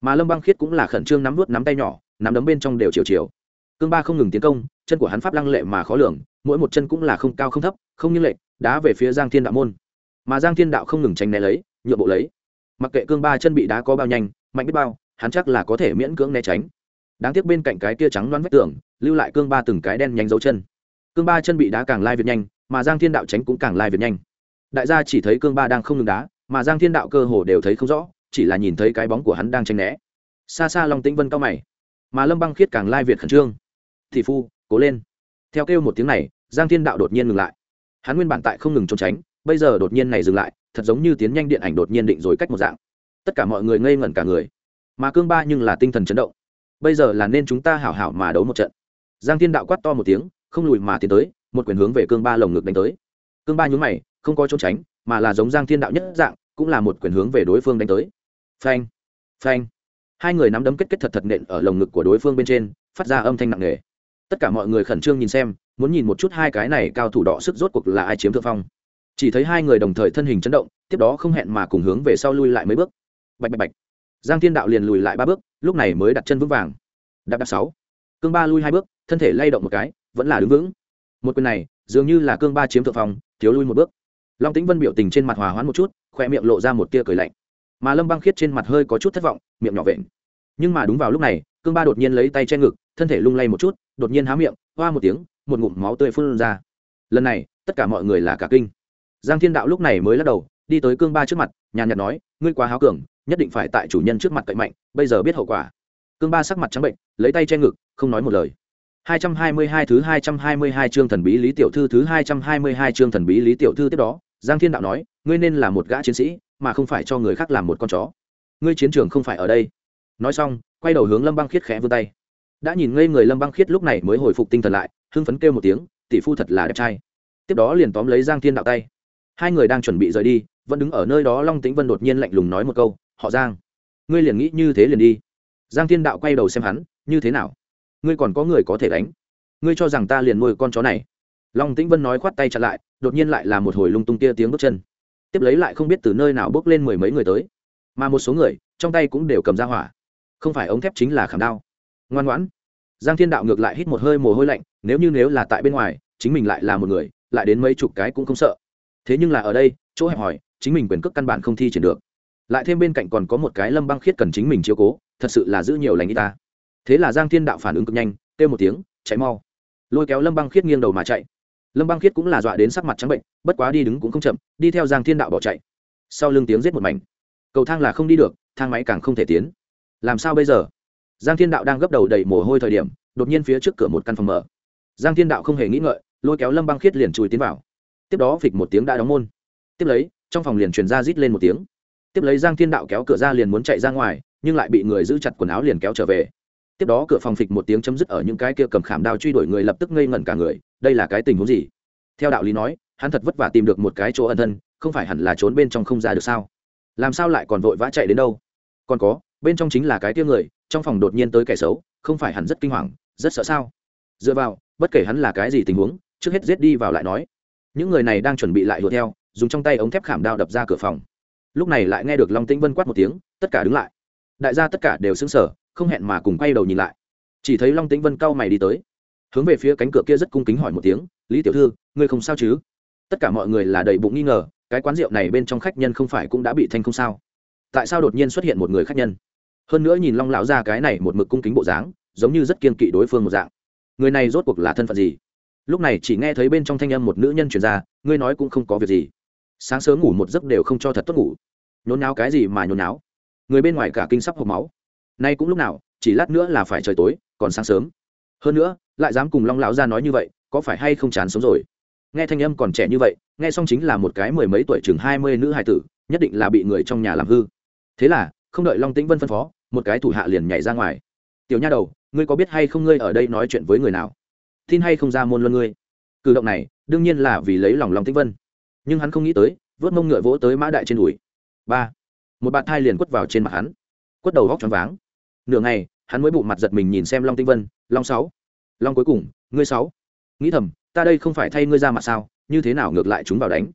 S1: Mà lâm băng khiết cũng là khẩn trương nắm vút nắm tay nhỏ, nắm đấm bên trong đều chiều chiều. Cương ba không ngừng tiến công, chân của hắn pháp lăng lệ mà khó lường, mỗi một chân cũng là không cao không thấp, không như lệ đá về phía giang thiên đạo môn. Mà giang thiên đạo không ngừng tránh né lấy nhựa bộ lấy. Mặc kệ cương ba chân bị đá có bao nhanh, mạnh biết bao, hắn chắc là có thể miễn cưỡng né tránh đáng tiếc bên cạnh cái kia trắng đoán vách tường, lưu lại cương ba từng cái đen nhanh dấu chân. Cương ba chân bị đá càng lai việt nhanh, mà giang thiên đạo tránh cũng càng lai việt nhanh. Đại gia chỉ thấy cương ba đang không ngừng đá, mà giang thiên đạo cơ hồ đều thấy không rõ, chỉ là nhìn thấy cái bóng của hắn đang tranh né. Xa xa long tĩnh vân cao mày, mà lâm băng khiết càng lai việt khẩn trương. Thị phu, cố lên. Theo kêu một tiếng này, giang thiên đạo đột nhiên ngừng lại. Hắn nguyên bản tại không ngừng trốn tránh, bây giờ đột nhiên này dừng lại, thật giống như tiến nhanh điện ảnh đột nhiên định rồi cách một dạng. Tất cả mọi người ngây ngẩn cả người. Mà cương ba nhưng là tinh thần chấn động bây giờ là nên chúng ta hảo hảo mà đấu một trận. Giang thiên đạo quát to một tiếng, không lùi mà tiến tới, một quyền hướng về cương ba lồng ngực đánh tới. Cương ba nhún mày, không có trốn tránh, mà là giống giang thiên đạo nhất dạng, cũng là một quyền hướng về đối phương đánh tới. Phanh phanh. Hai người nắm đấm kết kết thật thật nện ở lồng ngực của đối phương bên trên, phát ra âm thanh nặng nề. Tất cả mọi người khẩn trương nhìn xem, muốn nhìn một chút hai cái này cao thủ đỏ sức rốt cuộc là ai chiếm thượng phong. Chỉ thấy hai người đồng thời thân hình chấn động, tiếp đó không hẹn mà cùng hướng về sau lui lại mấy bước. Bạch bạch bạch. Giang thiên đạo liền lùi lại ba bước lúc này mới đặt chân vững vàng. Đạp đạp sáu. Cương ba lui hai bước, thân thể lay động một cái, vẫn là đứng vững. Một quyền này, dường như là cương ba chiếm thượng phong thiếu lui một bước. Long tĩnh vân biểu tình trên mặt hòa hoãn một chút, khoe miệng lộ ra một tia cười lạnh. Mà lâm băng khiết trên mặt hơi có chút thất vọng, miệng nhỏ vện. Nhưng mà đúng vào lúc này, cương ba đột nhiên lấy tay che ngực, thân thể lung lay một chút, đột nhiên há miệng, hoa một tiếng, một ngụm máu tươi phun ra. Lần này, tất cả mọi người là cả kinh. Giang thiên đạo lúc này mới lắc đầu, đi tới cương ba trước mặt, nhàn nhạt nói, ngươi quá háo cường nhất định phải tại chủ nhân trước mặt cậy mạnh, bây giờ biết hậu quả. Cương ba sắc mặt trắng bệnh, lấy tay che ngực, không nói một lời. 222 thứ 222 chương thần bí lý tiểu thư thứ 222 chương thần bí lý tiểu thư tiếp đó, giang thiên đạo nói, ngươi nên là một gã chiến sĩ, mà không phải cho người khác làm một con chó. Ngươi chiến trường không phải ở đây. Nói xong, quay đầu hướng lâm băng khiết khẽ vươn tay. Đã nhìn ngây người lâm băng khiết lúc này mới hồi phục tinh thần lại, hưng phấn kêu một tiếng, tỷ phu thật là đẹp trai. Tiếp đó liền tóm lấy giang thiên đạo tay. Hai người đang chuẩn bị rời đi, vẫn đứng ở nơi đó long tĩnh vân đột nhiên lạnh lùng nói một câu họ giang, ngươi liền nghĩ như thế liền đi. Giang thiên đạo quay đầu xem hắn, như thế nào? Ngươi còn có người có thể đánh? Ngươi cho rằng ta liền nuôi con chó này? Long tĩnh vân nói khoát tay chặn lại, đột nhiên lại là một hồi lung tung kia tiếng bước chân. Tiếp lấy lại không biết từ nơi nào bước lên mười mấy người tới, mà một số người trong tay cũng đều cầm ra hỏa. Không phải ống thép chính là khảm đao. Ngoan ngoãn. Giang thiên đạo ngược lại hít một hơi mồ hôi lạnh, nếu như nếu là tại bên ngoài, chính mình lại là một người, lại đến mấy chục cái cũng không sợ. Thế nhưng là ở đây, chỗ hẹp hỏi, chính mình quyền cước căn bản không thi triển được lại thêm bên cạnh còn có một cái lâm băng khiết cần chính mình chiếu cố, thật sự là giữ nhiều lành y ta. Thế là giang thiên đạo phản ứng cực nhanh, kêu một tiếng, chạy mau. Lôi kéo lâm băng khiết nghiêng đầu mà chạy. Lâm băng khiết cũng là dọa đến sắc mặt trắng bệnh, bất quá đi đứng cũng không chậm, đi theo giang thiên đạo bỏ chạy. Sau lưng tiếng giết một mảnh. Cầu thang là không đi được, thang máy càng không thể tiến. Làm sao bây giờ? Giang thiên đạo đang gấp đầu đầy mồ hôi thời điểm, đột nhiên phía trước cửa một căn phòng mở. Giang thiên đạo không hề nghĩ ngợi, lôi kéo lâm băng khiết liền chùi tiến vào. Tiếp đó phịch một tiếng đã đóng môn. Tiếp lấy, trong phòng liền truyền ra rít lên một tiếng tiếp lấy giang thiên đạo kéo cửa ra liền muốn chạy ra ngoài, nhưng lại bị người giữ chặt quần áo liền kéo trở về. Tiếp đó cửa phòng phịch một tiếng chấm dứt ở những cái kia cầm khảm đao truy đuổi người lập tức ngây ngẩn cả người, đây là cái tình huống gì? Theo đạo lý nói, hắn thật vất vả tìm được một cái chỗ ẩn thân, không phải hẳn là trốn bên trong không ra được sao? Làm sao lại còn vội vã chạy đến đâu? Còn có, bên trong chính là cái tia người, trong phòng đột nhiên tới kẻ xấu, không phải hẳn rất kinh hoàng, rất sợ sao? Dựa vào, bất kể hắn là cái gì tình huống, trước hết giết đi vào lại nói. Những người này đang chuẩn bị lại lùa theo, dùng trong tay ống thép khảm đao đập ra cửa phòng lúc này lại nghe được long tĩnh vân quát một tiếng, tất cả đứng lại. Đại gia tất cả đều xứng sở không hẹn mà cùng quay đầu nhìn lại. Chỉ thấy long tĩnh vân cau mày đi tới, hướng về phía cánh cửa kia rất cung kính hỏi một tiếng, lý tiểu thư, ngươi không sao chứ? Tất cả mọi người là đầy bụng nghi ngờ, cái quán rượu này bên trong khách nhân không phải cũng đã bị thanh không sao? Tại sao đột nhiên xuất hiện một người khách nhân? Hơn nữa nhìn long lão ra cái này một mực cung kính bộ dáng, giống như rất kiên kỵ đối phương một dạng. Người này rốt cuộc là thân phận gì? Lúc này chỉ nghe thấy bên trong thanh âm một nữ nhân truyền ra, ngươi nói cũng không có việc gì sáng sớm ngủ một giấc đều không cho thật tốt ngủ. Nhốn náo cái gì mà nhốn náo người bên ngoài cả kinh sắp hộp máu. Nay cũng lúc nào, chỉ lát nữa là phải trời tối, còn sáng sớm. Hơn nữa, lại dám cùng long lão ra nói như vậy, có phải hay không chán sống rồi? Nghe thanh âm còn trẻ như vậy, nghe xong chính là một cái mười mấy tuổi chừng hai mươi nữ hài tử, nhất định là bị người trong nhà làm hư. Thế là, không đợi long tĩnh vân phân phó, một cái thủ hạ liền nhảy ra ngoài. Tiểu nha đầu, ngươi có biết hay không ngươi ở đây nói chuyện với người nào? Tin hay không ra môn luân ngươi? Cử động này, đương nhiên là vì lấy lòng long tĩnh vân nhưng hắn không nghĩ tới, vớt mông ngựa vỗ tới mã đại trên đùi. Ba. Một bạn thai liền quất vào trên mặt hắn. Quất đầu góc tròn váng. Nửa ngày, hắn mới bụng mặt giật mình nhìn xem long tinh vân, long sáu, long cuối cùng, ngươi sáu. Nghĩ thầm, ta đây không phải thay ngươi ra mặt sao, như thế nào ngược lại chúng vào đánh?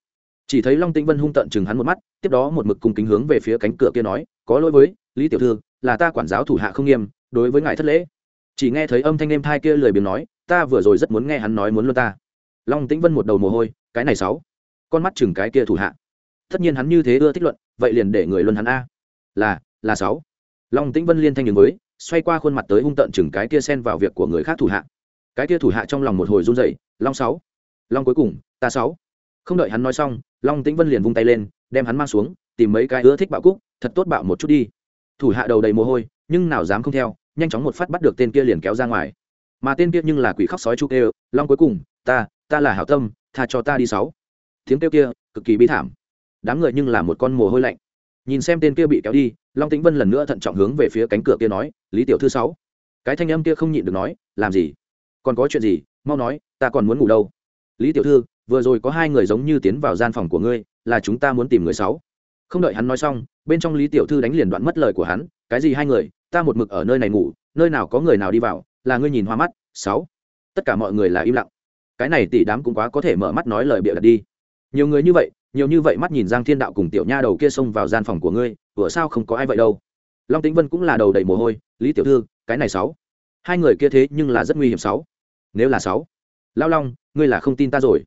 S1: Chỉ thấy long tinh vân hung tận chừng hắn một mắt, tiếp đó một mực cùng kính hướng về phía cánh cửa kia nói, có lỗi với, lý tiểu thư, là ta quản giáo thủ hạ không nghiêm, đối với ngài thất lễ. Chỉ nghe thấy âm thanh em thai kia lười biếng nói, ta vừa rồi rất muốn nghe hắn nói muốn luôn ta. Long tĩnh vân một đầu mồ hôi, cái này sáu con mắt chừng cái kia thủ hạ. Tất nhiên hắn như thế ưa thích luận vậy liền để người luân hắn a. Là là sáu. Long tĩnh vân liên thanh đường với xoay qua khuôn mặt tới hung tận chừng cái kia xen vào việc của người khác thủ hạ. Cái kia thủ hạ trong lòng một hồi run rẩy, long sáu. Long cuối cùng ta sáu. Không đợi hắn nói xong long tĩnh vân liền vung tay lên đem hắn mang xuống tìm mấy cái ưa thích bạo cúc thật tốt bạo một chút đi. Thủ hạ đầu đầy mồ hôi nhưng nào dám không theo nhanh chóng một phát bắt được tên kia liền kéo ra ngoài. Mà tên kia nhưng là quỷ khóc sói chu kêu long cuối cùng ta ta là hảo tâm tha cho ta đi sáu tiếng kêu kia cực kỳ bi thảm. Đám người nhưng là một con mồ hôi lạnh. Nhìn xem tên kia bị kéo đi, long tĩnh vân lần nữa thận trọng hướng về phía cánh cửa kia nói, lý tiểu thư sáu. Cái thanh âm kia không nhịn được nói, làm gì? Còn có chuyện gì? Mau nói, ta còn muốn ngủ đâu? Lý tiểu thư, vừa rồi có hai người giống như tiến vào gian phòng của ngươi, là chúng ta muốn tìm người sáu. Không đợi hắn nói xong, bên trong lý tiểu thư đánh liền đoạn mất lời của hắn, cái gì hai người? Ta một mực ở nơi này ngủ, nơi nào có người nào đi vào, là ngươi nhìn hoa mắt, sáu. Tất cả mọi người là im lặng. Cái này tỷ đám cũng quá có thể mở mắt nói lời bịa đặt đi nhiều người như vậy, nhiều như vậy mắt nhìn giang thiên đạo cùng tiểu nha đầu kia xông vào gian phòng của ngươi vừa sao không có ai vậy đâu? Long tĩnh vân cũng là đầu đầy mồ hôi, lý tiểu thư, cái này sáu. Hai người kia thế nhưng là rất nguy hiểm sáu. Nếu là sáu, lao long, ngươi là không tin ta rồi.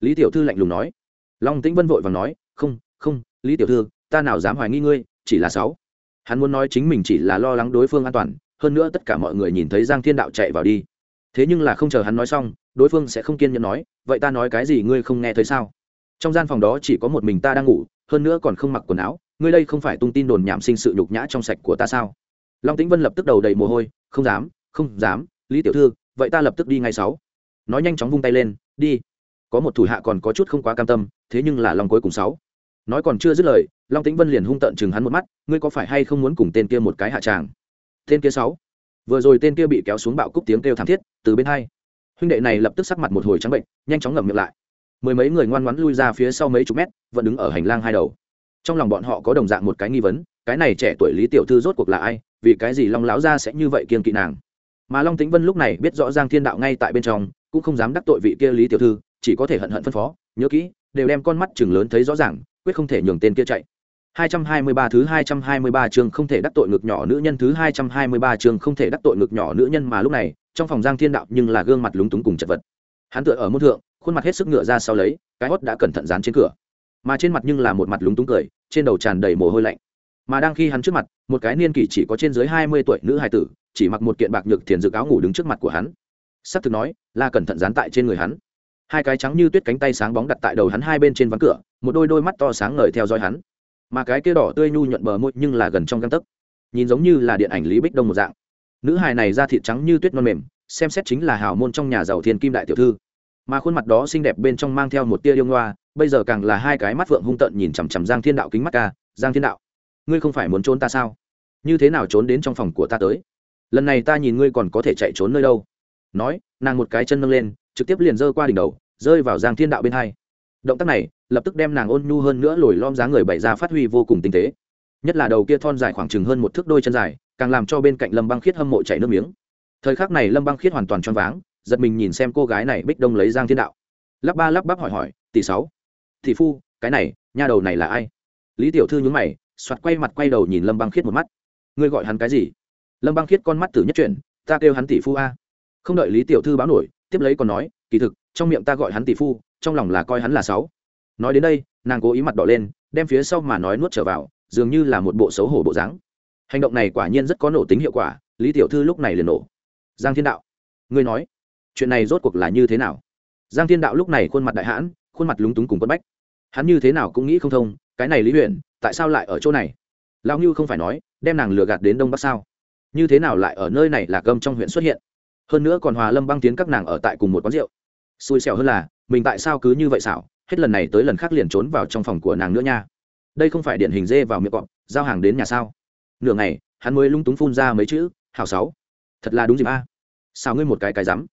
S1: Lý tiểu thư lạnh lùng nói. Long tĩnh vân vội và nói, không không, lý tiểu thư, ta nào dám hoài nghi ngươi, chỉ là sáu. Hắn muốn nói chính mình chỉ là lo lắng đối phương an toàn, hơn nữa tất cả mọi người nhìn thấy giang thiên đạo chạy vào đi. Thế nhưng là không chờ hắn nói xong, đối phương sẽ không kiên nhẫn nói, vậy ta nói cái gì ngươi không nghe thấy sao? Trong gian phòng đó chỉ có một mình ta đang ngủ, hơn nữa còn không mặc quần áo, ngươi đây không phải tung tin đồn nhảm sinh sự nhục nhã trong sạch của ta sao? Long tĩnh vân lập tức đầu đầy mồ hôi, không dám không dám, lý tiểu thư, vậy ta lập tức đi ngay sáu. Nói nhanh chóng vung tay lên, đi. Có một thủ hạ còn có chút không quá cam tâm, thế nhưng là lòng cuối cùng sáu. Nói còn chưa dứt lời, long tĩnh vân liền hung tợn chừng hắn một mắt, ngươi có phải hay không muốn cùng tên kia một cái hạ tràng? Tên kia sáu. Vừa rồi tên kia bị kéo xuống bạo cúc tiếng kêu thảm thiết, từ bên hai. Huynh đệ này lập tức sắc mặt một hồi trắng bệnh, nhanh chóng ngậm miệng lại mười mấy người ngoan ngoãn lui ra phía sau mấy chục mét vẫn đứng ở hành lang hai đầu. Trong lòng bọn họ có đồng dạng một cái nghi vấn cái này trẻ tuổi lý tiểu thư rốt cuộc là ai vì cái gì long Lão gia sẽ như vậy kiên kỵ nàng? Mà long tĩnh vân lúc này biết rõ giang thiên đạo ngay tại bên trong cũng không dám đắc tội vị kia lý tiểu thư chỉ có thể hận hận phân phó nhớ kỹ đều đem con mắt chừng lớn thấy rõ ràng quyết không thể nhường tên kia chạy. 223 thứ 223 chương không thể đắc tội ngực nhỏ nữ nhân thứ 223 chương không thể đắc tội ngực nhỏ nữ nhân mà lúc này, trong phòng Giang Thiên Đạo nhưng là gương mặt lúng túng cùng chật vật. Hắn tựa ở môn thượng, khuôn mặt hết sức ngựa ra sau lấy, cái hốt đã cẩn thận dán trên cửa. Mà trên mặt nhưng là một mặt lúng túng cười, trên đầu tràn đầy mồ hôi lạnh. Mà đang khi hắn trước mặt, một cái niên kỷ chỉ có trên dưới 20 tuổi nữ hài tử, chỉ mặc một kiện bạc nhược thiền dược áo ngủ đứng trước mặt của hắn. Sắp thực nói, là cẩn thận dán tại trên người hắn. Hai cái trắng như tuyết cánh tay sáng bóng đặt tại đầu hắn hai bên trên ván cửa, một đôi đôi mắt to sáng ngời theo dõi hắn mà cái kia đỏ tươi nhu nhuận bờ môi nhưng là gần trong găng tấc nhìn giống như là điện ảnh lý bích đông một dạng nữ hài này da thịt trắng như tuyết non mềm xem xét chính là hào môn trong nhà giàu thiên kim đại tiểu thư mà khuôn mặt đó xinh đẹp bên trong mang theo một tia yêu ngoa, bây giờ càng là hai cái mắt phượng hung tợn nhìn chằm chằm giang thiên đạo kính mắt ca, giang thiên đạo, ngươi không phải muốn trốn ta sao? Như thế nào trốn đến trong phòng của ta tới? Lần này ta nhìn ngươi còn có thể chạy trốn nơi đâu? Nói, nàng một cái chân nâng lên, trực tiếp liền giơ qua đỉnh đầu, rơi vào giang thiên đạo bên hai. Động tác này, lập tức đem nàng ôn nhu hơn nữa lồi lom dáng người bày ra phát huy vô cùng tinh tế. Nhất là đầu kia thon dài khoảng chừng hơn một thước đôi chân dài, càng làm cho bên cạnh lâm băng khiết hâm mộ chảy nước miếng. Thời khắc này lâm băng khiết hoàn toàn choáng váng giật mình nhìn xem cô gái này bích đông lấy giang thiên đạo. Lắp ba lắp bắp hỏi hỏi, tỷ sáu, tỷ phu, cái này, nha đầu này là ai? Lý tiểu thư nhún mày, soạt quay mặt quay đầu nhìn lâm băng khiết một mắt. Ngươi gọi hắn cái gì? Lâm băng khiết con mắt tử nhất chuyển, ta kêu hắn tỷ phu a. Không đợi lý tiểu thư báo nổi, tiếp lấy còn nói, kỳ thực, trong miệng ta gọi hắn tỷ phu, trong lòng là coi hắn là sáu. Nói đến đây, nàng cố ý mặt đỏ lên, đem phía sau mà nói nuốt trở vào, dường như là một bộ xấu hổ bộ dáng. Hành động này quả nhiên rất có nổ tính hiệu quả, lý tiểu thư lúc này liền nổ. Giang thiên đạo, ngươi nói chuyện này rốt cuộc là như thế nào? Giang thiên đạo lúc này khuôn mặt đại hãn, khuôn mặt lúng túng cùng quất bách. Hắn như thế nào cũng nghĩ không thông, cái này lý huyện tại sao lại ở chỗ này? Lão ngưu không phải nói, đem nàng lừa gạt đến đông bắc sao? Như thế nào lại ở nơi này là gâm trong huyện xuất hiện? Hơn nữa còn hòa lâm băng tiến các nàng ở tại cùng một quán rượu. Xui xẻo hơn là, mình tại sao cứ như vậy xảo? Hết lần này tới lần khác liền trốn vào trong phòng của nàng nữa nha. Đây không phải điển hình dê vào miệng cọp, giao hàng đến nhà sao? Nửa ngày, hắn mới lung túng phun ra mấy chữ hào sáu, thật là đúng dịp a. Sao ngươi một cái cái rắm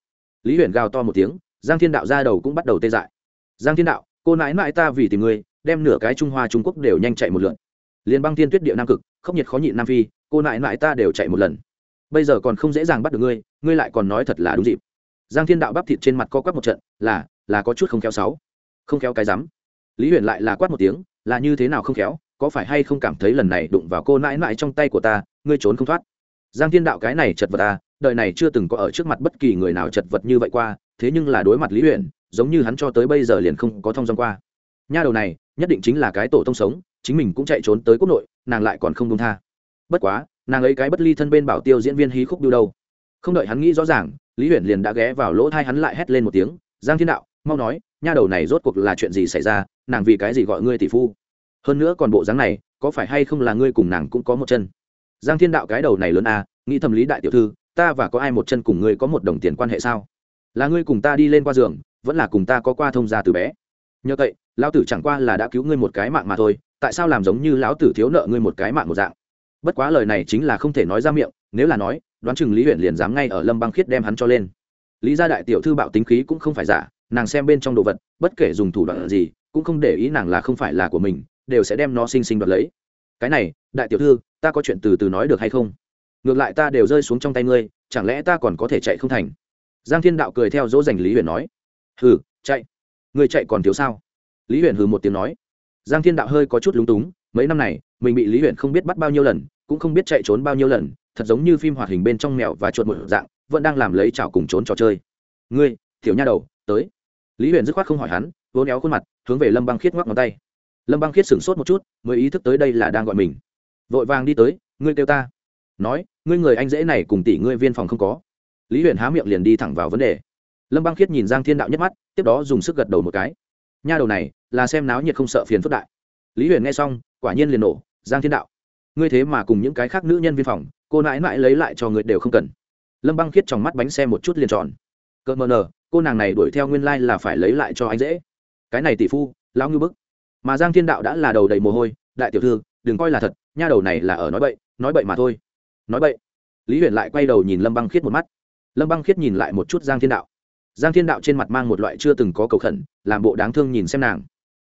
S1: lý huyền gào to một tiếng, giang thiên đạo ra đầu cũng bắt đầu tê dại. Giang thiên đạo, cô nãi mãi ta vì tìm ngươi đem nửa cái trung hoa trung quốc đều nhanh chạy một lượn. Liên băng thiên tuyết địa nam cực, khốc nhiệt khó nhịn nam phi, cô nãi mãi ta đều chạy một lần. Bây giờ còn không dễ dàng bắt được ngươi ngươi lại còn nói thật là đúng dịp. Giang thiên đạo bắp thịt trên mặt co quắp một trận, là là có chút không khéo sáu. Không khéo cái rắm. Lý huyền lại là quát một tiếng, là như thế nào không khéo, có phải hay không cảm thấy lần này đụng vào cô nãi nãi trong tay của ta, ngươi trốn không thoát. Giang thiên đạo cái này chật vật ta đời này chưa từng có ở trước mặt bất kỳ người nào chật vật như vậy qua thế nhưng là đối mặt lý Uyển, giống như hắn cho tới bây giờ liền không có thông dong qua. Nha đầu này nhất định chính là cái tổ tông sống chính mình cũng chạy trốn tới quốc nội nàng lại còn không đông tha. Bất quá nàng ấy cái bất ly thân bên bảo tiêu diễn viên hí khúc điêu đâu. Không đợi hắn nghĩ rõ ràng lý Uyển liền đã ghé vào lỗ thai hắn lại hét lên một tiếng giang thiên đạo mau nói nha đầu này rốt cuộc là chuyện gì xảy ra nàng vì cái gì gọi ngươi tỷ phu? Hơn nữa còn bộ dáng này có phải hay không là ngươi cùng nàng cũng có một chân? Giang thiên đạo cái đầu này lớn à nghĩ thầm lý đại tiểu thư ta và có ai một chân cùng ngươi có một đồng tiền quan hệ sao? Là ngươi cùng ta đi lên qua giường, vẫn là cùng ta có qua thông gia từ bé? Nhờ vậy, lão tử chẳng qua là đã cứu ngươi một cái mạng mà thôi, tại sao làm giống như lão tử thiếu nợ ngươi một cái mạng một dạng? Bất quá lời này chính là không thể nói ra miệng, nếu là nói, đoán chừng lý huyện liền dám ngay ở lâm băng khiết đem hắn cho lên. Lý gia đại tiểu thư bạo tính khí cũng không phải giả, nàng xem bên trong đồ vật, bất kể dùng thủ đoạn gì, cũng không để ý nàng là không phải là của mình, đều sẽ đem nó sinh sinh đoạt lấy. Cái này, đại tiểu thư, ta có chuyện từ từ nói được hay không? Ngược lại ta đều rơi xuống trong tay ngươi, chẳng lẽ ta còn có thể chạy không thành? Giang thiên đạo cười theo dỗ dành lý huyền nói. Hừ, chạy. Ngươi chạy còn thiếu sao? Lý huyền hừ một tiếng nói. Giang thiên đạo hơi có chút lúng túng, mấy năm này, mình bị lý huyền không biết bắt bao nhiêu lần, cũng không biết chạy trốn bao nhiêu lần, thật giống như phim hoạt hình bên trong mèo và chuột một dạng, vẫn đang làm lấy chảo cùng trốn trò chơi. Ngươi, tiểu nha đầu, tới. Lý huyền dứt khoát không hỏi hắn vốn éo khuôn mặt, hướng về lâm băng khiết ngoắc ngón tay. Lâm băng khiết sửng sốt một chút, mới ý thức tới đây là đang gọi mình. Vội vàng đi tới, ngươi kêu ta nói, ngươi người anh dễ này cùng tỷ ngươi viên phòng không có. Lý huyền há miệng liền đi thẳng vào vấn đề. Lâm băng khiết nhìn giang thiên đạo nhất mắt, tiếp đó dùng sức gật đầu một cái. Nha đầu này, là xem náo nhiệt không sợ phiền phức đại. Lý huyền nghe xong, quả nhiên liền nổ, giang thiên đạo, ngươi thế mà cùng những cái khác nữ nhân viên phòng, cô nãi nãi lấy lại cho người đều không cần. Lâm băng khiết trong mắt bánh xe một chút liền tròn. Cỡ mờ nờ, cô nàng này đuổi theo nguyên lai là phải lấy lại cho anh dễ. Cái này tỷ phu, lão ngư bức. Mà giang thiên đạo đã là đầu đầy mồ hôi, đại tiểu thư, đừng coi là thật, nha đầu này là ở nói bậy nói bậy mà thôi nói vậy, lý huyền lại quay đầu nhìn lâm băng khiết một mắt. Lâm băng khiết nhìn lại một chút giang thiên đạo. Giang thiên đạo trên mặt mang một loại chưa từng có cầu khẩn làm bộ đáng thương nhìn xem nàng.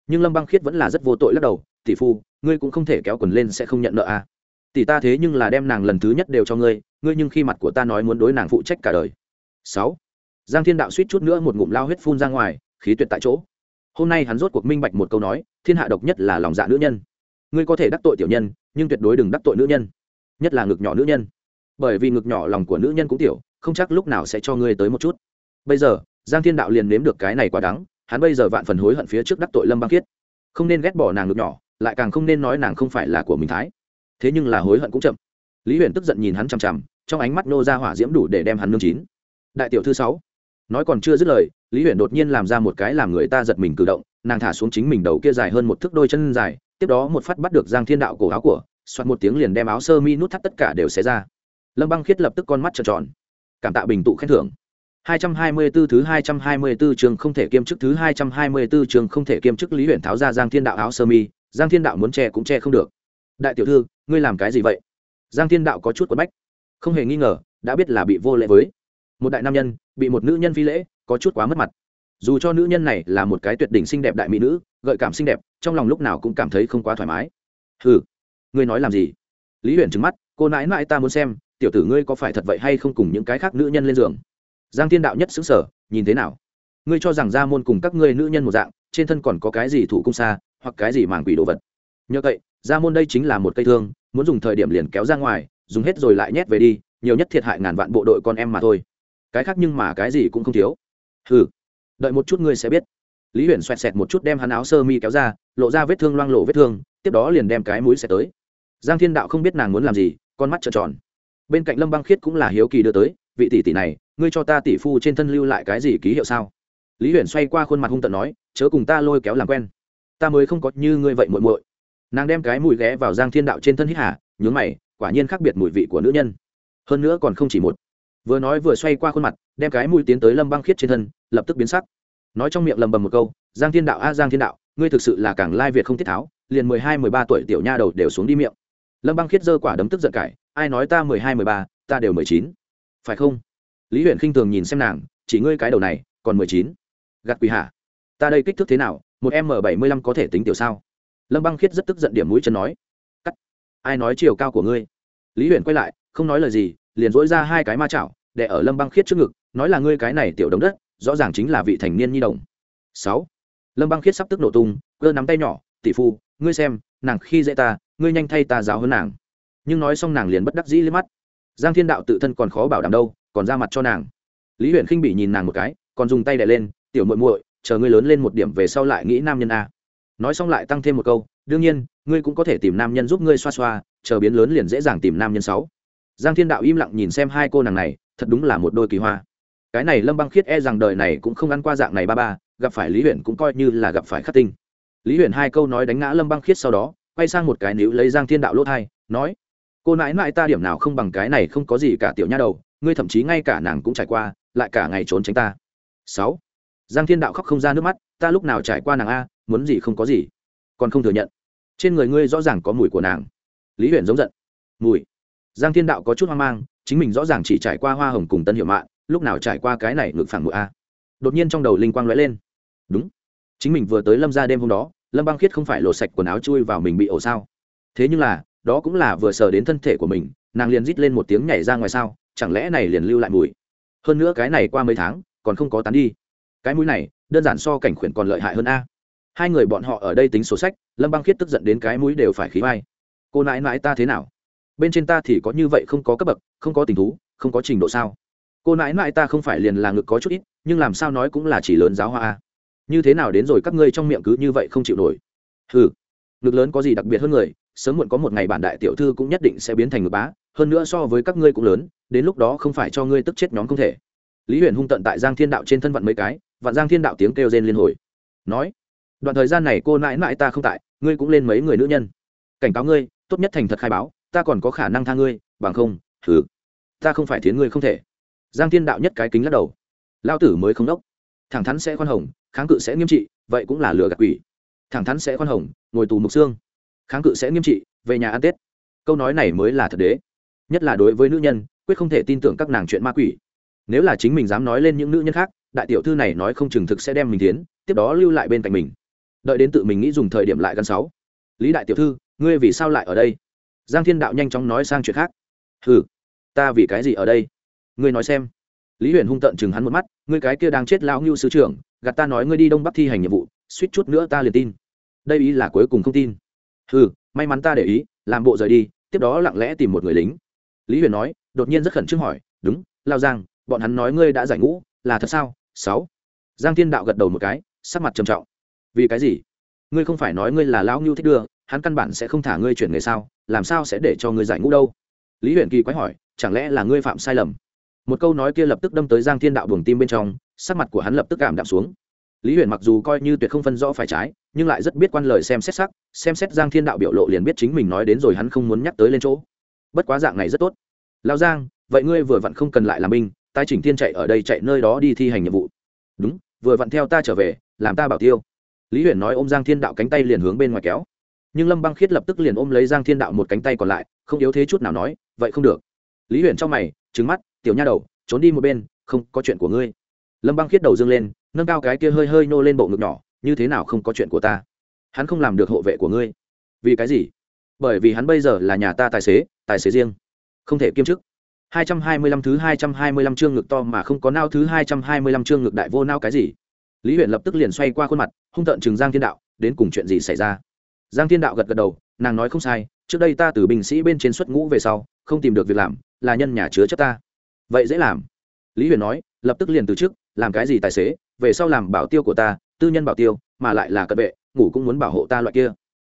S1: Nhưng lâm băng khiết vẫn là rất vô tội lắc đầu tỷ phu ngươi cũng không thể kéo quần lên sẽ không nhận nợ à. tỷ ta thế nhưng là đem nàng lần thứ nhất đều cho ngươi ngươi nhưng khi mặt của ta nói muốn đối nàng phụ trách cả đời. Sáu. Giang thiên đạo suýt chút nữa một ngụm lao huyết phun ra ngoài khí tuyệt tại chỗ. Hôm nay hắn rốt cuộc minh bạch một câu nói thiên hạ độc nhất là lòng dạ nữ nhân. Ngươi có thể đắc tội tiểu nhân nhưng tuyệt đối đừng đắc tội nữ nhân nhất là ngực nhỏ nữ nhân. Bởi vì ngực nhỏ lòng của nữ nhân cũng tiểu, không chắc lúc nào sẽ cho ngươi tới một chút. Bây giờ, giang thiên đạo liền nếm được cái này quá đắng, hắn bây giờ vạn phần hối hận phía trước đắc tội lâm băng khiết không nên ghét bỏ nàng ngực nhỏ, lại càng không nên nói nàng không phải là của mình thái. Thế nhưng là hối hận cũng chậm. Lý huyền tức giận nhìn hắn chằm chằm, trong ánh mắt nô ra hỏa diễm đủ để đem hắn nương chín. Đại tiểu thư sáu. Nói còn chưa dứt lời, lý huyền đột nhiên làm ra một cái làm người ta giật mình cử động, nàng thả xuống chính mình đầu kia dài hơn một thước đôi chân dài, tiếp đó một phát bắt được giang thiên đạo cổ áo của xoát một tiếng liền đem áo sơ mi nút thắt tất cả đều xé ra lâm băng khiết lập tức con mắt trợn tròn cảm tạ bình tụ khen thưởng 224 thứ 224 trường không thể kiêm chức thứ 224 trường không thể kiêm chức Lý Huyền tháo ra Giang Thiên Đạo áo sơ mi, Giang Thiên Đạo muốn che cũng che không được. Đại tiểu thư, ngươi làm cái gì vậy? Giang Thiên Đạo có chút quấn bách, không hề nghi ngờ, đã biết là bị vô lễ với. Một đại nam nhân, bị một nữ nhân phi lễ, có chút quá mất mặt. Dù cho nữ nhân này là một cái tuyệt đỉnh xinh đẹp đại mỹ nữ, gợi cảm xinh đẹp, trong lòng lúc nào cũng cảm thấy không quá thoải mái. Hừ, ngươi nói làm gì? Lý Huyền trừng mắt, cô nãi nãi ta muốn xem, tiểu tử ngươi có phải thật vậy hay không cùng những cái khác nữ nhân lên giường? giang thiên đạo nhất xứng sở nhìn thế nào? Ngươi cho rằng gia môn cùng các ngươi nữ nhân một dạng trên thân còn có cái gì thủ cung xa hoặc cái gì màng quỷ đồ vật? Nhờ vậy gia môn đây chính là một cây thương muốn dùng thời điểm liền kéo ra ngoài dùng hết rồi lại nhét về đi nhiều nhất thiệt hại ngàn vạn bộ đội con em mà thôi. Cái khác nhưng mà cái gì cũng không thiếu. Hừ đợi một chút ngươi sẽ biết. Lý huyền xoẹt xẹt một chút đem hắn áo sơ mi kéo ra lộ ra vết thương loang lộ vết thương tiếp đó liền đem cái mũi xẹt tới giang thiên đạo không biết nàng muốn làm gì, con mắt trợn tròn. Bên cạnh lâm băng khiết cũng là hiếu kỳ đưa tới, vị tỷ tỷ này, ngươi cho ta tỷ phu trên thân lưu lại cái gì ký hiệu sao? Lý huyền xoay qua khuôn mặt hung tận nói, chớ cùng ta lôi kéo làm quen. Ta mới không có như ngươi vậy muội muội. Nàng đem cái mùi ghé vào giang thiên đạo trên thân hít hà, nhướng mày, quả nhiên khác biệt mùi vị của nữ nhân. Hơn nữa còn không chỉ một. Vừa nói vừa xoay qua khuôn mặt, đem cái mùi tiến tới lâm băng khiết trên thân, lập tức biến sắc. Nói trong miệng lầm bầm một câu, giang thiên đạo a, giang thiên đạo, ngươi thực sự là càng lai việt không thiết tháo, liền mười hai, mười ba tuổi tiểu nha đầu đều xuống đi miệng lâm băng khiết giơ quả đấm tức giận cải, ai nói ta mười hai, mười ba, ta đều mười chín? Phải không? Lý huyện khinh thường nhìn xem nàng, chỉ ngươi cái đầu này, còn mười chín? Gạt quỳ hạ ta đây kích thước thế nào, một m bảy mươi lăm có thể tính tiểu sao? Lâm băng khiết rất tức giận điểm mũi chân nói, cắt, ai nói chiều cao của ngươi? Lý huyện quay lại, không nói lời gì, liền dỗi ra hai cái ma chảo để ở lâm băng khiết trước ngực, nói là ngươi cái này tiểu đống đất, rõ ràng chính là vị thành niên nhi đồng. Sáu, lâm băng khiết sắp tức nổ tung, cơ nắm tay nhỏ, tỷ phu, ngươi xem nàng khi dễ ta, ngươi nhanh thay ta giáo hơn nàng. Nhưng nói xong nàng liền bất đắc dĩ liếc mắt. Giang thiên đạo tự thân còn khó bảo đảm đâu, còn ra mặt cho nàng. Lý huyện khinh bị nhìn nàng một cái, còn dùng tay đè lên, tiểu muội muội, chờ ngươi lớn lên một điểm về sau lại nghĩ nam nhân a. Nói xong lại tăng thêm một câu, đương nhiên, ngươi cũng có thể tìm nam nhân giúp ngươi xoa xoa, chờ biến lớn liền dễ dàng tìm nam nhân sáu. Giang thiên đạo im lặng nhìn xem hai cô nàng này, thật đúng là một đôi kỳ hoa. Cái này lâm băng khiết e rằng đời này cũng không ăn qua dạng này ba ba, gặp phải lý huyền cũng coi như là gặp phải khắc tinh lý huyền hai câu nói đánh ngã lâm băng khiết sau đó, quay sang một cái níu lấy giang thiên đạo lỗ thai, nói, cô nãi nãi ta điểm nào không bằng cái này không có gì cả tiểu nha đầu, ngươi thậm chí ngay cả nàng cũng trải qua, lại cả ngày trốn tránh ta. Sáu, giang thiên đạo khóc không ra nước mắt, ta lúc nào trải qua nàng a, muốn gì không có gì, còn không thừa nhận. Trên người ngươi rõ ràng có mùi của nàng. Lý huyền giống giận, mùi? Giang thiên đạo có chút hoang mang, chính mình rõ ràng chỉ trải qua hoa hồng cùng tân hiệu mạng lúc nào trải qua cái này ngược phản mùi a? Đột nhiên trong đầu linh quang lóe lên. Đúng chính mình vừa tới lâm ra đêm hôm đó, lâm băng khiết không phải lột sạch quần áo chui vào mình bị ổ sao? Thế nhưng là, đó cũng là vừa sờ đến thân thể của mình, nàng liền rít lên một tiếng nhảy ra ngoài sao, chẳng lẽ này liền lưu lại mùi? Hơn nữa cái này qua mấy tháng, còn không có tán đi. Cái mũi này, đơn giản so cảnh khuyển còn lợi hại hơn a. Hai người bọn họ ở đây tính sổ sách, lâm băng khiết tức giận đến cái mũi đều phải khí vai. Cô nãi nãi ta thế nào? Bên trên ta thì có như vậy không có cấp bậc, không có tình thú, không có trình độ sao? Cô nãi nãi ta không phải liền là ngực có chút ít, nhưng làm sao nói cũng là chỉ lớn giáo hoa a như thế nào đến rồi các ngươi trong miệng cứ như vậy không chịu nổi? Ừ ngực lớn có gì đặc biệt hơn người, sớm muộn có một ngày bản đại tiểu thư cũng nhất định sẽ biến thành ngực bá, hơn nữa so với các ngươi cũng lớn, đến lúc đó không phải cho ngươi tức chết nhóm không thể. Lý huyền hung tận tại giang thiên đạo trên thân vận mấy cái vạn giang thiên đạo tiếng kêu rên liên hồi. Nói, đoạn thời gian này cô nãi nãi ta không tại, ngươi cũng lên mấy người nữ nhân. Cảnh cáo ngươi, tốt nhất thành thật khai báo, ta còn có khả năng tha ngươi, bằng không thử ta không phải thiến ngươi không thể. Giang thiên đạo nhất cái kính lắc đầu. Lao tử mới không đốc. Thẳng thắn sẽ khoan hồng kháng cự sẽ nghiêm trị, vậy cũng là lừa gạt quỷ. Thẳng thắn sẽ khoan hồng, ngồi tù mục xương. Kháng cự sẽ nghiêm trị, về nhà ăn tết. Câu nói này mới là thật đế. Nhất là đối với nữ nhân, quyết không thể tin tưởng các nàng chuyện ma quỷ. Nếu là chính mình dám nói lên những nữ nhân khác, đại tiểu thư này nói không chừng thực sẽ đem mình tiến tiếp đó lưu lại bên cạnh mình. Đợi đến tự mình nghĩ dùng thời điểm lại gần sáu. Lý đại tiểu thư, ngươi vì sao lại ở đây? Giang thiên đạo nhanh chóng nói sang chuyện khác. Ừ ta vì cái gì ở đây? Ngươi nói xem lý huyền hung tận chừng hắn một mắt, ngươi cái kia đang chết lão ngưu sứ trưởng, gạt ta nói ngươi đi đông bắc thi hành nhiệm vụ, suýt chút nữa ta liền tin. Đây ý là cuối cùng không tin. Ừ may mắn ta để ý, làm bộ rời đi, tiếp đó lặng lẽ tìm một người lính. Lý huyền nói, đột nhiên rất khẩn trương hỏi, đúng, lao giang, bọn hắn nói ngươi đã giải ngũ, là thật sao? Sáu? Giang thiên đạo gật đầu một cái, sắc mặt trầm trọng. Vì cái gì? Ngươi không phải nói ngươi là lão ngưu thích đưa, hắn căn bản sẽ không thả ngươi chuyển nghề sao, làm sao sẽ để cho ngươi giải ngũ đâu? Lý huyền kỳ quái hỏi, chẳng lẽ là ngươi phạm sai lầm? Một câu nói kia lập tức đâm tới giang thiên đạo buồng tim bên trong, sắc mặt của hắn lập tức cảm đạm xuống. Lý huyền mặc dù coi như tuyệt không phân rõ phải trái, nhưng lại rất biết quan lời xem xét sắc, xem xét giang thiên đạo biểu lộ liền biết chính mình nói đến rồi hắn không muốn nhắc tới lên chỗ. Bất quá dạng này rất tốt. Lao giang, vậy ngươi vừa vặn không cần lại làm binh tái chỉnh thiên chạy ở đây chạy nơi đó đi thi hành nhiệm vụ. Đúng, vừa vặn theo ta trở về, làm ta bảo tiêu. Lý huyền nói ôm giang thiên đạo cánh tay liền hướng bên ngoài kéo. Nhưng lâm băng khiết lập tức liền ôm lấy giang thiên đạo một cánh tay còn lại, không yếu thế chút nào nói, vậy không được. Lý huyền trong mày trứng mắt tiểu nha đầu, trốn đi một bên, không có chuyện của ngươi. Lâm băng khiết đầu dâng lên, nâng cao cái kia hơi hơi nô lên bộ ngực nhỏ, như thế nào không có chuyện của ta? Hắn không làm được hộ vệ của ngươi. Vì cái gì? Bởi vì hắn bây giờ là nhà ta tài xế tài xế riêng, không thể kiêm chức. 225 thứ 225 chương ngực to mà không có nao thứ 225 chương ngực đại vô nao cái gì? Lý huyền lập tức liền xoay qua khuôn mặt, hung tợn chừng giang thiên đạo, đến cùng chuyện gì xảy ra? Giang thiên đạo gật gật đầu, nàng nói không sai, trước đây ta từ binh sĩ bên trên xuất ngũ về sau, không tìm được việc làm, là nhân nhà chứa chấp ta vậy dễ làm. Lý huyền nói, lập tức liền từ chức, làm cái gì tài xế, về sau làm bảo tiêu của ta, tư nhân bảo tiêu, mà lại là cận vệ, ngủ cũng muốn bảo hộ ta loại kia.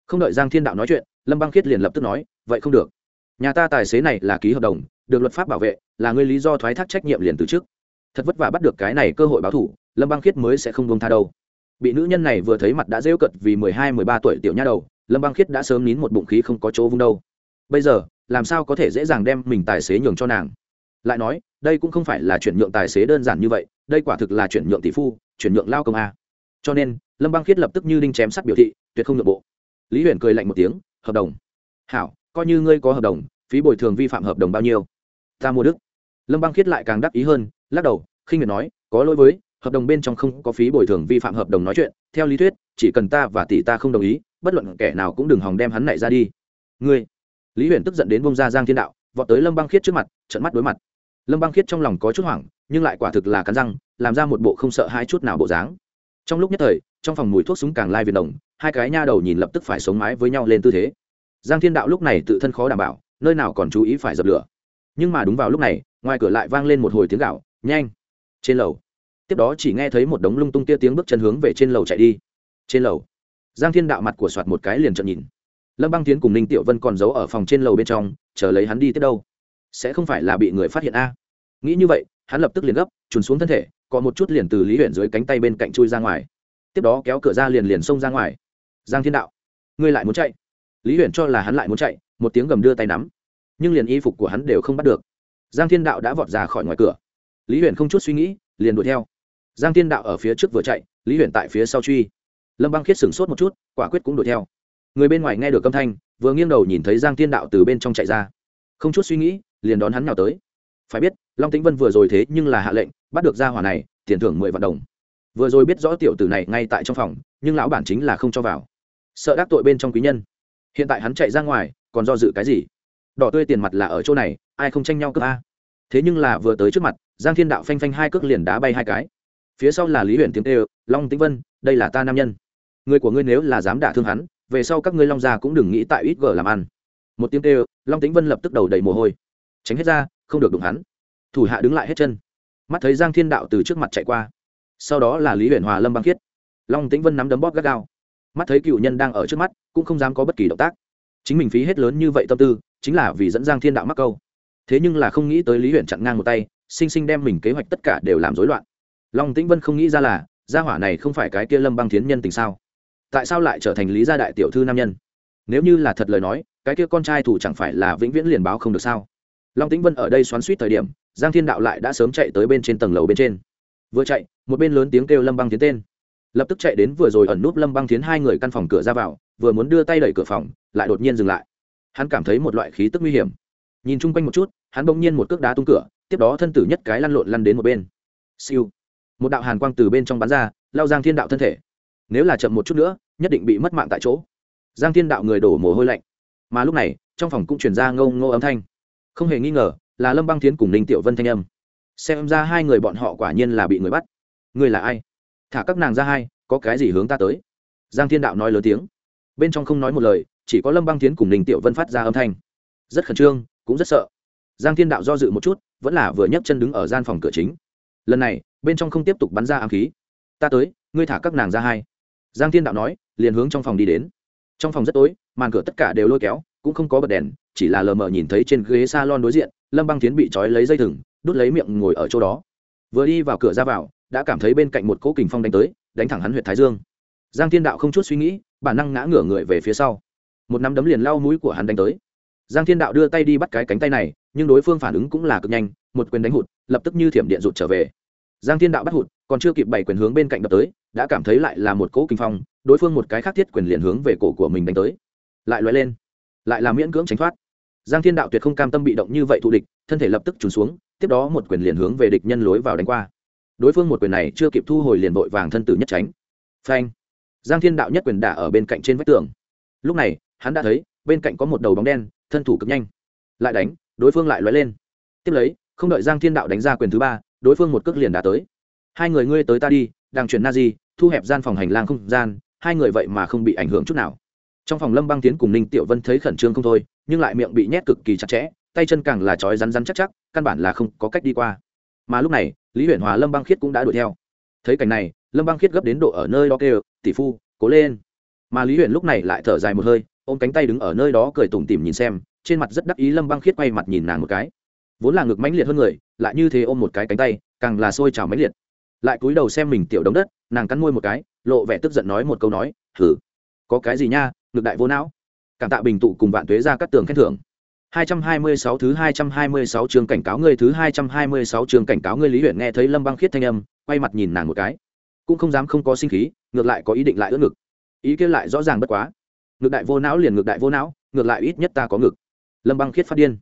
S1: Không đợi giang thiên đạo nói chuyện, lâm băng khiết liền lập tức nói, vậy không được. Nhà ta tài xế này là ký hợp đồng, được luật pháp bảo vệ, là người lý do thoái thác trách nhiệm liền từ chức. Thật vất vả bắt được cái này cơ hội báo thủ, lâm băng khiết mới sẽ không buông tha đâu. Bị nữ nhân này vừa thấy mặt đã rêu cận vì mười hai, mười ba tuổi tiểu nha đầu, lâm băng khiết đã sớm nín một bụng khí không có chỗ vung đâu. Bây giờ, làm sao có thể dễ dàng đem mình tài xế nhường cho nàng? Lại nói, đây cũng không phải là chuyển nhượng tài xế đơn giản như vậy, đây quả thực là chuyển nhượng tỷ phu, chuyển nhượng lao công a. Cho nên, lâm băng khiết lập tức như đinh chém sắt biểu thị, tuyệt không nhượng bộ. Lý huyền cười lạnh một tiếng, hợp đồng. Hảo, coi như ngươi có hợp đồng, phí bồi thường vi phạm hợp đồng bao nhiêu? Ta mua đức. Lâm băng khiết lại càng đắc ý hơn, lắc đầu khi miệt nói, có lỗi với, hợp đồng bên trong không có phí bồi thường vi phạm hợp đồng nói chuyện, theo lý thuyết, chỉ cần ta và tỷ ta không đồng ý, bất luận kẻ nào cũng đừng hòng đem hắn này ra đi. Ngươi. Lý huyền tức giận đến bông ra giang thiên đạo, vọt tới lâm băng khiết trước mặt trận mắt đối mặt lâm băng khiết trong lòng có chút hoảng, nhưng lại quả thực là cắn răng, làm ra một bộ không sợ hai chút nào bộ dáng. Trong lúc nhất thời, trong phòng mùi thuốc súng càng lai việt đồng hai cái nha đầu nhìn lập tức phải sống mái với nhau lên tư thế. Giang thiên đạo lúc này tự thân khó đảm bảo, nơi nào còn chú ý phải dập lửa. Nhưng mà đúng vào lúc này, ngoài cửa lại vang lên một hồi tiếng gạo, nhanh, trên lầu. Tiếp đó chỉ nghe thấy một đống lung tung tia tiếng bước chân hướng về trên lầu chạy đi. Trên lầu, giang thiên đạo mặt của soạt một cái liền trợn nhìn. Lâm băng tiến cùng ninh tiểu vân còn giấu ở phòng trên lầu bên trong, chờ lấy hắn đi tiếp đâu sẽ không phải là bị người phát hiện a. Nghĩ như vậy, hắn lập tức liền gấp, trùn xuống thân thể, có một chút liền từ lý huyện dưới cánh tay bên cạnh chui ra ngoài. Tiếp đó kéo cửa ra liền liền xông ra ngoài. Giang thiên đạo, ngươi lại muốn chạy? Lý huyện cho là hắn lại muốn chạy, một tiếng gầm đưa tay nắm. Nhưng liền y phục của hắn đều không bắt được. Giang thiên đạo đã vọt ra khỏi ngoài cửa. Lý huyện không chút suy nghĩ, liền đuổi theo. Giang thiên đạo ở phía trước vừa chạy, lý huyện tại phía sau truy. Lâm băng khiết sửng sốt một chút, quả quyết cũng đuổi theo. Người bên ngoài nghe được âm thanh, vừa nghiêng đầu nhìn thấy giang thiên đạo từ bên trong chạy ra. Không chút suy nghĩ liền đón hắn nào tới. Phải biết, long tĩnh vân vừa rồi thế nhưng là hạ lệnh, bắt được ra hỏa này, tiền thưởng mười vạn đồng. Vừa rồi biết rõ tiểu tử này ngay tại trong phòng, nhưng lão bản chính là không cho vào. Sợ đắc tội bên trong quý nhân. Hiện tại hắn chạy ra ngoài, còn do dự cái gì? Đỏ tươi tiền mặt là ở chỗ này, ai không tranh nhau cướp a? Thế nhưng là vừa tới trước mặt, giang thiên đạo phanh phanh hai cước liền đá bay hai cái. Phía sau là lý huyền tiếng tê long tĩnh vân, đây là ta nam nhân. Người của ngươi nếu là dám đả thương hắn, về sau các ngươi long già cũng đừng nghĩ tại ít gở làm ăn. Một tiếng tê long tĩnh vân lập tức đầu đầy mồ hôi tránh hết ra, không được đụng hắn. Thủ hạ đứng lại hết chân. Mắt thấy giang thiên đạo từ trước mặt chạy qua. Sau đó là lý huyền hòa lâm băng khiết. Long tĩnh vân nắm đấm bóp gắt gao. Mắt thấy cựu nhân đang ở trước mắt, cũng không dám có bất kỳ động tác. Chính mình phí hết lớn như vậy tâm tư, chính là vì dẫn giang thiên đạo mắc câu. Thế nhưng là không nghĩ tới lý huyền chặn ngang một tay, sinh sinh đem mình kế hoạch tất cả đều làm rối loạn. Long tĩnh vân không nghĩ ra là, gia hỏa này không phải cái kia lâm băng thiến nhân tình sao? Tại sao lại trở thành lý gia đại tiểu thư nam nhân? Nếu như là thật lời nói, cái kia con trai thủ chẳng phải là vĩnh viễn liền báo không được sao? Long tĩnh vân ở đây xoắn suýt thời điểm, giang thiên đạo lại đã sớm chạy tới bên trên tầng lầu bên trên. Vừa chạy, một bên lớn tiếng kêu lâm băng tiến tên. Lập tức chạy đến vừa rồi ẩn núp lâm băng tiến hai người căn phòng cửa ra vào, vừa muốn đưa tay đẩy cửa phòng, lại đột nhiên dừng lại. Hắn cảm thấy một loại khí tức nguy hiểm. Nhìn chung quanh một chút, hắn bỗng nhiên một cước đá tung cửa, tiếp đó thân tử nhất cái lăn lộn lăn đến một bên. Siêu. Một đạo hàn quang từ bên trong bắn ra, lao giang thiên đạo thân thể. Nếu là chậm một chút nữa, nhất định bị mất mạng tại chỗ. Giang thiên đạo người đổ mồ hôi lạnh. Mà lúc này, trong phòng cũng chuyển ra ngâu ngô âm thanh không hề nghi ngờ, là lâm băng tiến cùng ninh tiểu vân thanh âm. Xem ra hai người bọn họ quả nhiên là bị người bắt. Người là ai? Thả các nàng ra hai, có cái gì hướng ta tới? Giang thiên đạo nói lớn tiếng. Bên trong không nói một lời, chỉ có lâm băng tiến cùng ninh tiểu vân phát ra âm thanh. Rất khẩn trương, cũng rất sợ. Giang thiên đạo do dự một chút, vẫn là vừa nhấc chân đứng ở gian phòng cửa chính. Lần này, bên trong không tiếp tục bắn ra ám khí. Ta tới, ngươi thả các nàng ra hai. Giang thiên đạo nói, liền hướng trong phòng đi đến. Trong phòng rất tối, màn cửa tất cả đều lôi kéo, cũng không có bật đèn chỉ là lờ mờ nhìn thấy trên ghế s a lon đối diện, lâm băng tiến bị trói lấy dây thừng, đút lấy miệng ngồi ở chỗ đó. Vừa đi vào cửa ra vào, đã cảm thấy bên cạnh một cỗ kình phong đánh tới, đánh thẳng hắn huyện thái dương. Giang thiên đạo không chút suy nghĩ, bản năng ngã ngửa người về phía sau. Một nắm đấm liền lau mũi của hắn đánh tới. Giang thiên đạo đưa tay đi bắt cái cánh tay này, nhưng đối phương phản ứng cũng là cực nhanh, một quyền đánh hụt, lập tức như thiểm điện rụt trở về. Giang thiên đạo bắt hụt, còn chưa kịp bảy quyền hướng bên cạnh đập tới, đã cảm thấy lại là một cỗ kinh phong, đối phương một cái khác thiết quyền liền hướng về cổ của mình đánh tới. Lại loại lên, lại là miễn cưỡng tránh thoát giang thiên đạo tuyệt không cam tâm bị động như vậy thụ địch, thân thể lập tức trùn xuống, tiếp đó một quyền liền hướng về địch nhân lối vào đánh qua. Đối phương một quyền này chưa kịp thu hồi liền vội vàng thân tử nhất tránh. Phanh! Giang thiên đạo nhất quyền đả ở bên cạnh trên vách tường. Lúc này, hắn đã thấy, bên cạnh có một đầu bóng đen, thân thủ cực nhanh. Lại đánh, đối phương lại lóe lên. Tiếp lấy, không đợi giang thiên đạo đánh ra quyền thứ ba, đối phương một cước liền đã tới. Hai người ngươi tới ta đi, đang chuyển na di, thu hẹp gian phòng hành lang không gian, hai người vậy mà không bị ảnh hưởng chút nào. Trong phòng lâm băng tiến cùng ninh tiểu vân thấy khẩn trương không thôi nhưng lại miệng bị nhét cực kỳ chặt chẽ, tay chân càng là trói rắn rắn chắc chắc, căn bản là không có cách đi qua. Mà lúc này, lý huyện hòa lâm băng khiết cũng đã đuổi theo. Thấy cảnh này, lâm băng khiết gấp đến độ ở nơi đó kêu, tỷ phu, cố lên. Mà lý huyện lúc này lại thở dài một hơi, ôm cánh tay đứng ở nơi đó cười tủm tỉm nhìn xem, trên mặt rất đắc ý lâm băng khiết quay mặt nhìn nàng một cái. Vốn là ngực mãnh liệt hơn người, lại như thế ôm một cái cánh tay, càng là sôi trào mãnh liệt. Lại cúi đầu xem mình tiểu đống đất, nàng cắn môi một cái, lộ vẻ tức giận nói một câu nói thử có cái gì nha, ngực đại vô não cảm tạ bình tụ cùng vạn tuế ra các tường khen thưởng 226 thứ 226 trường cảnh cáo ngươi thứ 226 trường cảnh cáo ngươi Lý Huyền nghe thấy Lâm Băng Khiết thanh âm, quay mặt nhìn nàng một cái, cũng không dám không có sinh khí, ngược lại có ý định lại ưỡn ngực. Ý kia lại rõ ràng bất quá. Ngược đại vô não liền ngược đại vô não, ngược lại ít nhất ta có ngực. Lâm Băng Khiết phát điên.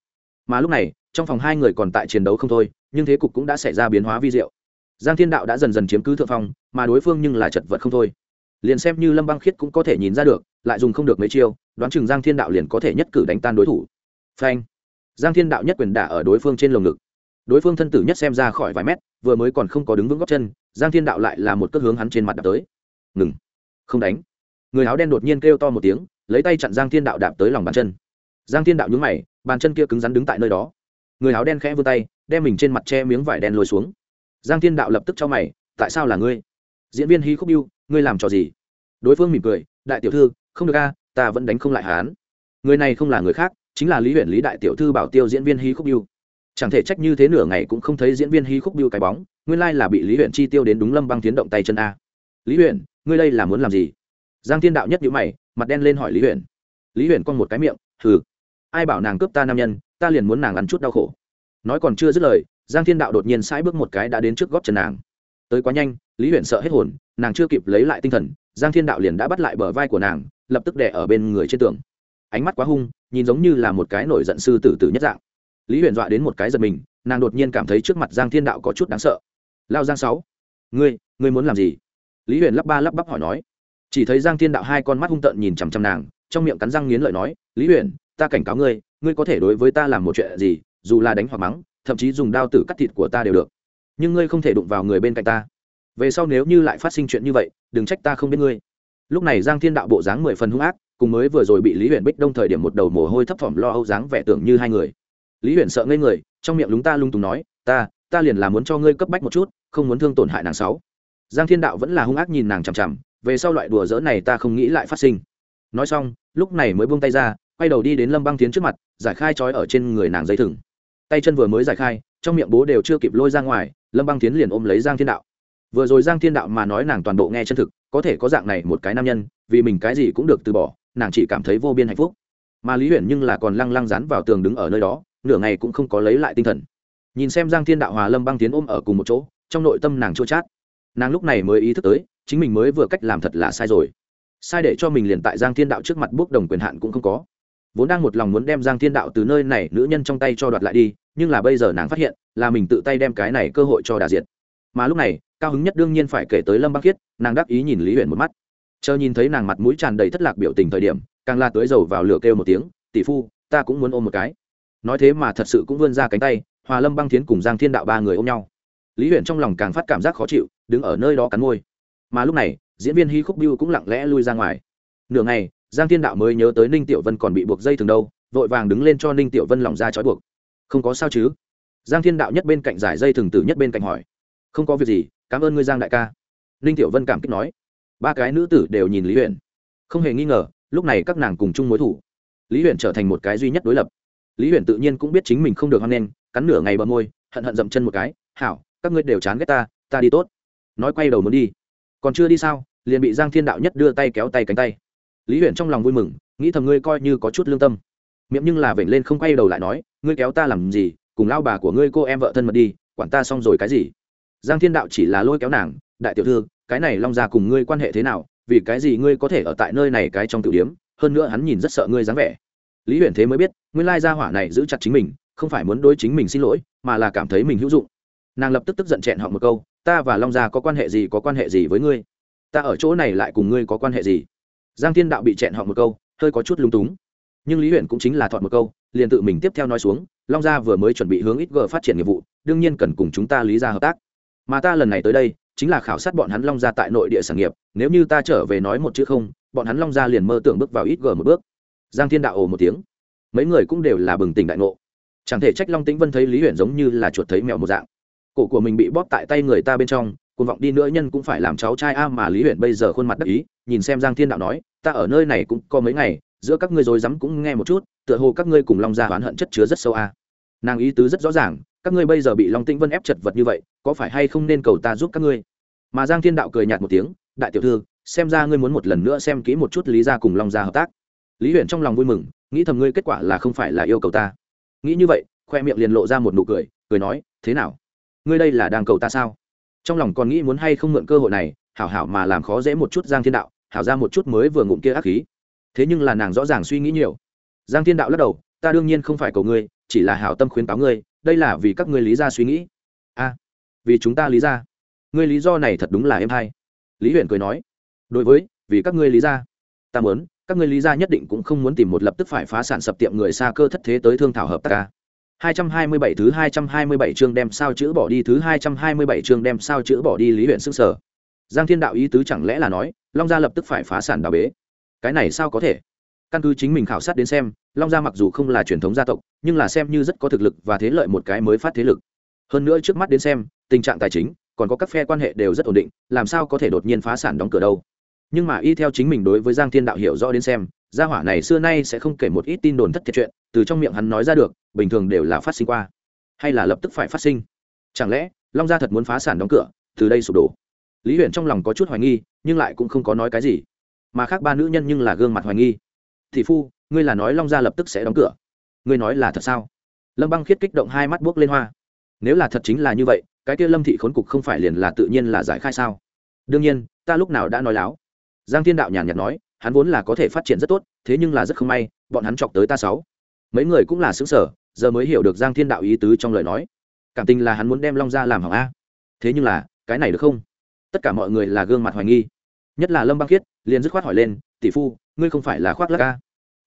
S1: Mà lúc này, trong phòng hai người còn tại chiến đấu không thôi, nhưng thế cục cũng đã xảy ra biến hóa vi diệu. Giang Thiên Đạo đã dần dần chiếm cứ thượng phong, mà đối phương nhưng là chật vật không thôi. Liền xem như Lâm Băng Khiết cũng có thể nhìn ra được, lại dùng không được mấy chiêu, đoán chừng Giang Thiên Đạo liền có thể nhất cử đánh tan đối thủ. Phanh. Giang thiên đạo nhất quyền đả ở đối phương trên lồng ngực. Đối phương thân tử nhất xem ra khỏi vài mét vừa mới còn không có đứng vững góc chân giang thiên đạo lại là một cước hướng hắn trên mặt đạp tới. Ngừng. Không đánh. Người áo đen đột nhiên kêu to một tiếng lấy tay chặn giang thiên đạo đạp tới lòng bàn chân. Giang thiên đạo nhúng mày bàn chân kia cứng rắn đứng tại nơi đó. Người áo đen khẽ vươn tay đem mình trên mặt che miếng vải đen lôi xuống. Giang thiên đạo lập tức cho mày tại sao là ngươi? Diễn viên hí khúc yêu, ngươi làm trò gì? Đối phương mỉm cười đại tiểu thư không được a ta vẫn đánh không lại hắn. người này không là người khác, chính là lý huyện lý đại tiểu thư bảo tiêu diễn viên hí khúc biêu. Chẳng thể trách như thế nửa ngày cũng không thấy diễn viên hí khúc biêu cái bóng, nguyên lai là bị lý huyện chi tiêu đến đúng lâm băng tiến động tay chân a. Lý huyện ngươi đây là muốn làm gì? Giang thiên đạo nhất nhữ mày, mặt đen lên hỏi lý huyện lý huyện con một cái miệng thử ai bảo nàng cướp ta nam nhân, ta liền muốn nàng ăn chút đau khổ. Nói còn chưa dứt lời, giang thiên đạo đột nhiên sãi bước một cái đã đến trước gót chân nàng. Tới quá nhanh, lý huyện sợ hết hồn, nàng chưa kịp lấy lại tinh thần, giang thiên đạo liền đã bắt lại bờ vai của nàng lập tức đè ở bên người trên tường. Ánh mắt quá hung, nhìn giống như là một cái nổi giận sư tử tử nhất dạng. Lý huyền dọa đến một cái giật mình, nàng đột nhiên cảm thấy trước mặt giang thiên đạo có chút đáng sợ. Lao giang sáu, ngươi ngươi muốn làm gì? Lý huyền lắp ba lắp bắp hỏi nói. Chỉ thấy giang thiên đạo hai con mắt hung tợn nhìn chằm chằm nàng, trong miệng cắn răng nghiến lợi nói, lý huyền, ta cảnh cáo ngươi ngươi có thể đối với ta làm một chuyện gì, dù là đánh hoặc mắng, thậm chí dùng đao tử cắt thịt của ta đều được. Nhưng ngươi không thể đụng vào người bên cạnh ta. Về sau nếu như lại phát sinh chuyện như vậy, đừng trách ta không biết ngươi lúc này giang thiên đạo bộ dáng mười phần hung ác, cùng mới vừa rồi bị lý huyện bích đông thời điểm một đầu mồ hôi thấp thỏm lo âu dáng vẻ tưởng như hai người. Lý huyện sợ ngây người, trong miệng lúng ta lung túng nói, ta ta liền là muốn cho ngươi cấp bách một chút, không muốn thương tổn hại nàng sáu. Giang thiên đạo vẫn là hung ác nhìn nàng chằm chằm, về sau loại đùa dỡ này ta không nghĩ lại phát sinh. Nói xong, lúc này mới buông tay ra, quay đầu đi đến lâm băng tiến trước mặt, giải khai trói ở trên người nàng dây thừng. Tay chân vừa mới giải khai, trong miệng bố đều chưa kịp lôi ra ngoài, lâm băng tiến liền ôm lấy giang thiên đạo. Vừa rồi giang thiên đạo mà nói nàng toàn bộ nghe chân thực có thể có dạng này một cái nam nhân, vì mình cái gì cũng được từ bỏ, nàng chỉ cảm thấy vô biên hạnh phúc. Mà lý huyền nhưng là còn lăng lăng dán vào tường đứng ở nơi đó, nửa ngày cũng không có lấy lại tinh thần. Nhìn xem giang thiên đạo hòa lâm băng tiến ôm ở cùng một chỗ, trong nội tâm nàng chua chát. Nàng lúc này mới ý thức tới, chính mình mới vừa cách làm thật là sai rồi. Sai để cho mình liền tại giang thiên đạo trước mặt bước đồng quyền hạn cũng không có. Vốn đang một lòng muốn đem giang thiên đạo từ nơi này nữ nhân trong tay cho đoạt lại đi, nhưng là bây giờ nàng phát hiện, là mình tự tay đem cái này cơ hội cho đà diệt mà lúc này, cao hứng nhất đương nhiên phải kể tới lâm băng khiết, nàng đáp ý nhìn lý huyền một mắt. Chờ nhìn thấy nàng mặt mũi tràn đầy thất lạc biểu tình thời điểm, càng la tưới dầu vào lửa kêu một tiếng, tỷ phu, ta cũng muốn ôm một cái. Nói thế mà thật sự cũng vươn ra cánh tay, hòa lâm băng thiến cùng giang thiên đạo ba người ôm nhau. Lý huyền trong lòng càng phát cảm giác khó chịu, đứng ở nơi đó cắn môi. Mà lúc này, diễn viên hy khúc biêu cũng lặng lẽ lui ra ngoài. Nửa ngày, giang thiên đạo mới nhớ tới ninh tiểu vân còn bị buộc dây thường đâu, vội vàng đứng lên cho ninh tiểu vân lỏng ra trói buộc. Không có sao chứ? Giang thiên đạo nhất bên cạnh giải dây thừng tử nhất bên cạnh hỏi không có việc gì, cảm ơn ngươi, giang đại ca. Ninh tiểu vân cảm kích nói. Ba cái nữ tử đều nhìn lý huyện không hề nghi ngờ, lúc này các nàng cùng chung mối thủ. Lý huyện trở thành một cái duy nhất đối lập. Lý huyện tự nhiên cũng biết chính mình không được hoan nghênh, cắn nửa ngày bờ môi, hận hận dậm chân một cái, hảo, các ngươi đều chán ghét ta ta đi tốt. Nói quay đầu muốn đi. Còn chưa đi sao? liền bị giang thiên đạo nhất đưa tay kéo tay cánh tay. Lý huyện trong lòng vui mừng, nghĩ thầm ngươi coi như có chút lương tâm. Miệng nhưng là vểnh lên không quay đầu lại nói, ngươi kéo ta làm gì, cùng lao bà của ngươi cô em vợ thân mật đi, quản ta xong rồi cái gì? Giang thiên đạo chỉ là lôi kéo nàng, đại tiểu thư, cái này long gia cùng ngươi quan hệ thế nào? Vì cái gì ngươi có thể ở tại nơi này cái trong tiểu điếm? Hơn nữa hắn nhìn rất sợ ngươi dáng vẻ. Lý huyền thế mới biết, nguyên lai gia hỏa này giữ chặt chính mình, không phải muốn đối chính mình xin lỗi, mà là cảm thấy mình hữu dụng. Nàng lập tức tức giận chẹn họ một câu, ta và long gia có quan hệ gì có quan hệ gì với ngươi? Ta ở chỗ này lại cùng ngươi có quan hệ gì? Giang thiên đạo bị chẹn họ một câu, hơi có chút lung túng. Nhưng lý huyền cũng chính là thọt một câu, liền tự mình tiếp theo nói xuống, long gia vừa mới chuẩn bị hướng ít g phát triển nghiệp vụ, đương nhiên cần cùng chúng ta lý ra hợp tác mà ta lần này tới đây chính là khảo sát bọn hắn long gia tại nội địa sản nghiệp, nếu như ta trở về nói một chữ không, bọn hắn long gia liền mơ tưởng bước vào ít gờ một bước. Giang thiên đạo ồ một tiếng. Mấy người cũng đều là bừng tỉnh đại ngộ. Chẳng thể trách long tĩnh vân thấy lý huyền giống như là chuột thấy mèo một dạng. Cổ của mình bị bóp tại tay người ta bên trong, cuồng vọng đi nữa nhân cũng phải làm cháu trai a mà lý huyền bây giờ khuôn mặt đắc ý, nhìn xem giang thiên đạo nói, ta ở nơi này cũng có mấy ngày, giữa các ngươi rồi dám cũng nghe một chút, tựa hồ các ngươi cùng long gia oán hận chất chứa rất sâu a. Nàng ý tứ rất rõ ràng, các ngươi bây giờ bị long tĩnh vân ép chật vật như vậy có phải hay không nên cầu ta giúp các ngươi? Mà giang thiên đạo cười nhạt một tiếng, đại tiểu thư, xem ra ngươi muốn một lần nữa xem kỹ một chút lý gia cùng long gia hợp tác. Lý huyền trong lòng vui mừng, nghĩ thầm ngươi kết quả là không phải là yêu cầu ta. Nghĩ như vậy, khoe miệng liền lộ ra một nụ cười cười nói, thế nào? Ngươi đây là đang cầu ta sao? Trong lòng còn nghĩ muốn hay không mượn cơ hội này, hảo hảo mà làm khó dễ một chút giang thiên đạo, hảo ra một chút mới vừa ngụm kia ác khí. Thế nhưng là nàng rõ ràng suy nghĩ nhiều. Giang thiên đạo lắc đầu, ta đương nhiên không phải cầu ngươi, chỉ là hảo tâm khuyến cáo ngươi, đây là vì các ngươi lý ra suy nghĩ. A vì chúng ta lý ra. Ngươi lý do này thật đúng là em hay. Lý huyền cười nói, đối với, vì các ngươi lý ra. Ta muốn, các ngươi lý ra nhất định cũng không muốn tìm một lập tức phải phá sản sập tiệm người xa cơ thất thế tới thương thảo hợp tác ca. 227 thứ 227 chương đem sao chữ bỏ đi, thứ 227 chương đem sao chữ bỏ đi, lý huyện sức sở giang thiên đạo ý tứ chẳng lẽ là nói, long gia lập tức phải phá sản đào bế? Cái này sao có thể? Căn cứ chính mình khảo sát đến xem, long gia mặc dù không là truyền thống gia tộc, nhưng là xem như rất có thực lực và thế lợi một cái mới phát thế lực. Hơn nữa trước mắt đến xem tình trạng tài chính, còn có các phe quan hệ đều rất ổn định, làm sao có thể đột nhiên phá sản đóng cửa đâu? Nhưng mà y theo chính mình đối với giang thiên đạo hiểu rõ đến xem, gia hỏa này xưa nay sẽ không kể một ít tin đồn thất thiệt chuyện, từ trong miệng hắn nói ra được, bình thường đều là phát sinh qua. Hay là lập tức phải phát sinh? Chẳng lẽ, long gia thật muốn phá sản đóng cửa, từ đây sụp đổ? Lý huyền trong lòng có chút hoài nghi, nhưng lại cũng không có nói cái gì. Mà khác ba nữ nhân nhưng là gương mặt hoài nghi. Thị phu, ngươi là nói long gia lập tức sẽ đóng cửa. Ngươi nói là thật sao? Lâm băng khiết kích động hai mắt buốc lên hoa. Nếu là thật chính là như vậy cái kia lâm thị khốn cục không phải liền là tự nhiên là giải khai sao? Đương nhiên, ta lúc nào đã nói láo. Giang thiên đạo nhàn nhạt nói, hắn vốn là có thể phát triển rất tốt, thế nhưng là rất không may, bọn hắn chọc tới ta sáu. Mấy người cũng là xứng sở giờ mới hiểu được giang thiên đạo ý tứ trong lời nói. Cảm tình là hắn muốn đem long ra làm hỏng a. Thế nhưng là, cái này được không? Tất cả mọi người là gương mặt hoài nghi. Nhất là lâm băng khiết, liền dứt khoát hỏi lên, tỷ phu, ngươi không phải là khoác lắc a?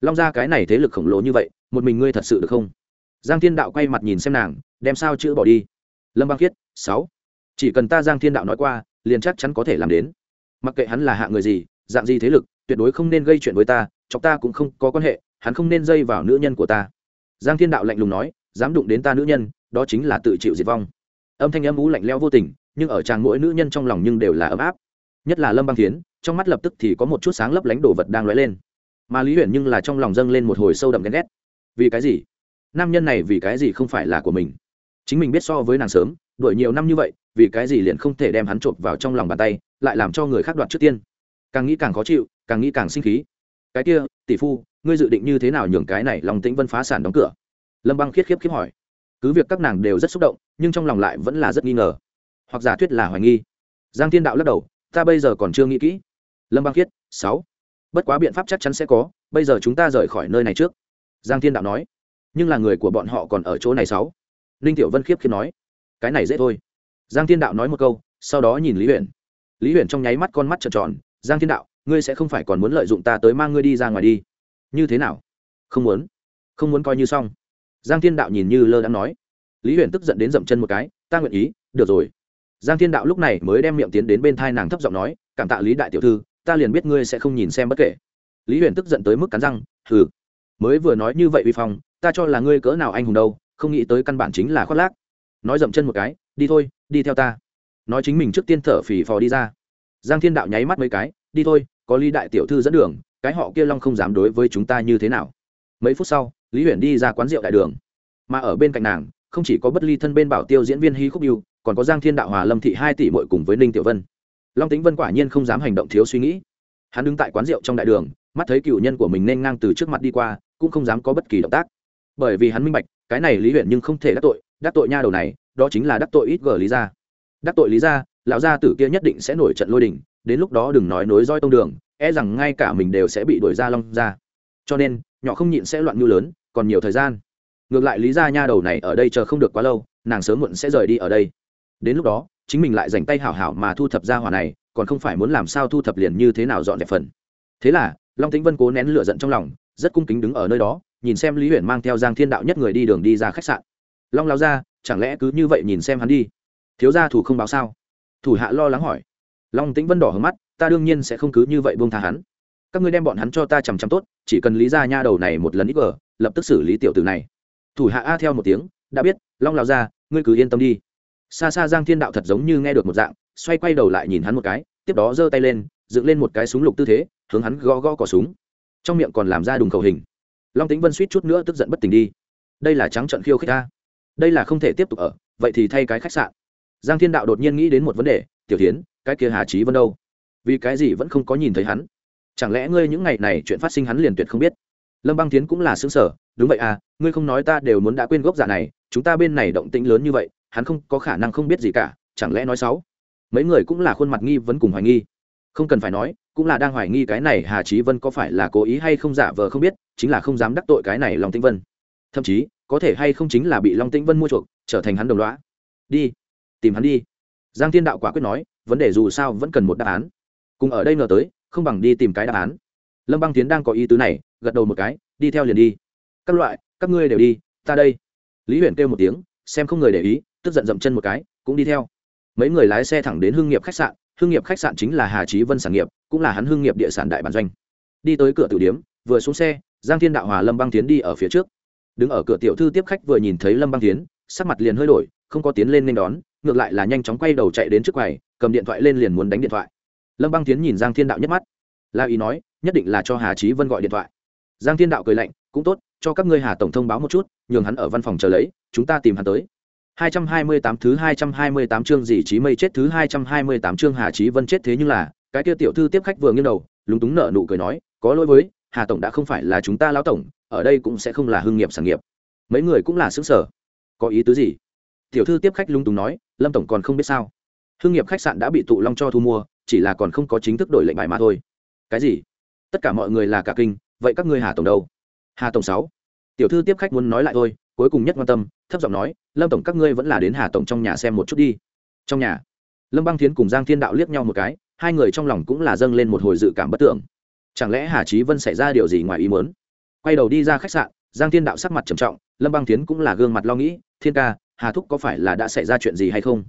S1: long ra cái này thế lực khổng lồ như vậy, một mình ngươi thật sự được không? Giang thiên đạo quay mặt nhìn xem nàng, đem sao chữ bỏ đi? Lâm băng khiết, sáu. Chỉ cần ta giang thiên đạo nói qua, liền chắc chắn có thể làm đến. Mặc kệ hắn là hạ người gì, dạng gì thế lực, tuyệt đối không nên gây chuyện với ta, chọc ta cũng không có quan hệ, hắn không nên dây vào nữ nhân của ta. Giang thiên đạo lạnh lùng nói, dám đụng đến ta nữ nhân, đó chính là tự chịu diệt vong. Âm thanh âm ú lạnh leo vô tình, nhưng ở tràng mỗi nữ nhân trong lòng nhưng đều là ấm áp. Nhất là lâm băng thiến, trong mắt lập tức thì có một chút sáng lấp lánh đồ vật đang lóe lên. Mà lý huyền nhưng là trong lòng dâng lên một hồi sâu đậm ghen ghét. Vì cái gì? Nam nhân này vì cái gì không phải là của mình? Chính mình biết so với nàng sớm, đuổi nhiều năm như vậy, vì cái gì liền không thể đem hắn trộm vào trong lòng bàn tay, lại làm cho người khác đoạt trước tiên. Càng nghĩ càng khó chịu, càng nghĩ càng sinh khí. Cái kia, tỷ phu, ngươi dự định như thế nào nhường cái này lòng tĩnh vân phá sản đóng cửa? Lâm băng khiết khiếp khiếp hỏi. Cứ việc các nàng đều rất xúc động, nhưng trong lòng lại vẫn là rất nghi ngờ. Hoặc giả thuyết là hoài nghi. Giang thiên đạo lắc đầu, ta bây giờ còn chưa nghĩ kỹ. Lâm băng khiết, sáu. Bất quá biện pháp chắc chắn sẽ có, bây giờ chúng ta rời khỏi nơi này trước. Giang thiên đạo nói. Nhưng là người của bọn họ còn ở chỗ này sáu ninh tiểu vân khiếp khiếp nói, cái này dễ thôi. Giang thiên đạo nói một câu, sau đó nhìn lý huyền. Lý huyền trong nháy mắt con mắt trợn tròn, giang thiên đạo, ngươi sẽ không phải còn muốn lợi dụng ta tới mang ngươi đi ra ngoài đi. Như thế nào? Không muốn. Không muốn coi như xong. Giang thiên đạo nhìn như lơ đang nói. Lý huyền tức giận đến dậm chân một cái, ta nguyện ý, được rồi. Giang thiên đạo lúc này mới đem miệng tiến đến bên thai nàng thấp giọng nói, cảm tạ lý đại tiểu thư, ta liền biết ngươi sẽ không nhìn xem bất kể. Lý huyền tức giận tới mức cắn răng, hừ, mới vừa nói như vậy uy phong, ta cho là ngươi cỡ nào anh hùng đâu không nghĩ tới căn bản chính là khoác lác. Nói dậm chân một cái, đi thôi, đi theo ta. Nói chính mình trước tiên thở phì phò đi ra. Giang thiên đạo nháy mắt mấy cái, đi thôi, có ly đại tiểu thư dẫn đường, cái họ kia long không dám đối với chúng ta như thế nào. Mấy phút sau, lý huyền đi ra quán rượu đại đường. Mà ở bên cạnh nàng, không chỉ có bất ly thân bên bảo tiêu diễn viên hy khúc yêu còn có giang thiên đạo hòa lâm thị hai tỷ mội cùng với ninh tiểu vân. Long tính vân quả nhiên không dám hành động thiếu suy nghĩ. Hắn đứng tại quán rượu trong đại đường, mắt thấy cựu nhân của mình nên ngang từ trước mặt đi qua, cũng không dám có bất kỳ động tác bởi vì hắn minh bạch, cái này lý huyện nhưng không thể đắc tội đắc tội nha đầu này, đó chính là đắc tội ít gờ lý ra đắc tội lý ra lão gia tử kia nhất định sẽ nổi trận lôi đình, đến lúc đó đừng nói nối roi tông đường e rằng ngay cả mình đều sẽ bị đuổi ra long ra cho nên, nhỏ không nhịn sẽ loạn như lớn, còn nhiều thời gian. Ngược lại lý gia nha đầu này ở đây chờ không được quá lâu, nàng sớm muộn sẽ rời đi ở đây. Đến lúc đó, chính mình lại dành tay hảo hảo mà thu thập ra hỏa này, còn không phải muốn làm sao thu thập liền như thế nào dọn dẹp phần. Thế là, long tĩnh vân cố nén lửa giận trong lòng, rất cung kính đứng ở nơi đó nhìn xem lý huyền mang theo giang thiên đạo nhất người đi đường đi ra khách sạn. Long lao ra, chẳng lẽ cứ như vậy nhìn xem hắn đi? Thiếu gia thủ không báo sao? Thủ hạ lo lắng hỏi. Long tĩnh vân đỏ hớm mắt, ta đương nhiên sẽ không cứ như vậy buông tha hắn. Các ngươi đem bọn hắn cho ta chằm chằm tốt, chỉ cần lý ra nha đầu này một lần ít vờ lập tức xử lý tiểu tử này. Thủ hạ a theo một tiếng, đã biết, long lao ra, ngươi cứ yên tâm đi. Xa xa giang thiên đạo thật giống như nghe được một dạng, xoay quay đầu lại nhìn hắn một cái, tiếp đó giơ tay lên, dựng lên một cái súng lục tư thế, hướng hắn gõ gõ cỏ súng. Trong miệng còn làm ra đùng khẩu hình long tính vân suýt chút nữa tức giận bất tỉnh đi. Đây là trắng trận khiêu khích ta. Đây là không thể tiếp tục ở, vậy thì thay cái khách sạn. Giang thiên đạo đột nhiên nghĩ đến một vấn đề, tiểu tiến cái kia hà trí vân đâu? Vì cái gì vẫn không có nhìn thấy hắn? Chẳng lẽ ngươi những ngày này chuyện phát sinh hắn liền tuyệt không biết? Lâm băng tiến cũng là xứng sở đúng vậy à ngươi không nói ta đều muốn đã quên gốc giả này, chúng ta bên này động tĩnh lớn như vậy, hắn không có khả năng không biết gì cả, chẳng lẽ nói xấu? Mấy người cũng là khuôn mặt nghi vấn cùng hoài nghi. Không cần phải nói cũng là đang hoài nghi cái này hà trí vân có phải là cố ý hay không giả vờ không biết, chính là không dám đắc tội cái này long tĩnh vân. Thậm chí, có thể hay không chính là bị long tĩnh vân mua chuộc, trở thành hắn đồng lõa. Đi, tìm hắn đi. Giang thiên đạo quả quyết nói, vấn đề dù sao vẫn cần một đáp án. Cùng ở đây ngờ tới, không bằng đi tìm cái đáp án. Lâm băng tiến đang có ý tứ này, gật đầu một cái, đi theo liền đi. Các loại, các ngươi đều đi, ta đây. Lý huyền kêu một tiếng, xem không người để ý, tức giận dậm chân một cái, cũng đi theo. Mấy người lái xe thẳng đến hương nghiệp khách sạn hương nghiệp khách sạn chính là hà trí vân sản nghiệp cũng là hắn hưng nghiệp địa sản đại bản doanh. Đi tới cửa tử điếm vừa xuống xe giang thiên đạo hòa lâm băng tiến đi ở phía trước. Đứng ở cửa tiểu thư tiếp khách vừa nhìn thấy lâm băng tiến sắc mặt liền hơi đổi không có tiến lên nên đón ngược lại là nhanh chóng quay đầu chạy đến trước quầy cầm điện thoại lên liền muốn đánh điện thoại. Lâm băng tiến nhìn giang thiên đạo nhất mắt. La ý nói nhất định là cho hà trí vân gọi điện thoại. Giang thiên đạo cười lạnh cũng tốt cho các ngươi hà tổng thông báo một chút nhường hắn ở văn phòng chờ lấy chúng ta tìm hắn tới. 228 thứ 228 chương gì trí mây chết thứ 228 chương Hà Chí Vân chết thế nhưng là, cái kia tiểu thư tiếp khách vừa nghiêng đầu, lúng túng nở nụ cười nói, có lỗi với, Hà tổng đã không phải là chúng ta lão tổng, ở đây cũng sẽ không là hương nghiệp sản nghiệp. Mấy người cũng là sướng sở. Có ý tứ gì? Tiểu thư tiếp khách lúng túng nói, Lâm tổng còn không biết sao. Hương nghiệp khách sạn đã bị tụ long cho thu mua, chỉ là còn không có chính thức đổi lệnh bài mà thôi. Cái gì? Tất cả mọi người là cả kinh, vậy các ngươi Hà tổng đâu? Hà tổng sáu. Tiểu thư tiếp khách muốn nói lại thôi, cuối cùng nhất quan tâm thấp giọng nói lâm tổng các ngươi vẫn là đến hà tổng trong nhà xem một chút đi trong nhà lâm băng thiến cùng giang thiên đạo liếc nhau một cái hai người trong lòng cũng là dâng lên một hồi dự cảm bất tưởng. Chẳng lẽ hà trí vân xảy ra điều gì ngoài ý muốn? Quay đầu đi ra khách sạn, giang thiên đạo sắc mặt trầm trọng, lâm băng thiến cũng là gương mặt lo nghĩ, thiên ca, hà thúc có phải là đã xảy ra chuyện gì hay không?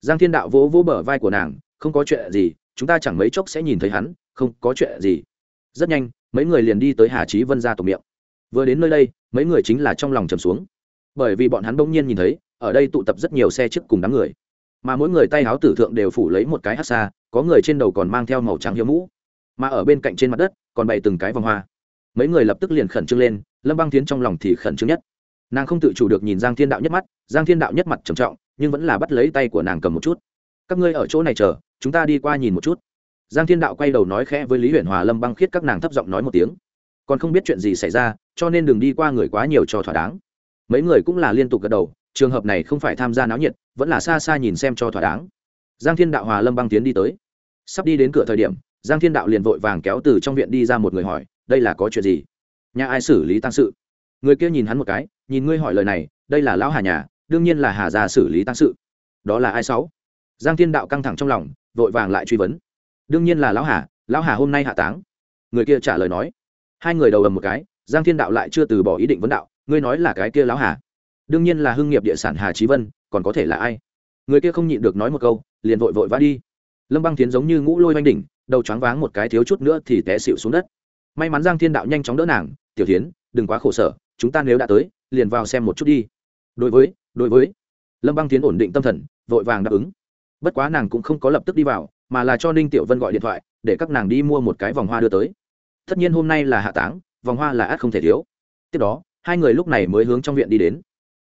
S1: Giang thiên đạo vỗ vỗ bờ vai của nàng, không có chuyện gì, chúng ta chẳng mấy chốc sẽ nhìn thấy hắn, không có chuyện gì. Rất nhanh, mấy người liền đi tới hà trí vân ra tổ miệng. Vừa đến nơi đây, mấy người chính là trong lòng trầm xuống. Bởi vì bọn hắn bỗng nhiên nhìn thấy, ở đây tụ tập rất nhiều xe trước cùng đám người. Mà mỗi người tay áo tử thượng đều phủ lấy một cái hát xa có người trên đầu còn mang theo màu trắng hiếu mũ, mà ở bên cạnh trên mặt đất còn bày từng cái vòng hoa. Mấy người lập tức liền khẩn trương lên, lâm băng tiến trong lòng thì khẩn trương nhất. Nàng không tự chủ được nhìn giang thiên đạo nhất mắt, giang thiên đạo nhất mặt trầm trọng, nhưng vẫn là bắt lấy tay của nàng cầm một chút. Các ngươi ở chỗ này chờ, chúng ta đi qua nhìn một chút. Giang thiên đạo quay đầu nói khẽ với lý huyền hòa lâm băng khiết các nàng thấp giọng nói một tiếng. Còn không biết chuyện gì xảy ra, cho nên đừng đi qua người quá nhiều cho thỏa đáng. Mấy người cũng là liên tục gật đầu, trường hợp này không phải tham gia náo nhiệt, vẫn là xa xa nhìn xem cho thỏa đáng. Giang thiên đạo hòa lâm băng tiến đi tới sắp đi đến cửa thời điểm, giang thiên đạo liền vội vàng kéo từ trong viện đi ra một người hỏi, đây là có chuyện gì? Nhà ai xử lý tăng sự? Người kia nhìn hắn một cái, nhìn ngươi hỏi lời này, đây là lão hà nhà, đương nhiên là hà già xử lý tăng sự. Đó là ai sáu? Giang thiên đạo căng thẳng trong lòng, vội vàng lại truy vấn. Đương nhiên là lão hà lão hà hôm nay hạ táng. Người kia trả lời nói. Hai người đầu ầm một cái, giang thiên đạo lại chưa từ bỏ ý định vấn đạo, ngươi nói là cái kia lão hà? Đương nhiên là hưng nghiệp địa sản hà trí vân, còn có thể là ai? Người kia không nhịn được nói một câu, liền vội vội vã đi lâm băng tiến giống như ngũ lôi oanh đỉnh, đầu choáng váng một cái thiếu chút nữa thì té xịu xuống đất. May mắn giang thiên đạo nhanh chóng đỡ nàng, tiểu tiến đừng quá khổ sở, chúng ta nếu đã tới, liền vào xem một chút đi. Đối với đối với. Lâm băng tiến ổn định tâm thần, vội vàng đáp ứng. Bất quá nàng cũng không có lập tức đi vào, mà là cho ninh tiểu vân gọi điện thoại, để các nàng đi mua một cái vòng hoa đưa tới. Tất nhiên hôm nay là hạ táng, vòng hoa là át không thể thiếu. Tiếp đó, hai người lúc này mới hướng trong viện đi đến.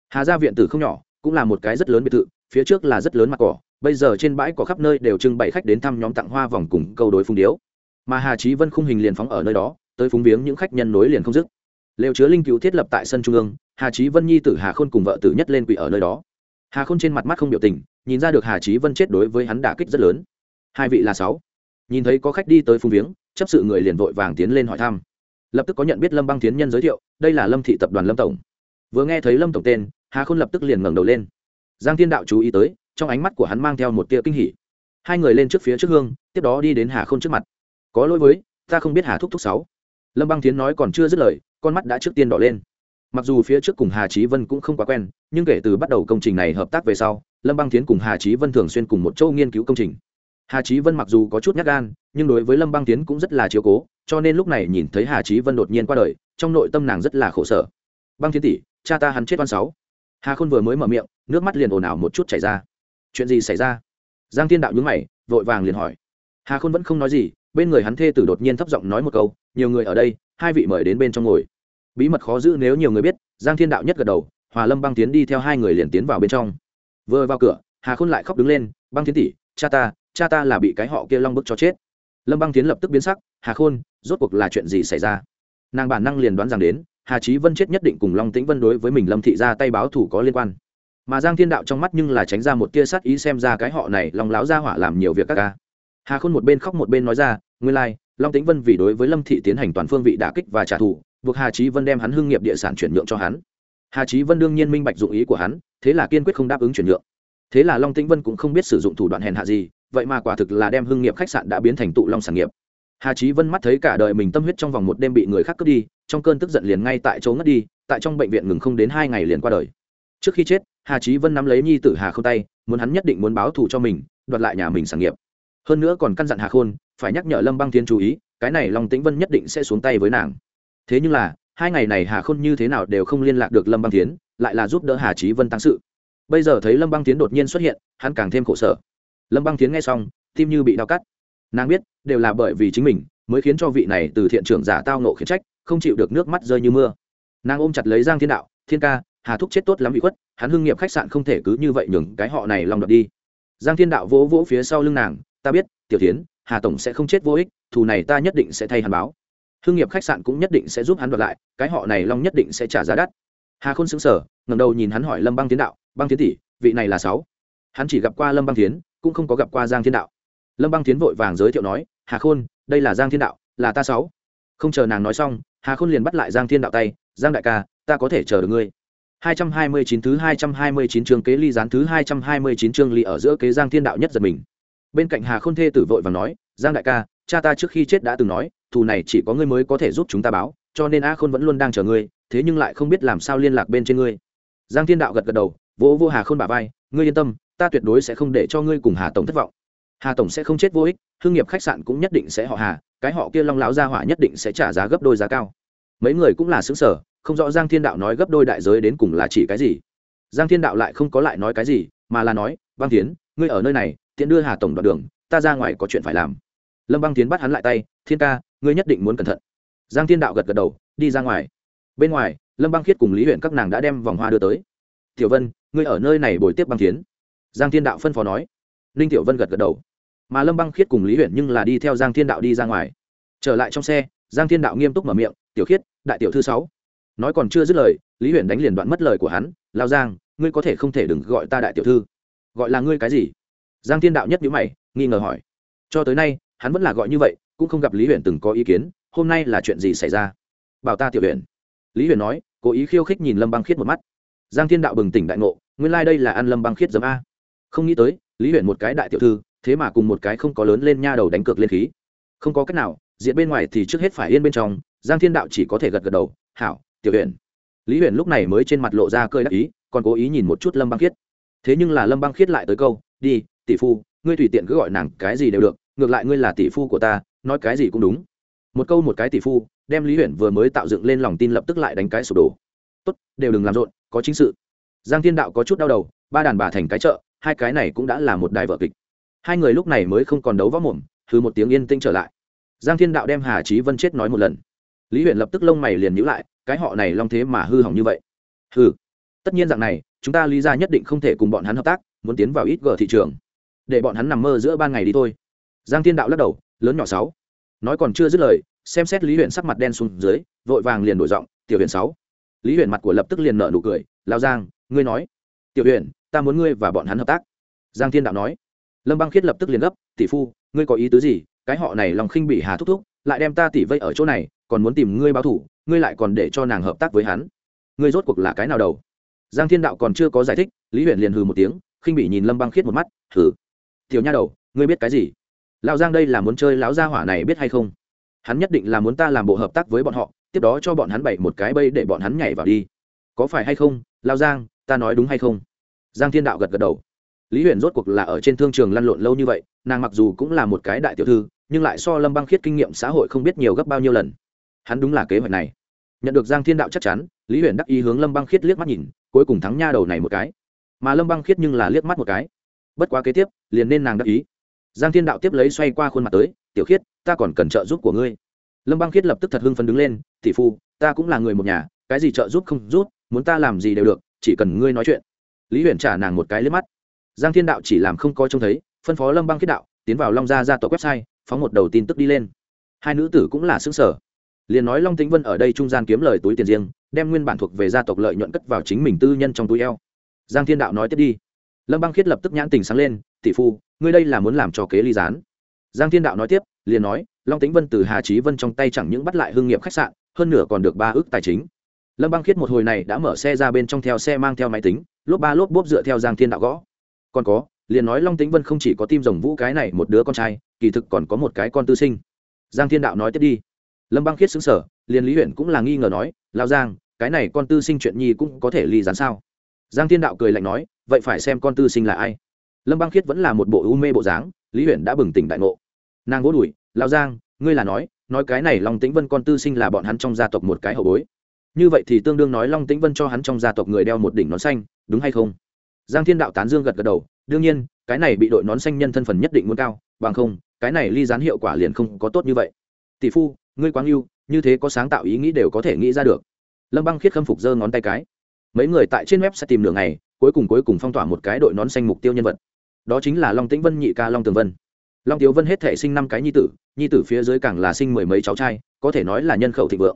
S1: Hà gia viện tử không nhỏ, cũng là một cái rất lớn biệt thự, phía trước là rất lớn mặt cỏ bây giờ trên bãi có khắp nơi đều trưng bày khách đến thăm nhóm tặng hoa vòng cùng câu đối phung điếu. Mà hà trí vân khung hình liền phóng ở nơi đó, tới phúng viếng những khách nhân nối liền không dứt. Lều chứa linh cứu thiết lập tại sân trung ương, hà trí vân nhi tử hà khôn cùng vợ tử nhất lên quỷ ở nơi đó. Hà khôn trên mặt mắt không biểu tình, nhìn ra được hà trí vân chết đối với hắn đả kích rất lớn. Hai vị là sáu. Nhìn thấy có khách đi tới phung viếng, chấp sự người liền vội vàng tiến lên hỏi thăm. Lập tức có nhận biết lâm băng tiến nhân giới thiệu, đây là lâm thị tập đoàn lâm tổng. Vừa nghe thấy lâm tổng tên, hà khôn lập tức liền ngẩng đầu lên. Giang thiên đạo chú ý tới trong ánh mắt của hắn mang theo một tia kinh hỉ. Hai người lên trước phía trước hương, tiếp đó đi đến hà khôn trước mặt. Có lỗi với, ta không biết hà thúc thúc sáu. Lâm băng tiến nói còn chưa dứt lời, con mắt đã trước tiên đỏ lên. Mặc dù phía trước cùng hà trí vân cũng không quá quen, nhưng kể từ bắt đầu công trình này hợp tác về sau, lâm băng tiến cùng hà trí vân thường xuyên cùng một châu nghiên cứu công trình. Hà trí vân mặc dù có chút nhát gan, nhưng đối với lâm băng tiến cũng rất là chiếu cố, cho nên lúc này nhìn thấy hà trí vân đột nhiên qua đời, trong nội tâm nàng rất là khổ sở. Băng Thiến tỷ, cha ta hắn chết oan sáu. Hà khôn vừa mới mở miệng, nước mắt liền ồn ào một chút chảy ra chuyện gì xảy ra? Giang thiên đạo nhúng mày, vội vàng liền hỏi. Hà khôn vẫn không nói gì, bên người hắn thê tử đột nhiên thấp giọng nói một câu, nhiều người ở đây, hai vị mời đến bên trong ngồi. Bí mật khó giữ nếu nhiều người biết, giang thiên đạo nhất gật đầu, hòa lâm băng tiến đi theo hai người liền tiến vào bên trong. Vừa vào cửa, hà khôn lại khóc đứng lên, băng tiến tỷ, cha ta cha ta là bị cái họ kia long bức cho chết. Lâm băng tiến lập tức biến sắc, hà khôn, rốt cuộc là chuyện gì xảy ra? Nàng bản năng liền đoán rằng đến, hà trí vân chết nhất định cùng long tĩnh vân đối với mình lâm thị ra tay báo thủ có liên quan mà giang thiên đạo trong mắt nhưng là tránh ra một tia sát ý xem ra cái họ này lòng láo ra hỏa làm nhiều việc các ca. Hà khôn một bên khóc một bên nói ra nguyên lai、like, long tĩnh vân vì đối với lâm thị tiến hành toàn phương vị đả kích và trả thù buộc hà trí vân đem hắn hưng nghiệp địa sản chuyển nhượng cho hắn. Hà trí vân đương nhiên minh bạch dụng ý của hắn thế là kiên quyết không đáp ứng chuyển nhượng. Thế là long tĩnh vân cũng không biết sử dụng thủ đoạn hèn hạ gì vậy mà quả thực là đem hưng nghiệp khách sạn đã biến thành tụ long sản nghiệp. Hà trí vân mắt thấy cả đời mình tâm huyết trong vòng một đêm bị người khác cướp đi trong cơn tức giận liền ngay tại chỗ ngất đi tại trong bệnh viện ngừng không đến hai ngày liền qua đời. Trước khi chết hà trí vân nắm lấy nhi tử hà không tay, muốn hắn nhất định muốn báo thù cho mình, đoạt lại nhà mình sản nghiệp. Hơn nữa còn căn dặn hà khôn, phải nhắc nhở lâm băng thiên chú ý, cái này long tĩnh vân nhất định sẽ xuống tay với nàng. Thế nhưng là, hai ngày này hà khôn như thế nào đều không liên lạc được lâm băng tiến lại là giúp đỡ hà trí vân tăng sự. Bây giờ thấy lâm băng tiến đột nhiên xuất hiện, hắn càng thêm khổ sở. Lâm băng tiến nghe xong, tim như bị đau cắt. Nàng biết, đều là bởi vì chính mình, mới khiến cho vị này từ thiện trưởng giả tao nộ khiển trách, không chịu được nước mắt rơi như mưa. Nàng ôm chặt lấy giang thiên đạo, thiên ca hà thúc chết tốt lắm bị khuất, hắn hưng nghiệp khách sạn không thể cứ như vậy nhường cái họ này lòng đập đi. Giang thiên đạo vỗ vỗ phía sau lưng nàng, ta biết, tiểu tiến hà tổng sẽ không chết vô ích, thù này ta nhất định sẽ thay hắn báo. Hưng nghiệp khách sạn cũng nhất định sẽ giúp hắn đoạt lại, cái họ này long nhất định sẽ trả giá đắt. Hà khôn xứng sở ngầm đầu nhìn hắn hỏi lâm băng tiến đạo, băng tiến tỷ, vị này là sáu? Hắn chỉ gặp qua lâm băng tiến cũng không có gặp qua giang thiên đạo. Lâm băng tiến vội vàng giới thiệu nói, hà khôn, đây là giang thiên đạo, là ta sáu. Không chờ nàng nói xong, hà khôn liền bắt lại giang thiên đạo tay, giang đại ca, ta có thể chờ được ngươi. 229 thứ 229 chương kế ly gián thứ 229 chương ly ở giữa kế Giang Thiên Đạo nhất giật mình. Bên cạnh Hà Khôn Thê tử vội vàng nói, "Giang đại ca, cha ta trước khi chết đã từng nói, thù này chỉ có ngươi mới có thể giúp chúng ta báo, cho nên A Khôn vẫn luôn đang chờ ngươi, thế nhưng lại không biết làm sao liên lạc bên trên ngươi." Giang Thiên Đạo gật gật đầu, vỗ vỗ Hà Khôn bả vai, "Ngươi yên tâm, ta tuyệt đối sẽ không để cho ngươi cùng Hà tổng thất vọng. Hà tổng sẽ không chết vô ích, hương nghiệp khách sạn cũng nhất định sẽ họ Hà, cái họ kia Long lão gia hỏa nhất định sẽ trả giá gấp đôi giá cao." Mấy người cũng là sững sờ, không rõ giang thiên đạo nói gấp đôi đại giới đến cùng là chỉ cái gì. Giang thiên đạo lại không có lại nói cái gì, mà là nói, băng tiến ngươi ở nơi này, tiện đưa hà tổng đoạn đường, ta ra ngoài có chuyện phải làm. Lâm băng tiến bắt hắn lại tay, thiên ca, ngươi nhất định muốn cẩn thận. Giang thiên đạo gật gật đầu, đi ra ngoài. Bên ngoài, lâm băng khiết cùng lý huyện các nàng đã đem vòng hoa đưa tới. Tiểu vân, ngươi ở nơi này bồi tiếp băng tiến giang thiên đạo phân phó nói. Ninh tiểu vân gật gật đầu. Mà lâm băng khiết cùng lý huyện nhưng là đi theo giang thiên đạo đi ra ngoài. Trở lại trong xe, giang thiên đạo nghiêm túc mở miệng, tiểu khiết, đại tiểu thư sáu nói còn chưa dứt lời, lý huyền đánh liền đoạn mất lời của hắn, lao giang, ngươi có thể không thể đừng gọi ta đại tiểu thư. Gọi là ngươi cái gì? Giang thiên đạo nhất nhữ mày, nghi ngờ hỏi. Cho tới nay, hắn vẫn là gọi như vậy, cũng không gặp lý huyền từng có ý kiến, hôm nay là chuyện gì xảy ra? Bảo ta tiểu huyền. Lý huyền nói, cố ý khiêu khích nhìn lâm băng khiết một mắt. Giang thiên đạo bừng tỉnh đại ngộ, nguyên lai、like、đây là ăn lâm băng khiết giấm a. Không nghĩ tới, lý huyền một cái đại tiểu thư, thế mà cùng một cái không có lớn lên nha đầu đánh cược lên khí. Không có cách nào, diện bên ngoài thì trước hết phải yên bên trong, giang thiên đạo chỉ có thể gật gật đầu, hảo tiểu huyện lý huyện lúc này mới trên mặt lộ ra cơi đắc ý, còn cố ý nhìn một chút lâm băng khiết. Thế nhưng là lâm băng khiết lại tới câu, đi, tỷ phu, ngươi tùy tiện cứ gọi nàng cái gì đều được, ngược lại ngươi là tỷ phu của ta, nói cái gì cũng đúng. Một câu một cái tỷ phu, đem lý huyện vừa mới tạo dựng lên lòng tin lập tức lại đánh cái sụp đổ. Tốt, đều đừng làm rộn, có chính sự. Giang thiên đạo có chút đau đầu, ba đàn bà thành cái chợ, hai cái này cũng đã là một đài vợ kịch. Hai người lúc này mới không còn đấu võ mồm thứ một tiếng yên tĩnh trở lại. Giang thiên đạo đem hà trí vân chết nói một lần. Lý huyện lập tức lông mày liền nhữ lại cái họ này long thế mà hư hỏng như vậy. Hư tất nhiên dạng này, chúng ta lý ra nhất định không thể cùng bọn hắn hợp tác, muốn tiến vào ít gờ thị trường. Để bọn hắn nằm mơ giữa ban ngày đi thôi. Giang thiên đạo lắc đầu, lớn nhỏ sáu. Nói còn chưa dứt lời, xem xét lý huyện sắc mặt đen xuống dưới, vội vàng liền đổi giọng, tiểu huyện sáu. Lý huyện mặt của lập tức liền nở nụ cười lao giang, ngươi nói. Tiểu huyện ta muốn ngươi và bọn hắn hợp tác. Giang thiên đạo nói. Lâm băng khiết lập tức liền gấp, tỷ phu, ngươi có ý tứ gì? Cái họ này lòng khinh bị hà thúc thúc, lại đem ta tỷ vây ở chỗ này còn muốn tìm ngươi báo thủ, ngươi lại còn để cho nàng hợp tác với hắn. Ngươi rốt cuộc là cái nào đầu? Giang thiên đạo còn chưa có giải thích, lý huyền liền hừ một tiếng, khinh bị nhìn lâm băng khiết một mắt, hừ, tiểu nha đầu, ngươi biết cái gì? Lão giang đây là muốn chơi lão gia hỏa này biết hay không? Hắn nhất định là muốn ta làm bộ hợp tác với bọn họ, tiếp đó cho bọn hắn bày một cái bây để bọn hắn nhảy vào đi. Có phải hay không lao giang, ta nói đúng hay không? Giang thiên đạo gật gật đầu. Lý huyền rốt cuộc là ở trên thương trường lăn lộn lâu như vậy, nàng mặc dù cũng là một cái đại tiểu thư, nhưng lại so lâm băng khiết kinh nghiệm xã hội không biết nhiều gấp bao nhiêu lần hắn đúng là kế hoạch này. Nhận được giang thiên đạo chắc chắn, lý huyền đắc ý hướng lâm băng khiết liếc mắt nhìn, cuối cùng thắng nha đầu này một cái. Mà lâm băng khiết nhưng là liếc mắt một cái. Bất quá kế tiếp, liền nên nàng đắc ý. Giang thiên đạo tiếp lấy xoay qua khuôn mặt tới, tiểu khiết, ta còn cần trợ giúp của ngươi. Lâm băng khiết lập tức thật hưng phấn đứng lên, tỷ phu, ta cũng là người một nhà, cái gì trợ giúp không giúp, muốn ta làm gì đều được, chỉ cần ngươi nói chuyện. Lý huyền trả nàng một cái liếc mắt. Giang thiên đạo chỉ làm không coi trông thấy, phân phó lâm băng khiết đạo, tiến vào long gia ra tòa website, phóng một đầu tin tức đi lên. Hai nữ tử cũng là xứng sở liền nói long tĩnh vân ở đây trung gian kiếm lời túi tiền riêng, đem nguyên bản thuộc về gia tộc lợi nhuận cất vào chính mình tư nhân trong túi eo. Giang thiên đạo nói tiếp đi. Lâm băng khiết lập tức nhãn tình sáng lên, tỷ phu, ngươi đây là muốn làm cho kế ly gián? Giang thiên đạo nói tiếp, liền nói, long tĩnh vân từ hà trí vân trong tay chẳng những bắt lại hương nghiệp khách sạn, hơn nửa còn được ba ước tài chính. Lâm băng khiết một hồi này đã mở xe ra bên trong theo xe mang theo máy tính, lốp ba lốp bốp dựa theo giang thiên đạo gõ. Còn có, liền nói long tĩnh vân không chỉ có tim rồng vũ cái này một đứa con trai, kỳ thực còn có một cái con tư sinh. Giang thiên đạo nói tiếp đi lâm băng khiết xứng sở liền lý huyện cũng là nghi ngờ nói lao giang, cái này con tư sinh chuyện nhi cũng có thể ly dán sao? Giang thiên đạo cười lạnh nói, vậy phải xem con tư sinh là ai. Lâm băng khiết vẫn là một bộ u mê bộ dáng, lý huyện đã bừng tỉnh đại ngộ. Nàng vỗ đùi lao giang, ngươi là nói nói cái này long tĩnh vân con tư sinh là bọn hắn trong gia tộc một cái hậu bối. Như vậy thì tương đương nói long tĩnh vân cho hắn trong gia tộc người đeo một đỉnh nón xanh, đúng hay không? Giang thiên đạo tán dương gật gật đầu, đương nhiên, cái này bị đội nón xanh nhân thân phần nhất định muốn cao, bằng không, cái này ly gián hiệu quả liền không có tốt như vậy. Tỷ phu ngươi quáng yêu như thế có sáng tạo ý nghĩ đều có thể nghĩ ra được. Lâm băng khiết khâm phục giơ ngón tay cái. Mấy người tại trên web sẽ tìm đường này, cuối cùng cuối cùng phong tỏa một cái đội nón xanh mục tiêu nhân vật. Đó chính là long tĩnh vân nhị ca long tường vân. Long tiếu vân hết thể sinh năm cái nhi tử nhi tử phía dưới càng là sinh mười mấy cháu trai có thể nói là nhân khẩu thịnh vượng.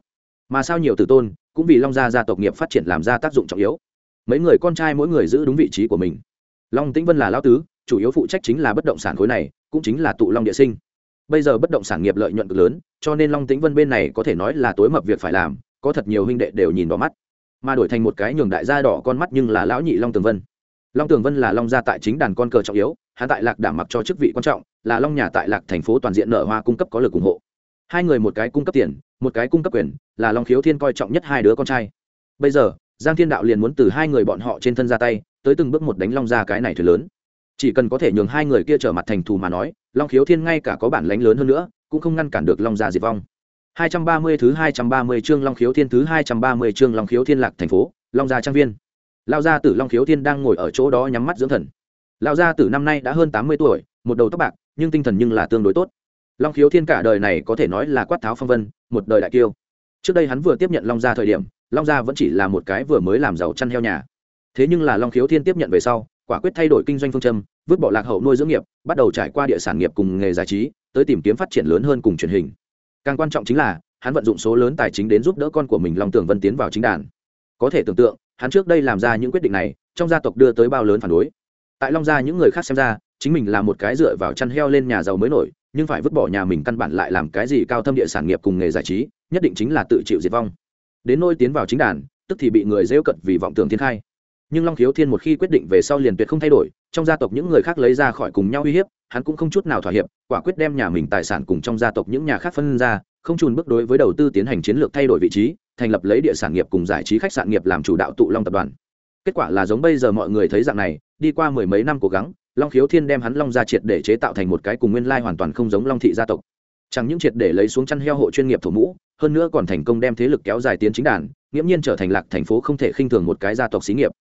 S1: Mà sao nhiều tử tôn cũng vì long gia gia tộc nghiệp phát triển làm ra tác dụng trọng yếu. Mấy người con trai mỗi người giữ đúng vị trí của mình. Long tĩnh vân là lão tứ chủ yếu phụ trách chính là bất động sản khối này cũng chính là tụ long địa sinh bây giờ bất động sản nghiệp lợi nhuận cực lớn, cho nên long tĩnh vân bên này có thể nói là tối mập việc phải làm, có thật nhiều huynh đệ đều nhìn vào mắt. Mà đổi thành một cái nhường đại gia đỏ con mắt nhưng là lão nhị long tường vân. Long tường vân là long gia tại chính đàn con cờ trọng yếu hạ tại lạc đảm mặc cho chức vị quan trọng, là long nhà tại lạc thành phố toàn diện nợ hoa cung cấp có lực ủng hộ. Hai người một cái cung cấp tiền, một cái cung cấp quyền, là long khiếu thiên coi trọng nhất hai đứa con trai. Bây giờ, giang thiên đạo liền muốn từ hai người bọn họ trên thân ra tay, tới từng bước một đánh long ra cái này thuyền lớn chỉ cần có thể nhường hai người kia trở mặt thành thù mà nói long khiếu thiên ngay cả có bản lánh lớn hơn nữa cũng không ngăn cản được long gia diệt vong 230 thứ 230 chương Long Khiếu Thiên thứ 230 chương Long Khiếu Thiên Lạc thành phố, Long gia trang viên. Lão gia tử Long Khiếu Thiên đang ngồi ở chỗ đó nhắm mắt dưỡng thần. Lão gia tử năm nay đã hơn 80 tuổi, một đầu tóc bạc, nhưng tinh thần nhưng là tương đối tốt. Long Khiếu Thiên cả đời này có thể nói là quát tháo phong vân, một đời đại kiêu. Trước đây hắn vừa tiếp nhận Long gia thời điểm, Long gia vẫn chỉ là một cái vừa mới làm giàu chăn heo nhà. Thế nhưng là Long Khiếu Thiên tiếp nhận về sau, quả quyết thay đổi kinh doanh phương châm, vứt bỏ lạc hậu nuôi dưỡng nghiệp, bắt đầu trải qua địa sản nghiệp cùng nghề giải trí, tới tìm kiếm phát triển lớn hơn cùng truyền hình. Càng quan trọng chính là hắn vận dụng số lớn tài chính đến giúp đỡ con của mình long tưởng vân tiến vào chính đàn. Có thể tưởng tượng hắn trước đây làm ra những quyết định này trong gia tộc đưa tới bao lớn phản đối. Tại long gia những người khác xem ra chính mình là một cái dựa vào chăn heo lên nhà giàu mới nổi nhưng phải vứt bỏ nhà mình căn bản lại làm cái gì cao thâm địa sản nghiệp cùng nghề giải trí nhất định chính là tự chịu diệt vong. Đến nôi tiến vào chính đàn tức thì bị người rêu cận vì vọng tưởng thiên khai nhưng long khiếu thiên một khi quyết định về sau liền tuyệt không thay đổi, trong gia tộc những người khác lấy ra khỏi cùng nhau uy hiếp, hắn cũng không chút nào thỏa hiệp, quả quyết đem nhà mình tài sản cùng trong gia tộc những nhà khác phân ra, không chùn bước đối với đầu tư tiến hành chiến lược thay đổi vị trí, thành lập lấy địa sản nghiệp cùng giải trí khách sạn nghiệp làm chủ đạo tụ long tập đoàn. Kết quả là giống bây giờ mọi người thấy dạng này, đi qua mười mấy năm cố gắng, long khiếu thiên đem hắn long ra triệt để chế tạo thành một cái cùng nguyên lai hoàn toàn không giống long thị gia tộc. Chẳng những triệt để lấy xuống chăn heo hộ chuyên nghiệp thổ mũ, hơn nữa còn thành công đem thế lực kéo dài tiến chính đàn, nghiễm nhiên trở thành lạc thành phố không thể khinh thường một cái gia tộc xí nghiệp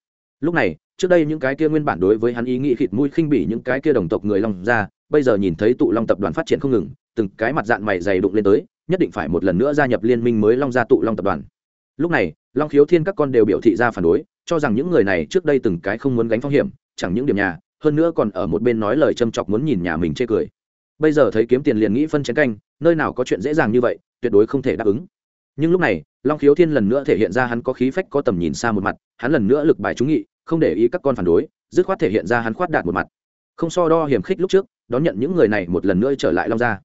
S1: lúc này, trước đây những cái kia nguyên bản đối với hắn ý nghĩ khịt mũi khinh bỉ những cái kia đồng tộc người long ra, bây giờ nhìn thấy tụ long tập đoàn phát triển không ngừng, từng cái mặt dạng mày dày đụng lên tới, nhất định phải một lần nữa gia nhập liên minh mới long gia tụ long tập đoàn. Lúc này, long khiếu thiên các con đều biểu thị ra phản đối, cho rằng những người này trước đây từng cái không muốn gánh phong hiểm, chẳng những điểm nhà, hơn nữa còn ở một bên nói lời châm chọc muốn nhìn nhà mình chê cười. Bây giờ thấy kiếm tiền liền nghĩ phân chén canh, nơi nào có chuyện dễ dàng như vậy, tuyệt đối không thể đáp ứng. Nhưng lúc này, long khiếu thiên lần nữa thể hiện ra hắn có khí phách có tầm nhìn xa một mặt, hắn lần nữa lực bài trúng nghị không để ý các con phản đối, dứt khoát thể hiện ra hắn khoát đạt một mặt. Không so đo hiểm khích lúc trước, đón nhận những người này một lần nữa trở lại long gia.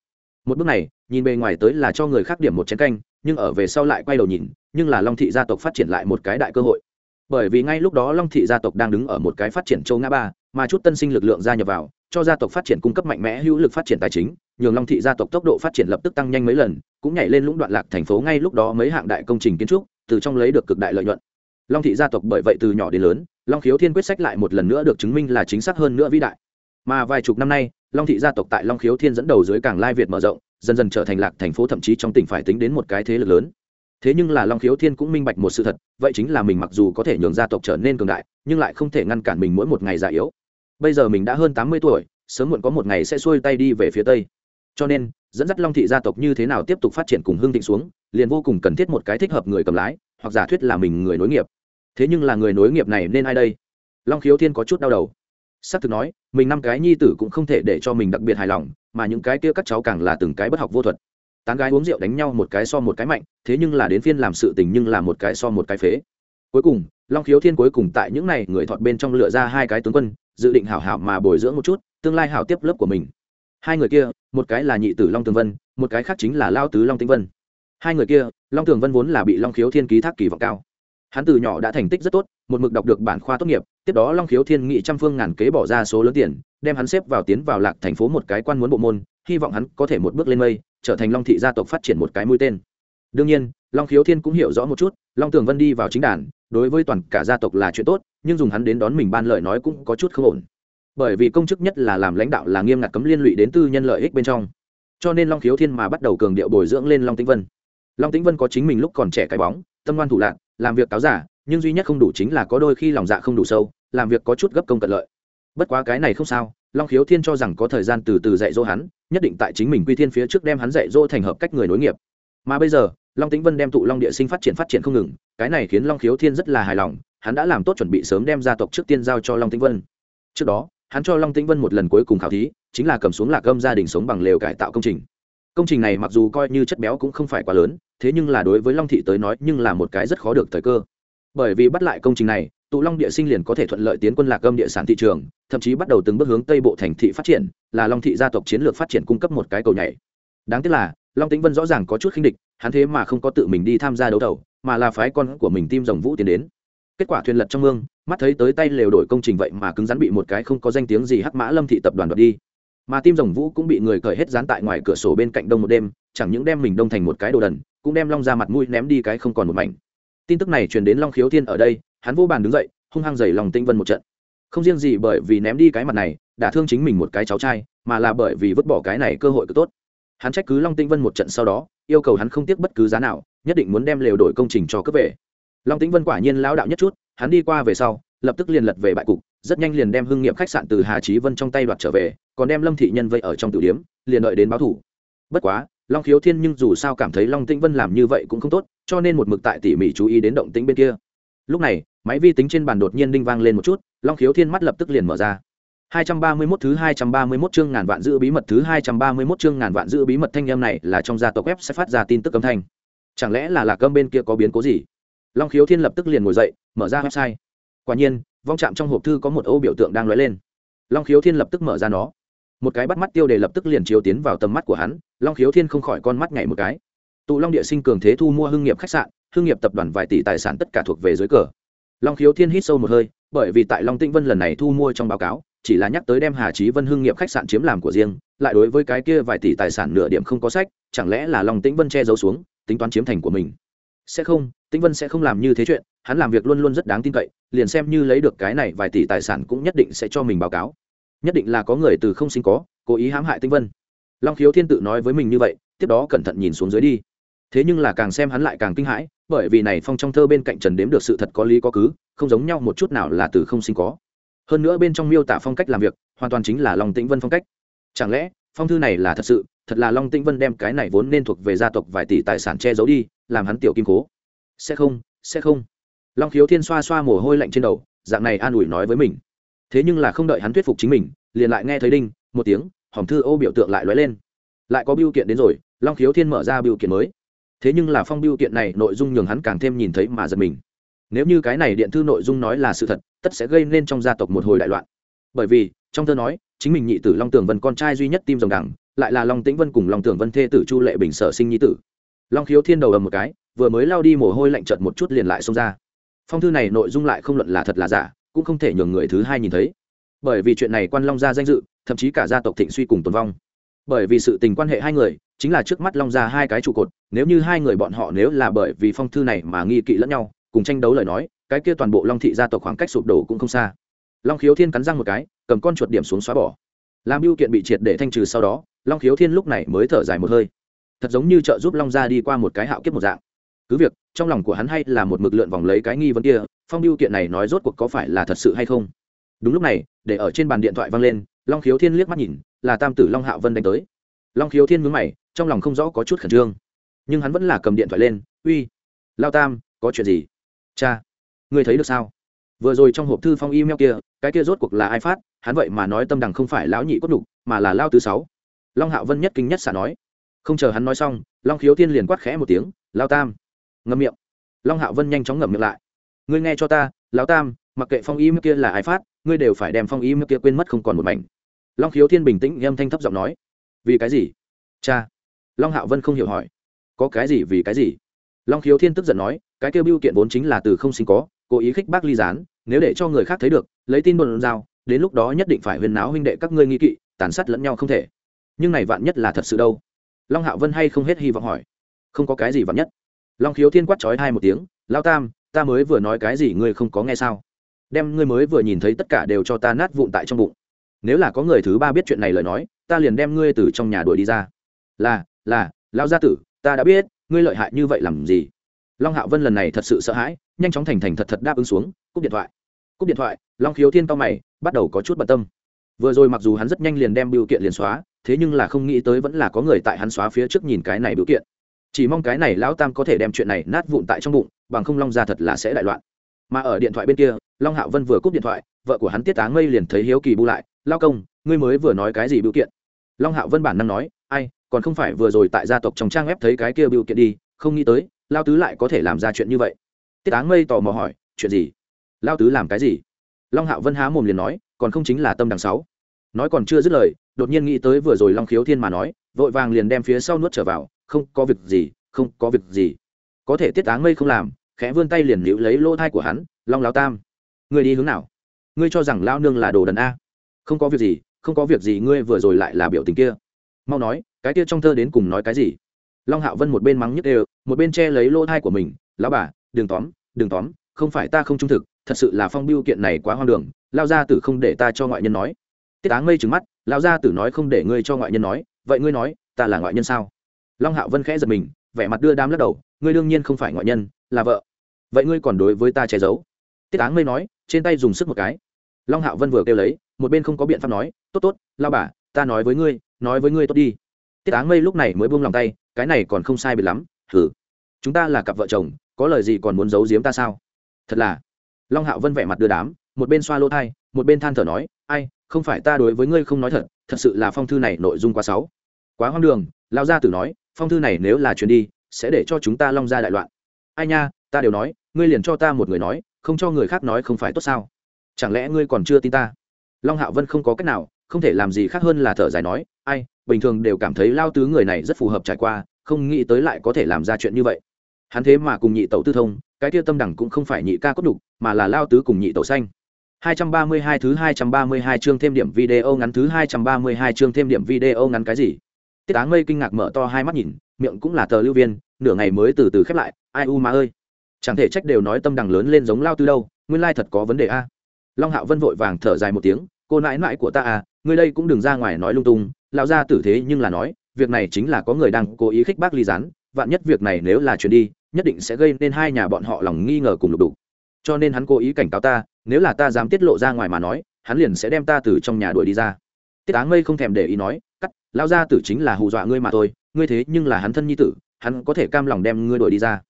S1: Một bước này, nhìn bề ngoài tới là cho người khác điểm một chén canh, nhưng ở về sau lại quay đầu nhìn, nhưng là long thị gia tộc phát triển lại một cái đại cơ hội. Bởi vì ngay lúc đó long thị gia tộc đang đứng ở một cái phát triển châu ngã ba, mà chút tân sinh lực lượng gia nhập vào, cho gia tộc phát triển cung cấp mạnh mẽ hữu lực phát triển tài chính, nhường long thị gia tộc tốc độ phát triển lập tức tăng nhanh mấy lần, cũng nhảy lên lũng đoạn lạc thành phố ngay lúc đó mấy hạng đại công trình kiến trúc, từ trong lấy được cực đại lợi nhuận. Long thị gia tộc bởi vậy từ nhỏ đến lớn long khiếu thiên quyết sách lại một lần nữa được chứng minh là chính xác hơn nữa vĩ đại. Mà vài chục năm nay, long thị gia tộc tại long khiếu thiên dẫn đầu dưới cảng lai việt mở rộng, dần dần trở thành lạc thành phố thậm chí trong tỉnh phải tính đến một cái thế lực lớn. Thế nhưng là long khiếu thiên cũng minh bạch một sự thật, vậy chính là mình mặc dù có thể nhường gia tộc trở nên cường đại, nhưng lại không thể ngăn cản mình mỗi một ngày già yếu. Bây giờ mình đã hơn tám mươi tuổi, sớm muộn có một ngày sẽ xuôi tay đi về phía tây. Cho nên, dẫn dắt long thị gia tộc như thế nào tiếp tục phát triển cùng hương thịnh xuống, liền vô cùng cần thiết một cái thích hợp người cầm lái, hoặc giả thuyết là mình người nối nghiệp thế nhưng là người nối nghiệp này nên ai đây? Long khiếu thiên có chút đau đầu. S ắ c thực nói, mình năm cái nhi tử cũng không thể để cho mình đặc biệt hài lòng, mà những cái kia các cháu càng là từng cái bất học vô thuật. Tán gái uống rượu đánh nhau một cái so một cái mạnh, thế nhưng là đến phiên làm sự tình nhưng là một cái so một cái phế. Cuối cùng, long khiếu thiên cuối cùng tại những n à y người thọt bên trong lựa ra hai cái tướng quân, dự định hảo hảo mà bồi dưỡng một chút, tương lai hảo tiếp lớp của mình. Hai người kia, một cái là nhị tử long tường vân, một cái khác chính là lao tứ long tĩnh vân. Hai người kia, long tường vân vốn là bị long khiếu thiên ký thác kỳ vọng cao hắn từ nhỏ đã thành tích rất tốt, một mực đọc được bản khoa tốt nghiệp, tiếp đó long khiếu thiên nghị trăm phương ngàn kế bỏ ra số lớn tiền, đem hắn xếp vào tiến vào lạc thành phố một cái quan muốn bộ môn, hy vọng hắn có thể một bước lên mây, trở thành long thị gia tộc phát triển một cái mũi tên. Đương nhiên, long khiếu thiên cũng hiểu rõ một chút, long tường vân đi vào chính đàn, đối với toàn cả gia tộc là chuyện tốt, nhưng dùng hắn đến đón mình ban lợi nói cũng có chút không ổn. Bởi vì công chức nhất là làm lãnh đạo là nghiêm ngặt cấm liên lụy đến tư nhân lợi ích bên trong. Cho nên long khiếu thiên mà bắt đầu cường điệu bồi dưỡng lên long tĩnh vân. Long tĩnh vân có chính mình lúc còn trẻ cái bóng, tâm ngoan thủ lạc làm việc cáo giả, nhưng duy nhất không đủ chính là có đôi khi lòng dạ không đủ sâu, làm việc có chút gấp công cận lợi. Bất quá cái này không sao, long khiếu thiên cho rằng có thời gian từ từ dạy dỗ hắn, nhất định tại chính mình quy thiên phía trước đem hắn dạy dỗ thành hợp cách người nối nghiệp. Mà bây giờ, long tĩnh vân đem tụ long địa sinh phát triển phát triển không ngừng, cái này khiến long khiếu thiên rất là hài lòng, hắn đã làm tốt chuẩn bị sớm đem gia tộc trước tiên giao cho long tĩnh vân. Trước đó, hắn cho long tĩnh vân một lần cuối cùng khảo thí, chính là cầm xuống lạc âm gia đình sống bằng lều cải tạo công trình. Công trình này mặc dù coi như chất béo cũng không phải quá lớn thế nhưng là đối với long thị tới nói nhưng là một cái rất khó được thời cơ. Bởi vì bắt lại công trình này, tụ long địa sinh liền có thể thuận lợi tiến quân lạc âm địa sản thị trường, thậm chí bắt đầu từng bước hướng tây bộ thành thị phát triển, là long thị gia tộc chiến lược phát triển cung cấp một cái cầu nhảy. Đáng tiếc là, long tĩnh vân rõ ràng có chút khinh địch, hắn thế mà không có tự mình đi tham gia đấu đầu mà là phái con của mình tim rồng vũ tiến đến. Kết quả thuyền lật trong mương, mắt thấy tới tay lều đổi công trình vậy mà cứng rắn bị một cái không có danh tiếng gì hắc mã lâm thị tập đoàn đoạt đi. Mà tim rồng vũ cũng bị người cởi hết dán tại ngoài cửa sổ bên cạnh đông một đêm, chẳng những đem mình đông thành một cái đồ đần cũng đem long ra mặt mũi ném đi cái không còn một mảnh. Tin tức này truyền đến long khiếu thiên ở đây, hắn vô bàn đứng dậy, hung hăng giày lòng tinh vân một trận. Không riêng gì bởi vì ném đi cái mặt này, đã thương chính mình một cái cháu trai, mà là bởi vì vứt bỏ cái này cơ hội cực tốt. Hắn trách cứ long tinh vân một trận sau đó, yêu cầu hắn không tiếc bất cứ giá nào, nhất định muốn đem lều đổi công trình cho cấp về. Long tĩnh vân quả nhiên lão đạo nhất chút, hắn đi qua về sau, lập tức liền lật về bại cục, rất nhanh liền đem hưng nghiệm khách sạn từ hà trí vân trong tay đoạt trở về, còn đem lâm thị nhân vây ở trong tử điếm, liền đợi đến báo thủ. Bất quá long khiếu thiên nhưng dù sao cảm thấy long tĩnh vân làm như vậy cũng không tốt cho nên một mực tại tỉ mỉ chú ý đến động tĩnh bên kia lúc này máy vi tính trên bàn đột nhiên đinh vang lên một chút long khiếu thiên mắt lập tức liền mở ra 231 thứ 231 chương ngàn vạn giữ bí mật thứ 231 chương ngàn vạn giữ bí mật thanh em này là trong gia tộc web sẽ phát ra tin tức âm thanh. Chẳng lẽ là lạc âm bên kia có biến cố gì? Long Khiếu Thiên lập tức liền ngồi dậy, mở ra website. Quả nhiên, vong chạm trong hộp thư có một ô biểu tượng đang lóe lên. Long Khiếu Thiên lập tức mở ra nó. Một cái bắt mắt tiêu đề lập tức liền chiếu tiến vào tầm mắt của hắn, Long Khiếu Thiên không khỏi con mắt nhảy một cái. Tụ Long địa sinh cường thế thu mua hưng nghiệp khách sạn, hưng nghiệp tập đoàn vài tỷ tài sản tất cả thuộc về dưới cờ. Long Khiếu Thiên hít sâu một hơi, bởi vì tại Long Tĩnh Vân lần này thu mua trong báo cáo, chỉ là nhắc tới đem Hà Chí Vân hưng nghiệp khách sạn chiếm làm của riêng, lại đối với cái kia vài tỷ tài sản nửa điểm không có sách, chẳng lẽ là Long Tĩnh Vân che giấu xuống, tính toán chiếm thành của mình. Sẽ không, Tĩnh Vân sẽ không làm như thế chuyện, hắn làm việc luôn luôn rất đáng tin cậy, liền xem như lấy được cái này vài tỷ tài sản cũng nhất định sẽ cho mình báo cáo. Nhất định là có người từ không sinh có, cố ý hãm hại Tinh Vân. Long Khiếu Thiên tự nói với mình như vậy, tiếp đó cẩn thận nhìn xuống dưới đi. Thế nhưng là càng xem hắn lại càng kinh hãi, bởi vì này phong trong thơ bên cạnh Trần đếm được sự thật có lý có cứ, không giống nhau một chút nào là từ không sinh có. Hơn nữa bên trong miêu tả phong cách làm việc hoàn toàn chính là long tĩnh vân phong cách. Chẳng lẽ phong thư này là thật sự thật là long tĩnh vân đem cái này vốn nên thuộc về gia tộc vài tỷ tài sản che giấu đi làm hắn tiểu kim cố? Sẽ không sẽ không. Long khiếu thiên xoa xoa mồ hôi lạnh trên đầu dạng này an ủi nói với mình thế nhưng là không đợi hắn thuyết phục chính mình, liền lại nghe thấy đinh, một tiếng, hòm thư ô biểu tượng lại lóe lên. Lại có biêu kiện đến rồi, long khiếu thiên mở ra biêu kiện mới. Thế nhưng là phong biêu kiện này nội dung nhường hắn càng thêm nhìn thấy mà giật mình. Nếu như cái này điện thư nội dung nói là sự thật, tất sẽ gây nên trong gia tộc một hồi đại loạn. Bởi vì, trong thơ nói, chính mình nhị tử long tường vân con trai duy nhất tim rồng đẳng, lại là long tĩnh vân cùng long tường vân thê tử chu lệ bình sở sinh nhi tử. Long khiếu thiên đầu ầm một cái, vừa mới lao đi mồ hôi lạnh trợt một chút liền lại xông ra. Phong thư này nội dung lại không luận là thật là giả cũng không thể nhường người thứ hai nhìn thấy. Bởi vì chuyện này quan long gia danh dự, thậm chí cả gia tộc thịnh suy cùng tồn vong. Bởi vì sự tình quan hệ hai người, chính là trước mắt long gia hai cái trụ cột, nếu như hai người bọn họ nếu là bởi vì phong thư này mà nghi kỵ lẫn nhau, cùng tranh đấu lời nói, cái kia toàn bộ long thị gia tộc khoảng cách sụp đổ cũng không xa. Long khiếu thiên cắn răng một cái, cầm con chuột điểm xuống xóa bỏ. Làm biêu kiện bị triệt để thanh trừ sau đó, long khiếu thiên lúc này mới thở dài một hơi. Thật giống như trợ giúp long gia đi qua một cái hạo kiếp một dạng. Cứ việc, trong lòng của hắn hay là một mực lượn vòng lấy cái nghi vấn kia phong biêu kiện này nói rốt cuộc có phải là thật sự hay không? Đúng lúc này, để ở trên bàn điện thoại văng lên, long khiếu thiên liếc mắt nhìn, là tam tử long hạo vân đánh tới. Long khiếu thiên mướn mày, trong lòng không rõ có chút khẩn trương. Nhưng hắn vẫn là cầm điện thoại lên, uy, lao tam, có chuyện gì? Cha, ngươi thấy được sao? Vừa rồi trong hộp thư phong email kia, cái kia rốt cuộc là ai phát, hắn vậy mà nói tâm đằng không phải lão nhị cốt đục mà là lao thứ sáu. Long hạo vân nhất kinh nhất xả nói. Không chờ hắn nói xong, long khiếu Thiên liền quát khẽ một tiếng, lao tam, ngậm miệng. Long hạo vân nhanh chóng ngậm miệng lại ngươi nghe cho ta, lão tam, mặc kệ phong email kia là ai phát, ngươi đều phải đem phong email kia quên mất không còn một mảnh. Long khiếu thiên bình tĩnh âm thanh thấp giọng nói, vì cái gì? Cha, long hạo vân không hiểu hỏi, có cái gì vì cái gì? Long khiếu thiên tức giận nói, cái kêu biêu kiện vốn chính là từ không sinh có, cố ý khích bác ly gián, nếu để cho người khác thấy được, lấy tin đồn giao, đến lúc đó nhất định phải huyền náo huynh đệ các ngươi nghi kỵ, tàn sát lẫn nhau không thể. Nhưng này vạn nhất là thật sự đâu? Long hạo vân hay không hết hy vọng hỏi. Không có cái gì vạn nhất. Long khiếu thiên quát trói hai một tiếng lao tam ta mới vừa nói cái gì ngươi không có nghe sao? Đem ngươi mới vừa nhìn thấy tất cả đều cho ta nát vụn tại trong bụng. Nếu là có người thứ ba biết chuyện này lời nói, ta liền đem ngươi từ trong nhà đuổi đi ra. Là là lao gia tử, ta đã biết, ngươi lợi hại như vậy làm gì? Long hạo vân lần này thật sự sợ hãi, nhanh chóng thành thành thật thật đáp ứng xuống, cúp điện thoại. Cúp điện thoại, long khiếu thiên cao mày, bắt đầu có chút bận tâm. Vừa rồi mặc dù hắn rất nhanh liền đem biểu kiện liền xóa, thế nhưng là không nghĩ tới vẫn là có người tại hắn xóa phía trước nhìn cái này biểu kiện chỉ mong cái này lão tam có thể đem chuyện này nát vụn tại trong bụng, bằng không long ra thật là sẽ đại loạn. Mà ở điện thoại bên kia, long hạo vân vừa cúp điện thoại, vợ của hắn tiết tá ngây liền thấy hiếu kỳ bu lại, lao công, ngươi mới vừa nói cái gì biểu kiện? Long hạo vân bản năng nói, ai, còn không phải vừa rồi tại gia tộc trong trang web thấy cái kia biểu kiện đi, không nghĩ tới, lao tứ lại có thể làm ra chuyện như vậy. Tiết tá ngây tò mò hỏi, chuyện gì? Lao tứ làm cái gì? Long hạo vân há mồm liền nói, còn không chính là tâm đằng sáu. Nói còn chưa dứt lời, đột nhiên nghĩ tới vừa rồi long khiếu thiên mà nói, vội vàng liền đem phía sau nuốt trở vào không có việc gì, không có việc gì. Có thể tiết táng mây không làm, khẽ vươn tay liền liễu lấy lỗ thai của hắn, long láo tam. Ngươi đi hướng nào? Ngươi cho rằng lao nương là đồ đần a. Không có việc gì, không có việc gì, ngươi vừa rồi lại là biểu tình kia. Mau nói, cái kia trong thơ đến cùng nói cái gì? Long hạo vân một bên mắng nhức đều, một bên che lấy lỗ thai của mình. Lão bà, đừng tóm đừng tóm, không phải ta không trung thực, thật sự là phong biêu kiện này quá hoang đường lao ra tử không để ta cho ngoại nhân nói. Tiết áng mây trừng mắt lao ra tử nói không để ngươi cho ngoại nhân nói, vậy ngươi nói, ta là ngoại nhân sao? Long hạo vân khẽ giật mình, vẻ mặt đưa đám lắc đầu, ngươi đương nhiên không phải ngoại nhân, là vợ. Vậy ngươi còn đối với ta che giấu? Tiết áng mây nói, trên tay dùng sức một cái. Long hạo vân vừa kêu lấy, một bên không có biện pháp nói, tốt tốt, lao bà, ta nói với ngươi, nói với ngươi tốt đi. Tiết áng mây lúc này mới buông lòng tay, cái này còn không sai biệt lắm thử chúng ta là cặp vợ chồng, có lời gì còn muốn giấu giếm ta sao? Thật là. Long hạo vân vẻ mặt đưa đám, một bên xoa lỗ thai, một bên than thở nói, ai, không phải ta đối với ngươi không nói thật thật sự là phong thư này nội dung quá sáu quá hoang đường lao gia tử nói, phong thư này nếu là chuyến đi, sẽ để cho chúng ta long ra đại loạn. Ai nha, ta đều nói, ngươi liền cho ta một người nói, không cho người khác nói không phải tốt sao? Chẳng lẽ ngươi còn chưa tin ta? Long hạo vân không có cách nào, không thể làm gì khác hơn là thở dài nói, ai, bình thường đều cảm thấy lao tứ người này rất phù hợp trải qua, không nghĩ tới lại có thể làm ra chuyện như vậy. Hắn thế mà cùng nhị tẩu tư thông, cái kia tâm đẳng cũng không phải nhị ca cốt đục mà là lao tứ cùng nhị tẩu xanh 232 thứ 232 chương thêm điểm video ngắn thứ 232 chương thêm điểm video ngắn cái gì? Tiết Áng Mây kinh ngạc mở to hai mắt nhìn, miệng cũng là tờ lưu viên, nửa ngày mới từ từ khép lại, ai u ma ơi. Chẳng thể trách đều nói tâm đằng lớn lên giống lao Tư đâu, nguyên lai thật có vấn đề a. Long Hạo Vân vội vàng thở dài một tiếng, cô nãi nãi của ta à, ngươi đây cũng đừng ra ngoài nói lung tung, lão gia tử thế nhưng là nói, việc này chính là có người đang cố ý khích bác ly rán vạn nhất việc này nếu là chuyển đi, nhất định sẽ gây nên hai nhà bọn họ lòng nghi ngờ cùng lục đục cho nên hắn cố ý cảnh cáo ta nếu là ta dám tiết lộ ra ngoài mà nói hắn liền sẽ đem ta từ trong nhà đuổi đi ra tiết áng mây không thèm để ý nói lao gia tử chính là hù dọa ngươi mà thôi, ngươi thế nhưng là hắn thân nhi tử, hắn có thể cam lòng đem ngươi đuổi đi ra.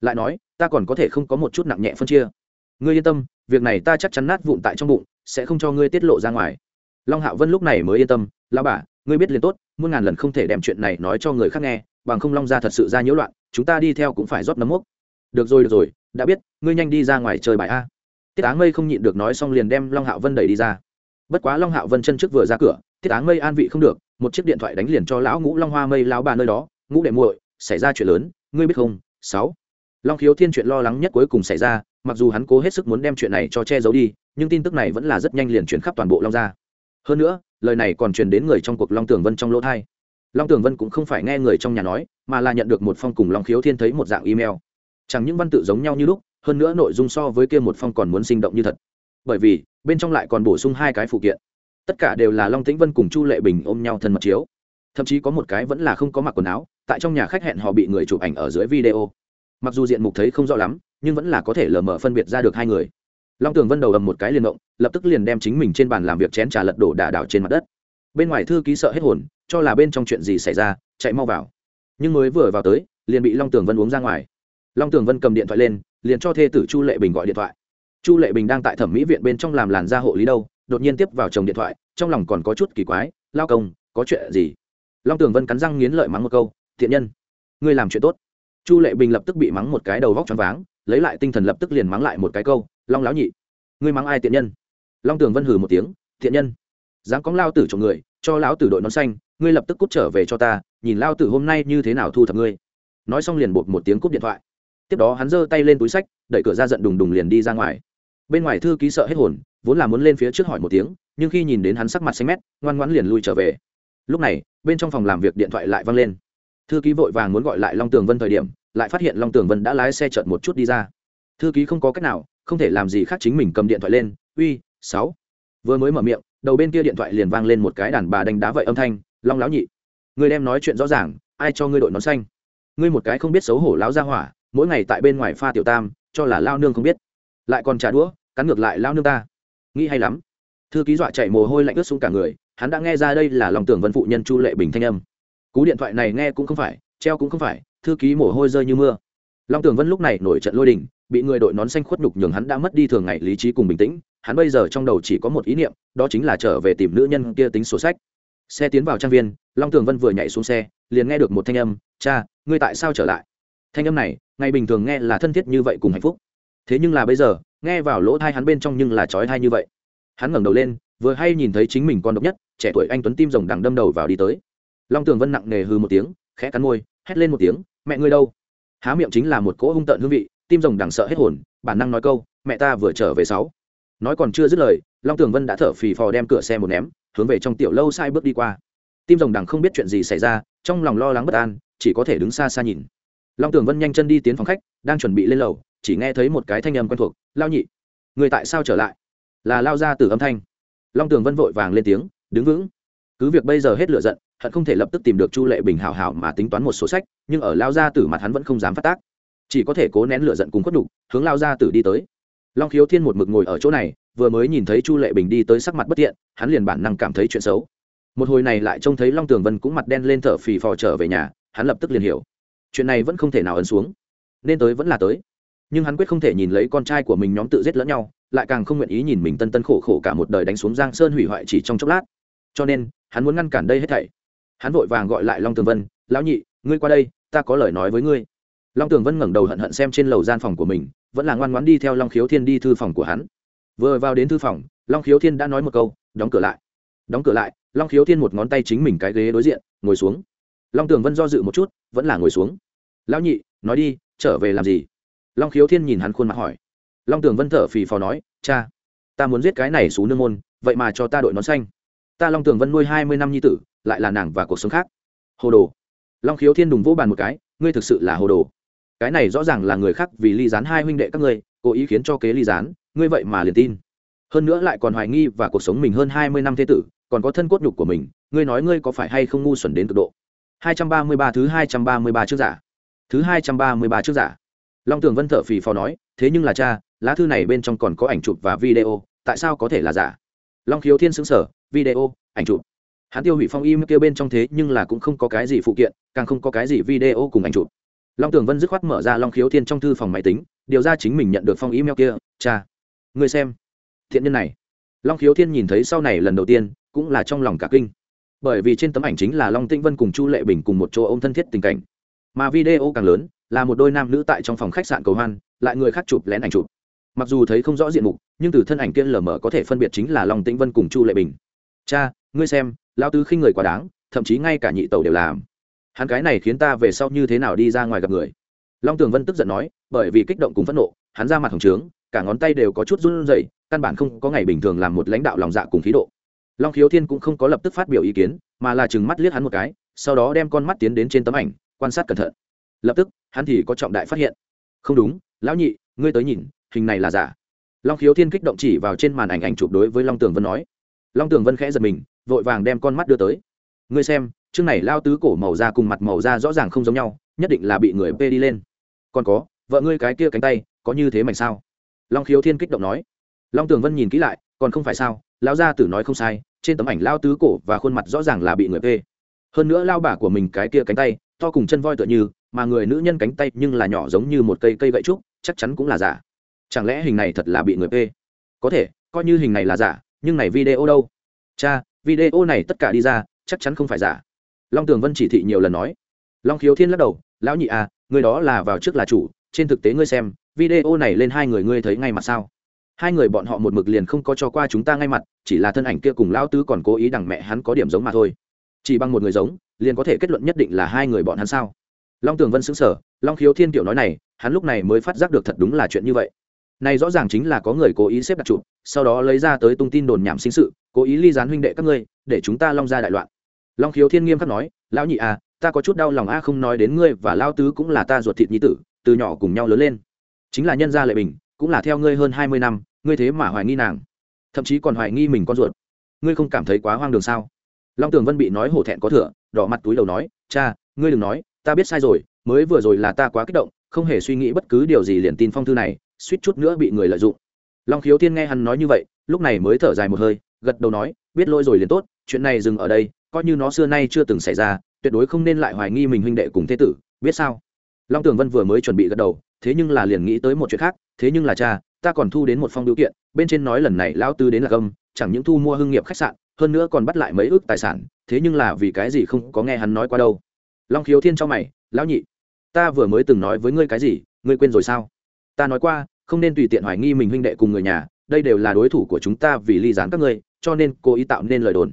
S1: Lại nói, ta còn có thể không có một chút nặng nhẹ phân chia. Ngươi yên tâm, việc này ta chắc chắn nát vụn tại trong bụng, sẽ không cho ngươi tiết lộ ra ngoài. Long hạo vân lúc này mới yên tâm lao bà, ngươi biết liền tốt, muôn ngàn lần không thể đem chuyện này nói cho người khác nghe, bằng không long ra thật sự ra nhiễu loạn, chúng ta đi theo cũng phải rót nấm mốc. Được rồi được rồi, đã biết, ngươi nhanh đi ra ngoài chơi bài a. Tiết áng mây không nhịn được nói xong liền đem long hạo vân đẩy đi ra. Bất quá long hạo vân chân trước vừa ra cửa, tiết áng mây an vị không được một chiếc điện thoại đánh liền cho lão ngũ long hoa mây lão bà nơi đó, ngũ đệ muội, xảy ra chuyện lớn, ngươi biết không? Sáu. Long khiếu thiên chuyện lo lắng nhất cuối cùng xảy ra, mặc dù hắn cố hết sức muốn đem chuyện này cho che giấu đi, nhưng tin tức này vẫn là rất nhanh liền chuyển khắp toàn bộ long gia. Hơn nữa, lời này còn truyền đến người trong cuộc long tường vân trong lỗ thai. Long tường vân cũng không phải nghe người trong nhà nói, mà là nhận được một phong cùng long khiếu thiên thấy một dạng email. Chẳng những văn tự giống nhau như lúc, hơn nữa nội dung so với kia một phong còn muốn sinh động như thật. Bởi vì, bên trong lại còn bổ sung hai cái phụ kiện tất cả đều là long tĩnh vân cùng chu lệ bình ôm nhau thân mật chiếu. Thậm chí có một cái vẫn là không có mặc quần áo, tại trong nhà khách hẹn họ bị người chụp ảnh ở dưới video. Mặc dù diện mục thấy không rõ lắm, nhưng vẫn là có thể lờ mờ phân biệt ra được hai người. Long tường vân đầu ầm một cái liền động, lập tức liền đem chính mình trên bàn làm việc chén trà lật đổ đà đảo trên mặt đất. Bên ngoài thư ký sợ hết hồn, cho là bên trong chuyện gì xảy ra, chạy mau vào. Nhưng mới vừa vào tới, liền bị long tường vân uống ra ngoài. Long tường vân cầm điện thoại lên, liền cho thê tử chu lệ bình gọi điện thoại. Chu lệ bình đang tại thẩm mỹ viện bên trong làm làn da hộ lý đâu đột nhiên tiếp vào chồng điện thoại, trong lòng còn có chút kỳ quái, lao công, có chuyện gì? Long tường vân cắn răng nghiến lợi mắng một câu, thiện nhân, ngươi làm chuyện tốt. Chu lệ bình lập tức bị mắng một cái đầu vóc t r váng, lấy lại tinh thần lập tức liền mắng lại một cái câu, long láo nhị, ngươi mắng ai tiện nhân? Long tường vân hừ một tiếng, thiện nhân, dám có lao tử chồng người, cho lão tử đội nón xanh, ngươi lập tức cút trở về cho ta, nhìn lao tử hôm nay như thế nào thu thập ngươi. Nói xong liền bột một tiếng cúp điện thoại. Tiếp đó hắn giơ tay lên túi sách, đẩy cửa ra giận đùng đùng liền đi ra ngoài. Bên ngoài thư ký sợ hết hồn vốn là muốn lên phía trước hỏi một tiếng, nhưng khi nhìn đến hắn sắc mặt xanh mét, ngoan ngoãn liền lui trở về. Lúc này, bên trong phòng làm việc điện thoại lại văng lên. Thư ký vội vàng muốn gọi lại long tường vân thời điểm, lại phát hiện long tường vân đã lái xe chợt một chút đi ra. Thư ký không có cách nào, không thể làm gì khác chính mình cầm điện thoại lên, uy, sáu. Vừa mới mở miệng, đầu bên kia điện thoại liền vang lên một cái đàn bà đánh đá vậy âm thanh, long láo nhị, người đem nói chuyện rõ ràng, ai cho ngươi đội nón xanh? Ngươi một cái không biết xấu hổ láo ra hỏa, mỗi ngày tại bên ngoài pha tiểu tam, cho là lao nương không biết. Lại còn trả đũa, cắn ngược lại lao nương ta nghĩ hay lắm. Thư ký dọa chạy mồ hôi lạnh ướt xuống cả người, hắn đã nghe ra đây là lòng tưởng vân phụ nhân chu lệ bình thanh âm. Cú điện thoại này nghe cũng không phải, treo cũng không phải, thư ký mồ hôi rơi như mưa. Long Tưởng vân lúc này nổi trận lôi đình, bị người đội nón xanh khuất nhục nhường hắn đã mất đi thường ngày lý trí cùng bình tĩnh, hắn bây giờ trong đầu chỉ có một ý niệm, đó chính là trở về tìm nữ nhân kia tính sổ sách. Xe tiến vào trang viên, long tường vân vừa nhảy xuống xe, liền nghe được một thanh âm, cha, ngươi tại sao trở lại? Thanh âm này, ngày bình thường nghe là thân thiết như vậy cùng hạnh phúc. Thế nhưng là bây giờ nghe vào lỗ thai hắn bên trong nhưng là trói thai như vậy. Hắn ngẩng đầu lên, vừa hay nhìn thấy chính mình con độc nhất, trẻ tuổi anh tuấn tim rồng đằng đâm đầu vào đi tới. Long tường vân nặng nề hư một tiếng, khẽ cắn môi, hét lên một tiếng, mẹ ngươi đâu? Há miệng chính là một cỗ hung tợn hương vị, tim rồng đằng sợ hết hồn, bản năng nói câu, mẹ ta vừa trở về sáu. Nói còn chưa dứt lời, long tường vân đã thở phì phò đem cửa xe một ném, hướng về trong tiểu lâu sai bước đi qua. Tim rồng đằng không biết chuyện gì xảy ra, trong lòng lo lắng bất an, chỉ có thể đứng xa xa nhìn. Long tường vân nhanh chân đi tiến phòng khách, đang chuẩn bị lên lầu, chỉ nghe thấy một cái thanh âm quen thuộc lao nhị, người tại sao trở lại? Là lao ra từ âm thanh. Long tường vân vội vàng lên tiếng, đứng vững. Cứ việc bây giờ hết lựa giận, hận không thể lập tức tìm được chu lệ bình hảo hảo mà tính toán một số sách, nhưng ở lao ra tử mặt hắn vẫn không dám phát tác. Chỉ có thể cố nén lựa giận cùng khuất đục hướng lao ra tử đi tới. Long khiếu thiên một mực ngồi ở chỗ này, vừa mới nhìn thấy chu lệ bình đi tới sắc mặt bất tiện, hắn liền bản năng cảm thấy chuyện xấu. Một hồi này lại trông thấy long tường vân cũng mặt đen lên thở phì phò trở về nhà, hắn lập tức liền hiểu. Chuyện này vẫn không thể nào ấn xuống. Nên tới vẫn là tới nhưng hắn quyết không thể nhìn lấy con trai của mình nhóm tự giết lẫn nhau, lại càng không nguyện ý nhìn mình tân tân khổ khổ cả một đời đánh xuống giang sơn hủy hoại chỉ trong chốc lát. Cho nên, hắn muốn ngăn cản đây hết thảy. Hắn vội vàng gọi lại long tường vân, lão nhị, ngươi qua đây, ta có lời nói với ngươi. Long tường vân ngẩng đầu hận hận xem trên lầu gian phòng của mình, vẫn là ngoan ngoãn đi theo long khiếu thiên đi thư phòng của hắn. Vừa vào đến thư phòng, long khiếu thiên đã nói một câu, đóng cửa lại. Đóng cửa lại, long khiếu thiên một ngón tay chính mình cái ghế đối diện, ngồi xuống. Long tường vân do dự một chút, vẫn là ngồi xuống. Lão nhị, nói đi, trở về làm gì? Long khiếu thiên nhìn hắn khuôn mặt hỏi. Long tường vân thở phì phò nói cha ta muốn giết cái này xú nương môn vậy mà cho ta đội nón xanh. Ta long tường vân nuôi hai mươi năm nhi tử lại là nàng và cuộc sống khác. Hồ đồ. Long khiếu thiên đùng vỗ bàn một cái ngươi thực sự là hồ đồ. Cái này rõ ràng là người khác vì ly Dán hai huynh đệ các ngươi cố ý khiến cho kế ly Dán, ngươi vậy mà liền tin. Hơn nữa lại còn hoài nghi và cuộc sống mình hơn hai mươi năm thế tử còn có thân cốt nhục của mình ngươi nói ngươi có phải hay không ngu xuẩn đến cực độ? Hai trăm ba mươi ba thứ hai trăm ba mươi ba trước giả. Thứ hai trăm ba mươi ba trước giả long tường vân thở phì phò nói, thế nhưng là cha, lá thư này bên trong còn có ảnh chụp và video, tại sao có thể là giả? Long khiếu thiên xứng sở video, ảnh chụp. Hắn tiêu hủy phong im kia bên trong thế nhưng là cũng không có cái gì phụ kiện, càng không có cái gì video cùng ảnh chụp. Long tường vân dứt khoát mở ra long khiếu thiên trong thư phòng máy tính, điều ra chính mình nhận được phong email kia, cha người xem, thiện nhân này. Long khiếu thiên nhìn thấy sau này lần đầu tiên, cũng là trong lòng cả kinh. Bởi vì trên tấm ảnh chính là long tĩnh vân cùng chu lệ bình cùng một chỗ ô m thân thiết tình cảnh. Mà video càng lớn là một đôi nam nữ tại trong phòng khách sạn cầu hoan, lại người khác chụp lén ảnh chụp. Mặc dù thấy không rõ diện mục, nhưng từ thân ảnh kia lờ mờ có thể phân biệt chính là long tĩnh vân cùng chu lệ bình. Cha, ngươi xem lao tứ khinh người quá đáng, thậm chí ngay cả nhị tàu đều làm. Hắn cái này khiến ta về sau như thế nào đi ra ngoài gặp người? Long tường vân tức giận nói, bởi vì kích động cùng phẫn nộ, hắn ra mặt hồng trướng, cả ngón tay đều có chút run rẩy, căn bản không có ngày bình thường làm một lãnh đạo lòng dạ cùng khí độ. Long khiếu thiên cũng không có lập tức phát biểu ý kiến, mà là chừng mắt liếc hắn một cái, sau đó đem con mắt tiến đến trên tấm ảnh, quan sát cẩn thận. Lập tức hắn thì có trọng đại phát hiện. Không đúng, lão nhị, ngươi tới nhìn, hình này là giả. Long khiếu thiên kích động chỉ vào trên màn ảnh ảnh chụp đối với long tường vân nói. Long tường vân khẽ giật mình, vội vàng đem con mắt đưa tới. Ngươi xem, chương này lao tứ cổ màu da cùng mặt màu da rõ ràng không giống nhau, nhất định là bị người p đi lên. Còn có, vợ ngươi cái kia cánh tay, có như thế mảnh sao? Long khiếu thiên kích động nói. Long tường vân nhìn kỹ lại, còn không phải sao lao gia tử nói không sai, trên tấm ảnh lao tứ cổ và khuôn mặt rõ ràng là bị người p hơn nữa lao bả của mình cái kia cánh tay, to cùng chân voi tựa như mà người nữ nhân cánh tay nhưng là nhỏ giống như một cây cây gậy trúc, chắc chắn cũng là giả. Chẳng lẽ hình này thật là bị người p có thể, coi như hình này là giả, nhưng này video đâu? Cha, video này tất cả đi ra, chắc chắn không phải giả. Long tường vân chỉ thị nhiều lần nói. Long khiếu thiên lắc đầu, lão nhị à người đó là vào trước là chủ, trên thực tế ngươi xem, video này lên hai người ngươi thấy ngay mặt sao? Hai người bọn họ một mực liền không có cho qua chúng ta ngay mặt, chỉ là thân ảnh kia cùng lão tứ còn cố ý đằng mẹ hắn có điểm giống mà thôi. Chỉ bằng một người giống, liền có thể kết luận nhất định là hai người bọn hắn sao? Long tường vân xứng sở long khiếu thiên kiểu nói này, hắn lúc này mới phát giác được thật đúng là chuyện như vậy. Này rõ ràng chính là có người cố ý xếp đặt chụp, sau đó lấy ra tới tung tin đồn nhảm sinh sự, cố ý ly gián huynh đệ các ngươi, để chúng ta long ra đại loạn. Long khiếu thiên nghiêm khắc nói, lão nhị à ta có chút đau lòng a, không nói đến ngươi và lao tứ cũng là ta ruột thịt nhi tử, từ nhỏ cùng nhau lớn lên. Chính là nhân gia lệ bình, cũng là theo ngươi hơn hai mươi năm, ngươi thế mà hoài nghi nàng, thậm chí còn hoài nghi mình con ruột. Ngươi không cảm thấy quá hoang đường sao? Long tường vân bị nói hổ thẹn có thừa, đỏ mặt túi đầu nói, cha, ngươi đừng nói ta biết sai rồi, mới vừa rồi là ta quá kích động, không hề suy nghĩ bất cứ điều gì liền tin phong thư này, suýt chút nữa bị người lợi dụng. Long khiếu thiên nghe hắn nói như vậy, lúc này mới thở dài một hơi, gật đầu nói, biết lỗi rồi liền tốt, chuyện này dừng ở đây, coi như nó xưa nay chưa từng xảy ra, tuyệt đối không nên lại hoài nghi mình huynh đệ cùng thế tử, biết sao? Long tường vân vừa mới chuẩn bị gật đầu, thế nhưng là liền nghĩ tới một chuyện khác, thế nhưng là cha, ta còn thu đến một phong điều kiện, bên trên nói lần này lão tư đến là công chẳng những thu mua hưng nghiệp khách sạn, hơn nữa còn bắt lại mấy ước tài sản, thế nhưng là vì cái gì không có nghe hắn nói qua đâu? Long khiếu thiên cho mày, lão nhị, ta vừa mới từng nói với ngươi cái gì, ngươi quên rồi sao? Ta nói qua, không nên tùy tiện hoài nghi mình huynh đệ cùng người nhà, đây đều là đối thủ của chúng ta vì ly gián các ngươi, cho nên cố ý tạo nên lời đồn.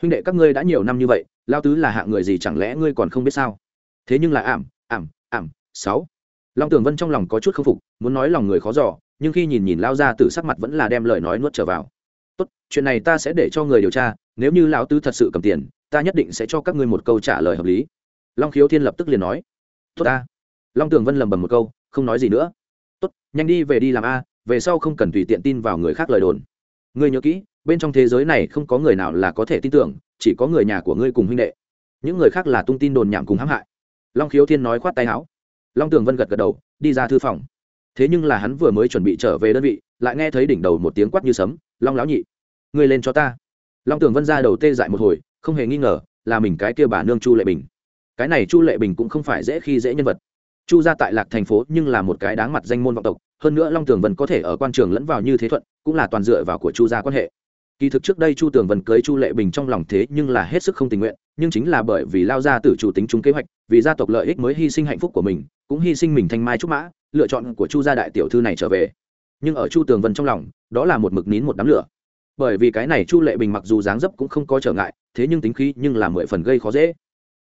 S1: Huynh đệ các ngươi đã nhiều năm như vậy lao tứ là hạng người gì chẳng lẽ ngươi còn không biết sao? Thế nhưng là ảm ảm ảm, sáu. Long tường vân trong lòng có chút k phục, muốn nói lòng người khó giỏ nhưng khi nhìn nhìn lao ra từ sắc mặt vẫn là đem lời nói nuốt trở vào. Tốt, chuyện này ta sẽ để cho người điều tra, nếu như lão tứ thật sự cầm tiền, ta nhất định sẽ cho các ngươi một câu trả lời hợp lý long khiếu thiên lập tức liền nói, tốt ta. Long tường vân lầm bầm một câu, không nói gì nữa. Tốt, nhanh đi về đi làm a, về sau không cần tùy tiện tin vào người khác lời đồn. Ngươi nhớ kỹ, bên trong thế giới này không có người nào là có thể tin tưởng, chỉ có người nhà của ngươi cùng huynh đệ. Những người khác là tung tin đồn nhảm cùng hãm hại. Long khiếu thiên nói khoát tay áo. Long tường vân gật gật đầu, đi ra thư phòng. Thế nhưng là hắn vừa mới chuẩn bị trở về đơn vị, lại nghe thấy đỉnh đầu một tiếng quát như sấm, long lão nhị, ngươi lên cho ta. Long tường vân ra đầu tê dại một hồi, không hề nghi ngờ là mình cái kia bà nương chu lệ bình cái này chu lệ bình cũng không phải dễ khi dễ nhân vật. Chu gia tại lạc thành phố nhưng là một cái đáng mặt danh môn vọng tộc, hơn nữa long tường vân có thể ở quan trường lẫn vào như thế thuận, cũng là toàn dựa vào của chu gia quan hệ. Kỳ thực trước đây chu tường vân cưới chu lệ bình trong lòng thế nhưng là hết sức không tình nguyện, nhưng chính là bởi vì lao ra từ chủ tính chúng kế hoạch, vì gia tộc lợi ích mới hy sinh hạnh phúc của mình, cũng hy sinh mình thanh mai trúc mã, lựa chọn của chu gia đại tiểu thư này trở về. Nhưng ở chu tường vân trong lòng, đó là một mực nín một đám lửa. Bởi vì cái này chu lệ bình mặc dù dáng dấp cũng không có trở ngại, thế nhưng tính khí nhưng là mười phần gây khó dễ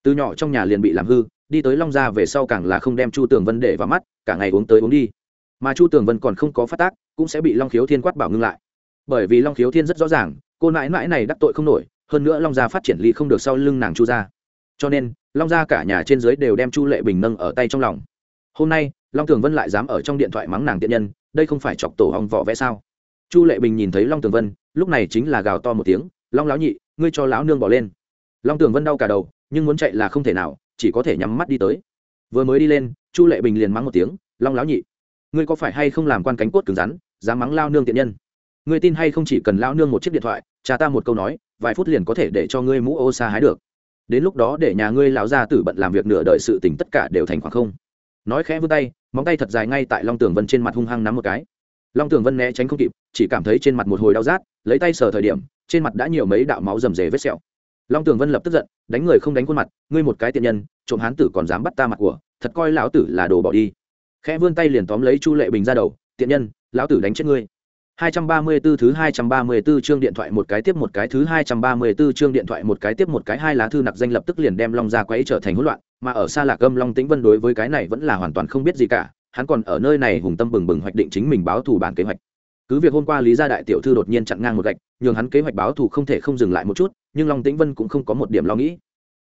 S1: từ nhỏ trong nhà liền bị làm hư, đi tới long gia về sau càng là không đem chu tường vân để vào mắt, cả ngày uống tới uống đi. Mà chu tường vân còn không có phát tác, cũng sẽ bị long khiếu thiên quát bảo ngưng lại. Bởi vì long khiếu thiên rất rõ ràng, cô nãi mãi này đắc tội không nổi, hơn nữa long gia phát triển ly không được sau lưng nàng chu gia. Cho nên, long gia cả nhà trên dưới đều đem chu lệ bình nâng ở tay trong lòng. Hôm nay, long tường vân lại dám ở trong điện thoại mắng nàng tiện nhân, đây không phải chọc tổ hong vỏ vẽ sao? Chu lệ bình nhìn thấy long tường vân, lúc này chính là gào to một tiếng, long lão nhị, ngươi cho lão nương bỏ lên. Long tường vân đau cả đầu nhưng muốn chạy là không thể nào, chỉ có thể nhắm mắt đi tới. Vừa mới đi lên, chu lệ bình liền mắng một tiếng, long lão nhị, ngươi có phải hay không làm quan cánh cốt cứng rắn, dám mắng lao nương tiện nhân? Ngươi tin hay không chỉ cần lao nương một chiếc điện thoại, cha ta một câu nói, vài phút liền có thể để cho ngươi mũ ô xa hái được. Đến lúc đó để nhà ngươi lão ra tử bận làm việc nửa đời sự tình tất cả đều thành khoảng không. Nói khẽ vươn tay, móng tay thật dài ngay tại long tường vân trên mặt hung hăng nắm một cái. Long tường vân né tránh không kịp, chỉ cảm thấy trên mặt một hồi đau rát, lấy tay sờ thời điểm, trên mặt đã nhiều mấy đạo máu rầm rề vết sẹo long tường vân lập tức giận đánh người không đánh khuôn mặt ngươi một cái tiện nhân trộm hán tử còn dám bắt ta mặt của thật coi lão tử là đồ bỏ đi khẽ vươn tay liền tóm lấy chu lệ bình ra đầu tiện nhân lão tử đánh chết ngươi 234 thứ 234 chương điện thoại một cái tiếp một cái thứ 234 chương điện thoại một cái tiếp một cái hai lá thư nặc danh lập tức liền đem Long ra quấy trở thành hỗn loạn, mà ở xa Lạc Âm Long Tĩnh Vân đối với cái này vẫn là hoàn toàn không biết gì cả, hắn còn ở nơi này hùng tâm bừng bừng hoạch định chính mình báo thù bản kế hoạch. Cứ việc hôm qua Lý gia đại tiểu thư đột nhiên chặn ngang một gạch, nhường hắn kế hoạch báo thù không thể không dừng lại một chút, nhưng Long Tĩnh Vân cũng không có một điểm lo nghĩ.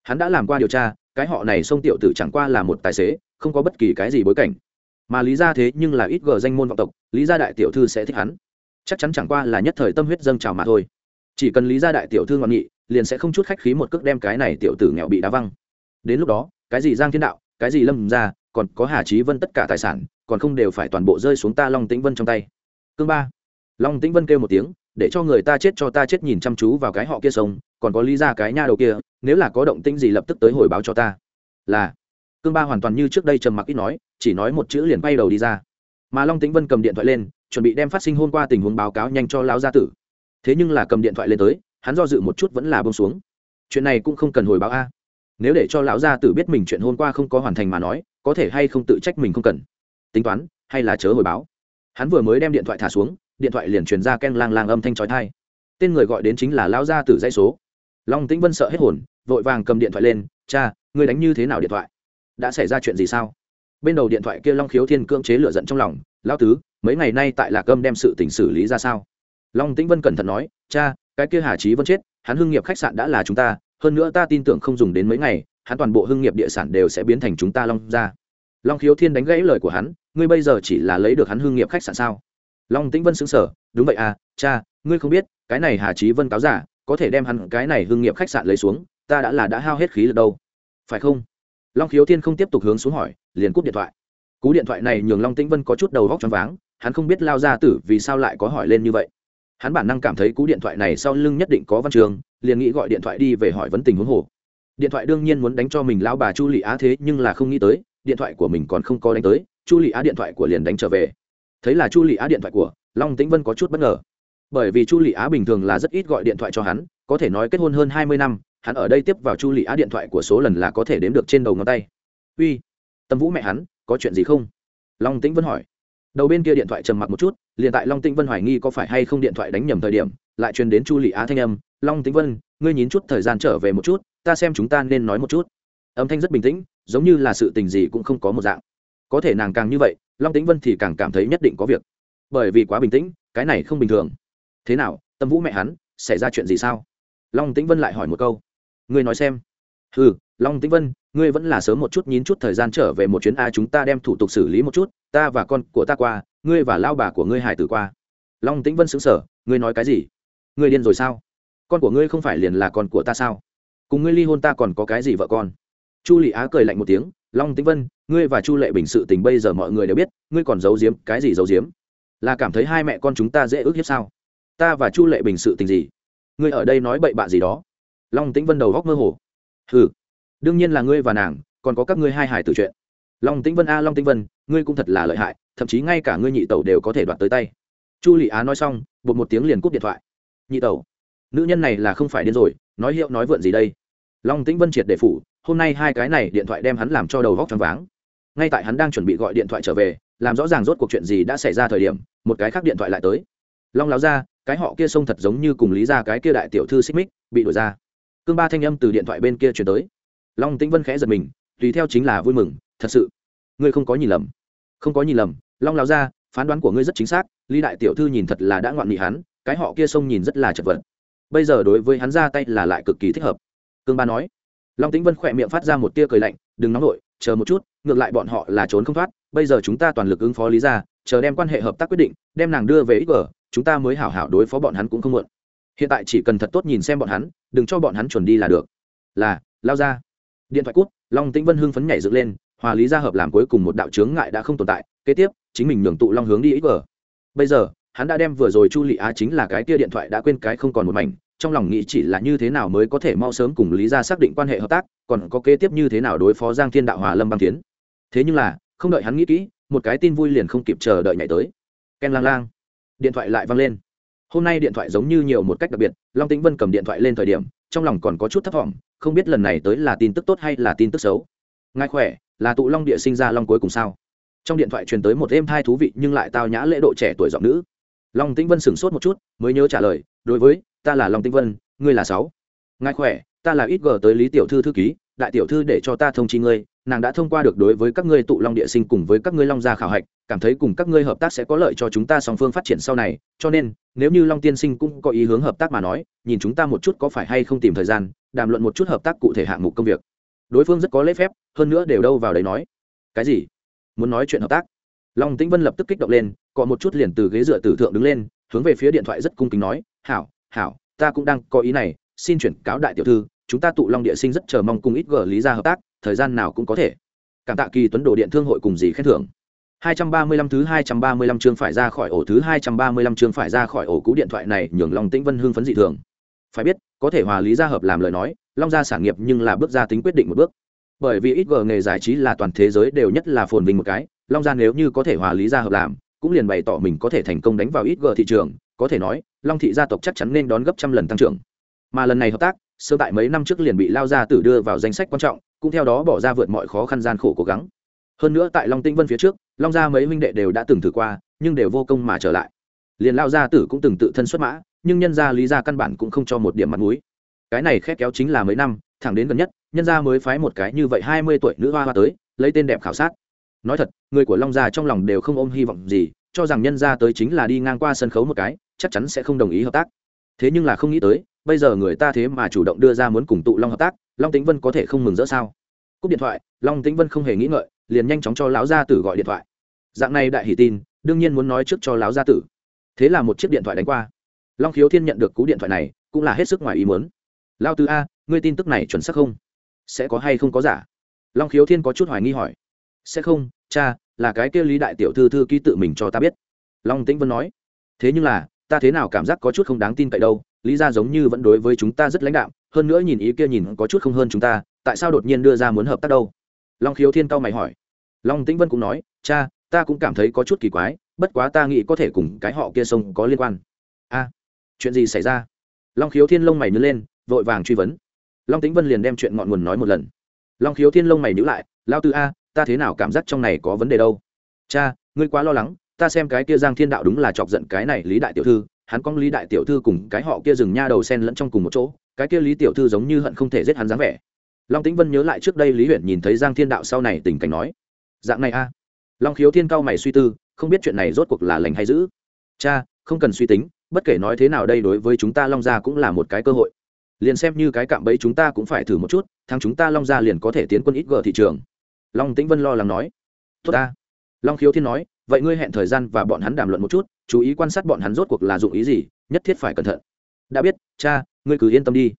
S1: Hắn đã làm qua điều tra, cái họ này sông tiểu tử chẳng qua là một tài xế, không có bất kỳ cái gì bối cảnh. Mà Lý gia thế nhưng là ít gờ danh môn vọng tộc, Lý gia đại tiểu thư sẽ thích hắn. Chắc chắn chẳng qua là nhất thời tâm huyết dâng trào mà thôi. Chỉ cần lý gia đại tiểu thư ngọn nghị liền sẽ không chút khách khí một cước đem cái này tiểu tử nghèo bị đá văng. Đến lúc đó cái gì giang thiên đạo cái gì lâm ra còn có hà trí vân tất cả tài sản còn không đều phải toàn bộ rơi xuống ta long tĩnh vân trong tay. Cương ba long tĩnh vân kêu một tiếng, để cho người ta chết cho ta chết nhìn chăm chú vào cái họ kia sông, còn có lý ra cái nha đầu kia, nếu là có động tĩnh gì lập tức tới hồi báo cho ta. Là, cương ba hoàn toàn như trước đây trầm mặc ít nói, chỉ nói một chữ liền bay đầu đi ra. Mà long tĩnh vân cầm điện thoại lên, chuẩn bị đem phát sinh hôm qua tình huống báo cáo nhanh cho lão gia tử. Thế nhưng là cầm điện thoại lên tới, hắn do dự một chút vẫn là bông xuống. Chuyện này cũng không cần hồi báo a. Nếu để cho lão gia tử biết mình chuyện hôm qua không có hoàn thành mà nói, có thể hay không tự trách mình không cần. Tính toán, hay là chớ hồi báo. Hắn vừa mới đem điện thoại thả xuống điện thoại liền truyền ra ken lang lang âm thanh trói thai tên người gọi đến chính là lão gia tử dãy số. Long tĩnh vân sợ hết hồn, vội vàng cầm điện thoại lên, cha, ngươi đánh như thế nào điện thoại? Đã xảy ra chuyện gì sao? Bên đầu điện thoại kia long khiếu thiên cưỡng chế lựa giận trong lòng, Lão tứ, mấy ngày nay tại lạc âm đem sự tình xử lý ra sao? Long tĩnh vân cẩn thận nói, cha, cái kia hà trí vân chết, hắn hưng nghiệp khách sạn đã là chúng ta, hơn nữa ta tin tưởng không dùng đến mấy ngày, hắn toàn bộ hưng nghiệp địa sản đều sẽ biến thành chúng ta long ra long khiếu thiên đánh gãy lời của hắn, ngươi bây giờ chỉ là lấy được hắn hưng nghiệp khách sạn sao? Long tĩnh vân xứng sở đúng vậy à cha, ngươi không biết, cái này hà trí vân cáo giả, có thể đem hắn cái này hưng nghiệp khách sạn lấy xuống, ta đã là đã hao hết khí lực đâu. Phải không? Long khiếu thiên không tiếp tục hướng xuống hỏi, liền cúp điện thoại. Cú điện thoại này nhường long tĩnh vân có chút đầu vóc t r váng, hắn không biết lao ra tử vì sao lại có hỏi lên như vậy. Hắn bản năng cảm thấy cú điện thoại này sau lưng nhất định có văn trường, liền nghĩ gọi điện thoại đi về hỏi vấn tình huống hồ. Điện thoại đương nhiên muốn đánh cho mình lao bà chu lị á thế nhưng là không nghĩ tới, điện thoại của mình còn không có đánh tới, chu lị á điện thoại của liền đánh trở về thấy là chu lị á điện thoại của long tĩnh vân có chút bất ngờ. Bởi vì chu lị á bình thường là rất ít gọi điện thoại cho hắn, có thể nói kết hôn hơn hai mươi năm, hắn ở đây tiếp vào chu lị á điện thoại của số lần là có thể đếm được trên đầu ngón tay. Uy, tâm vũ mẹ hắn, có chuyện gì không? Long tĩnh vân hỏi. Đầu bên kia điện thoại trầm mặc một chút, liền tại long tĩnh vân hoài nghi có phải hay không điện thoại đánh nhầm thời điểm, lại truyền đến chu lị á thanh âm, long tĩnh vân, ngươi nhín chút thời gian trở về một chút, ta xem chúng ta nên nói một chút. Âm thanh rất bình tĩnh, giống như là sự tình gì cũng không có một dạng có thể nàng càng như vậy, long tĩnh vân thì càng cảm thấy nhất định có việc. Bởi vì quá bình tĩnh, cái này không bình thường. Thế nào, tâm vũ mẹ hắn, xảy ra chuyện gì sao? Long tĩnh vân lại hỏi một câu. Ngươi nói xem. Ừ long tĩnh vân, ngươi vẫn là sớm một chút nhín chút thời gian trở về một chuyến a chúng ta đem thủ tục xử lý một chút, ta và con của ta qua, ngươi và lao bà của ngươi hải tử qua. Long tĩnh vân xứng sở ngươi nói cái gì? Ngươi điên rồi sao? Con của ngươi không phải liền là con của ta sao? Cùng ngươi ly hôn ta còn có cái gì vợ con? Chu lị á cười lạnh một tiếng, long tĩnh vân, ngươi và chu lệ bình sự tình bây giờ mọi người đều biết, ngươi còn giấu giếm, cái gì giấu giếm? Là cảm thấy hai mẹ con chúng ta dễ ước hiếp sao? Ta và chu lệ bình sự tình gì? Ngươi ở đây nói bậy bạ gì đó? Long tĩnh vân đầu góc mơ hồ. Ừ đương nhiên là ngươi và nàng, còn có các ngươi hai hải tử chuyện. Long tĩnh vân, a, long tĩnh vân, ngươi cũng thật là lợi hại, thậm chí ngay cả ngươi nhị tẩu đều có thể đoạt tới tay. Chu lị á nói xong, bột một tiếng liền cúp điện thoại. Nhị tẩu, nữ nhân này là không phải điên rồi, nói hiệu nói vượn gì đây? Long tĩnh vân triệt để phủ hôm nay hai cái này điện thoại đem hắn làm cho đầu vóc t r váng. Ngay tại hắn đang chuẩn bị gọi điện thoại trở về, làm rõ ràng rốt cuộc chuyện gì đã xảy ra thời điểm, một cái khác điện thoại lại tới. Long láo ra, cái họ kia xông thật giống như cùng lý ra cái kia đại tiểu thư xích mích, bị đuổi ra. Cương ba thanh âm từ điện thoại bên kia chuyển tới. Long tĩnh vân khẽ giật mình, tùy theo chính là vui mừng, thật sự, ngươi không có nhìn lầm. Không có nhìn lầm, long láo ra, phán đoán của ngươi rất chính xác, lý đại tiểu thư nhìn thật là đã ngoạn nghị hắn, cái họ kia xông nhìn rất là chật vật. Bây giờ đối với hắn ra tay là lại cực kỳ thích hợp. Cương ba nói long tĩnh vân khỏe miệng phát ra một tia cười lạnh, đừng nóng nổi chờ một chút, ngược lại bọn họ là trốn không thoát, bây giờ chúng ta toàn lực ứng phó lý ra chờ đem quan hệ hợp tác quyết định, đem nàng đưa về ít vở chúng ta mới hảo hảo đối phó bọn hắn cũng không muộn. Hiện tại chỉ cần thật tốt nhìn xem bọn hắn, đừng cho bọn hắn chuẩn đi là được. Là, lao ra. Điện thoại cút long tĩnh vân hưng phấn nhảy dựng lên, hòa lý gia hợp làm cuối cùng một đạo chướng ngại đã không tồn tại, kế tiếp, chính mình nhường tụ long hướng đi ít vở bây giờ, hắn đã đem vừa rồi chu lị á chính là cái kia điện thoại đã quên cái không còn một mảnh trong lòng nghĩ chỉ là như thế nào mới có thể mau sớm cùng lý gia xác định quan hệ hợp tác, còn có kế tiếp như thế nào đối phó giang thiên đạo hòa lâm băng tiến thế nhưng là, không đợi hắn nghĩ kỹ, một cái tin vui liền không kịp chờ đợi nhảy tới. Ken lang lang. Điện thoại lại vang lên. Hôm nay điện thoại giống như nhiều một cách đặc biệt, long tĩnh vân cầm điện thoại lên thời điểm, trong lòng còn có chút thấp t không biết lần này tới là tin tức tốt hay là tin tức xấu. Ngài khỏe, là tụ long địa sinh ra long cuối cùng sao? Trong điện thoại truyền tới một êm hai thú vị nhưng lại tao nhã lễ độ trẻ tuổi giọng nữ. Long tĩnh vân sửng sốt một chút, mới nhớ trả lời, đối với ta là long Tinh vân, ngươi là sáu. Ngài khỏe, ta là ít gờ tới lý tiểu thư thư ký, đại tiểu thư để cho ta thông chi ngươi, nàng đã thông qua được đối với các ngươi tụ long địa sinh cùng với các ngươi long gia khảo hạch, cảm thấy cùng các ngươi hợp tác sẽ có lợi cho chúng ta song phương phát triển sau này, cho nên, nếu như long tiên sinh cũng có ý hướng hợp tác mà nói, nhìn chúng ta một chút có phải hay không tìm thời gian, đàm luận một chút hợp tác cụ thể hạng mục công việc. Đối phương rất có lễ phép, hơn nữa đều đâu vào đấy nói. Cái gì? Muốn nói chuyện hợp tác? Long tĩnh vân lập tức kích động lên, cọ một chút liền từ ghế dựa tử thượng đứng lên, hướng về phía điện thoại rất cung kính nói, hảo hảo ta cũng đang có ý này xin chuyển cáo đại tiểu thư chúng ta tụ long địa sinh rất chờ mong cùng ít gờ lý ra hợp tác thời gian nào cũng có thể cảm tạ kỳ tuấn đồ điện thương hội cùng gì khen thưởng 235 thứ 235 chương phải ra khỏi ổ thứ 235 chương phải ra khỏi ổ cú điện thoại này nhường Long Tĩnh Vân hưng phấn dị thường. Phải biết, có thể hòa lý gia hợp làm lời nói, Long gia sản nghiệp nhưng là bước ra tính quyết định một bước. Bởi vì ít gờ nghề giải trí là toàn thế giới đều nhất là phồn vinh một cái, Long gia nếu như có thể hòa lý gia hợp làm, cũng liền bày tỏ mình có thể thành công đánh vào ít gờ thị trường, có thể nói, Long thị gia tộc chắc chắn nên đón gấp trăm lần tăng trưởng. Mà lần này hợp tác, sơ tại mấy năm trước liền bị lao gia tử đưa vào danh sách quan trọng, cũng theo đó bỏ ra vượt mọi khó khăn gian khổ cố gắng. Hơn nữa tại long tĩnh vân phía trước long gia mấy huynh đệ đều đã từng thử qua nhưng đều vô công mà trở lại. Liền lao gia tử cũng từng tự thân xuất mã nhưng nhân gia lý gia căn bản cũng không cho một điểm mặt mũi. Cái này khét kéo chính là mấy năm thẳng đến gần nhất nhân gia mới phái một cái như vậy hai mươi tuổi nữ hoa hoa tới lấy tên đẹp khảo sát. Nói thật người của long gia trong lòng đều không ôm hy vọng gì cho rằng nhân gia tới chính là đi ngang qua sân khấu một cái chắc chắn sẽ không đồng ý hợp tác. Thế nhưng là không nghĩ tới, bây giờ người ta thế mà chủ động đưa ra muốn cùng tụ long hợp tác, long tĩnh vân có thể không mừng rỡ sao? Cúp điện thoại, long tĩnh vân không hề nghĩ ngợi, liền nhanh chóng cho lão gia tử gọi điện thoại. Dạng này đại hỷ tin, đương nhiên muốn nói trước cho lão gia tử. Thế là một chiếc điện thoại đánh qua. Long khiếu thiên nhận được cú điện thoại này, cũng là hết sức ngoài ý muốn. Lao tư a, ngươi tin tức này chuẩn xác không? Sẽ có hay không có giả? Long khiếu thiên có chút hoài nghi hỏi. Sẽ không, cha, là cái kia lý đại tiểu thư thư ký tự mình cho ta biết. Long tĩnh vân nói. Thế nhưng là ta thế nào cảm giác có chút không đáng tin cậy đâu, lý ra giống như vẫn đối với chúng ta rất lãnh đạm, hơn nữa nhìn ý kia nhìn có chút không hơn chúng ta, tại sao đột nhiên đưa ra muốn hợp tác đâu? Long khiếu thiên cao mày hỏi. Long tĩnh vân cũng nói, cha, ta cũng cảm thấy có chút kỳ quái, bất quá ta nghĩ có thể cùng cái họ kia sông có liên quan. A, chuyện gì xảy ra? Long khiếu thiên lông mày nhớ lên, vội vàng truy vấn. Long tĩnh vân liền đem chuyện ngọn nguồn nói một lần. Long khiếu thiên lông mày nhữ lại lao tư a, ta thế nào cảm giác trong này có vấn đề đâu? Cha, ngươi quá lo lắng ta xem cái kia giang thiên đạo đúng là chọc giận cái này lý đại tiểu thư, hắn con lý đại tiểu thư cùng cái họ kia dừng nha đầu sen lẫn trong cùng một chỗ, cái kia lý tiểu thư giống như hận không thể giết hắn dáng vẻ. Long tĩnh vân nhớ lại trước đây lý huyện nhìn thấy giang thiên đạo sau này tình cảnh nói, dạng này a. Long khiếu thiên cao mày suy tư, không biết chuyện này rốt cuộc là lành hay dữ. Cha, không cần suy tính, bất kể nói thế nào đây đối với chúng ta long gia cũng là một cái cơ hội. Liền xem như cái cạm bẫy chúng ta cũng phải thử một chút thằng chúng ta long gia liền có thể tiến quân ít gờ thị trường. Long tĩnh vân lo lắng nói, tốt ta. Long khiếu thiên nói vậy ngươi hẹn thời gian và bọn hắn đàm luận một chút, chú ý quan sát bọn hắn rốt cuộc là dụng ý gì, nhất thiết phải cẩn thận. Đã biết, cha, ngươi cứ yên tâm đi.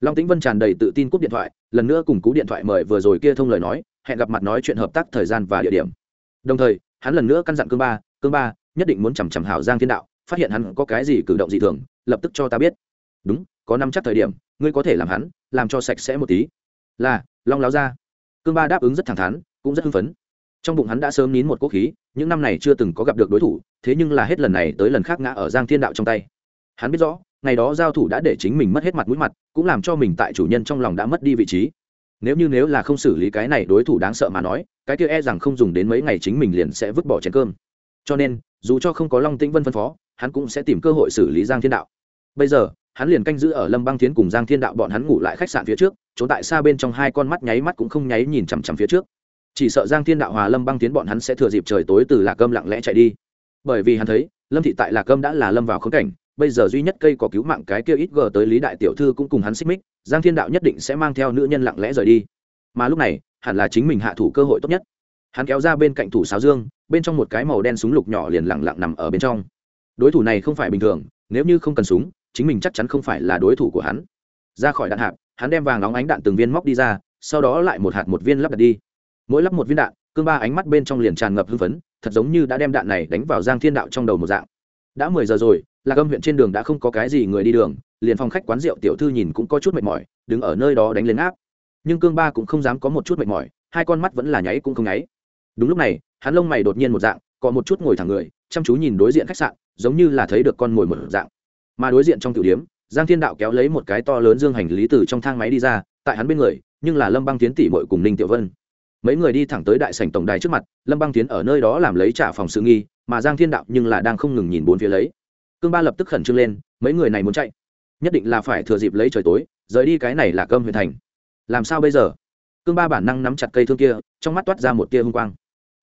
S1: Long tĩnh vân tràn đầy tự tin cúp điện thoại, lần nữa cùng cú điện thoại mời vừa rồi kia thông lời nói, hẹn gặp mặt nói chuyện hợp tác thời gian và địa điểm. Đồng thời, hắn lần nữa căn dặn cương ba cương ba, nhất định muốn chằm chằm hảo giang thiên đạo, phát hiện hắn có cái gì cử động dị thường, lập tức cho ta biết. Đúng, có năm chắc thời điểm, ngươi có thể làm hắn, làm cho sạch sẽ một tí. Là, long láo ra cương ba đáp ứng rất thẳng thắn, cũng rất hưng phấn. Trong bụng hắn đã sớm nín một quốc khí những năm này chưa từng có gặp được đối thủ, thế nhưng là hết lần này tới lần khác ngã ở giang thiên đạo trong tay. Hắn biết rõ, ngày đó giao thủ đã để chính mình mất hết mặt mũi mặt, cũng làm cho mình tại chủ nhân trong lòng đã mất đi vị trí. Nếu như nếu là không xử lý cái này đối thủ đáng sợ mà nói, cái kia e rằng không dùng đến mấy ngày chính mình liền sẽ vứt bỏ chén cơm. Cho nên, dù cho không có long tĩnh vân phân phó, hắn cũng sẽ tìm cơ hội xử lý giang thiên đạo. Bây giờ, hắn liền canh giữ ở lâm băng tiến cùng giang thiên đạo bọn hắn ngủ lại khách sạn phía trước, trốn tại xa bên trong hai con mắt nháy mắt cũng không nháy nhìn chằm chằm phía trước chỉ sợ giang thiên đạo hòa lâm băng tiến bọn hắn sẽ thừa dịp trời tối từ lạc cơm lặng lẽ chạy đi. Bởi vì hắn thấy, lâm thị tại lạc cơm đã là lâm vào khống cảnh, bây giờ duy nhất cây có cứu mạng cái kia ít gờ tới lý đại tiểu thư cũng cùng hắn xích mích, giang thiên đạo nhất định sẽ mang theo nữ nhân lặng lẽ rời đi. Mà lúc này, hẳn là chính mình hạ thủ cơ hội tốt nhất. Hắn kéo ra bên cạnh thủ sáo dương, bên trong một cái màu đen súng lục nhỏ liền lặng lặng nằm ở bên trong. Đối thủ này không phải bình thường, nếu như không cần súng, chính mình chắc chắn không phải là đối thủ của hắn. Ra khỏi đạn hạp, hắn đem vàng óng ánh đạn từng viên móc đi ra, sau đó lại một hạt một viên lắp đặt đi mỗi lắp một viên đạn, cương ba ánh mắt bên trong liền tràn ngập hưng phấn, thật giống như đã đem đạn này đánh vào giang thiên đạo trong đầu một dạng. Đã mười giờ rồi, lạc âm huyện trên đường đã không có cái gì người đi đường, liền phòng khách quán rượu tiểu thư nhìn cũng có chút mệt mỏi, đứng ở nơi đó đánh lên áp. Nhưng cương ba cũng không dám có một chút mệt mỏi, hai con mắt vẫn là nháy cũng không nháy. Đúng lúc này, hắn lông mày đột nhiên một dạng, có một chút ngồi thẳng người, chăm chú nhìn đối diện khách sạn, giống như là thấy được con mồi một dạng. Mà đối diện trong tiểu điếm, giang thiên đạo kéo lấy một cái to lớn dương hành lý từ trong thang máy đi ra, tại hắn bên người, nhưng là lâm băng tiến tỷ mội cùng ninh tiểu vân mấy người đi thẳng tới đại sảnh tổng đài trước mặt, lâm băng tiến ở nơi đó làm lấy trả phòng sự nghi, mà giang thiên đạo nhưng là đang không ngừng nhìn bốn phía lấy. Cương ba lập tức khẩn trương lên, mấy người này muốn chạy. Nhất định là phải thừa dịp lấy trời tối, rời đi cái này là cơm huyện thành. Làm sao bây giờ? Cương ba bản năng nắm chặt cây thương kia, trong mắt toát ra một tia hung quang.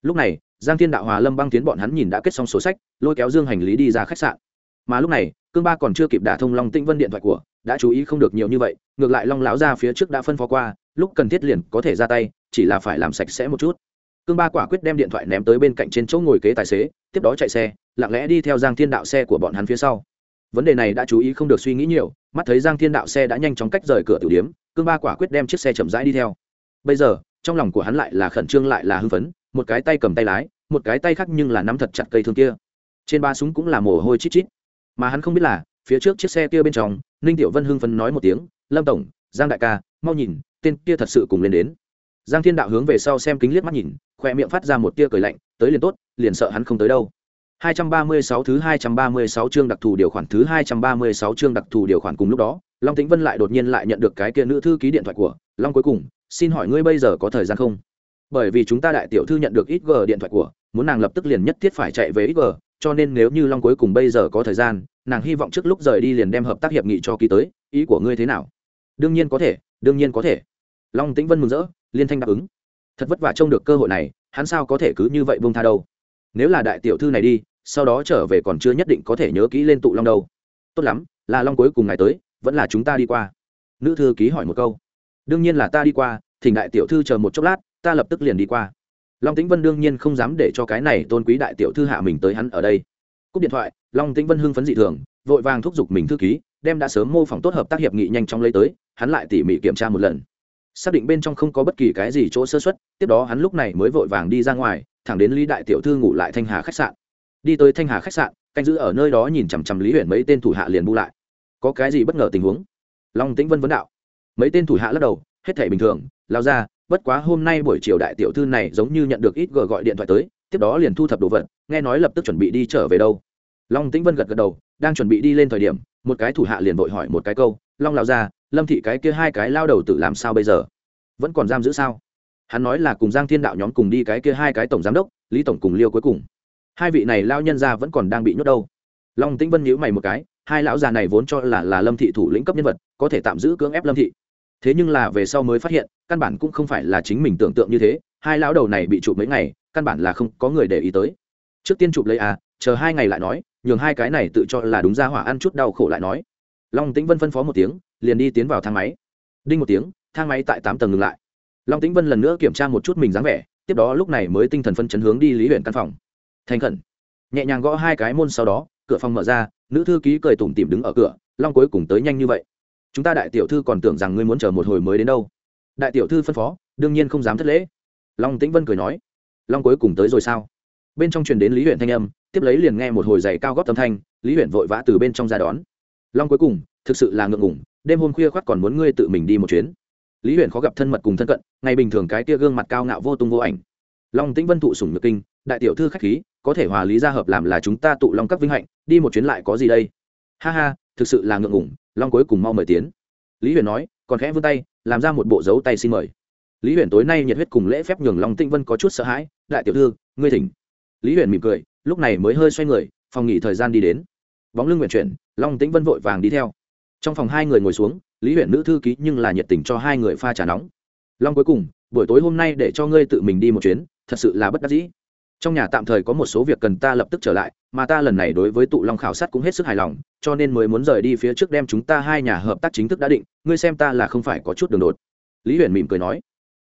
S1: Lúc này, giang thiên đạo hòa lâm băng tiến bọn hắn nhìn đã kết xong sổ sách, lôi kéo dương hành lý đi ra khách sạn. Mà lúc này, cương ba còn chưa kịp đả thông long tĩnh vân điện thoại của, đã chú ý không được nhiều như vậy, ngược lại long lão ra phía trước đã phân phó qua, lúc cần thiết liền có thể ra tay chỉ là phải làm sạch sẽ một chút. Cương ba quả quyết đem điện thoại ném tới bên cạnh trên chỗ ngồi kế tài xế, tiếp đó chạy xe, lặng lẽ đi theo giang thiên đạo xe của bọn hắn phía sau. Vấn đề này đã chú ý không được suy nghĩ nhiều, mắt thấy giang thiên đạo xe đã nhanh chóng cách rời cửa tử điếm cương ba quả quyết đem chiếc xe chậm rãi đi theo. Bây giờ, trong lòng của hắn lại là khẩn trương lại là hưng phấn, một cái tay cầm tay lái, một cái tay khác nhưng là nắm thật chặt cây thương kia. Trên ba súng cũng là mồ hôi chít chít. Mà hắn không biết là, phía trước chiếc xe kia bên trong, ninh tiểu vân hưng phấn nói một tiếng, lâm tổng, giang đại ca, mau nhìn, tên kia thật sự cùng lên đến giang thiên đạo hướng về sau xem kính liếc mắt nhìn khoe miệng phát ra một tia cười lạnh tới liền tốt liền sợ hắn không tới đâu 236 thứ 236 chương đặc thù điều khoản thứ 236 chương đặc thù điều khoản cùng lúc đó, Long Tĩnh Vân lại đột nhiên lại nhận được cái kia nữ thư ký điện thoại của, Long cuối cùng, xin hỏi ngươi bây giờ có thời gian không? Bởi vì chúng ta đại tiểu thư nhận được ít g điện thoại của, muốn nàng lập tức liền nhất thiết phải chạy về ít g, cho nên nếu như Long cuối cùng bây giờ có thời gian, nàng hy vọng trước lúc rời đi liền đem hợp tác hiệp nghị cho ký tới, ý của ngươi thế nào? Đương nhiên có thể, đương nhiên có thể. Long Tĩnh Vân mừng rỡ, liên thanh đáp ứng. Thật vất vả trông được cơ hội này, hắn sao có thể cứ như vậy buông tha đâu? Nếu là đại tiểu thư này đi, sau đó trở về còn chưa nhất định có thể nhớ kỹ lên tụ long đâu. Tốt lắm là long cuối cùng ngày tới vẫn là chúng ta đi qua. Nữ thư ký hỏi một câu. Đương nhiên là ta đi qua thỉnh đại tiểu thư chờ một chốc lát ta lập tức liền đi qua. Long tĩnh vân đương nhiên không dám để cho cái này tôn quý đại tiểu thư hạ mình tới hắn ở đây. Cúp điện thoại long tĩnh vân hưng phấn dị thường vội vàng thúc giục mình thư ký đem đã sớm mô phỏng tốt hợp tác hiệp nghị nhanh chóng lấy tới hắn lại tỉ mỉ kiểm tra một lần xác định bên trong không có bất kỳ cái gì chỗ sơ xuất tiếp đó hắn lúc này mới vội vàng đi ra ngoài, thẳng đến lý đại tiểu thư ngủ lại thanh hà khách sạn. Đi tới thanh hà khách sạn, canh giữ ở nơi đó nhìn chằm chằm lý huyện mấy tên thủ hạ liền bu lại. Có cái gì bất ngờ tình huống? Long tĩnh vân vấn đạo. Mấy tên thủ hạ lắc đầu, hết thể bình thường, lao ra, bất quá hôm nay buổi chiều đại tiểu thư này giống như nhận được ít gờ gọi điện thoại tới, tiếp đó liền thu thập đồ vật, nghe nói lập tức chuẩn bị đi trở về đâu. Long tĩnh vân gật gật đầu, đang chuẩn bị đi lên thời điểm, một cái thủ hạ liền vội hỏi một cái câu, long lao ra lâm thị cái kia hai cái lao đầu tự làm sao bây giờ? Vẫn còn giam giữ sao? Hắn nói là cùng giang thiên đạo nhóm cùng đi cái kia hai cái tổng giám đốc, lý tổng cùng liêu cuối cùng. Hai vị này lao nhân ra vẫn còn đang bị nhốt đâu. Long tĩnh vân nhíu mày một cái, hai lão già này vốn cho là là lâm thị thủ lĩnh cấp nhân vật, có thể tạm giữ cưỡng ép lâm thị. Thế nhưng là về sau mới phát hiện, căn bản cũng không phải là chính mình tưởng tượng như thế, hai lão đầu này bị chụp mấy ngày, căn bản là không có người để ý tới. Trước tiên chụp lấy à chờ hai ngày lại nói, nhường hai cái này tự cho là đúng ra hỏa ăn chút đau khổ lại nói. Long tĩnh vân phân phó một tiếng liền đi tiến vào thang máy. Đinh một tiếng, thang máy tại tám tầng ngừng lại. Long tĩnh vân lần nữa kiểm tra một chút mình dáng vẻ, tiếp đó lúc này mới tinh thần phân chấn hướng đi lý huyện căn phòng. Thành khẩn. Nhẹ nhàng gõ hai cái môn sau đó, cửa phòng mở ra, nữ thư ký cười tủm tỉm đứng ở cửa, long cuối cùng tới nhanh như vậy. Chúng ta đại tiểu thư còn tưởng rằng ngươi muốn chờ một hồi mới đến đâu. Đại tiểu thư phân phó, đương nhiên không dám thất lễ. Long tĩnh vân cười nói. Long cuối cùng tới rồi sao? Bên trong truyền đến lý huyện thanh âm, tiếp lấy liền nghe một hồi giày cao góp tâm thanh, lý huyện vội vã từ bên trong ra đón. Long cuối cùng, thực sự là ngượng ngủng đêm hôm khuya khoắt còn muốn ngươi tự mình đi một chuyến. Lý Huyền khó gặp thân mật cùng thân cận, ngày bình thường cái tia gương mặt cao ngạo vô tung vô ảnh. Long tĩnh vân thụ sủng nhược kinh, đại tiểu thư khách khí, có thể hòa lý gia hợp làm là chúng ta tụ long các vinh hạnh, đi một chuyến lại có gì đây? Ha ha, thực sự là ngượng ngủng long cuối cùng mau mời tiến. Lý huyền nói, còn khẽ vươn tay, làm ra một bộ dấu tay xin mời. Lý huyền tối nay nhiệt huyết cùng lễ phép nhường long tĩnh vân có chút sợ hãi, đại tiểu thư, ngươi thỉnh. Lý huyền mỉm cười, lúc này mới hơi xoay người, phòng nghỉ thời gian đi đến. Bóng lưng nguyện chuyển, long tĩnh vân vội vàng đi theo trong phòng hai người ngồi xuống, lý huyện nữ thư ký nhưng là nhiệt tình cho hai người pha trà nóng. Long cuối cùng, buổi tối hôm nay để cho ngươi tự mình đi một chuyến, thật sự là bất đắc dĩ. Trong nhà tạm thời có một số việc cần ta lập tức trở lại, mà ta lần này đối với tụ long khảo sát cũng hết sức hài lòng, cho nên mới muốn rời đi phía trước đem chúng ta hai nhà hợp tác chính thức đã định, ngươi xem ta là không phải có chút đường đột. Lý huyền mỉm cười nói.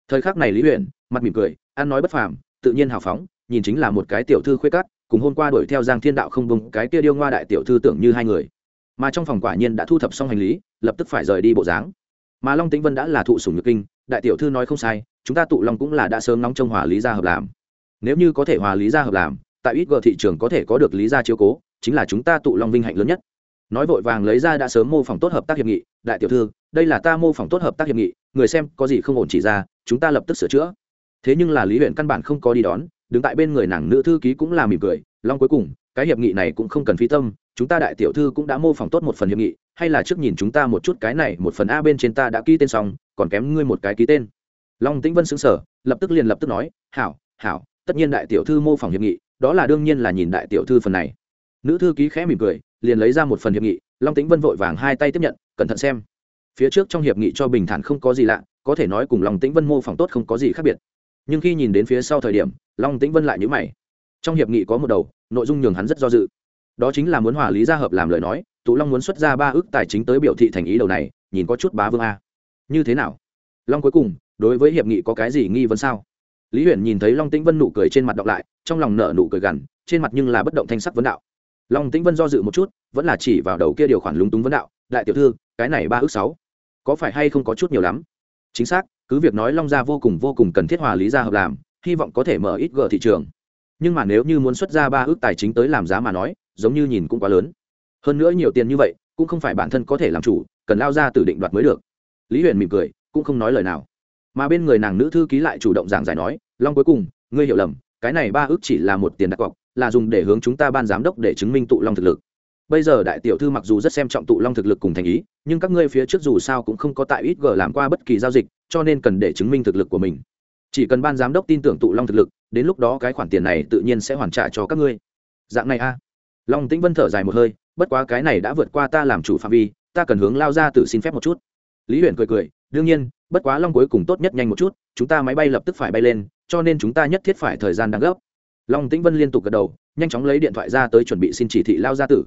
S1: Thời khắc này lý huyền, mặt mỉm cười, ăn nói bất phàm, tự nhiên hào phóng, nhìn chính là một cái tiểu thư khuê cắt cùng hôm qua đuổi theo giang thiên đạo không bông cái kia điêu ngoa đại tiểu thư tưởng như hai người mà trong phòng quả nhiên đã thu thập xong hành lý, lập tức phải rời đi bộ dáng. Mà long tĩnh vân đã là thụ sủng nhược kinh, đại tiểu thư nói không sai, chúng ta tụ long cũng là đã sớm nóng trong hòa lý gia hợp làm. Nếu như có thể hòa lý gia hợp làm, tại ít gờ thị trường có thể có được lý gia chiếu cố, chính là chúng ta tụ long vinh hạnh lớn nhất. Nói vội vàng lấy ra đã sớm mô phỏng tốt hợp tác hiệp nghị, đại tiểu thư, đây là ta mô phỏng tốt hợp tác hiệp nghị, người xem có gì không ổn chỉ ra, chúng ta lập tức sửa chữa. Thế nhưng là lý huyện căn bản không có đi đón, đứng tại bên người nàng nữ thư ký cũng là mỉm cười, long cuối cùng, cái hiệp nghị này cũng không cần phí tâm chúng ta đại tiểu thư cũng đã mô phỏng tốt một phần hiệp nghị, hay là trước nhìn chúng ta một chút cái này, một phần a bên trên ta đã ký tên xong, còn kém ngươi một cái ký tên. Long tĩnh vân xứng sở lập tức liền lập tức nói, hảo hảo, tất nhiên đại tiểu thư mô phỏng hiệp nghị, đó là đương nhiên là nhìn đại tiểu thư phần này. Nữ thư ký khẽ mỉm cười, liền lấy ra một phần hiệp nghị, long tĩnh vân vội vàng hai tay tiếp nhận, cẩn thận xem. Phía trước trong hiệp nghị cho bình thản không có gì lạ, có thể nói cùng long tĩnh vân mô phỏng tốt không có gì khác biệt. Nhưng khi nhìn đến phía sau thời điểm, long tĩnh vân lại nhữ mày. Trong hiệp nghị có một đầu, nội dung nhường hắn rất do dự đó chính là muốn hòa lý gia hợp làm lời nói tụ long muốn xuất ra ba ước tài chính tới biểu thị thành ý đầu này, nhìn có chút bá vương a. Như thế nào? Long cuối cùng, đối với hiệp nghị có cái gì nghi vấn sao? Lý huyền nhìn thấy long tĩnh vân nụ cười trên mặt đọc lại, trong lòng nở nụ cười gằn, trên mặt nhưng là bất động thanh sắc vấn đạo. Long tĩnh vân do dự một chút, vẫn là chỉ vào đầu kia điều khoản lúng túng vấn đạo, đại tiểu thư, cái này ba ước sáu, có phải hay không có chút nhiều lắm? Chính xác, cứ việc nói long gia vô cùng vô cùng cần thiết hòa lý gia hợp làm, hy vọng có thể mở ít gờ thị trường. Nhưng mà nếu như muốn xuất ra ba ước tài chính tới làm giá mà nói giống như nhìn cũng quá lớn. Hơn nữa nhiều tiền như vậy, cũng không phải bản thân có thể làm chủ, cần lao ra từ định đoạt mới được. Lý huyền mỉm cười, cũng không nói lời nào. Mà bên người nàng nữ thư ký lại chủ động giảng giải nói, long cuối cùng, ngươi hiểu lầm, cái này ba ước chỉ là một tiền đặt cọc, là dùng để hướng chúng ta ban giám đốc để chứng minh tụ long thực lực. Bây giờ đại tiểu thư mặc dù rất xem trọng tụ long thực lực cùng thành ý, nhưng các ngươi phía trước dù sao cũng không có tại ít g làm qua bất kỳ giao dịch, cho nên cần để chứng minh thực lực của mình. Chỉ cần ban giám đốc tin tưởng tụ long thực lực, đến lúc đó cái khoản tiền này tự nhiên sẽ hoàn trả cho các ngươi. Dạng này a long tĩnh vân thở dài một hơi, bất quá cái này đã vượt qua ta làm chủ phạm vi, ta cần hướng lao ra tự xin phép một chút. Lý huyền cười cười, đương nhiên, bất quá long cuối cùng tốt nhất nhanh một chút, chúng ta máy bay lập tức phải bay lên, cho nên chúng ta nhất thiết phải thời gian đang gấp. Long tĩnh vân liên tục gật đầu, nhanh chóng lấy điện thoại ra tới chuẩn bị xin chỉ thị lao gia tử.